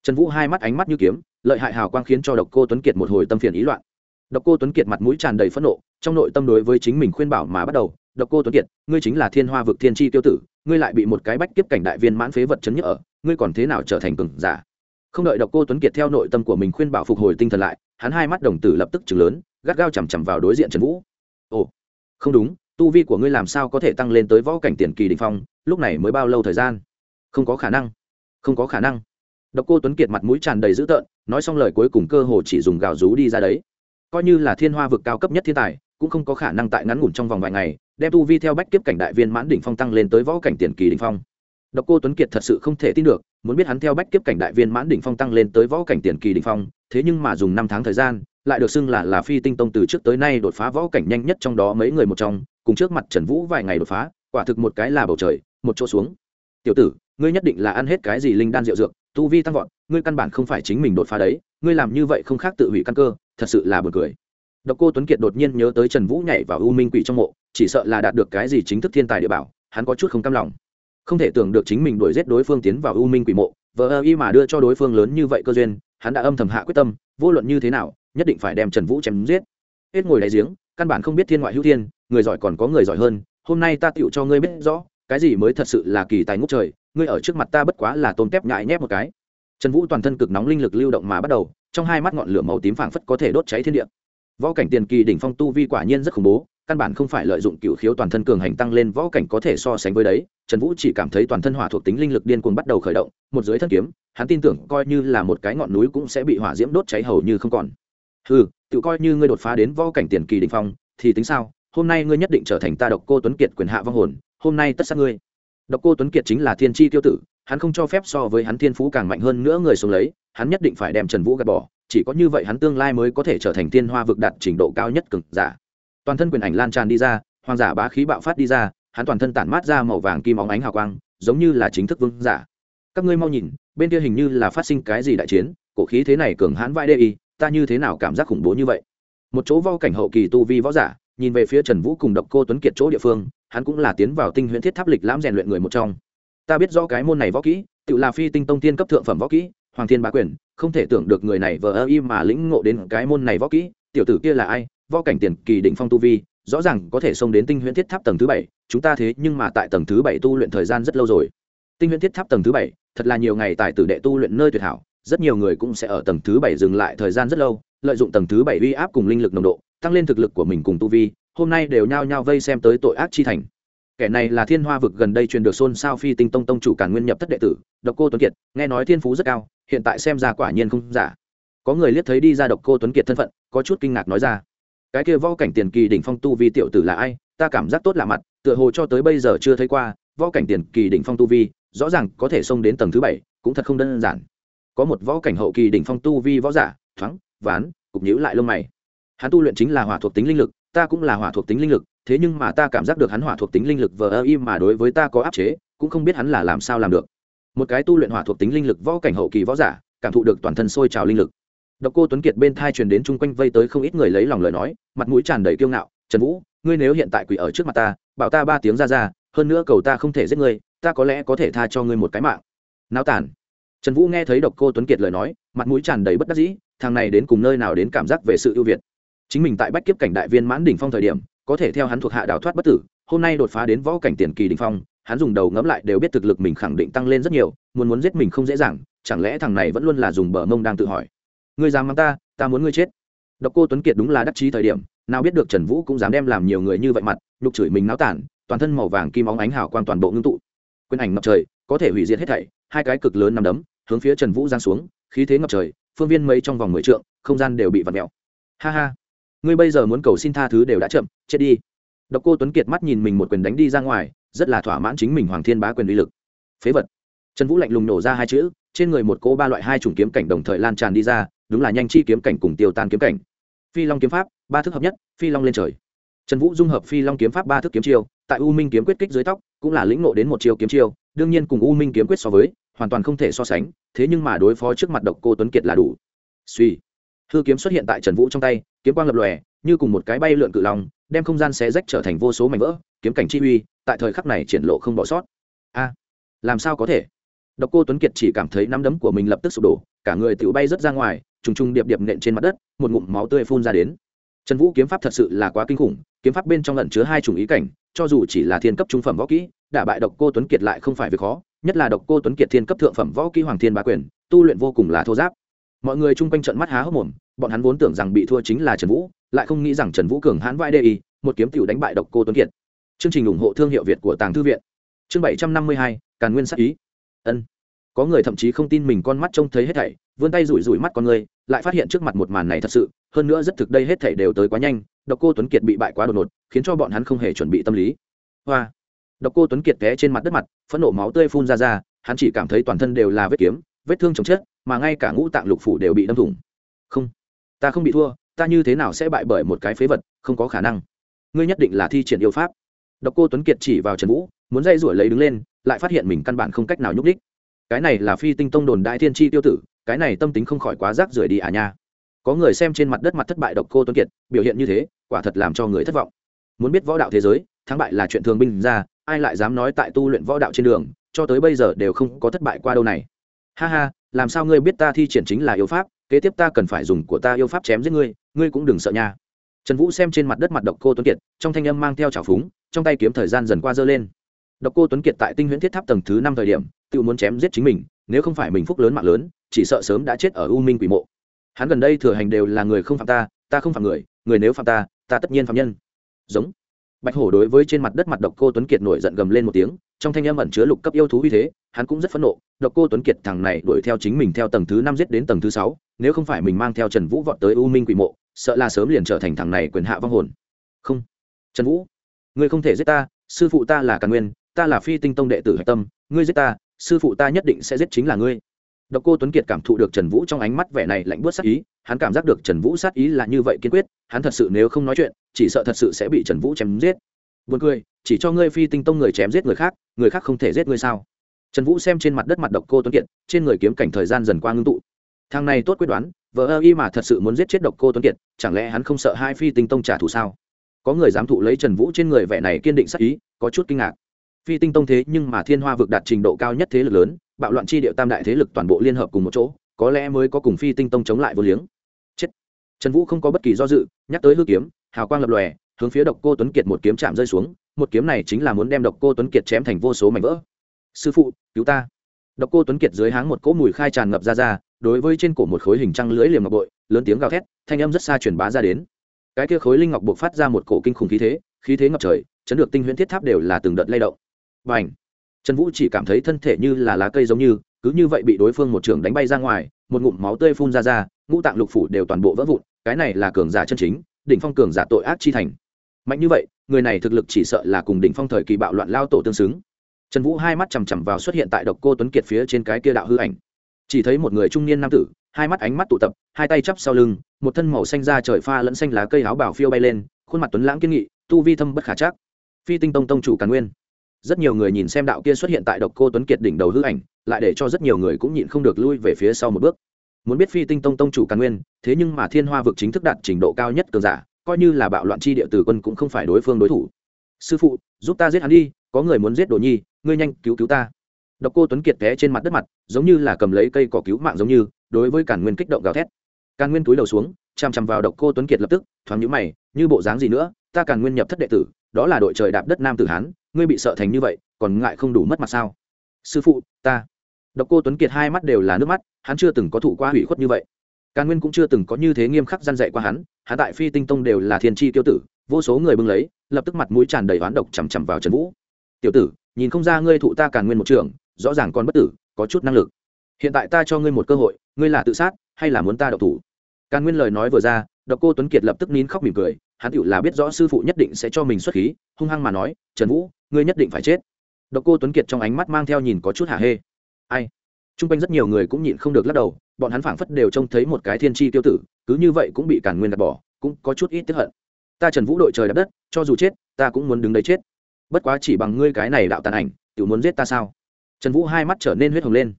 trần vũ hai mắt ánh mắt như kiếm, lợi hại hào quang khiến cho độc cô tuấn kiệt một hồi tâm phiền ý loạn. Độc cô tuấn kiệt mặt mũi tràn đầy phẫn nộ, trong nội tâm đối với chính mình khuyên bảo mà bắt đầu, độc cô tuấn kiệt, ngươi chính là thiên hoa vực thiên tri tiêu tử, ngươi lại bị một cái bách kiếp cảnh đại viên mãn phế vật chấn nhức ở, ngươi còn thế nào trở thành cường giả? Không đợi độc cô tuấn kiệt theo nội tâm của mình khuyên bảo phục hồi tinh thần lại, hắn hai mắt đồng tử lập tức chừng lớn, gắt gao chằm chằm vào đối diện trần vũ. Ồ, không đúng, tu vi của ngươi làm sao có thể tăng lên tới võ cảnh tiền kỳ đình phong, lúc này mới bao lâu thời gian? Không có khả năng, không có khả năng độc cô tuấn kiệt mặt mũi tràn đầy dữ tợn, nói xong lời cuối cùng cơ hồ chỉ dùng gào rú đi ra đấy. Coi như là thiên hoa vực cao cấp nhất thiên tài, cũng không có khả năng tại ngắn ngủn trong vòng vài ngày, đem tu vi theo bách kiếp cảnh đại viên mãn đỉnh phong tăng lên tới võ cảnh tiền kỳ đỉnh phong. Độc cô tuấn kiệt thật sự không thể tin được, muốn biết hắn theo bách kiếp cảnh đại viên mãn đỉnh phong tăng lên tới võ cảnh tiền kỳ đỉnh phong, thế nhưng mà dùng năm tháng thời gian, lại được xưng là là phi tinh tông từ trước tới nay đột phá võ cảnh nhanh nhất trong đó mấy người một trong, cùng trước mặt trần vũ vài ngày đột phá, quả thực một cái là bầu trời, một chỗ xuống. Tiểu tử, ngươi nhất định là ăn hết cái gì linh đan rượu dược tu vi tăng vọt, ngươi căn bản không phải chính mình đột phá đấy, ngươi làm như vậy không khác tự hủy căn cơ, thật sự là buồn cười. Độc cô tuấn kiệt đột nhiên nhớ tới trần vũ nhảy vào u minh quỷ trong mộ, chỉ sợ là đạt được cái gì chính thức thiên tài địa bảo, hắn có chút không cam lòng. Không thể tưởng được chính mình đuổi giết đối phương tiến vào u minh quỷ mộ, vờ ơ y mà đưa cho đối phương lớn như vậy cơ duyên, hắn đã âm thầm hạ quyết tâm, vô luận như thế nào, nhất định phải đem trần vũ chém giết. Hết ngồi đáy giếng, căn bản không biết thiên ngoại hữu thiên, người giỏi còn có người giỏi hơn, hôm nay ta tựu cho ngươi biết rõ, cái gì mới thật sự là kỳ tài ngốc trời ngươi ở trước mặt ta bất quá là tôm tép nhại nhép một cái. Trần vũ toàn thân cực nóng linh lực lưu động mà bắt đầu, trong hai mắt ngọn lửa màu tím phảng phất có thể đốt cháy thiên địa. Võ cảnh tiền kỳ đỉnh phong tu vi quả nhiên rất khủng bố, căn bản không phải lợi dụng cựu khiếu toàn thân cường hành tăng lên võ cảnh có thể so sánh với đấy. Trần vũ chỉ cảm thấy toàn thân hỏa thuộc tính linh lực điên cuồng bắt đầu khởi động, một dưới thân kiếm, hắn tin tưởng coi như là một cái ngọn núi cũng sẽ bị hỏa diễm đốt cháy hầu như không còn. Ừ tự coi như ngươi đột phá đến võ cảnh tiền kỳ đỉnh phong, thì tính sao? Hôm nay ngươi nhất định trở thành ta độc cô tuấn kiệt quyền hạ vong hồn, hôm nay tất sát ngươi độc cô tuấn kiệt chính là thiên chi tiêu tử, hắn không cho phép so với hắn thiên phú càng mạnh hơn nữa người xuống lấy, hắn nhất định phải đem trần vũ gạt bỏ, chỉ có như vậy hắn tương lai mới có thể trở thành thiên hoa vực đạt trình độ cao nhất cực giả. Toàn thân quyền ảnh lan tràn đi ra, hoàng giả bá khí bạo phát đi ra, hắn toàn thân tản mát ra màu vàng kim óng ánh hào quang, giống như là chính thức vương giả. Các ngươi mau nhìn, bên kia hình như là phát sinh cái gì đại chiến, cổ khí thế này cường hãn vai đê y, ta như thế nào cảm giác khủng bố như vậy? Một chỗ vo cảnh hậu kỳ tu vi võ giả nhìn về phía trần vũ cùng độc cô tuấn kiệt chỗ địa phương, hắn cũng là tiến vào tinh huyễn thiết tháp lịch lãm rèn luyện người một trong. Ta biết rõ cái môn này võ kỹ, tự là phi tinh tông tiên cấp thượng phẩm võ kỹ, hoàng thiên bá quyền, không thể tưởng được người này vờ ơ y mà lĩnh ngộ đến cái môn này võ kỹ, tiểu tử kia là ai, võ cảnh tiền kỳ định phong tu vi, rõ ràng có thể xông đến tinh huyễn thiết tháp tầng thứ bảy, chúng ta thế nhưng mà tại tầng thứ bảy tu luyện thời gian rất lâu rồi. Tinh huyễn thiết tháp tầng thứ bảy, thật là nhiều ngày tại tử đệ tu luyện nơi tuyệt hảo, rất nhiều người cũng sẽ ở tầng thứ bảy dừng lại thời gian rất lâu, lợi dụng tầng thứ bảy uy áp cùng linh lực nồng độ tăng lên thực lực của mình cùng tu vi, hôm nay đều nhao nhao vây xem tới tội ác chi thành. Kẻ này là thiên hoa vực gần đây truyền được xôn xao phi tinh tông tông chủ càn nguyên nhập thất đệ tử, độc cô tuấn kiệt, nghe nói thiên phú rất cao, hiện tại xem ra quả nhiên không giả. Có người liếc thấy đi ra độc cô tuấn kiệt thân phận, có chút kinh ngạc nói ra, cái kia võ cảnh tiền kỳ đỉnh phong tu vi tiểu tử là ai? Ta cảm giác tốt lạ mặt, tựa hồ cho tới bây giờ chưa thấy qua, võ cảnh tiền kỳ đỉnh phong tu vi, rõ ràng có thể xông đến tầng thứ bảy, cũng thật không đơn giản. Có một võ cảnh hậu kỳ đỉnh phong tu vi võ giả, thoáng, ván, cục nhữ lại lông mày hắn tu luyện chính là hỏa thuộc tính linh lực, ta cũng là hỏa thuộc tính linh lực, thế nhưng mà ta cảm giác được hắn hỏa thuộc tính linh lực vờ ơ im mà đối với ta có áp chế, cũng không biết hắn là làm sao làm được. Một cái tu luyện hỏa thuộc tính linh lực võ cảnh hậu kỳ võ giả, cảm thụ được toàn thân sôi trào linh lực. Độc cô tuấn kiệt bên thai truyền đến chung quanh vây tới không ít người lấy lòng lời nói, mặt mũi tràn đầy kiêu ngạo, trần vũ, ngươi nếu hiện tại quỷ ở trước mặt ta, bảo ta ba tiếng ra ra, hơn nữa cầu ta không thể giết ngươi, ta có lẽ có thể tha cho ngươi một cái mạng. Náo tản. Trần vũ nghe thấy độc cô tuấn kiệt lời nói, mặt mũi tràn đầy bất đắc dĩ, thằng này đến cùng nơi nào đến cảm giác về sự ưu việt? Chính mình tại bách kiếp cảnh đại viên mãn đỉnh phong thời điểm, có thể theo hắn thuộc hạ đào thoát bất tử, hôm nay đột phá đến võ cảnh tiền kỳ đỉnh phong, hắn dùng đầu ngẫm lại đều biết thực lực mình khẳng định tăng lên rất nhiều, muốn muốn giết mình không dễ dàng, chẳng lẽ thằng này vẫn luôn là dùng bờ mông đang tự hỏi. Ngươi dám mắng ta ta muốn ngươi chết. Độc cô tuấn kiệt đúng là đắc chí thời điểm, nào biết được trần vũ cũng dám đem làm nhiều người như vậy mặt, nhục chửi mình náo tản, toàn thân màu vàng kim óng ánh hào quang toàn bộ ngưng tụ. Quyền ảnh ngập trời, có thể hủy diệt hết thảy, hai cái cực lớn nằm đấm, hướng phía trần vũ giang xuống, khí thế ngập trời, phương viên mấy trong vòng mười trượng, không gian đều bị vặt mẹo ha ha ngươi bây giờ muốn cầu xin tha thứ đều đã chậm, chết đi. Độc cô tuấn kiệt mắt nhìn mình một quyền đánh đi ra ngoài, rất là thỏa mãn chính mình hoàng thiên bá quyền uy lực. Phế vật. Trần vũ lạnh lùng nổ ra hai chữ, trên người một cô ba loại hai chủng kiếm cảnh đồng thời lan tràn đi ra, đúng là nhanh chi kiếm cảnh cùng tiêu tan kiếm cảnh. Phi long kiếm pháp, ba thức hợp nhất, phi long lên trời. Trần vũ dung hợp phi long kiếm pháp ba thức kiếm chiêu, tại u minh kiếm quyết kích dưới tóc, cũng là lĩnh nộ đến một chiêu kiếm chiêu, đương nhiên cùng u minh kiếm quyết so với, hoàn toàn không thể so sánh, thế nhưng mà đối phó trước mặt độc cô tuấn kiệt là đủ. Suy hư kiếm xuất hiện tại trần vũ trong tay kiếm quang lập lòe, như cùng một cái bay lượn cự lòng đem không gian xé rách trở thành vô số mảnh vỡ, kiếm cảnh chi uy, tại thời khắc này triển lộ không bỏ sót. A, làm sao có thể? Độc cô tuấn kiệt chỉ cảm thấy nắm đấm của mình lập tức sụp đổ, cả người tự bay rớt ra ngoài, trùng trùng điệp điệp nện trên mặt đất, một ngụm máu tươi phun ra đến. Trần vũ kiếm pháp thật sự là quá kinh khủng, kiếm pháp bên trong lẩn chứa hai chủng ý cảnh, cho dù chỉ là thiên cấp trung phẩm võ kỹ, đả bại độc cô tuấn kiệt lại không phải việc khó, nhất là độc cô tuấn kiệt thiên cấp thượng phẩm võ kỹ hoàng thiên bá quyền, tu luyện vô cùng là thô giáp mọi người chung quanh trận mắt há hốc mồm, bọn hắn vốn tưởng rằng bị thua chính là trần vũ, lại không nghĩ rằng trần vũ cường hãn vai đê một kiếm tiểu đánh bại độc cô tuấn kiệt. Chương trình ủng hộ thương hiệu việt của tàng thư viện. Chương bảy trăm năm mươi hai, càn nguyên sắc ý. Ân. Có người thậm chí không tin mình con mắt trông thấy hết thảy, vươn tay rủi rủi mắt con người, lại phát hiện trước mặt một màn này thật sự, hơn nữa rất thực đây hết thảy đều tới quá nhanh, độc cô tuấn kiệt bị bại quá đột ngột, khiến cho bọn hắn không hề chuẩn bị tâm lý. Hoa. Độc cô tuấn kiệt té trên mặt đất mặt, phẫn nộ máu tươi phun ra ra, hắn chỉ cảm thấy toàn thân đều là vết kiếm, vết thương chồng chết mà ngay cả ngũ tạng lục phủ đều bị đâm thủng. Không, ta không bị thua, ta như thế nào sẽ bại bởi một cái phế vật, không có khả năng. Ngươi nhất định là thi triển yêu pháp. Độc cô tuấn kiệt chỉ vào trần vũ, muốn dây rủi lấy đứng lên, lại phát hiện mình căn bản không cách nào nhúc đích cái này là phi tinh tông đồn đại thiên tri tiêu tử, cái này tâm tính không khỏi quá rác rưởi đi à nha. Có người xem trên mặt đất mặt thất bại độc cô tuấn kiệt, biểu hiện như thế, quả thật làm cho người thất vọng. Muốn biết võ đạo thế giới, thắng bại là chuyện thường binh ra, ai lại dám nói tại tu luyện võ đạo trên đường, cho tới bây giờ đều không có thất bại qua đâu này. Ha ha làm sao ngươi biết ta thi triển chính là yêu pháp, kế tiếp ta cần phải dùng của ta yêu pháp chém giết ngươi ngươi cũng đừng sợ nha. Trần vũ xem trên mặt đất mặt độc cô tuấn kiệt, trong thanh âm mang theo trào phúng, trong tay kiếm thời gian dần qua dơ lên. Độc cô tuấn kiệt tại tinh huyễn thiết tháp tầng thứ năm thời điểm, tự muốn chém giết chính mình, nếu không phải mình phúc lớn mạng lớn, chỉ sợ sớm đã chết ở u minh quỷ mộ. Hắn gần đây thừa hành đều là người không phạm ta ta không phạm người người nếu phạm ta ta tất nhiên phạm nhân. Giống. Bạch hổ đối với trên mặt đất mặt độc cô tuấn kiệt nổi giận gầm lên một tiếng, trong thanh âm ẩn chứa lục cấp yêu thú uy thế, hắn cũng rất phẫn nộ độc cô tuấn kiệt thằng này đuổi theo chính mình theo tầng thứ năm giết đến tầng thứ sáu nếu không phải mình mang theo trần vũ vọt tới u minh quỷ mộ sợ là sớm liền trở thành thằng này quyền hạ vong hồn. Không. Trần vũ ngươi không thể giết ta sư phụ ta là càn nguyên ta là phi tinh tông đệ tử hạch tâm ngươi giết ta sư phụ ta nhất định sẽ giết chính là ngươi. Độc cô tuấn kiệt cảm thụ được trần vũ trong ánh mắt vẻ này lạnh buốt sát ý hắn cảm giác được trần vũ sát ý là như vậy kiên quyết hắn thật sự nếu không nói chuyện chỉ sợ thật sự sẽ bị trần vũ chém giết. Buồn cười, chỉ cho ngươi phi tinh tông người chém giết người khác, người khác không thể giết ngươi sao? Trần Vũ xem trên mặt đất mặt độc cô Tuấn Kiệt, trên người kiếm cảnh thời gian dần qua ngưng tụ. Thằng này tốt quyết đoán, vợ y mà thật sự muốn giết chết độc cô Tuấn Kiệt, chẳng lẽ hắn không sợ hai phi tinh tông trả thù sao? Có người dám thụ lấy Trần Vũ trên người vẻ này kiên định sát ý, có chút kinh ngạc. Phi tinh tông thế nhưng mà Thiên Hoa vực đạt trình độ cao nhất thế lực lớn, bạo loạn chi điệu tam đại thế lực toàn bộ liên hợp cùng một chỗ, có lẽ mới có cùng Phi tinh tông chống lại vô liếng. Chết. Trần Vũ không có bất kỳ do dự, nhắc tới hư kiếm, hào quang lập lòe, hướng phía độc cô tuấn kiệt một kiếm chạm rơi xuống một kiếm này chính là muốn đem độc cô tuấn kiệt chém thành vô số mảnh vỡ sư phụ, cứu ta. Độc cô tuấn kiệt dưới háng một cỗ mùi khai tràn ngập ra ra, đối với trên cổ một khối hình trăng lưỡi liềm ngọc bội, lớn tiếng gào thét, thanh âm rất xa truyền bá ra đến. Cái kia khối linh ngọc buộc phát ra một cổ kinh khủng khí thế khí thế ngập trời, chấn được tinh huyễn thiết tháp đều là từng đợt lay động. Và ảnh trần vũ chỉ cảm thấy thân thể như là lá cây giống như, cứ như vậy bị đối phương một trường đánh bay ra ngoài, một ngụm máu tươi phun ra ra, ngũ tạng lục phủ đều toàn bộ vỡ vụn, cái này là cường giả chân chính, đỉnh phong cường giả tội ác chi thành. Mạnh như vậy, người này thực lực chỉ sợ là cùng đỉnh phong thời kỳ bạo loạn lao tổ tương xứng trần vũ hai mắt chằm chằm vào xuất hiện tại độc cô tuấn kiệt phía trên cái kia đạo hư ảnh. Chỉ thấy một người trung niên nam tử, hai mắt ánh mắt tụ tập, hai tay chắp sau lưng, một thân màu xanh da trời pha lẫn xanh lá cây áo bảo phiêu bay lên, khuôn mặt tuấn lãng kiên nghị, tu vi thâm bất khả chắc. Phi tinh tông tông chủ càn nguyên. Rất nhiều người nhìn xem đạo kia xuất hiện tại độc cô tuấn kiệt đỉnh đầu hư ảnh, lại để cho rất nhiều người cũng nhịn không được lui về phía sau một bước. Muốn biết phi tinh tông tông chủ càn nguyên, thế nhưng mà thiên hoa vực chính thức đạt trình độ cao nhất cường giả, coi như là bạo loạn chi địa tử quân cũng không phải đối phương đối thủ. Sư phụ, giúp ta giết hắn đi, có người muốn giết đồ nhi ngươi nhanh cứu cứu ta. Độc cô tuấn kiệt té trên mặt đất mặt, giống như là cầm lấy cây cỏ cứu mạng giống như, đối với càn nguyên kích động gào thét. Càn nguyên túi đầu xuống chằm chằm vào độc cô tuấn kiệt lập tức, thoáng nhũ mày, như bộ dáng gì nữa, ta càn nguyên nhập thất đệ tử, đó là đội trời đạp đất nam tử hán, ngươi bị sợ thành như vậy, còn ngại không đủ mất mặt sao? Sư phụ, ta. Độc cô tuấn kiệt hai mắt đều là nước mắt, hắn chưa từng có thủ qua hủy khuất như vậy. Càn nguyên cũng chưa từng có như thế nghiêm khắc gian dạy qua hắn hắn tại phi tinh tông đều là thiên tri tiêu tử, vô số người bưng lấy, lập tức mặt mũi tràn đầy oán độc chằm chằm vào trần vũ. Tiểu tử nhìn không ra ngươi thụ ta càn nguyên một trường, rõ ràng còn bất tử, có chút năng lực. Hiện tại ta cho ngươi một cơ hội, ngươi là tự sát, hay là muốn ta độc thủ? Càn nguyên lời nói vừa ra, độc cô tuấn kiệt lập tức nín khóc mỉm cười, hắn tựu là biết rõ sư phụ nhất định sẽ cho mình xuất khí, hung hăng mà nói, trần vũ, ngươi nhất định phải chết. Độc cô tuấn kiệt trong ánh mắt mang theo nhìn có chút hả hê. Ai? T r u n g quanh rất nhiều người cũng nhịn không được lắc đầu, bọn hắn phảng phất đều trông thấy một cái thiên tri tiêu tử, cứ như vậy cũng bị càn nguyên đặt bỏ, cũng có chút ít tiếp hận. Ta trần vũ đội trời đạp đất, cho dù chết, ta cũng muốn đứng đấy chết bất quá chỉ bằng ngươi cái này đạo tàn ảnh tự muốn giết ta sao? Trần vũ hai mắt trở nên huyết hồng lên.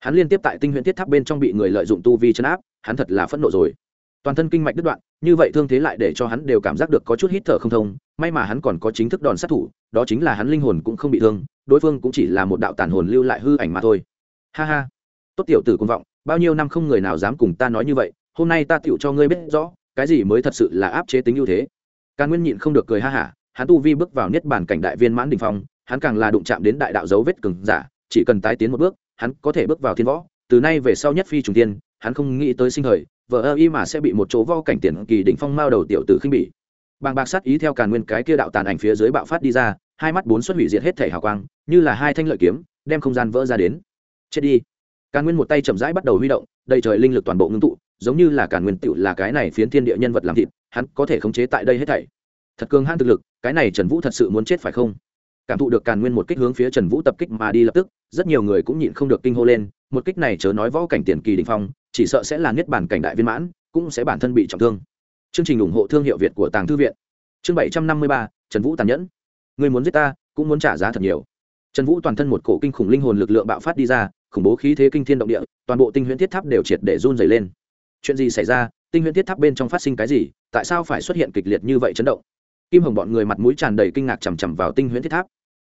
Hắn liên tiếp tại tinh huyện thiết tháp bên trong bị người lợi dụng tu vi chấn áp, hắn thật là phẫn nộ rồi. Toàn thân kinh mạch đứt đoạn, như vậy thương thế lại để cho hắn đều cảm giác được có chút hít thở không thông, may mà hắn còn có chính thức đòn sát thủ, đó chính là hắn linh hồn cũng không bị thương, đối phương cũng chỉ là một đạo tàn hồn lưu lại hư ảnh mà thôi. Ha ha. Tốt tiểu tử công vọng, bao nhiêu năm không người nào dám cùng ta nói như vậy, hôm nay ta tựu cho ngươi biết rõ, cái gì mới thật sự là áp chế tính ưu thế. Càn nguyên nhịn không được cười ha hả hắn tu vi bước vào niết bàn cảnh đại viên mãn đỉnh phong, hắn càng là đụng chạm đến đại đạo dấu vết cừng giả, chỉ cần tái tiến một bước, hắn có thể bước vào thiên võ. Từ nay về sau nhất phi trùng tiên hắn không nghĩ tới sinh thời vợ ơ y mà sẽ bị một chỗ vo cảnh tiền kỳ đỉnh phong mao đầu tiểu tử khinh bỉ. Bàng bạc sát ý theo càn nguyên cái kia đạo tàn ảnh phía dưới bạo phát đi ra, hai mắt bốn xuất hủy diệt hết thể hào quang, như là hai thanh lợi kiếm, đem không gian vỡ ra đến. Chết đi. Càn nguyên một tay chậm rãi bắt đầu huy động, đầy trời linh lực toàn bộ ngưng tụ, giống như là càn nguyên tựu là cái này phiến thiên địa nhân vật làm thịt, hắn có thể khống chế tại đây hết thảy thật cường hãn thực lực, cái này trần vũ thật sự muốn chết phải không? Cảm thụ được càn nguyên một kích hướng phía trần vũ tập kích mà đi lập tức, rất nhiều người cũng nhịn không được kinh hô lên, một kích này chớ nói võ cảnh tiền kỳ đình phong, chỉ sợ sẽ là niết bản cảnh đại viên mãn, cũng sẽ bản thân bị trọng thương. Chương trình ủng hộ thương hiệu việt của tàng thư viện. Chương bảy trăm năm mươi ba, trần vũ tàn nhẫn. Người muốn giết ta, cũng muốn trả giá thật nhiều. Trần vũ toàn thân một cổ kinh khủng linh hồn lực lượng bạo phát đi ra, khủng bố khí thế kinh thiên động địa, toàn bộ tinh huyễn thiết tháp đều triệt để run dày lên. Chuyện gì xảy ra? Tinh huyễn thiết tháp bên trong phát sinh cái gì? Tại sao phải xuất hiện kịch liệt như vậy chấn động? Kim hồng bọn người mặt mũi tràn đầy kinh ngạc chằm chằm vào tinh huyễn thiết tháp.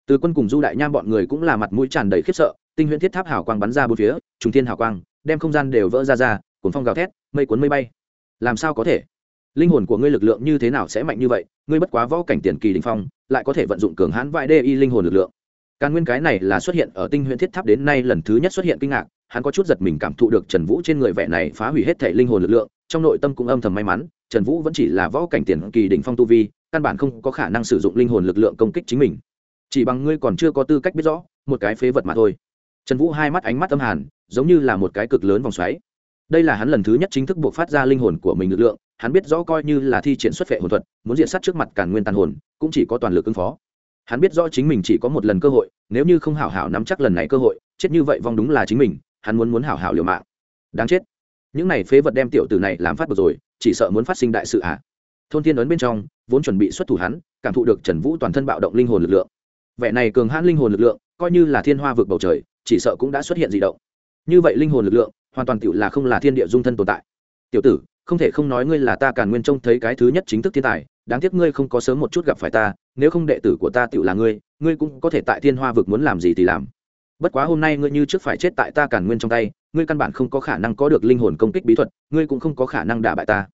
Từ quân cùng du đại nham bọn người cũng là mặt mũi tràn đầy khiếp sợ, tinh huyễn thiết tháp hào quang bắn ra bốn phía, trùng thiên hào quang, đem không gian đều vỡ ra ra, cuốn phong gào thét, mây cuốn mây bay. Làm sao có thể? Linh hồn của ngươi lực lượng như thế nào sẽ mạnh như vậy? Ngươi bất quá võ cảnh tiền kỳ đình phong, lại có thể vận dụng cường hãn vãi đê y linh hồn lực lượng. Càn nguyên cái này là xuất hiện ở tinh huyện thiết tháp đến nay lần thứ nhất xuất hiện kinh ngạc, hắn có chút giật mình cảm thụ được trần vũ trên người vẻ này phá hủy hết thể linh hồn lực lượng, trong nội tâm cũng âm thầm may mắn, trần vũ vẫn chỉ là võ cảnh tiền kỳ đỉnh phong tu vi căn bản không có khả năng sử dụng linh hồn lực lượng công kích chính mình. Chỉ bằng ngươi còn chưa có tư cách biết rõ, một cái phế vật mà thôi. Trần vũ hai mắt ánh mắt âm hàn, giống như là một cái cực lớn vòng xoáy. Đây là hắn lần thứ nhất chính thức buộc phát ra linh hồn của mình lực lượng, hắn biết rõ coi như là thi triển xuất phệ hồn thuật, muốn diện sát trước mặt cản nguyên tàn hồn, cũng chỉ có toàn lực ứng phó. Hắn biết rõ chính mình chỉ có một lần cơ hội, nếu như không hảo hảo nắm chắc lần này cơ hội, chết như vậy vong đúng là chính mình, hắn muốn muốn hảo hảo liều mạng. Đáng chết. Những này phế vật đem tiểu tử này làm phát bực rồi, chỉ sợ muốn phát sinh đại sự ạ thôn thiên ấn bên trong, vốn chuẩn bị xuất thủ hắn, cảm thụ được trần vũ toàn thân bạo động linh hồn lực lượng. Vẻ này cường hãn linh hồn lực lượng, coi như là thiên hoa vượt bầu trời, chỉ sợ cũng đã xuất hiện dị động. Như vậy linh hồn lực lượng, hoàn toàn tiểu là không là thiên địa dung thân tồn tại. Tiểu tử, không thể không nói ngươi là ta càn nguyên trông thấy cái thứ nhất chính thức thiên tài, đáng tiếc ngươi không có sớm một chút gặp phải ta, nếu không đệ tử của ta tiểu là ngươi ngươi cũng có thể tại thiên hoa vực muốn làm gì thì làm. Bất quá hôm nay ngươi như trước phải chết tại ta càn nguyên trong tay, ngươi căn bản không có khả năng có được linh hồn công kích bí thuật, ngươi cũng không có khả năng đả bại ta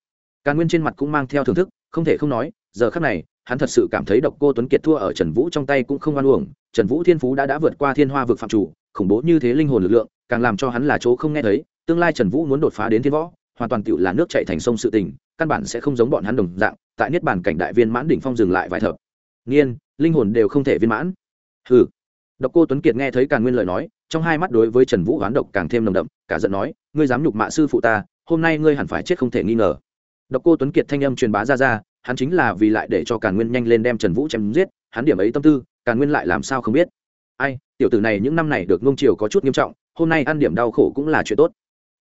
càn nguyên trên mặt cũng mang theo thưởng thức, không thể không nói, giờ khắc này, hắn thật sự cảm thấy độc cô tuấn kiệt thua ở trần vũ trong tay cũng không oan uổng. Trần vũ thiên phú đã đã vượt qua thiên hoa vực phạm chủ, khủng bố như thế linh hồn lực lượng, càng làm cho hắn là chỗ không nghe thấy. Tương lai trần vũ muốn đột phá đến thiên võ, hoàn toàn tựu là nước chạy thành sông sự tình, căn bản sẽ không giống bọn hắn đồng dạng, tại niết bàn cảnh đại viên mãn đỉnh phong dừng lại vài thập. Nghiên, linh hồn đều không thể viên mãn. Hừ. Độc cô tuấn kiệt nghe thấy càn nguyên lời nói, trong hai mắt đối với trần vũ hoán độc càng thêm nồng đậm, cả giận nói, ngươi dám nhục mạ sư phụ ta, hôm nay ngươi hẳn phải chết không thể nghi ngờ độc cô tuấn kiệt thanh âm truyền bá ra ra, hắn chính là vì lại để cho càn nguyên nhanh lên đem trần vũ chém giết, hắn điểm ấy tâm tư, càn nguyên lại làm sao không biết. Ai, tiểu tử này những năm này được nuông triều có chút nghiêm trọng, hôm nay ăn điểm đau khổ cũng là chuyện tốt.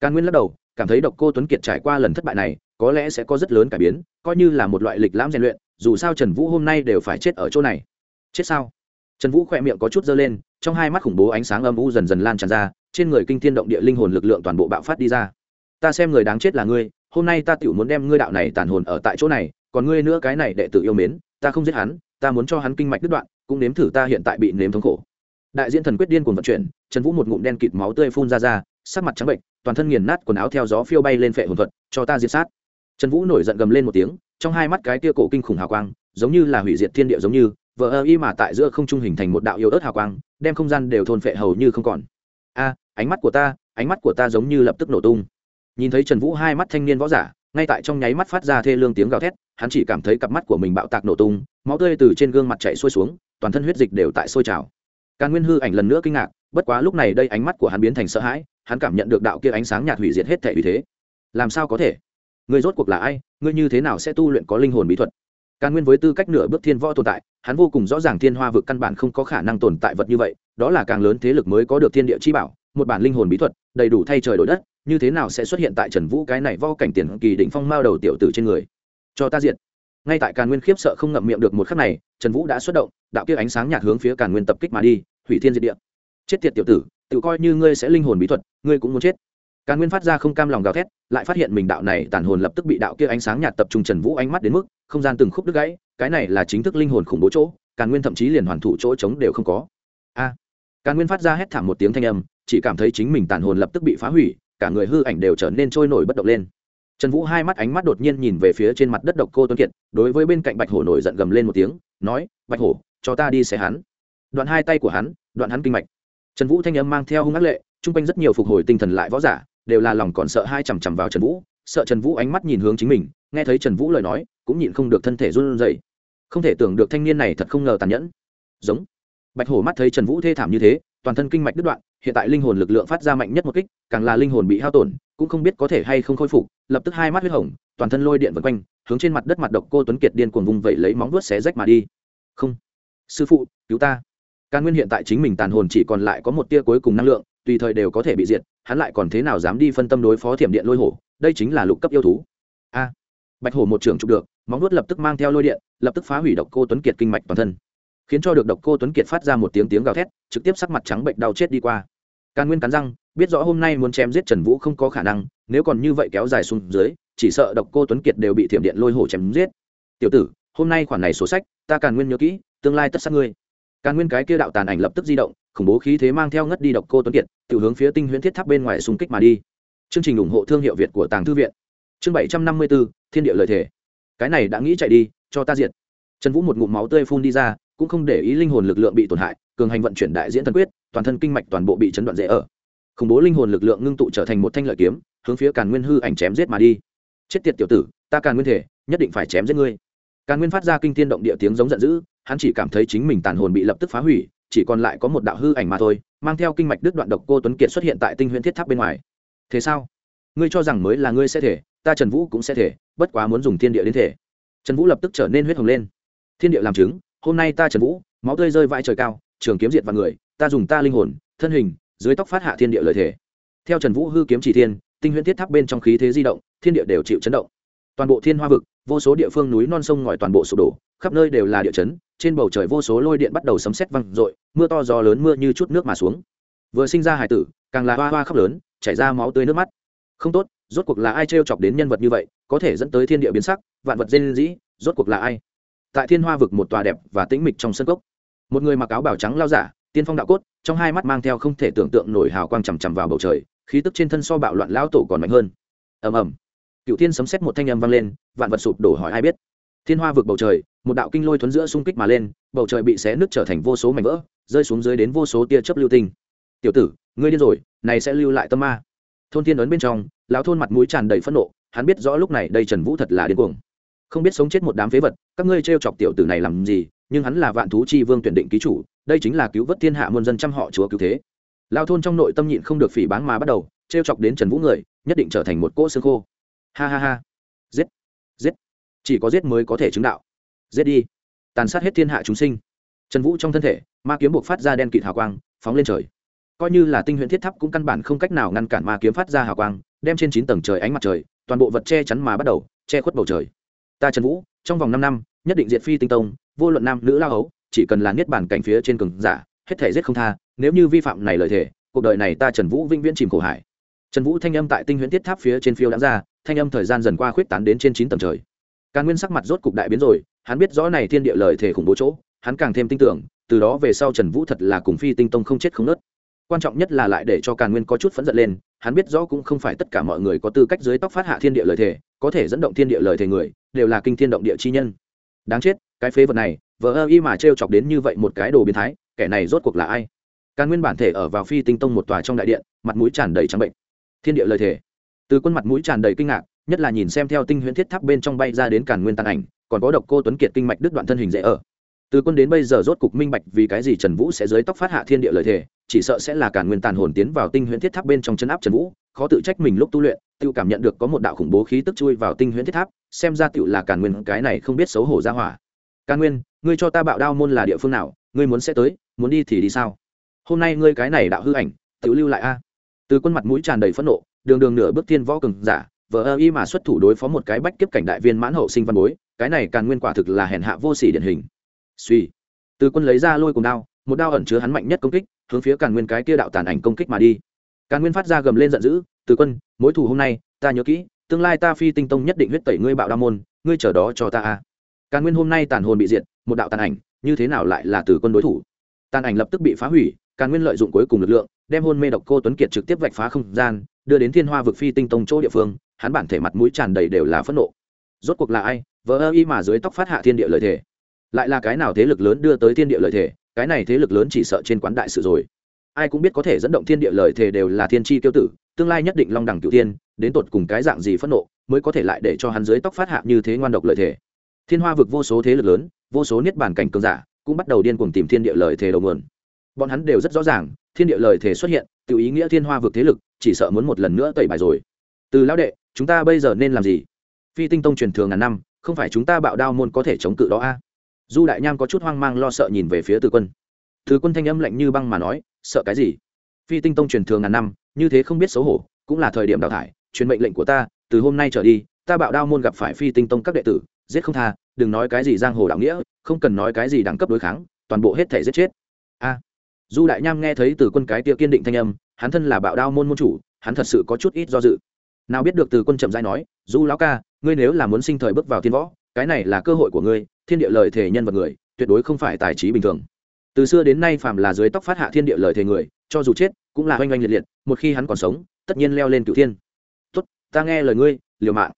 Càn nguyên lắc đầu, cảm thấy độc cô tuấn kiệt trải qua lần thất bại này, có lẽ sẽ có rất lớn cải biến, coi như là một loại lịch lãm rèn luyện, dù sao trần vũ hôm nay đều phải chết ở chỗ này. Chết sao? Trần vũ khỏe miệng có chút dơ lên, trong hai mắt khủng bố ánh sáng âm u dần dần lan tràn ra, trên người kinh thiên động địa linh hồn lực lượng toàn bộ bạo phát đi ra. Ta xem người đáng chết là ngươi hôm nay ta tiểu muốn đem ngươi đạo này tàn hồn ở tại chỗ này, còn ngươi nữa cái này đệ tử yêu mến, ta không giết hắn, ta muốn cho hắn kinh mạch đứt đoạn, cũng nếm thử ta hiện tại bị nếm thống khổ. Đại diện thần quyết điên cuồng vận chuyển, trần vũ một ngụm đen kịt máu tươi phun ra ra, sắc mặt trắng bệnh, toàn thân nghiền nát quần áo theo gió phiêu bay lên phệ hồn thuật, cho ta diệt sát. Trần vũ nổi giận gầm lên một tiếng, trong hai mắt cái tia cổ kinh khủng hào quang, giống như là hủy diệt thiên địa giống như, vờ ơ y mà tại giữa không trung hình thành một đạo yêu ớt hào quang, đem không gian đều thôn phệ hầu như không còn. A, ánh mắt của ta, ánh mắt của ta giống như lập tức nổ tung nhìn thấy trần vũ hai mắt thanh niên võ giả, ngay tại trong nháy mắt phát ra thê lương tiếng gào thét, hắn chỉ cảm thấy cặp mắt của mình bạo tạc nổ tung, máu tươi từ trên gương mặt chạy xuôi xuống, toàn thân huyết dịch đều tại sôi trào. Càn nguyên hư ảnh lần nữa kinh ngạc, bất quá lúc này đây ánh mắt của hắn biến thành sợ hãi, hắn cảm nhận được đạo kia ánh sáng nhạt hủy diệt hết thể vì thế. Làm sao có thể? Người rốt cuộc là ai? Ngươi như thế nào sẽ tu luyện có linh hồn bí thuật? Càn nguyên với tư cách nửa bước thiên võ tồn tại, hắn vô cùng rõ ràng thiên hoa vực căn bản không có khả năng tồn tại vật như vậy, đó là càng lớn thế lực mới có được thiên địa chi bảo, một bản linh hồn bí thuật, đầy đủ thay trời đổi đất như thế nào sẽ xuất hiện tại trần vũ cái này vo cảnh tiền kỳ đỉnh phong mao đầu tiểu tử trên người? Cho ta diện ngay tại càn nguyên khiếp sợ không ngậm miệng được một khắc này, trần vũ đã xuất động, đạo kia ánh sáng nhạt hướng phía càn nguyên tập kích mà đi, hủy thiên diệt địa. Chết tiệt tiểu tử, tự coi như ngươi sẽ linh hồn bí thuật, ngươi cũng muốn chết. Càn nguyên phát ra không cam lòng gào thét, lại phát hiện mình đạo này tàn hồn lập tức bị đạo kia ánh sáng nhạt tập trung trần vũ ánh mắt đến mức không gian từng khúc đứt gãy, cái này là chính thức linh hồn khủng bố chỗ, càn nguyên thậm chí liền hoàn thủ chỗ trống đều không có. A! Càn nguyên phát ra hét thảm một tiếng thanh âm, chỉ cảm thấy chính mình tàn hồn lập tức bị phá hủy cả người hư ảnh đều trở nên trôi nổi bất động lên. Trần vũ hai mắt ánh mắt đột nhiên nhìn về phía trên mặt đất độc cô tuấn kiệt, đối với bên cạnh bạch hổ nổi giận gầm lên một tiếng, nói, bạch hổ, cho ta đi xé hắn. Đoạn hai tay của hắn, đoạn hắn kinh mạch. Trần vũ thanh âm mang theo hung ác lệ, chung quanh rất nhiều phục hồi tinh thần lại võ giả, đều là lòng còn sợ hai chằm chằm vào trần vũ, sợ trần vũ ánh mắt nhìn hướng chính mình, nghe thấy trần vũ lời nói, cũng nhịn không được thân thể run rẩy. Không thể tưởng được thanh niên này thật không ngờ tàn nhẫn. Giống. Bạch hổ mắt thấy trần vũ thê thảm như thế, toàn thân kinh mạch đứt đoạn hiện tại linh hồn lực lượng phát ra mạnh nhất một kích, càng là linh hồn bị hao tổn, cũng không biết có thể hay không khôi phục, lập tức hai mắt huyết hồng, toàn thân lôi điện vần quanh, hướng trên mặt đất mặt độc cô tuấn kiệt điên cuồng vùng vậy lấy móng vuốt xé rách mà đi. Không. Sư phụ, cứu ta. Càn nguyên hiện tại chính mình tàn hồn chỉ còn lại có một tia cuối cùng năng lượng, tùy thời đều có thể bị diệt, hắn lại còn thế nào dám đi phân tâm đối phó thiểm điện lôi hổ, đây chính là lục cấp yêu thú. A. Bạch hổ một trường chụp được, móng vuốt lập tức mang theo lôi điện, lập tức phá hủy độc cô tuấn kiệt kinh mạch toàn thân khiến cho được độc cô tuấn kiệt phát ra một tiếng tiếng gào thét, trực tiếp sắc mặt trắng bệnh đau chết đi qua. Càn nguyên cắn răng, biết rõ hôm nay muốn chém giết trần vũ không có khả năng, nếu còn như vậy kéo dài xuống dưới, chỉ sợ độc cô tuấn kiệt đều bị thiểm điện lôi hổ chém giết. Tiểu tử, hôm nay khoản này sổ sách, ta càn nguyên nhớ kỹ, tương lai tất sát ngươi. Càn nguyên cái kia đạo tàn ảnh lập tức di động, khủng bố khí thế mang theo ngất đi độc cô tuấn kiệt tự hướng phía tinh huyễn thiết tháp bên ngoài xung kích mà đi. Chương trình ủng hộ thương hiệu việt của tàng thư viện. Chương bảy trăm năm mươi bốn, thiên địa lợi thể cái này đã nghĩ chạy đi, cho ta diệt trần vũ một ngụm máu tươi phun đi ra, cũng không để ý linh hồn lực lượng bị tổn hại, cường hành vận chuyển đại diễn thần quyết, toàn thân kinh mạch toàn bộ bị chấn đoạn dễ ở. Khủng bố linh hồn lực lượng ngưng tụ trở thành một thanh lợi kiếm, hướng phía càn nguyên hư ảnh chém giết mà đi. Chết tiệt tiểu tử, ta càn nguyên thể, nhất định phải chém giết ngươi. Càn nguyên phát ra kinh tiên động địa tiếng giống giận dữ, hắn chỉ cảm thấy chính mình tàn hồn bị lập tức phá hủy, chỉ còn lại có một đạo hư ảnh mà thôi, mang theo kinh mạch đứt đoạn độc cô tuấn kiệt xuất hiện tại tinh huyễn thiết tháp bên ngoài. Thế sao? Ngươi cho rằng mới là ngươi sẽ thể, ta trần vũ cũng sẽ thể, bất quá muốn dùng thiên địa đến thể. Trần vũ lập tức trở nên huyết hồng lên thiên địa làm chứng, hôm nay ta trần vũ, máu tươi rơi vãi trời cao, trường kiếm diệt vào người, ta dùng ta linh hồn, thân hình, dưới tóc phát hạ thiên địa lợi thể theo trần vũ hư kiếm chỉ thiên, tinh huyễn thiết tháp bên trong khí thế di động, thiên địa đều chịu chấn động. Toàn bộ thiên hoa vực, vô số địa phương núi non sông ngòi toàn bộ sụp đổ, khắp nơi đều là địa chấn, trên bầu trời vô số lôi điện bắt đầu sấm sét văng rội mưa to gió lớn mưa như chút nước mà xuống. Vừa sinh ra hải tử, càng là hoa hoa khóc lớn, chảy ra máu tươi nước mắt. Không tốt, rốt cuộc là ai trêu chọc đến nhân vật như vậy, có thể dẫn tới thiên địa biến sắc, vạn vật dên dĩ rốt cuộc là ai? Tại thiên hoa vực một tòa đẹp và tĩnh mịch trong sân cốc. Một người mặc áo bào trắng lao giả, tiên phong đạo cốt, trong hai mắt mang theo không thể tưởng tượng nổi hào quang chằm chằm vào bầu trời, khí tức trên thân so bạo loạn lão tổ còn mạnh hơn. Ầm ầm. Cựu thiên sấm xét một thanh âm vang lên, vạn vật sụp đổ hỏi ai biết. Thiên hoa vực bầu trời, một đạo kinh lôi thuấn giữa xung kích mà lên, bầu trời bị xé nứt trở thành vô số mảnh vỡ, rơi xuống dưới đến vô số tia chớp lưu tinh. Tiểu tử, ngươi điên rồi, này sẽ lưu lại tâm ma. Thôn thiên ấn bên trong, lão thôn mặt mũi tràn đầy phẫn nộ, hắn biết rõ lúc này đây trần vũ thật là điên cuồng không biết sống chết một đám phế vật, các ngươi trêu chọc tiểu tử này làm gì, nhưng hắn là vạn thú chi vương tuyển định ký chủ, đây chính là cứu vớt thiên hạ muôn dân trăm họ chúa cứu thế. Lao thôn trong nội tâm nhịn không được phỉ báng mà bắt đầu, trêu chọc đến trần vũ người, nhất định trở thành một cỗ xương khô. Ha ha ha. Giết. Giết. Chỉ có giết mới có thể chứng đạo. Giết đi. Tàn sát hết thiên hạ chúng sinh. Trần vũ trong thân thể, ma kiếm buộc phát ra đen kịt hào quang, phóng lên trời. Coi như là tinh huyện thiết tháp cũng căn bản không cách nào ngăn cản ma kiếm phát ra hào quang, đem trên chín tầng trời ánh mặt trời, toàn bộ vật che chắn mà bắt đầu, che khuất bầu trời ta trần vũ, trong vòng năm năm, nhất định diệt phi tinh tông, vô luận nam nữ lao ấu chỉ cần là niết bản cảnh phía trên cường giả, hết thể giết không tha, nếu như vi phạm này lời thề, cuộc đời này ta trần vũ vĩnh viễn chìm khổ hải. Trần vũ thanh âm tại tinh huyễn thiết tháp phía trên phiêu đã ra, thanh âm thời gian dần qua khuyết tán đến trên chín tầng trời. Càn nguyên sắc mặt rốt cục đại biến rồi, hắn biết rõ này thiên địa lời thể khủng bố chỗ, hắn càng thêm tin tưởng, từ đó về sau trần vũ thật là cùng phi tinh tông không chết không nớt. Quan trọng nhất là lại để cho càn nguyên có chút phẫn giận lên, hắn biết rõ cũng không phải tất cả mọi người có tư cách dưới tóc phát hạ thiên địa lời thể có thể dẫn động thiên địa lời thể người, đều là kinh thiên động địa chi nhân. Đáng chết, cái phế vật này vợ ơ y mà t chọc đến như vậy một cái đồ biến thái, kẻ này rốt cuộc là ai? Càn nguyên bản thể ở vào phi tinh tông một tòa trong đại điện, mặt mũi tràn đầy trắng bệnh. Thiên địa lời thể từ quân mặt mũi tràn đầy kinh ngạc, nhất là nhìn xem theo tinh huyễn thiết tháp bên trong bay ra đến càn nguyên tàn ảnh, còn có độc cô tuấn kiệt kinh mạch đứt đoạn thân hình dễ ở từ quân đến bây giờ rốt cục minh bạch vì cái gì trần vũ sẽ dưới tóc phát hạ thiên địa lợi thể, chỉ sợ sẽ là cả nguyên tàn hồn tiến vào tinh huyễn thiết tháp bên trong chân áp trần vũ khó tự trách mình lúc tu luyện tự cảm nhận được có một đạo khủng bố khí tức chui vào tinh huyễn thiết tháp xem ra tựu là càn nguyên cái này không biết xấu hổ ra hỏa. Càn nguyên ngươi cho ta bạo đao môn là địa phương nào ngươi muốn sẽ tới muốn đi thì đi sao? Hôm nay ngươi cái này đạo hư ảnh tự lưu lại a. Từ quân mặt mũi tràn đầy phẫn nộ đường đường nửa bước thiên võ cường giả vợ ơ y mà xuất thủ đối phó một cái bách kiếp cảnh đại viên mãn hậu sinh văn bối cái này càn nguyên quả thực là hèn hạ vô sỉ điển hình suy. Từ quân lấy ra lôi cùng đao, một đao ẩn chứa hắn mạnh nhất công kích, hướng phía càn nguyên cái kia đạo tàn ảnh công kích mà đi. Càn nguyên phát ra gầm lên giận dữ, từ quân, mối thù hôm nay, ta nhớ kỹ, tương lai ta phi tinh tông nhất định huyết tẩy ngươi bạo đa môn, ngươi chờ đó cho ta a. Càn nguyên hôm nay tàn hồn bị diệt, một đạo tàn ảnh, như thế nào lại là từ quân đối thủ? Tàn ảnh lập tức bị phá hủy, càn nguyên lợi dụng cuối cùng lực lượng, đem hôn mê độc cô tuấn kiệt trực tiếp vạch phá không gian, đưa đến thiên hoa vực phi tinh tông chỗ địa phương, hắn bản thể mặt mũi tràn đầy đều là phẫn nộ. Rốt cuộc là ai? Vỡ ơ y mà dưới tóc phát hạ thiên địa lợi thể lại là cái nào thế lực lớn đưa tới thiên địa lợi thể cái này thế lực lớn chỉ sợ trên quán đại sự rồi. Ai cũng biết có thể dẫn động thiên địa lợi thể đều là thiên tri tiêu tử, tương lai nhất định long đẳng cửu tiên đến tột cùng cái dạng gì phẫn nộ mới có thể lại để cho hắn dưới tóc phát hạ như thế ngoan độc lợi thể thiên hoa vực vô số thế lực lớn, vô số niết bản cảnh cường giả, cũng bắt đầu điên cuồng tìm thiên địa lợi thể đầu nguồn. Bọn hắn đều rất rõ ràng, thiên địa lợi thể xuất hiện, tự ý nghĩa thiên hoa vực thế lực, chỉ sợ muốn một lần nữa tẩy bài rồi. Từ lão đệ, chúng ta bây giờ nên làm gì? Phi tinh tông truyền thường ngàn năm, không phải chúng ta bạo đao môn có thể chống cự đó a? Du đại nham có chút hoang mang lo sợ nhìn về phía từ quân từ quân thanh âm lạnh như băng mà nói, sợ cái gì? Phi tinh tông truyền thường ngàn năm, như thế không biết xấu hổ, cũng là thời điểm đào thải, truyền mệnh lệnh của ta, từ hôm nay trở đi, ta bạo đao môn gặp phải phi tinh tông các đệ tử, giết không tha, đừng nói cái gì giang hồ đạo nghĩa, không cần nói cái gì đẳng cấp đối kháng, toàn bộ hết thể giết chết. A. Du đại nham nghe thấy từ quân cái tia kiên định thanh âm, hắn thân là bạo đao môn môn chủ, hắn thật sự có chút ít do dự. Nào biết được từ quân chậm dãi nói, du lão ca, ngươi nếu là muốn sinh thời bước vào thiên võ cái này là cơ hội của ngươi, thiên địa lời thể nhân vật người, tuyệt đối không phải tài trí bình thường. Từ xưa đến nay phàm là dưới tóc phát hạ thiên địa lời thể người, cho dù chết, cũng là oanh oanh liệt liệt, một khi hắn còn sống, tất nhiên leo lên cửu thiên. Tốt, ta nghe lời ngươi, liều mạng.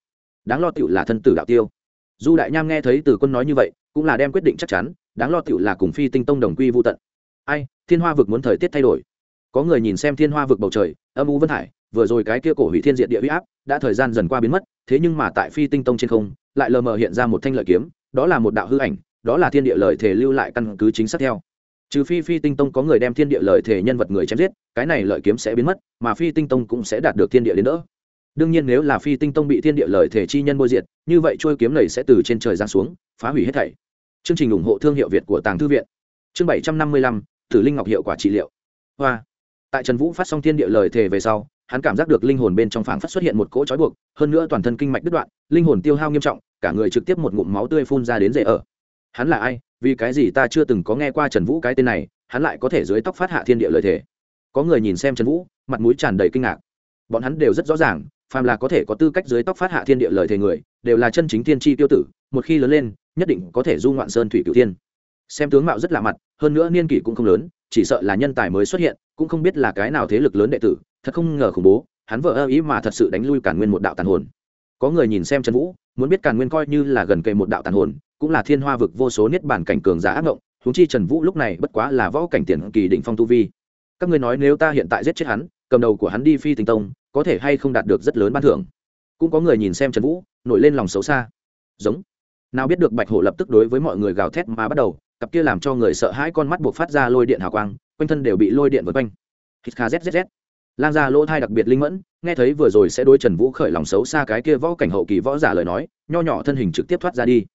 Đáng lo tựu là thân tử đạo tiêu. Du đại nham nghe thấy từ quân nói như vậy, cũng là đem quyết định chắc chắn, đáng lo tựu là cùng phi tinh tông đồng quy vô tận. Ai, thiên hoa vực muốn thời tiết thay đổi. Có người nhìn xem thiên hoa vực bầu trời, âm u vân hải, vừa rồi cái kia cổ hủy thiên diện địa huy áp, đã thời gian dần qua biến mất, thế nhưng mà tại phi tinh tông trên không lại lờ mờ hiện ra một thanh lợi kiếm, đó là một đạo hư ảnh, đó là thiên địa lời thể lưu lại căn cứ chính xác theo. Trừ phi phi tinh tông có người đem thiên địa lợi thể nhân vật người chém giết, cái này lợi kiếm sẽ biến mất, mà phi tinh tông cũng sẽ đạt được thiên địa đến đỡ. Đương nhiên nếu là phi tinh tông bị thiên địa lợi thể chi nhân bôi diệt, như vậy trôi kiếm này sẽ từ trên trời giáng xuống, phá hủy hết thảy. Chương trình ủng hộ thương hiệu việt của tàng thư viện. Chương bảy trăm năm mươi lăm, tử linh ngọc hiệu quả trị liệu. Hoa. Tại trần vũ phát xong thiên địa lời thề về sau hắn cảm giác được linh hồn bên trong phảng phất xuất hiện một cỗ trói buộc, hơn nữa toàn thân kinh mạch đứt đoạn, linh hồn tiêu hao nghiêm trọng, cả người trực tiếp một ngụm máu tươi phun ra đến dễ ở. Hắn là ai? Vì cái gì ta chưa từng có nghe qua trần vũ cái tên này, hắn lại có thể dưới tóc phát hạ thiên địa lời thể. có người nhìn xem trần vũ, mặt mũi tràn đầy kinh ngạc. Bọn hắn đều rất rõ ràng, phàm là có thể có tư cách dưới tóc phát hạ thiên địa lời thề người, đều là chân chính thiên tri tiêu tử, một khi lớn lên, nhất định có thể du ngoạn sơn thủy cửu thiên xem tướng mạo rất lạ mặt, hơn nữa niên kỷ cũng không lớn, chỉ sợ là nhân tài mới xuất hiện, cũng không biết là cái nào thế lực lớn đệ tử, thật không ngờ khủng bố, hắn vợ ơ ý mà thật sự đánh lui càn nguyên một đạo tàn hồn. Có người nhìn xem trần vũ, muốn biết càn nguyên coi như là gần cây một đạo tàn hồn, cũng là thiên hoa vực vô số niết bản cảnh cường giả ác ngộng húng chi trần vũ lúc này bất quá là võ cảnh tiền kỳ định phong tu vi. Các ngươi nói nếu ta hiện tại giết chết hắn, cầm đầu của hắn đi phi tình tông, có thể hay không đạt được rất lớn ban thưởng? Cũng có người nhìn xem trần vũ, nổi lên lòng xấu xa. Giống. Nào biết được bạch hổ lập tức đối với mọi người gào thét mà bắt đầu cặp kia làm cho người sợ hãi con mắt buộc phát ra lôi điện hào quang, quanh thân đều bị lôi điện vượt quanh. Hít kha zzz lang ra lỗ thai đặc biệt linh mẫn, nghe thấy vừa rồi sẽ đối trần vũ khởi lòng xấu xa cái kia võ cảnh hậu kỳ võ giả lời nói, nho nhỏ thân hình trực tiếp thoát ra đi.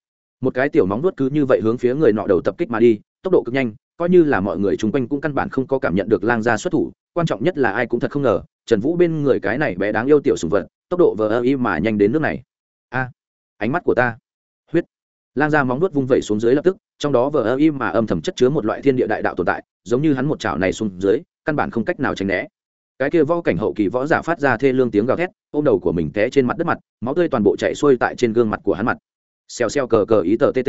Một cái tiểu móng nuốt cứ như vậy hướng phía người nọ đầu tập kích mà đi, tốc độ cực nhanh, coi như là mọi người chung quanh cũng căn bản không có cảm nhận được lang gia xuất thủ, quan trọng nhất là ai cũng thật không ngờ, trần vũ bên người cái này bé đáng yêu tiểu sùng vật, tốc độ vờ ơ y mà nhanh đến nước này. A, ánh mắt của ta lang ra móng nuốt vung vẩy xuống dưới lập tức, trong đó vờ ơ im mà âm thầm chất chứa một loại thiên địa đại đạo tồn tại, giống như hắn một chảo này xuống dưới, căn bản không cách nào tránh né. Cái kia võ cảnh hậu kỳ võ giả phát ra thê lương tiếng gào thét, ôm đầu của mình té trên mặt đất mặt, máu tươi toàn bộ chạy xuôi tại trên gương mặt của hắn mặt. Xèo xèo cờ cờ ý tờ tt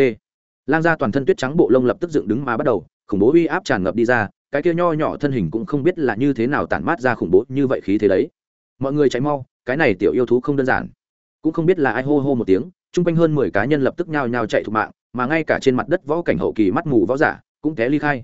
lang ra toàn thân tuyết trắng bộ lông lập tức dựng đứng mà bắt đầu, khủng bố uy áp tràn ngập đi ra, cái kia nho nhỏ thân hình cũng không biết là như thế nào tản mát ra khủng bố như vậy khí thế đấy. Mọi người cháy mau, cái này tiểu yêu thú không đơn giản. Cũng không biết là ai hô hô một tiếng chung quanh hơn mười cá nhân lập tức nhao nhao chạy thục mạng, mà ngay cả trên mặt đất võ cảnh hậu kỳ mắt mù võ giả cũng té ly khai.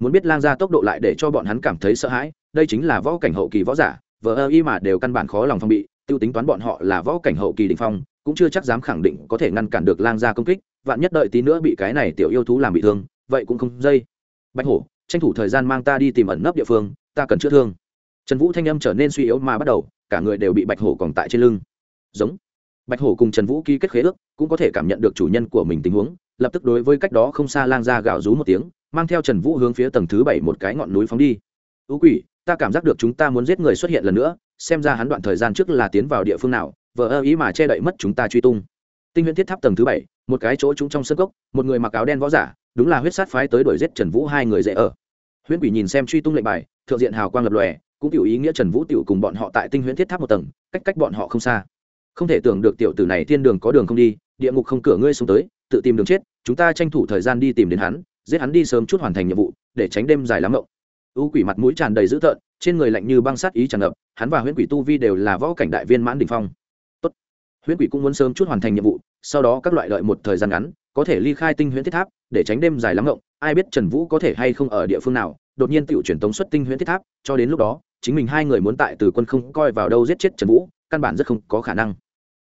Muốn biết lang gia tốc độ lại để cho bọn hắn cảm thấy sợ hãi, đây chính là võ cảnh hậu kỳ võ giả, vờ ơ y mà đều căn bản khó lòng phong bị, tiêu tính toán bọn họ là võ cảnh hậu kỳ đình phong, cũng chưa chắc dám khẳng định có thể ngăn cản được lang gia công kích, vạn nhất đợi tí nữa bị cái này tiểu yêu thú làm bị thương, vậy cũng không dây. Bạch hổ, tranh thủ thời gian mang ta đi tìm ẩn nấp địa phương, ta cần chữa thương. Trần vũ thanh âm trở nên suy yếu mà bắt đầu, cả người đều bị bạch hổ còn tại trên lưng. Giống bạch hổ cùng trần vũ ký kết khế ước, cũng có thể cảm nhận được chủ nhân của mình tình huống, lập tức đối với cách đó không xa lang ra gạo rú một tiếng, mang theo trần vũ hướng phía tầng thứ bảy một cái ngọn núi phóng đi. Ưu quỷ, ta cảm giác được chúng ta muốn giết người xuất hiện lần nữa, xem ra hắn đoạn thời gian trước là tiến vào địa phương nào vợ ơ ý mà che đậy mất chúng ta truy tung. Tinh huyễn thiết tháp tầng thứ bảy, một cái chỗ chúng trong sân cốc, một người mặc áo đen võ giả, đúng là huyết sát phái tới đuổi giết trần vũ hai người dễ ở. Huyễn quỷ nhìn xem truy tung lệnh bài, thượng diện hào quang lập lòe, cũng tiểu ý nghĩa trần vũ tiểu cùng bọn họ tại tinh huyễn thiết tháp một tầng, cách cách bọn họ không xa không thể tưởng được tiểu tử này thiên đường có đường không đi, địa ngục không cửa ngươi xuống tới, tự tìm đường chết, chúng ta tranh thủ thời gian đi tìm đến hắn, giết hắn đi sớm chút hoàn thành nhiệm vụ, để tránh đêm dài lắm mộng. U quỷ mặt mũi tràn đầy dữ tợn, trên người lạnh như băng sát ý tràn ngập, hắn và huyễn quỷ tu vi đều là võ cảnh đại viên mãn đ ỉ n h phong. Tốt. huyễn quỷ cũng muốn sớm chút hoàn thành nhiệm vụ, sau đó các loại lợi một thời gian ngắn, có thể ly khai tinh huyễn thiết tháp, để tránh đêm dài lắm ngộng ai biết trần vũ có thể hay không ở địa phương nào, đột nhiên tự chuyển tống xuất tinh huyễn thiết tháp, cho đến lúc đó, chính mình hai người muốn tại từ quân không coi vào đâu giết chết trần vũ, căn bản rất không có khả năng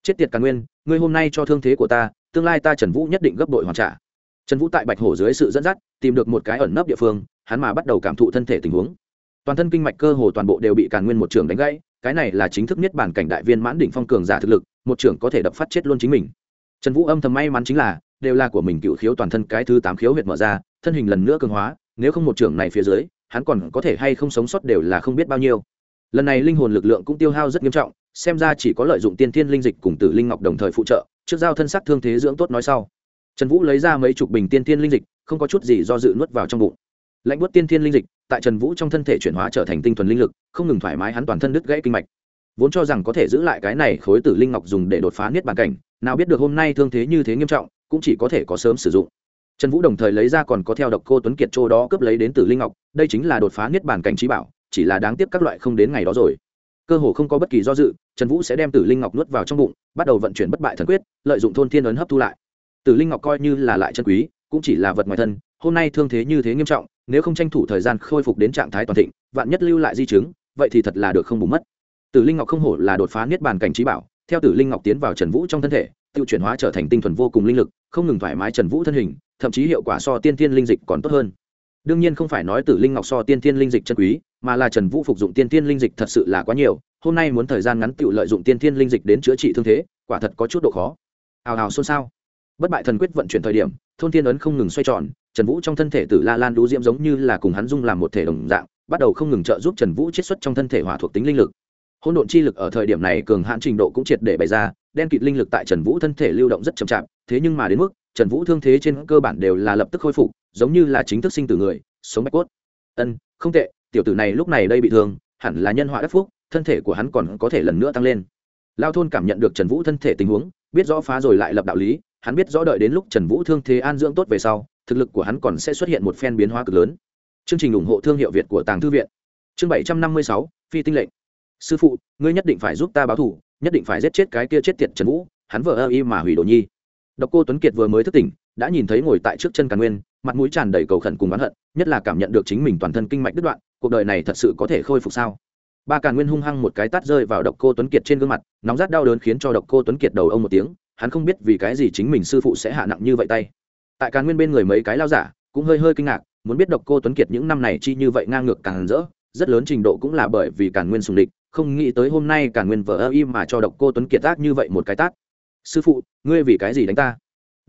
chết tiệt càn nguyên, ngươi hôm nay cho thương thế của ta, tương lai ta trần vũ nhất định gấp đội hoàn trả. Trần vũ tại bạch hổ dưới sự dẫn dắt, tìm được một cái ẩn nấp địa phương, hắn mà bắt đầu cảm thụ thân thể tình huống. Toàn thân kinh mạch cơ hồ toàn bộ đều bị càn nguyên một trường đánh gãy, cái này là chính thức nhất bản cảnh đại viên mãn đỉnh phong cường giả thực lực, một trưởng có thể đập phát chết luôn chính mình. Trần vũ âm thầm may mắn chính là, đều là của mình cựu khiếu toàn thân cái thứ tám khiếu huyệt mở ra, thân hình lần nữa cường hóa, nếu không một trưởng này phía dưới, hắn còn có thể hay không sống sót đều là không biết bao nhiêu. Lần này linh hồn lực lượng cũng tiêu hao rất nghiêm trọng xem ra chỉ có lợi dụng tiên thiên linh dịch cùng tử linh ngọc đồng thời phụ trợ, trước giao thân sắc thương thế dưỡng tốt nói sau. Trần vũ lấy ra mấy chục bình tiên thiên linh dịch, không có chút gì do dự nuốt vào trong bụng. Lãnh bút tiên thiên linh dịch, tại trần vũ trong thân thể chuyển hóa trở thành tinh thuần linh lực, không ngừng thoải mái hắn toàn thân đứt gãy kinh mạch. Vốn cho rằng có thể giữ lại cái này khối tử linh ngọc dùng để đột phá niết bàn cảnh, nào biết được hôm nay thương thế như thế nghiêm trọng, cũng chỉ có thể có sớm sử dụng. Trần vũ đồng thời lấy ra còn có theo độc cô tuấn kiệt châu đó cướp lấy đến tử linh ngọc, đây chính là đột phá niết bàn cảnh trí bảo, chỉ là đáng tiếc các loại không đến ngày đó rồi cơ hồ không có bất kỳ do dự, trần vũ sẽ đem tử linh ngọc nuốt vào trong bụng, bắt đầu vận chuyển bất bại thần quyết, lợi dụng thôn thiên ấn hấp thu lại. Tử linh ngọc coi như là lại chân quý, cũng chỉ là vật ngoài thân, hôm nay thương thế như thế nghiêm trọng, nếu không tranh thủ thời gian khôi phục đến trạng thái toàn thịnh, vạn nhất lưu lại di chứng, vậy thì thật là được không bù mất. Tử linh ngọc không hổ là đột phá niết bàn cảnh trí bảo, theo tử linh ngọc tiến vào trần vũ trong thân thể tự chuyển hóa trở thành tinh thuần vô cùng linh lực, không ngừng thoải mái trần vũ thân hình, thậm chí hiệu quả so tiên thiên linh dịch còn tốt hơn đương nhiên không phải nói tử linh ngọc so tiên thiên linh dịch chân quý, mà là trần vũ phục dụng tiên thiên linh dịch thật sự là quá nhiều, hôm nay muốn thời gian ngắn tự lợi dụng tiên thiên linh dịch đến chữa trị thương thế, quả thật có chút độ khó. Hào hào xôn xao. Bất bại thần quyết vận chuyển thời điểm, thôn thiên ấn không ngừng xoay tròn, trần vũ trong thân thể tử la lan đũ diễm giống như là cùng hắn dung làm một thể đồng dạng, bắt đầu không ngừng trợ giúp trần vũ chiết xuất trong thân thể hỏa thuộc tính linh lực. Hỗn độn chi lực ở thời điểm này cường hãn trình độ cũng triệt để bày ra, đen kịt linh lực tại trần vũ thân thể lưu động rất chậm chạp, thế nhưng mà đến mức, trần vũ thương thế trên cơ bản đều là lập tức khôi phục giống như là chính thức sinh từ người, sống bạch cốt. Ân, không tệ, tiểu tử này lúc này đây bị thương, hẳn là nhân họa đắc phúc, thân thể của hắn còn có thể lần nữa tăng lên. Lao thôn cảm nhận được trần vũ thân thể tình huống, biết rõ phá rồi lại lập đạo lý, hắn biết rõ đợi đến lúc trần vũ thương thế an dưỡng tốt về sau, thực lực của hắn còn sẽ xuất hiện một phen biến hóa cực lớn. Chương trình ủng hộ thương hiệu việt của tàng thư viện. Chương bảy trăm năm mươi sáu, phi tinh lệnh. Sư phụ, ngươi nhất định phải giúp ta báo thủ nhất định phải giết chết cái kia chết tiệt trần vũ, hắn vợ ơ y mà hủy đồ nhi. Độc cô tuấn kiệt vừa mới thức tỉnh đã nhìn thấy ngồi tại trước chân càn nguyên, mặt mũi tràn đầy cầu khẩn cùng oán hận, nhất là cảm nhận được chính mình toàn thân kinh mạch đứt đoạn, cuộc đời này thật sự có thể khôi phục sao? Ba càn nguyên hung hăng một cái tát rơi vào độc cô tuấn kiệt trên gương mặt, nóng rát đau đớn khiến cho độc cô tuấn kiệt đầu ông một tiếng, hắn không biết vì cái gì chính mình sư phụ sẽ hạ nặng như vậy tay. Tại càn nguyên bên người mấy cái lao giả cũng hơi hơi kinh ngạc, muốn biết độc cô tuấn kiệt những năm này chi như vậy ngang ngược càng rỡ, rất lớn trình độ cũng là bởi vì càn nguyên sùng địch, không nghĩ tới hôm nay càn nguyên vờ ơ im mà cho độc cô tuấn kiệt tác như vậy một cái tát. Sư phụ, ngươi vì cái gì đánh ta?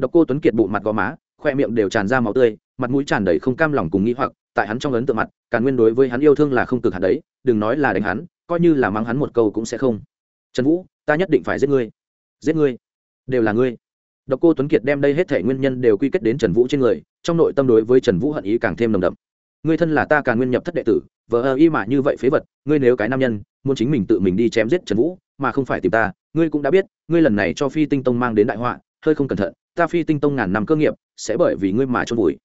Độc cô tuấn kiệt bụng mặt gò má, khoe miệng đều tràn ra máu tươi, mặt mũi tràn đầy không cam lòng cùng nghi hoặc, tại hắn trong ấn tượng mặt, càn nguyên đối với hắn yêu thương là không cực hẳn đấy, đừng nói là đánh hắn, coi như là mắng hắn một câu cũng sẽ không. Trần vũ, ta nhất định phải giết ngươi. Giết ngươi? Đều là ngươi. Độc cô tuấn kiệt đem đây hết thể nguyên nhân đều quy kết đến trần vũ trên người, trong nội tâm đối với trần vũ hận ý càng thêm nồng đậm. Ngươi thân là ta Càn nguyên nhập thất đệ tử, vờ y mà như vậy phế vật, ngươi nếu cái nam nhân, muốn chính mình tự mình đi chém giết trần vũ, mà không phải tìm ta, ngươi cũng đã biết, ngươi lần này cho phi tinh tông mang đến đại họa hơi không cẩn thận, ta phi tinh tông ngàn năm cơ nghiệp, sẽ bởi vì ngươi mà trôn vùi.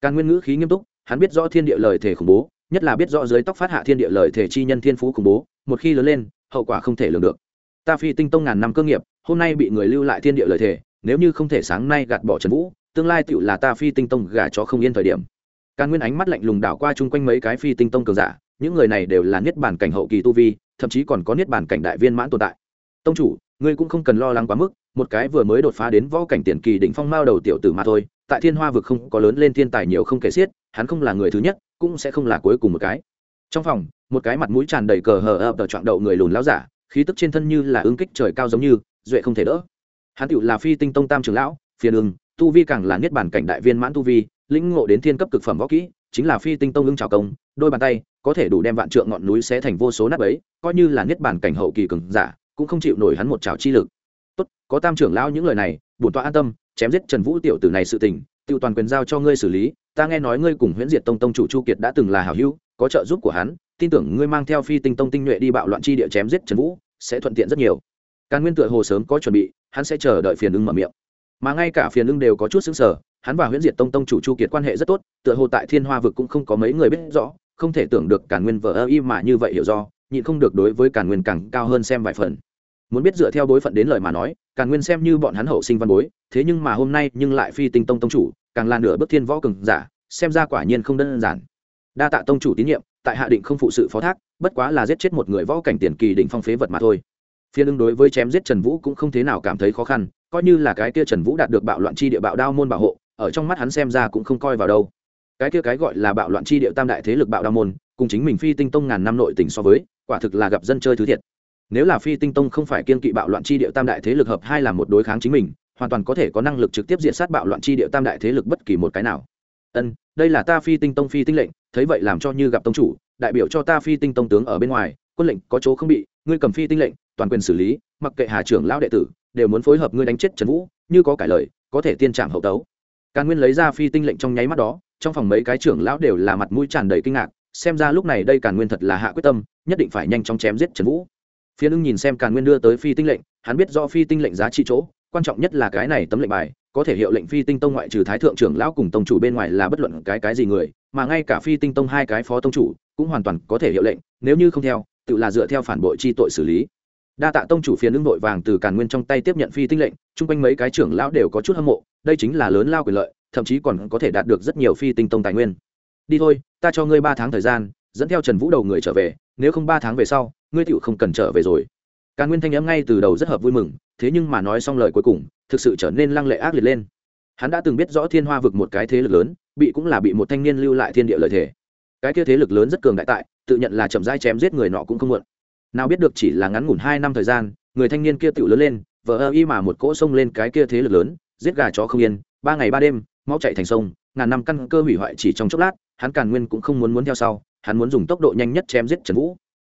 Càn nguyên ngữ khí nghiêm túc, hắn biết rõ thiên địa lời thể khủng bố, nhất là biết rõ dưới tóc phát hạ thiên địa lời thể chi nhân thiên phú khủng bố, một khi lớn lên, hậu quả không thể lường được. Ta phi tinh tông ngàn năm cơ nghiệp, hôm nay bị người lưu lại thiên địa lời thể nếu như không thể sáng nay gạt bỏ trần vũ, tương lai tựu là ta phi tinh tông gả cho không yên thời điểm. Càn nguyên ánh mắt lạnh lùng đảo qua chung quanh mấy cái phi tinh tông cường giả, những người này đều là niết bản cảnh hậu kỳ tu vi, thậm chí còn có niết bản cảnh đại viên mãn tồn tại. Tông chủ, ngươi cũng không cần lo lắng quá mức một cái vừa mới đột phá đến võ cảnh tiền kỳ đỉnh phong mao đầu tiểu tử mà thôi tại thiên hoa vực không có lớn lên thiên tài nhiều không kể xiết hắn không là người thứ nhất cũng sẽ không là cuối cùng một cái. Trong phòng một cái mặt mũi tràn đầy cờ hờ ập ở trọn đậu người lùn lão giả khí tức trên thân như là ứng kích trời cao giống như duệ không thể đỡ. Hắn tiểu là phi tinh tông tam trưởng lão phiền đường, tu vi càng là niết bản cảnh đại viên mãn tu vi lĩnh ngộ đến thiên cấp cực phẩm võ kỹ chính là phi tinh tông ứng trào công đôi bàn tay có thể đủ đem vạn trượng ngọn núi xé thành vô số nát bấy, coi như là niết bản cảnh hậu kỳ cường giả cũng không chịu nổi hắn một trào chi lực tốt, có tam trưởng lão những lời này, bổn tọa an tâm, chém giết trần vũ tiểu tử này sự tình, tiêu toàn quyền giao cho ngươi xử lý, ta nghe nói ngươi cùng huyễn diệt tông tông chủ chu kiệt đã từng là hảo hữu, có trợ giúp của hắn, tin tưởng ngươi mang theo phi tinh tông tinh nhuệ đi bạo loạn chi địa chém giết trần vũ, sẽ thuận tiện rất nhiều. Càn nguyên tựa hồ sớm có chuẩn bị, hắn sẽ chờ đợi phiền ưng mở miệng. Mà ngay cả phiền ưng đều có chút xứng sở hắn và huyễn diệt tông tông chủ chu kiệt quan hệ rất tốt, tựa hồ tại thiên hoa vực cũng không có mấy người biết rõ, không thể tưởng được càn nguyên vờ ơ y mà như vậy hiểu do, nhịn không được đối với càn nguyên càng cao hơn xem vài phần muốn biết dựa theo bối phận đến lời mà nói, càn nguyên xem như bọn hắn hậu sinh văn bối, thế nhưng mà hôm nay nhưng lại phi tinh tông tông chủ, càng là nửa bước thiên võ cường giả, xem ra quả nhiên không đơn giản. Đa tạ tông chủ tín nhiệm, tại hạ định không phụ sự phó thác, bất quá là giết chết một người võ cảnh tiền kỳ định phong phế vật mà thôi. Phiên ứng đối với chém giết trần vũ cũng không thế nào cảm thấy khó khăn, coi như là cái kia trần vũ đạt được bạo loạn chi địa bạo đao môn bảo hộ, ở trong mắt hắn xem ra cũng không coi vào đâu. Cái kia cái gọi là bạo loạn chi địa tam đại thế lực bạo đao môn, cùng chính mình phi tinh tông ngàn năm nội tình so với, quả thực là gặp dân chơi thứ thiệt nếu là phi tinh tông không phải kiên kỵ bạo loạn chi địa tam đại thế lực hợp hai là một đối kháng chính mình, hoàn toàn có thể có năng lực trực tiếp diện sát bạo loạn chi địa tam đại thế lực bất kỳ một cái nào. Ân, đây là ta phi tinh tông phi tinh lệnh, thấy vậy làm cho như gặp tông chủ, đại biểu cho ta phi tinh tông tướng ở bên ngoài, quân lệnh có chỗ không bị, ngươi cầm phi tinh lệnh, toàn quyền xử lý, mặc kệ hà trưởng lão đệ tử, đều muốn phối hợp ngươi đánh chết trần vũ, như có cải lời, có thể tiên trảm hậu tấu. Càn nguyên lấy ra phi tinh lệnh trong nháy mắt đó, trong phòng mấy cái trưởng lão đều là mặt mũi tràn đầy kinh ngạc, xem ra lúc này đây càn nguyên thật là hạ quyết tâm, nhất định phải nhanh chóng chém giết trần vũ phiến ưng nhìn xem càn nguyên đưa tới phi tinh lệnh, hắn biết do phi tinh lệnh giá trị chỗ, quan trọng nhất là cái này tấm lệnh bài, có thể hiệu lệnh phi tinh tông ngoại trừ thái thượng trưởng lão cùng tông chủ bên ngoài là bất luận cái cái gì người, mà ngay cả phi tinh tông hai cái phó tông chủ cũng hoàn toàn có thể hiệu lệnh, nếu như không theo, tự là dựa theo phản bội chi tội xử lý. Đa tạ tông chủ phiền ưng nội vàng từ càn nguyên trong tay tiếp nhận phi tinh lệnh, chung quanh mấy cái trưởng lão đều có chút hâm mộ, đây chính là lớn lao quyền lợi, thậm chí còn có thể đạt được rất nhiều phi tinh tông tài nguyên. Đi thôi, ta cho ngươi ba tháng thời gian dẫn theo trần vũ đầu người trở về, nếu không ba tháng về sau, ngươi tựu không cần trở về rồi. Càn nguyên thanh âm ngay từ đầu rất hợp vui mừng, thế nhưng mà nói xong lời cuối cùng, thực sự trở nên lăng lệ ác liệt lên. Hắn đã từng biết rõ thiên hoa vực một cái thế lực lớn, bị cũng là bị một thanh niên lưu lại thiên địa lợi thể cái kia thế lực lớn rất cường đại tại, tự nhận là chậm rãi chém giết người nọ cũng không muộn. Nào biết được chỉ là ngắn ngủn hai năm thời gian, người thanh niên kia tựu lớn lên vợ ơ y mà một cỗ sông lên cái kia thế lực lớn, giết gà chó không yên, ba ngày ba đêm, máu chạy thành sông, ngàn năm căn cơ hủy hoại chỉ trong chốc lát hắn càn nguyên cũng không muốn muốn theo sau, hắn muốn dùng tốc độ nhanh nhất chém giết trần vũ.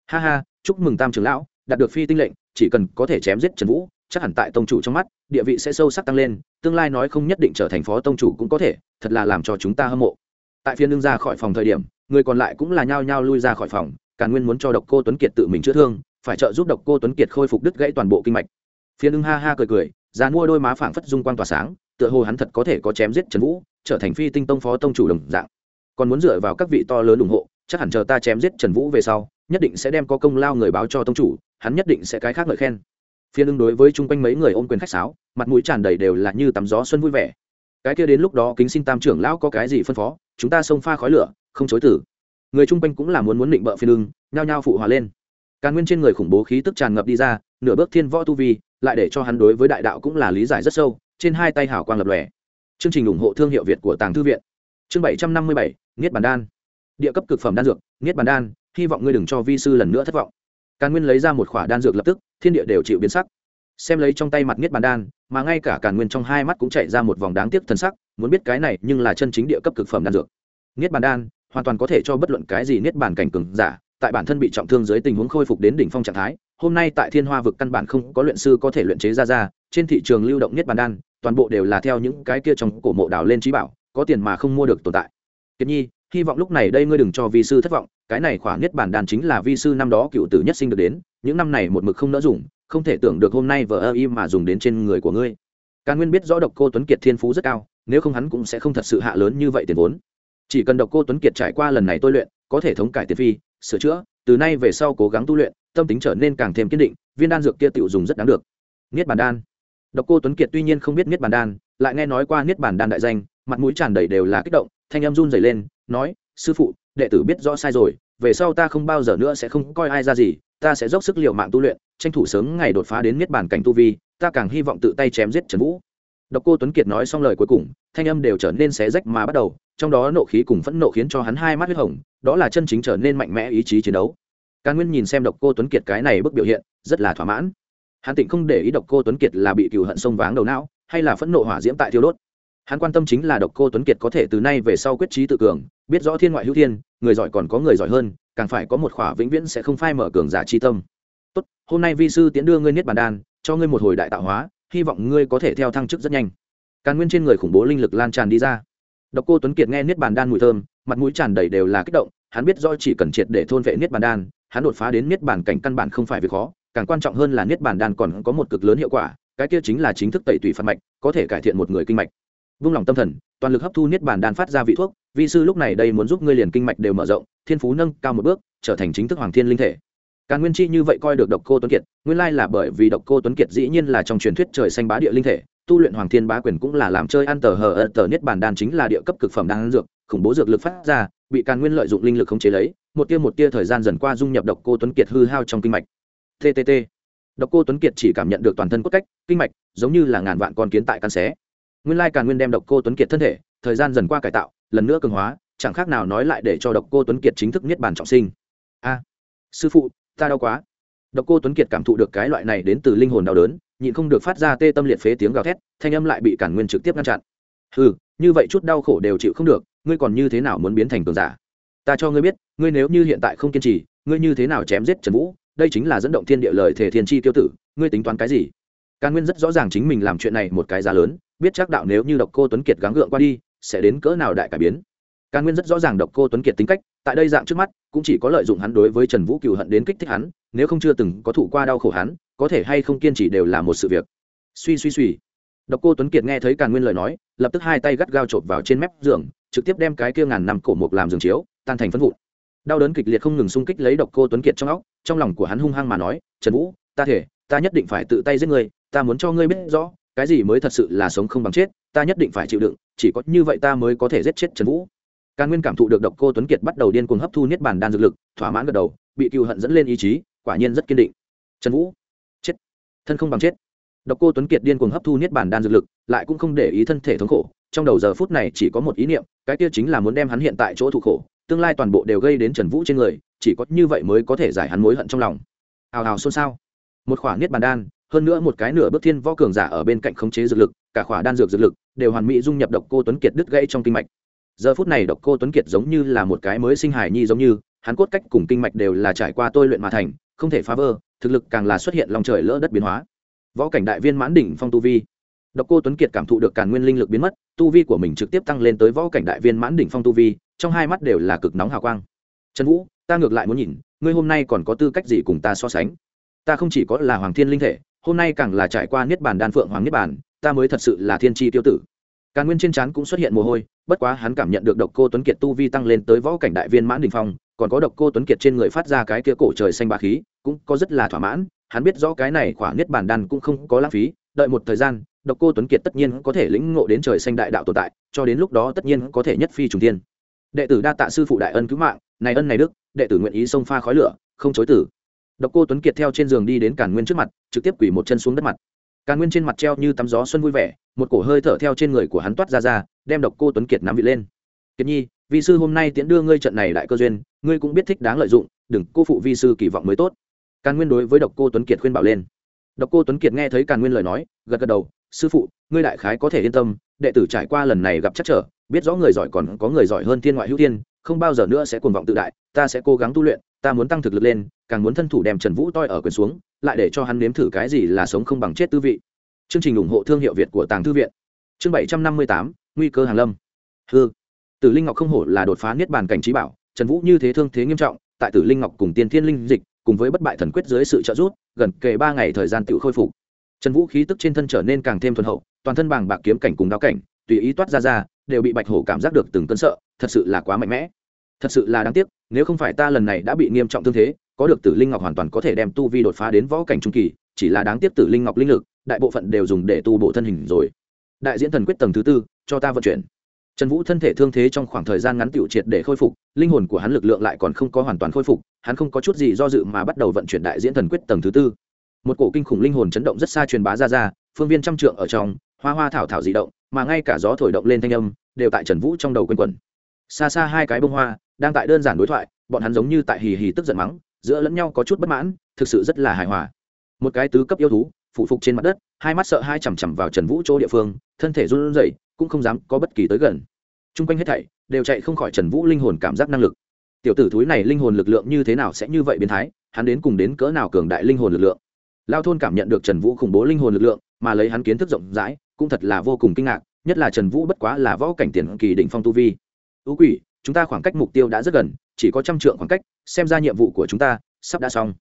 Ha ha, chúc mừng tam trưởng lão, đạt được phi tinh lệnh, chỉ cần có thể chém giết trần vũ, chắc hẳn tại tông chủ trong mắt, địa vị sẽ sâu sắc tăng lên, tương lai nói không nhất định trở thành phó tông chủ cũng có thể, thật là làm cho chúng ta hâm mộ. Tại phiên đương ra khỏi phòng thời điểm, người còn lại cũng là nhao nhao lui ra khỏi phòng, càn nguyên muốn cho độc cô tuấn kiệt tự mình chữa thương, phải trợ giúp độc cô tuấn kiệt khôi phục đứt gãy toàn bộ kinh mạch. Phiên đương ha ha cười cười, dàn mua đôi má phảng phất dung quan tỏa sáng, tựa hồ hắn thật có thể có chém giết trần vũ, trở thành phi tinh tông phó tông chủ đồng dạng còn muốn dựa vào các vị to lớn ủng hộ, chắc hẳn chờ ta chém giết trần vũ về sau, nhất định sẽ đem có công lao người báo cho tông chủ, hắn nhất định sẽ cái khác ngợi khen. Phiên ưng đối với chung quanh mấy người ôm quyền khách sáo, mặt mũi tràn đầy đều là như tắm gió xuân vui vẻ. Cái kia đến lúc đó kính xin tam trưởng lão có cái gì phân phó, chúng ta xông pha khói lửa, không chối tử. Người chung quanh cũng là muốn muốn định bợ phiên ưng nhao nhao phụ hòa lên. Càn nguyên trên người khủng bố khí tức tràn ngập đi ra, nửa bước thiên võ tu vi, lại để cho hắn đối với đại đạo cũng là lý giải rất sâu, trên hai tay hảo quang lập lòe. Chương trình ủng hộ thương hiệu việt của tàng thư viện. Chương bảy trăm năm mươi bảy niết bàn đan. Địa cấp cực phẩm đan dược, niết bàn đan, hy vọng ngươi đừng cho vi sư lần nữa thất vọng. Càn nguyên lấy ra một khỏa đan dược lập tức, thiên địa đều chịu biến sắc. Xem lấy trong tay mặt niết bàn đan, mà ngay cả càn nguyên trong hai mắt cũng chạy ra một vòng đáng tiếc thân sắc, muốn biết cái này nhưng là chân chính địa cấp cực phẩm đan dược. Niết bàn đan, hoàn toàn có thể cho bất luận cái gì niết bàn cảnh cường giả, tại bản thân bị trọng thương dưới tình huống khôi phục đến đỉnh phong trạng thái, hôm nay tại thiên hoa vực căn bản không có luyện sư có thể luyện chế ra ra, trên thị trường lưu động niết bàn đan, toàn bộ đều là theo những cái kia trong cổ mộ đào lên trí bảo, có tiền mà không mua được tồn tại kiệt nhi, hy vọng lúc này đây ngươi đừng cho vi sư thất vọng, cái này khỏa Nhất bàn đan chính là vi sư năm đó cựu tử nhất sinh được đến, những năm này một mực không đỡ dùng, không thể tưởng được hôm nay vợ ơ y mà dùng đến trên người của ngươi. Càn nguyên biết rõ độc cô tuấn kiệt thiên phú rất cao, nếu không hắn cũng sẽ không thật sự hạ lớn như vậy tiền vốn. Chỉ cần độc cô tuấn kiệt trải qua lần này tôi luyện, có thể thống cải tiền phi, sửa chữa, từ nay về sau cố gắng tu luyện, tâm tính trở nên càng thêm kiên định, viên đan dược kia tự dùng rất đáng được. Niết bàn đan. Độc cô tuấn kiệt tuy nhiên không biết niết bàn đan, lại nghe nói qua niết bàn đan đại danh mặt mũi tràn đầy đều là kích động, thanh em run dày lên, nói, sư phụ, đệ tử biết rõ sai rồi, về sau ta không bao giờ nữa sẽ không coi ai ra gì, ta sẽ dốc sức l i ề u mạng tu luyện, tranh thủ sớm ngày đột phá đến miết bàn cảnh tu vi, ta càng hy vọng tự tay chém giết trần vũ. Độc cô tuấn kiệt nói xong lời cuối cùng, thanh âm đều trở nên xé rách mà bắt đầu, trong đó nộ khí cùng phẫn nộ khiến cho hắn hai mắt huyết hồng, đó là chân chính trở nên mạnh mẽ ý chí chiến đấu. Càn nguyên nhìn xem độc cô tuấn kiệt cái này bức biểu hiện, rất là thỏa mãn. Hắn tịnh không để ý độc cô tuấn kiệt là bị cựu hận sông váng đầu não, hay là phẫn nộ hỏa diễm tại thiêu đốt hắn quan tâm chính là độc cô tuấn kiệt có thể từ nay về sau quyết trí tự cường, biết rõ thiên ngoại hữu thiên, người giỏi còn có người giỏi hơn, càng phải có một khỏa vĩnh viễn sẽ không phai mở cường giả chi tâm. Tốt, hôm nay vi sư tiến đưa ngươi niết bàn đan, cho ngươi một hồi đại tạo hóa, hy vọng ngươi có thể theo thăng chức rất nhanh. Càn nguyên trên người khủng bố linh lực lan tràn đi ra. Độc cô tuấn kiệt nghe niết bàn đan mùi thơm, mặt mũi tràn đầy đều là kích động, hắn biết do chỉ cần triệt để thôn vệ niết bàn đan, hắn đột phá đến niết bàn cảnh căn bản không phải việc khó, càng quan trọng hơn là niết bàn đan còn có một cực lớn hiệu quả, cái kia chính là chính thức tẩy tủy phạt mạch, có thể cải thiện một người kinh mạch vung lòng tâm thần, toàn lực hấp thu niết bàn đan phát ra vị thuốc Vị sư lúc này đây muốn giúp ngươi liền kinh mạch đều mở rộng, thiên phú nâng cao một bước, trở thành chính thức hoàng thiên linh thể. Càng nguyên chi như vậy coi được độc cô tuấn kiệt, nguyên lai là bởi vì độc cô tuấn kiệt dĩ nhiên là trong truyền thuyết trời xanh bá địa linh thể, tu luyện hoàng thiên bá quyền cũng là làm chơi ăn tờ hờ ơ tờ niết bàn đan chính là địa cấp cực phẩm đan dược, khủng bố dược lực phát ra, bị càn nguyên lợi dụng linh lực khống chế lấy, một tia một tia thời gian dần qua dung nhập độc cô tuấn kiệt hư hao trong kinh mạch. Ttt độc cô tuấn kiệt chỉ cảm nhận được toàn thân cốt cách, kinh mạch, giống như là ngàn vạn con kiến tại căn xé nguyên lai càn nguyên đem độc cô tuấn kiệt thân thể, thời gian dần qua cải tạo, lần nữa cường hóa, chẳng khác nào nói lại để cho độc cô tuấn kiệt chính thức niết bàn trọng sinh. A, sư phụ, ta đau quá. Độc cô tuấn kiệt cảm thụ được cái loại này đến từ linh hồn đau đớn, nhịn không được phát ra tê tâm liệt phế tiếng gào thét, thanh âm lại bị cản nguyên trực tiếp ngăn chặn. Ừ như vậy chút đau khổ đều chịu không được, ngươi còn như thế nào muốn biến thành cường giả? Ta cho ngươi biết, ngươi nếu như hiện tại không kiên trì, ngươi như thế nào chém giết trần vũ? Đây chính là dẫn động thiên địa lời thể thiên chi tiêu tử, ngươi tính toán cái gì? Càn nguyên rất rõ ràng chính mình làm chuyện này một cái giá lớn biết chắc đạo nếu như độc cô tuấn kiệt gắng gượng qua đi, sẽ đến cỡ nào đại cải biến. Càn nguyên rất rõ ràng độc cô tuấn kiệt tính cách, tại đây dạng trước mắt, cũng chỉ có lợi dụng hắn đối với trần vũ cựu hận đến kích thích hắn, nếu không chưa từng có thụ qua đau khổ hắn, có thể hay không kiên trì đều là một sự việc. Suy suy suy. Độc cô tuấn kiệt nghe thấy càn nguyên lời nói, lập tức hai tay gắt gao chộp vào trên mép giường, trực tiếp đem cái kia ngàn năm cổ mục làm giường chiếu, tan thành phân vụn. Đau đớn kịch liệt không ngừng xung kích lấy độc cô tuấn kiệt trong óc, trong lòng của hắn hung hăng mà nói, trần vũ, ta thể, ta nhất định phải tự tay giết người ta muốn cho ngươi biết rõ cái gì mới thật sự là sống không bằng chết, ta nhất định phải chịu đựng, chỉ có như vậy ta mới có thể giết chết trần vũ. Càn nguyên cảm thụ được độc cô tuấn kiệt bắt đầu điên cuồng hấp thu niết bàn đan dược lực, thỏa mãn gật đầu, bị cựu hận dẫn lên ý chí, quả nhiên rất kiên định. Trần vũ, chết, thân không bằng chết. Độc cô tuấn kiệt điên cuồng hấp thu niết bàn đan dược lực, lại cũng không để ý thân thể thống khổ, trong đầu giờ phút này chỉ có một ý niệm, cái kia chính là muốn đem hắn hiện tại chỗ thụ khổ, tương lai toàn bộ đều gây đến trần vũ trên người, chỉ có như vậy mới có thể giải hắn mối hận trong lòng. Hào hào xôn xao. Một khoản niết bàn đan hơn nữa một cái nửa bước thiên võ cường giả ở bên cạnh khống chế dược lực, cả khỏa đan dược dược lực đều hoàn mỹ dung nhập độc cô tuấn kiệt đứt gãy trong kinh mạch. Giờ phút này độc cô tuấn kiệt giống như là một cái mới sinh hài nhi giống như, hắn cốt cách cùng kinh mạch đều là trải qua tôi luyện mà thành, không thể phá vỡ, thực lực càng là xuất hiện lòng trời lỡ đất biến hóa. Võ cảnh đại viên mãn đỉnh phong tu vi. Độc cô tuấn kiệt cảm thụ được càn nguyên linh lực biến mất, tu vi của mình trực tiếp tăng lên tới võ cảnh đại viên mãn đỉnh phong tu vi, trong hai mắt đều là cực nóng hào quang. Trần vũ, ta ngược lại muốn nhìn, ngươi hôm nay còn có tư cách gì cùng ta so sánh? Ta không chỉ có là hoàng thiên linh thể hôm nay càng là trải qua niết bàn đan phượng hoàng niết bàn, ta mới thật sự là thiên tri tiêu tử. Càn nguyên trên trán cũng xuất hiện mồ hôi, bất quá hắn cảm nhận được độc cô tuấn kiệt tu vi tăng lên tới võ cảnh đại viên mãn đình phong, còn có độc cô tuấn kiệt trên người phát ra cái kia cổ trời xanh ba khí, cũng có rất là thỏa mãn, hắn biết rõ cái này khoảng niết bàn đan cũng không có lãng phí, đợi một thời gian, độc cô tuấn kiệt tất nhiên có thể lĩnh ngộ đến trời xanh đại đạo tồn tại, cho đến lúc đó tất nhiên có thể nhất phi trùng thiên. Đệ tử đa tạ sư phụ đại ân cứu mạng, này ân này đức, đệ tử nguyện ý xông pha khói lửa, không chối tử độc cô tuấn kiệt theo trên giường đi đến càn nguyên trước mặt, trực tiếp quỳ một chân xuống đất mặt. Càn nguyên trên mặt treo như tắm gió xuân vui vẻ, một cổ hơi thở theo trên người của hắn toát ra ra, đem độc cô tuấn kiệt nắm vị lên. Kiệt nhi, vi sư hôm nay tiễn đưa ngươi trận này đại cơ duyên, ngươi cũng biết thích đáng lợi dụng, đừng, cô phụ vi sư kỳ vọng mới tốt. Càn nguyên đối với độc cô tuấn kiệt khuyên bảo lên. Độc cô tuấn kiệt nghe thấy càn nguyên lời nói, gật gật đầu, sư phụ, ngươi đại khái có thể yên tâm, đệ tử trải qua lần này gặp chắc trở, biết rõ người giỏi còn có người giỏi hơn thiên ngoại hữu thiên, không bao giờ nữa sẽ cuồng vọng tự đại, ta sẽ cố gắng tu luyện ta muốn tăng thực lực lên, càng muốn thân thủ đem trần vũ toi ở quyền xuống, lại để cho hắn nếm thử cái gì là sống không bằng chết tư vị. Chương trình ủng hộ thương hiệu việt của tàng thư viện. Chương bảy trăm năm mươi tám, nguy cơ hàng lâm. Hư tử linh ngọc không hổ là đột phá niết bàn cảnh trí bảo, trần vũ như thế thương thế nghiêm trọng, tại tử linh ngọc cùng tiên thiên linh dịch, cùng với bất bại thần quyết dưới sự trợ giúp, gần kề ba ngày thời gian tự khôi phục. Trần vũ khí tức trên thân trở nên càng thêm thuần hậu, toàn thân bàng bạc kiếm cảnh cùng đao cảnh, tùy ý toát ra ra, đều bị bạch hổ cảm giác được từng cơn sợ, thật sự là quá mạnh mẽ thật sự là đáng tiếc, nếu không phải ta lần này đã bị nghiêm trọng thương thế, có được tử linh ngọc hoàn toàn có thể đem tu vi đột phá đến võ cảnh trung kỳ, chỉ là đáng tiếc tử linh ngọc linh lực, đại bộ phận đều dùng để tu bộ thân hình rồi. Đại diễn thần quyết tầng thứ tư, cho ta vận chuyển. Trần vũ thân thể thương thế trong khoảng thời gian ngắn tiểu triệt để khôi phục, linh hồn của hắn lực lượng lại còn không có hoàn toàn khôi phục, hắn không có chút gì do dự mà bắt đầu vận chuyển đại diễn thần quyết tầng thứ tư. Một cổ kinh khủng linh hồn chấn động rất xa truyền bá ra ra, phương viên trăm trượng ở trong, hoa hoa thảo thảo dị động, mà ngay cả gió thổi động lên thanh âm, đều tại trần vũ trong đầu quanh quẩn. Xa xa hai cái bông hoa đang tại đơn giản đối thoại, bọn hắn giống như tại hì hì tức giận mắng, giữa lẫn nhau có chút bất mãn, thực sự rất là hài hòa. Một cái tứ cấp yêu thú phụ phục trên mặt đất, hai mắt sợ hai chằm chằm vào trần vũ chỗ địa phương, thân thể run rẩy, cũng không dám có bất kỳ tới gần. T r u n g quanh hết thảy đều chạy không khỏi trần vũ linh hồn cảm giác năng lực. Tiểu tử thúi này linh hồn lực lượng như thế nào sẽ như vậy biến thái, hắn đến cùng đến cỡ nào cường đại linh hồn lực lượng? Lao thôn cảm nhận được trần vũ khủng bố linh hồn lực lượng, mà lấy hắn kiến thức rộng rãi, cũng thật là vô cùng kinh ngạc, nhất là trần vũ bất quá là võ cảnh tiền kỳ định phong tu vi. Ưu quỷ chúng ta khoảng cách mục tiêu đã rất gần, chỉ có trăm trượng khoảng cách, xem ra nhiệm vụ của chúng ta sắp đã xong.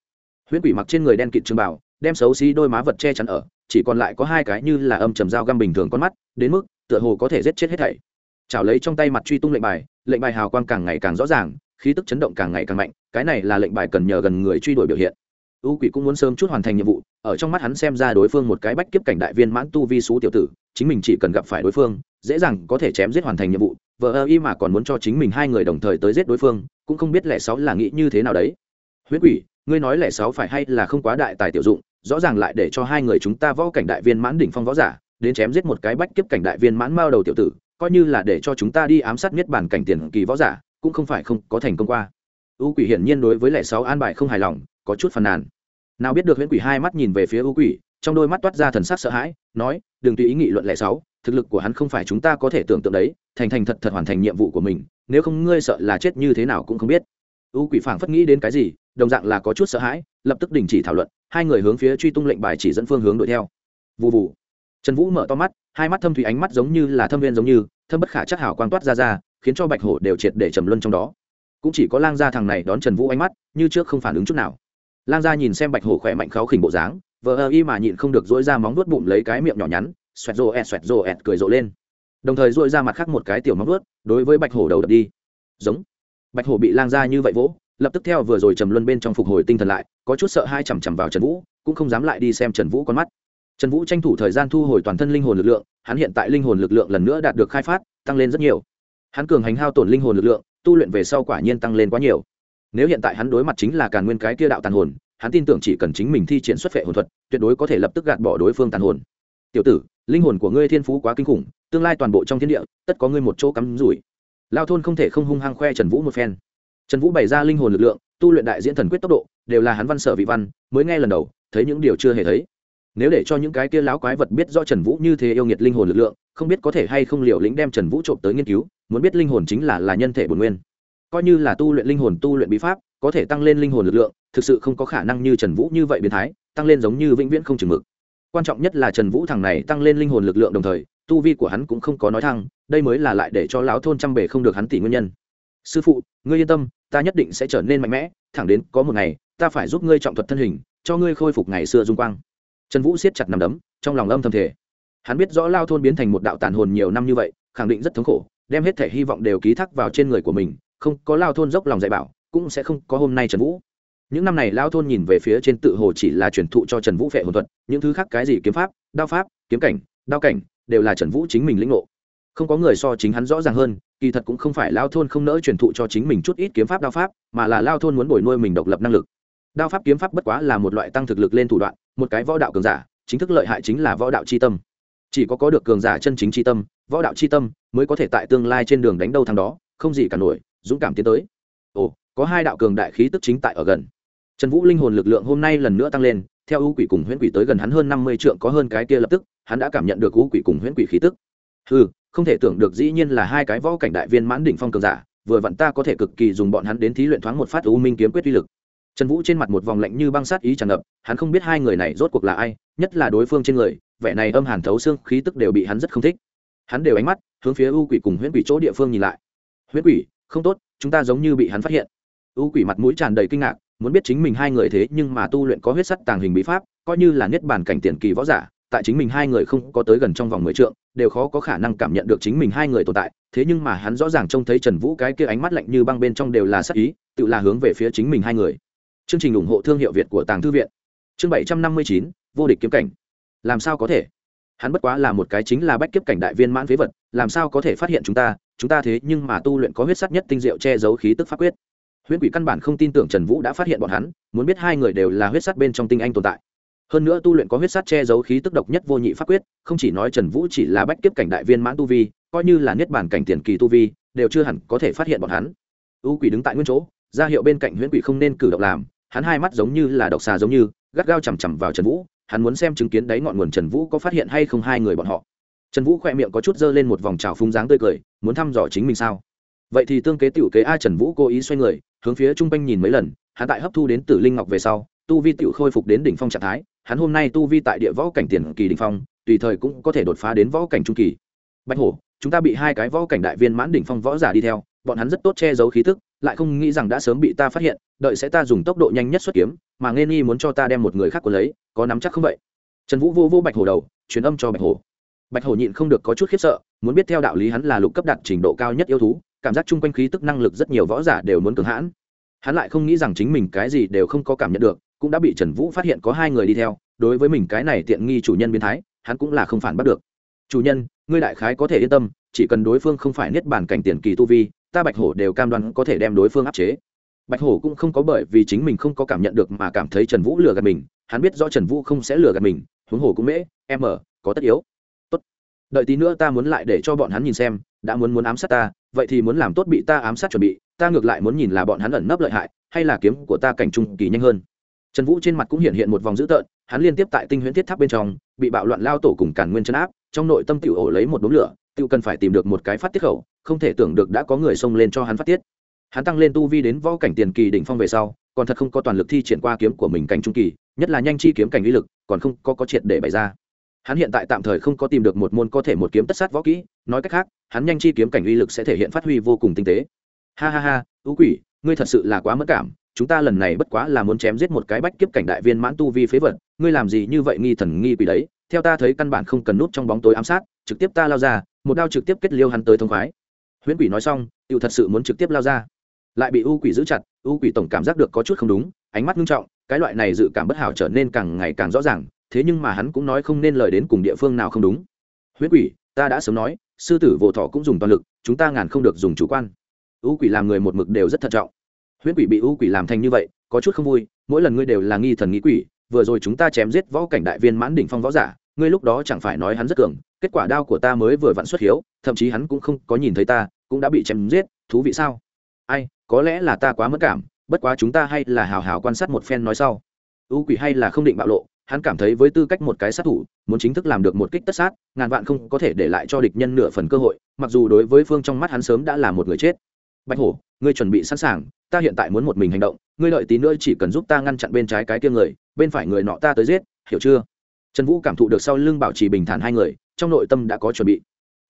Huyễn quỷ mặc trên người đen kịt trường bảo đem xấu xí đôi má vật che chắn ở, chỉ còn lại có hai cái như là âm trầm dao găm bình thường con mắt, đến mức, tựa hồ có thể giết chết hết thảy. Chảo lấy trong tay mặt truy tung lệnh bài lệnh bài hào quang càng ngày càng rõ ràng, khí tức chấn động càng ngày càng mạnh, cái này là lệnh bài cần nhờ gần người truy đuổi biểu hiện. U quỷ cũng muốn sớm chút hoàn thành nhiệm vụ, ở trong mắt hắn xem ra đối phương một cái bách kiếp cảnh đại viên mãn tu vi xú tiểu tử, chính mình chỉ cần gặp phải đối phương, dễ dàng có thể chém giết hoàn thành nhiệm vụ vợ ơ y mà còn muốn cho chính mình hai người đồng thời tới giết đối phương, cũng không biết lẻ sáu là nghĩ như thế nào đấy. Huyết quỷ, ngươi nói lẻ sáu phải hay là không quá đại tài tiểu dụng, rõ ràng lại để cho hai người chúng ta võ cảnh đại viên mãn đỉnh phong võ giả, đến chém giết một cái bách kiếp cảnh đại viên mãn mao đầu tiểu tử, coi như là để cho chúng ta đi ám sát miết bản cảnh tiền kỳ võ giả, cũng không phải không có thành công qua. U quỷ hiển nhiên đối với lẻ sáu an bài không hài lòng, có chút phàn nàn. Nào biết được huyễn quỷ hai mắt nhìn về phía u quỷ, trong đôi mắt toát ra thần sắc sợ hãi, nói, đừng tùy ý nghị luận lẻ sáu thực lực của hắn không phải chúng ta có thể tưởng tượng đấy, thành thành thật thật hoàn thành nhiệm vụ của mình, nếu không ngươi sợ là chết như thế nào cũng không biết. U quỷ phảng phất nghĩ đến cái gì, đồng dạng là có chút sợ hãi, lập tức đình chỉ thảo luận, hai người hướng phía truy tung lệnh bài chỉ dẫn phương hướng đuổi theo. Vụ vụ trần vũ mở to mắt, hai mắt thâm thủy ánh mắt giống như là thâm viên giống như, thâm bất khả chắc hảo quang toát ra ra, khiến cho bạch hổ đều triệt để trầm luân trong đó. Cũng chỉ có lang gia thằng này đón trần vũ ánh mắt, như trước không phản ứng chút nào. Lang gia nhìn xem bạch hổ khỏe mạnh kháo khỉnh bộ dáng, vờ ơ y mà nhịn không được dỗi ra móng vuốt bụng lấy cái miệng nhỏ nhắn xoẹt rồ ẹt, xoẹt rồ ẹt cười rộ lên. Đồng thời dội ra mặt khác một cái tiểu móng ướt đối với bạch hổ đầu đập đi. Giống. Bạch hổ bị lang ra như vậy vỗ, lập tức theo vừa rồi trầm luân bên trong phục hồi tinh thần lại, có chút sợ hai chằm chằm vào trần vũ, cũng không dám lại đi xem trần vũ con mắt. Trần vũ tranh thủ thời gian thu hồi toàn thân linh hồn lực lượng, hắn hiện tại linh hồn lực lượng lần nữa đạt được khai phát, tăng lên rất nhiều. Hắn cường hành hao tổn linh hồn lực lượng, tu luyện về sau quả nhiên tăng lên quá nhiều. Nếu hiện tại hắn đối mặt chính là càn nguyên cái kia đạo tàn hồn, hắn tin tưởng chỉ cần chính mình thi triển xuất phệ hồn thuật, tuyệt đối có thể lập tức gạt bỏ đối phương tàn hồn. Tiểu tử linh hồn của ngươi thiên phú quá kinh khủng, tương lai toàn bộ trong thiên địa, tất có ngươi một chỗ cắm rủi. Lao thôn không thể không hung hăng khoe trần vũ một phen. Trần vũ bày ra linh hồn lực lượng, tu luyện đại diễn thần quyết tốc độ, đều là hắn văn sở vị văn, mới nghe lần đầu, thấy những điều chưa hề thấy. Nếu để cho những cái kia láo quái vật biết do trần vũ như thế yêu nghiệt linh hồn lực lượng, không biết có thể hay không liều lĩnh đem trần vũ trộm tới nghiên cứu, muốn biết linh hồn chính là là nhân thể bổn nguyên. Coi như là tu luyện linh hồn tu luyện bí pháp, có thể tăng lên linh hồn lực lượng, thực sự không có khả năng như trần vũ như vậy biến thái, tăng lên giống như vĩnh viễn không chừng mực quan trọng nhất là trần vũ thằng này tăng lên linh hồn lực lượng đồng thời, tu vi của hắn cũng không có nói thăng, đây mới là lại để cho lão thôn trăm bể không được hắn tỷ nguyên nhân. Sư phụ, ngươi yên tâm, ta nhất định sẽ trở nên mạnh mẽ, thẳng đến có một ngày, ta phải giúp ngươi trọng thuật thân hình, cho ngươi khôi phục ngày xưa dung quang. Trần vũ siết chặt nằm đấm, trong lòng âm thầm thể hắn biết rõ lao thôn biến thành một đạo tàn hồn nhiều năm như vậy, khẳng định rất thống khổ, đem hết thể hy vọng đều ký thác vào trên người của mình, không có lao thôn dốc lòng dạy bảo, cũng sẽ không có hôm nay trần vũ những năm này lao thôn nhìn về phía trên tự hồ chỉ là truyền thụ cho trần vũ phệ hồn thuật, những thứ khác cái gì kiếm pháp, đao pháp, kiếm cảnh, đao cảnh, đều là trần vũ chính mình lĩnh ngộ. Không có người so chính hắn rõ ràng hơn, kỳ thật cũng không phải lao thôn không nỡ truyền thụ cho chính mình chút ít kiếm pháp, đao pháp, mà là lao thôn muốn bồi nuôi mình độc lập năng lực. Đao pháp, kiếm pháp bất quá là một loại tăng thực lực lên thủ đoạn, một cái võ đạo cường giả, chính thức lợi hại chính là võ đạo c h i tâm. Chỉ có có được cường giả chân chính c h i tâm, võ đạo c h i tâm mới có thể tại tương lai trên đường đánh đâu thằng đó, không gì cả nổi, dũng cảm tiến tới. Ồ, có hai đạo cường đại khí tức chính tại ở gần trần vũ linh hồn lực lượng hôm nay lần nữa tăng lên, theo ưu quỷ cùng huyễn quỷ tới gần hắn hơn năm mươi trượng có hơn cái kia lập tức, hắn đã cảm nhận được ưu quỷ cùng huyễn quỷ khí tức. Ừ không thể tưởng được dĩ nhiên là hai cái võ cảnh đại viên mãn đỉnh phong cường giả, vừa vặn ta có thể cực kỳ dùng bọn hắn đến thí luyện thoáng một phát u minh kiếm quyết uy lực. Trần vũ trên mặt một vòng lạnh như băng sát ý tràn ngập, hắn không biết hai người này rốt cuộc là ai, nhất là đối phương trên người, vẻ này âm hàn thấu xương khí tức đều bị hắn rất không thích. Hắn đều ánh mắt hướng phía u quỷ cùng huyễn quỷ chỗ địa phương nhìn lại. Huyễn quỷ, không tốt, chúng ta giống như bị hắn phát hiện. U quỷ mặt mũi tràn đầy kinh ngạc muốn biết chính mình hai người thế nhưng mà tu luyện có huyết sắt tàng hình bí pháp, coi như là niết bàn cảnh tiền kỳ võ giả, tại chính mình hai người không có tới gần trong vòng mười trượng, đều khó có khả năng cảm nhận được chính mình hai người tồn tại, thế nhưng mà hắn rõ ràng trông thấy trần vũ cái kia ánh mắt lạnh như băng bên trong đều là sắc ý, tự là hướng về phía chính mình hai người. Chương trình ủng hộ thương hiệu việt của tàng thư viện. Chương bảy trăm năm mươi chín, vô địch kiếm cảnh. Làm sao có thể? Hắn bất quá là một cái chính là bách kiếp cảnh đại viên mãn phế vật, làm sao có thể phát hiện chúng ta chúng ta thế nhưng mà tu luyện có huyết sắt nhất tinh diệu che giấu khí tức pháp quyết huyễn quỷ căn bản không tin tưởng trần vũ đã phát hiện bọn hắn, muốn biết hai người đều là huyết sắt bên trong tinh anh tồn tại. Hơn nữa tu luyện có huyết sắt che giấu khí tức độc nhất vô nhị pháp quyết, không chỉ nói trần vũ chỉ là bách kiếp cảnh đại viên mãn tu vi, coi như là niết bản cảnh tiền kỳ tu vi, đều chưa hẳn có thể phát hiện bọn hắn. U quỷ đứng tại nguyên chỗ, ra hiệu bên cạnh huyễn quỷ không nên cử động làm, hắn hai mắt giống như là độc xà giống như, gắt gao chằm chằm vào trần vũ, hắn muốn xem chứng kiến đáy ngọn nguồn trần vũ có phát hiện hay không hai người bọn họ. Trần vũ khỏe miệng có chút dơ lên một vòng trào phúng dáng tươi cười, muốn thăm dò chính mình sao? Vậy thì tương kế t i ể u kế a trần vũ cố ý xoay người hướng phía chung quanh nhìn mấy lần, hắn tại hấp thu đến tử linh ngọc về sau, tu vi tự khôi phục đến đỉnh phong trạng thái, hắn hôm nay tu vi tại địa võ cảnh tiền kỳ đỉnh phong, tùy thời cũng có thể đột phá đến võ cảnh trung kỳ. Bạch hổ, chúng ta bị hai cái võ cảnh đại viên mãn đỉnh phong võ giả đi theo, bọn hắn rất tốt che giấu khí thức lại không nghĩ rằng đã sớm bị ta phát hiện, đợi sẽ ta dùng tốc độ nhanh nhất xuất kiếm, mà nghe nghi muốn cho ta đem một người khác của lấy, có nắm chắc không vậy? Trần vũ vô vô bạch hổ đầu, truyền âm cho bạch hổ. Bạch hổ nhịn không được có chút khiếp sợ, muốn biết theo đạo lý hắn là lục cấp đạt trình độ cao nhất yêu thú cảm giác chung quanh khí tức năng lực rất nhiều võ giả đều muốn cường hãn. Hắn lại không nghĩ rằng chính mình cái gì đều không có cảm nhận được cũng đã bị trần vũ phát hiện có hai người đi theo đối với mình cái này tiện nghi chủ nhân biến thái hắn cũng là không phản bắt được. Chủ nhân ngươi đại khái có thể yên tâm chỉ cần đối phương không phải niết bản cảnh tiền kỳ tu vi ta bạch hổ đều cam đoan có thể đem đối phương áp chế. Bạch hổ cũng không có bởi vì chính mình không có cảm nhận được mà cảm thấy trần vũ lừa gạt mình hắn biết rõ trần vũ không sẽ lừa gạt mình huống hồ cũng mễ em ở có tất yếu. Tốt, đợi tí nữa ta muốn lại để cho bọn hắn nhìn xem đã muốn muốn ám sát ta vậy thì muốn làm tốt bị ta ám sát chuẩn bị, ta ngược lại muốn nhìn là bọn hắn ẩn nấp lợi hại, hay là kiếm của ta cảnh trung kỳ nhanh hơn. Trần vũ trên mặt cũng hiện hiện một vòng dữ tợn, hắn liên tiếp tại tinh huyễn thiết tháp bên trong, bị bạo loạn lao tổ cùng cản nguyên chân áp, trong nội tâm tiểu ổ lấy một đống lửa, tiểu cần phải tìm được một cái phát tiết khẩu, không thể tưởng được đã có người xông lên cho hắn phát tiết. Hắn tăng lên tu vi đến võ cảnh tiền kỳ đỉnh phong về sau, còn thật không có toàn lực thi triển qua kiếm của mình cảnh trung kỳ, nhất là nhanh chi kiếm cảnh uy lực, còn không có có triệt để bày ra hắn hiện tại tạm thời không có tìm được một môn có thể một kiếm tất sát võ kỹ, nói cách khác, hắn nhanh chi kiếm cảnh uy lực sẽ thể hiện phát huy vô cùng tinh tế. Ha ha ha ú quỷ, ngươi thật sự là quá mất cảm, chúng ta lần này bất quá là muốn chém giết một cái bách kiếp cảnh đại viên mãn tu vi phế vật, ngươi làm gì như vậy nghi thần nghi quỷ đấy? Theo ta thấy căn bản không cần nút trong bóng tối ám sát, trực tiếp ta lao ra, một đao trực tiếp kết liêu hắn tới thông khoái. Huyễn quỷ nói xong tự thật sự muốn trực tiếp lao ra. Lại bị u quỷ giữ chặt u quỷ tổng cảm giác được có chút không đúng, ánh mắt nghiêm trọng, cái loại này dự cảm bất hảo trở nên càng ngày càng rõ ràng thế nhưng mà hắn cũng nói không nên lời đến cùng địa phương nào không đúng. Huyết quỷ, ta đã sớm nói, sư tử vô thọ cũng dùng toàn lực, chúng ta ngàn không được dùng chủ quan. U quỷ làm người một mực đều rất thận trọng. Huyết quỷ bị u quỷ làm thành như vậy, có chút không vui, mỗi lần ngươi đều là nghi thần nghĩ quỷ, vừa rồi chúng ta chém giết võ cảnh đại viên mãn đỉnh phong võ giả, ngươi lúc đó chẳng phải nói hắn rất cường, kết quả đao của ta mới vừa vặn xuất hiếu, thậm chí hắn cũng không có nhìn thấy ta, cũng đã bị chém giết, thú vị sao? Ai, có lẽ là ta quá mất cảm, bất quá chúng ta hay là hào hào quan sát một phen nói sau. U quỷ hay là không định bạo lộ hắn cảm thấy với tư cách một cái sát thủ, muốn chính thức làm được một kích tất sát, ngàn vạn không có thể để lại cho địch nhân nửa phần cơ hội, mặc dù đối với phương trong mắt hắn sớm đã là một người chết. Bạch hổ, ngươi chuẩn bị sẵn sàng, ta hiện tại muốn một mình hành động, ngươi lợi tí nữa chỉ cần giúp ta ngăn chặn bên trái cái kia người, bên phải người nọ ta tới giết, hiểu chưa? Trần vũ cảm thụ được sau lưng bảo trì bình thản hai người, trong nội tâm đã có chuẩn bị.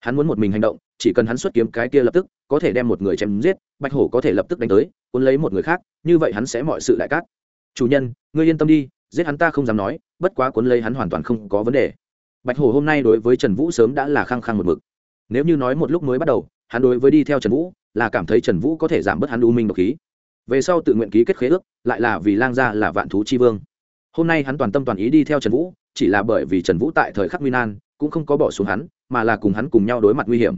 Hắn muốn một mình hành động, chỉ cần hắn xuất kiếm cái kia lập tức, có thể đem một người chém giết, bạch hổ có thể lập tức đánh tới, cuốn lấy một người khác, như vậy hắn sẽ mọi sự đại cát chủ nhân, ngươi yên tâm đi giết hắn ta không dám nói, bất quá cuốn lấy hắn hoàn toàn không có vấn đề. Bạch hổ hôm nay đối với trần vũ sớm đã là khăng khăng một mực. Nếu như nói một lúc mới bắt đầu, hắn đối với đi theo trần vũ là cảm thấy trần vũ có thể giảm bớt hắn u minh độc khí. Về sau tự nguyện ký kết khế ước, lại là vì lang gia là vạn thú chi vương. Hôm nay hắn toàn tâm toàn ý đi theo trần vũ, chỉ là bởi vì trần vũ tại thời khắc nguy nan, cũng không có bỏ xuống hắn, mà là cùng hắn cùng nhau đối mặt nguy hiểm.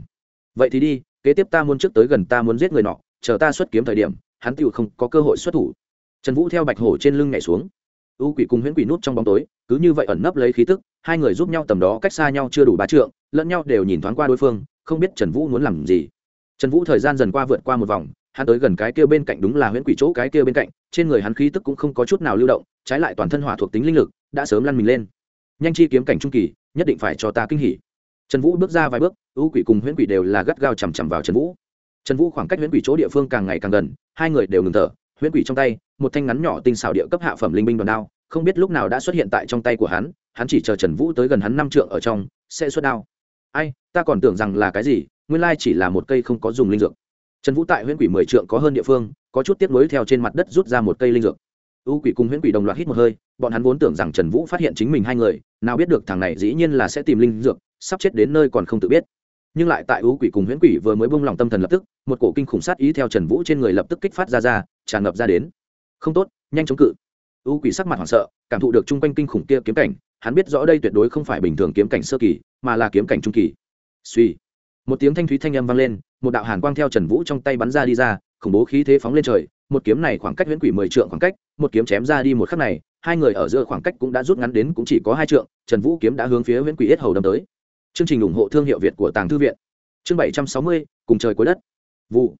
Vậy thì đi, kế tiếp ta muốn trước tới gần ta muốn giết người nọ, chờ ta xuất kiếm thời điểm, hắn tựu không có cơ hội xuất thủ. Trần vũ theo bạch hổ trên lưng nhảy xuống u quỷ cùng huyễn quỷ nút trong bóng tối, cứ như vậy ẩn nấp lấy khí tức, hai người giúp nhau tầm đó cách xa nhau chưa đủ ba trượng, lẫn nhau đều nhìn thoáng qua đối phương, không biết trần vũ muốn làm gì. Trần vũ thời gian dần qua vượt qua một vòng, hắn tới gần cái kia bên cạnh đúng là huyễn quỷ chỗ cái kia bên cạnh, trên người hắn khí tức cũng không có chút nào lưu động, trái lại toàn thân hỏa thuộc tính linh lực, đã sớm lăn mình lên. Nhanh chi kiếm cảnh trung kỳ, nhất định phải cho ta kinh hỉ. Trần vũ bước ra vài bước, u quỷ cùng huyễn quỷ đều là gắt gao chằm chằm vào trần vũ. Trần vũ khoảng cách huyễn quỷ chỗ địa phương càng ngày càng gần, hai người đều ngừng thở huyễn quỷ trong tay, một thanh ngắn nhỏ tinh xảo địa cấp hạ phẩm linh binh đoàn đao, không biết lúc nào đã xuất hiện tại trong tay của hắn hắn chỉ chờ trần vũ tới gần hắn năm trượng ở trong, sẽ xuất đao. Ai, ta còn tưởng rằng là cái gì, nguyên lai chỉ là một cây không có dùng linh dược. Trần vũ tại huyễn quỷ mười trượng có hơn địa phương, có chút tiếp nối theo trên mặt đất rút ra một cây linh dược. U quỷ cùng huyễn quỷ đồng loạt hít một hơi, bọn hắn vốn tưởng rằng trần vũ phát hiện chính mình hai người, nào biết được thằng này dĩ nhiên là sẽ tìm linh dược, sắp chết đến nơi còn không tự biết. Nhưng lại tại u quỷ cùng huyễn quỷ vừa mới bông lòng tâm thần lập tức, một cổ kinh khủng sát ý theo trần vũ trên người lập tức kích phát ra ra tràn ngập ra đến. Không tốt, nhanh chống cự. U quỷ sắc mặt hoảng sợ, cảm thụ được chung quanh kinh khủng kia kiếm cảnh, hắn biết rõ đây tuyệt đối không phải bình thường kiếm cảnh sơ kỳ, mà là kiếm cảnh trung kỳ. Suy. Một tiếng thanh thúy thanh âm vang lên, một đạo hàn quang theo trần vũ trong tay bắn ra đi ra, khủng bố khí thế phóng lên trời, một kiếm này khoảng cách huyễn quỷ mười trượng khoảng cách, một kiếm chém ra đi một khắc này, hai người ở giữa khoảng cách cũng đã rút ngắn đến cũng chỉ có hai trượng, trần vũ kiếm đã hướng phía Huyễn quỷ yết hầu đâm tới. Chương trình ủng hộ thương hiệu việt của tàng thư viện. Chương bảy trăm sáu mươi, cùng trời cuối đất. Vụ.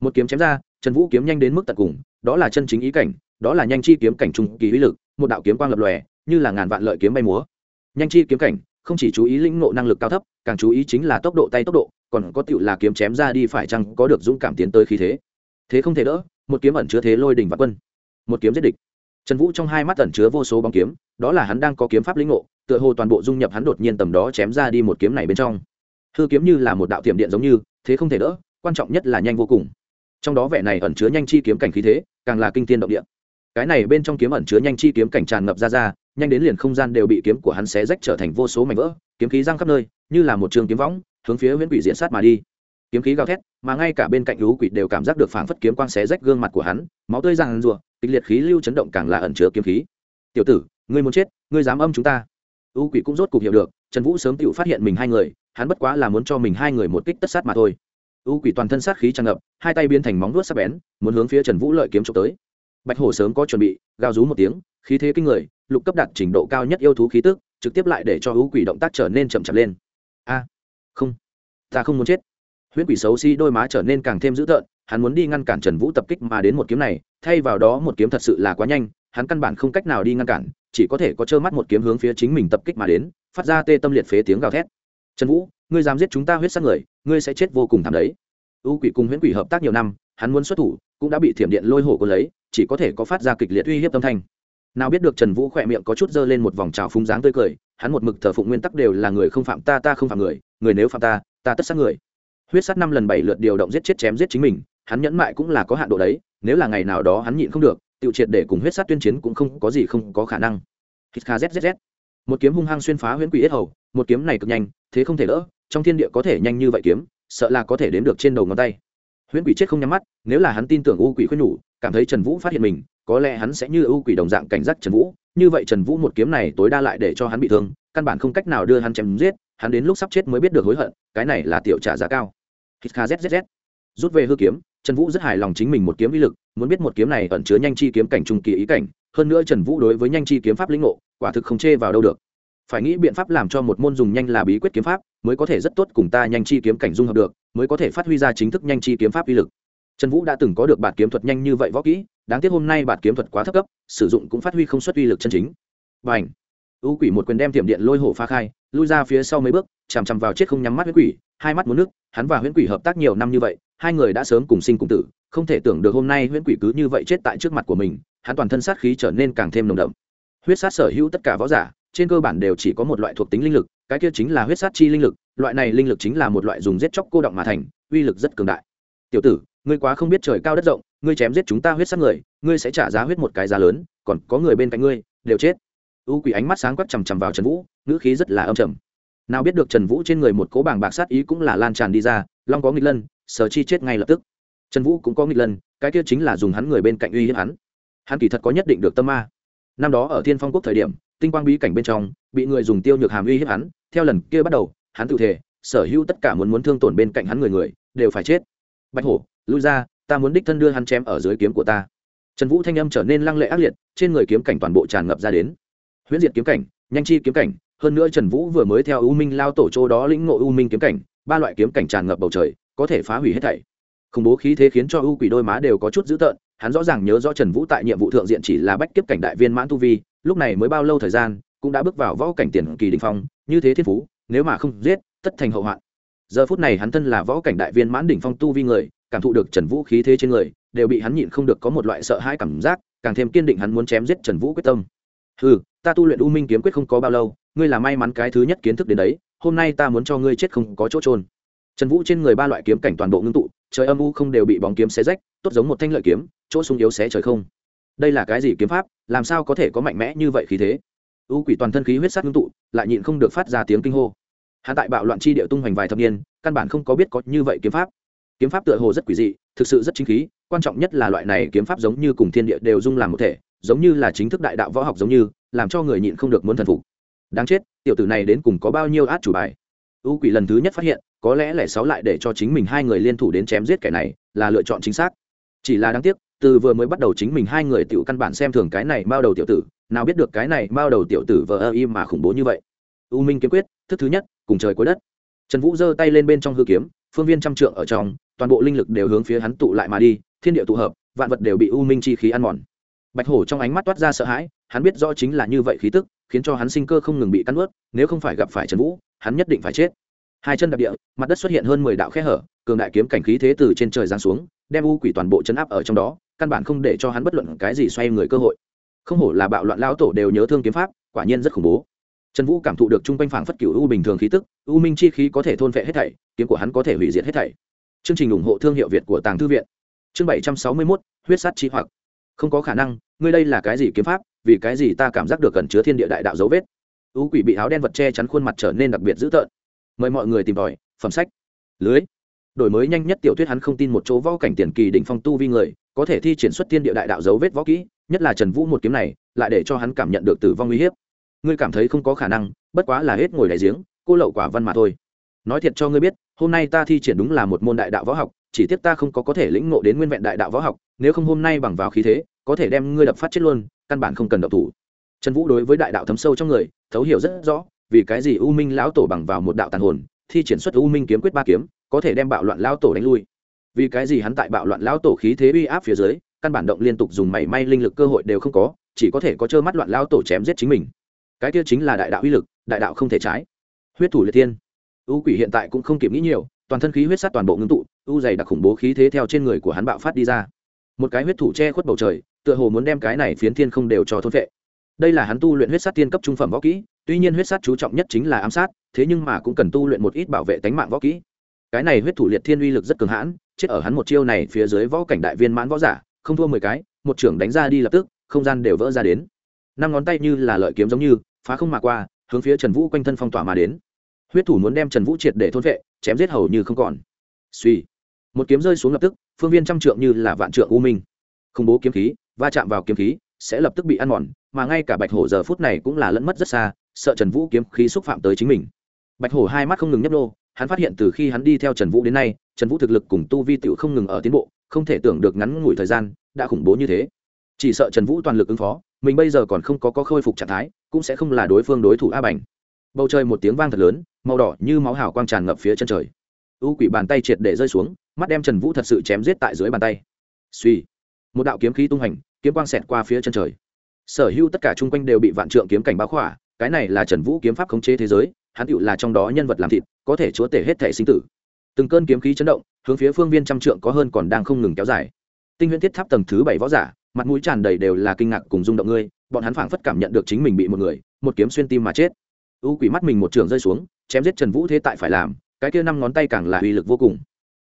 Một kiếm chém ra trần vũ kiếm nhanh đến mức tận cùng, đó là chân chính ý cảnh, đó là nhanh chi kiếm cảnh trung kỳ uy lực, một đạo kiếm quang lập lòe, như là ngàn vạn lợi kiếm bay múa. Nhanh chi kiếm cảnh, không chỉ chú ý lĩnh ngộ năng lực cao thấp, càng chú ý chính là tốc độ tay tốc độ, còn có tựu là kiếm chém ra đi phải chăng có được dũng cảm tiến tới khí thế. Thế không thể đỡ, một kiếm ẩn chứa thế lôi đình và quân. Một kiếm giết địch. Trần vũ trong hai mắt ẩn chứa vô số bóng kiếm, đó là hắn đang có kiếm pháp lĩnh ngộ, tựa hồ toàn bộ dung nhập hắn đột nhiên tầm đó chém ra đi một kiếm này bên trong. Hư kiếm như là một đạo tiệm điện giống như, thế không thể đỡ, quan trọng nhất là nhanh vô cùng trong đó vẻ này ẩn chứa nhanh chi kiếm cảnh khí thế, càng là kinh tiên động địa. Cái này bên trong kiếm ẩn chứa nhanh chi kiếm cảnh tràn ngập ra ra, nhanh đến liền không gian đều bị kiếm của hắn xé rách trở thành vô số mảnh vỡ, kiếm khí răng khắp nơi, như là một trường kiếm võng, hướng phía huyễn quỷ diện sát mà đi. Kiếm khí gào thét, mà ngay cả bên cạnh lũ quỷ đều cảm giác được phảng phất kiếm quang xé rách gương mặt của hắn, máu tươi răng rùa kịch liệt khí lưu chấn động càng là ẩn chứa kiếm khí. Tiểu tử, ngươi muốn chết, ngươi dám âm chúng ta? U quỷ cũng rốt cục hiểu được, trần vũ sớm tự phát hiện mình hai người, hắn bất quá là muốn cho mình hai người một kích tất sát mà thôi u quỷ toàn thân sát khí tràn ngập, hai tay biến thành móng vuốt sắc bén, muốn hướng phía trần vũ lợi kiếm trộm tới. Bạch hổ sớm có chuẩn bị, gào rú một tiếng, khí thế kinh người, lục cấp đạt trình độ cao nhất yêu thú khí tức, trực tiếp lại để cho u quỷ động tác trở nên chậm chậm lên. A, không, ta không muốn chết. Huyễn quỷ xấu xí đôi má trở nên càng thêm dữ tợn, hắn muốn đi ngăn cản trần vũ tập kích mà đến một kiếm này, thay vào đó một kiếm thật sự là quá nhanh, hắn căn bản không cách nào đi ngăn cản, chỉ có thể có trơ mắt một kiếm hướng phía chính mình tập kích mà đến, phát ra tê tâm liệt phế tiếng gào thét. Trần vũ, ngươi dám giết chúng ta huyết sát người ngươi sẽ chết vô cùng thảm đấy. U quỷ cùng huyễn quỷ hợp tác nhiều năm, hắn muốn xuất thủ, cũng đã bị thiểm điện lôi hổ quân lấy, chỉ có thể có phát ra kịch liệt uy hiếp tâm thanh. Nào biết được trần vũ khỏe miệng có chút dơ lên một vòng trào phúng dáng tươi cười, hắn một mực thờ phụng nguyên tắc đều là người không phạm ta ta không phạm người người nếu phạm ta ta tất sát người. Huyết sát năm lần bảy lượt điều động giết chết chém giết chính mình, hắn nhẫn mại cũng là có hạn độ đấy, nếu là ngày nào đó hắn nhịn không được tự triệt để cùng huyết sát tuyên chiến cũng không có gì không có khả năng. Hít kha một kiếm hung hăng xuyên phá huyễn quỷ yết hầu, một kiếm này cực nhanh, thế không thể đỡ trong thiên địa có thể nhanh như vậy kiếm, sợ là có thể đến được trên đầu ngón tay. Huyễn quỷ chết không nhắm mắt, nếu là hắn tin tưởng u quỷ khuyên nhủ, cảm thấy trần vũ phát hiện mình, có lẽ hắn sẽ như u quỷ đồng dạng cảnh giác trần vũ. Như vậy trần vũ một kiếm này tối đa lại để cho hắn bị thương, căn bản không cách nào đưa hắn chém giết, hắn đến lúc sắp chết mới biết được hối hận, cái này là tiểu trả giá cao. Hít kha zzz rút về hư kiếm, trần vũ rất hài lòng chính mình một kiếm uy lực, muốn biết một kiếm này ẩn chứa nhanh chi kiếm cảnh trung kỳ ý cảnh, hơn nữa trần vũ đối với nhanh chi kiếm pháp lĩnh ngộ, quả thực không chê vào đâu được phải nghĩ biện pháp làm cho một môn dùng nhanh là bí quyết kiếm pháp, mới có thể rất tốt cùng ta nhanh chi kiếm cảnh dung hợp được, mới có thể phát huy ra chính thức nhanh chi kiếm pháp uy lực. Trần vũ đã từng có được bản kiếm thuật nhanh như vậy võ kỹ, đáng tiếc hôm nay bản kiếm thuật quá thấp cấp, sử dụng cũng phát huy không xuất uy lực chân chính. Và ảnh u quỷ một quyền đem tiệm điện lôi hổ pha khai, lui ra phía sau mấy bước, chằm chằm vào chết không nhắm mắt huyết quỷ, hai mắt muốn nước, hắn và huyễn quỷ hợp tác nhiều năm như vậy, hai người đã sớm cùng sinh cùng tử, không thể tưởng được hôm nay huyễn quỷ cứ như vậy chết tại trước mặt của mình, hắn toàn thân sát khí trở nên càng thêm nồng đậm. Huyết sát sở hữu tất cả võ giả trên cơ bản đều chỉ có một loại thuộc tính linh lực, cái kia chính là huyết sát chi linh lực, loại này linh lực chính là một loại dùng giết chóc cô động mà thành, uy lực rất cường đại. Tiểu tử, ngươi quá không biết trời cao đất rộng, ngươi chém giết chúng ta huyết sát người, ngươi sẽ trả giá huyết một cái giá lớn, còn có người bên cạnh ngươi, đều chết. U quỷ ánh mắt sáng quắc chằm chằm vào trần vũ, ngữ khí rất là âm trầm. Nào biết được trần vũ trên người một cố bảng bạc sát ý cũng là lan tràn đi ra, long có nghịch lân, sở chi chết ngay lập tức. Trần vũ cũng có nghịch lân, cái kia chính là dùng hắn người bên cạnh uy hiếp hắn. Hắn kỳ thật có nhất định được tâm ma. Năm đó ở thiên phong quốc thời điểm tinh quang bí cảnh bên trong, bị người dùng tiêu nhược hàm uy hiếp hắn, theo lần kia bắt đầu, hắn tự thể sở hữu tất cả muốn muốn thương tổn bên cạnh hắn người người, đều phải chết. Bạch hổ, lui ra, ta muốn đích thân đưa hắn chém ở dưới kiếm của ta. Trần vũ thanh âm trở nên lăng lệ ác liệt, trên người kiếm cảnh toàn bộ tràn ngập ra đến. Huyễn diệt kiếm cảnh, nhanh chi kiếm cảnh, hơn nữa trần vũ vừa mới theo u minh lao tổ chỗ đó lĩnh ngộ u minh kiếm cảnh, ba loại kiếm cảnh tràn ngập bầu trời, có thể phá hủy hết thảy. Khủng bố khí thế khiến cho u quỷ đôi má đều có chút dữ tợn, hắn rõ ràng nhớ rõ trần vũ tại nhiệm vụ thượng diện chỉ là bách kiếp cảnh đại viên mãn tu vi lúc này mới bao lâu thời gian, cũng đã bước vào võ cảnh tiền kỳ đình phong, như thế thiên phú, nếu mà không giết, tất thành hậu hoạn. Giờ phút này hắn thân là võ cảnh đại viên mãn đỉnh phong tu vi người, cảm thụ được trần vũ khí thế trên người, đều bị hắn nhịn không được có một loại sợ hãi cảm giác, càng thêm kiên định hắn muốn chém giết trần vũ quyết tâm. Ừ ta tu luyện u minh kiếm quyết không có bao lâu, ngươi là may mắn cái thứ nhất kiến thức đến đấy, hôm nay ta muốn cho ngươi chết không có chỗ trôn trần vũ trên người ba loại kiếm cảnh toàn bộ ngưng tụ, trời âm u không đều bị bóng kiếm xé rách, tốt giống một thanh lợi kiếm, chỗ sung yếu xé trời không đây là cái gì kiếm pháp, làm sao có thể có mạnh mẽ như vậy khí thế? U quỷ toàn thân khí huyết sát ngưng tụ, lại nhịn không được phát ra tiếng kinh hô. Hạ tại bạo loạn chi địa tung hoành vài thập niên, căn bản không có biết có như vậy kiếm pháp. Kiếm pháp tựa hồ rất quỷ dị, thực sự rất chính khí, quan trọng nhất là loại này kiếm pháp giống như cùng thiên địa đều dung làm một thể, giống như là chính thức đại đạo võ học giống như, làm cho người nhịn không được muốn thần phục. Đáng chết, tiểu tử này đến cùng có bao nhiêu át chủ bài? U quỷ lần thứ nhất phát hiện, có lẽ lẻ sáu lại để cho chính mình hai người liên thủ đến chém giết kẻ này, là lựa chọn chính xác. Chỉ là đáng tiếc từ vừa mới bắt đầu chính mình hai người tiểu căn bản xem thường cái này bao đầu tiểu tử, nào biết được cái này bao đầu tiểu tử vờ ơ y mà khủng bố như vậy. U minh kiếm quyết, thức thứ nhất, cùng trời cuối đất. Trần vũ giơ tay lên bên trong hư kiếm, phương viên trăm trượng ở trong, toàn bộ linh lực đều hướng phía hắn tụ lại mà đi, thiên địa tụ hợp, vạn vật đều bị u minh chi khí ăn mòn. Bạch hổ trong ánh mắt toát ra sợ hãi, hắn biết rõ chính là như vậy khí tức, khiến cho hắn sinh cơ không ngừng bị cắn ướt nếu không phải gặp phải trần vũ, hắn nhất định phải chết. Hai chân đạp địa, mặt đất xuất hiện hơn mười đạo khe hở, cường đại kiếm cảnh khí thế từ trên trời giáng xuống, đem u quỷ toàn bộ chấn áp ở trong đó căn bản không để cho hắn bất luận cái gì xoay người cơ hội. Không hổ là bạo loạn lão tổ đều nhớ thương kiếm pháp, quả nhiên rất khủng bố. Trần vũ cảm thụ được chung quanh phảng phất cửu u bình thường khí tức, u minh chi khí có thể thôn vệ hết thảy, kiếm của hắn có thể hủy diệt hết thảy. Chương trình ủng hộ thương hiệu việt của tàng thư viện. Chương bảy trăm sáu mươi mốt, huyết sát chi hoặc. Không có khả năng, ngươi đây là cái gì kiếm pháp, vì cái gì ta cảm giác được cẩn chứa thiên địa đại đạo dấu vết? U quỷ bị áo đen vật che chắn khuôn mặt trở nên đặc biệt dữ tợn. Mời mọi người tìm tòi, phẩm sách. Lưới đổi mới nhanh nhất tiểu thuyết hắn không tin một chỗ võ cảnh tiền kỳ đỉnh phong tu vi người, có thể thi triển xuất thiên địa đại đạo dấu vết võ kỹ, nhất là trần vũ một kiếm này, lại để cho hắn cảm nhận được tử vong uy hiếp. Ngươi cảm thấy không có khả năng, bất quá là hết ngồi đại giếng, cô lậu quả văn mà thôi. Nói thiệt cho ngươi biết, hôm nay ta thi triển đúng là một môn đại đạo võ học, chỉ tiếc ta không có có thể lĩnh ngộ đến nguyên vẹn đại đạo võ học, nếu không hôm nay bằng vào khí thế, có thể đem ngươi đập phát chết luôn, căn bản không cần độc thủ. Trần vũ đối với đại đạo thấm sâu trong người, thấu hiểu rất rõ, vì cái gì u minh lão tổ bằng vào một đạo tàn hồn, thi triển xuất u minh kiếm quyết ba kiếm có thể đem bạo loạn lao tổ đánh lui. Vì cái gì hắn tại bạo loạn lao tổ khí thế uy áp phía dưới, căn bản động liên tục dùng mảy may linh lực cơ hội đều không có, chỉ có thể có trơ mắt loạn lao tổ chém giết chính mình. Cái kia chính là đại đạo uy lực, đại đạo không thể trái. Huyết thủ liệt thiên. U quỷ hiện tại cũng không kịp nghĩ nhiều, toàn thân khí huyết sát toàn bộ ngưng tụ, u dày đặc khủng bố khí thế theo trên người của hắn bạo phát đi ra. Một cái huyết thủ che khuất bầu trời, tựa hồ muốn đem cái này phiến thiên không đều cho thôn vệ. Đây là hắn tu luyện huyết sát tiên cấp trung phẩm võ kỹ, tuy nhiên huyết sát chú trọng nhất chính là ám sát, thế nhưng mà cũng cần tu luyện một ít bảo vệ tánh mạng võ kỹ cái này huyết thủ liệt thiên uy lực rất cường hãn, chết ở hắn một chiêu này phía dưới võ cảnh đại viên mãn võ giả, không thua mười cái, một trưởng đánh ra đi lập tức, không gian đều vỡ ra đến. Năm ngón tay như là lợi kiếm giống như, phá không mà qua, hướng phía trần vũ quanh thân phong tỏa mà đến. Huyết thủ muốn đem trần vũ triệt để thôn vệ, chém giết hầu như không còn. Suy một kiếm rơi xuống lập tức, phương viên trăm trượng như là vạn trượng u minh. Khủng bố kiếm khí, va chạm vào kiếm khí, sẽ lập tức bị ăn mòn, mà ngay cả bạch hổ giờ phút này cũng là lẫn mất rất xa, sợ trần vũ kiếm khí xúc phạm tới chính mình. Bạch hổ hai mắt không ngừng nhấp nô hắn phát hiện từ khi hắn đi theo trần vũ đến nay trần vũ thực lực cùng tu vi t không ngừng ở tiến bộ không thể tưởng được ngắn ngủi thời gian đã khủng bố như thế. Chỉ sợ trần vũ toàn lực ứng phó mình bây giờ còn không có, có khôi phục trạng thái cũng sẽ không là đối phương đối thủ a bành. Bầu trời một tiếng vang thật lớn màu đỏ như máu hào quang tràn ngập phía chân trời. U quỷ bàn tay triệt để rơi xuống mắt đem trần vũ thật sự chém giết tại dưới bàn tay. Suy một đạo kiếm khí tung hành kiếm quang xẹt qua phía chân trời. Sở hữu tất cả chung quanh đều bị vạn trượng kiếm cảnh báo khỏa cái này là trần vũ kiếm pháp khống chế thế giới hắn tựu là trong đó nhân vật làm thịt, có thể chúa tể hết thể sinh tử. Từng cơn kiếm khí chấn động, hướng phía phương viên trăm trượng có hơn còn đang không ngừng kéo dài. Tinh huyễn thiết tháp tầng thứ bảy võ giả, mặt mũi tràn đầy đều là kinh ngạc cùng rung động ngươi, bọn hắn phảng phất cảm nhận được chính mình bị một người, một kiếm xuyên tim mà chết. U quỷ mắt mình một trường rơi xuống, chém giết trần vũ thế tại phải làm, cái kia năm ngón tay càng là uy lực vô cùng.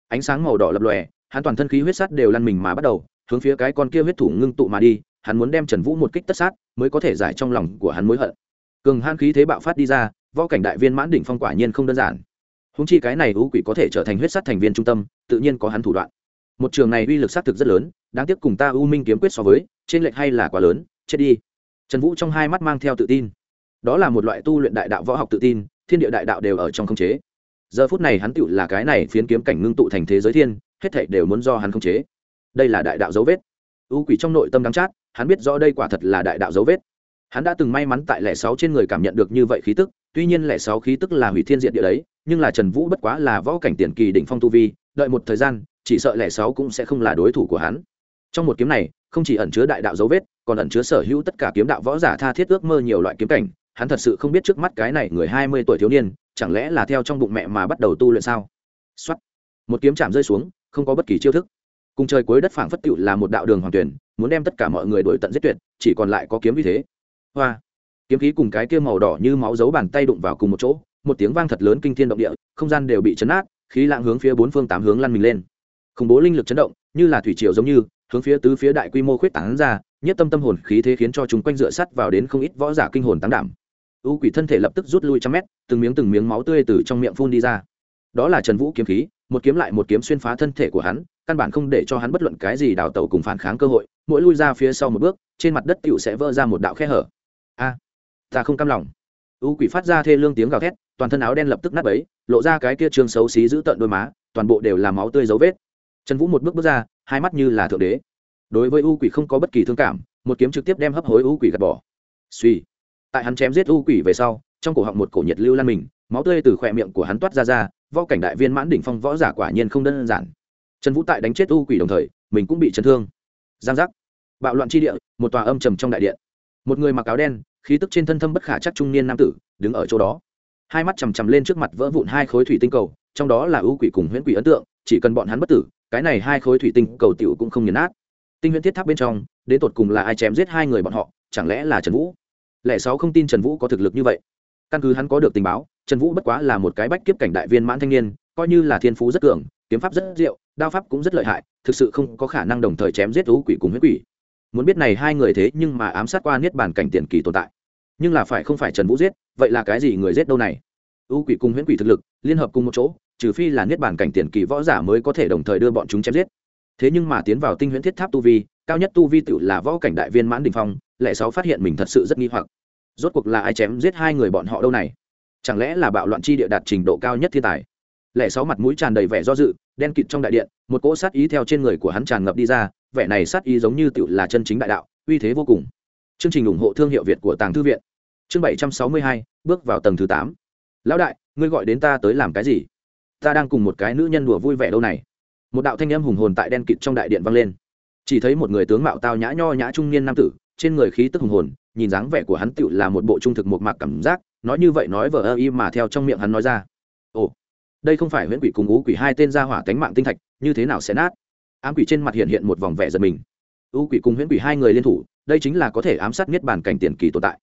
Ánh sáng màu đỏ lập lòe, hắn toàn thân khí huyết sắt đều lăn mình mà bắt đầu, hướng phía cái con kia huyết thủ ngưng tụ mà đi, hắn muốn đem trần vũ một kích tất sát, mới có thể giải trong lòng của hắn mối hận. Cường han khí thế bạo phát đi ra võ cảnh đại viên mãn đỉnh phong quả nhiên không đơn giản. Húng chi cái này u quỷ có thể trở thành huyết sát thành viên trung tâm, tự nhiên có hắn thủ đoạn. Một trường này uy lực xác thực rất lớn, đáng tiếc cùng ta u minh kiếm quyết so với, trên lệch hay là quá lớn, chết đi. Trần vũ trong hai mắt mang theo tự tin. Đó là một loại tu luyện đại đạo võ học tự tin, thiên địa đại đạo đều ở trong khống chế. Giờ phút này hắn tựu là cái này phiến kiếm cảnh ngưng tụ thành thế giới thiên, hết thảy đều muốn do hắn khống chế. Đây là đại đạo dấu vết. U quỷ trong nội tâm đắng chát, hắn biết rõ đây quả thật là đại đạo dấu vết hắn đã từng may mắn tại lẻ sáu trên người cảm nhận được như vậy khí tức, tuy nhiên lẻ sáu khí tức là hủy thiên diện địa đấy, nhưng là trần vũ bất quá là võ cảnh tiền kỳ đỉnh phong tu vi, đợi một thời gian, chỉ sợ lẻ sáu cũng sẽ không là đối thủ của hắn. Trong một kiếm này, không chỉ ẩn chứa đại đạo dấu vết, còn ẩn chứa sở hữu tất cả kiếm đạo võ giả tha thiết ước mơ nhiều loại kiếm cảnh. Hắn thật sự không biết trước mắt cái này người hai mươi tuổi thiếu niên, chẳng lẽ là theo trong bụng mẹ mà bắt đầu tu luyện sao? Xuất một kiếm chạm rơi xuống, không có bất kỳ chiêu thức. Cùng trời cuối đất phảng phất tựu là một đạo đường hoàng tuyển, muốn đem tất cả mọi người đổi tận giết tuyệt, chỉ còn lại có kiếm như thế hoa. Kiếm khí cùng cái kia màu đỏ như máu dấu bàn tay đụng vào cùng một chỗ, một tiếng vang thật lớn kinh thiên động địa, không gian đều bị chấn át khí lạng hướng phía bốn phương tám hướng lăn mình lên. Khủng bố linh lực chấn động, như là thủy triều giống như, hướng phía tứ phía đại quy mô khuyết tảng ra, nhất tâm tâm hồn khí thế khiến cho chúng quanh dựa sắt vào đến không ít võ giả kinh hồn tán đảm. U quỷ thân thể lập tức rút lui trăm mét, từng miếng từng miếng máu tươi từ trong miệng phun đi ra. Đó là trần vũ kiếm khí, một kiếm lại một kiếm xuyên phá thân thể của hắn, căn bản không để cho hắn bất luận cái gì đào tẩu cùng phản kháng cơ hội, mỗi lui ra phía sau một bước, trên mặt đất tựu sẽ vỡ ra một đạo khe hở ta không cam lòng. U quỷ phát ra thê lương tiếng gào thét, toàn thân áo đen lập tức nát ấy lộ ra cái kia trường xấu xí giữ tợn đôi má, toàn bộ đều là máu tươi dấu vết. Trần vũ một bước bước ra, hai mắt như là thượng đế. Đối với u quỷ không có bất kỳ thương cảm, một kiếm trực tiếp đem hấp hối u quỷ gạt bỏ. Suy. Tại hắn chém giết u quỷ về sau, trong cổ họng một cổ nhiệt lưu lan mình, máu tươi từ khỏe miệng của hắn toát ra ra, võ cảnh đại viên mãn đỉnh phong võ giả quả nhiên không đơn giản. Trần vũ tại đánh chết u quỷ đồng thời, mình cũng bị chấn thương. Giang giác. Bạo loạn tri địa, một tòa âm trầm trong đại điện. Một người mặc áo đen khí tức trên thân thâm bất khả chắc trung niên nam tử, đứng ở chỗ đó. Hai mắt chằm chằm lên trước mặt vỡ vụn hai khối thủy tinh cầu, trong đó là ưu quỷ cùng huyễn quỷ ấn tượng, chỉ cần bọn hắn bất tử, cái này hai khối thủy tinh cầu tiểu cũng không nghiền nát. Tinh huyễn thiết tháp bên trong, đến tột cùng là ai chém giết hai người bọn họ, chẳng lẽ là trần vũ? Lẽ sáu không tin trần vũ có thực lực như vậy. Căn cứ hắn có được tình báo, trần vũ bất quá là một cái bách kiếp cảnh đại viên mãn thanh niên, coi như là thiên phú rất cường, kiếm pháp rất diệu, đao pháp cũng rất lợi hại, thực sự không có khả năng đồng thời chém giết ưu quỷ cùng huyết quỷ muốn biết này hai người thế nhưng mà ám sát qua niết bàn cảnh tiền kỳ tồn tại. Nhưng là phải không phải trần vũ giết, vậy là cái gì người giết đâu này? U quỷ cùng huyễn quỷ thực lực, liên hợp cùng một chỗ, trừ phi là niết bàn cảnh tiền kỳ võ giả mới có thể đồng thời đưa bọn chúng chém giết. Thế nhưng mà tiến vào tinh huyễn thiết tháp tu vi, cao nhất tu vi tự là võ cảnh đại viên mãn đình phong, lẽ sáu phát hiện mình thật sự rất nghi hoặc. Rốt cuộc là ai chém giết hai người bọn họ đâu này? Chẳng lẽ là bạo loạn chi địa đạt trình độ cao nhất thiên tài? Lẽ sáu mặt mũi tràn đầy vẻ do dự, đen kịt trong đại điện, một cỗ sát ý theo trên người của hắn tràn ngập đi ra vẻ này sát ý giống như tựu là chân chính đại đạo, uy thế vô cùng. Chương trình ủng hộ thương hiệu việt của tàng thư viện. Chương bảy trăm sáu mươi hai, bước vào tầng thứ tám. Lão đại, ngươi gọi đến ta tới làm cái gì? Ta đang cùng một cái nữ nhân đùa vui vẻ đâu này. Một đạo thanh âm hùng hồn tại đen kịt trong đại điện vang lên. Chỉ thấy một người tướng mạo tao nhã nho nhã trung niên nam tử, trên người khí tức hùng hồn, nhìn dáng vẻ của hắn tựu là một bộ trung thực một mạc cảm giác, nói như vậy nói vờ ơ y mà theo trong miệng hắn nói ra. Ồ, đây không phải huyễn quỷ cùng ú quỷ hai tên gia hỏa tánh mạng tinh thạch, như thế nào sẽ nát? Ám quỷ trên mặt hiện hiện một vòng vẻ giật mình. Ưu quỷ cùng huyễn quỷ hai người liên thủ, đây chính là có thể ám sát niết bàn cảnh tiền kỳ tồn tại.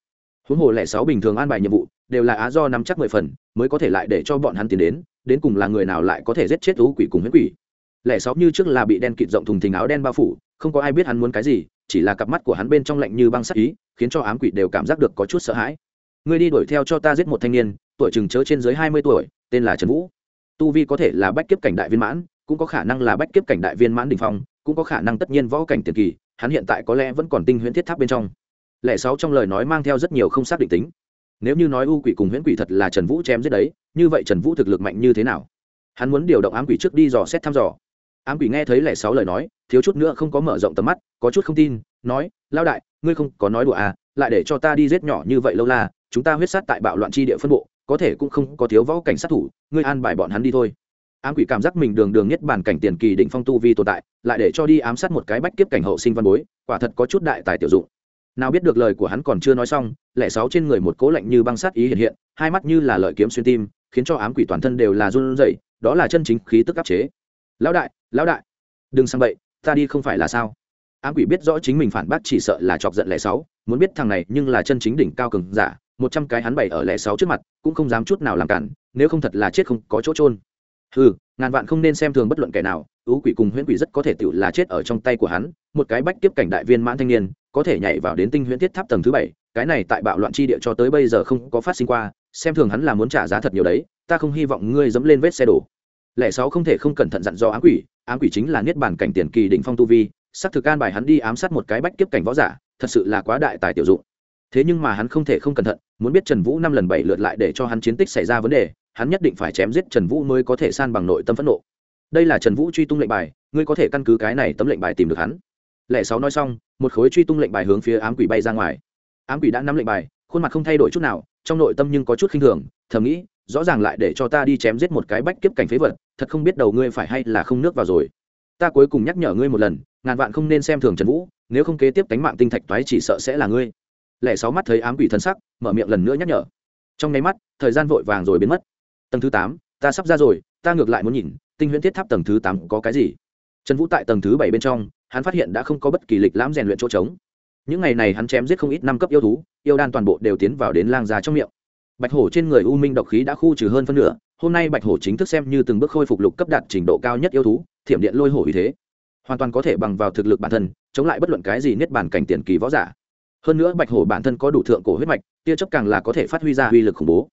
Huống hồ lẻ sáu bình thường an bài nhiệm vụ, đều là á do nắm chắc mười phần, mới có thể lại để cho bọn hắn tiến đến đến cùng là người nào lại có thể giết chết ưu quỷ cùng huyễn quỷ. Lẻ sáu như trước là bị đen kịt rộng thùng thình áo đen bao phủ, không có ai biết hắn muốn cái gì, chỉ là cặp mắt của hắn bên trong lạnh như băng sắc ý, khiến cho ám quỷ đều cảm giác được có chút sợ hãi. Ngươi đi đuổi theo cho ta giết một thanh niên, tuổi chừng chớ trên dưới hai mươi tuổi, tên là trần vũ. Tu vi có thể là bách kiếp cảnh đại viên mãn cũng có khả năng là bách kiếp cảnh đại viên mãn đình phong, cũng có khả năng tất nhiên võ cảnh tiền kỳ, hắn hiện tại có lẽ vẫn còn tinh huyễn thiết tháp bên trong. Lẽ sáu trong lời nói mang theo rất nhiều không xác định tính. Nếu như nói u quỷ cùng huyễn quỷ thật là trần vũ chém giết đấy, như vậy trần vũ thực lực mạnh như thế nào? Hắn muốn điều động ám quỷ trước đi dò xét thăm dò. Ám quỷ nghe thấy lẻ sáu lời nói, thiếu chút nữa không có mở rộng tầm mắt, có chút không tin, nói lao đại, ngươi không có nói đùa à lại để cho ta đi giết nhỏ như vậy lâu la, chúng ta huyết sát tại bạo loạn tri địa phân bộ, có thể cũng không có thiếu võ cảnh sát thủ, ngươi an bài bọn hắn đi thôi ám quỷ cảm giác mình đường đường nhất bản cảnh tiền kỳ định phong tu vi tồn tại, lại để cho đi ám sát một cái bách kiếp cảnh hậu sinh văn bối, quả thật có chút đại tài tiểu dụng. Nào biết được lời của hắn còn chưa nói xong, lẻ sáu trên người một cố lạnh như băng sát ý hiện hiện, hai mắt như là lợi kiếm xuyên tim, khiến cho ám quỷ toàn thân đều là run rẩy, đó là chân chính khí tức áp chế. Lão đại lão đại, đừng sang bậy, ta đi không phải là sao? Ám quỷ biết rõ chính mình phản bác chỉ sợ là chọc giận lẻ sáu, muốn biết thằng này nhưng là chân chính đỉnh cao cường giả, một trăm cái hắn bày ở lẻ sáu trước mặt, cũng không dám chút nào làm cản, nếu không thật là chết không có chỗ trôn ừ ngàn vạn không nên xem thường bất luận kẻ nào ú quỷ cùng huyễn quỷ rất có thể tự là chết ở trong tay của hắn, một cái bách tiếp cảnh đại viên mãn thanh niên, có thể nhảy vào đến tinh huyễn thiết tháp tầng thứ bảy, cái này tại bạo loạn chi địa cho tới bây giờ không có phát sinh qua, xem thường hắn là muốn trả giá thật nhiều đấy, ta không hy vọng ngươi dẫm lên vết xe đổ. Lẻ sáu không thể không cẩn thận dặn dò ám quỷ ám quỷ chính là niết bàn cảnh tiền kỳ đỉnh phong tu vi sắp thực an bài hắn đi ám sát một cái bách kiếp cảnh võ giả, thật sự là quá đại tài tiểu dụng. Thế nhưng mà hắn không thể không cẩn thận, muốn biết trần vũ năm lần bảy lượt lại để cho hắn chiến tích xảy ra vấn đề hắn nhất định phải chém giết trần vũ mới có thể san bằng nội tâm phẫn nộ. Đây là trần vũ truy tung lệnh bài, ngươi có thể căn cứ cái này tấm lệnh bài tìm được hắn. Lẻ sáu nói xong, một khối truy tung lệnh bài hướng phía ám quỷ bay ra ngoài. Ám quỷ đã nắm lệnh bài, khuôn mặt không thay đổi chút nào, trong nội tâm nhưng có chút khinh thường, thầm nghĩ, rõ ràng lại để cho ta đi chém giết một cái bách kiếp cảnh phế vật, thật không biết đầu ngươi phải hay là không nước vào rồi. Ta cuối cùng nhắc nhở ngươi một lần, ngàn vạn không nên xem thường trần vũ, nếu không kế tiếp cánh mạng tinh thạch toái chỉ sợ sẽ là ngươi. Lẻ sáu mắt thấy ám quỷ thân sắc, mở miệng lần nữa nhắc nhở. Trong nháy mắt, thời gian vội vàng rồi biến mất tầng thứ tám, ta sắp ra rồi, ta ngược lại muốn nhìn, tinh huyễn thiết tháp tầng thứ tám có cái gì? Trần vũ tại tầng thứ bảy bên trong, hắn phát hiện đã không có bất kỳ lịch lãm rèn luyện chỗ trống. Những ngày này hắn chém giết không ít năm cấp yêu thú, yêu đan toàn bộ đều tiến vào đến lang già trong miệng. Bạch hổ trên người u minh độc khí đã khu trừ hơn phân nửa, hôm nay bạch hổ chính thức xem như từng bước khôi phục lục cấp đạt trình độ cao nhất yêu thú, thiểm điện lôi hổ vì thế. Hoàn toàn có thể bằng vào thực lực bản thân, chống lại bất luận cái gì niết bản cảnh tiền kỳ võ giả. Hơn nữa bạch hổ bản thân có đủ thượng cổ huyết mạch, tia chấp càng là có thể phát huy ra uy lực khủng bố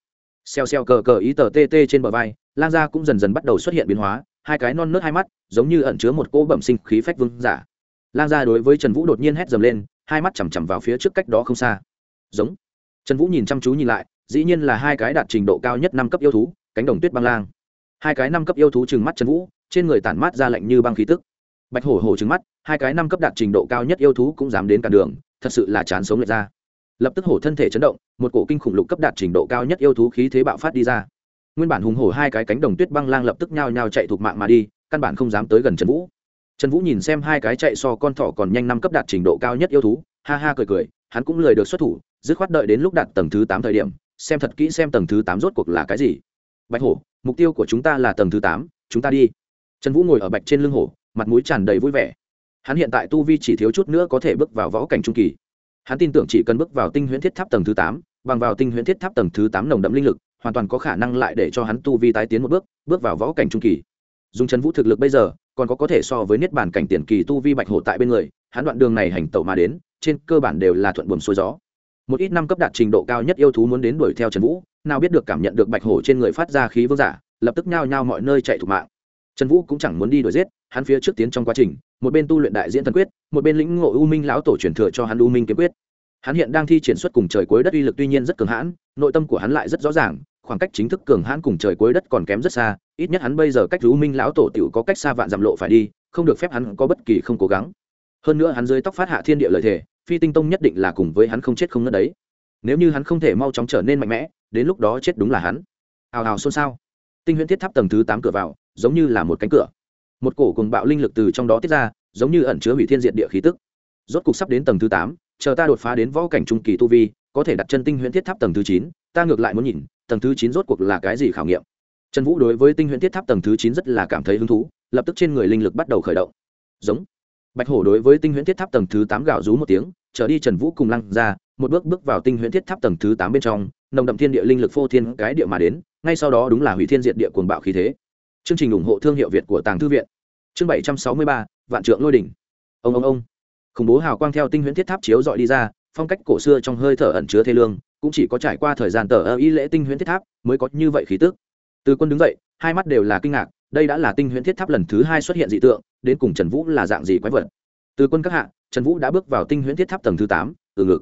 xeo xeo cờ cờ ý tờ tê tê trên bờ vai, lang gia cũng dần dần bắt đầu xuất hiện biến hóa, hai cái non nớt hai mắt, giống như ẩn chứa một cỗ bẩm sinh khí phách vương giả. Lang gia đối với trần vũ đột nhiên hét dầm lên, hai mắt chằm chằm vào phía trước cách đó không xa. Giống. Trần vũ nhìn chăm chú nhìn lại, dĩ nhiên là hai cái đạt trình độ cao nhất năm cấp yêu thú, cánh đồng tuyết băng lang. Hai cái năm cấp yêu thú trừng mắt trần vũ, trên người tản mát ra lạnh như băng khí tức. Bạch hổ hổ trừng mắt, hai cái năm cấp đạt trình độ cao nhất yêu thú cũng dám đến cả đường, thật sự là chán sống lệch ra lập tức hổ thân thể chấn động, một cổ kinh khủng lục cấp đạt trình độ cao nhất yêu thú khí thế bạo phát đi ra. Nguyên bản hùng hổ hai cái cánh đồng tuyết băng lang lập tức nhao nhao chạy thuộc mạng mà đi, căn bản không dám tới gần trần vũ. Trần vũ nhìn xem hai cái chạy so con thỏ còn nhanh năm cấp đạt trình độ cao nhất yêu thú, ha ha cười cười, hắn cũng lười được xuất thủ, dứt khoát đợi đến lúc đạt tầng thứ tám thời điểm, xem thật kỹ xem tầng thứ tám rốt cuộc là cái gì. Bạch hổ, mục tiêu của chúng ta là tầng thứ tám, chúng ta đi. Trần vũ ngồi ở bạch trên lưng hổ, mặt mũi tràn đầy vui vẻ. Hắn hiện tại tu vi chỉ thiếu chút nữa có thể bước vào võ cảnh trung kỳ hắn tin tưởng chỉ cần bước vào tinh huyễn thiết tháp tầng thứ tám, bằng vào tinh huyễn thiết tháp tầng thứ tám nồng đậm linh lực, hoàn toàn có khả năng lại để cho hắn tu vi tái tiến một bước bước vào võ cảnh trung kỳ. Dùng trần vũ thực lực bây giờ, còn có có thể so với niết bản cảnh tiền kỳ tu vi bạch hổ tại bên người, hắn đoạn đường này hành tẩu mà đến, trên cơ bản đều là thuận buồm xuôi gió. Một ít năm cấp đạt trình độ cao nhất yêu thú muốn đến đuổi theo trần vũ, nào biết được cảm nhận được bạch hổ trên người phát ra khí vương giả, lập tức nhao nhao mọi nơi chạy thủ mạng. Trần vũ cũng chẳng muốn đi đuổi giết, hắn phía trước tiến trong quá trình một bên tu luyện đại diễn thần quyết, một bên lĩnh ngộ u minh lão tổ truyền thừa cho hắn u minh kiếm quyết. Hắn hiện đang thi triển xuất cùng trời cuối đất uy lực tuy nhiên rất cường hãn, nội tâm của hắn lại rất rõ ràng, khoảng cách chính thức cường hãn cùng trời cuối đất còn kém rất xa, ít nhất hắn bây giờ cách u minh lão tổ t có cách xa vạn dặm lộ phải đi, không được phép hắn có bất kỳ không cố gắng. Hơn nữa hắn dưới tóc phát hạ thiên địa lợi thể, phi tinh tông nhất định là cùng với hắn không chết không ngất đấy. Nếu như hắn không thể mau chóng trở nên mạnh mẽ, đến lúc đó chết đúng là hắn. Hào hào xôn xao. Tinh huyễn thiết tháp tầng thứ tám cửa vào, giống như là một cánh cửa một cổ cùng bạo linh lực từ trong đó tiết ra, giống như ẩn chứa hủy thiên diện địa khí tức. Rốt cục sắp đến tầng thứ tám, chờ ta đột phá đến võ cảnh trung kỳ tu vi, có thể đặt chân tinh huyễn thiết tháp tầng thứ chín, ta ngược lại muốn nhìn, tầng thứ chín rốt cuộc là cái gì khảo nghiệm. Trần vũ đối với tinh huyễn thiết tháp tầng thứ chín rất là cảm thấy hứng thú, lập tức trên người linh lực bắt đầu khởi động. Giống. Bạch hổ đối với tinh huyễn thiết tháp tầng thứ tám gạo rú một tiếng, trở đi trần vũ cùng lăng ra, một bước bước vào tinh huyễn thiết tháp tầng thứ tám bên trong, nồng đậm thiên địa linh lực phô thiên cái địa mà đến, ngay sau đó đúng là hủy thiên diệt địa cuồng bạo khí thế. Chương trình ủng hộ thương hiệu việt của tàng thư viện chương bảy trăm sáu mươi ba, vạn trượng lôi đỉnh. Ông ông ông. Khủng bố hào quang theo tinh huyễn thiết tháp chiếu dọi đi ra, phong cách cổ xưa trong hơi thở ẩn chứa thế lương, cũng chỉ có trải qua thời gian tờ ơ y lễ tinh huyễn thiết tháp mới có như vậy khí tức. Từ quân đứng dậy, hai mắt đều là kinh ngạc, đây đã là tinh huyễn thiết tháp lần thứ hai xuất hiện dị tượng, đến cùng trần vũ là dạng gì quái vật? Từ quân các hạ, trần vũ đã bước vào tinh huyễn thiết tháp tầng thứ tám, từ ngực.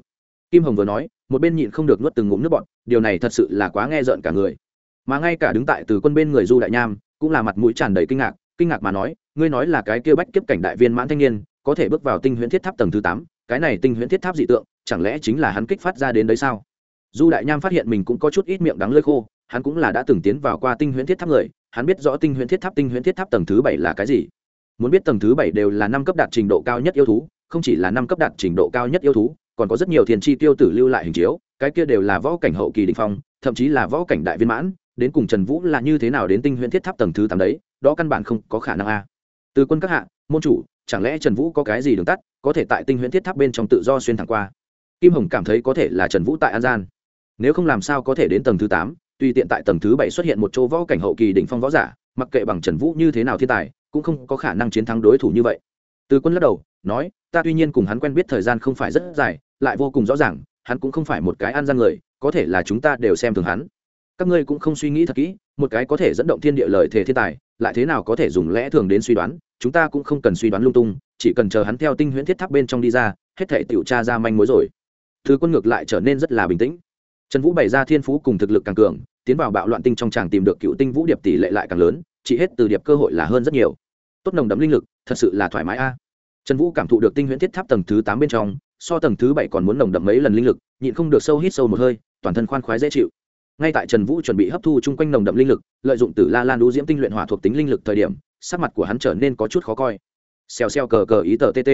Kim hồng vừa nói, một bên nhịn không được nuốt từng ngụm nước bọt, điều này thật sự là quá nghe rợn cả người. Mà ngay cả đứng tại từ quân bên người du đại nham, cũng là mặt mũi tràn đầy kinh ngạc kinh ngạc mà nói ngươi nói là cái kia bách kiếp cảnh đại viên mãn thanh niên, có thể bước vào tinh huyễn thiết tháp tầng thứ tám, cái này tinh huyễn thiết tháp dị tượng, chẳng lẽ chính là hắn kích phát ra đến đấy sao? Du đại nham phát hiện mình cũng có chút ít miệng đắng lơi khô, hắn cũng là đã từng tiến vào qua tinh huyễn thiết tháp người, hắn biết rõ tinh huyễn thiết tháp, tinh huyễn thiết tháp tầng thứ bảy là cái gì. Muốn biết tầng thứ bảy đều là năm cấp đạt trình độ cao nhất yêu thú, không chỉ là năm cấp đạt trình độ cao nhất yêu thú, còn có rất nhiều thiền chi tiêu tử lưu lại hình chiếu, cái kia đều là võ cảnh hậu kỳ đình phong, thậm chí là võ cảnh đại viên mãn, đến cùng trần vũ là như thế nào đến tinh huyễn thiết tháp tầng thứ tám đấy, đó căn bản không có khả năng a từ quân các hạ, môn chủ, chẳng lẽ trần vũ có cái gì đường tắt, có thể tại tinh huyễn thiết tháp bên trong tự do xuyên thẳng qua? Kim hồng cảm thấy có thể là trần vũ tại an gian. Nếu không làm sao có thể đến tầng thứ tám, Tuy tiện tại tầng thứ bảy xuất hiện một chỗ võ cảnh hậu kỳ đỉnh phong võ giả, mặc kệ bằng trần vũ như thế nào thiên tài, cũng không có khả năng chiến thắng đối thủ như vậy. Từ quân lắc đầu, nói, ta tuy nhiên cùng hắn quen biết thời gian không phải rất dài, lại vô cùng rõ ràng, hắn cũng không phải một cái an gian người, có thể là chúng ta đều xem thường hắn. Các ngươi cũng không suy nghĩ thật kỹ, một cái có thể dẫn động thiên địa lời thể thiên tài lại thế nào có thể dùng lẽ thường đến suy đoán, chúng ta cũng không cần suy đoán lung tung, chỉ cần chờ hắn theo tinh huyễn thiết tháp bên trong đi ra, hết thể tiểu tra ra manh mối rồi. Thứ quân ngược lại trở nên rất là bình tĩnh. Trần vũ bày ra thiên phú cùng thực lực càng cường, tiến vào bạo loạn tinh trong tràng tìm được cựu tinh vũ điệp tỷ lệ lại càng lớn, chỉ hết từ điệp cơ hội là hơn rất nhiều. Tốt nồng đấm linh lực, thật sự là thoải mái a. Trần vũ cảm thụ được tinh huyễn thiết tháp tầng thứ tám bên trong, so tầng thứ bảy còn muốn nồng đậm mấy lần linh lực, nhịn không được sâu hít sâu một hơi, toàn thân khoan khoái dễ chịu ngay tại trần vũ chuẩn bị hấp thu chung quanh nồng đậm linh lực, lợi dụng từ la lan đũ diễm tinh luyện hỏa thuộc tính linh lực thời điểm, sắc mặt của hắn trở nên có chút khó coi. Xèo xèo cờ cờ ý tờ tt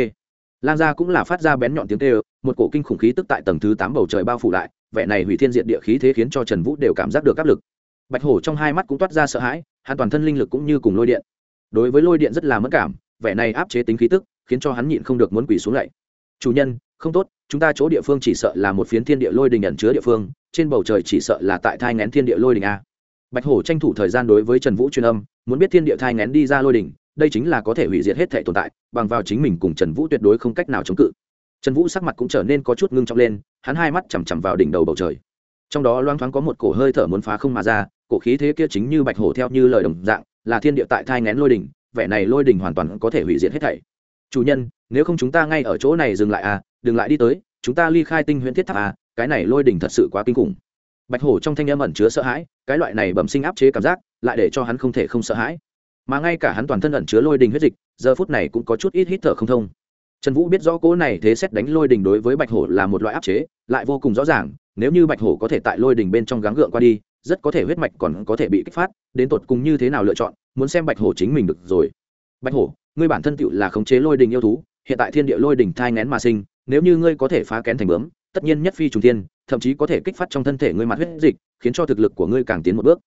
lan ra cũng là phát ra bén nhọn tiếng tê một cổ kinh khủng khí tức tại tầng thứ tám bầu trời bao phủ lại, vẻ này hủy thiên diện địa khí thế khiến cho trần vũ đều cảm giác được áp lực. Bạch hổ trong hai mắt cũng toát ra sợ hãi, hắn toàn thân linh lực cũng như cùng lôi điện. Đối với lôi điện rất là mất cảm, vẻ này áp chế tính khí tức khiến cho hắn nhịn không được muốn quỳ xuống lạy chủ nhân, không tốt, chúng ta chỗ địa phương chỉ sợ là một phiến thiên địa lôi đình ẩn chứa địa phương, trên bầu trời chỉ sợ là tại thai ngén thiên địa lôi đình a. Bạch hổ tranh thủ thời gian đối với trần vũ truyền âm, muốn biết thiên địa thai ngén đi ra lôi đình, đây chính là có thể hủy diệt hết thể tồn tại, bằng vào chính mình cùng trần vũ tuyệt đối không cách nào chống cự. Trần vũ sắc mặt cũng trở nên có chút ngưng trọng lên, hắn hai mắt chằm chằm vào đỉnh đầu bầu trời. Trong đó loang thoáng có một cổ hơi thở muốn phá không mà ra, cổ khí thế kia chính như bạch hổ theo như lời đồng dạng, là thiên địa tại thai ngén lôi đỉnh vẻ này lôi đỉnh hoàn toàn có thể hủy diệt hết thảy chủ nhân, nếu không chúng ta ngay ở chỗ này dừng lại à đừng lại đi tới, chúng ta ly khai tinh huyễn thiết tháp à cái này lôi đỉnh thật sự quá kinh khủng. Bạch hổ trong thanh âm ẩn chứa sợ hãi, cái loại này bẩm sinh áp chế cảm giác, lại để cho hắn không thể không sợ hãi. Mà ngay cả hắn toàn thân ẩn chứa lôi đình huyết dịch, giờ phút này cũng có chút ít hít thở không thông. Trần vũ biết rõ cố này thế xét đánh lôi đình đối với bạch hổ là một loại áp chế, lại vô cùng rõ ràng, nếu như bạch hổ có thể tại lôi đình bên trong gắng gượng qua đi, rất có thể huyết mạch còn có thể bị kích phát, đến tột cùng như thế nào lựa chọn, muốn xem bạch hổ chính mình được rồi. Bạch hổ ngươi bản thân tựu là khống chế lôi đình yêu thú, hiện tại thiên địa lôi đình thai ngén mà sinh, nếu như ngươi có thể phá kén thành bướm, tất nhiên nhất phi trùng thiên, thậm chí có thể kích phát trong thân thể ngươi mặt huyết dịch, khiến cho thực lực của ngươi càng tiến một bước.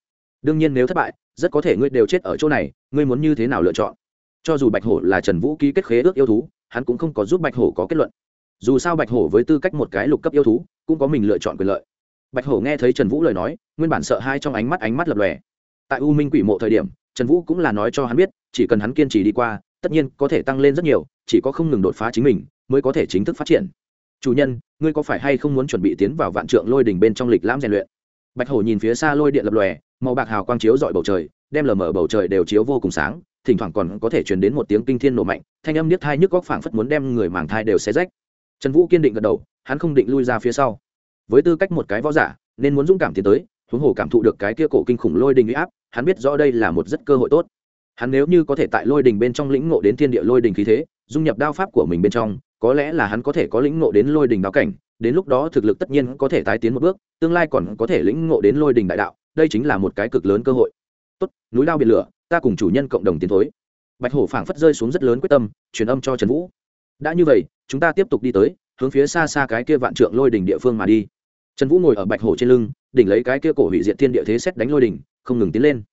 Đương nhiên nếu thất bại, rất có thể ngươi đều chết ở chỗ này, ngươi muốn như thế nào lựa chọn? Cho dù bạch hổ là trần vũ ký kết khế ước yêu thú, hắn cũng không có giúp bạch hổ có kết luận. Dù sao bạch hổ với tư cách một cái lục cấp yêu thú, cũng có mình lựa chọn quyền lợi. Bạch hổ nghe thấy trần vũ lời nói, nguyên bản sợ hai trong ánh mắt ánh mắt lập lòe. Tại u minh quỷ mộ thời điểm, trần vũ cũng là nói cho hắn biết, chỉ cần hắn kiên trì đi qua tất nhiên có thể tăng lên rất nhiều, chỉ có không ngừng đột phá chính mình mới có thể chính thức phát triển. Chủ nhân, ngươi có phải hay không muốn chuẩn bị tiến vào vạn trượng lôi đỉnh bên trong lịch lãm rèn luyện? Bạch hổ nhìn phía xa lôi điện lập lòe, màu bạc hào quang chiếu dọi bầu trời, đem lờ mở bầu trời đều chiếu vô cùng sáng, thỉnh thoảng còn có thể truyền đến một tiếng kinh thiên nổ mạnh, thanh âm niết thai nhức góc phảng phất muốn đem người màng thai đều xé rách. Trần vũ kiên định gật đầu, hắn không định lui ra phía sau. Với tư cách một cái võ giả, nên muốn dũng cảm tiến tới, huống hồ cảm thụ được cái kia cổ kinh khủng lôi đình uy áp, hắn biết rõ đây là một rất cơ hội tốt hắn nếu như có thể tại lôi đình bên trong lĩnh ngộ đến thiên địa lôi đình khí thế, dung nhập đao pháp của mình bên trong, có lẽ là hắn có thể có lĩnh ngộ đến lôi đình đao cảnh, đến lúc đó thực lực tất nhiên có thể tái tiến một bước, tương lai còn có thể lĩnh ngộ đến lôi đình đại đạo, đây chính là một cái cực lớn cơ hội. Tốt, núi lao biển lửa, ta cùng chủ nhân cộng đồng tiến thối. Bạch hổ phảng phất rơi xuống rất lớn quyết tâm, truyền âm cho trần vũ. Đã như vậy, chúng ta tiếp tục đi tới, hướng phía xa xa cái kia vạn trượng lôi đỉnh địa phương mà đi. Trần vũ ngồi ở bạch hổ trên lưng, đỉnh lấy cái kia cổ hủy diệt thiên địa thế xét đánh lôi đỉnh không ngừng tiến lên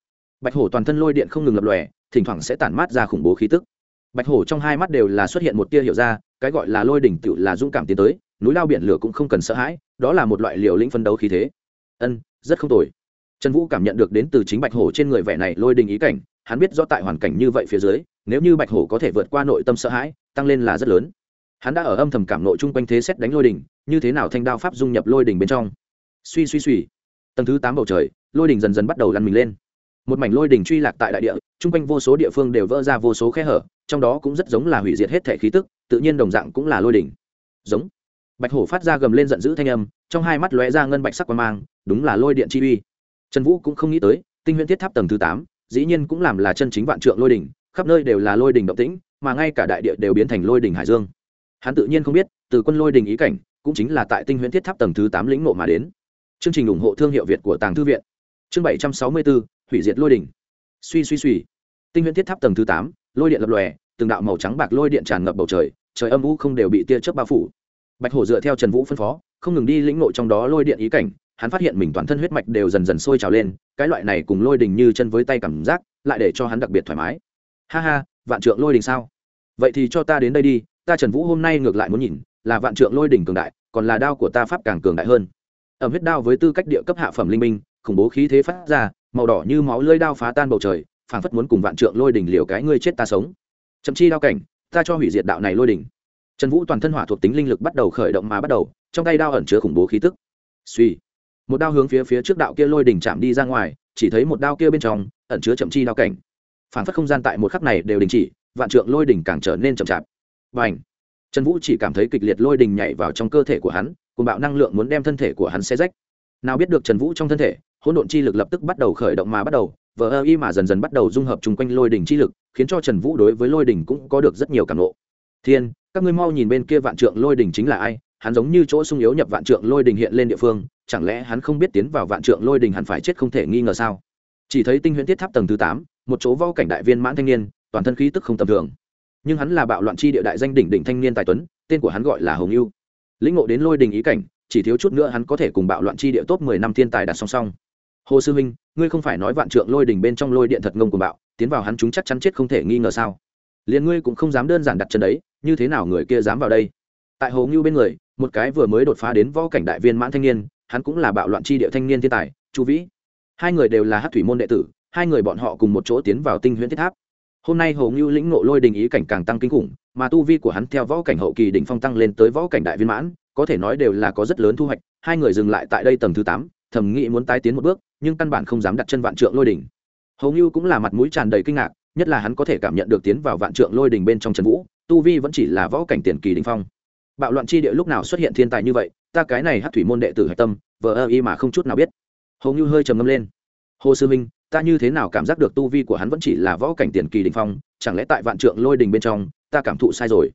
bạch hổ toàn thân lôi điện không ngừng lập lòe, thỉnh thoảng sẽ tản mát ra khủng bố khí tức. Bạch hổ trong hai mắt đều là xuất hiện một tia hiểu ra, cái gọi là lôi đỉnh tự là dũng cảm tiến tới, núi lao biển lửa cũng không cần sợ hãi, đó là một loại liều lĩnh phân đấu khí thế. Ân, rất không tồi. Trần vũ cảm nhận được đến từ chính bạch hổ trên người vẻ này lôi đình ý cảnh, hắn biết rõ tại hoàn cảnh như vậy phía dưới, nếu như bạch hổ có thể vượt qua nội tâm sợ hãi, tăng lên là rất lớn. Hắn đã ở âm thầm cảm nội chung quanh thế xét đánh lôi đình như thế nào thanh đao pháp dung nhập lôi đình bên trong. Suy suy suy. Tầng thứ tám bầu trời, lôi đình dần dần bắt đầu lăn mình lên một mảnh lôi đình truy lạc tại đại địa, chung quanh vô số địa phương đều vỡ ra vô số khe hở, trong đó cũng rất giống là hủy diệt hết thể khí tức, tự nhiên đồng dạng cũng là lôi đình giống. Bạch hổ phát ra gầm lên giận dữ thanh âm, trong hai mắt lóe ra ngân bạch sắc quang mang, đúng là lôi điện chi uy. Trần vũ cũng không nghĩ tới, tinh huyễn thiết tháp tầng thứ tám, dĩ nhiên cũng làm là chân chính vạn trượng lôi đỉnh, khắp nơi đều là lôi đỉnh động tĩnh, mà ngay cả đại địa đều biến thành lôi đỉnh hải dương. Hắn tự nhiên không biết, từ quân lôi đỉnh ý cảnh, cũng chính là tại tinh huyễn thiết tháp tầng thứ tám lĩnh nộ mà đến. Chương trình ủng hộ thương hiệu việt của tàng thư viện. Chương bảy trăm sáu mươi bốn hủy diệt lôi đỉnh. Suy suy suy. Tinh huyễn thiết tháp tầng thứ tám, lôi điện lập lòe, từng đạo màu trắng bạc lôi điện tràn ngập bầu trời trời âm u không đều bị tia chớp bao phủ. Bạch hổ dựa theo trần vũ phân phó, không ngừng đi lĩnh nội trong đó lôi điện ý cảnh, hắn phát hiện mình toàn thân huyết mạch đều dần dần sôi trào lên, cái loại này cùng lôi đình như chân với tay cảm giác, lại để cho hắn đặc biệt thoải mái. Ha ha, vạn trượng lôi đình sao? Vậy thì cho ta đến đây đi, ta trần vũ hôm nay ngược lại muốn nhìn, là vạn trượng lôi đình cường đại, còn là đao của ta pháp càng cường đại hơn. Ẩm huyết đao với tư cách địa cấp hạ phẩm linh minh khủng bố khí thế phát ra màu đỏ như máu lưỡi đao phá tan bầu trời, phảng phất muốn cùng vạn trượng lôi đỉnh liều cái ngươi chết ta sống. Chậm chi đao cảnh, ta cho hủy diệt đạo này lôi đỉnh trần vũ toàn thân hỏa thuộc tính linh lực bắt đầu khởi động mà bắt đầu, trong tay đao ẩn chứa khủng bố khí tức. Suy, một đao hướng phía phía trước đạo kia lôi đỉnh chạm đi ra ngoài, chỉ thấy một đao kia bên trong ẩn chứa chậm chi đao cảnh. Phản phất không gian tại một khắc này đều đình chỉ, vạn trượng lôi đỉnh càng trở nên chậm chạp. Và ảnh trần vũ chỉ cảm thấy kịch liệt lôi đỉnh nhảy vào trong cơ thể của hắn, cùng bạo năng lượng muốn đem thân thể của hắn xe rách. Nào biết được trần vũ trong thân thể hỗn độn chi lực lập tức bắt đầu khởi động mà bắt đầu, vờ ơ y mà dần dần bắt đầu dung hợp chung quanh lôi đỉnh chi lực, khiến cho trần vũ đối với lôi đỉnh cũng có được rất nhiều cảm lộ thiên, các ngươi mau nhìn bên kia vạn trượng lôi đỉnh chính là ai? Hắn giống như chỗ sung yếu nhập vạn trượng lôi đỉnh hiện lên địa phương, chẳng lẽ hắn không biết tiến vào vạn trượng lôi đỉnh hẳn phải chết không thể nghi ngờ sao? Chỉ thấy tinh huyễn thiết tháp tầng thứ tám, một chỗ vo cảnh đại viên mãn thanh niên, toàn thân khí tức không tầm thường. Nhưng hắn là bạo loạn chi địa đại danh đỉnh đỉnh thanh niên tài tuấn, tên của hắn gọi là hồng ưu. Lĩnh ngộ đến lôi đình ý cảnh, chỉ thiếu chút nữa hắn có thể cùng bạo loạn chi địa top mười năm thiên tài đặt song song hồ sư huynh ngươi không phải nói vạn trượng lôi đỉnh bên trong lôi điện thật ngông của bạo, tiến vào hắn chúng chắc chắn chết không thể nghi ngờ sao? Liền ngươi cũng không dám đơn giản đặt chân đấy, như thế nào người kia dám vào đây? Tại hồ ngưu bên người, một cái vừa mới đột phá đến võ cảnh đại viên mãn thanh niên, hắn cũng là bạo loạn chi địa thanh niên thiên tài, chu vĩ. Hai người đều là hát thủy môn đệ tử, hai người bọn họ cùng một chỗ tiến vào tinh huyễn thiết tháp. Hôm nay hồ ngưu lĩnh ngộ lôi đình ý cảnh càng tăng kinh khủng, mà tu vi của hắn theo võ cảnh hậu kỳ đỉnh phong tăng lên tới võ cảnh đại viên mãn, có thể nói đều là có rất lớn thu hoạch, hai người dừng lại tại đây tầng thứ tám thầm nghĩ muốn tái tiến một bước, nhưng căn bản không dám đặt chân vạn trượng lôi đỉnh. Hầu như cũng là mặt mũi tràn đầy kinh ngạc, nhất là hắn có thể cảm nhận được tiến vào vạn trượng lôi đỉnh bên trong trần vũ, tu vi vẫn chỉ là võ cảnh tiền kỳ đình phong. Bạo loạn chi địa lúc nào xuất hiện thiên tài như vậy, ta cái này hát thủy môn đệ tử hạch tâm, vờ ơ y mà không chút nào biết. Hầu như hơi trầm ngâm lên. Hồ sư minh, ta như thế nào cảm giác được tu vi của hắn vẫn chỉ là võ cảnh tiền kỳ đình phong, chẳng lẽ tại vạn trượng lôi đình bên trong, ta cảm thụ sai rồi?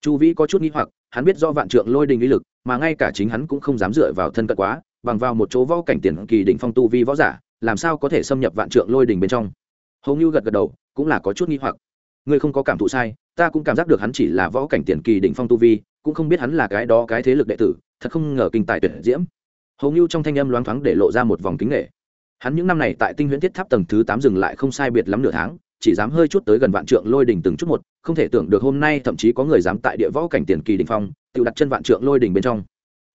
Chu vĩ có chút nghi hoặc, hắn biết do vạn trượng lôi đình uy lực, mà ngay cả chính hắn cũng không dám dựa vào thân cận quá bằng vào một chỗ võ cảnh tiền kỳ đỉnh phong tu vi võ giả, làm sao có thể xâm nhập vạn trượng lôi đỉnh bên trong? Hầu như gật gật đầu, cũng là có chút nghi hoặc. Ngươi không có cảm thụ sai, ta cũng cảm giác được hắn chỉ là võ cảnh tiền kỳ đỉnh phong tu vi, cũng không biết hắn là cái đó cái thế lực đệ tử, thật không ngờ kinh tài tuyệt diễm. Hầu như trong thanh âm loáng thoáng để lộ ra một vòng kính nghệ. Hắn những năm này tại tinh huyễn thiết tháp tầng thứ tám dừng lại không sai biệt lắm nửa tháng, chỉ dám hơi chút tới gần vạn trượng lôi đỉnh từng chút một, không thể tưởng được hôm nay thậm chí có người dám tại địa võ cảnh tiền kỳ đỉnh phong, tự đặt chân vạn trượng lôi đỉnh bên trong.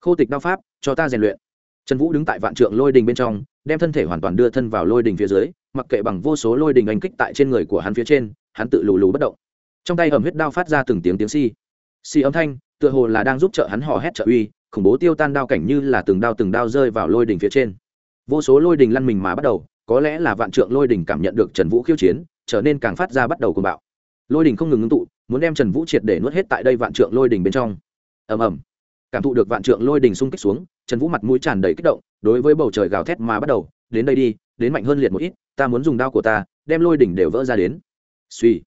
Khô tịch đao pháp, cho ta rèn luyện trần vũ đứng tại vạn trượng lôi đỉnh bên trong, đem thân thể hoàn toàn đưa thân vào lôi đỉnh phía dưới, mặc kệ bằng vô số lôi đỉnh đánh kích tại trên người của hắn phía trên, hắn tự lù lù bất động. Trong tay ẩm huyết đao phát ra từng tiếng tiếng si si âm thanh, tựa hồ là đang giúp trợ hắn hò hét trợ uy, khủng bố tiêu tan đao cảnh như là từng đao từng đao rơi vào lôi đỉnh phía trên. Vô số lôi đỉnh lăn mình mà bắt đầu, có lẽ là vạn trượng lôi đỉnh cảm nhận được trần vũ khiêu chiến, trở nên càng phát ra bắt đầu cuồng bạo. Lôi đỉnh không ngừng ngưng tụ, muốn đem trần vũ triệt để nuốt hết tại đây vạn trượng lôi đỉnh bên trong. Ầm ầm cảm thụ được vạn trượng lôi đỉnh xung kích xuống, trần vũ mặt mũi tràn đầy kích động, đối với bầu trời gào thét mà bắt đầu, đến đây đi, đến mạnh hơn liệt một ít, ta muốn dùng đao của ta, đem lôi đỉnh đều vỡ ra đến. Suy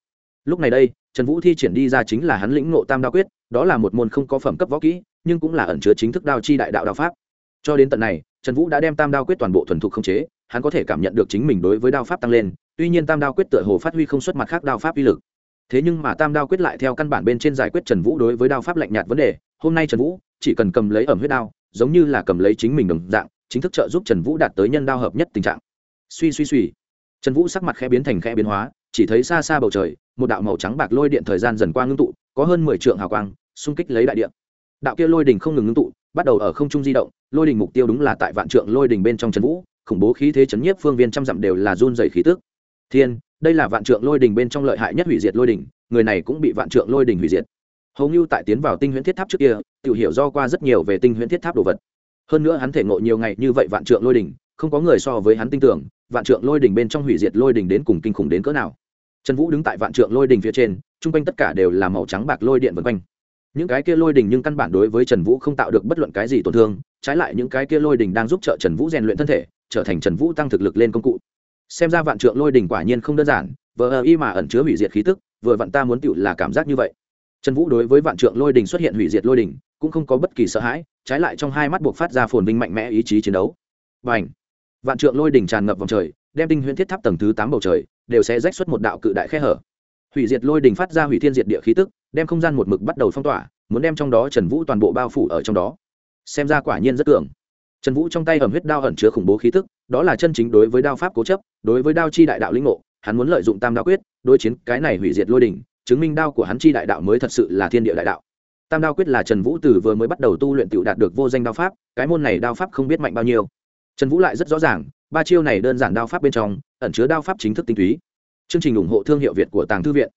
lúc này đây, trần vũ thi triển đi ra chính là hắn lĩnh ngộ tam đao quyết, đó là một môn không có phẩm cấp võ kỹ, nhưng cũng là ẩn chứa chính thức đao chi đại đạo đao pháp. Cho đến tận này, trần vũ đã đem tam đao quyết toàn bộ thuần thục không chế, hắn có thể cảm nhận được chính mình đối với đao pháp tăng lên, tuy nhiên tam đao quyết tựa hồ phát huy không xuất mặt khác đao pháp uy lực. Thế nhưng mà tam đao quyết lại theo căn bản bên trên giải quyết trần vũ đối với đao pháp lạnh nhạt vấn đề, hôm nay trần vũ chỉ cần cầm lấy ẩm huyết đao, giống như là cầm lấy chính mình đồng dạng, chính thức trợ giúp trần vũ đạt tới nhân đao hợp nhất tình trạng. Suy suy suy. Trần vũ sắc mặt khẽ biến thành khẽ biến hóa, chỉ thấy xa xa bầu trời, một đạo màu trắng bạc lôi điện thời gian dần qua ngưng tụ, có hơn mười trượng hào quang, xung kích lấy đại điện đạo kia lôi đình không ngừng ngưng tụ, bắt đầu ở không trung di động, lôi đình mục tiêu đúng là tại vạn trượng lôi đình bên trong trần vũ, khủng bố khí thế chấn nhiếp phương viên trăm dặm đều là run dày khí tức. Thiên, đây là vạn trượng lôi đình bên trong lợi hại nhất hủy diệt lôi đình, người này cũng bị vạn trượng lôi đình hủy diệt hầu như tại tiến vào tinh huyễn thiết tháp trước kia tự hiểu do qua rất nhiều về tinh huyễn thiết tháp đồ vật. Hơn nữa hắn thể ngộ nhiều ngày như vậy vạn trượng lôi đình không có người so với hắn tin tưởng, vạn trượng lôi đình bên trong hủy diệt lôi đình đến cùng kinh khủng đến cỡ nào. Trần vũ đứng tại vạn trượng lôi đình phía trên, chung quanh tất cả đều là màu trắng bạc lôi điện vân quanh. Những cái kia lôi đình nhưng căn bản đối với trần vũ không tạo được bất luận cái gì tổn thương, trái lại những cái kia lôi đình đang giúp trợ trần vũ rèn luyện thân thể, trở thành trần vũ tăng thực lực lên công cụ. Xem ra vạn trượng lôi đình quả nhiên không đơn giản, vờ ờ y mà ẩn chứa hủy diệt khí tức, vừa vặn ta muốn tựu là cảm giác như vậy trần vũ đối với vạn trượng lôi đình xuất hiện hủy diệt lôi đình cũng không có bất kỳ sợ hãi trái lại trong hai mắt buộc phát ra phồn vinh mạnh mẽ ý chí chiến đấu. Bành, vạn trượng lôi đình tràn ngập vòng trời đem tinh huyễn thiết tháp tầng thứ tám bầu trời đều sẽ rách xuất một đạo cự đại khe hở. Hủy diệt lôi đình phát ra hủy thiên diệt địa khí tức đem không gian một mực bắt đầu phong tỏa muốn đem trong đó trần vũ toàn bộ bao phủ ở trong đó. Xem ra quả nhiên rất cường trần vũ trong tay ẩm huyết đao ẩn chứa khủng bố khí tức đó là chân chính đối với đao pháp cố chấp đối với đao chi đại đạo lĩnh ngộ hắn muốn lợi dụng tam đao quyết đối chiến cái này hủy diệt lôi đỉnh chứng minh đao của hắn chi đại đạo mới thật sự là thiên địa đại đạo. Tam đao quyết là trần vũ từ vừa mới bắt đầu tu luyện t đạt được vô danh đao pháp, cái môn này đao pháp không biết mạnh bao nhiêu. Trần vũ lại rất rõ ràng, ba chiêu này đơn giản đao pháp bên trong, ẩn chứa đao pháp chính thức tinh túy. Chương trình ủng hộ thương hiệu việt của tàng thư viện.